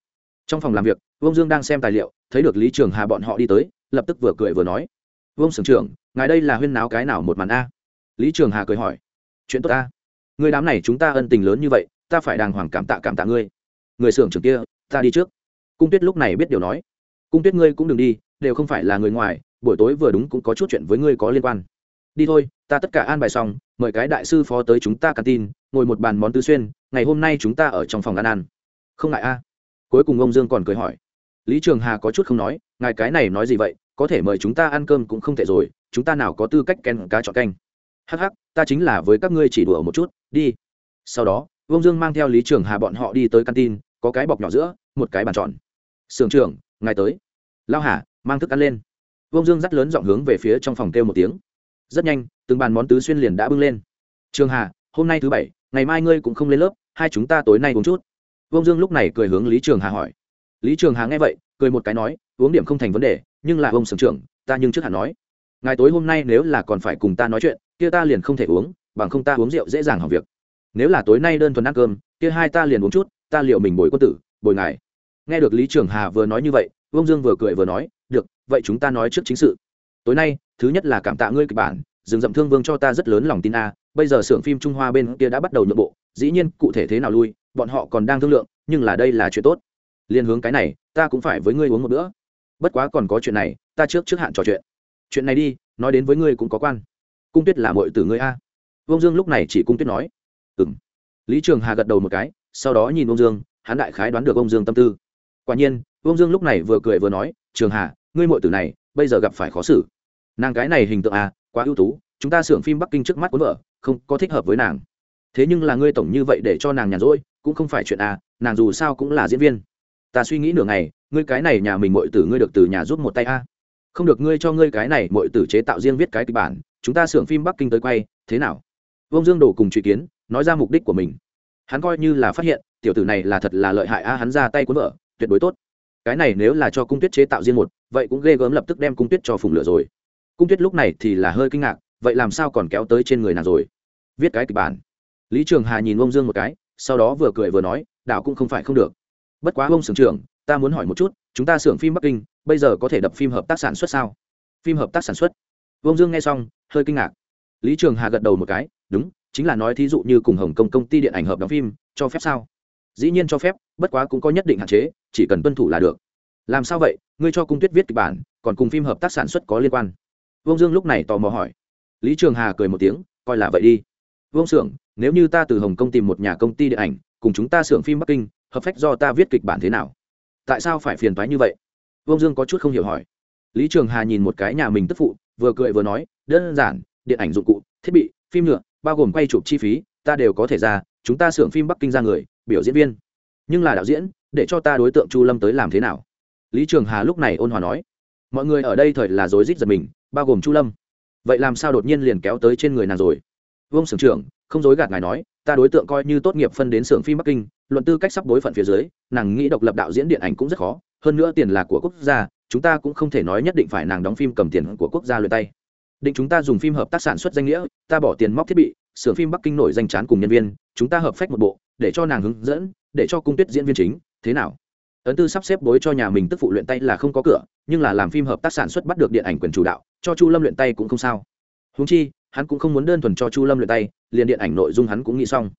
Trong phòng làm việc, vương dương đang xem tài liệu, thấy được lý trường hà bọn họ đi tới, lập tức vừa cười vừa nói. Vương sưởng trưởng, ngài đây là huyên náo cái nào một màn a? Lý trường hà cười hỏi. Chuyện tốt a. Người đám này chúng ta ân tình lớn như vậy, ta phải đàng hoàng cảm tạ cảm tạ ngươi. Người sưởng trưởng kia, ta đi trước. Cung tuyết lúc này biết điều nói. Cung tuyết ngươi cũng đừng đi, đều không phải là người ngoài, buổi tối vừa đúng cũng có chút chuyện với ngươi có liên quan. Đi thôi, ta tất cả an bài xong, mời cái đại sư phó tới chúng ta cà tin ngồi một bàn món tứ xuyên, ngày hôm nay chúng ta ở trong phòng ăn ăn không ngại a. Cuối cùng ông dương còn cười hỏi, lý trường hà có chút không nói, ngài cái này nói gì vậy? Có thể mời chúng ta ăn cơm cũng không thể rồi, chúng ta nào có tư cách ken cá chọn canh? Hắc hắc, ta chính là với các ngươi chỉ đùa một chút, đi. Sau đó, ông dương mang theo lý trường hà bọn họ đi tới căn tin có cái bọc nhỏ giữa, một cái bàn tròn. Sưởng trưởng, ngài tới. Lao hà, mang thức ăn lên. Ông dương dắt lớn dọn hướng về phía trong phòng kêu một tiếng. Rất nhanh, từng bàn món tứ xuyên liền đã bưng lên. Trường hà, hôm nay thứ bảy, ngày mai ngươi cũng không lên lớp, hai chúng ta tối nay uống chút vông dương lúc này cười hướng lý trường hà hỏi. Lý trường hà nghe vậy, cười một cái nói, uống điểm không thành vấn đề, nhưng là ông sưởng trưởng, ta nhưng trước hẳn nói. Ngày tối hôm nay nếu là còn phải cùng ta nói chuyện, kia ta liền không thể uống, bằng không ta uống rượu dễ dàng hỏng việc. Nếu là tối nay đơn thuần ăn cơm, kia hai ta liền uống chút, ta liệu mình bồi quân tử, bồi ngài. Nghe được lý trường hà vừa nói như vậy vông dương vừa cười vừa nói, được, vậy chúng ta nói trước chính sự. Tối nay, thứ nhất là cảm tạ ngươi kịch bản, rừng rậm thương vương cho ta rất lớn lòng tin a bây giờ xưởng phim trung hoa bên kia đã bắt đầu nhượng bộ, dĩ nhiên cụ thể thế nào lui, bọn họ còn đang thương lượng, nhưng là đây là chuyện tốt. Liên hướng cái này, ta cũng phải với ngươi uống một bữa. Bất quá còn có chuyện này, ta trước trước hạn trò chuyện. Chuyện này đi, nói đến với ngươi cũng có quan. Cung tuyết là mội từ ngươi a. Vương dương lúc này chỉ cung tuyết nói. Ừ m lý trường hà gật đầu một cái, sau đó nhìn ông dương, hắn đại khái đoán được ông dương tâm tư. Quả nhiên, Vương dương lúc này vừa cười vừa nói, trường hà, ngươi mội tử này, bây giờ gặp phải khó xử. Nàng cái này hình tượng à quá ưu tú, chúng ta xưởng phim bắc kinh trước mắt cuốn vợ không có thích hợp với nàng. Thế nhưng là ngươi tổng như vậy để cho nàng nhàn rỗi, cũng không phải chuyện à nàng dù sao cũng là diễn viên. Ta suy nghĩ nửa ngày, ngươi cái này nhà mình mọi tử ngươi được từ nhà giúp một tay a. Không được ngươi cho ngươi cái này mọi tử chế tạo riêng viết cái kịch bản, chúng ta xưởng phim bắc kinh tới quay, thế nào? Vông dương đổ cùng truy kiến, nói ra mục đích của mình. Hắn coi như là phát hiện, tiểu tử này là thật là lợi hại a, hắn ra tay cuốn vợ, tuyệt đối tốt. Cái này nếu là cho cung tuyết chế tạo riêng một, vậy cũng ghê gớm lập tức đem cung tuyết cho phùng lửa rồi. Cung tuyết lúc này thì là hơi kinh ngạc vậy làm sao còn kéo tới trên người nàng rồi? Viết cái kịch bản. Lý trường hà nhìn ông dương một cái, sau đó vừa cười vừa nói đạo cũng không phải không được. Bất quá ông sưởng trưởng, ta muốn hỏi một chút, chúng ta xưởng phim bắc kinh, bây giờ có thể đập phim hợp tác sản xuất sao? Phim hợp tác sản xuất. Ông dương nghe xong, hơi kinh ngạc. Lý trường hà gật đầu một cái, đúng, chính là nói thí dụ như cùng hồng kông công ty điện ảnh hợp đóng phim, cho phép sao? Dĩ nhiên cho phép, bất quá cũng có nhất định hạn chế, chỉ cần tuân thủ là được. Làm sao vậy? Ngươi cho cung tuyết viết kịch bản, còn cùng phim hợp tác sản xuất có liên quan? Vương dương lúc này tò mò hỏi lý trường hà cười một tiếng, coi là vậy đi. Vương xưởng nếu như ta từ hồng kông tìm một nhà công ty điện ảnh, cùng chúng ta xưởng phim bắc kinh, hợp phách do ta viết kịch bản thế nào? Tại sao phải phiền toái như vậy? Vương dương có chút không hiểu hỏi. Lý trường hà nhìn một cái nhà mình tức phụ, vừa cười vừa nói, đơn giản, điện ảnh dụng cụ, thiết bị, phim nhựa, bao gồm quay chụp chi phí, ta đều có thể ra, chúng ta xưởng phim bắc kinh ra người, biểu diễn viên. Nhưng là đạo diễn, để cho ta đối tượng chu lâm tới làm thế nào? Lý trường hà lúc này ôn hòa nói, mọi người ở đây thời là rối rít giật mình, bao gồm chu lâm vậy làm sao đột nhiên liền kéo tới trên người nàng rồi? Vương sưởng trưởng, không dối gạt ngài nói, ta đối tượng coi như tốt nghiệp phân đến xưởng phim bắc kinh, luận tư cách sắp đối phận phía dưới, nàng nghĩ độc lập đạo diễn điện ảnh cũng rất khó, hơn nữa tiền là của quốc gia, chúng ta cũng không thể nói nhất định phải nàng đóng phim cầm tiền của quốc gia luyện tay. Định chúng ta dùng phim hợp tác sản xuất danh nghĩa, ta bỏ tiền móc thiết bị, xưởng phim bắc kinh nổi danh chán cùng nhân viên, chúng ta hợp phách một bộ, để cho nàng hướng dẫn, để cho cung tuyết diễn viên chính, thế nào? Ấn tư sắp xếp bối cho nhà mình tức phụ luyện tay là không có cửa, nhưng là làm phim hợp tác sản xuất bắt được điện ảnh quyền chủ đạo cho chu lâm luyện tay cũng không sao. Húng chi, hắn cũng không muốn đơn thuần cho chu lâm luyện tay, liền điện ảnh nội dung hắn cũng nghĩ xong.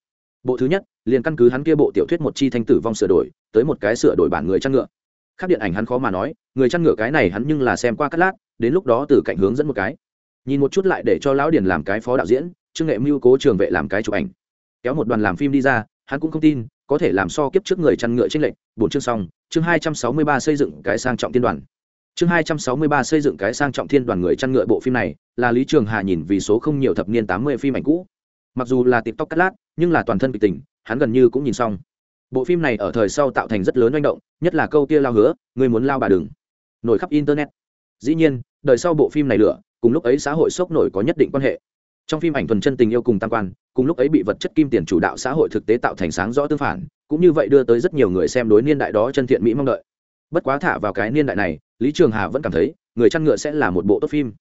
Bộ thứ nhất, liền căn cứ hắn kia bộ tiểu thuyết một chi thanh tử vong sửa đổi, tới một cái sửa đổi bản người chăn ngựa. Khác điện ảnh hắn khó mà nói, người chăn ngựa cái này hắn nhưng là xem qua cắt lát, đến lúc đó từ cạnh hướng dẫn một cái. Nhìn một chút lại để cho lão điền làm cái phó đạo diễn, trương nghệ mưu cố trường vệ làm cái chụp ảnh. Kéo một đoàn làm phim đi ra, hắn cũng không tin, có thể làm so kiếp trước người chăn ngựa tranh lệnh bốn chương xong, chương hai trăm sáu mươi ba xây dựng cái sang trọng tiên đoàn chương hai trăm sáu mươi ba xây dựng cái sang trọng thiên đoàn người chăn ngựa bộ phim này, là lý trường hà nhìn vì số không nhiều thập niên tám mươi phim ảnh cũ. Mặc dù là tịp tóc cắt lát, nhưng là toàn thân kịch tình, hắn gần như cũng nhìn xong. Bộ phim này ở thời sau tạo thành rất lớn manh động, nhất là câu kia lao hứa người muốn lao bà đừng. Nổi khắp internet. Dĩ nhiên, đời sau bộ phim này lửa, cùng lúc ấy xã hội sốc nổi có nhất định quan hệ. Trong phim ảnh thuần chân tình yêu cùng tam quan, cùng lúc ấy bị vật chất kim tiền chủ đạo xã hội thực tế tạo thành sáng rõ tương phản, cũng như vậy đưa tới rất nhiều người xem đối niên đại đó chân thiện mỹ mong đợi bất quá thả vào cái niên đại này, lý trường hà vẫn cảm thấy, người chăn ngựa sẽ là một bộ tốt phim.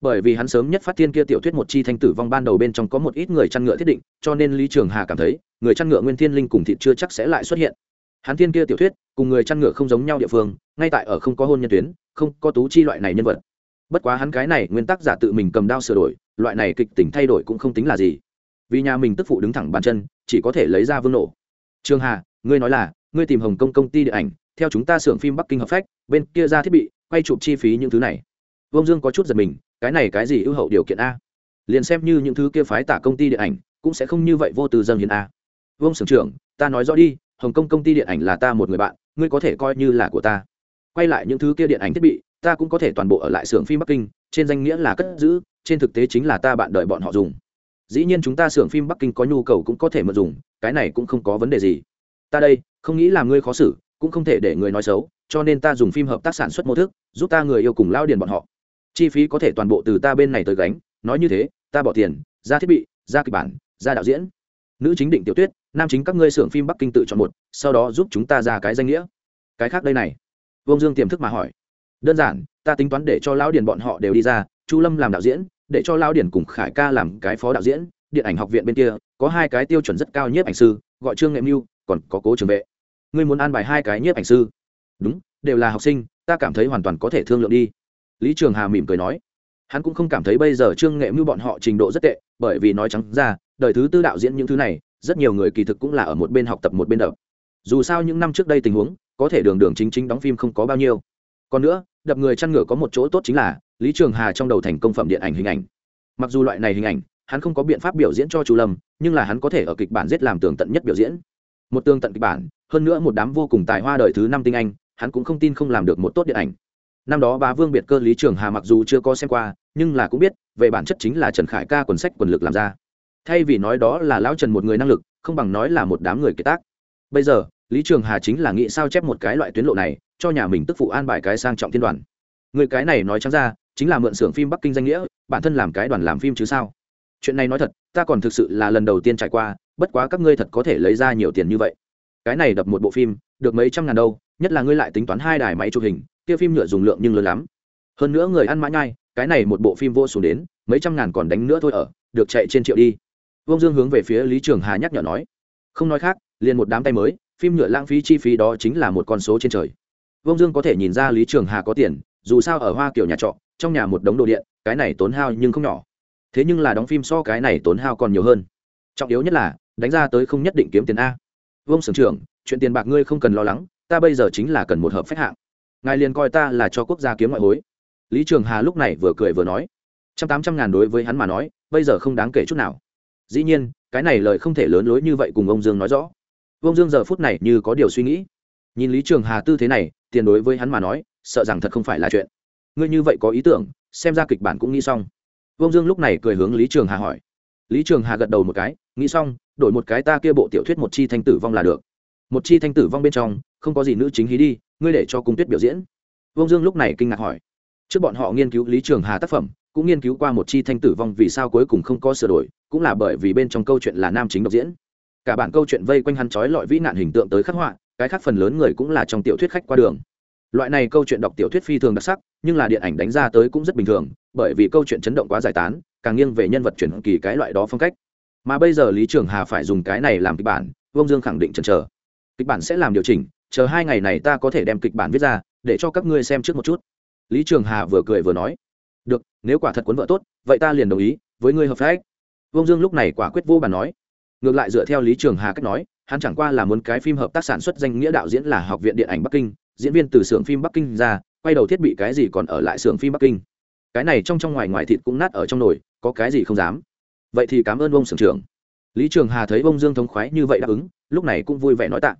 Bởi vì hắn sớm nhất phát thiên kia tiểu thuyết một chi thanh tử vong ban đầu bên trong có một ít người chăn ngựa thiết định, cho nên lý trường hà cảm thấy, người chăn ngựa nguyên thiên linh cùng thịt chưa chắc sẽ lại xuất hiện. Hắn thiên kia tiểu thuyết, cùng người chăn ngựa không giống nhau địa phương, ngay tại ở không có hôn nhân tuyến, không có tú chi loại này nhân vật. Bất quá hắn cái này nguyên tắc giả tự mình cầm đao sửa đổi, loại này kịch tính thay đổi cũng không tính là gì. Vì nhà mình tức phụ đứng thẳng bàn chân, chỉ có thể lấy ra vương nổ. Trường hà, ngươi nói là, ngươi tìm hồng kông công ty điện ảnh theo chúng ta xưởng phim bắc kinh hợp phách, bên kia ra thiết bị, quay chụp chi phí những thứ này. Vương dương có chút giật mình, cái này cái gì ưu hậu điều kiện a? Liền xem như những thứ kia phái tả công ty điện ảnh, cũng sẽ không như vậy vô từ dâng hiến a. Vương sưởng trưởng, ta nói rõ đi, hồng kông công ty điện ảnh là ta một người bạn, ngươi có thể coi như là của ta. Quay lại những thứ kia điện ảnh thiết bị, ta cũng có thể toàn bộ ở lại xưởng phim bắc kinh, trên danh nghĩa là cất giữ, trên thực tế chính là ta bạn đợi bọn họ dùng. Dĩ nhiên chúng ta xưởng phim bắc kinh có nhu cầu cũng có thể mượn dùng, cái này cũng không có vấn đề gì. Ta đây, không nghĩ là ngươi khó xử cũng không thể để người nói xấu, cho nên ta dùng phim hợp tác sản xuất mô thức, giúp ta người yêu cùng lao điền bọn họ. Chi phí có thể toàn bộ từ ta bên này tới gánh, nói như thế, ta bỏ tiền, ra thiết bị, ra kịch bản, ra đạo diễn. Nữ chính định tiểu tuyết, nam chính các ngươi xưởng phim bắc kinh tự chọn một, sau đó giúp chúng ta ra cái danh nghĩa. Cái khác đây này. Vông dương tiềm thức mà hỏi. Đơn giản, ta tính toán để cho lão điền bọn họ đều đi ra, chu lâm làm đạo diễn, để cho lão điền cùng khải ca làm cái phó đạo diễn, điện ảnh học viện bên kia, có hai cái tiêu chuẩn rất cao nhất ảnh sư, gọi trương nghệ mưu, còn có cố trường vệ ngươi muốn an bài hai cái nhiếp ảnh sư. Đúng, đều là học sinh, ta cảm thấy hoàn toàn có thể thương lượng đi. Lý trường hà mỉm cười nói. Hắn cũng không cảm thấy bây giờ trương nghệ mưu bọn họ trình độ rất tệ, bởi vì nói trắng ra, đời thứ tư đạo diễn những thứ này, rất nhiều người kỳ thực cũng là ở một bên học tập một bên đập. Dù sao những năm trước đây tình huống, có thể đường đường chính chính đóng phim không có bao nhiêu. Còn nữa, đập người chăn ngựa có một chỗ tốt chính là, lý trường hà trong đầu thành công phẩm điện ảnh hình ảnh. Mặc dù loại này hình ảnh, hắn không có biện pháp biểu diễn cho chu lâm, nhưng là hắn có thể ở kịch bản giết làm tường tận nhất biểu diễn. Một tường tận kịch bản hơn nữa một đám vô cùng tài hoa đời thứ năm tinh anh, hắn cũng không tin không làm được một tốt điện ảnh. Năm đó bá vương biệt cơ lý trường hà mặc dù chưa có xem qua, nhưng là cũng biết, về bản chất chính là trần khải ca quần sách quần lực làm ra. Thay vì nói đó là lão trần một người năng lực, không bằng nói là một đám người kế tác. Bây giờ, lý trường hà chính là nghĩ sao chép một cái loại tuyến lộ này, cho nhà mình tức phụ an bài cái sang trọng thiên đoàn. Người cái này nói trắng ra, chính là mượn xưởng phim bắc kinh danh nghĩa, bản thân làm cái đoàn làm phim chứ sao? Chuyện này nói thật, ta còn thực sự là lần đầu tiên trải qua, bất quá các ngươi thật có thể lấy ra nhiều tiền như vậy cái này đập một bộ phim, được mấy trăm ngàn đâu, nhất là ngươi lại tính toán hai đài máy chụp hình, kia phim nhựa dùng lượng nhưng lớn lắm. Hơn nữa người ăn mã nhai, cái này một bộ phim vô xuống đến, mấy trăm ngàn còn đánh nữa thôi ở, được chạy trên triệu đi. Vông dương hướng về phía lý trường hà nhắc nhở nói. Không nói khác, liền một đám tay mới, phim nhựa lãng phí chi phí đó chính là một con số trên trời. Vông dương có thể nhìn ra lý trường hà có tiền, dù sao ở hoa kiểu nhà trọ, trong nhà một đống đồ điện, cái này tốn hao nhưng không nhỏ. Thế nhưng là đóng phim so cái này tốn hao còn nhiều hơn. Trọng yếu nhất là, đánh ra tới không nhất định kiếm tiền a vương sưởng trưởng, chuyện tiền bạc ngươi không cần lo lắng, ta bây giờ chính là cần một hợp phách hạng. Ngài liền coi ta là cho quốc gia kiếm ngoại hối. Lý trường hà lúc này vừa cười vừa nói. Trăm tám trăm ngàn đối với hắn mà nói, bây giờ không đáng kể chút nào. Dĩ nhiên, cái này lời không thể lớn lối như vậy cùng ông dương nói rõ. Ông dương giờ phút này như có điều suy nghĩ. Nhìn lý trường hà tư thế này, tiền đối với hắn mà nói, sợ rằng thật không phải là chuyện. Ngươi như vậy có ý tưởng, xem ra kịch bản cũng nghĩ xong. Ông dương lúc này cười hướng lý trường hà hỏi lý trường hà gật đầu một cái, nghĩ xong, đổi một cái ta kia bộ tiểu thuyết một chi thanh tử vong là được. Một chi thanh tử vong bên trong, không có gì nữ chính hí đi, ngươi để cho cung tuyết biểu diễn. Vông dương lúc này kinh ngạc hỏi. Trước bọn họ nghiên cứu lý trường hà tác phẩm, cũng nghiên cứu qua một chi thanh tử vong vì sao cuối cùng không có sửa đổi, cũng là bởi vì bên trong câu chuyện là nam chính độc diễn. Cả bản câu chuyện vây quanh hắn trói lọi vĩ nạn hình tượng tới khắc họa, cái khác phần lớn người cũng là trong tiểu thuyết khách qua đường. Loại này câu chuyện đọc tiểu thuyết phi thường đặc sắc, nhưng là điện ảnh đánh ra tới cũng rất bình thường, bởi vì câu chuyện chấn động quá giải tán càng nghiêng về nhân vật chuyển kỳ cái loại đó phong cách. Mà bây giờ lý trường hà phải dùng cái này làm kịch bản, Vương dương khẳng định chần chờ. Kịch bản sẽ làm điều chỉnh, chờ hai ngày này ta có thể đem kịch bản viết ra, để cho các ngươi xem trước một chút. Lý trường hà vừa cười vừa nói. Được, nếu quả thật cuốn vợ tốt, vậy ta liền đồng ý, với ngươi hợp tác. Vương dương lúc này quả quyết vô bàn nói. Ngược lại dựa theo lý trường hà cách nói, hắn chẳng qua là muốn cái phim hợp tác sản xuất danh nghĩa đạo diễn là học viện điện ảnh bắc kinh, diễn viên từ xưởng phim bắc kinh ra, quay đầu thiết bị cái gì còn ở lại xưởng phim bắc kinh. Cái này trong trong ngoài ngoài thịt cũng nát ở trong nồi có cái gì không dám. Vậy thì cảm ơn ông sưởng trưởng. Lý trường hà thấy ông dương thống khoái như vậy đáp ứng, lúc này cũng vui vẻ nói tạ.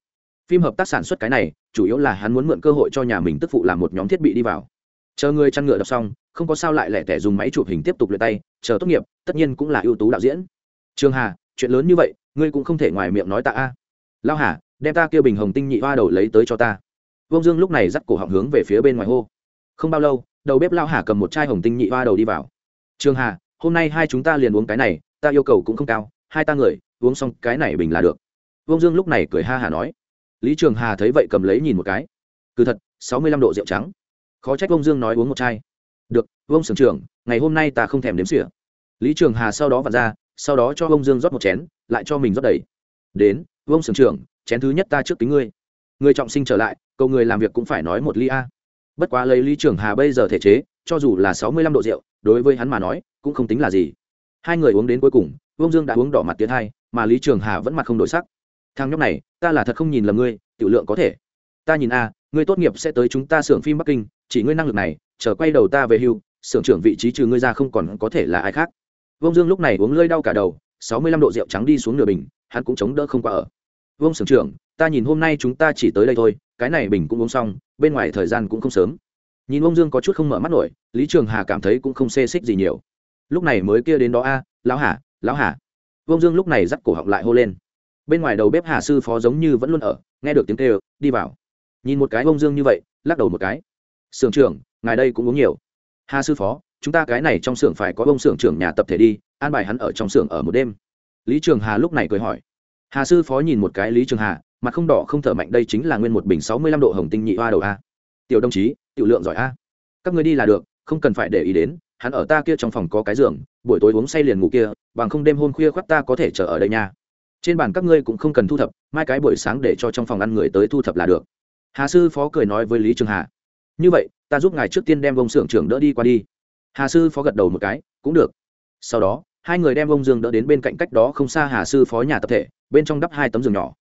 Phim hợp tác sản xuất cái này, chủ yếu là hắn muốn mượn cơ hội cho nhà mình tức phụ làm một nhóm thiết bị đi vào. Chờ người chăn ngựa đọc xong, không có sao lại lẻ tẻ dùng máy chụp hình tiếp tục luyện tay, chờ tốt nghiệp, tất nhiên cũng là ưu tú đạo diễn. Trường hà, chuyện lớn như vậy, ngươi cũng không thể ngoài miệng nói tạ a. Lao hà, đem ta kêu bình hồng tinh nhị hoa đầu lấy tới cho ta. Vông dương lúc này dắt cổ họng hướng về phía bên ngoài hô. Không bao lâu, đầu bếp lao hà cầm một chai hồng tinh nhị hoa đầu đi vào. Trường hà hôm nay hai chúng ta liền uống cái này, ta yêu cầu cũng không cao, hai ta người, uống xong cái này bình là được. Vương dương lúc này cười ha hà nói. Lý trường hà thấy vậy cầm lấy nhìn một cái. Cứ thật, sáu mươi lăm độ rượu trắng. Khó trách vương dương nói uống một chai. Được, vương sưởng trưởng, ngày hôm nay ta không thèm đếm xỉa. Lý trường hà sau đó vặt ra, sau đó cho vương dương rót một chén, lại cho mình rót đầy. Đến, vương sưởng trưởng, chén thứ nhất ta trước tính ngươi. Người trọng sinh trở lại, cầu người làm việc cũng phải nói một ly a. Bất quá lấy lý trường hà bây giờ thể chế cho dù là sáu mươi lăm độ rượu, đối với hắn mà nói, cũng không tính là gì. Hai người uống đến cuối cùng, Vương dương đã uống đỏ mặt tiến hai, mà lý trường hà vẫn mặt không đổi sắc. Thằng nhóc này, ta là thật không nhìn lầm ngươi, tiểu lượng có thể. Ta nhìn a, ngươi tốt nghiệp sẽ tới chúng ta xưởng phim bắc kinh, chỉ ngươi năng lực này, chờ quay đầu ta về hưu, xưởng trưởng vị trí trừ ngươi ra không còn có thể là ai khác. Vương dương lúc này uống lơi đau cả đầu, sáu mươi lăm độ rượu trắng đi xuống nửa bình, hắn cũng chống đỡ không qua ở. Vương xưởng trưởng, ta nhìn hôm nay chúng ta chỉ tới đây thôi, cái này bình cũng uống xong, bên ngoài thời gian cũng không sớm nhìn ông dương có chút không mở mắt nổi, lý trường hà cảm thấy cũng không xê xích gì nhiều. Lúc này mới kia đến đó a, lão hà lão hà. Ông dương lúc này dắt cổ họng lại hô lên. Bên ngoài đầu bếp hà sư phó giống như vẫn luôn ở, nghe được tiếng kêu, đi vào. Nhìn một cái ông dương như vậy, lắc đầu một cái. Sưởng trưởng, ngài đây cũng uống nhiều. Hà sư phó, chúng ta cái này trong xưởng phải có ông xưởng trưởng nhà tập thể đi, an bài hắn ở trong xưởng ở một đêm. Lý trường hà lúc này cười hỏi. Hà sư phó nhìn một cái lý trường hà, mặt không đỏ không thở mạnh, đây chính là nguyên một bình sáu mươi lăm độ hồng tinh nhị hoa đầu a tiểu đồng chí, tiểu lượng giỏi a. Các người đi là được, không cần phải để ý đến, hắn ở ta kia trong phòng có cái giường, buổi tối uống say liền ngủ kia, bằng không đêm hôm khuya khoác ta có thể chờ ở đây nha. Trên bàn các ngươi cũng không cần thu thập, mai cái buổi sáng để cho trong phòng ăn người tới thu thập là được. Hà sư phó cười nói với lý trường hà. Như vậy, ta giúp ngài trước tiên đem ông xưởng trưởng đỡ đi qua đi. Hà sư phó gật đầu một cái, cũng được. Sau đó, hai người đem ông dương đỡ đến bên cạnh cách đó không xa hà sư phó nhà tập thể, bên trong đắp hai tấm giường nhỏ.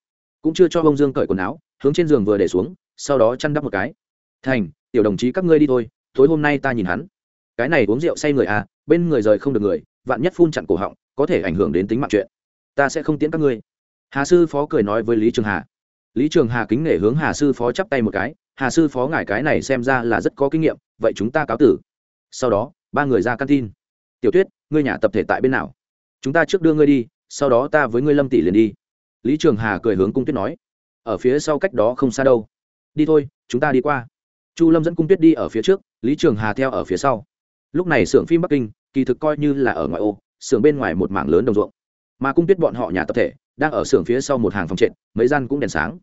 Cũng chưa cho ông dương cởi quần áo, hướng trên giường vừa để xuống, sau đó chăn đắp một cái thành, tiểu đồng chí các ngươi đi thôi, tối hôm nay ta nhìn hắn. Cái này uống rượu say người à bên người rời không được người, vạn nhất phun chặn cổ họng, có thể ảnh hưởng đến tính mạng chuyện. Ta sẽ không tiễn các ngươi. Hà sư phó cười nói với lý trường hà. Lý trường hà kính nể hướng hà sư phó chắp tay một cái. Hà sư phó ngài cái này xem ra là rất có kinh nghiệm, vậy chúng ta cáo tử. Sau đó, ba người ra căn tin. Tiểu tuyết, ngươi nhà tập thể tại bên nào? Chúng ta trước đưa ngươi đi, sau đó ta với ngươi lâm tỷ liền đi. Lý trường hà cười hướng cung tuyết nói. Ở phía sau cách đó không xa đâu. Đi thôi, chúng ta đi qua chu lâm dẫn cung tuyết đi ở phía trước, lý trường hà theo ở phía sau. Lúc này xưởng phim bắc kinh, kỳ thực coi như là ở ngoại ô, xưởng bên ngoài một mảng lớn đồng ruộng. Mà cung tuyết bọn họ nhà tập thể, đang ở xưởng phía sau một hàng phòng trệt, mấy gian cũng đèn sáng.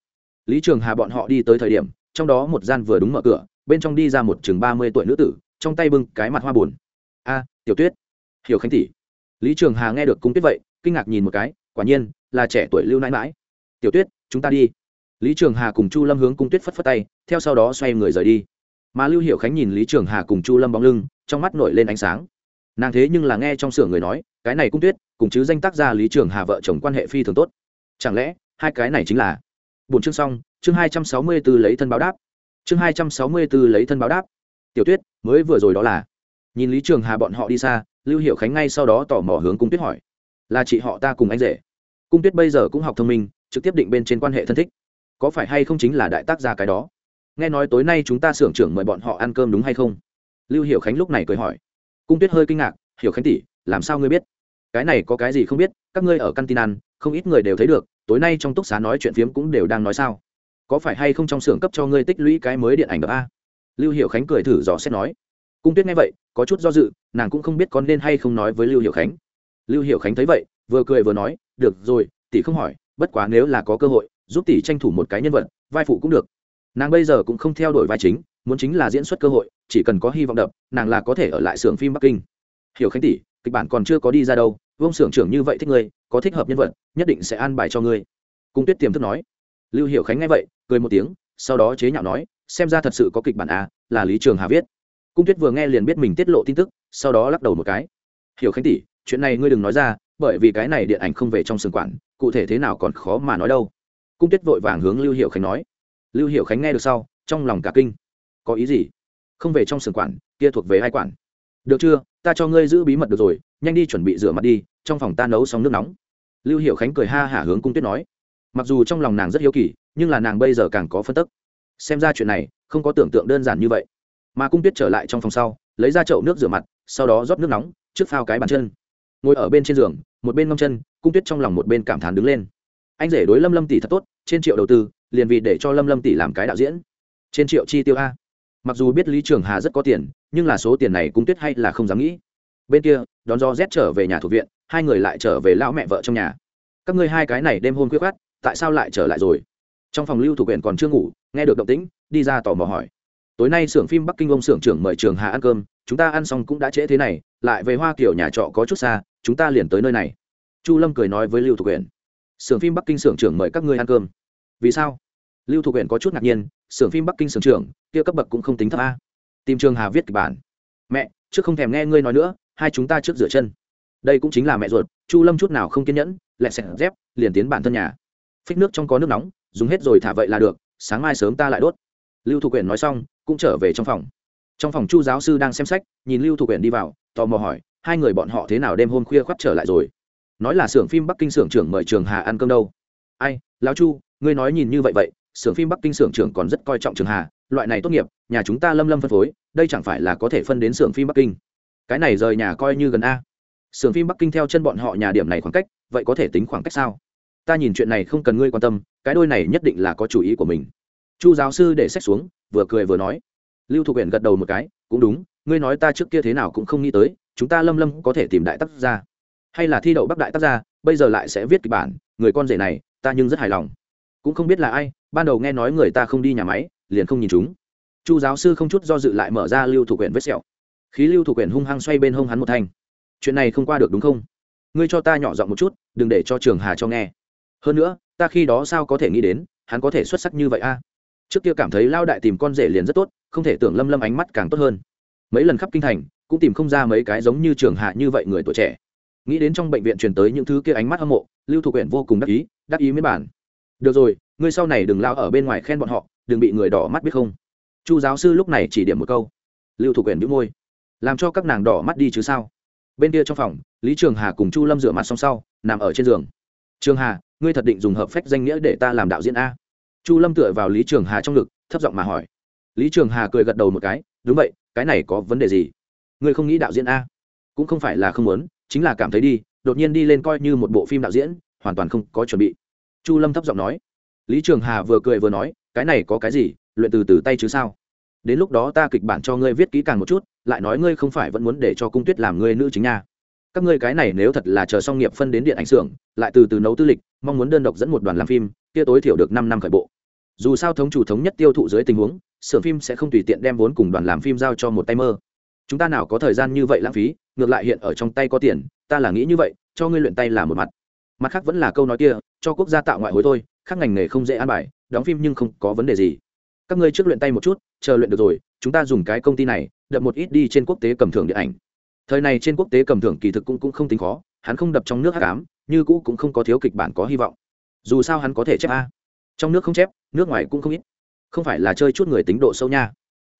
Lý trường hà bọn họ đi tới thời điểm, trong đó một gian vừa đúng mở cửa, bên trong đi ra một chừng ba mươi tuổi nữ tử, trong tay bưng cái mặt hoa buồn. A, tiểu tuyết. Hiểu khánh tỷ. Lý trường hà nghe được cung tuyết vậy, kinh ngạc nhìn một cái, quả nhiên là trẻ tuổi lưu nãi mãi tiểu tuyết, chúng ta đi lý trường hà cùng chu lâm hướng cung tuyết phất phất tay, theo sau đó xoay người rời đi. Mà lưu hiệu khánh nhìn lý trường hà cùng chu lâm bóng lưng, trong mắt nổi lên ánh sáng. Nàng thế nhưng là nghe trong xưởng người nói, cái này cung tuyết, cùng chứ danh tác gia lý trường hà vợ chồng quan hệ phi thường tốt. Chẳng lẽ, hai cái này chính là? Bốn chương xong, chương hai trăm sáu mươi b ố lấy thân báo đáp. Chương hai trăm sáu mươi b ố lấy thân báo đáp. Tiểu tuyết, mới vừa rồi đó là? Nhìn lý trường hà bọn họ đi xa, lưu hiệu khánh ngay sau đó tò mò hướng cung tuyết hỏi. Là chị họ ta cùng anh rể. Cung tuyết bây giờ cũng học thông minh, trực tiếp định bên trên quan hệ thân thích có phải hay không chính là đại tác gia cái đó? Nghe nói tối nay chúng ta xưởng trưởng mời bọn họ ăn cơm đúng hay không? Lưu hiểu khánh lúc này cười hỏi. Cung tuyết hơi kinh ngạc, hiểu khánh tỷ, làm sao ngươi biết? Cái này có cái gì không biết? Các ngươi ở căn tin ăn, không ít người đều thấy được, tối nay trong túc xá nói chuyện phiếm cũng đều đang nói sao? Có phải hay không trong xưởng cấp cho ngươi tích lũy cái mới điện ảnh đó a? Lưu hiểu khánh cười thử dò xét nói. Cung tuyết nghe vậy, có chút do dự, nàng cũng không biết có nên hay không nói với lưu hiểu khánh. Lưu hiểu khánh thấy vậy, vừa cười vừa nói, được rồi, tỷ không hỏi, bất quá nếu là có cơ hội giúp tỷ tranh thủ một cái nhân vật, vai phụ cũng được. Nàng bây giờ cũng không theo đuổi vai chính, muốn chính là diễn xuất cơ hội, chỉ cần có hy vọng đập, nàng là có thể ở lại xưởng phim bắc kinh. Hiểu khánh tỷ, kịch bản còn chưa có đi ra đâu, vương xưởng trưởng như vậy thích ngươi, có thích hợp nhân vật, nhất định sẽ an bài cho ngươi. Cung tuyết tiềm thức nói. Lưu hiểu khánh nghe vậy, cười một tiếng, sau đó chế nhạo nói, xem ra thật sự có kịch bản à là lý trường hà viết. Cung tuyết vừa nghe liền biết mình tiết lộ tin tức, sau đó lắc đầu một cái. Hiểu khánh tỷ, chuyện này ngươi đừng nói ra, bởi vì cái này điện ảnh không về trong sừng quản, cụ thể thế nào còn khó mà nói đâu cung tuyết vội vàng hướng lưu hiệu khánh nói. Lưu hiệu khánh nghe được sau, trong lòng cả kinh. Có ý gì? Không về trong sườn quản, kia thuộc về hai quản? Được chưa? Ta cho ngươi giữ bí mật được rồi, nhanh đi chuẩn bị rửa mặt đi, trong phòng ta nấu xong nước nóng. Lưu hiệu khánh cười ha hả hướng cung tuyết nói. Mặc dù trong lòng nàng rất hiếu kỳ, nhưng là nàng bây giờ càng có phân tức. Xem ra chuyện này, không có tưởng tượng đơn giản như vậy. Mà cung tuyết trở lại trong phòng sau, lấy ra chậu nước rửa mặt, sau đó rót nước nóng, trước phao cái bàn chân. Ngồi ở bên trên giường, một bên ngâm chân, cung tuyết trong lòng một bên cảm thán đứng lên. Anh rể đối lâm lâm tỷ thật tốt trên triệu đầu tư, liền vì để cho lâm lâm tỷ làm cái đạo diễn. Trên triệu chi tiêu a. Mặc dù biết lý trường hà rất có tiền, nhưng là số tiền này cũng tuyết hay là không dám nghĩ. Bên kia, đón do rét trở về nhà thuộc viện, hai người lại trở về lão mẹ vợ trong nhà. Các ngươi hai cái này đêm hôn quyết khát tại sao lại trở lại rồi? Trong phòng lưu thủ Viện còn chưa ngủ, nghe được động tĩnh, đi ra tò mò hỏi. Tối nay xưởng phim bắc kinh ông xưởng trưởng mời trường hà ăn cơm, chúng ta ăn xong cũng đã trễ thế này, lại về hoa kiểu nhà trọ có chút xa, chúng ta liền tới nơi này. Chu lâm cười nói với lưu thủ Viện xưởng phim bắc kinh xưởng trưởng mời các ngươi ăn cơm. Vì sao? Lưu thục huyện có chút ngạc nhiên, xưởng phim bắc kinh xưởng trưởng, kia cấp bậc cũng không tính thấp a. Tìm trường hà viết kịch bản. Mẹ, trước không thèm nghe ngươi nói nữa, hai chúng ta trước rửa chân. Đây cũng chính là mẹ ruột, chu lâm chút nào không kiên nhẫn, lẹ xẹt dép, liền tiến bản thân nhà. Phích nước trong có nước nóng, dùng hết rồi thả vậy là được, sáng mai sớm ta lại đốt. Lưu thục quyển nói xong, cũng trở về trong phòng. Trong phòng chu giáo sư đang xem sách, nhìn lưu thục quyển đi vào, tò mò hỏi, hai người bọn họ thế nào đêm hôm khuya khoắt trở lại rồi? Nói là xưởng phim bắc kinh xưởng trưởng mời trường hà ăn cơm đâu. Ai, lão chu, ngươi nói nhìn như vậy vậy, xưởng phim bắc kinh xưởng trưởng còn rất coi trọng trường hà, loại này tốt nghiệp, nhà chúng ta lâm lâm phân phối, đây chẳng phải là có thể phân đến xưởng phim bắc kinh. Cái này rời nhà coi như gần a. Xưởng phim bắc kinh theo chân bọn họ nhà điểm này khoảng cách, vậy có thể tính khoảng cách sao? Ta nhìn chuyện này không cần ngươi quan tâm, cái đôi này nhất định là có chủ ý của mình. Chu giáo sư để sách xuống, vừa cười vừa nói. Lưu thục huyện gật đầu một cái, cũng đúng, ngươi nói ta trước kia thế nào cũng không nghĩ tới, chúng ta lâm lâm có thể tìm đại tác gia hay là thi đậu bắc đại tác gia, bây giờ lại sẽ viết kịch bản, người con rể này, ta nhưng rất hài lòng. Cũng không biết là ai, ban đầu nghe nói người ta không đi nhà máy, liền không nhìn chúng. Chu giáo sư không chút do dự lại mở ra lưu thủ quyển vết sẹo. Khí lưu thủ quyển hung hăng xoay bên hông hắn một thanh. Chuyện này không qua được đúng không? Ngươi cho ta nhỏ giọng một chút, đừng để cho trường hà cho nghe. Hơn nữa, ta khi đó sao có thể nghĩ đến, hắn có thể xuất sắc như vậy a? Trước kia cảm thấy lao đại tìm con rể liền rất tốt, không thể tưởng lâm lâm ánh mắt càng tốt hơn. Mấy lần khắp kinh thành, cũng tìm không ra mấy cái giống như trường hạ như vậy người tuổi trẻ nghĩ đến trong bệnh viện truyền tới những thứ kia ánh mắt hâm mộ, lưu thục quyển vô cùng đắc ý đắc ý miết bản. Được rồi, ngươi sau này đừng lao ở bên ngoài khen bọn họ, đừng bị người đỏ mắt biết không? Chu giáo sư lúc này chỉ điểm một câu. Lưu thục quyển đĩu môi. Làm cho các nàng đỏ mắt đi chứ sao? Bên kia trong phòng, lý trường hà cùng chu lâm rửa mặt xong sau, nằm ở trên giường. Trường hà, ngươi thật định dùng hợp phách danh nghĩa để ta làm đạo diễn a? Chu lâm tựa vào lý trường hà trong ngực, thấp giọng mà hỏi. Lý trường hà cười gật đầu một cái. Đúng vậy, cái này có vấn đề gì? Ngươi không nghĩ đạo diễn a? Cũng không phải là không muốn chính là cảm thấy đi, đột nhiên đi lên coi như một bộ phim đạo diễn, hoàn toàn không có chuẩn bị. Chu lâm thấp giọng nói. Lý trường hà vừa cười vừa nói, cái này có cái gì, luyện từ từ tay chứ sao? Đến lúc đó ta kịch bản cho ngươi viết kỹ càng một chút, lại nói ngươi không phải vẫn muốn để cho cung tuyết làm ngươi nữ chính nha. Các ngươi cái này nếu thật là chờ xong nghiệp phân đến điện ảnh xưởng, lại từ từ nấu tư lịch, mong muốn đơn độc dẫn một đoàn làm phim, kia tối thiểu được năm năm khởi bộ. Dù sao thống chủ thống nhất tiêu thụ dưới tình huống, xưởng phim sẽ không tùy tiện đem vốn cùng đoàn làm phim giao cho một tay mơ chúng ta nào có thời gian như vậy lãng phí ngược lại hiện ở trong tay có tiền ta là nghĩ như vậy cho ngươi luyện tay là một mặt. Mặt khác vẫn là câu nói kia cho quốc gia tạo ngoại hối thôi khác ngành nghề không dễ an bài đóng phim nhưng không có vấn đề gì. Các ngươi trước luyện tay một chút chờ luyện được rồi chúng ta dùng cái công ty này đập một ít đi trên quốc tế cầm thưởng điện ảnh. Thời này trên quốc tế cầm thưởng kỳ thực cũng, cũng không tính khó hắn không đập trong nước hát cám như cũ cũng không có thiếu kịch bản có hy vọng. Dù sao hắn có thể chép a. Trong nước không chép nước ngoài cũng không ít. Không phải là chơi chút người tính độ sâu nha.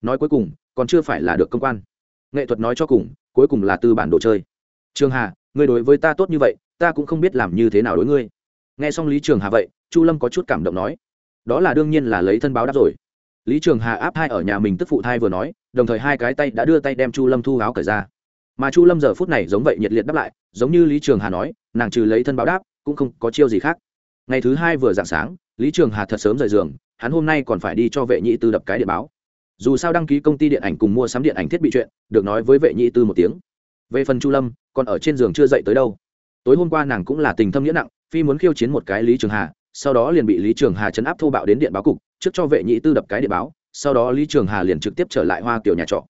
Nói cuối cùng còn chưa phải là được công quan nghệ thuật nói cho cùng, cuối cùng là tư bản đồ chơi. Trường hà, ngươi đối với ta tốt như vậy, ta cũng không biết làm như thế nào đối ngươi. Nghe xong lý trường hà vậy, chu lâm có chút cảm động nói, đó là đương nhiên là lấy thân báo đáp rồi. Lý trường hà áp hai ở nhà mình tức phụ thai vừa nói, đồng thời hai cái tay đã đưa tay đem chu lâm thu áo cởi ra. Mà chu lâm giờ phút này giống vậy nhiệt liệt đáp lại, giống như lý trường hà nói, nàng trừ lấy thân báo đáp, cũng không có chiêu gì khác. Ngày thứ hai vừa dạng sáng, lý trường hà thật sớm rời giường, hắn hôm nay còn phải đi cho vệ nhị tư đập cái điện báo dù sao đăng ký công ty điện ảnh cùng mua sắm điện ảnh thiết bị chuyện, được nói với vệ nhị tư một tiếng. Về phần chu lâm, còn ở trên giường chưa dậy tới đâu. Tối hôm qua nàng cũng là tình thâm nghĩa nặng, phi muốn khiêu chiến một cái lý trường hà, sau đó liền bị lý trường hà chấn áp thô bạo đến điện báo cục, trước cho vệ nhị tư đập cái điện báo, sau đó lý trường hà liền trực tiếp trở lại hoa kiểu nhà trọ.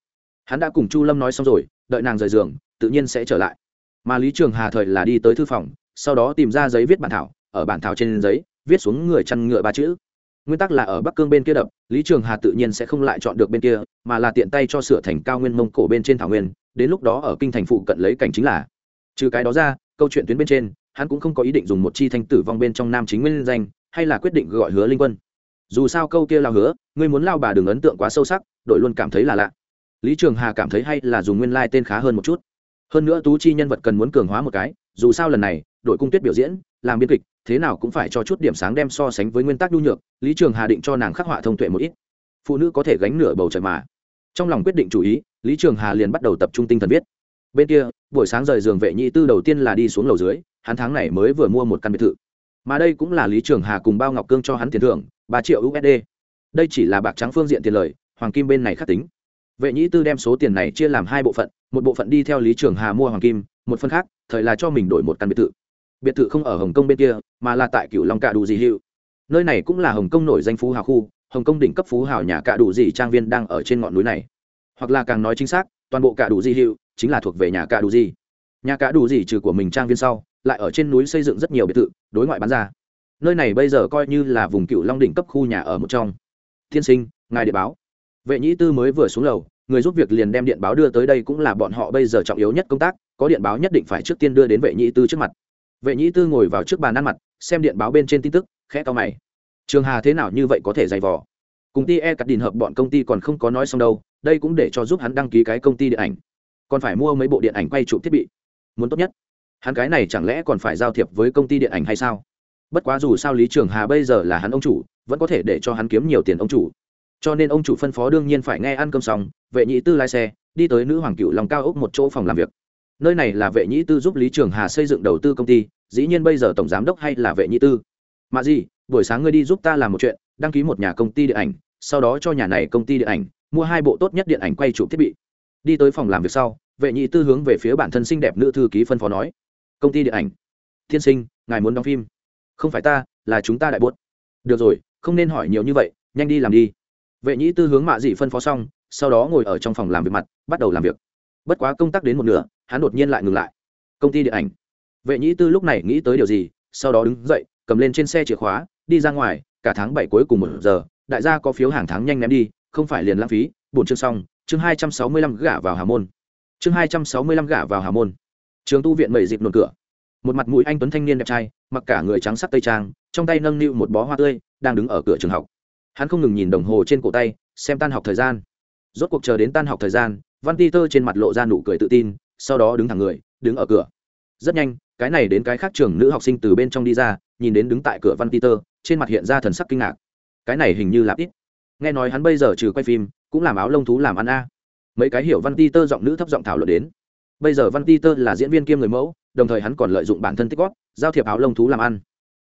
Hắn đã cùng chu lâm nói xong rồi, đợi nàng rời giường, tự nhiên sẽ trở lại. Mà lý trường hà thời là đi tới thư phòng, sau đó tìm ra giấy viết bản thảo, ở bản thảo trên giấy, viết xuống người chăn ngựa ba chữ nguyên tắc là ở bắc cương bên kia đập, lý trường hà tự nhiên sẽ không lại chọn được bên kia, mà là tiện tay cho sửa thành cao nguyên mông cổ bên trên thảo nguyên, đến lúc đó ở kinh thành phụ cận lấy cảnh chính là. Trừ cái đó ra, câu chuyện tuyến bên trên, hắn cũng không có ý định dùng một chi thanh tử vong bên trong nam chính nguyên danh, hay là quyết định gọi hứa linh quân. Dù sao câu kia là hứa, ngươi muốn lao bà đừng ấn tượng quá sâu sắc, đội luôn cảm thấy là lạ. Lý trường hà cảm thấy hay là dùng nguyên lai tên khá hơn một chút. Hơn nữa tú chi nhân vật cần muốn cường hóa một cái, dù sao lần này, đội cung tuyết biểu diễn, làm biên kịch thế nào cũng phải cho chút điểm sáng đem so sánh với nguyên tắc nhu nhược, lý trường hà định cho nàng khắc họa thông tuệ một ít. Phụ nữ có thể gánh nửa bầu trời mà. Trong lòng quyết định chủ ý, lý trường hà liền bắt đầu tập trung tinh thần viết. Bên kia, buổi sáng rời giường vệ nhị tư đầu tiên là đi xuống lầu dưới, hắn tháng này mới vừa mua một căn biệt thự. Mà đây cũng là lý trường hà cùng bao ngọc cương cho hắn tiền thưởng, ba triệu usd đây chỉ là bạc trắng phương diện tiền lời, hoàng kim bên này khắc tính. Vệ nhĩ tư đem số tiền này chia làm hai bộ phận, một bộ phận đi theo lý trường hà mua hoàng kim, một phần khác, thời là cho mình đổi một căn biệt thự biệt thự không ở hồng kông bên kia, mà là tại cựu long cạ đủ dị hiệu nơi này cũng là hồng kông nổi danh phú hào khu, hồng kông đỉnh cấp phú hào nhà cạ đủ dị trang viên đang ở trên ngọn núi này. Hoặc là càng nói chính xác, toàn bộ cạ đủ dị hiệu chính là thuộc về nhà cạ đủ dị. Nhà cạ đủ dị trừ của mình trang viên sau, lại ở trên núi xây dựng rất nhiều biệt thự, đối ngoại bán ra. Nơi này bây giờ coi như là vùng cựu long đỉnh cấp khu nhà ở một trong. Tiên sinh, ngài điện báo. Vệ nhĩ tư mới vừa xuống lầu, người giúp việc liền đem điện báo đưa tới đây cũng là bọn họ bây giờ trọng yếu nhất công tác, có điện báo nhất định phải trước tiên đưa đến vệ nhĩ tư trước mặt vệ nhĩ tư ngồi vào trước bàn ăn mặt, xem điện báo bên trên tin tức, khẽ to mày. Trường hà thế nào như vậy có thể dày vò? Cùng ti e cắt đình hợp bọn công ty còn không có nói xong đâu, đây cũng để cho giúp hắn đăng ký cái công ty điện ảnh. Còn phải mua mấy bộ điện ảnh quay chụp thiết bị. Muốn tốt nhất. Hắn cái này chẳng lẽ còn phải giao thiệp với công ty điện ảnh hay sao? Bất quá dù sao lý trường hà bây giờ là hắn ông chủ, vẫn có thể để cho hắn kiếm nhiều tiền ông chủ. Cho nên ông chủ phân phó đương nhiên phải nghe ăn cơm xong, vệ nhị tư lái xe, đi tới nữ hoàng cựu lòng cao ốc một chỗ phòng làm việc nơi này là vệ nhĩ tư giúp lý trường hà xây dựng đầu tư công ty, dĩ nhiên bây giờ tổng giám đốc hay là vệ nhĩ tư. Mà gì buổi sáng ngươi đi giúp ta làm một chuyện, đăng ký một nhà công ty điện ảnh, sau đó cho nhà này công ty điện ảnh, mua hai bộ tốt nhất điện ảnh quay chụp thiết bị. Đi tới phòng làm việc sau, vệ nhị tư hướng về phía bản thân xinh đẹp nữ thư ký phân phó nói, công ty điện ảnh thiên sinh, ngài muốn đóng phim? Không phải ta, là chúng ta đại bốt. Được rồi, không nên hỏi nhiều như vậy, nhanh đi làm đi. Vệ nhĩ tư hướng mạ dị phân phó xong, sau đó ngồi ở trong phòng làm việc mặt, bắt đầu làm việc. Bất quá công tác đến một nửa hắn đột nhiên lại ngừng lại. Công ty điện ảnh. Vệ nhĩ tư lúc này nghĩ tới điều gì, sau đó đứng dậy, cầm lên trên xe chìa khóa, đi ra ngoài, cả tháng bảy cuối cùng một giờ, đại gia có phiếu hàng tháng nhanh ném đi, không phải liền lãng phí, bổn chương xong, chương hai trăm sáu mươi lăm gả vào hà môn. Chương hai trăm sáu mươi lăm gả vào hà môn. Trường tu viện mẩy dịp nồn cửa. Một mặt mũi anh tuấn thanh niên đẹp trai, mặc cả người trắng sắc tây trang, trong tay nâng niu một bó hoa tươi, đang đứng ở cửa trường học. Hắn không ngừng nhìn đồng hồ trên cổ tay, xem tan học thời gian. Rốt cuộc chờ đến tan học thời gian, văn ti tơ trên mặt lộ ra nụ cười tự tin sau đó đứng thẳng người đứng ở cửa. Rất nhanh cái này đến cái khác trường nữ học sinh từ bên trong đi ra nhìn đến đứng tại cửa văn Peter, trên mặt hiện ra thần sắc kinh ngạc. Cái này hình như là ít nghe nói hắn bây giờ trừ quay phim cũng làm áo lông thú làm ăn a. Mấy cái hiểu văn Peter giọng nữ thấp giọng thảo luận đến. Bây giờ văn Peter là diễn viên kiêm người mẫu đồng thời hắn còn lợi dụng bản thân tích góp giao thiệp áo lông thú làm ăn.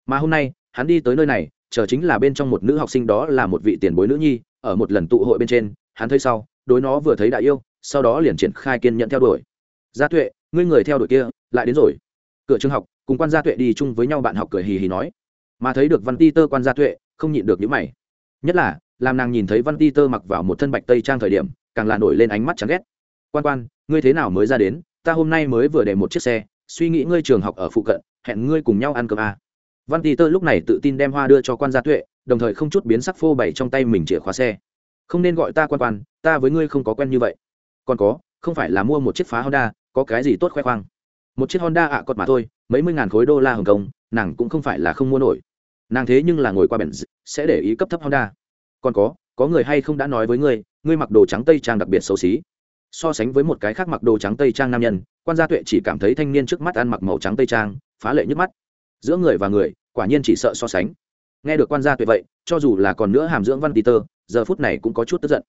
Mà hôm nay hắn đi tới nơi này chờ chính là bên trong một nữ học sinh đó là một vị tiền bối nữ nhi ở một lần tụ hội bên trên hắn thấy sau đối nó vừa thấy đại yêu sau đó liền triển khai kiên nhận theo đuổi gia tuệ, ngươi người theo đuổi kia, lại đến rồi. Cửa trường học, cùng quan gia tuệ đi chung với nhau bạn học cười hì hì nói. Mà thấy được văn ti tơ quan gia tuệ, không nhịn được những mày. Nhất là, làm nàng nhìn thấy văn ti tơ mặc vào một thân bạch tây trang thời điểm, càng là nổi lên ánh mắt chán ghét. Quan quan, ngươi thế nào mới ra đến? Ta hôm nay mới vừa để một chiếc xe, suy nghĩ ngươi trường học ở phụ cận, hẹn ngươi cùng nhau ăn cơm à. văn ti tơ lúc này tự tin đem hoa đưa cho quan gia tuệ, đồng thời không chút biến sắc phô bày trong tay mình chìa khóa xe. Không nên gọi ta quan quan, ta với ngươi không có quen như vậy. Còn có, không phải là mua một chiếc phá honda có cái gì tốt khoe khoang? Một chiếc honda ạ à cọt mà thôi, mấy mươi ngàn khối đô la hồng kông, nàng cũng không phải là không mua nổi. Nàng thế nhưng là ngồi qua bển sẽ để ý cấp thấp honda. Còn có có người hay không đã nói với ngươi ngươi mặc đồ trắng tây trang đặc biệt xấu xí. So sánh với một cái khác mặc đồ trắng tây trang nam nhân, quan gia tuệ chỉ cảm thấy thanh niên trước mắt ăn mặc màu trắng tây trang, phá lệ nhức mắt. Giữa người và người, quả nhiên chỉ sợ so sánh. Nghe được quan gia tuệ vậy, cho dù là còn nữa hàm dưỡng văn peter, giờ phút này cũng có chút tức giận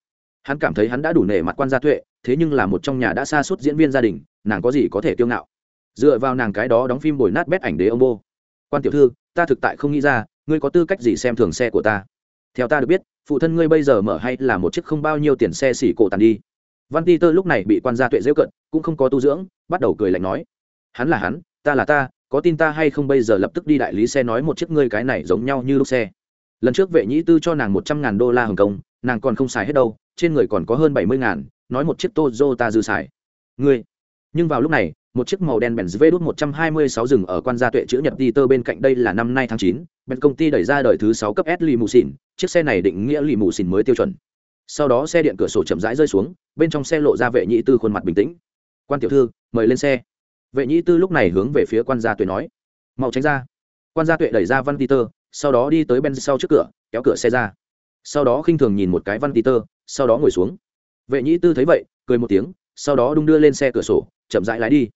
hắn cảm thấy hắn đã đủ nể mặt quan gia tuệ, thế nhưng là một trong nhà đã xa suốt diễn viên gia đình, nàng có gì có thể kiêu ngạo? Dựa vào nàng cái đó đóng phim bồi nát bét ảnh đế ông bô. Quan tiểu thư, ta thực tại không nghĩ ra, ngươi có tư cách gì xem thường xe của ta? Theo ta được biết, phụ thân ngươi bây giờ mở hay là một chiếc không bao nhiêu tiền xe xỉ cổ tàn đi. Văn ti tơ lúc này bị quan gia tuệ dễ cận, cũng không có tu dưỡng, bắt đầu cười lạnh nói. Hắn là hắn, ta là ta, có tin ta hay không bây giờ lập tức đi đại lý xe nói một chiếc ngươi cái này giống nhau như lúc xe. Lần trước vệ nhĩ tư cho nàng một trăm ngàn đô la hồng kông, nàng còn không xài hết đâu trên người còn có hơn bảy mươi ngàn nói một chiếc ta dư xài ngươi nhưng vào lúc này một chiếc màu đen Benz V126 dừng ở quan gia tuệ chữ nhật Peter bên cạnh đây là năm nay tháng 9, bên công ty đẩy ra đời thứ 6 cấp S limousine, chiếc xe này định nghĩa limousine mới tiêu chuẩn. Sau đó xe điện cửa sổ chậm rãi rơi xuống, bên trong xe lộ ra vệ nhị tư khuôn mặt bình tĩnh. "Quan tiểu thư, mời lên xe." Vệ nhị tư lúc này hướng về phía quan gia tuệ nói. "Mau tránh ra." Quan gia tuệ đẩy ra Văn Peter, sau đó đi tới bên sau trước cửa, kéo cửa xe ra. Sau đó khinh thường nhìn một cái Văn Peter, sau đó ngồi xuống. Vệ nhĩ tư thấy vậy, cười một tiếng, sau đó đung đưa lên xe cửa sổ, chậm rãi lái đi.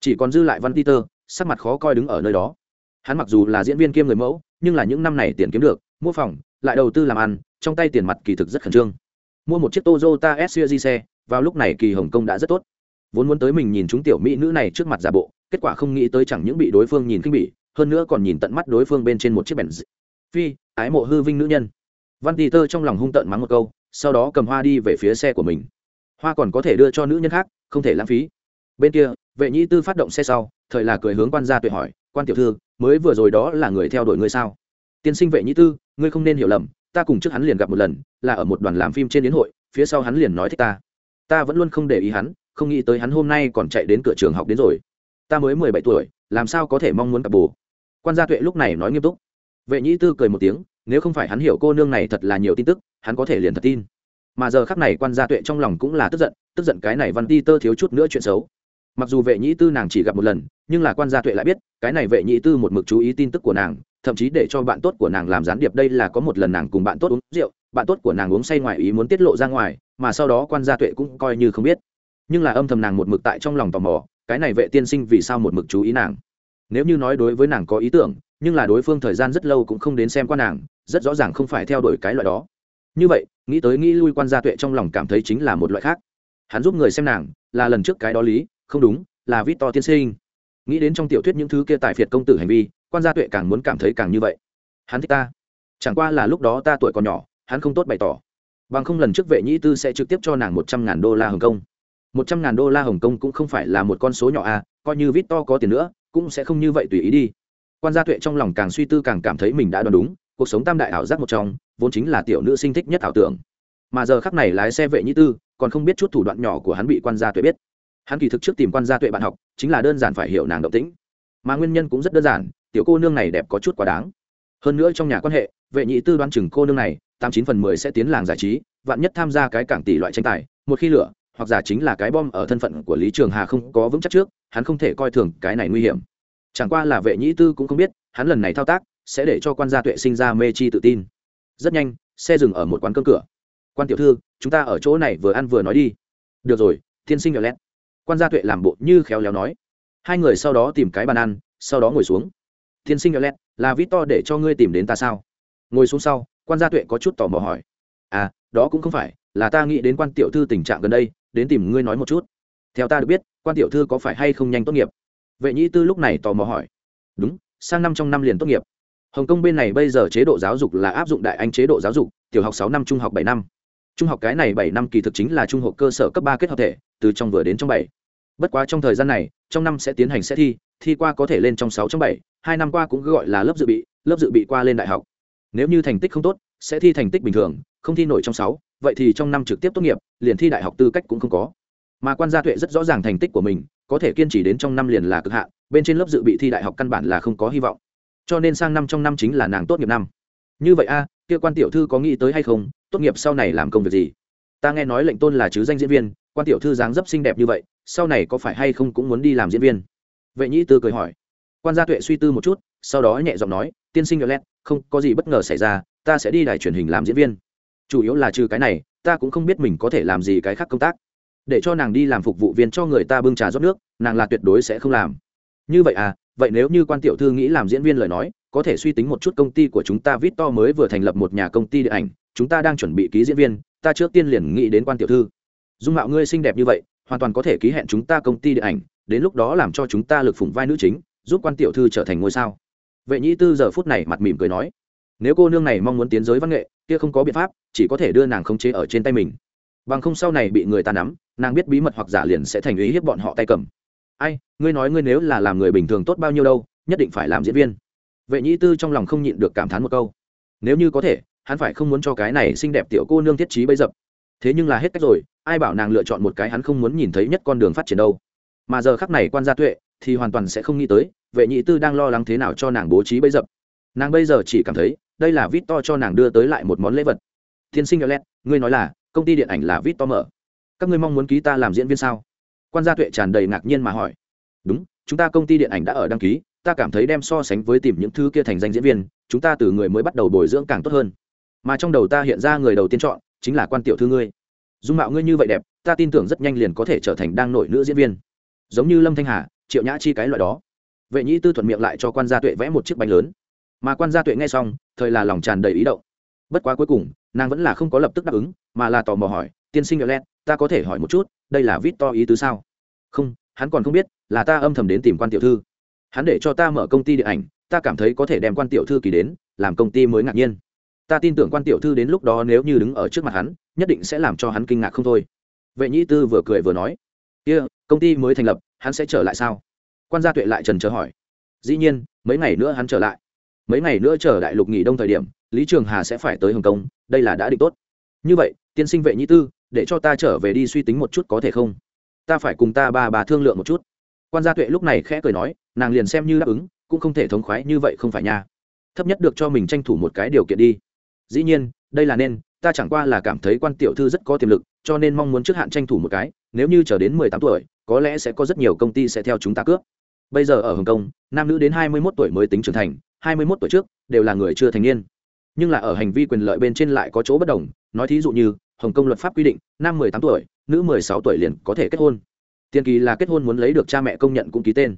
Chỉ còn dư lại văn peter sắc mặt khó coi đứng ở nơi đó. Hắn mặc dù là diễn viên kiêm người mẫu nhưng là những năm này tiền kiếm được mua phòng lại đầu tư làm ăn trong tay tiền mặt kỳ thực rất khẩn trương. Mua một chiếc toyota suv xe vào lúc này kỳ hồng kông đã rất tốt. Vốn muốn tới mình nhìn chúng tiểu mỹ nữ này trước mặt giả bộ kết quả không nghĩ tới chẳng những bị đối phương nhìn khinh bỉ hơn nữa còn nhìn tận mắt đối phương bên trên một chiếc bèn phi ái mộ hư vinh nữ nhân. Văn tì tơ trong lòng hung tợn mắng một câu sau đó cầm hoa đi về phía xe của mình. Hoa còn có thể đưa cho nữ nhân khác, không thể lãng phí. Bên kia, vệ nhĩ tư phát động xe sau, thời là cười hướng quan gia tuệ hỏi, quan tiểu thư, mới vừa rồi đó là người theo đuổi ngươi sao? Tiên sinh vệ nhĩ tư, ngươi không nên hiểu lầm, ta cùng trước hắn liền gặp một lần, là ở một đoàn làm phim trên đến hội, phía sau hắn liền nói thích ta. Ta vẫn luôn không để ý hắn, không nghĩ tới hắn hôm nay còn chạy đến cửa trường học đến rồi. Ta mới mười bảy tuổi, làm sao có thể mong muốn cặp bồ? Quan gia tuệ lúc này nói nghiêm túc. Vệ nhĩ tư cười một tiếng, nếu không phải hắn hiểu cô nương này thật là nhiều tin tức hắn có thể liền thật tin. Mà giờ khắc này quan gia tuệ trong lòng cũng là tức giận tức giận cái này văn ti tơ thiếu chút nữa chuyện xấu. Mặc dù vệ nhĩ tư nàng chỉ gặp một lần, nhưng là quan gia tuệ lại biết, cái này vệ nhĩ tư một mực chú ý tin tức của nàng, thậm chí để cho bạn tốt của nàng làm gián điệp đây là có một lần nàng cùng bạn tốt uống rượu, bạn tốt của nàng uống say ngoài ý muốn tiết lộ ra ngoài, mà sau đó quan gia tuệ cũng coi như không biết. Nhưng là âm thầm nàng một mực tại trong lòng tò mò, cái này vệ tiên sinh vì sao một mực chú ý nàng? Nếu như nói đối với nàng có ý tưởng, nhưng là đối phương thời gian rất lâu cũng không đến xem qua nàng, rất rõ ràng không phải theo đuổi cái loại đó như vậy, nghĩ tới nghĩ lui quan gia tuệ trong lòng cảm thấy chính là một loại khác. Hắn giúp người xem nàng, là lần trước cái đó lý, không đúng, là vít to tiên sinh. Nghĩ đến trong tiểu thuyết những thứ kia tài phiệt công tử hành vi, quan gia tuệ càng muốn cảm thấy càng như vậy. Hắn thích ta. Chẳng qua là lúc đó ta tuổi còn nhỏ, hắn không tốt bày tỏ. Bằng không lần trước vệ nhĩ tư sẽ trực tiếp cho nàng một trăm ngàn đô la hồng kông. Một trăm ngàn đô la hồng kông cũng không phải là một con số nhỏ à coi như vít to có tiền nữa, cũng sẽ không như vậy tùy ý đi. Quan gia tuệ trong lòng càng suy tư càng cảm thấy mình đã đoán đúng cuộc sống tam đại ảo giác một trong, vốn chính là tiểu nữ sinh thích nhất ảo tưởng. Mà giờ khắc này lái xe vệ nhĩ tư, còn không biết chút thủ đoạn nhỏ của hắn bị quan gia tuệ biết. Hắn kỳ thực trước tìm quan gia tuệ bạn học, chính là đơn giản phải hiểu nàng động tĩnh. Mà nguyên nhân cũng rất đơn giản, tiểu cô nương này đẹp có chút quá đáng. Hơn nữa trong nhà quan hệ, vệ nhị tư đoán chừng cô nương này, tám chín phần mười sẽ tiến làng giải trí, vạn nhất tham gia cái cảng tỷ loại tranh tài, một khi lửa, hoặc giả chính là cái bom ở thân phận của lý trường hà không có vững chắc trước, hắn không thể coi thường cái này nguy hiểm. Chẳng qua là vệ nhị tư cũng không biết, hắn lần này thao tác sẽ để cho quan gia tuệ sinh ra mê chi tự tin. Rất nhanh, xe dừng ở một quán cơm cửa. Quan tiểu thư, chúng ta ở chỗ này vừa ăn vừa nói đi. Được rồi, tiên sinh nhỏ lét quan gia tuệ làm bộ như khéo léo nói. Hai người sau đó tìm cái bàn ăn, sau đó ngồi xuống. Tiên sinh nhỏ lét là vít to để cho ngươi tìm đến ta sao? Ngồi xuống sau, quan gia tuệ có chút tò mò hỏi. À đó cũng không phải, là ta nghĩ đến quan tiểu thư tình trạng gần đây, đến tìm ngươi nói một chút. Theo ta được biết, quan tiểu thư có phải hay không nhanh tốt nghiệp? Vệ nhĩ tư lúc này tò mò hỏi. Đúng, sang năm trong năm liền tốt nghiệp hồng kông bên này bây giờ chế độ giáo dục là áp dụng đại anh chế độ giáo dục, tiểu học sáu năm, trung học bảy năm. Trung học cái này bảy năm kỳ thực chính là trung học cơ sở cấp ba kết hợp thể, từ trong vừa đến trong bảy. Bất quá trong thời gian này, trong năm sẽ tiến hành sẽ thi thi qua có thể lên trong sáu, trong bảy, hai năm qua cũng gọi là lớp dự bị, lớp dự bị qua lên đại học. Nếu như thành tích không tốt, sẽ thi thành tích bình thường, không thi nổi trong sáu, vậy thì trong năm trực tiếp tốt nghiệp, liền thi đại học tư cách cũng không có. Mà quan gia tuệ rất rõ ràng thành tích của mình, có thể kiên trì đến trong năm liền là cực hạn, bên trên lớp dự bị thi đại học căn bản là không có hy vọng cho nên sang năm trong năm chính là nàng tốt nghiệp năm. Như vậy a, kia quan tiểu thư có nghĩ tới hay không? Tốt nghiệp sau này làm công việc gì? Ta nghe nói lệnh tôn là chứ danh diễn viên, quan tiểu thư dáng dấp xinh đẹp như vậy, sau này có phải hay không cũng muốn đi làm diễn viên? Vệ nhĩ tư cười hỏi. Quan gia tuệ suy tư một chút, sau đó nhẹ giọng nói, tiên sinh lét không có gì bất ngờ xảy ra, ta sẽ đi đài truyền hình làm diễn viên. Chủ yếu là trừ cái này, ta cũng không biết mình có thể làm gì cái khác công tác. Để cho nàng đi làm phục vụ viên cho người ta bưng trà rót nước, nàng là tuyệt đối sẽ không làm. Như vậy à vậy nếu như quan tiểu thư nghĩ làm diễn viên lời nói, có thể suy tính một chút công ty của chúng ta vít to mới vừa thành lập một nhà công ty điện ảnh, chúng ta đang chuẩn bị ký diễn viên, ta trước tiên liền nghĩ đến quan tiểu thư. Dung mạo ngươi xinh đẹp như vậy, hoàn toàn có thể ký hẹn chúng ta công ty điện ảnh, đến lúc đó làm cho chúng ta lực phủng vai nữ chính, giúp quan tiểu thư trở thành ngôi sao. Vệ nhĩ tư giờ phút này mặt mỉm cười nói, nếu cô nương này mong muốn tiến giới văn nghệ, kia không có biện pháp, chỉ có thể đưa nàng khống chế ở trên tay mình. Bằng không sau này bị người ta nắm, nàng biết bí mật hoặc giả liền sẽ thành ý hiếp bọn họ tay cầm ai, ngươi nói ngươi nếu là làm người bình thường tốt bao nhiêu đâu, nhất định phải làm diễn viên. Vệ nhĩ tư trong lòng không nhịn được cảm thán một câu. Nếu như có thể, hắn phải không muốn cho cái này xinh đẹp tiểu cô nương thiết trí bấy dập. Thế nhưng là hết cách rồi, ai bảo nàng lựa chọn một cái hắn không muốn nhìn thấy nhất con đường phát triển đâu. Mà giờ khắc này quan gia tuệ thì hoàn toàn sẽ không nghĩ tới vệ nhị tư đang lo lắng thế nào cho nàng bố trí bấy dập. Nàng bây giờ chỉ cảm thấy đây là vít to cho nàng đưa tới lại một món lễ vật. Tiên sinh lét ngươi nói là công ty điện ảnh là vít to mở. Các ngươi mong muốn ký ta làm diễn viên sao? Quan gia tuệ tràn đầy ngạc nhiên mà hỏi. Đúng, chúng ta công ty điện ảnh đã ở đăng ký, ta cảm thấy đem so sánh với tìm những thứ kia thành danh diễn viên, chúng ta từ người mới bắt đầu bồi dưỡng càng tốt hơn. Mà trong đầu ta hiện ra người đầu tiên chọn, chính là quan tiểu thư ngươi. Dung mạo ngươi như vậy đẹp, ta tin tưởng rất nhanh liền có thể trở thành đang nổi nữ diễn viên. Giống như lâm thanh hà, triệu nhã chi cái loại đó. Vệ nhĩ tư thuận miệng lại cho quan gia tuệ vẽ một chiếc bánh lớn. Mà quan gia tuệ nghe xong, thời là lòng tràn đầy ý động. Bất quá cuối cùng, nàng vẫn là không có lập tức đáp ứng, mà là tò mò hỏi, tiên sinh len ta có thể hỏi một chút đây là vít to ý tứ sao? Không hắn còn không biết là ta âm thầm đến tìm quan tiểu thư. Hắn để cho ta mở công ty điện ảnh ta cảm thấy có thể đem quan tiểu thư kỳ đến làm công ty mới ngạc nhiên. Ta tin tưởng quan tiểu thư đến lúc đó nếu như đứng ở trước mặt hắn nhất định sẽ làm cho hắn kinh ngạc không thôi. Vệ nhĩ tư vừa cười vừa nói kia、yeah, công ty mới thành lập hắn sẽ trở lại sao? Quan gia tuệ lại trần chờ hỏi. Dĩ nhiên mấy ngày nữa hắn trở lại. Mấy ngày nữa chờ đại lục nghỉ đông thời điểm lý trường hà sẽ phải tới hồng kông đây là đã định tốt. Như vậy tiên sinh vệ nhĩ tư để cho ta trở về đi suy tính một chút có thể không? Ta phải cùng ta bà bà thương lượng một chút. Quan gia tuệ lúc này khẽ cười nói, nàng liền xem như đáp ứng, cũng không thể thống khoái như vậy không phải nha. Thấp nhất được cho mình tranh thủ một cái điều kiện đi. Dĩ nhiên, đây là nên, ta chẳng qua là cảm thấy quan tiểu thư rất có tiềm lực, cho nên mong muốn trước hạn tranh thủ một cái, nếu như chờ đến mười tám tuổi, có lẽ sẽ có rất nhiều công ty sẽ theo chúng ta cướp. Bây giờ ở hồng kông, nam nữ đến hai mươi mốt tuổi mới tính trưởng thành, hai mươi mốt tuổi trước đều là người chưa thành niên. Nhưng là ở hành vi quyền lợi bên trên lại có chỗ bất đồng, nói thí dụ như hồng kông luật pháp quy định, nam mười tám tuổi, nữ mười sáu tuổi liền có thể kết hôn. Tiền kỳ là kết hôn muốn lấy được cha mẹ công nhận cũng ký tên.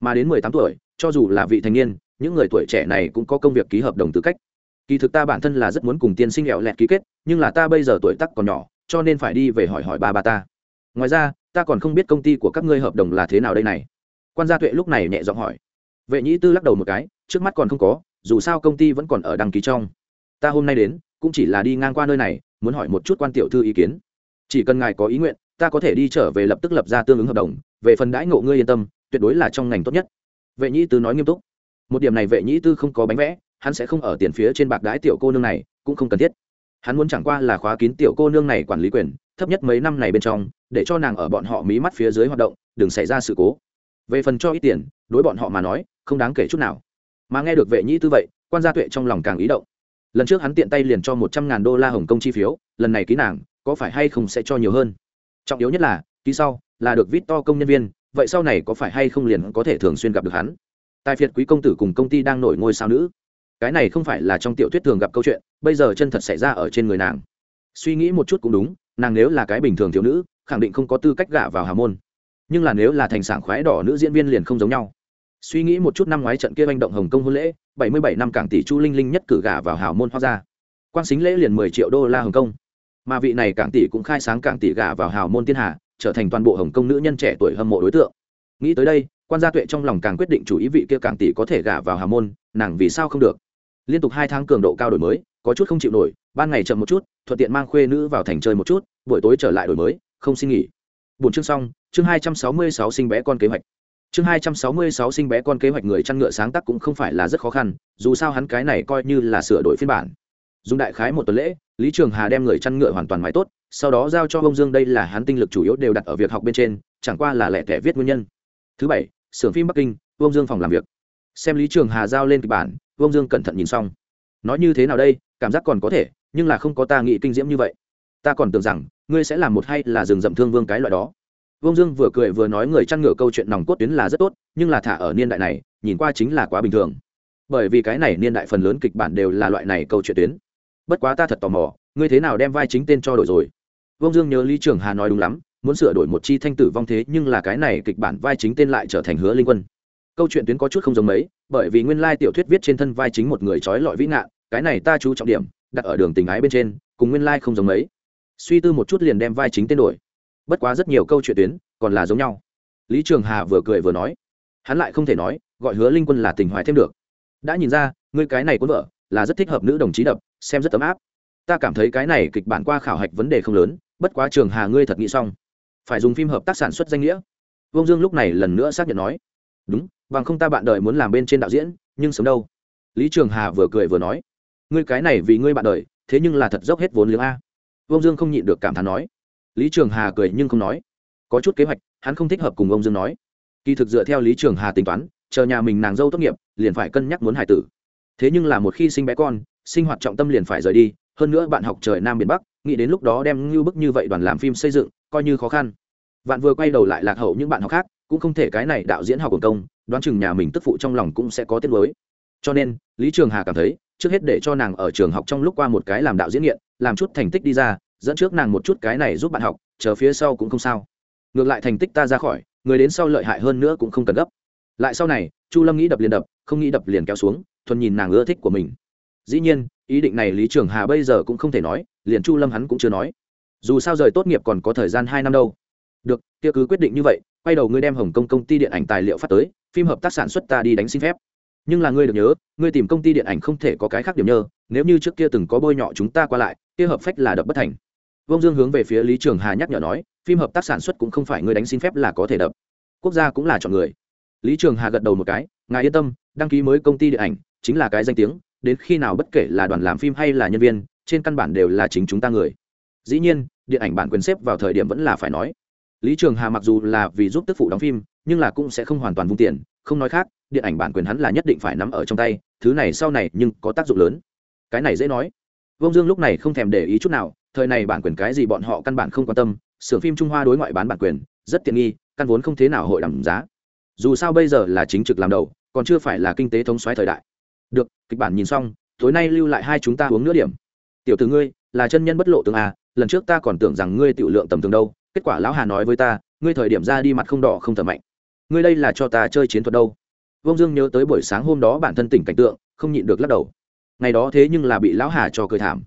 Mà đến mười tám tuổi, cho dù là vị thành niên, những người tuổi trẻ này cũng có công việc ký hợp đồng tư cách. Kỳ thực ta bản thân là rất muốn cùng tiên sinh nghèo lẹt ký kết, nhưng là ta bây giờ tuổi tắc còn nhỏ, cho nên phải đi về hỏi hỏi ba ba ta. Ngoài ra, ta còn không biết công ty của các ngươi hợp đồng là thế nào đây này. Quan gia tuệ lúc này nhẹ giọng hỏi. Vệ nhĩ tư lắc đầu một cái, trước mắt còn không có, dù sao công ty vẫn còn ở đăng ký trong. Ta hôm nay đến cũng chỉ là đi ngang qua nơi này, muốn hỏi một chút quan tiểu thư ý kiến. Chỉ cần ngài có ý nguyện, ta có thể đi trở về lập tức lập ra tương ứng hợp đồng, về phần đãi ngộ ngươi yên tâm, tuyệt đối là trong ngành tốt nhất. Vệ nhĩ tư nói nghiêm túc. Một điểm này vệ nhĩ tư không có bánh vẽ, hắn sẽ không ở tiền phía trên bạc đái tiểu cô nương này, cũng không cần thiết. Hắn muốn chẳng qua là khóa kín tiểu cô nương này quản lý quyền, thấp nhất mấy năm này bên trong, để cho nàng ở bọn họ mí mắt phía dưới hoạt động, đừng xảy ra sự cố. Về phần cho ít tiền, đối bọn họ mà nói, không đáng kể chút nào. Mà nghe được vệ nhĩ tư vậy, quan gia tuệ trong lòng càng ý động lần trước hắn tiện tay liền cho một trăm ngàn đô la hồng kông chi phiếu, lần này ký nàng, có phải hay không sẽ cho nhiều hơn? Trọng yếu nhất là, ký sau, là được vít to công nhân viên, vậy sau này có phải hay không liền có thể thường xuyên gặp được hắn? Tài phiệt quý công tử cùng công ty đang nổi ngôi sao nữ. Cái này không phải là trong tiểu thuyết thường gặp câu chuyện, bây giờ chân thật xảy ra ở trên người nàng. Suy nghĩ một chút cũng đúng, nàng nếu là cái bình thường thiếu nữ, khẳng định không có tư cách gả vào hà môn. Nhưng là nếu là thành sảng khoái đỏ nữ diễn viên liền không giống nhau suy nghĩ một chút năm ngoái trận kia manh động hồng kông hôn lễ, bảy mươi bảy năm cảng tỷ chu linh linh nhất cử gả vào hào môn hoa gia. Quan xính lễ liền mười triệu đô la hồng kông. Mà vị này cảng tỷ cũng khai sáng cảng tỷ gả vào hào môn tiên hà, trở thành toàn bộ hồng kông nữ nhân trẻ tuổi hâm mộ đối tượng. Nghĩ tới đây, quan gia tuệ trong lòng càng quyết định chủ ý vị kia cảng tỷ có thể gả vào hào môn, nàng vì sao không được? Liên tục hai tháng cường độ cao đổi mới, có chút không chịu nổi, ban ngày chậm một chút, thuận tiện mang khuê nữ vào thành chơi một chút, buổi tối trở lại đổi mới, không xin nghỉ. Bốn chương xong, chương hai trăm sáu mươi sáu sinh bé con kế hoạch chương hai trăm sáu mươi sáu sinh bé con kế hoạch người chăn ngựa sáng tác cũng không phải là rất khó khăn, dù sao hắn cái này coi như là sửa đổi phiên bản. Dùng đại khái một tuần lễ, lý trường hà đem người chăn ngựa hoàn toàn mái tốt, sau đó giao cho ông dương đây là hắn tinh lực chủ yếu đều đặt ở việc học bên trên, chẳng qua là lẻ tẻ viết nguyên nhân. Thứ bảy, xưởng phim bắc kinh ông dương phòng làm việc. Xem lý trường hà giao lên kịch bản ông dương cẩn thận nhìn xong. Nói như thế nào đây, cảm giác còn có thể, nhưng là không có ta nghĩ kinh diễm như vậy. Ta còn tưởng rằng, ngươi sẽ làm một hay là rừng rậm thương vương cái loại đó. Vương dương vừa cười vừa nói người chăn ngựa câu chuyện nòng cốt tuyến là rất tốt nhưng là thả ở niên đại này nhìn qua chính là quá bình thường. Bởi vì cái này niên đại phần lớn kịch bản đều là loại này câu chuyện tuyến. Bất quá ta thật tò mò ngươi thế nào đem vai chính tên cho đổi rồi? Vương dương nhớ lý trường hà nói đúng lắm muốn sửa đổi một chi thanh tử vong thế nhưng là cái này kịch bản vai chính tên lại trở thành hứa linh quân. Câu chuyện tuyến có chút không giống mấy bởi vì nguyên lai tiểu thuyết viết trên thân vai chính một người trói lọi vĩ ngạn, cái này ta chú trọng điểm đặt ở đường tình ái bên trên cùng nguyên lai không giống mấy. Suy tư một chút liền đem vai chính tên đổi bất quá rất nhiều câu chuyện tuyến còn là giống nhau. Lý trường hà vừa cười vừa nói, hắn lại không thể nói, gọi hứa linh quân là tình hoài thêm được. Đã nhìn ra, ngươi cái này cuốn vợ là rất thích hợp nữ đồng chí đập, xem rất ấm áp. Ta cảm thấy cái này kịch bản qua khảo hạch vấn đề không lớn, bất quá trường hà ngươi thật nghĩ xong. Phải dùng phim hợp tác sản xuất danh nghĩa. Vương dương lúc này lần nữa xác nhận nói, đúng, bằng không ta bạn đời muốn làm bên trên đạo diễn, nhưng sớm đâu. Lý trường hà vừa cười vừa nói, ngươi cái này vì ngươi bạn đời, thế nhưng là thật dốc hết vốn liếng a. Vương dương không nhịn được cảm thán nói lý trường hà cười nhưng không nói. Có chút kế hoạch, hắn không thích hợp cùng ông dương nói. Kỳ thực dựa theo lý trường hà tính toán, chờ nhà mình nàng dâu tốt nghiệp, liền phải cân nhắc muốn hải tử. Thế nhưng là một khi sinh bé con, sinh hoạt trọng tâm liền phải rời đi, hơn nữa bạn học trời nam miền bắc, nghĩ đến lúc đó đem ngưu bức như vậy đoàn làm phim xây dựng, coi như khó khăn. Vạn vừa quay đầu lại lạc hậu những bạn học khác, cũng không thể cái này đạo diễn học quần công, đoán chừng nhà mình tức phụ trong lòng cũng sẽ có tiết mới cho nên, lý trường hà cảm thấy, trước hết để cho nàng ở trường học trong lúc qua một cái làm đạo diễn nghiện, làm chút thành tích đi ra dẫn trước nàng một chút cái này giúp bạn học, chờ phía sau cũng không sao. Ngược lại thành tích ta ra khỏi, người đến sau lợi hại hơn nữa cũng không cần gấp. Lại sau này, chu lâm nghĩ đập liền đập, không nghĩ đập liền kéo xuống, thuần nhìn nàng ưa thích của mình. Dĩ nhiên, ý định này lý trường hà bây giờ cũng không thể nói, liền chu lâm hắn cũng chưa nói. Dù sao rời tốt nghiệp còn có thời gian hai năm đâu. Được, kia cứ quyết định như vậy, quay đầu ngươi đem hồng kông công ty điện ảnh tài liệu phát tới, phim hợp tác sản xuất ta đi đánh xin phép. Nhưng là ngươi được nhớ, ngươi tìm công ty điện ảnh không thể có cái khác điểm nhơ nếu như trước kia từng có bôi nhọ chúng ta qua lại, kia hợp phách là đập bất thành vông dương hướng về phía lý trường hà nhắc nhở nói, phim hợp tác sản xuất cũng không phải người đánh xin phép là có thể đập. Quốc gia cũng là chọn người. Lý trường hà gật đầu một cái, ngài yên tâm, đăng ký mới công ty điện ảnh, chính là cái danh tiếng, đến khi nào bất kể là đoàn làm phim hay là nhân viên, trên căn bản đều là chính chúng ta người. Dĩ nhiên, điện ảnh bản quyền xếp vào thời điểm vẫn là phải nói. Lý trường hà mặc dù là vì giúp tức phụ đóng phim, nhưng là cũng sẽ không hoàn toàn vung tiền. Không nói khác, điện ảnh bản quyền hắn là nhất định phải nắm ở trong tay, thứ này sau này nhưng có tác dụng lớn. Cái này dễ nói. Vông dương lúc này không thèm để ý chút nào thời này bản quyền cái gì bọn họ căn bản không quan tâm, xưởng phim trung hoa đối ngoại bán bản quyền, rất tiện nghi, căn vốn không thế nào hội đẳng giá. Dù sao bây giờ là chính trực làm đầu, còn chưa phải là kinh tế thống xoáy thời đại. Được, kịch bản nhìn xong, tối nay lưu lại hai chúng ta uống nửa điểm. Tiểu từ ngươi, là chân nhân bất lộ tường à lần trước ta còn tưởng rằng ngươi tiểu lượng tầm thường đâu, kết quả lão hà nói với ta, ngươi thời điểm ra đi mặt không đỏ không thở mạnh. Ngươi đây là cho ta chơi chiến thuật đâu. Vông dương nhớ tới buổi sáng hôm đó bản thân tỉnh cảnh tượng, không nhịn được lắc đầu. Ngày đó thế nhưng là bị lão hà cho cười thảm.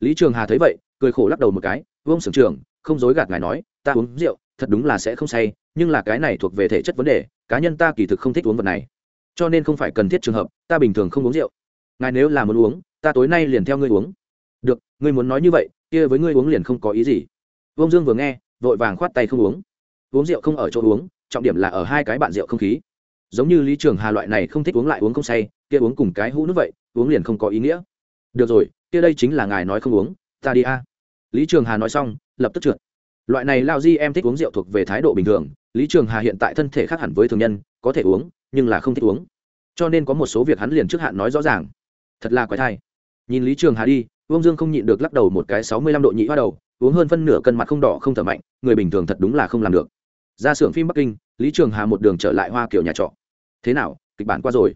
Lý trường hà thấy vậy cười khổ lắc đầu một cái, vương sưởng trường không dối gạt ngài nói, ta uống rượu, thật đúng là sẽ không say, nhưng là cái này thuộc về thể chất vấn đề, cá nhân ta kỳ thực không thích uống vật này. Cho nên không phải cần thiết trường hợp, ta bình thường không uống rượu. Ngài nếu là muốn uống, ta tối nay liền theo ngươi uống. Được, ngươi muốn nói như vậy, kia với ngươi uống liền không có ý gì. Vương dương vừa nghe, vội vàng khoát tay không uống. Uống rượu không ở chỗ uống, trọng điểm là ở hai cái bạn rượu không khí. Giống như lý trường hà loại này không thích uống lại uống không say, kia uống cùng cái hũ nước vậy, uống liền không có ý nghĩa. Được rồi, kia đây chính là ngài nói không uống ta đi a. Lý trường hà nói xong, lập tức trượt. Loại này lao di em thích uống rượu thuộc về thái độ bình thường, lý trường hà hiện tại thân thể khác hẳn với thường nhân, có thể uống, nhưng là không thích uống. Cho nên có một số việc hắn liền trước hạn nói rõ ràng. Thật là quái thai. Nhìn lý trường hà đi, vương dương không nhịn được lắc đầu một cái sáu mươi lăm độ nhị hoa đầu, uống hơn phân nửa cân mặt không đỏ không thở mạnh, người bình thường thật đúng là không làm được. Ra xưởng phim bắc kinh, lý trường hà một đường trở lại hoa kiểu nhà trọ. Thế nào, kịch bản qua rồi?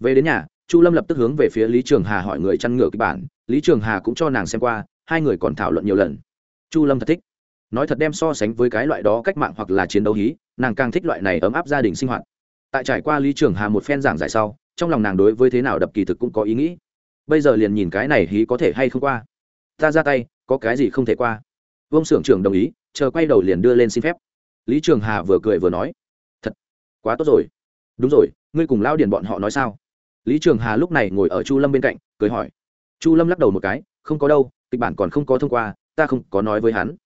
Về đến nhà, chu lâm lập tức hướng về phía lý trường hà hỏi người chăn ngựa kịch bản. Lý trường hà cũng cho nàng xem qua hai người còn thảo luận nhiều lần. Chu lâm thật thích. Nói thật đem so sánh với cái loại đó cách mạng hoặc là chiến đấu hí, nàng càng thích loại này ấm áp gia đình sinh hoạt. Tại trải qua lý trường hà một phen giảng giải sau, trong lòng nàng đối với thế nào đập kỳ thực cũng có ý nghĩ. Bây giờ liền nhìn cái này hí có thể hay không qua. Ta ra tay, có cái gì không thể qua? Vương xưởng trưởng đồng ý, chờ quay đầu liền đưa lên xin phép. Lý trường hà vừa cười vừa nói, thật, quá tốt rồi. Đúng rồi, ngươi cùng lao điền bọn họ nói sao? Lý trường hà lúc này ngồi ở chu lâm bên cạnh, cười hỏi. Chu lâm lắc đầu một cái không có đâu, kịch bản còn không có thông qua, ta không có nói với hắn.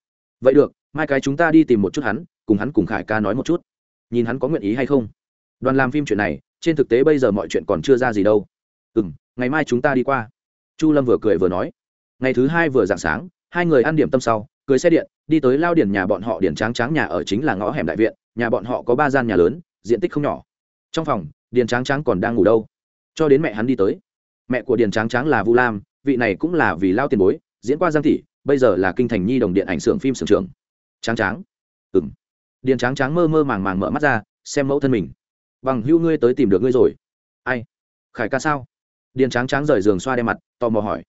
Vậy được, mai cái chúng ta đi tìm một chút hắn, cùng hắn cùng khải ca nói một chút. Nhìn hắn có nguyện ý hay không? Đoàn làm phim chuyện này, trên thực tế bây giờ mọi chuyện còn chưa ra gì đâu. Ừ m ngày mai chúng ta đi qua. Chu lâm vừa cười vừa nói. Ngày thứ hai vừa dạng sáng, hai người ăn điểm tâm sau, cưới xe điện, đi tới lao điển nhà bọn họ điển tráng tráng nhà ở chính là ngõ hẻm đại viện, nhà bọn họ có ba gian nhà lớn, diện tích không nhỏ. Trong phòng điền tráng tráng còn đang ngủ đâu. Cho đến mẹ hắn đi tới. Mẹ của điền tráng tráng là vu lam vị này cũng là vì lao tiền bối, diễn qua giang thị, bây giờ là kinh thành nhi đồng điện ảnh xưởng phim xưởng trường tráng tráng. Ừng điền tráng tráng mơ mơ màng màng mở mắt ra, xem mẫu thân mình. Bằng hưu ngươi tới tìm được ngươi rồi. Ai? Khải ca sao? Điền tráng tráng rời giường xoa đe mặt, tò mò hỏi.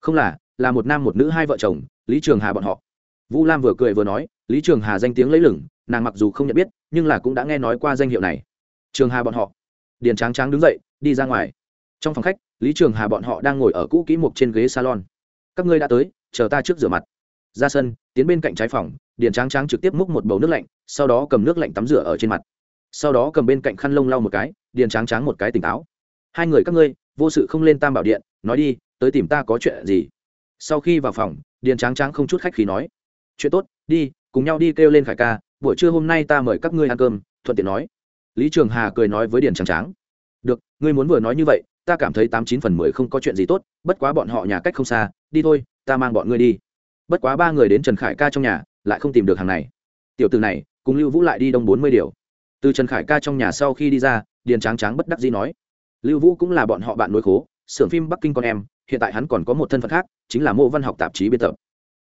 Không là là một nam một nữ hai vợ chồng, lý trường hà bọn họ. Vu lam vừa cười vừa nói, lý trường hà danh tiếng lấy lửng, nàng mặc dù không nhận biết, nhưng là cũng đã nghe nói qua danh hiệu này. Trường hà bọn họ. Điền tráng tráng đứng dậy, đi ra ngoài trong phòng khách, lý trường hà bọn họ đang ngồi ở cũ kỹ mục trên ghế salon. Các ngươi đã tới, chờ ta trước rửa mặt. Ra sân, tiến bên cạnh trái phòng, điền tráng tráng trực tiếp múc một bầu nước lạnh, sau đó cầm nước lạnh tắm rửa ở trên mặt. Sau đó cầm bên cạnh khăn lông lau một cái, điền tráng tráng một cái tỉnh táo. Hai người các ngươi, vô sự không lên tam bảo điện, nói đi, tới tìm ta có chuyện gì? Sau khi vào phòng, điền tráng tráng không chút khách khí nói, chuyện tốt, đi, cùng nhau đi kêu lên khải ca, buổi trưa hôm nay ta mời các ngươi ăn cơm, thuận tiện nói. Lý trường hà cười nói với điền tráng tráng, được, ngươi muốn vừa nói như vậy ta cảm thấy tám chín phần mười không có chuyện gì tốt, bất quá bọn họ nhà cách không xa, đi thôi, ta mang bọn ngươi đi. Bất quá ba người đến trần khải ca trong nhà, lại không tìm được hàng này. Tiểu từ này, cùng lưu vũ lại đi đông bốn mươi điều. Từ trần khải ca trong nhà sau khi đi ra, điền tráng tráng bất đắc dĩ nói, lưu vũ cũng là bọn họ bạn nối khố, xưởng phim bắc kinh con em, hiện tại hắn còn có một thân phận khác, chính là mộ văn học tạp chí biên tập.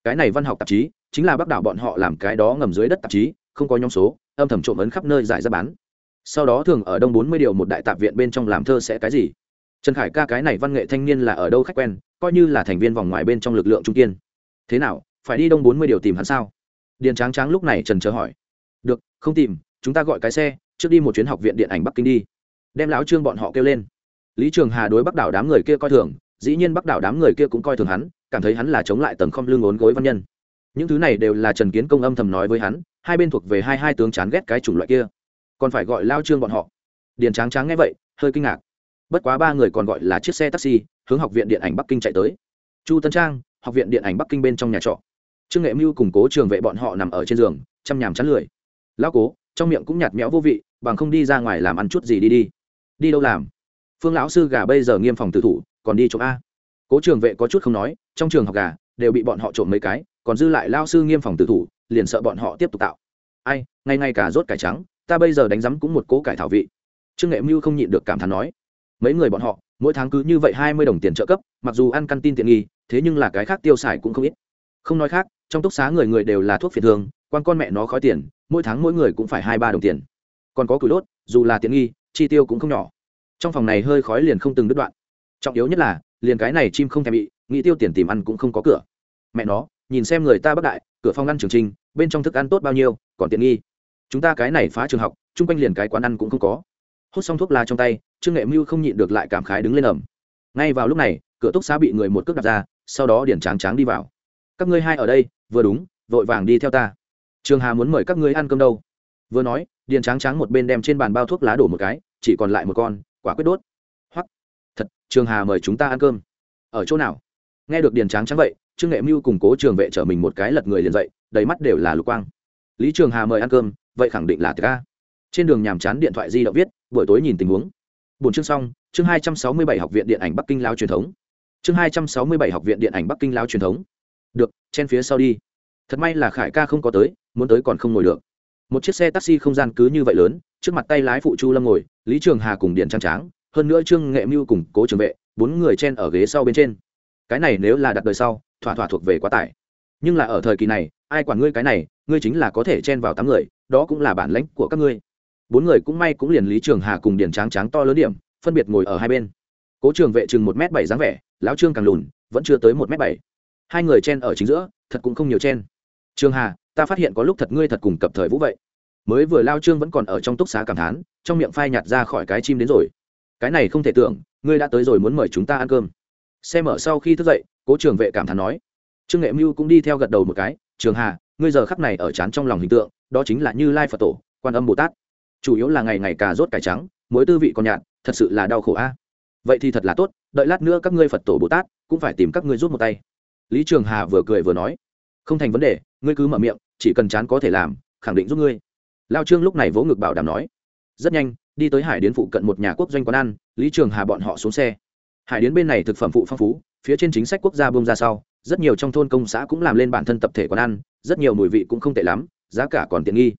Cái này văn học tạp chí, chính là bắc đảo bọn họ làm cái đó ngầm dưới đất tạp chí, không có nhóm số, âm thầm trộm ấn khắp nơi giải ra bán. Sau đó thường ở đông bốn mươi điều một đại tạp viện bên trong làm thơ sẽ cái gì? Trần khải ca cái này văn nghệ thanh niên là ở đâu khách quen, coi như là thành viên vòng ngoài bên trong lực lượng trung kiên. Thế nào, phải đi đông bốn mươi điều tìm hắn sao? Điền tráng tráng lúc này trần chờ hỏi. Được, không tìm, chúng ta gọi cái xe, trước đi một chuyến học viện điện ảnh bắc kinh đi. Đem lão trương bọn họ kêu lên. Lý trường hà đối bắc đảo đám người kia coi thường, dĩ nhiên bắc đảo đám người kia cũng coi thường hắn, cảm thấy hắn là chống lại tầng không lương ốn gối văn nhân. Những thứ này đều là trần kiến công âm thầm nói với hắn, hai bên thuộc về hai hai tướng chán ghét cái chủng loại kia. Còn phải gọi lao trương bọn họ. Điền tráng tráng nghe vậy, hơi kinh ngạc bất quá ba người còn gọi là chiếc xe taxi, hướng học viện điện ảnh bắc kinh chạy tới. Chu tân trang, học viện điện ảnh bắc kinh bên trong nhà trọ. Trương nghệ mưu củng cố trường vệ bọn họ nằm ở trên giường, chăm nhàm chán lười. Lão cố, trong miệng cũng nhạt méo vô vị, bằng không đi ra ngoài làm ăn chút gì đi đi. Đi đâu làm? Phương lão sư gà bây giờ nghiêm phòng tử thủ, còn đi trộm a. Cố trường vệ có chút không nói, trong trường học gà đều bị bọn họ trộm mấy cái, còn dư lại lao sư nghiêm phòng tử thủ, liền sợ bọn họ tiếp tục tạo. Ai, ngay ngay cả rốt cải trắng, ta bây giờ đánh rắm cũng một cố cải thảo vị. Trương nghệ mưu không nhịn được cảm thán nói mấy người bọn họ, mỗi tháng cứ như vậy hai mươi đồng tiền trợ cấp, mặc dù ăn căn tin tiện nghi, thế nhưng là cái khác tiêu xài cũng không ít. Không nói khác, trong túc xá người người đều là thuốc phiền thương quan con mẹ nó khói tiền, mỗi tháng mỗi người cũng phải hai ba đồng tiền. Còn có củi đốt, dù là tiện nghi, chi tiêu cũng không nhỏ. Trong phòng này hơi khói liền không từng đứt đoạn. Trọng yếu nhất là, liền cái này chim không thèm bị, nghĩ tiêu tiền tìm ăn cũng không có cửa. Mẹ nó, nhìn xem người ta bất đại, cửa phòng ăn trường trinh bên trong thức ăn tốt bao nhiêu, còn tiện nghi. Chúng ta cái này phá trường học, chung quanh liền cái quán ăn cũng không có. Hút xong thuốc lá trong tay trương nghệ mưu không nhịn được lại cảm khái đứng lên ẩm ngay vào lúc này, cửa túc xá bị người một cước đặt ra, sau đó điển tráng tráng đi vào. Các ngươi hai ở đây, vừa đúng, vội vàng đi theo ta. Trường hà muốn mời các ngươi ăn cơm đâu? Vừa nói, điền tráng tráng một bên đem trên bàn bao thuốc lá đổ một cái, chỉ còn lại một con, quả quyết đốt. Hoặc thật, trường hà mời chúng ta ăn cơm. Ở chỗ nào? Nghe được điền tráng trắng vậy, trương nghệ mưu cùng cố trường vệ trở mình một cái lật người liền dậy, đầy mắt đều là lục quang. Lý trường hà mời ăn cơm, vậy khẳng định là ca trên đường nhàm chán điện thoại di động viết, buổi tối nhìn tình huống bốn chương xong, chương hai trăm sáu mươi bảy học viện điện ảnh bắc kinh lao truyền thống. Chương hai trăm sáu mươi bảy học viện điện ảnh bắc kinh lao truyền thống. Được, chen phía sau đi. Thật may là khải ca không có tới, muốn tới còn không ngồi được. Một chiếc xe taxi không gian cứ như vậy lớn, trước mặt tay lái phụ chu lâm ngồi, lý trường hà cùng điện trang tráng, hơn nữa trương nghệ mưu cùng cố trường vệ, bốn người chen ở ghế sau bên trên. Cái này nếu là đặt đời sau, thỏa thỏa thuộc về quá tải. Nhưng là ở thời kỳ này, ai quản ngươi cái này, ngươi chính là có thể chen vào tám người, đó cũng là bản lãnh của các ngươi bốn người cũng may cũng liền lý trường hà cùng điển tráng tráng to lớn điểm, phân biệt ngồi ở hai bên. Cố trường vệ chừng một m bảy dáng vẻ, lão trương càng lùn, vẫn chưa tới một m bảy. Hai người chen ở chính giữa, thật cũng không nhiều chen. Trường hà, ta phát hiện có lúc thật ngươi thật cùng cập thời vũ vậy. Mới vừa lao trương vẫn còn ở trong túc xá cảm thán, trong miệng phai nhạt ra khỏi cái chim đến rồi. Cái này không thể tưởng, ngươi đã tới rồi muốn mời chúng ta ăn cơm. Xe mở sau khi thức dậy, cố trường vệ cảm thán nói. Trương nghệ mưu cũng đi theo gật đầu một cái. Trường hà, ngươi giờ khắp này ở chán trong lòng hình tượng, đó chính là như lai phật tổ, quan âm bồ tát chủ yếu là ngày ngày cà rốt cải trắng mỗi tư vị còn nhạt, thật sự là đau khổ a. Vậy thì thật là tốt, đợi lát nữa các ngươi phật tổ bồ tát cũng phải tìm các ngươi rút một tay. Lý trường hà vừa cười vừa nói. Không thành vấn đề, ngươi cứ mở miệng, chỉ cần chán có thể làm, khẳng định giúp ngươi. Lao trương lúc này vỗ ngực bảo đảm nói. Rất nhanh, đi tới hải đến phụ cận một nhà quốc doanh quán ăn, lý trường hà bọn họ xuống xe. Hải đến bên này thực phẩm phụ phong phú, phía trên chính sách quốc gia bông ra sau, rất nhiều trong thôn công xã cũng làm lên bản thân tập thể quán ăn, rất nhiều mùi vị cũng không tệ lắm, giá cả còn tiện nghi.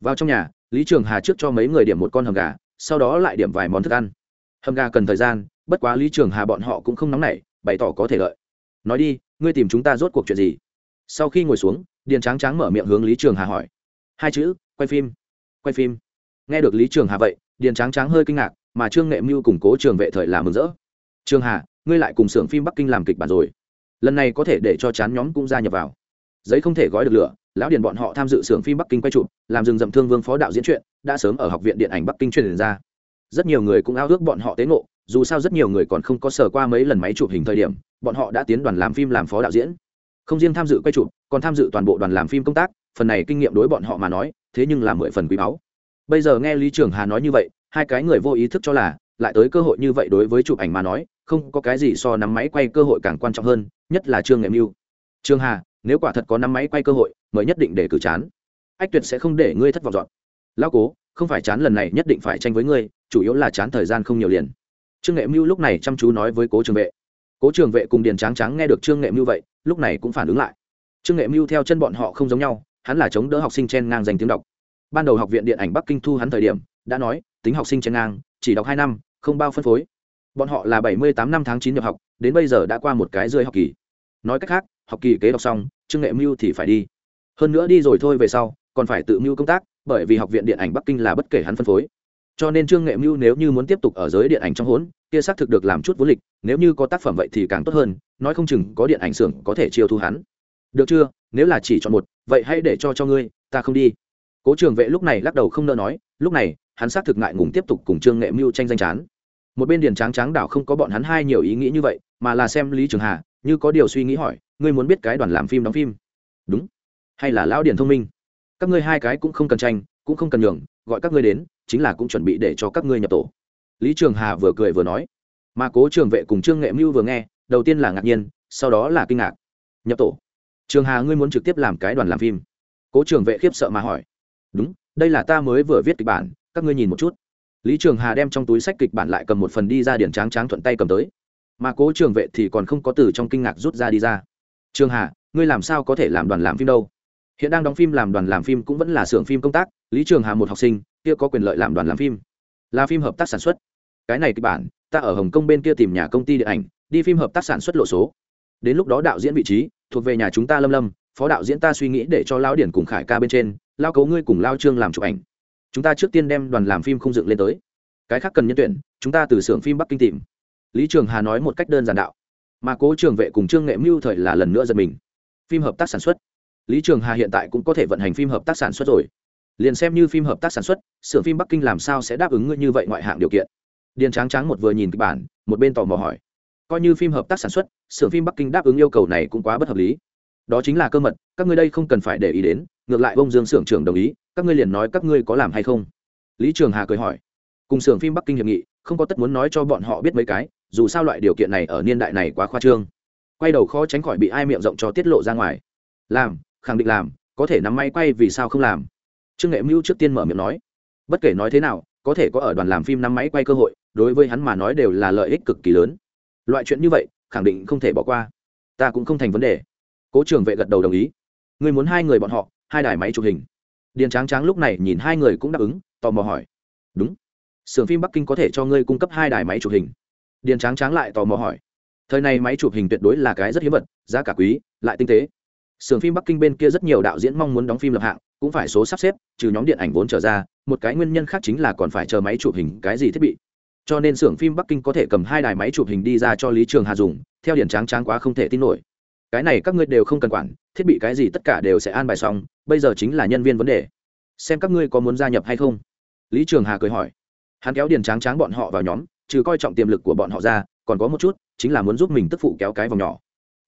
Vào trong nhà lý trường hà trước cho mấy người điểm một con hầm gà, sau đó lại điểm vài món thức ăn. Hầm gà cần thời gian, bất quá lý trường hà bọn họ cũng không nóng nảy, bày tỏ có thể lợi. Nói đi, ngươi tìm chúng ta rốt cuộc chuyện gì? Sau khi ngồi xuống, điền tráng tráng mở miệng hướng lý trường hà hỏi. Hai chữ, quay phim quay phim. Nghe được lý trường hà vậy, điền tráng tráng hơi kinh ngạc, mà trương nghệ mưu củng cố trường vệ thời là mừng rỡ. Trường hà, ngươi lại cùng xưởng phim bắc kinh làm kịch bản rồi. Lần này có thể để cho chán nhóm cũng gia nhập vào. Giấy không thể gói được lửa lão điền bọn họ tham dự xưởng phim bắc kinh quay chụp, làm rừng rậm thương vương phó đạo diễn chuyện, đã sớm ở học viện điện ảnh bắc kinh truyền ra. Rất nhiều người cũng ao ước bọn họ tế ngộ, dù sao rất nhiều người còn không có sở qua mấy lần máy chụp hình thời điểm, bọn họ đã tiến đoàn làm phim làm phó đạo diễn. Không riêng tham dự quay chụp, còn tham dự toàn bộ đoàn làm phim công tác, phần này kinh nghiệm đối bọn họ mà nói, thế nhưng là mười phần quý báu. Bây giờ nghe lý trường hà nói như vậy, hai cái người vô ý thức cho là, lại tới cơ hội như vậy đối với chụp ảnh mà nói, không có cái gì so nắm máy quay cơ hội càng quan trọng hơn, nhất là trương nghệ mưu. Trương hà nếu quả thật có năm máy quay cơ hội mới nhất định để cử chán. Ách tuyệt sẽ không để ngươi thất vọng dọn. Lao cố, không phải chán lần này nhất định phải tranh với ngươi, chủ yếu là chán thời gian không nhiều liền. Trương nghệ mưu lúc này chăm chú nói với cố trường vệ. Cố trường vệ cùng điền tráng tráng nghe được trương nghệ mưu vậy, lúc này cũng phản ứng lại. Trương nghệ mưu theo chân bọn họ không giống nhau, hắn là chống đỡ học sinh chen ngang dành tiếng đọc. Ban đầu học viện điện ảnh bắc kinh thu hắn thời điểm, đã nói, tính học sinh chen ngang, chỉ đọc hai năm, không bao phân phối. Bọn họ là bảy mươi tám năm tháng chín nhập học, đến bây giờ đã qua một cái rơi học kỳ. Nói cách khác học kỳ kế đọc xong, trương nghệ mưu thì phải đi. Hơn nữa đi rồi thôi về sau, còn phải tự mưu công tác, bởi vì học viện điện ảnh bắc kinh là bất kể hắn phân phối. Cho nên trương nghệ mưu nếu như muốn tiếp tục ở giới điện ảnh trong hỗn, kia xác thực được làm chút vô lịch, nếu như có tác phẩm vậy thì càng tốt hơn, nói không chừng có điện ảnh xưởng có thể chiêu thu hắn. Được chưa? Nếu là chỉ chọn một, vậy hãy để cho cho ngươi, ta không đi. Cố trường vệ lúc này lắc đầu không nỡ nói, lúc này, hắn xác thực ngại ngùng tiếp tục cùng trương nghệ mưu tranh danh chán. Một bên điền tráng tráng đảo không có bọn hắn hai nhiều ý nghĩ như vậy, mà là xem lý trường hà, như có điều suy nghĩ hỏi ngươi muốn biết cái đoàn làm phim đóng phim. Đúng. Hay là lão điền thông minh. Các ngươi hai cái cũng không cần tranh, cũng không cần nhường, gọi các ngươi đến, chính là cũng chuẩn bị để cho các ngươi nhập tổ. Lý trường hà vừa cười vừa nói. Mà cố trường vệ cùng trương nghệ mưu vừa nghe, đầu tiên là ngạc nhiên, sau đó là kinh ngạc. Nhập tổ. Trường hà ngươi muốn trực tiếp làm cái đoàn làm phim. Cố trường vệ khiếp sợ mà hỏi. Đúng, đây là ta mới vừa viết kịch bản, các ngươi nhìn một chút. Lý trường hà đem trong túi sách kịch bản lại cầm một phần đi ra điển tráng tráng thuận tay cầm tới. Mà cố trường vệ thì còn không có từ trong kinh ngạc rút ra đi ra trường hà, ngươi làm sao có thể làm đoàn làm phim đâu? Hiện đang đóng phim làm đoàn làm phim cũng vẫn là xưởng phim công tác, lý trường hà một học sinh, kia có quyền lợi làm đoàn làm phim. Là phim hợp tác sản xuất. Cái này kịch bản, ta ở hồng kông bên kia tìm nhà công ty điện ảnh, đi phim hợp tác sản xuất lộ số. Đến lúc đó đạo diễn vị trí, thuộc về nhà chúng ta lâm lâm, phó đạo diễn ta suy nghĩ để cho lao điển cùng khải ca bên trên lao cấu ngươi cùng lao trương làm chụp ảnh. Chúng ta trước tiên đem đoàn làm phim không dựng lên tới. Cái khác cần nhân tuyển, chúng ta từ xưởng phim bắc kinh tìm. Lý trường hà nói một cách đơn giản đạo mà cố trường vệ cùng trương nghệ mưu thời là lần nữa giật mình. Phim hợp tác sản xuất. Lý trường hà hiện tại cũng có thể vận hành phim hợp tác sản xuất rồi. Liền xem như phim hợp tác sản xuất, xưởng phim bắc kinh làm sao sẽ đáp ứng ngươi như vậy ngoại hạng điều kiện? Điền tráng tráng một vừa nhìn kịch bản, một bên tò mò hỏi. Coi như phim hợp tác sản xuất, xưởng phim bắc kinh đáp ứng yêu cầu này cũng quá bất hợp lý. Đó chính là cơ mật, các ngươi đây không cần phải để ý đến, ngược lại bông dương xưởng trưởng đồng ý, các ngươi liền nói các ngươi có làm hay không? Lý trường hà cười hỏi. Cùng xưởng phim bắc kinh hiệp nghị, không có tất muốn nói cho bọn họ biết mấy cái dù sao loại điều kiện này ở niên đại này quá khoa trương. Quay đầu khó tránh khỏi bị ai miệng rộng cho tiết lộ ra ngoài. Làm, khẳng định làm, có thể nắm may quay vì sao không làm. Trương nghệ mưu trước tiên mở miệng nói, bất kể nói thế nào, có thể có ở đoàn làm phim năm máy quay cơ hội, đối với hắn mà nói đều là lợi ích cực kỳ lớn. Loại chuyện như vậy, khẳng định không thể bỏ qua. Ta cũng không thành vấn đề. Cố trường vệ gật đầu đồng ý. Người muốn hai người bọn họ, hai đài máy chụp hình. Điền tráng tráng lúc này nhìn hai người cũng đáp ứng, tò mò hỏi. Đúng. Sưởng phim bắc kinh có thể cho ngươi cung cấp hai đài máy chụp hình điền tráng tráng lại tò mò hỏi. Thời này máy chụp hình tuyệt đối là cái rất hiếm vật, giá cả quý, lại tinh tế. Sưởng phim bắc kinh bên kia rất nhiều đạo diễn mong muốn đóng phim lập hạng, cũng phải số sắp xếp, trừ nhóm điện ảnh vốn trở ra, một cái nguyên nhân khác chính là còn phải chờ máy chụp hình cái gì thiết bị. Cho nên xưởng phim bắc kinh có thể cầm hai đài máy chụp hình đi ra cho lý trường hà dùng, theo điển tráng tráng quá không thể tin nổi. Cái này các ngươi đều không cần quản, thiết bị cái gì tất cả đều sẽ an bài xong, bây giờ chính là nhân viên vấn đề. Xem các ngươi có muốn gia nhập hay không. Lý trường hà cười hỏi. Hắn kéo điền tráng tráng bọn họ vào nhóm trừ coi trọng tiềm lực của bọn họ ra, còn có một chút, chính là muốn giúp mình tức phụ kéo cái vòng nhỏ.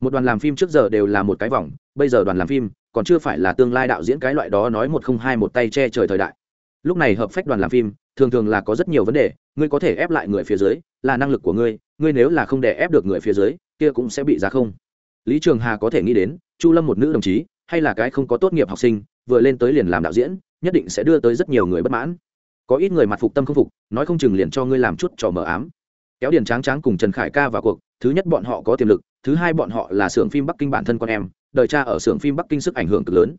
Một đoàn làm phim trước giờ đều là một cái vòng, bây giờ đoàn làm phim, còn chưa phải là tương lai đạo diễn cái loại đó nói một không hai một tay che trời thời đại. Lúc này hợp phách đoàn làm phim, thường thường là có rất nhiều vấn đề, ngươi có thể ép lại người phía dưới, là năng lực của ngươi ngươi nếu là không để ép được người phía dưới, kia cũng sẽ bị giá không. Lý trường hà có thể nghĩ đến, chu lâm một nữ đồng chí, hay là cái không có tốt nghiệp học sinh, vừa lên tới liền làm đạo diễn, nhất định sẽ đưa tới rất nhiều người bất mãn có ít người mặt phục tâm không phục, nói không chừng liền cho ngươi làm chút trò mờ ám. Kéo điền tráng tráng cùng trần khải ca vào cuộc, thứ nhất bọn họ có tiềm lực, thứ hai bọn họ là xưởng phim bắc kinh bản thân con em, đời cha ở xưởng phim bắc kinh sức ảnh hưởng cực lớn.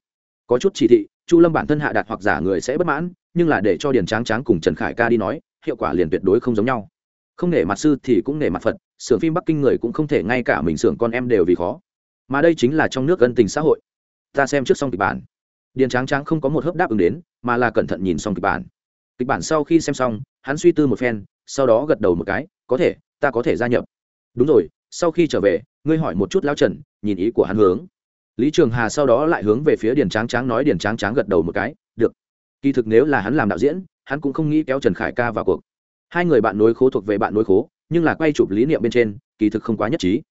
Có chút chỉ thị, chu lâm bản thân hạ đạt hoặc giả người sẽ bất mãn, nhưng là để cho điền tráng tráng cùng trần khải ca đi nói, hiệu quả liền tuyệt đối không giống nhau. Không nể mặt sư thì cũng nể mặt phật, xưởng phim bắc kinh người cũng không thể ngay cả mình xưởng con em đều vì khó. Mà đây chính là trong nước ân tình xã hội. Ta xem trước xong kịch bản. Điền tráng tráng không có một hớp đáp ứng đến, mà là cẩn thận nhìn xong kịch bản kịch bản sau khi xem xong, hắn suy tư một phen, sau đó gật đầu một cái, có thể, ta có thể gia nhập. Đúng rồi, sau khi trở về, ngươi hỏi một chút lao trần, nhìn ý của hắn hướng. Lý trường hà sau đó lại hướng về phía điền tráng tráng nói, điền tráng tráng gật đầu một cái, được. Kỳ thực nếu là hắn làm đạo diễn, hắn cũng không nghĩ kéo trần khải ca vào cuộc. Hai người bạn nối khố thuộc về bạn nối khố, nhưng là quay chụp lý niệm bên trên, kỳ thực không quá nhất trí.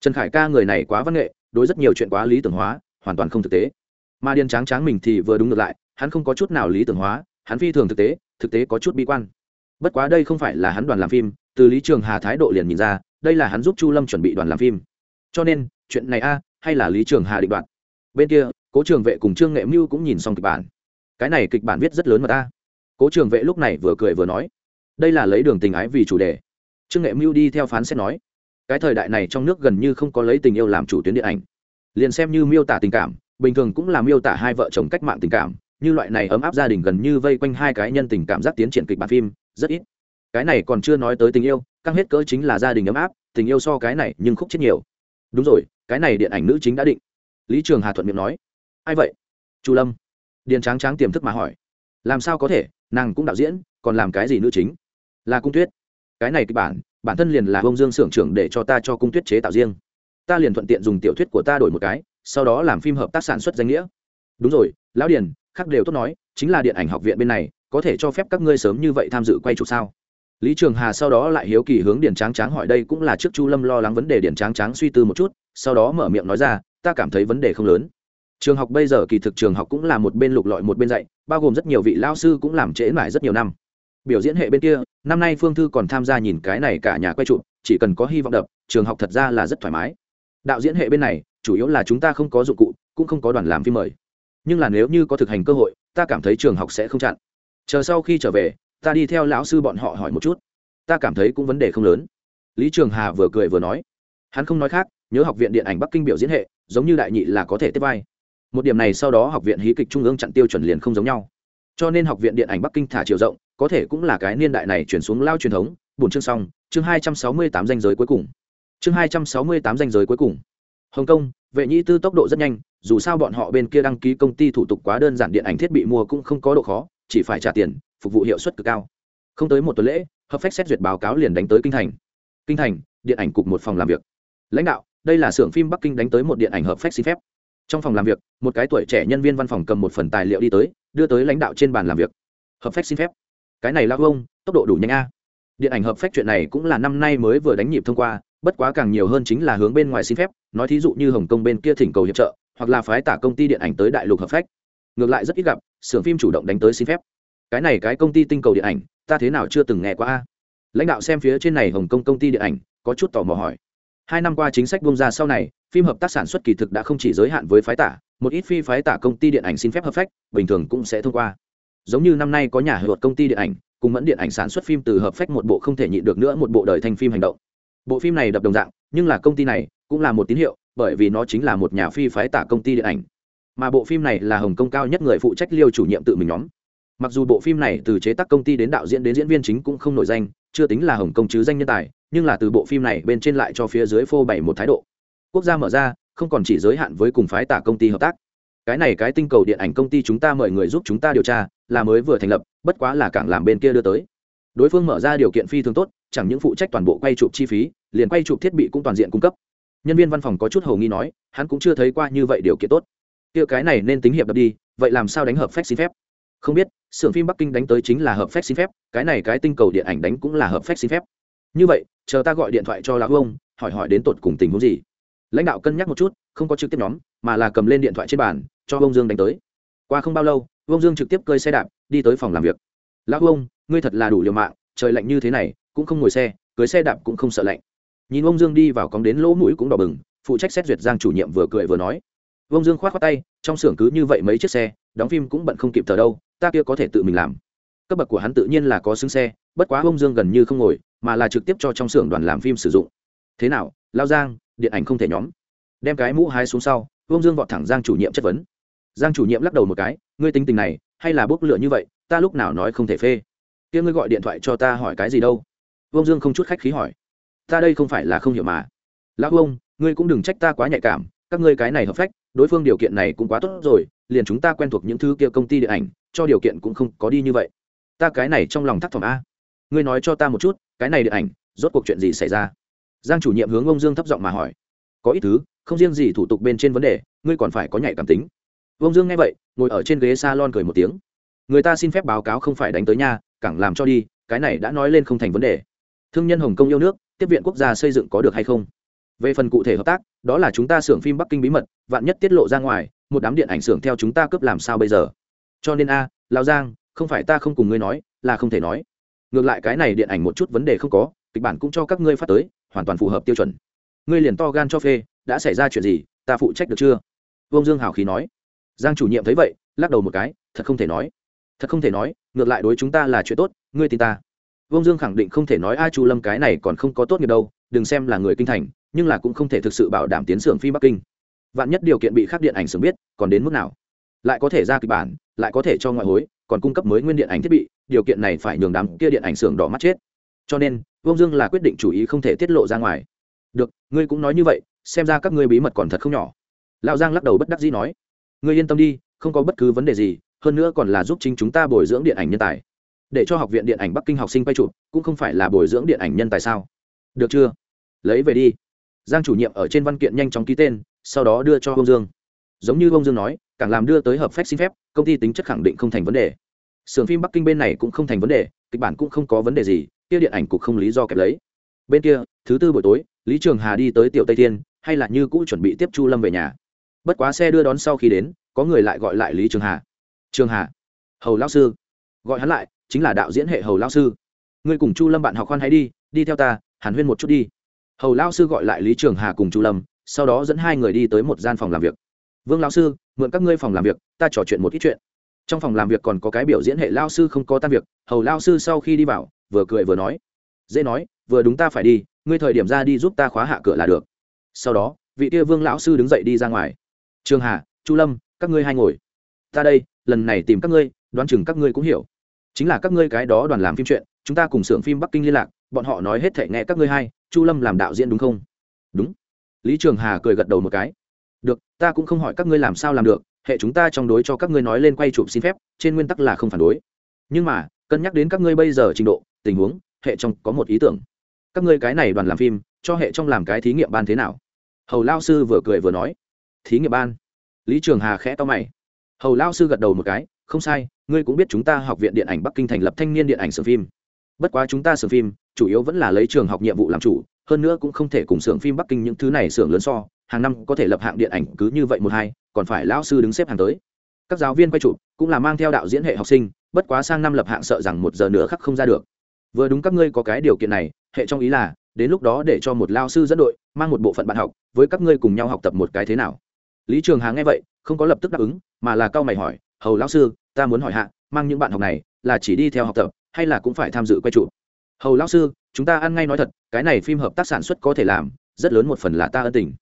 Trần khải ca người này quá văn nghệ, đối rất nhiều chuyện quá lý tưởng hóa, hoàn toàn không thực tế. Mà điền tráng tráng mình thì vừa đúng ngược lại, hắn không có chút nào lý tưởng hóa, hắn phi thường thực tế thực tế có chút bi quan. Bất quá đây không phải là hắn đoàn làm phim, từ lý trường hà thái độ liền nhìn ra, đây là hắn giúp chu lâm chuẩn bị đoàn làm phim. Cho nên, chuyện này a, hay là lý trường hà định đoạt? Bên kia, cố trường vệ cùng trương nghệ mưu cũng nhìn xong kịch bản. Cái này kịch bản viết rất lớn mà ta. Cố trường vệ lúc này vừa cười vừa nói, đây là lấy đường tình ái vì chủ đề. Trương nghệ mưu đi theo phán xét nói, cái thời đại này trong nước gần như không có lấy tình yêu làm chủ tuyến điện ảnh. Liền xem như miêu tả tình cảm, bình thường cũng là miêu tả hai vợ chồng cách mạng tình cảm như loại này ấm áp gia đình gần như vây quanh hai cái nhân tình cảm giác tiến triển kịch bản phim, rất ít. Cái này còn chưa nói tới tình yêu, căng hết cỡ chính là gia đình ấm áp, tình yêu so cái này nhưng khúc chết nhiều. Đúng rồi, cái này điện ảnh nữ chính đã định. Lý trường hà thuận miệng nói. Ai vậy? Chu lâm. Điền tráng tráng tiềm thức mà hỏi. Làm sao có thể, nàng cũng đạo diễn, còn làm cái gì nữ chính? Là cung tuyết cái này kịch bản bản thân liền là bông dương xưởng trưởng để cho ta cho cung tuyết chế tạo riêng. Ta liền thuận tiện dùng tiểu thuyết của ta đổi một cái, sau đó làm phim hợp tác sản xuất danh nghĩa. Đúng rồi, lão điền khác đều tốt nói, chính là điện ảnh học viện bên này, có thể cho phép các ngươi sớm như vậy tham dự quay chụp sao? Lý trường hà sau đó lại hiếu kỳ hướng điền tráng tráng hỏi đây cũng là trước chu lâm lo lắng vấn đề, điền tráng tráng suy tư một chút, sau đó mở miệng nói ra, ta cảm thấy vấn đề không lớn. Trường học bây giờ kỳ thực trường học cũng là một bên lục lọi một bên dạy, bao gồm rất nhiều vị lao sư cũng làm trễ mãi rất nhiều năm. Biểu diễn hệ bên kia, năm nay phương thư còn tham gia nhìn cái này cả nhà quay chụp, chỉ cần có hy vọng đập, trường học thật ra là rất thoải mái. Đạo diễn hệ bên này, chủ yếu là chúng ta không có dụng cụ, cũng không có đoàn làm phim mời nhưng là nếu như có thực hành cơ hội, ta cảm thấy trường học sẽ không chặn. Chờ sau khi trở về, ta đi theo lão sư bọn họ hỏi một chút. Ta cảm thấy cũng vấn đề không lớn. Lý trường hà vừa cười vừa nói. Hắn không nói khác, nhớ học viện điện ảnh bắc kinh biểu diễn hệ, giống như đại nhị là có thể tiếp vai. Một điểm này sau đó học viện hí kịch trung ương chặn tiêu chuẩn liền không giống nhau. Cho nên học viện điện ảnh bắc kinh thả chiều rộng, có thể cũng là cái niên đại này chuyển xuống lao truyền thống, bổn chương xong, chương hai trăm sáu mươi tám danh giới cuối cùng. Chương hai trăm sáu mươi tám danh giới cuối cùng. Hồng kông, vệ nhĩ tư tốc độ rất nhanh dù sao bọn họ bên kia đăng ký công ty thủ tục quá đơn giản điện ảnh thiết bị mua cũng không có độ khó, chỉ phải trả tiền, phục vụ hiệu suất cực cao. Không tới một tuần lễ, hợp phép xét duyệt báo cáo liền đánh tới kinh thành. Kinh thành, điện ảnh cục một phòng làm việc. Lãnh đạo, đây là xưởng phim bắc kinh đánh tới một điện ảnh hợp phép xin phép. Trong phòng làm việc, một cái tuổi trẻ nhân viên văn phòng cầm một phần tài liệu đi tới, đưa tới lãnh đạo trên bàn làm việc. Hợp phép xin phép. Cái này lao ông tốc độ đủ nhanh a. Điện ảnh hợp phép chuyện này cũng là năm nay mới vừa đánh nhịp thông qua, bất quá càng nhiều hơn chính là hướng bên ngoài xin phép, nói thí dụ như hồng kông bên kia thỉnh cầu hiệp trợ hoặc là phái tả công ty điện ảnh tới đại lục hợp phép ngược lại rất ít gặp, xưởng phim chủ động đánh tới xin phép. Cái này cái công ty tinh cầu điện ảnh, ta thế nào chưa từng nghe qua a? Lãnh đạo xem phía trên này hồng kông công ty điện ảnh, có chút tò mò hỏi. Hai năm qua chính sách bung ra sau này, phim hợp tác sản xuất kỳ thực đã không chỉ giới hạn với phái tả, một ít phi phái tả công ty điện ảnh xin phép hợp phách, bình thường cũng sẽ thông qua. Giống như năm nay có nhà hợp công ty điện ảnh, cùng mẫn điện ảnh sản xuất phim từ hợp phách một bộ không thể nhịn được nữa một bộ đời thành phim hành động. Bộ phim này đập đồng dạng, nhưng là công ty này cũng là một tín hiệu bởi vì nó chính là một nhà phi phái tả công ty điện ảnh. Mà bộ phim này là hồng kông cao nhất người phụ trách liêu chủ nhiệm tự mình nhóm. Mặc dù bộ phim này từ chế tác công ty đến đạo diễn đến diễn viên chính cũng không nổi danh, chưa tính là hồng kông chứ danh nhân tài, nhưng là từ bộ phim này bên trên lại cho phía dưới phô bày một thái độ. Quốc gia mở ra, không còn chỉ giới hạn với cùng phái tả công ty hợp tác. Cái này cái tinh cầu điện ảnh công ty chúng ta mời người giúp chúng ta điều tra, là mới vừa thành lập, bất quá là cảng làm bên kia đưa tới. Đối phương mở ra điều kiện phi thường tốt, chẳng những phụ trách toàn bộ quay chụp chi phí, liền quay chụp thiết bị cũng toàn diện cung cấp nhân viên văn phòng có chút hầu nghi nói, hắn cũng chưa thấy qua như vậy điều kiện tốt. Kia cái này nên tính hiệp đập đi, vậy làm sao đánh hợp phép xin phép? Không biết, xưởng phim bắc kinh đánh tới chính là hợp phép xin phép, cái này cái tinh cầu điện ảnh đánh cũng là hợp phép xin phép. Như vậy, chờ ta gọi điện thoại cho lão ông, hỏi hỏi đến tột cùng tình huống gì. Lãnh đạo cân nhắc một chút, không có trực tiếp nhóm, mà là cầm lên điện thoại trên bàn, cho ông dương đánh tới. Qua không bao lâu, ông dương trực tiếp cơi xe đạp, đi tới phòng làm việc. Lão ông, ngươi thật là đủ liều mạng, trời lạnh như thế này, cũng không ngồi xe, cưới xe đạp cũng không sợ lạnh nhìn ông dương đi vào cóng đến lỗ mũi cũng đỏ bừng, phụ trách xét duyệt giang chủ nhiệm vừa cười vừa nói. Ông dương k h o á t khoác tay, trong xưởng cứ như vậy mấy chiếc xe, đóng phim cũng bận không kịp thở đâu, ta kia có thể tự mình làm. Cấp bậc của hắn tự nhiên là có xứng xe, bất quá ông dương gần như không ngồi, mà là trực tiếp cho trong xưởng đoàn làm phim sử dụng. Thế nào, lao giang, điện ảnh không thể nhóm. Đem cái mũ hai xuống sau ông dương vọt thẳng giang chủ nhiệm chất vấn. Giang chủ nhiệm lắc đầu một cái, ngươi tính tình này, hay là bốc lửa như vậy, ta lúc nào nói không thể phê. Kia ngươi gọi điện thoại cho ta hỏi cái gì đâu. Ông dương không chút khách khí hỏi ta đây không phải là không hiểu mà. Lão ông ngươi cũng đừng trách ta quá nhạy cảm, các ngươi cái này hợp phách, đối phương điều kiện này cũng quá tốt rồi, liền chúng ta quen thuộc những thứ kia công ty điện ảnh, cho điều kiện cũng không có đi như vậy. Ta cái này trong lòng thắc thỏm a. Ngươi nói cho ta một chút, cái này điện ảnh, rốt cuộc chuyện gì xảy ra? Giang chủ nhiệm hướng ông dương thấp giọng mà hỏi. Có ít thứ, không riêng gì thủ tục bên trên vấn đề, ngươi còn phải có nhạy cảm tính. Ông dương nghe vậy, ngồi ở trên ghế s a lon cười một tiếng. Người ta xin phép báo cáo không phải đánh tới nhà cẳng làm cho đi, cái này đã nói lên không thành vấn đề. Thương nhân hồng kông yêu nước tiếp viện quốc gia xây dựng có được hay không? Về phần cụ thể hợp tác đó là chúng ta xưởng phim bắc kinh bí mật vạn nhất tiết lộ ra ngoài một đám điện ảnh xưởng theo chúng ta cướp làm sao bây giờ? Cho nên a à, lao giang không phải ta không cùng ngươi nói là không thể nói. Ngược lại cái này điện ảnh một chút vấn đề không có kịch bản cũng cho các ngươi phát tới hoàn toàn phù hợp tiêu chuẩn. Ngươi liền to gan cho phê đã xảy ra chuyện gì ta phụ trách được chưa? Vương dương hào khí nói. Giang chủ nhiệm thấy vậy lắc đầu một cái thật không thể nói. Thật không thể nói ngược lại đối chúng ta là chuyện tốt ngươi tin ta vương dương khẳng định không thể nói a chu lâm cái này còn không có tốt nghiệp đâu, đừng xem là người kinh thành, nhưng là cũng không thể thực sự bảo đảm tiến xưởng phim bắc kinh. Vạn nhất điều kiện bị khác điện ảnh xưởng biết, còn đến mức nào? Lại có thể ra kịch bản, lại có thể cho ngoại hối, còn cung cấp mới nguyên điện ảnh thiết bị, điều kiện này phải nhường đám kia điện ảnh xưởng đỏ mắt chết. Cho nên, vương dương là quyết định chủ ý không thể tiết lộ ra ngoài. Được, ngươi cũng nói như vậy, xem ra các ngươi bí mật còn thật không nhỏ. Lão giang lắc đầu bất đắc dĩ nói. Ngươi yên tâm đi, không có bất cứ vấn đề gì, hơn nữa còn là giúp chính chúng ta bồi dưỡng điện ảnh nhân tài để cho học viện điện ảnh bắc kinh học sinh quay chụp, cũng không phải là bồi dưỡng điện ảnh nhân tài sao? Được chưa? Lấy về đi. Giang chủ nhiệm ở trên văn kiện nhanh chóng ký tên, sau đó đưa cho ông dương. Giống như ông dương nói, càng làm đưa tới hợp phép xin phép, công ty tính chất khẳng định không thành vấn đề. Sưởng phim bắc kinh bên này cũng không thành vấn đề, kịch bản cũng không có vấn đề gì, kia điện ảnh cục không lý do kẹp lấy. Bên kia, thứ tư buổi tối, lý trường hà đi tới tiểu tây thiên, hay là như cũ chuẩn bị tiếp chu lâm về nhà. Bất quá xe đưa đón sau khi đến, có người lại gọi lại lý trường hà. Trường hà? Hầu lao sư. Gọi hắn lại chính là đạo diễn hệ hầu lao sư. Ngươi cùng chu lâm bạn học khoan hãy đi đi theo ta, hàn huyên một chút đi. Hầu lao sư gọi lại lý trường hà cùng chu lâm, sau đó dẫn hai người đi tới một gian phòng làm việc. Vương lao sư, mượn các ngươi phòng làm việc, ta trò chuyện một ít chuyện. Trong phòng làm việc còn có cái biểu diễn hệ lao sư không có tan việc, hầu lao sư sau khi đi vào, vừa cười vừa nói. Dễ nói, vừa đúng ta phải đi, ngươi thời điểm ra đi giúp ta khóa hạ cửa là được. Sau đó, vị kia vương lão sư đứng dậy đi ra ngoài. Trường hà, chu lâm, các ngươi hai ngồi. Ta đây, lần này tìm các ngươi, đoán chừng các ngươi cũng hiểu chính là các ngươi cái đó đoàn làm phim chuyện, chúng ta cùng xưởng phim bắc kinh liên lạc, bọn họ nói hết thể nghe các ngươi hay chu lâm làm đạo diễn đúng không? Đúng. Lý trường hà cười gật đầu một cái. Được, ta cũng không hỏi các ngươi làm sao làm được, hệ chúng ta trong đối cho các ngươi nói lên quay chụp xin phép, trên nguyên tắc là không phản đối. Nhưng mà, cân nhắc đến các ngươi bây giờ trình độ, tình huống, hệ trong có một ý tưởng. Các ngươi cái này đoàn làm phim, cho hệ trong làm cái thí nghiệm ban thế nào? Hầu lao sư vừa cười vừa nói. Thí nghiệm ban. Lý trường hà khẽ to mày. Hầu lao sư gật đầu một cái không sai, ngươi cũng biết chúng ta học viện điện ảnh bắc kinh thành lập thanh niên điện ảnh sưởng phim. Bất quá chúng ta sưởng phim, chủ yếu vẫn là lấy trường học nhiệm vụ làm chủ, hơn nữa cũng không thể cùng sưởng phim bắc kinh những thứ này sưởng lớn so, hàng năm có thể lập hạng điện ảnh cứ như vậy một hai, còn phải lão sư đứng xếp hàng tới. Các giáo viên quay chụp cũng là mang theo đạo diễn hệ học sinh, bất quá sang năm lập hạng sợ rằng một giờ nữa khắc không ra được. Vừa đúng các ngươi có cái điều kiện này, hệ trong ý là, đến lúc đó để cho một lao sư dẫn đội, mang một bộ phận bạn học, với các ngươi cùng nhau học tập một cái thế nào. Lý trường hà nghe vậy, không có lập tức đáp ứng, mà là cao mày hỏi hầu lão sư, ta muốn hỏi hạ, mang những bạn học này là chỉ đi theo học tập, hay là cũng phải tham dự quay trụ hầu lão sư, chúng ta ăn ngay nói thật, cái này phim hợp tác sản xuất có thể làm, rất lớn một phần là ta ân tình.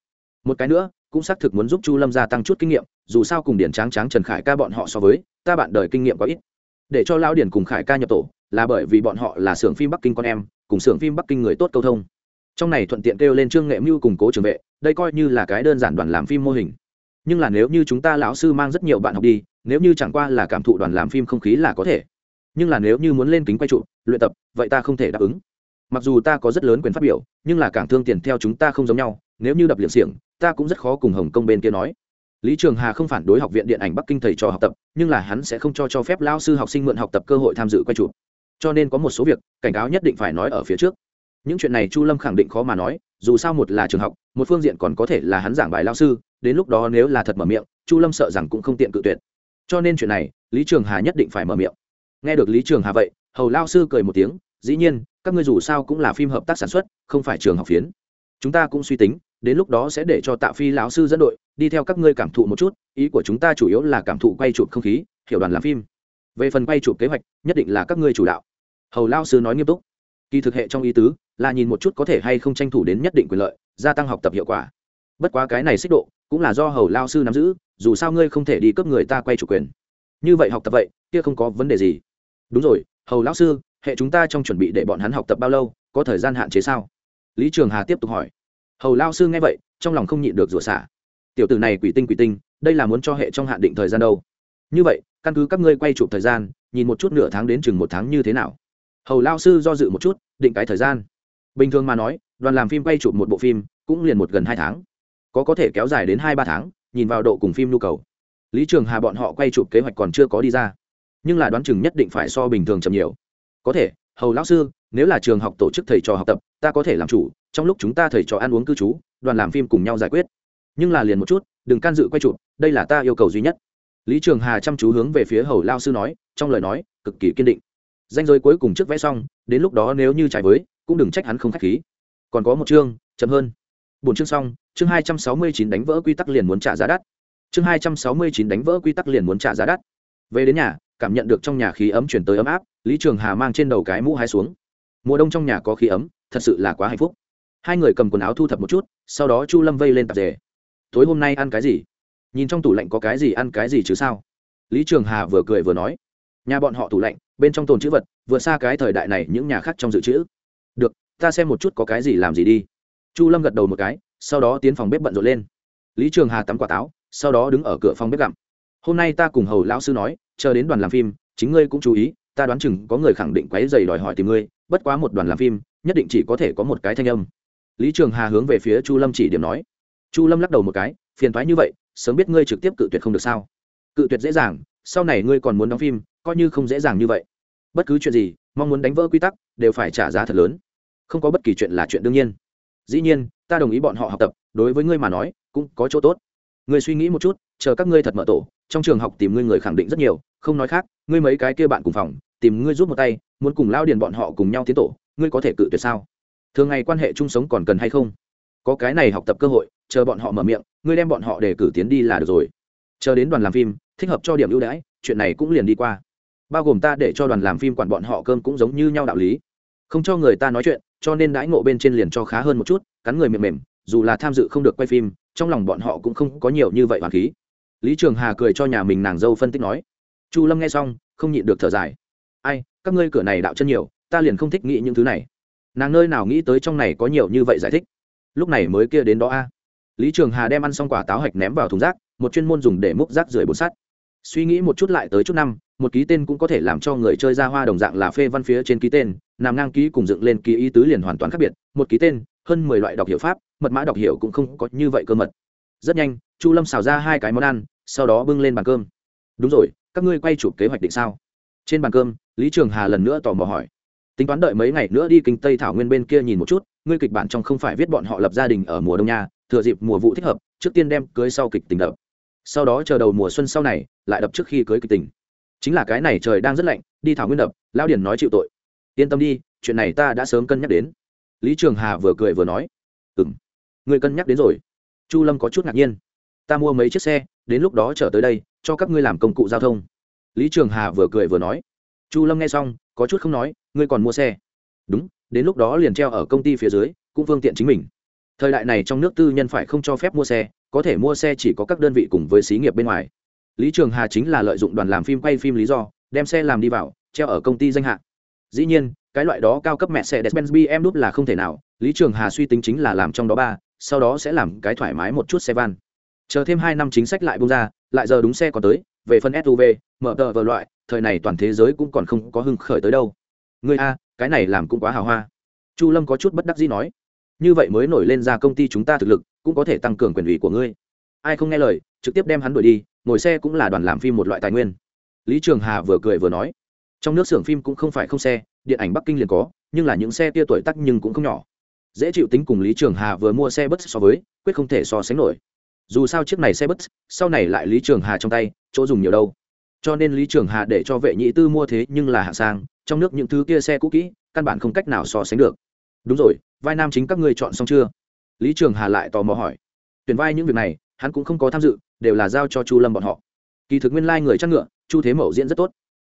Một cái nữa, cũng xác thực muốn giúp chu lâm gia tăng chút kinh nghiệm, dù sao cùng điển tráng tráng trần khải ca bọn họ so với, ta bạn đời kinh nghiệm có ít. Để cho lão điển cùng khải ca nhập tổ, là bởi vì bọn họ là xưởng phim bắc kinh con em, cùng xưởng phim bắc kinh người tốt câu thông. Trong này thuận tiện kêu lên trương nghệ mưu cùng cố trường vệ, đây coi như là cái đơn giản đoàn làm phim mô hình. Nhưng là nếu như chúng ta lão sư mang rất nhiều bạn học đi nếu như chẳng qua là cảm thụ đoàn làm phim không khí là có thể. Nhưng là nếu như muốn lên kính quay trụ, luyện tập, vậy ta không thể đáp ứng. Mặc dù ta có rất lớn quyền phát biểu, nhưng là cảng thương tiền theo chúng ta không giống nhau, nếu như đập liệng xiềng, ta cũng rất khó cùng hồng kông bên kia nói. Lý trường hà không phản đối học viện điện ảnh bắc kinh thầy trò học tập, nhưng là hắn sẽ không cho cho phép lao sư học sinh mượn học tập cơ hội tham dự quay chụp cho nên có một số việc, cảnh cáo nhất định phải nói ở phía trước. Những chuyện này chu lâm khẳng định khó mà nói, dù sao một là trường học, một phương diện còn có thể là hắn giảng bài lao sư, đến lúc đó nếu là thật mở miệng, chu lâm sợ rằng cũng không tiện cự tuyệt cho nên chuyện này, lý trường hà nhất định phải mở miệng. Nghe được lý trường hà vậy, hầu lao sư cười một tiếng, dĩ nhiên, các ngươi dù sao cũng là phim hợp tác sản xuất, không phải trường học phiến. Chúng ta cũng suy tính, đến lúc đó sẽ để cho tạ phi lão sư dẫn đội, đi theo các ngươi cảm thụ một chút, ý của chúng ta chủ yếu là cảm thụ quay chụp không khí, hiểu đoàn làm phim. Về phần quay chụp kế hoạch, nhất định là các ngươi chủ đạo. Hầu lao sư nói nghiêm túc. Kỳ thực hệ trong ý tứ, là nhìn một chút có thể hay không tranh thủ đến nhất định quyền lợi, gia tăng học tập hiệu quả. Bất quá cái này xích độ, cũng là do hầu lao sư nắm giữ dù sao ngươi không thể đi cướp người ta quay chủ quyền. Như vậy học tập vậy, kia không có vấn đề gì. Đúng rồi, hầu lão sư, hệ chúng ta trong chuẩn bị để bọn hắn học tập bao lâu, có thời gian hạn chế sao? Lý trường hà tiếp tục hỏi. Hầu lao sư nghe vậy, trong lòng không nhịn được rủa xả. Tiểu tử này quỷ tinh quỷ tinh, đây là muốn cho hệ trong hạn định thời gian đâu? Như vậy, căn cứ các ngươi quay chụp thời gian, nhìn một chút nửa tháng đến chừng một tháng như thế nào. Hầu lao sư do dự một chút, định cái thời gian. Bình thường mà nói, đoàn làm phim quay chụp một bộ phim, cũng liền một gần hai tháng. Có có thể kéo dài đến hai ba tháng nhìn vào độ cùng phim nhu cầu. Lý trường hà bọn họ quay chụp kế hoạch còn chưa có đi ra. Nhưng là đoán chừng nhất định phải so bình thường chậm nhiều. Có thể, hầu lão sư, nếu là trường học tổ chức thầy trò học tập, ta có thể làm chủ, trong lúc chúng ta thầy trò ăn uống cư trú, đoàn làm phim cùng nhau giải quyết. Nhưng là liền một chút, đừng can dự quay chụp, đây là ta yêu cầu duy nhất. Lý trường hà chăm chú hướng về phía hầu lao sư nói, trong lời nói, cực kỳ kiên định. Danh giới cuối cùng trước vẽ xong, đến lúc đó nếu như trái với, cũng đừng trách hắn không k h á c h khí. Còn có một chương, chậm hơn bốn chương xong, chương hai trăm sáu mươi chín đánh vỡ quy tắc liền muốn trả giá đắt. Chương hai trăm sáu mươi chín đánh vỡ quy tắc liền muốn trả giá đắt. Về đến nhà, cảm nhận được trong nhà khí ấm chuyển tới ấm áp, lý trường hà mang trên đầu cái mũ hai xuống. Mùa đông trong nhà có khí ấm, thật sự là quá hạnh phúc. Hai người cầm quần áo thu thập một chút, sau đó chu lâm vây lên tạp dề. Tối hôm nay ăn cái gì? Nhìn trong tủ lạnh có cái gì ăn cái gì chứ sao? Lý trường hà vừa cười vừa nói. Nhà bọn họ tủ lạnh, bên trong tồn chữ vật, vượt xa cái thời đại này những nhà khác trong dự trữ. Được, ta xem một chút có cái gì làm gì đi chu lâm gật đầu một cái, sau đó tiến phòng bếp bận rộn lên. Lý trường hà tắm quả táo, sau đó đứng ở cửa phòng bếp gặm. Hôm nay ta cùng hầu lão sư nói, chờ đến đoàn làm phim, chính ngươi cũng chú ý, ta đoán chừng có người khẳng định quấy dày đòi hỏi tìm ngươi, bất quá một đoàn làm phim, nhất định chỉ có thể có một cái thanh âm. Lý trường hà hướng về phía chu lâm chỉ điểm nói. Chu lâm lắc đầu một cái, phiền thoái như vậy, sớm biết ngươi trực tiếp cự tuyệt không được sao? Cự tuyệt dễ dàng, sau này ngươi còn muốn đóng phim, coi như không dễ dàng như vậy. Bất cứ chuyện gì, mong muốn đánh vỡ quy tắc, đều phải trả giá thật lớn. Không có bất kỳ chuyện là chuyện đương nhiên dĩ nhiên, ta đồng ý bọn họ học tập, đối với ngươi mà nói, cũng có chỗ tốt. Ngươi suy nghĩ một chút, chờ các ngươi thật mở tổ, trong trường học tìm ngươi người khẳng định rất nhiều, không nói khác, ngươi mấy cái kia bạn cùng phòng, tìm ngươi rút một tay, muốn cùng lao điền bọn họ cùng nhau tiến tổ, ngươi có thể cự tuyệt sao? Thường ngày quan hệ chung sống còn cần hay không? Có cái này học tập cơ hội, chờ bọn họ mở miệng, ngươi đem bọn họ để cử tiến đi là được rồi. Chờ đến đoàn làm phim, thích hợp cho điểm ưu đãi, chuyện này cũng liền đi qua. Bao gồm ta để cho đoàn làm phim quản bọn họ cơm cũng giống như nhau đạo lý. Không cho người ta nói chuyện cho nên đãi ngộ bên trên liền cho khá hơn một chút, cắn người mềm mềm, dù là tham dự không được quay phim, trong lòng bọn họ cũng không có nhiều như vậy hoàn khí. Lý trường hà cười cho nhà mình nàng dâu phân tích nói, chu lâm nghe xong, không nhịn được thở dài. Ai, các ngươi cửa này đạo chân nhiều, ta liền không thích nghĩ những thứ này. Nàng nơi nào nghĩ tới trong này có nhiều như vậy giải thích. Lúc này mới kia đến đó a. Lý trường hà đem ăn xong quả táo hạch ném vào thùng rác, một chuyên môn dùng để múc rác rưởi bột sắt. Suy nghĩ một chút lại tới chút năm một ký tên cũng có thể làm cho người chơi ra hoa đồng dạng là phê văn phía trên ký tên, nằm ngang ký cùng dựng lên ký ý tứ liền hoàn toàn khác biệt, một ký tên, hơn mười loại đọc hiệu pháp, mật mã đọc hiệu cũng không có như vậy cơ mật. Rất nhanh, chu lâm xào ra hai cái món ăn, sau đó bưng lên bàn cơm. Đúng rồi, các ngươi quay chụp kế hoạch định sao? Trên bàn cơm, lý trường hà lần nữa tò mò hỏi. Tính toán đợi mấy ngày nữa đi kinh tây thảo nguyên bên kia nhìn một chút, ngươi kịch bản trong không phải viết bọn họ lập gia đình ở mùa đông nha, thừa dịp mùa vụ thích hợp, trước tiên đem cưới sau kịch tình đập. Sau đó chờ đầu mùa xuân sau này, lại đập trước khi cưới kịch tình chính là cái này trời đang rất lạnh, đi thảo nguyên đập lao điển nói chịu tội. Yên tâm đi, chuyện này ta đã sớm cân nhắc đến. Lý trường hà vừa cười vừa nói ừ m người cân nhắc đến rồi. Chu lâm có chút ngạc nhiên, ta mua mấy chiếc xe, đến lúc đó trở tới đây, cho các ngươi làm công cụ giao thông. Lý trường hà vừa cười vừa nói, chu lâm nghe xong, có chút không nói, ngươi còn mua xe? Đúng, đến lúc đó liền treo ở công ty phía dưới, cũng phương tiện chính mình. Thời đại này trong nước tư nhân phải không cho phép mua xe, có thể mua xe chỉ có các đơn vị cùng với xí nghiệp bên ngoài lý trường hà chính là lợi dụng đoàn làm phim quay phim lý do, đem xe làm đi vào, treo ở công ty danh hạ dĩ nhiên, cái loại đó cao cấp mẹ xe Mercedes bm đút là không thể nào, lý trường hà suy tính chính là làm trong đó ba, sau đó sẽ làm cái thoải mái một chút xe van. Chờ thêm hai năm chính sách lại bung ra, lại giờ đúng xe còn tới, về phần suv mở tờ vờ loại, thời này toàn thế giới cũng còn không có hưng khởi tới đâu. Người a, cái này làm cũng quá hào hoa. Chu lâm có chút bất đắc dĩ nói, như vậy mới nổi lên ra công ty chúng ta thực lực, cũng có thể tăng cường quyền ủy của ngươi. Ai không nghe lời, trực tiếp đem hắn đuổi đi ngồi xe cũng là đoàn làm phim một loại tài nguyên. Lý trường hà vừa cười vừa nói, trong nước xưởng phim cũng không phải không xe, điện ảnh bắc kinh liền có, nhưng là những xe tia tuổi tắc nhưng cũng không nhỏ. Dễ chịu tính cùng lý trường hà vừa mua xe bus so với, quyết không thể so sánh nổi. Dù sao chiếc này xe bus, sau này lại lý trường hà trong tay, chỗ dùng nhiều đâu. Cho nên lý trường hà để cho vệ nhị tư mua thế nhưng là hạng sang, trong nước những thứ kia xe cũ kỹ, căn bản không cách nào so sánh được. Đúng rồi, vai nam chính các ngươi chọn xong chưa? Lý trường hà lại tò mò hỏi. Tuyển vai những việc này, hắn cũng không có tham dự đều là giao cho chu lâm bọn họ. Kỳ thực nguyên lai、like、người chắc ngựa, chu thế mậu diễn rất tốt.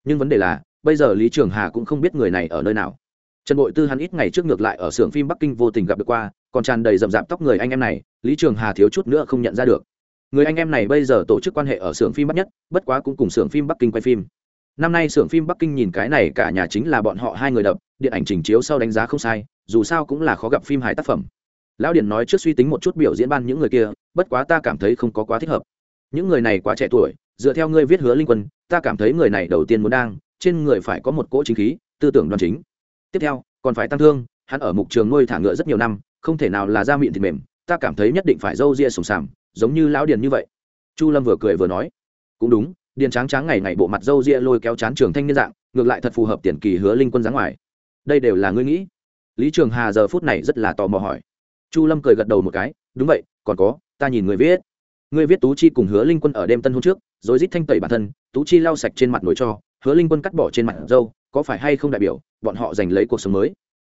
Nhưng vấn đề là, bây giờ lý trường hà cũng không biết người này ở nơi nào. Trần bội tư hắn ít ngày trước ngược lại ở xưởng phim bắc kinh vô tình gặp được qua, còn tràn đầy rậm rạp tóc người anh em này, lý trường hà thiếu chút nữa không nhận ra được. Người anh em này bây giờ tổ chức quan hệ ở xưởng phim bắc nhất, bất quá cũng cùng xưởng phim bắc kinh quay phim. Năm nay xưởng phim bắc kinh nhìn cái này cả nhà chính là bọn họ hai người đập, điện ảnh trình chiếu sau đánh giá không sai, dù sao cũng là khó gặp phim hài tác phẩm. Lão điển nói trước suy tính một chút biểu diễn ban những người kia, bất quá ta cảm thấy không có quá thích hợp những người này quá trẻ tuổi, dựa theo ngươi viết hứa linh quân, ta cảm thấy người này đầu tiên muốn đang, trên người phải có một cỗ chính khí, tư tưởng đoan chính. Tiếp theo, còn phải tăng thương, hắn ở mục trường nuôi thả ngựa rất nhiều năm, không thể nào là da miệng thịt mềm, ta cảm thấy nhất định phải râu ria sùng sàm, giống như lão điền như vậy. Chu lâm vừa cười vừa nói, cũng đúng, điền tráng tráng ngày ngày bộ mặt râu ria lôi kéo chán trường thanh niên dạng, ngược lại thật phù hợp tiền kỳ hứa linh quân dáng ngoài. Đây đều là ngươi nghĩ. Lý trường hà giờ phút này rất là tò mò hỏi. Chu lâm cười gật đầu một cái, đúng vậy, còn có, ta nhìn người viết người viết tú chi cùng hứa linh quân ở đêm tân hôn trước, rồi rít thanh tẩy bản thân, tú chi lau sạch trên mặt nổi cho, hứa linh quân cắt bỏ trên mặt dâu, có phải hay không đại biểu, bọn họ giành lấy cuộc sống mới?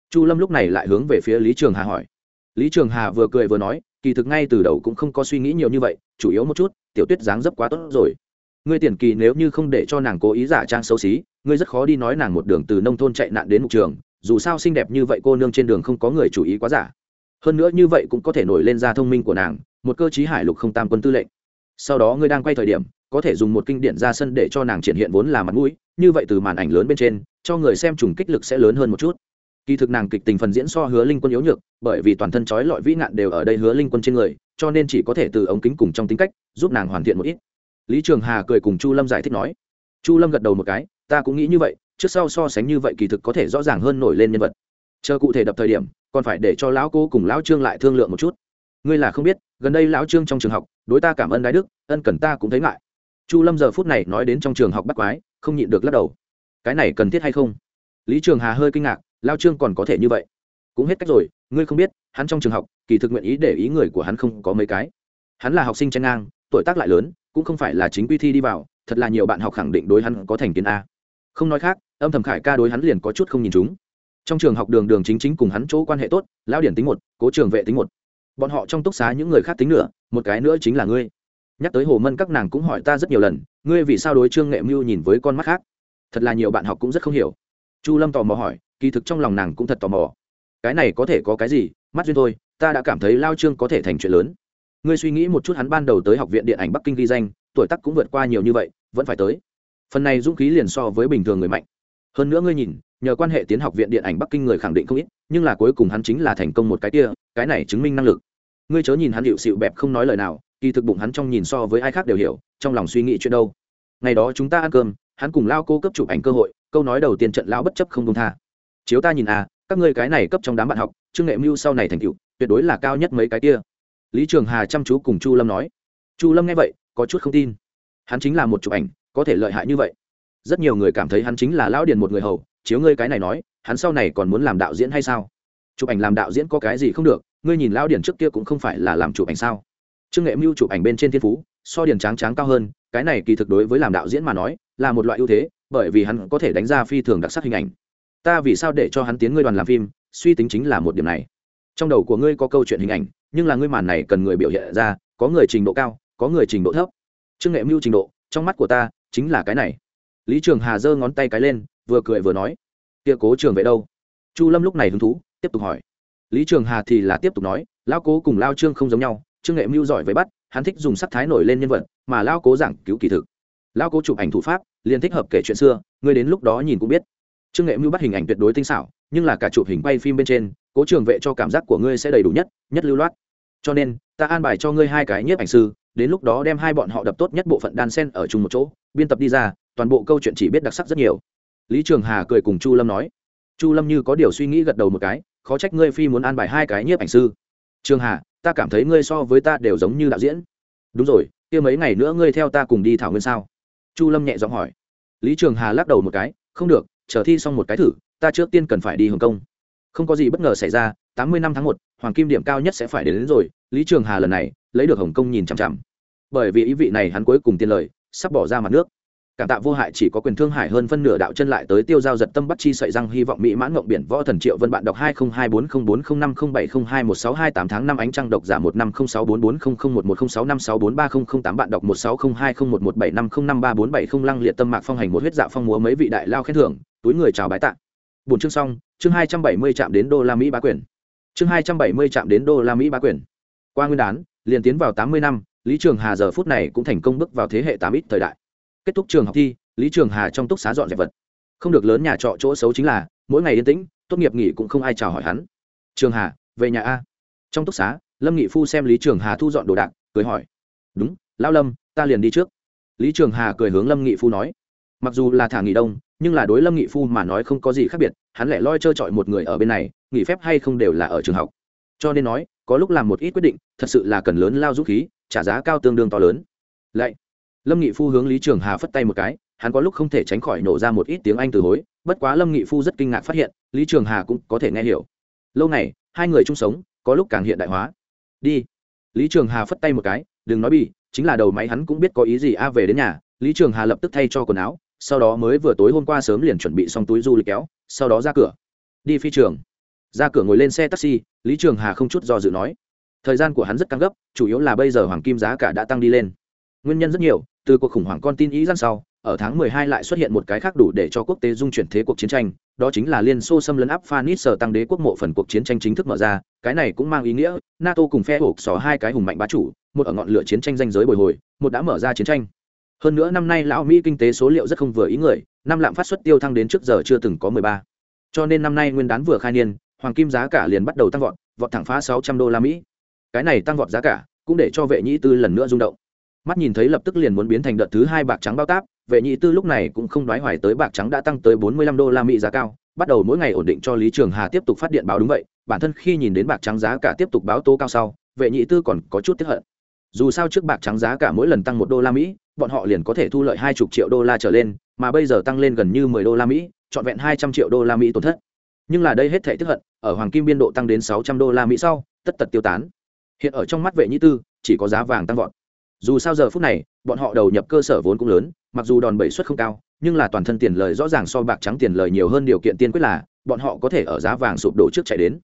Chu lâm lúc này lại hướng về phía lý trường hà hỏi. Lý trường hà vừa cười vừa nói, kỳ thực ngay từ đầu cũng không có suy nghĩ nhiều như vậy, chủ yếu một chút, tiểu tuyết dáng dấp quá tốt rồi. Ngươi tiền kỳ nếu như không để cho nàng cố ý giả trang xấu xí, ngươi rất khó đi nói nàng một đường từ nông thôn chạy nạn đến mục trường, dù sao xinh đẹp như vậy cô nương trên đường không có người chủ ý quá giả. Hơn nữa như vậy cũng có thể nổi lên ra thông minh của nàng một cơ chí hải lục không tam quân tư lệnh. Sau đó ngươi đang quay thời điểm, có thể dùng một kinh điển ra sân để cho nàng triển hiện vốn là mặt mũi, như vậy từ màn ảnh lớn bên trên, cho người xem trùng kích lực sẽ lớn hơn một chút. Kỳ thực nàng kịch tình phần diễn so hứa linh quân yếu nhược, bởi vì toàn thân trói lọi vĩ nạn đều ở đây hứa linh quân trên người, cho nên chỉ có thể từ ống kính cùng trong tính cách, giúp nàng hoàn thiện một ít. Lý trường hà cười cùng chu lâm giải thích nói. Chu lâm gật đầu một cái, ta cũng nghĩ như vậy, trước sau so sánh như vậy kỳ thực có thể rõ ràng hơn nổi lên nhân vật. Chờ cụ thể đập thời điểm, còn phải để cho lão cô cùng lão trương lại thương lượng một chút ngươi là không biết, gần đây lão trương trong trường học, đối ta cảm ơn đái đức, ân cần ta cũng thấy ngại. Chu lâm giờ phút này nói đến trong trường học bắt quái, không nhịn được lắc đầu. Cái này cần thiết hay không? Lý trường hà hơi kinh ngạc lao trương còn có thể như vậy? Cũng hết cách rồi, ngươi không biết, hắn trong trường học, kỳ thực nguyện ý để ý người của hắn không có mấy cái. Hắn là học sinh tranh ngang, tuổi tác lại lớn, cũng không phải là chính quy thi đi vào, thật là nhiều bạn học khẳng định đối hắn có thành kiến a. Không nói khác, âm thầm khải ca đối hắn liền có chút không nhìn chúng. Trong trường học đường đường chính chính cùng hắn chỗ quan hệ tốt, lão điển tính một, cố trường vệ tính một bọn họ trong túc xá những người khác tính nữa, một cái nữa chính là ngươi. Nhắc tới hồ mân các nàng cũng hỏi ta rất nhiều lần, ngươi vì sao đối trương nghệ mưu nhìn với con mắt khác? Thật là nhiều bạn học cũng rất không hiểu. Chu lâm tò mò hỏi, kỳ thực trong lòng nàng cũng thật tò mò. Cái này có thể có cái gì? Mắt duyên thôi, ta đã cảm thấy lao trương có thể thành chuyện lớn. Ngươi suy nghĩ một chút hắn ban đầu tới học viện điện ảnh bắc kinh ghi danh, tuổi tác cũng vượt qua nhiều như vậy, vẫn phải tới. Phần này dũng khí liền so với bình thường người mạnh. Hơn nữa ngươi nhìn, nhờ quan hệ tiến học viện điện ảnh bắc kinh người khẳng định không ít, nhưng là cuối cùng hắn chính là thành công một cái kia, cái này chứng minh năng lực ngươi chớ nhìn hắn hiệu xịu bẹp không nói lời nào, kỳ thực bụng hắn trong nhìn so với ai khác đều hiểu, trong lòng suy nghĩ chuyện đâu. Ngày đó chúng ta ăn cơm, hắn cùng lao cô cấp chụp ảnh cơ hội, câu nói đầu tiên trận lao bất chấp không công tha. Chiếu ta nhìn à các ngươi cái này cấp trong đám bạn học, trương nghệ mưu sau này thành tựu, tuyệt đối là cao nhất mấy cái kia. Lý trường hà chăm chú cùng chu lâm nói. Chu lâm nghe vậy, có chút không tin. Hắn chính là một chụp ảnh, có thể lợi hại như vậy. Rất nhiều người cảm thấy hắn chính là lão điền một người hầu, chiếu ngươi cái này nói, hắn sau này còn muốn làm đạo diễn hay sao? Chụp ảnh làm đạo diễn có cái gì không được? Ngươi nhìn lão điền trước kia cũng không phải là làm chụp ảnh sao? Trương nghệ mưu chụp ảnh bên trên thiên phú, so điền tráng tráng cao hơn, cái này kỳ thực đối với làm đạo diễn mà nói, là một loại ưu thế, bởi vì hắn có thể đánh ra phi thường đặc sắc hình ảnh. Ta vì sao để cho hắn tiến ngươi đoàn làm phim, suy tính chính là một điểm này. Trong đầu của ngươi có câu chuyện hình ảnh, nhưng là ngươi màn này cần người biểu hiện ra, có người trình độ cao, có người trình độ thấp. Trương nghệ mưu trình độ, trong mắt của ta, chính là cái này. Lý trường hà giơ ngón tay cái lên, vừa cười vừa nói, kia cố trường vệ đâu? Chu lâm lúc này hứng thú, tiếp tục hỏi lý trường hà thì là tiếp tục nói lao cố cùng lao trương không giống nhau, trương nghệ mưu giỏi với bắt, hắn thích dùng sắc thái nổi lên nhân vật, mà lao cố giảng cứu kỳ thực. Lao cố chụp ảnh thủ pháp, liền thích hợp kể chuyện xưa, ngươi đến lúc đó nhìn cũng biết. Trương nghệ mưu bắt hình ảnh tuyệt đối tinh xảo, nhưng là cả chụp hình bay phim bên trên, cố trường vệ cho cảm giác của ngươi sẽ đầy đủ nhất nhất lưu loát. Cho nên, ta an bài cho ngươi hai cái nhiếp ảnh sư, đến lúc đó đem hai bọn họ đập tốt nhất bộ phận đan sen ở chung một chỗ, biên tập đi ra, toàn bộ câu chuyện chỉ biết đặc sắc rất nhiều. Lý trường hà cười cùng chu lâm nói. Chu lâm như có điều suy nghĩ gật đầu một cái khó trách ngươi phi muốn an bài hai cái nhiếp ảnh sư. Trường hà ta cảm thấy ngươi so với ta đều giống như đạo diễn. Đúng rồi kia mấy ngày nữa ngươi theo ta cùng đi thảo nguyên sao? Chu lâm nhẹ giọng hỏi. Lý trường hà lắc đầu một cái không được chờ thi xong một cái thử ta trước tiên cần phải đi hồng kông. Không có gì bất ngờ xảy ra tám mươi năm tháng một hoàng kim điểm cao nhất sẽ phải đến, đến rồi lý trường hà lần này lấy được hồng kông nhìn chằm chằm. Bởi vì ý vị này hắn cuối cùng tiên lời sắp bỏ ra mặt nước cảm tạ vô hại chỉ có quyền thương hải hơn phân nửa đạo chân lại tới tiêu giao giật tâm bắt chi sợi răng hy vọng mỹ mãn ngộng biển võ thần triệu vân bạn đọc hai không hai bốn không bốn không năm không bảy không hai một sáu hai tám tháng năm ánh trăng độc giả một năm không sáu bốn bốn không không một một không sáu năm sáu bốn ba không không tám bạn đọc một sáu không hai không một một bảy năm không năm ba bốn bảy không lăng liệt tâm mạc phong hành một huyết dạ phong múa mấy vị đại lao khen thưởng, túi người chào bái tạ. Bốn chương xong, chương hai trăm bảy mươi chạm đến đô la mỹ bá quyền. Chương hai trăm bảy mươi chạm đến đô la mỹ bá quyền. Qua nguyên đán, liền tiến vào tám mươi năm, lý trường hà giờ phút này cũng thành công bước vào thế hệ tám ít thời đại kết thúc trường học thi, lý trường hà trong túc xá dọn dẹp vật. Không được lớn nhà trọ chỗ xấu chính là, mỗi ngày yên tĩnh, tốt nghiệp nghỉ cũng không ai chào hỏi hắn. Trường hà, về nhà a. Trong túc xá, lâm nghị phu xem lý trường hà thu dọn đồ đạc, cười hỏi, đúng lao lâm, ta liền đi trước. Lý trường hà cười hướng lâm nghị phu nói, mặc dù là thả nghỉ đông, nhưng là đối lâm nghị phu mà nói không có gì khác biệt, hắn lại loi trơ trọi một người ở bên này, nghỉ phép hay không đều là ở trường học. Cho nên nói, có lúc làm một ít quyết định, thật sự là cần lớn lao dũng khí, trả giá cao tương đương to lớn. Lại lâm nghị phu hướng lý trường hà phất tay một cái, hắn có lúc không thể tránh khỏi nổ ra một ít tiếng anh từ hối, bất quá lâm nghị phu rất kinh ngạc phát hiện, lý trường hà cũng có thể nghe hiểu. Lâu này hai người chung sống, có lúc càng hiện đại hóa. Đi. Lý trường hà phất tay một cái, đừng nói bị chính là đầu máy hắn cũng biết có ý gì, a, về đến nhà, lý trường hà lập tức thay cho quần áo, sau đó mới vừa tối hôm qua sớm liền chuẩn bị xong túi du lịch kéo, sau đó ra cửa. Đi phi trường. Ra cửa ngồi lên xe taxi, lý trường hà không chút do dự nói. Thời gian của hắn rất căng gấp, chủ yếu là bây giờ hoàng kim giá cả đã tăng đi lên nguyên nhân rất nhiều từ cuộc khủng hoảng con tin ý gian sau ở tháng 12 lại xuất hiện một cái khác đủ để cho quốc tế dung chuyển thế cuộc chiến tranh, đó chính là Liên Xô xâm lấn áp Phanis sở tăng đế quốc mộ phần cuộc chiến tranh chính thức mở ra, cái này cũng mang ý nghĩa NATO cùng phe hộp xò hai cái hùng mạnh bá chủ, một ở ngọn lửa chiến tranh danh giới bồi hồi, một đã mở ra chiến tranh. Hơn nữa năm nay lão Mỹ kinh tế số liệu rất không vừa ý người, năm lạm phát suất tiêu thăng đến trước giờ chưa từng có 13. Cho nên năm nay nguyên đán vừa khai niên, hoàng kim giá cả liền bắt đầu tăng vọt, vọt thẳng phá 600 đô la Mỹ. Cái này tăng vọt giá cả, cũng để cho vệ nhĩ tư lần nữa rung động mắt nhìn thấy lập tức liền muốn biến thành đợt thứ hai bạc trắng bao táp, vệ nhị tư lúc này cũng không đoái hoài tới bạc trắng đã tăng tới bốn mươi lăm đô la mỹ giá cao, bắt đầu mỗi ngày ổn định cho lý trường hà tiếp tục phát điện báo đúng vậy, bản thân khi nhìn đến bạc trắng giá cả tiếp tục báo tố cao sau, vệ nhị tư còn có chút tiếp hận. Dù sao trước bạc trắng giá cả mỗi lần tăng một đô la mỹ, bọn họ liền có thể thu lợi hai chục triệu đô la trở lên, mà bây giờ tăng lên gần như mười đô la mỹ, trọn vẹn hai trăm triệu đô la mỹ tổn thất. Nhưng là đây hết thể tiếp hận, ở hoàng kim biên độ tăng đến sáu trăm đô la mỹ sau, tất tật tiêu tán. Hiện ở trong mắt vệ nhị tư, chỉ có giá vàng tăng vọt dù sao giờ phút này bọn họ đầu nhập cơ sở vốn cũng lớn mặc dù đòn bẩy suất không cao nhưng là toàn thân tiền lời rõ ràng so bạc trắng tiền lời nhiều hơn điều kiện tiên quyết là bọn họ có thể ở giá vàng sụp đổ trước chạy đến.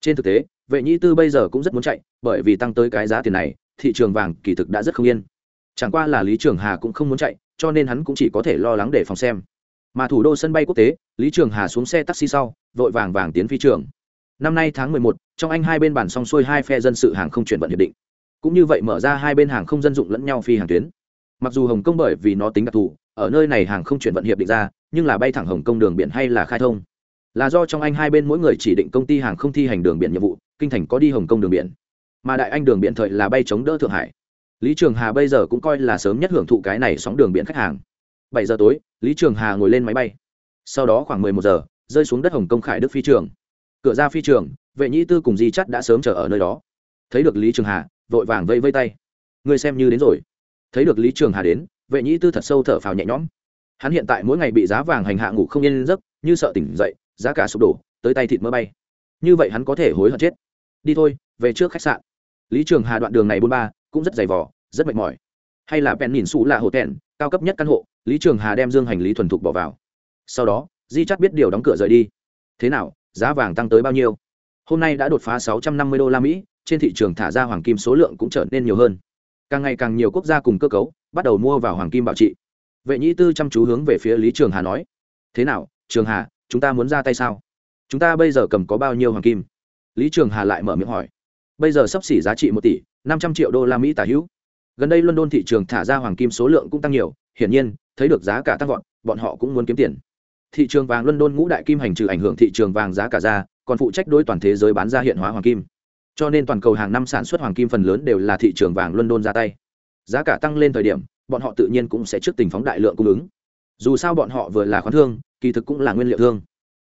Trên thực tế vệ nhĩ tư bây giờ cũng rất muốn chạy bởi vì tăng tới cái giá tiền này thị trường vàng kỳ thực đã rất không yên. Chẳng qua là lý trường hà cũng không muốn chạy cho nên hắn cũng chỉ có thể lo lắng để phòng xem. Mà thủ đô sân bay quốc tế lý trường hà xuống xe taxi sau vội vàng vàng tiến phi trường. Năm nay tháng mười một, trong anh hai bên bản song xuôi hai phe dân sự hàng không chuyển vận hiệp định cũng như vậy mở ra hai bên hàng không dân dụng lẫn nhau phi hàng tuyến. Mặc dù hồng kông bởi vì nó tính đặc thù, ở nơi này hàng không chuyển vận hiệp định ra, nhưng là bay thẳng hồng kông đường biển hay là khai thông? Là do trong anh hai bên mỗi người chỉ định công ty hàng không thi hành đường biển nhiệm vụ, kinh thành có đi hồng kông đường biển. Mà đại anh đường biển thời là bay chống đỡ thượng hải. Lý trường hà bây giờ cũng coi là sớm nhất hưởng thụ cái này sóng đường biển khách hàng. Bảy giờ tối, lý trường hà ngồi lên máy bay. Sau đó khoảng mười một giờ, rơi xuống đất hồng kông khải đức phi trường. Cửa ra phi trường, vệ nhĩ tư cùng di chắt đã sớm chờ ở nơi đó. Thấy được lý trường hà vội vàng vây vây tay. Ngươi xem như đến rồi. Thấy được lý trường hà đến, vệ nhĩ tư thật sâu thở phào nhẹ nhõm. Hắn hiện tại mỗi ngày bị giá vàng hành hạ ngủ không yên giấc, như sợ tỉnh dậy, giá cả sụp đổ, tới tay thịt mỡ bay. Như vậy hắn có thể hối hận chết. Đi thôi, về trước khách sạn. Lý trường hà đoạn đường này bôn ba, cũng rất dày vỏ rất mệt mỏi. Hay là pen nhìn xù là hộ tèn cao cấp nhất căn hộ, lý trường hà đem dương hành lý thuần thục bỏ vào. Sau đó, di chắc biết điều đóng cửa rời đi. Thế nào, giá vàng tăng tới bao nhiêu? Hôm nay đã đột phá sáu trăm năm mươi đô la mỹ trên thị trường thả ra hoàng kim số lượng cũng trở nên nhiều hơn. Càng ngày càng nhiều quốc gia cùng cơ cấu bắt đầu mua vào hoàng kim bảo trị. Vệ nhĩ tư chăm chú hướng về phía lý trường hà nói, thế nào, trường hà, chúng ta muốn ra tay sao? Chúng ta bây giờ cầm có bao nhiêu hoàng kim? Lý trường hà lại mở miệng hỏi, bây giờ sắp xỉ giá trị một tỷ, năm trăm triệu đô la mỹ tả hữu. Gần đây london thị trường thả ra hoàng kim số lượng cũng tăng nhiều, hiển nhiên, thấy được giá cả tăng vọt, bọn họ cũng muốn kiếm tiền. Thị trường vàng london ngũ đại kim hành trừ ảnh hưởng thị trường vàng giá cả ra, còn phụ trách đối toàn thế giới bán ra hiện hóa hoàng kim cho nên toàn cầu hàng năm sản xuất hoàng kim phần lớn đều là thị trường vàng london ra tay. Giá cả tăng lên thời điểm, bọn họ tự nhiên cũng sẽ trước tình phóng đại lượng cung ứng. Dù sao bọn họ vừa là khoán thương, kỳ thực cũng là nguyên liệu thương.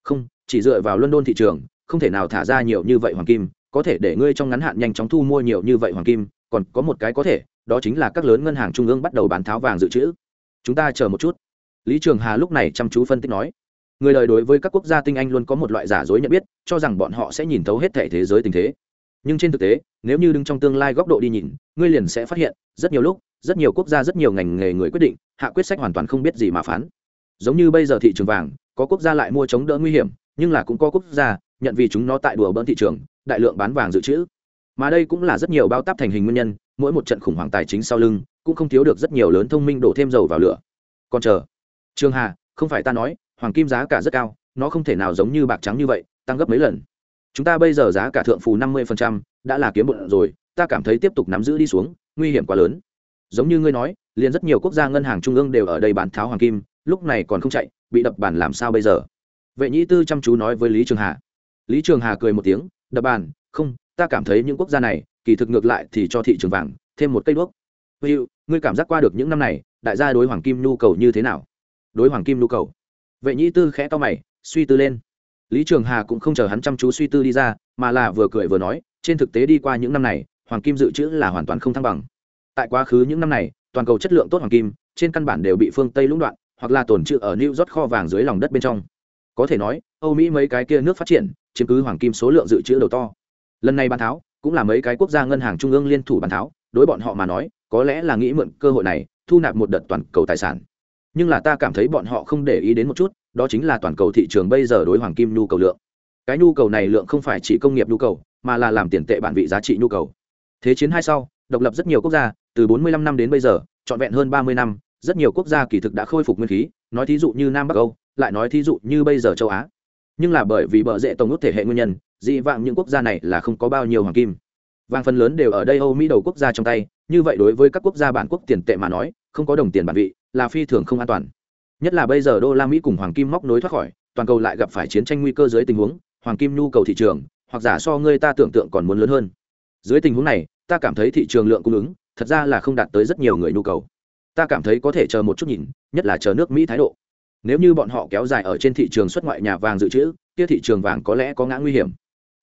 Không, chỉ dựa vào london thị trường, không thể nào thả ra nhiều như vậy hoàng kim, có thể để ngươi trong ngắn hạn nhanh chóng thu mua nhiều như vậy hoàng kim, còn có một cái có thể, đó chính là các lớn ngân hàng trung ương bắt đầu bán tháo vàng dự trữ. Chúng ta chờ một chút. Lý trường hà lúc này chăm chú phân tích nói. Người đời đối với các quốc gia tinh anh luôn có một loại giả dối nhận biết, cho rằng bọn họ sẽ nhìn thấu hết thể thế giới tình thế nhưng trên thực tế, nếu như đứng trong tương lai góc độ đi nhìn, ngươi liền sẽ phát hiện, rất nhiều lúc, rất nhiều quốc gia, rất nhiều ngành nghề người quyết định, hạ quyết sách hoàn toàn không biết gì mà phán. Giống như bây giờ thị trường vàng, có quốc gia lại mua chống đỡ nguy hiểm, nhưng là cũng có quốc gia, nhận vì chúng nó tại đùa bỡn thị trường, đại lượng bán vàng dự trữ. Mà đây cũng là rất nhiều bao táp thành hình nguyên nhân, mỗi một trận khủng hoảng tài chính sau lưng, cũng không thiếu được rất nhiều lớn thông minh đổ thêm dầu vào lửa. Còn chờ. Trương hà, không phải ta nói, hoàng kim giá cả rất cao, nó không thể nào giống như bạc trắng như vậy, tăng gấp mấy lần chúng ta bây giờ giá cả thượng phù năm mươi đã là kiếm bụng rồi, ta cảm thấy tiếp tục nắm giữ đi xuống, nguy hiểm quá lớn. Giống như ngươi nói, liền rất nhiều quốc gia ngân hàng trung ương đều ở đây bán tháo hoàng kim, lúc này còn không chạy, bị đập bàn làm sao bây giờ? Vệ nhĩ tư chăm chú nói với lý trường hà. Lý trường hà cười một tiếng, đập bàn, không, ta cảm thấy những quốc gia này, kỳ thực ngược lại thì cho thị trường vàng, thêm một cây đuốc. Hữu ngươi cảm giác qua được những năm này, đại gia đối hoàng kim nhu cầu như thế nào? Đối hoàng kim nhu cầu. Vệ nhĩ tư khẽ to mày, suy tư lên lý trường hà cũng không chờ hắn chăm chú suy tư đi ra, mà là vừa cười vừa nói, trên thực tế đi qua những năm này, hoàng kim dự trữ là hoàn toàn không thăng bằng. Tại quá khứ những năm này, toàn cầu chất lượng tốt hoàng kim, trên căn bản đều bị phương tây lũng đoạn, hoặc là tồn trữ ở new york kho vàng dưới lòng đất bên trong. Có thể nói, âu mỹ mấy cái kia nước phát triển, chiếm cứ hoàng kim số lượng dự trữ đầu to. Lần này bàn tháo, cũng là mấy cái quốc gia ngân hàng trung ương liên thủ bàn tháo, đối bọn họ mà nói, có lẽ là nghĩ mượn cơ hội này, thu nạp một đợt toàn cầu tài sản. Nhưng là ta cảm thấy bọn họ không để ý đến một chút đó chính là toàn cầu thị trường bây giờ đối hoàng kim nhu cầu lượng. Cái nhu cầu này lượng không phải chỉ công nghiệp nhu cầu, mà là làm tiền tệ bản vị giá trị nhu cầu. Thế chiến hai sau, độc lập rất nhiều quốc gia, từ 45 năm đến bây giờ, trọn vẹn hơn 30 năm, rất nhiều quốc gia kỳ thực đã khôi phục nguyên khí, nói thí dụ như nam bắc âu, lại nói thí dụ như bây giờ châu á. Nhưng là bởi vì bờ rễ tổng út thể hệ nguyên nhân, dị vạng những quốc gia này là không có bao nhiêu hoàng kim. Vàng phần lớn đều ở đây âu mỹ đầu quốc gia trong tay, như vậy đối với các quốc gia bản quốc tiền tệ mà nói, không có đồng tiền bản vị, là phi thường không an toàn nhất là bây giờ đô la mỹ cùng hoàng kim móc nối thoát khỏi, toàn cầu lại gặp phải chiến tranh nguy cơ dưới tình huống, hoàng kim nhu cầu thị trường, hoặc giả so ngươi ta tưởng tượng còn muốn lớn hơn. Dưới tình huống này, ta cảm thấy thị trường lượng cung ứng, thật ra là không đạt tới rất nhiều người nhu cầu. Ta cảm thấy có thể chờ một chút nhìn, nhất là chờ nước mỹ thái độ. Nếu như bọn họ kéo dài ở trên thị trường xuất ngoại nhà vàng dự trữ, kia thị trường vàng có lẽ có ngã nguy hiểm.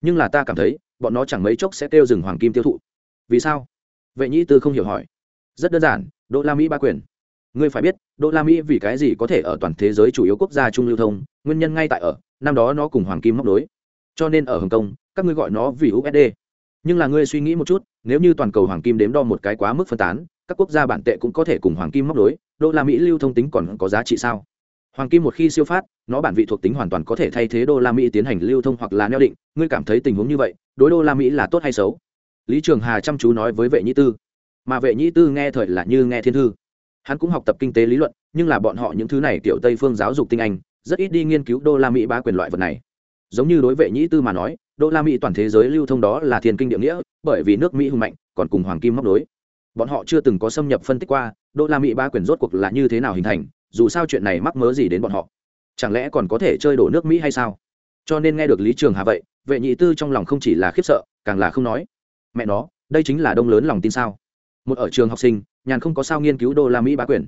Nhưng là ta cảm thấy, bọn nó chẳng mấy chốc sẽ tiêu dừng hoàng kim tiêu thụ. Vì sao? Vệ nhĩ tư không hiểu hỏi. Rất đơn giản, đô la mỹ ba quyền ngươi phải biết, đô la mỹ vì cái gì có thể ở toàn thế giới chủ yếu quốc gia trung lưu thông, nguyên nhân ngay tại ở, năm đó nó cùng hoàng kim móc đối cho nên ở hồng kông, các ngươi gọi nó vì usd nhưng là ngươi suy nghĩ một chút, nếu như toàn cầu hoàng kim đếm đo một cái quá mức phân tán, các quốc gia bản tệ cũng có thể cùng hoàng kim móc đối đô la mỹ lưu thông tính còn có giá trị sao? Hoàng kim một khi siêu phát, nó bản vị thuộc tính hoàn toàn có thể thay thế đô la mỹ tiến hành lưu thông hoặc là neo định, ngươi cảm thấy tình huống như vậy, đối đô la mỹ là tốt hay xấu? Lý trường hà chăm chú nói với vệ nhĩ tư. Mà vệ nhĩ tư nghe thời là như nghe thiên thư hắn cũng học tập kinh tế lý luận, nhưng là bọn họ những thứ này kiểu tây phương giáo dục tinh anh, rất ít đi nghiên cứu đô la mỹ bá quyền loại vật này. Giống như đối vệ nhĩ tư mà nói, đô la mỹ toàn thế giới lưu thông đó là thiên kinh địa nghĩa, bởi vì nước mỹ hùng mạnh, còn cùng hoàng kim móc đối bọn họ chưa từng có xâm nhập phân tích qua, đô la mỹ ba quyền rốt cuộc là như thế nào hình thành, dù sao chuyện này mắc mớ gì đến bọn họ? Chẳng lẽ còn có thể chơi đổ nước mỹ hay sao? Cho nên nghe được lý trường hà vậy, vệ nhị tư trong lòng không chỉ là khiếp sợ, càng là không nói. Mẹ nó, đây chính là đông lớn lòng tin sao? Một ở trường học sinh nhàn không có sao nghiên cứu đô la mỹ bá quyền.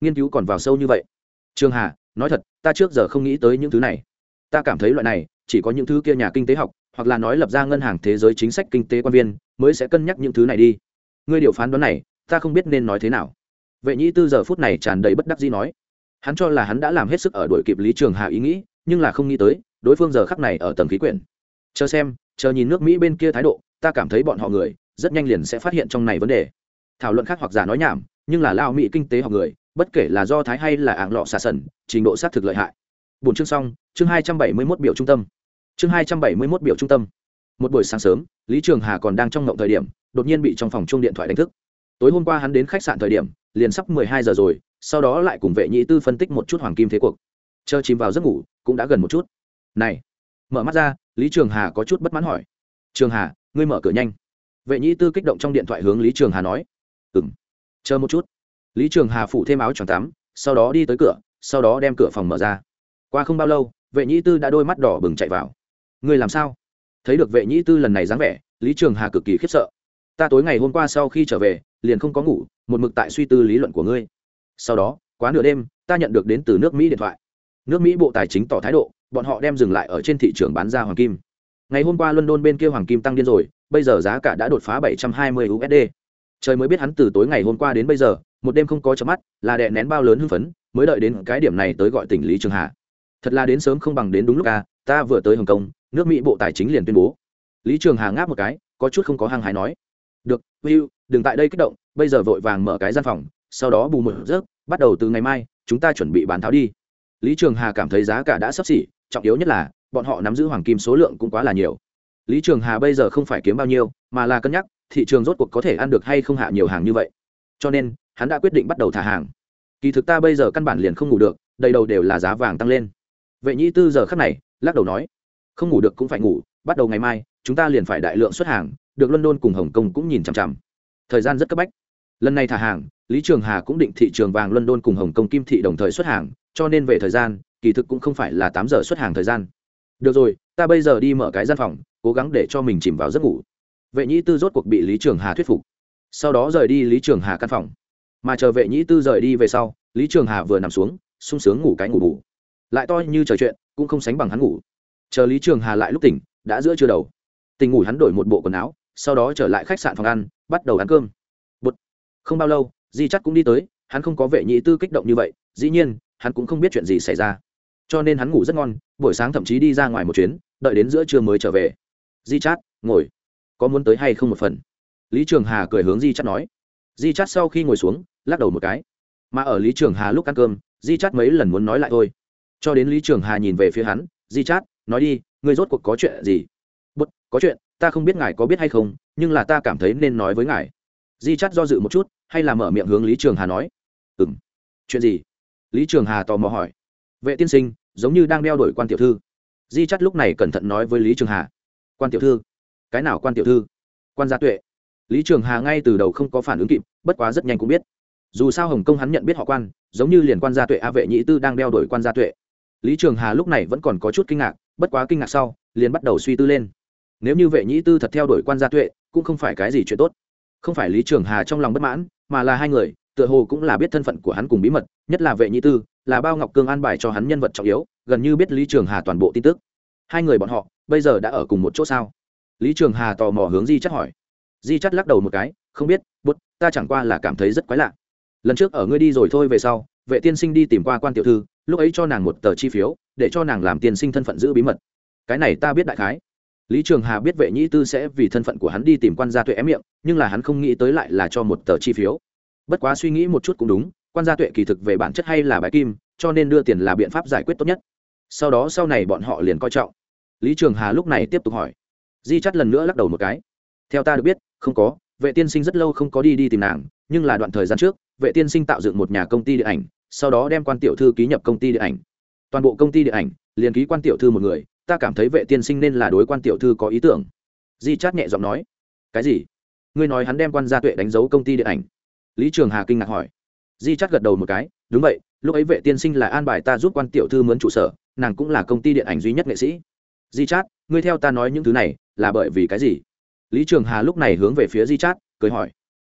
nghiên cứu còn vào sâu như vậy. Trường hà, nói thật, ta trước giờ không nghĩ tới những thứ này. Ta cảm thấy loại này, chỉ có những thứ kia nhà kinh tế học, hoặc là nói lập ra ngân hàng thế giới chính sách kinh tế quan viên, mới sẽ cân nhắc những thứ này đi. Ngươi điều phán đoán này, ta không biết nên nói thế nào. Vệ nhĩ tư giờ phút này tràn đầy bất đắc dĩ nói. Hắn cho là hắn đã làm hết sức ở đội kịp lý trường hà ý nghĩ, nhưng là không nghĩ tới, đối phương giờ khắc này ở tầng khí quyển. Chờ xem, chờ nhìn nước mỹ bên kia thái độ, ta cảm thấy bọn họ người, rất nhanh liền sẽ phát hiện trong này vấn đề thảo luận khác hoặc giả nói nhảm, nhưng là lao mỹ kinh tế học người, bất kể là do thái hay là ảng lọ xà sần trình độ xác thực lợi hại. Bốn chương xong, chương hai trăm bảy mươi mốt biểu trung tâm. Chương hai trăm bảy mươi mốt biểu trung tâm. Một buổi sáng sớm, lý trường hà còn đang trong ngộng thời điểm, đột nhiên bị trong phòng chung điện thoại đánh thức. Tối hôm qua hắn đến khách sạn thời điểm, liền sắp mười hai giờ rồi, sau đó lại cùng vệ nhị tư phân tích một chút hoàng kim thế cuộc. Chờ chìm vào giấc ngủ, cũng đã gần một chút. Này. Mở mắt ra, lý trường hà có chút bất mãn hỏi. Trường hà, ngươi mở cửa nhanh. Vệ nhị tư kích động trong điện thoại hướng lý trường hà nói ừ m chờ một chút. Lý trường hà phụ thêm áo choàng tắm, sau đó đi tới cửa, sau đó đem cửa phòng mở ra. Qua không bao lâu, vệ Nhĩ tư đã đôi mắt đỏ bừng chạy vào. Ngươi làm sao? Thấy được vệ Nhĩ tư lần này dáng vẻ, lý trường hà cực kỳ khiếp sợ. Ta tối ngày hôm qua sau khi trở về, liền không có ngủ, một mực tại suy tư lý luận của ngươi. Sau đó, quá nửa đêm, ta nhận được đến từ nước mỹ điện thoại. Nước mỹ bộ tài chính tỏ thái độ, bọn họ đem dừng lại ở trên thị trường bán ra hoàng kim. Ngày hôm qua london bên kia hoàng kim tăng điên rồi, bây giờ giá cả đã đột phá 720 usd trời mới biết hắn từ tối ngày hôm qua đến bây giờ, một đêm không có chớp mắt, là đè nén bao lớn hưng phấn, mới đợi đến cái điểm này tới gọi tỉnh lý trường hà. Thật là đến sớm không bằng đến đúng lúc à ta vừa tới hồng kông, nước mỹ bộ tài chính liền tuyên bố. Lý trường hà ngáp một cái, có chút không có hăng hái nói. Được hữu đừng tại đây kích động, bây giờ vội vàng mở cái gian phòng, sau đó bù một rớt, bắt đầu từ ngày mai, chúng ta chuẩn bị bán tháo đi. Lý trường hà cảm thấy giá cả đã sắp xỉ, trọng yếu nhất là, bọn họ nắm giữ hoàng kim số lượng cũng quá là nhiều. Lý trường hà bây giờ không phải kiếm bao nhiêu, mà là cân nhắc thị trường rốt cuộc có thể ăn được hay không hạ nhiều hàng như vậy. Cho nên, hắn đã quyết định bắt đầu thả hàng. Kỳ thực ta bây giờ căn bản liền không ngủ được, đầy đầu đều là giá vàng tăng lên. Vệ nhĩ tư giờ khắc này, lắc đầu nói, không ngủ được cũng phải ngủ, bắt đầu ngày mai, chúng ta liền phải đại lượng xuất hàng. Được london cùng hồng kông cũng nhìn chằm chằm. Thời gian rất cấp bách. Lần này thả hàng, lý trường hà cũng định thị trường vàng london cùng hồng kông kim thị đồng thời xuất hàng, cho nên về thời gian, kỳ thực cũng không phải là tám giờ xuất hàng thời gian. Được rồi, ta bây giờ đi mở cái gian phòng, cố gắng để cho mình chìm vào giấc ngủ vệ nhĩ tư rốt cuộc bị lý trường hà thuyết phục. Sau đó rời đi lý trường hà căn phòng. Mà chờ vệ nhĩ tư rời đi về sau, lý trường hà vừa nằm xuống, sung sướng ngủ cái ngủ bù. Lại to như trò chuyện, cũng không sánh bằng hắn ngủ. Chờ lý trường hà lại lúc tỉnh, đã giữa trưa đầu. Tỉnh ngủ hắn đổi một bộ quần áo, sau đó trở lại khách sạn phòng ăn, bắt đầu ăn cơm. Bụt. không bao lâu, di chắc cũng đi tới, hắn không có vệ nhĩ tư kích động như vậy, dĩ nhiên, hắn cũng không biết chuyện gì xảy ra. Cho nên hắn ngủ rất ngon, buổi sáng thậm chí đi ra ngoài một chuyến, đợi đến giữa trưa mới trở về. Di chát ngồi có muốn tới hay không một phần. Lý trường hà cười hướng di chắt nói. Di chắt sau khi ngồi xuống, lắc đầu một cái. Mà ở lý trường hà lúc ăn cơm, di chắt mấy lần muốn nói lại thôi. Cho đến lý trường hà nhìn về phía hắn, di chát, nói đi người rốt cuộc có chuyện gì? Bất có chuyện, ta không biết ngài có biết hay không, nhưng là ta cảm thấy nên nói với ngài. Di chát do dự một chút, hay là mở miệng hướng lý trường hà nói. Ừ m chuyện gì? Lý trường hà tò mò hỏi. Vệ tiên sinh, giống như đang đeo đổi quan tiểu thư. Di chắt lúc này cẩn thận nói với lý trường hà. Quan tiểu thư cái nào quan tiểu thư? Quan gia tuệ. Lý trường hà ngay từ đầu không có phản ứng kịp, bất quá rất nhanh cũng biết. Dù sao hồng kông hắn nhận biết họ quan, giống như liền quan gia tuệ a vệ nhĩ tư đang đeo đổi quan gia tuệ. Lý trường hà lúc này vẫn còn có chút kinh ngạc, bất quá kinh ngạc sau, liền bắt đầu suy tư lên. Nếu như vệ nhĩ tư thật theo đuổi quan gia tuệ, cũng không phải cái gì chuyện tốt. Không phải lý trường hà trong lòng bất mãn, mà là hai người, tựa hồ cũng là biết thân phận của hắn cùng bí mật, nhất là vệ nhĩ tư, là bao ngọc cương an bài cho hắn nhân vật trọng yếu, gần như biết lý trường hà toàn bộ tin tức. Hai người bọn họ, bây giờ đã ở cùng một chỗ sao? Lý trường hà tò mò hướng di chắt hỏi. Di chắt lắc đầu một cái, không biết, bút, ta chẳng qua là cảm thấy rất quái lạ. Lần trước ở ngươi đi rồi thôi về sau, vệ tiên sinh đi tìm qua quan tiểu thư, lúc ấy cho nàng một tờ chi phiếu, để cho nàng làm tiên sinh thân phận giữ bí mật. Cái này ta biết đại khái. Lý trường hà biết vệ nhĩ tư sẽ vì thân phận của hắn đi tìm quan gia tuệ ém miệng, nhưng là hắn không nghĩ tới lại là cho một tờ chi phiếu. Bất quá suy nghĩ một chút cũng đúng, quan gia tuệ kỳ thực về bản chất hay là bài kim, cho nên đưa tiền là biện pháp giải quyết tốt nhất. Sau đó sau này bọn họ liền coi trọng. Lý trường hà lúc này tiếp tục hỏi di chắt lần nữa lắc đầu một cái. Theo ta được biết, không có, vệ tiên sinh rất lâu không có đi đi tìm nàng, nhưng là đoạn thời gian trước, vệ tiên sinh tạo dựng một nhà công ty điện ảnh, sau đó đem quan tiểu thư ký nhập công ty điện ảnh. Toàn bộ công ty điện ảnh, liền ký quan tiểu thư một người, ta cảm thấy vệ tiên sinh nên là đối quan tiểu thư có ý tưởng. Di chát nhẹ giọng nói. Cái gì? Ngươi nói hắn đem quan gia tuệ đánh dấu công ty điện ảnh? Lý trường hà kinh ngạc hỏi. Di chát gật đầu một cái. Đúng vậy, lúc ấy vệ tiên sinh là an bài ta giúp quan tiểu thư mướn trụ sở, nàng cũng là công ty điện ảnh duy nhất nghệ sĩ. Di chát, ngươi theo ta nói những thứ này là bởi vì cái gì? Lý trường hà lúc này hướng về phía di chát, cười hỏi.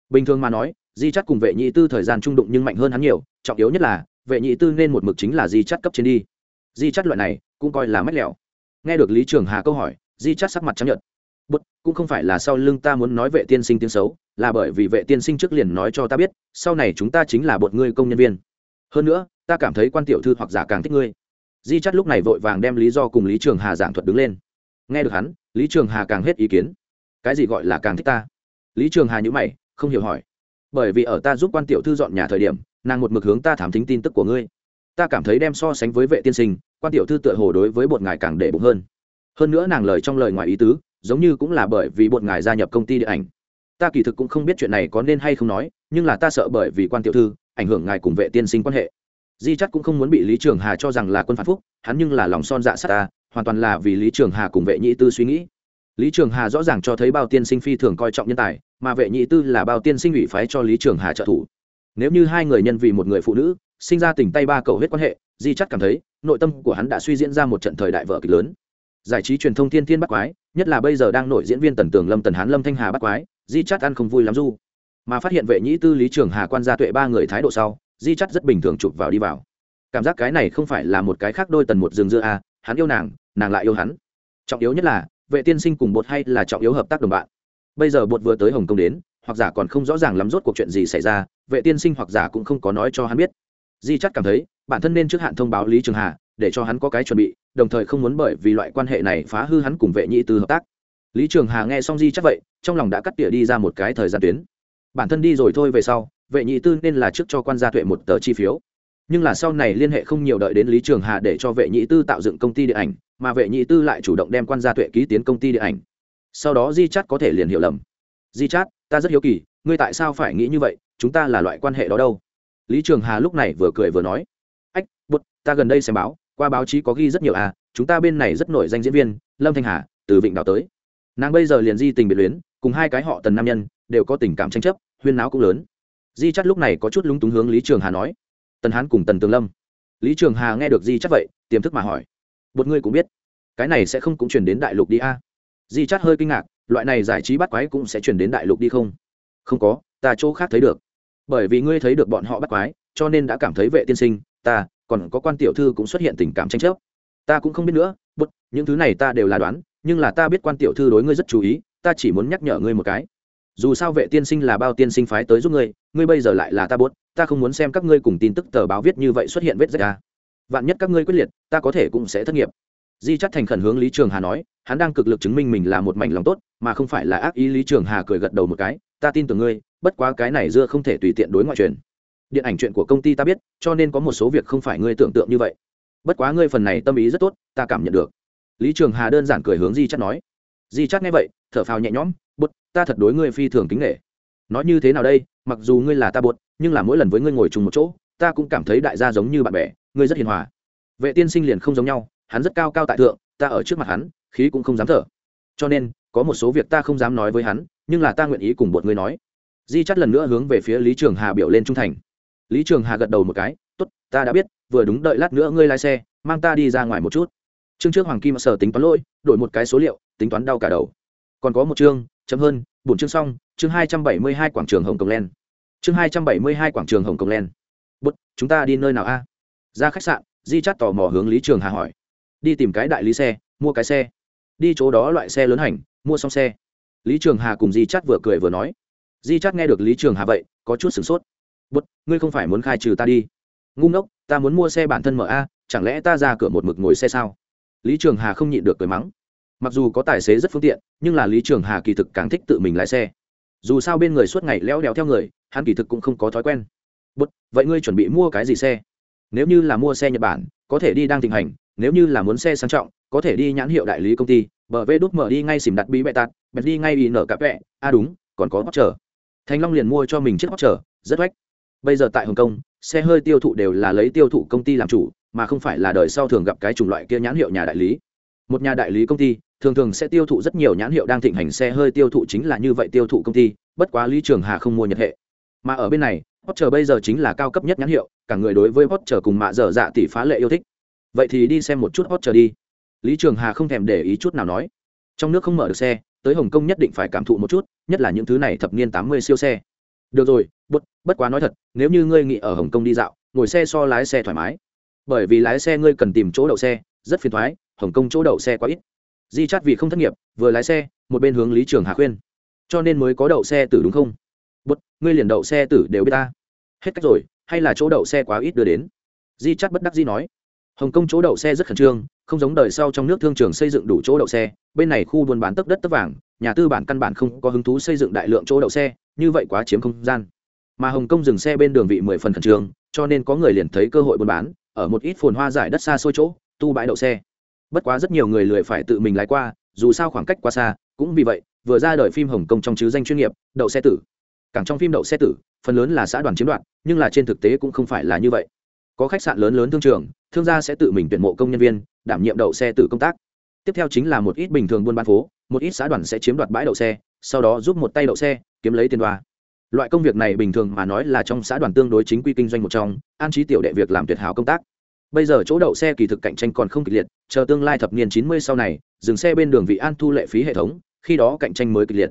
Bình thường mà nói, di chát cùng vệ nhị tư thời gian trung đụng nhưng mạnh hơn hắn nhiều, trọng yếu nhất là, vệ nhị tư nên một mực chính là di chát cấp trên đi. Di chát loại này, cũng coi là mách lẹo nghe được lý trường hà câu hỏi, di chát sắc mặt chấp nhận bất, cũng không phải là sau lưng ta muốn nói vệ tiên sinh tiếng xấu, là bởi vì vệ tiên sinh trước liền nói cho ta biết, sau này chúng ta chính là bột ngươi công nhân viên. Hơn nữa, ta cảm thấy quan tiểu thư hoặc giả càng thích ngươi. Di chắt lúc này vội vàng đem lý do cùng lý trường hà giảng thuật đứng lên nghe được hắn, lý trường hà càng hết ý kiến. Cái gì gọi là càng thích ta? Lý trường hà nhữ mày, không hiểu hỏi. Bởi vì ở ta giúp quan tiểu thư dọn nhà thời điểm, nàng một mực hướng ta thám thính tin tức của ngươi. Ta cảm thấy đem so sánh với vệ tiên sinh, quan tiểu thư tựa hồ đối với bột ngài càng để bụng hơn. Hơn nữa nàng lời trong lời ngoài ý tứ, giống như cũng là bởi vì bột ngài gia nhập công ty điện ảnh. Ta kỳ thực cũng không biết chuyện này có nên hay không nói, nhưng là ta sợ bởi vì quan tiểu thư ảnh hưởng ngài cùng vệ tiên sinh quan hệ. Di chắc cũng không muốn bị lý trường hà cho rằng là quân phản phúc, hắn nhưng là lòng son dạ sát ta hoàn toàn là vì lý trường hà cùng vệ nhị tư suy nghĩ. Lý trường hà rõ ràng cho thấy bao tiên sinh phi thường coi trọng nhân tài, mà vệ nhị tư là bao tiên sinh ủy phái cho lý trường hà trợ thủ. Nếu như hai người nhân vì một người phụ nữ, sinh ra tình tay ba cầu hết quan hệ, di chắc cảm thấy, nội tâm của hắn đã suy diễn ra một trận thời đại vợ kịch lớn. Giải trí truyền thông thiên thiên bắt quái, nhất là bây giờ đang nổi diễn viên tần tường lâm, tần hán lâm, thanh hà bắt quái, di chắc ăn không vui lắm du. Mà phát hiện vệ nhĩ tư, lý trường hà quan gia tuệ ba người thái độ sau, di chắc rất bình thường chụp vào đi vào. Cảm giác cái này không phải là một cái khác đôi tần một rừng dưa à hắn yêu nàng nàng lại yêu hắn. Trọng yếu nhất là, vệ tiên sinh cùng bột hay là trọng yếu hợp tác đồng bạn. Bây giờ bột vừa tới hồng kông đến, hoặc giả còn không rõ ràng lắm rốt cuộc chuyện gì xảy ra, vệ tiên sinh hoặc giả cũng không có nói cho hắn biết. Di chắc cảm thấy, bản thân nên trước hạn thông báo lý trường hà, để cho hắn có cái chuẩn bị, đồng thời không muốn bởi vì loại quan hệ này phá hư hắn cùng vệ nhị tư hợp tác. Lý trường hà nghe xong di chắc vậy, trong lòng đã cắt tỉa đi ra một cái thời gian tuyến. Bản thân đi rồi thôi về sau, vệ nhị tư nên là trước cho quan gia tuệ một tờ chi phiếu nhưng là sau này liên hệ không nhiều đợi đến lý trường hà để cho vệ nhị tư tạo dựng công ty điện ảnh, mà vệ nhị tư lại chủ động đem quan gia tuệ ký tiến công ty điện ảnh. Sau đó di chát có thể liền hiểu lầm. Di chát, ta rất hiếu kỳ, ngươi tại sao phải nghĩ như vậy? Chúng ta là loại quan hệ đó đâu? Lý trường hà lúc này vừa cười vừa nói. Ách bút ta gần đây xem báo, qua báo chí có ghi rất nhiều à chúng ta bên này rất nổi danh diễn viên, lâm thanh hà, từ vịnh đảo tới. Nàng bây giờ liền di tình biệt luyến, cùng hai cái họ tần nam nhân, đều có tình cảm tranh chấp, huyên náo cũng lớn. Di chắt lúc này có chút lúng túng hướng lý trường hà nói tần hán cùng tần tường lâm lý trường hà nghe được di chắt vậy tiềm thức mà hỏi một ngươi cũng biết cái này sẽ không cũng chuyển đến đại lục đi a à? di chắt hơi kinh ngạc loại này giải trí bắt quái cũng sẽ chuyển đến đại lục đi không không có ta chỗ khác thấy được bởi vì ngươi thấy được bọn họ bắt quái cho nên đã cảm thấy vệ tiên sinh ta còn có quan tiểu thư cũng xuất hiện tình cảm tranh chấp ta cũng không biết nữa bút những thứ này ta đều là đoán nhưng là ta biết quan tiểu thư đối ngươi rất chú ý ta chỉ muốn nhắc nhở ngươi một cái dù sao vệ tiên sinh là bao tiên sinh phái tới giúp ngươi ngươi bây giờ lại là ta buốt, ta không muốn xem các ngươi cùng tin tức tờ báo viết như vậy xuất hiện vết rách ta vạn nhất các ngươi quyết liệt ta có thể cũng sẽ thất nghiệp. Di chắc thành khẩn hướng lý trường hà nói hắn đang cực lực chứng minh mình là một mảnh lòng tốt mà không phải là ác ý. Lý trường hà cười gật đầu một cái ta tin tưởng ngươi bất quá cái này dưa không thể tùy tiện đối ngoại truyền. Điện ảnh chuyện của công ty ta biết cho nên có một số việc không phải ngươi tưởng tượng như vậy. Bất quá ngươi phần này tâm ý rất tốt ta cảm nhận được. Lý trường hà đơn giản cười hướng di chắc nói. Di chắc nghe vậy thở phào nhẹ nhõm bút ta thật đối ngươi phi thường kính nghệ nói như thế nào đây, mặc dù ngươi là ta bột nhưng là mỗi lần với ngươi ngồi chung một chỗ, ta cũng cảm thấy đại gia giống như bạn bè, ngươi rất hiền hòa. Vệ tiên sinh liền không giống nhau, hắn rất cao cao tại thượng, ta ở trước mặt hắn, khí cũng không dám thở. Cho nên, có một số việc ta không dám nói với hắn, nhưng là ta nguyện ý cùng bột ngươi nói. Di chắt lần nữa hướng về phía lý trường hà biểu lên trung thành. Lý trường hà gật đầu một cái t ố t ta đã biết, vừa đúng đợi lát nữa ngươi lái xe, mang ta đi ra ngoài một chút. Chương trước hoàng kim sở tính toán lỗi, đổi một cái số liệu, tính toán đau cả đầu. Còn có một chương chấm hơn bốn chương xong, chương hai trăm bảy mươi hai quảng trường hồng cổng len chương hai trăm bảy mươi hai quảng trường hồng cổng len bút chúng ta đi nơi nào a? Ra khách sạn, di chát tò mò hướng lý trường hà hỏi. Đi tìm cái đại lý xe, mua cái xe. Đi chỗ đó loại xe lớn hành, mua xong xe. Lý trường hà cùng di chát vừa cười vừa nói. Di chát nghe được lý trường hà vậy, có chút sửng sốt. Bút ngươi không phải muốn khai trừ ta đi. Ngu ngốc, ta muốn mua xe bản thân mở a, chẳng lẽ ta ra cửa một mực ngồi xe sao? Lý trường hà không nhịn được cười mắng mặc dù có tài xế rất phương tiện, nhưng là lý trường hà kỳ thực càng thích tự mình lái xe. Dù sao bên người suốt ngày leo đèo theo người, hắn kỳ thực cũng không có thói quen. Bút vậy ngươi chuẩn bị mua cái gì xe? Nếu như là mua xe nhật bản, có thể đi đang thịnh hành, nếu như là muốn xe sang trọng, có thể đi nhãn hiệu đại lý công ty, bờ vê đút mở đi ngay xìm đặt bí bẹ tạt, bẹt đi ngay ý nở cặp vẹ. A đúng, còn có hot trở thành long liền mua cho mình chiếc hot trở rất oách bây giờ tại hồng kông, xe hơi tiêu thụ đều là lấy tiêu thụ công ty làm chủ, mà không phải là đời sau thường gặp cái chủng loại kia nhãn hiệu nhà đại lý. Một nhà đại lý công ty thường thường sẽ tiêu thụ rất nhiều nhãn hiệu đang thịnh hành xe hơi tiêu thụ chính là như vậy tiêu thụ công ty bất quá lý trường hà không mua nhật hệ. Mà ở bên này Porsche bây giờ chính là cao cấp nhất nhãn hiệu cả người đối với Porsche cùng mạ dở dạ tỷ phá lệ yêu thích. Vậy thì đi xem một chút Porsche đi. Lý trường hà không thèm để ý chút nào nói. Trong nước không mở được xe tới hồng kông nhất định phải cảm thụ một chút nhất là những thứ này thập niên tám mươi siêu xe. Được rồi bất, bất quá nói thật nếu như ngươi nghĩ ở hồng kông đi dạo ngồi xe so lái xe thoải mái. Bởi vì lái xe ngươi cần tìm chỗ đậu xe rất phiền thoái hồng kông chỗ đậu xe quá ít di chát vì không thất nghiệp, vừa lái xe, một bên hướng lý trường hà khuyên. Cho nên mới có đậu xe tử đúng không? Bất ngươi liền đậu xe tử đều biết ta. Hết cách rồi, hay là chỗ đậu xe quá ít đưa đến? Di chát bất đắc di nói. Hồng kông chỗ đậu xe rất khẩn trương, không giống đời sau trong nước thương trường xây dựng đủ chỗ đậu xe, bên này khu buôn bán tấp đất tấp vàng, nhà tư bản căn bản không có hứng thú xây dựng đại lượng chỗ đậu xe, như vậy quá chiếm không gian. Mà hồng kông dừng xe bên đường vị mười phần khẩn trương, cho nên có người liền thấy cơ hội buôn bán, ở một ít phồn hoa giải đất xa xôi chỗ, tu bãi đậu xe bất quá rất nhiều người lười phải tự mình lái qua, dù sao khoảng cách quá xa, cũng vì vậy, vừa ra đời phim hồng kông trong chứ danh chuyên nghiệp, đậu xe tử. Cảng trong phim đậu xe tử, phần lớn là xã đoàn chiếm đoạt, nhưng là trên thực tế cũng không phải là như vậy. Có khách sạn lớn lớn thương trường, thương gia sẽ tự mình tuyển mộ công nhân viên, đảm nhiệm đậu xe tử công tác. Tiếp theo chính là một ít bình thường buôn bán phố, một ít xã đoàn sẽ chiếm đoạt bãi đậu xe, sau đó giúp một tay đậu xe, kiếm lấy tiền đoa. Loại công việc này bình thường mà nói là trong xã đoàn tương đối chính quy kinh doanh một trong, an trí tiểu đệ việc làm tuyệt hảo công tác bây giờ chỗ đậu xe kỳ thực cạnh tranh còn không kịch liệt, chờ tương lai thập niên chín mươi sau này, dừng xe bên đường vị an thu lệ phí hệ thống, khi đó cạnh tranh mới kịch liệt.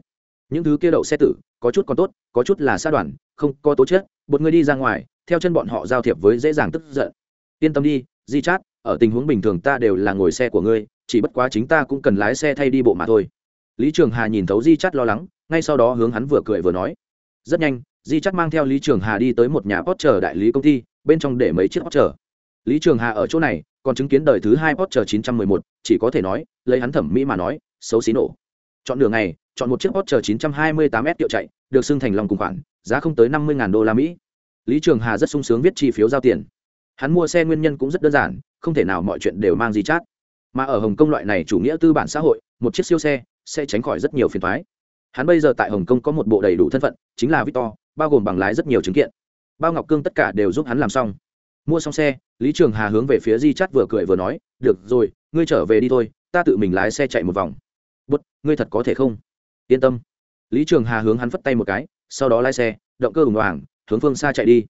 Những thứ kia đậu xe tử, có chút còn tốt, có chút là xa đoàn, không có tố chất một người đi ra ngoài, theo chân bọn họ giao thiệp với dễ dàng tức giận. Yên tâm đi, di chát, ở tình huống bình thường ta đều là ngồi xe của ngươi, chỉ bất quá chính ta cũng cần lái xe thay đi bộ mà thôi. Lý trường hà nhìn thấu di chát lo lắng, ngay sau đó hướng hắn vừa cười vừa nói. Rất nhanh, di chát mang theo lý trường hà đi tới một nhà post đại lý công ty, bên trong để mấy chiếc post lý trường hà ở chỗ này còn chứng kiến đời thứ hai Porsche 911, chỉ có thể nói lấy hắn thẩm mỹ mà nói xấu xí nổ. Chọn đường này chọn một chiếc Porsche 928 s tiệu chạy được xưng thành lòng cùng khoản giá không tới năm mươi đô la mỹ. Lý trường hà rất sung sướng viết chi phiếu giao tiền. Hắn mua xe nguyên nhân cũng rất đơn giản không thể nào mọi chuyện đều mang gì chát. Mà ở hồng kông loại này chủ nghĩa tư bản xã hội một chiếc siêu xe sẽ tránh khỏi rất nhiều phiền thoái hắn bây giờ tại hồng kông có một bộ đầy đủ thân phận chính là victor bao gồm bằng lái rất nhiều chứng kiện. Bao ngọc cương tất cả đều giúp hắn làm xong mua xong xe, lý trường hà hướng về phía di chắt vừa cười vừa nói, được rồi, ngươi trở về đi thôi, ta tự mình lái xe chạy một vòng. Bút, ngươi thật có thể không? Yên tâm. Lý trường hà hướng hắn phất tay một cái, sau đó lái xe, động cơ ủng hoảng, hướng phương xa chạy đi.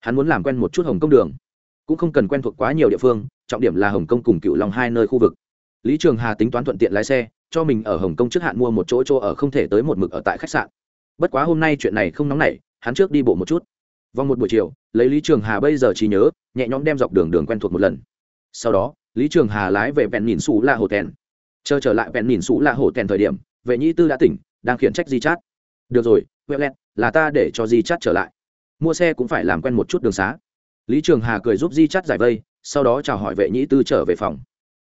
Hắn muốn làm quen một chút hồng công đường, cũng không cần quen thuộc quá nhiều địa phương, trọng điểm là hồng kông cùng cựu long hai nơi khu vực. Lý trường hà tính toán thuận tiện lái xe, cho mình ở hồng kông trước hạn mua một chỗ chỗ ở không thể tới một mực ở tại khách sạn. Bất quá hôm nay chuyện này không nóng nảy, hắn trước đi bộ một chút vòng một buổi chiều, lấy lý trường hà bây giờ trí nhớ, nhẹ nhõm đem dọc đường đường quen thuộc một lần. Sau đó, lý trường hà lái về vẹn nhìn xú la hồ tèn. Chờ trở lại vẹn nhìn xú la hồ tèn thời điểm, vệ nhĩ tư đã tỉnh, đang khiển trách di chát. Được rồi vệ lẹt, là ta để cho di chát trở lại. Mua xe cũng phải làm quen một chút đường xá. Lý trường hà cười giúp di chát giải vây, sau đó chào hỏi vệ nhĩ tư trở về phòng.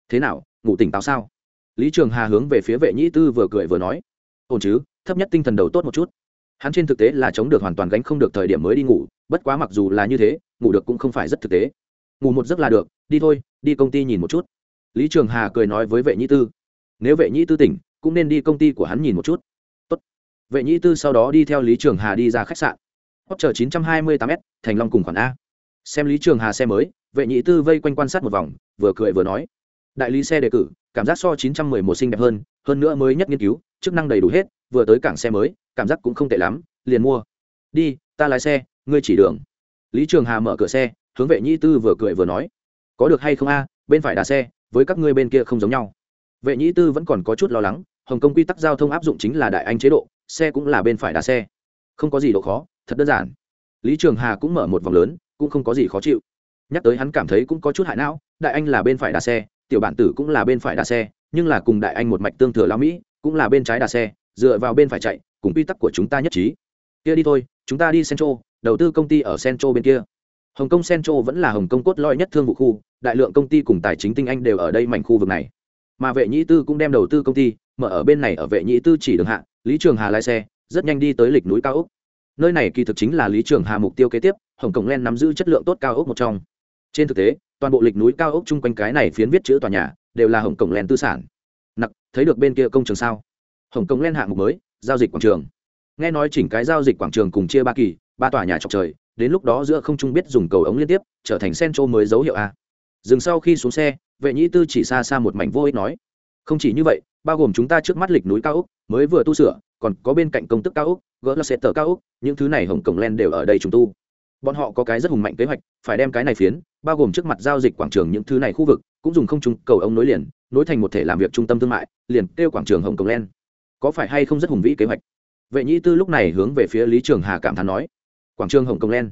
Thế nào, ngủ tỉnh táo sao? Lý trường hà hướng về phía vệ nhĩ tư vừa cười vừa nói. Ổn chứ, thấp nhất tinh thần đầu tốt một chút hắn trên thực tế là chống được hoàn toàn gánh không được thời điểm mới đi ngủ, bất quá mặc dù là như thế, ngủ được cũng không phải rất thực tế. Ngủ một giấc là được, đi thôi, đi công ty nhìn một chút. Lý trường hà cười nói với vệ nhĩ tư. Nếu vệ nhĩ tư tỉnh, cũng nên đi công ty của hắn nhìn một chút. Tốt. vệ nhĩ tư sau đó đi theo lý trường hà đi ra khách sạn. Hot chờ 928 s, thành long cùng khoản a. Xem lý trường hà xe mới, vệ nhĩ tư vây quanh quan sát một vòng, vừa cười vừa nói. Đại lý xe đề cử, cảm giác so 911 xinh đẹp hơn hơn nữa mới nhất nghiên cứu, chức năng đầy đủ hết vừa tới cảng xe mới, cảm giác cũng không tệ lắm, liền mua. Đi, ta lái xe, ngươi chỉ đường. Lý trường hà mở cửa xe, hướng vệ nhĩ tư vừa cười vừa nói. Có được hay không a, bên phải đà xe, với các ngươi bên kia không giống nhau. Vệ nhĩ tư vẫn còn có chút lo lắng, hồng kông quy tắc giao thông áp dụng chính là đại anh chế độ, xe cũng là bên phải đà xe. Không có gì độ khó, thật đơn giản. Lý trường hà cũng mở một vòng lớn, cũng không có gì khó chịu. Nhắc tới hắn cảm thấy cũng có chút hại não, đại anh là bên phải đà xe, tiểu bản tử cũng là bên phải đà xe, nhưng là cùng đại anh một mạch tương thừa lao mỹ, cũng là bên trái đà xe dựa vào bên phải chạy cùng quy tắc của chúng ta nhất trí. Kia đi thôi chúng ta đi Sencho, đầu tư công ty ở Sencho bên kia. Hồng kông Sencho vẫn là hồng kông cốt lõi nhất thương vụ khu đại lượng công ty cùng tài chính tinh anh đều ở đây mảnh khu vực này. Mà vệ nhĩ tư cũng đem đầu tư công ty mở ở bên này ở vệ nhĩ tư chỉ đường hạ lý trường hà lái xe rất nhanh đi tới lịch núi cao ốc nơi này kỳ thực chính là lý trường hà mục tiêu kế tiếp hồng kông len nắm giữ chất lượng tốt cao ốc một trong. Trên thực tế toàn bộ lịch núi cao ốc chung quanh cái này phiến viết chữ tòa nhà đều là hồng kông len tư sản. Nặc thấy được bên kia công trường sao? Hồng kông len hạng mục mới, giao dịch quảng trường. Nghe nói chỉnh cái giao dịch quảng trường cùng chia ba kỳ, ba tòa nhà trọc trời, đến lúc đó giữa không trung biết dùng cầu ống liên tiếp, trở thành centro mới dấu hiệu a. Dừng sau khi xuống xe, vệ nhĩ tư chỉ xa xa một mảnh vô ích nói, không chỉ như vậy, bao gồm chúng ta trước mắt lịch núi cao úc mới vừa tu sửa, còn có bên cạnh công tức cao úc gỡ là xe tờ cao úc những thứ này hồng cổng len đều ở đây trùng tu. Bọn họ có cái rất hùng mạnh kế hoạch, phải đem cái này phiến, bao gồm trước mặt giao dịch quảng trường những thứ này khu vực, cũng dùng không trung cầu ống nối liền, nối thành một thể làm việc trung tâm thương mại, liền kêu quảng trường hồng cổng len có phải hay không rất hùng vĩ kế hoạch? Vệ nhĩ tư lúc này hướng về phía lý trường hà cảm thán nói. Quảng trường hồng công len.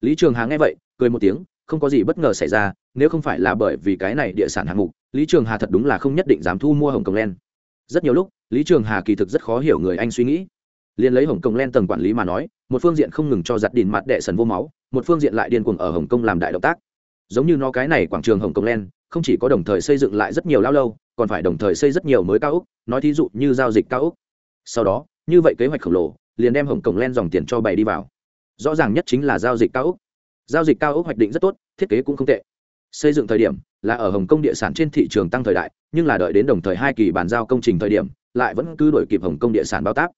Lý trường hà nghe vậy, cười một tiếng, không có gì bất ngờ xảy ra, nếu không phải là bởi vì cái này địa sản hạng mục, lý trường hà thật đúng là không nhất định dám thu mua hồng công len. Rất nhiều lúc, lý trường hà kỳ thực rất khó hiểu người anh suy nghĩ. Liền lấy hồng kông len tầng quản lý mà nói, một phương diện không ngừng cho giặt đìn mặt đệ sần vô máu, một phương diện lại điên cuồng ở hồng kông làm đại động tác. Giống như nó cái này quảng trường hồng kông len không chỉ có đồng thời xây dựng lại rất nhiều lao lâu, còn phải đồng thời xây rất nhiều mới cao ốc nói thí dụ như giao dịch cao ốc sau đó, như vậy kế hoạch khổng lồ, liền đem hồng cổng len dòng tiền cho bày đi vào. Rõ ràng nhất chính là giao dịch cao ốc giao dịch cao ốc hoạch định rất tốt, thiết kế cũng không tệ. Xây dựng thời điểm, là ở hồng kông địa sản trên thị trường tăng thời đại, nhưng là đợi đến đồng thời hai kỳ bàn giao công trình thời điểm, lại vẫn cứ đổi kịp hồng kông địa sản bao tác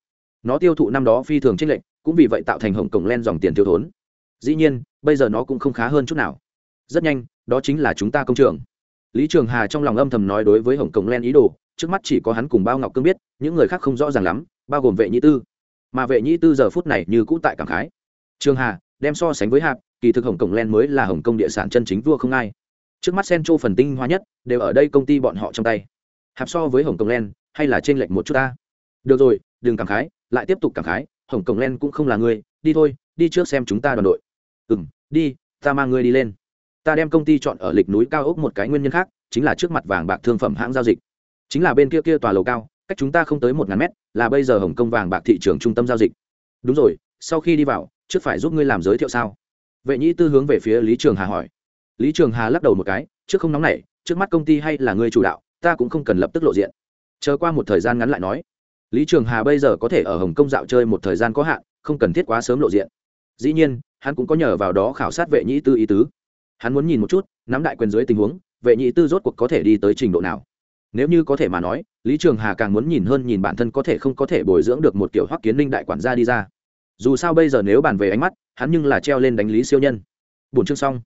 nó tiêu thụ năm đó phi thường trích lệnh cũng vì vậy tạo thành hồng kông len dòng tiền tiêu thốn. Dĩ nhiên, bây giờ nó cũng không khá hơn chút nào. Rất nhanh, đó chính là chúng ta công trường lý trường hà trong lòng âm thầm nói đối với hồng kông len ý đồ trước mắt chỉ có hắn cùng bao ngọc cương biết những người khác không rõ ràng lắm bao gồm vệ nhĩ tư. Mà vệ nhĩ tư giờ phút này như cũ tại cảm khái. Trường hà đem so sánh với hạp kỳ thực hồng kông len mới là hồng kông địa sản chân chính vua không ai. Trước mắt sen Châu phần tinh hoa nhất đều ở đây công ty bọn họ trong tay. Hạp so với hồng kông len hay là trên lệch một chút ta? Được rồi đừng cảm khái lại tiếp tục cảm khái hồng kông len cũng không là người, đi thôi đi trước xem chúng ta đoàn đội. Ừ m đi ta mang ngươi đi lên ta đem công ty chọn ở lịch núi cao ốc một cái nguyên nhân khác, chính là trước mặt vàng bạc thương phẩm hãng giao dịch. Chính là bên kia kia tòa lầu cao, cách chúng ta không tới một ngàn mét, là bây giờ hồng kông vàng bạc thị trường trung tâm giao dịch. Đúng rồi, sau khi đi vào, trước phải giúp ngươi làm giới thiệu sao? Vệ nhĩ tư hướng về phía lý trường hà hỏi. Lý trường hà lắc đầu một cái, trước không nóng nảy, trước mắt công ty hay là ngươi chủ đạo, ta cũng không cần lập tức lộ diện. Chờ qua một thời gian ngắn lại nói. Lý trường hà bây giờ có thể ở hồng kông dạo chơi một thời gian có hạn, không cần thiết quá sớm lộ diện. Dĩ nhiên, hắn cũng có nhờ vào đó khảo sát vệ nhĩ tư ý tứ hắn muốn nhìn một chút, nắm đại quyền dưới tình huống, vệ nhị tư rốt cuộc có thể đi tới trình độ nào. Nếu như có thể mà nói, lý trường hà càng muốn nhìn hơn nhìn bản thân có thể không có thể bồi dưỡng được một kiểu hoắc kiến linh đại quản gia đi ra. Dù sao bây giờ nếu bàn về ánh mắt, hắn nhưng là treo lên đánh lý siêu nhân. Bốn chương xong.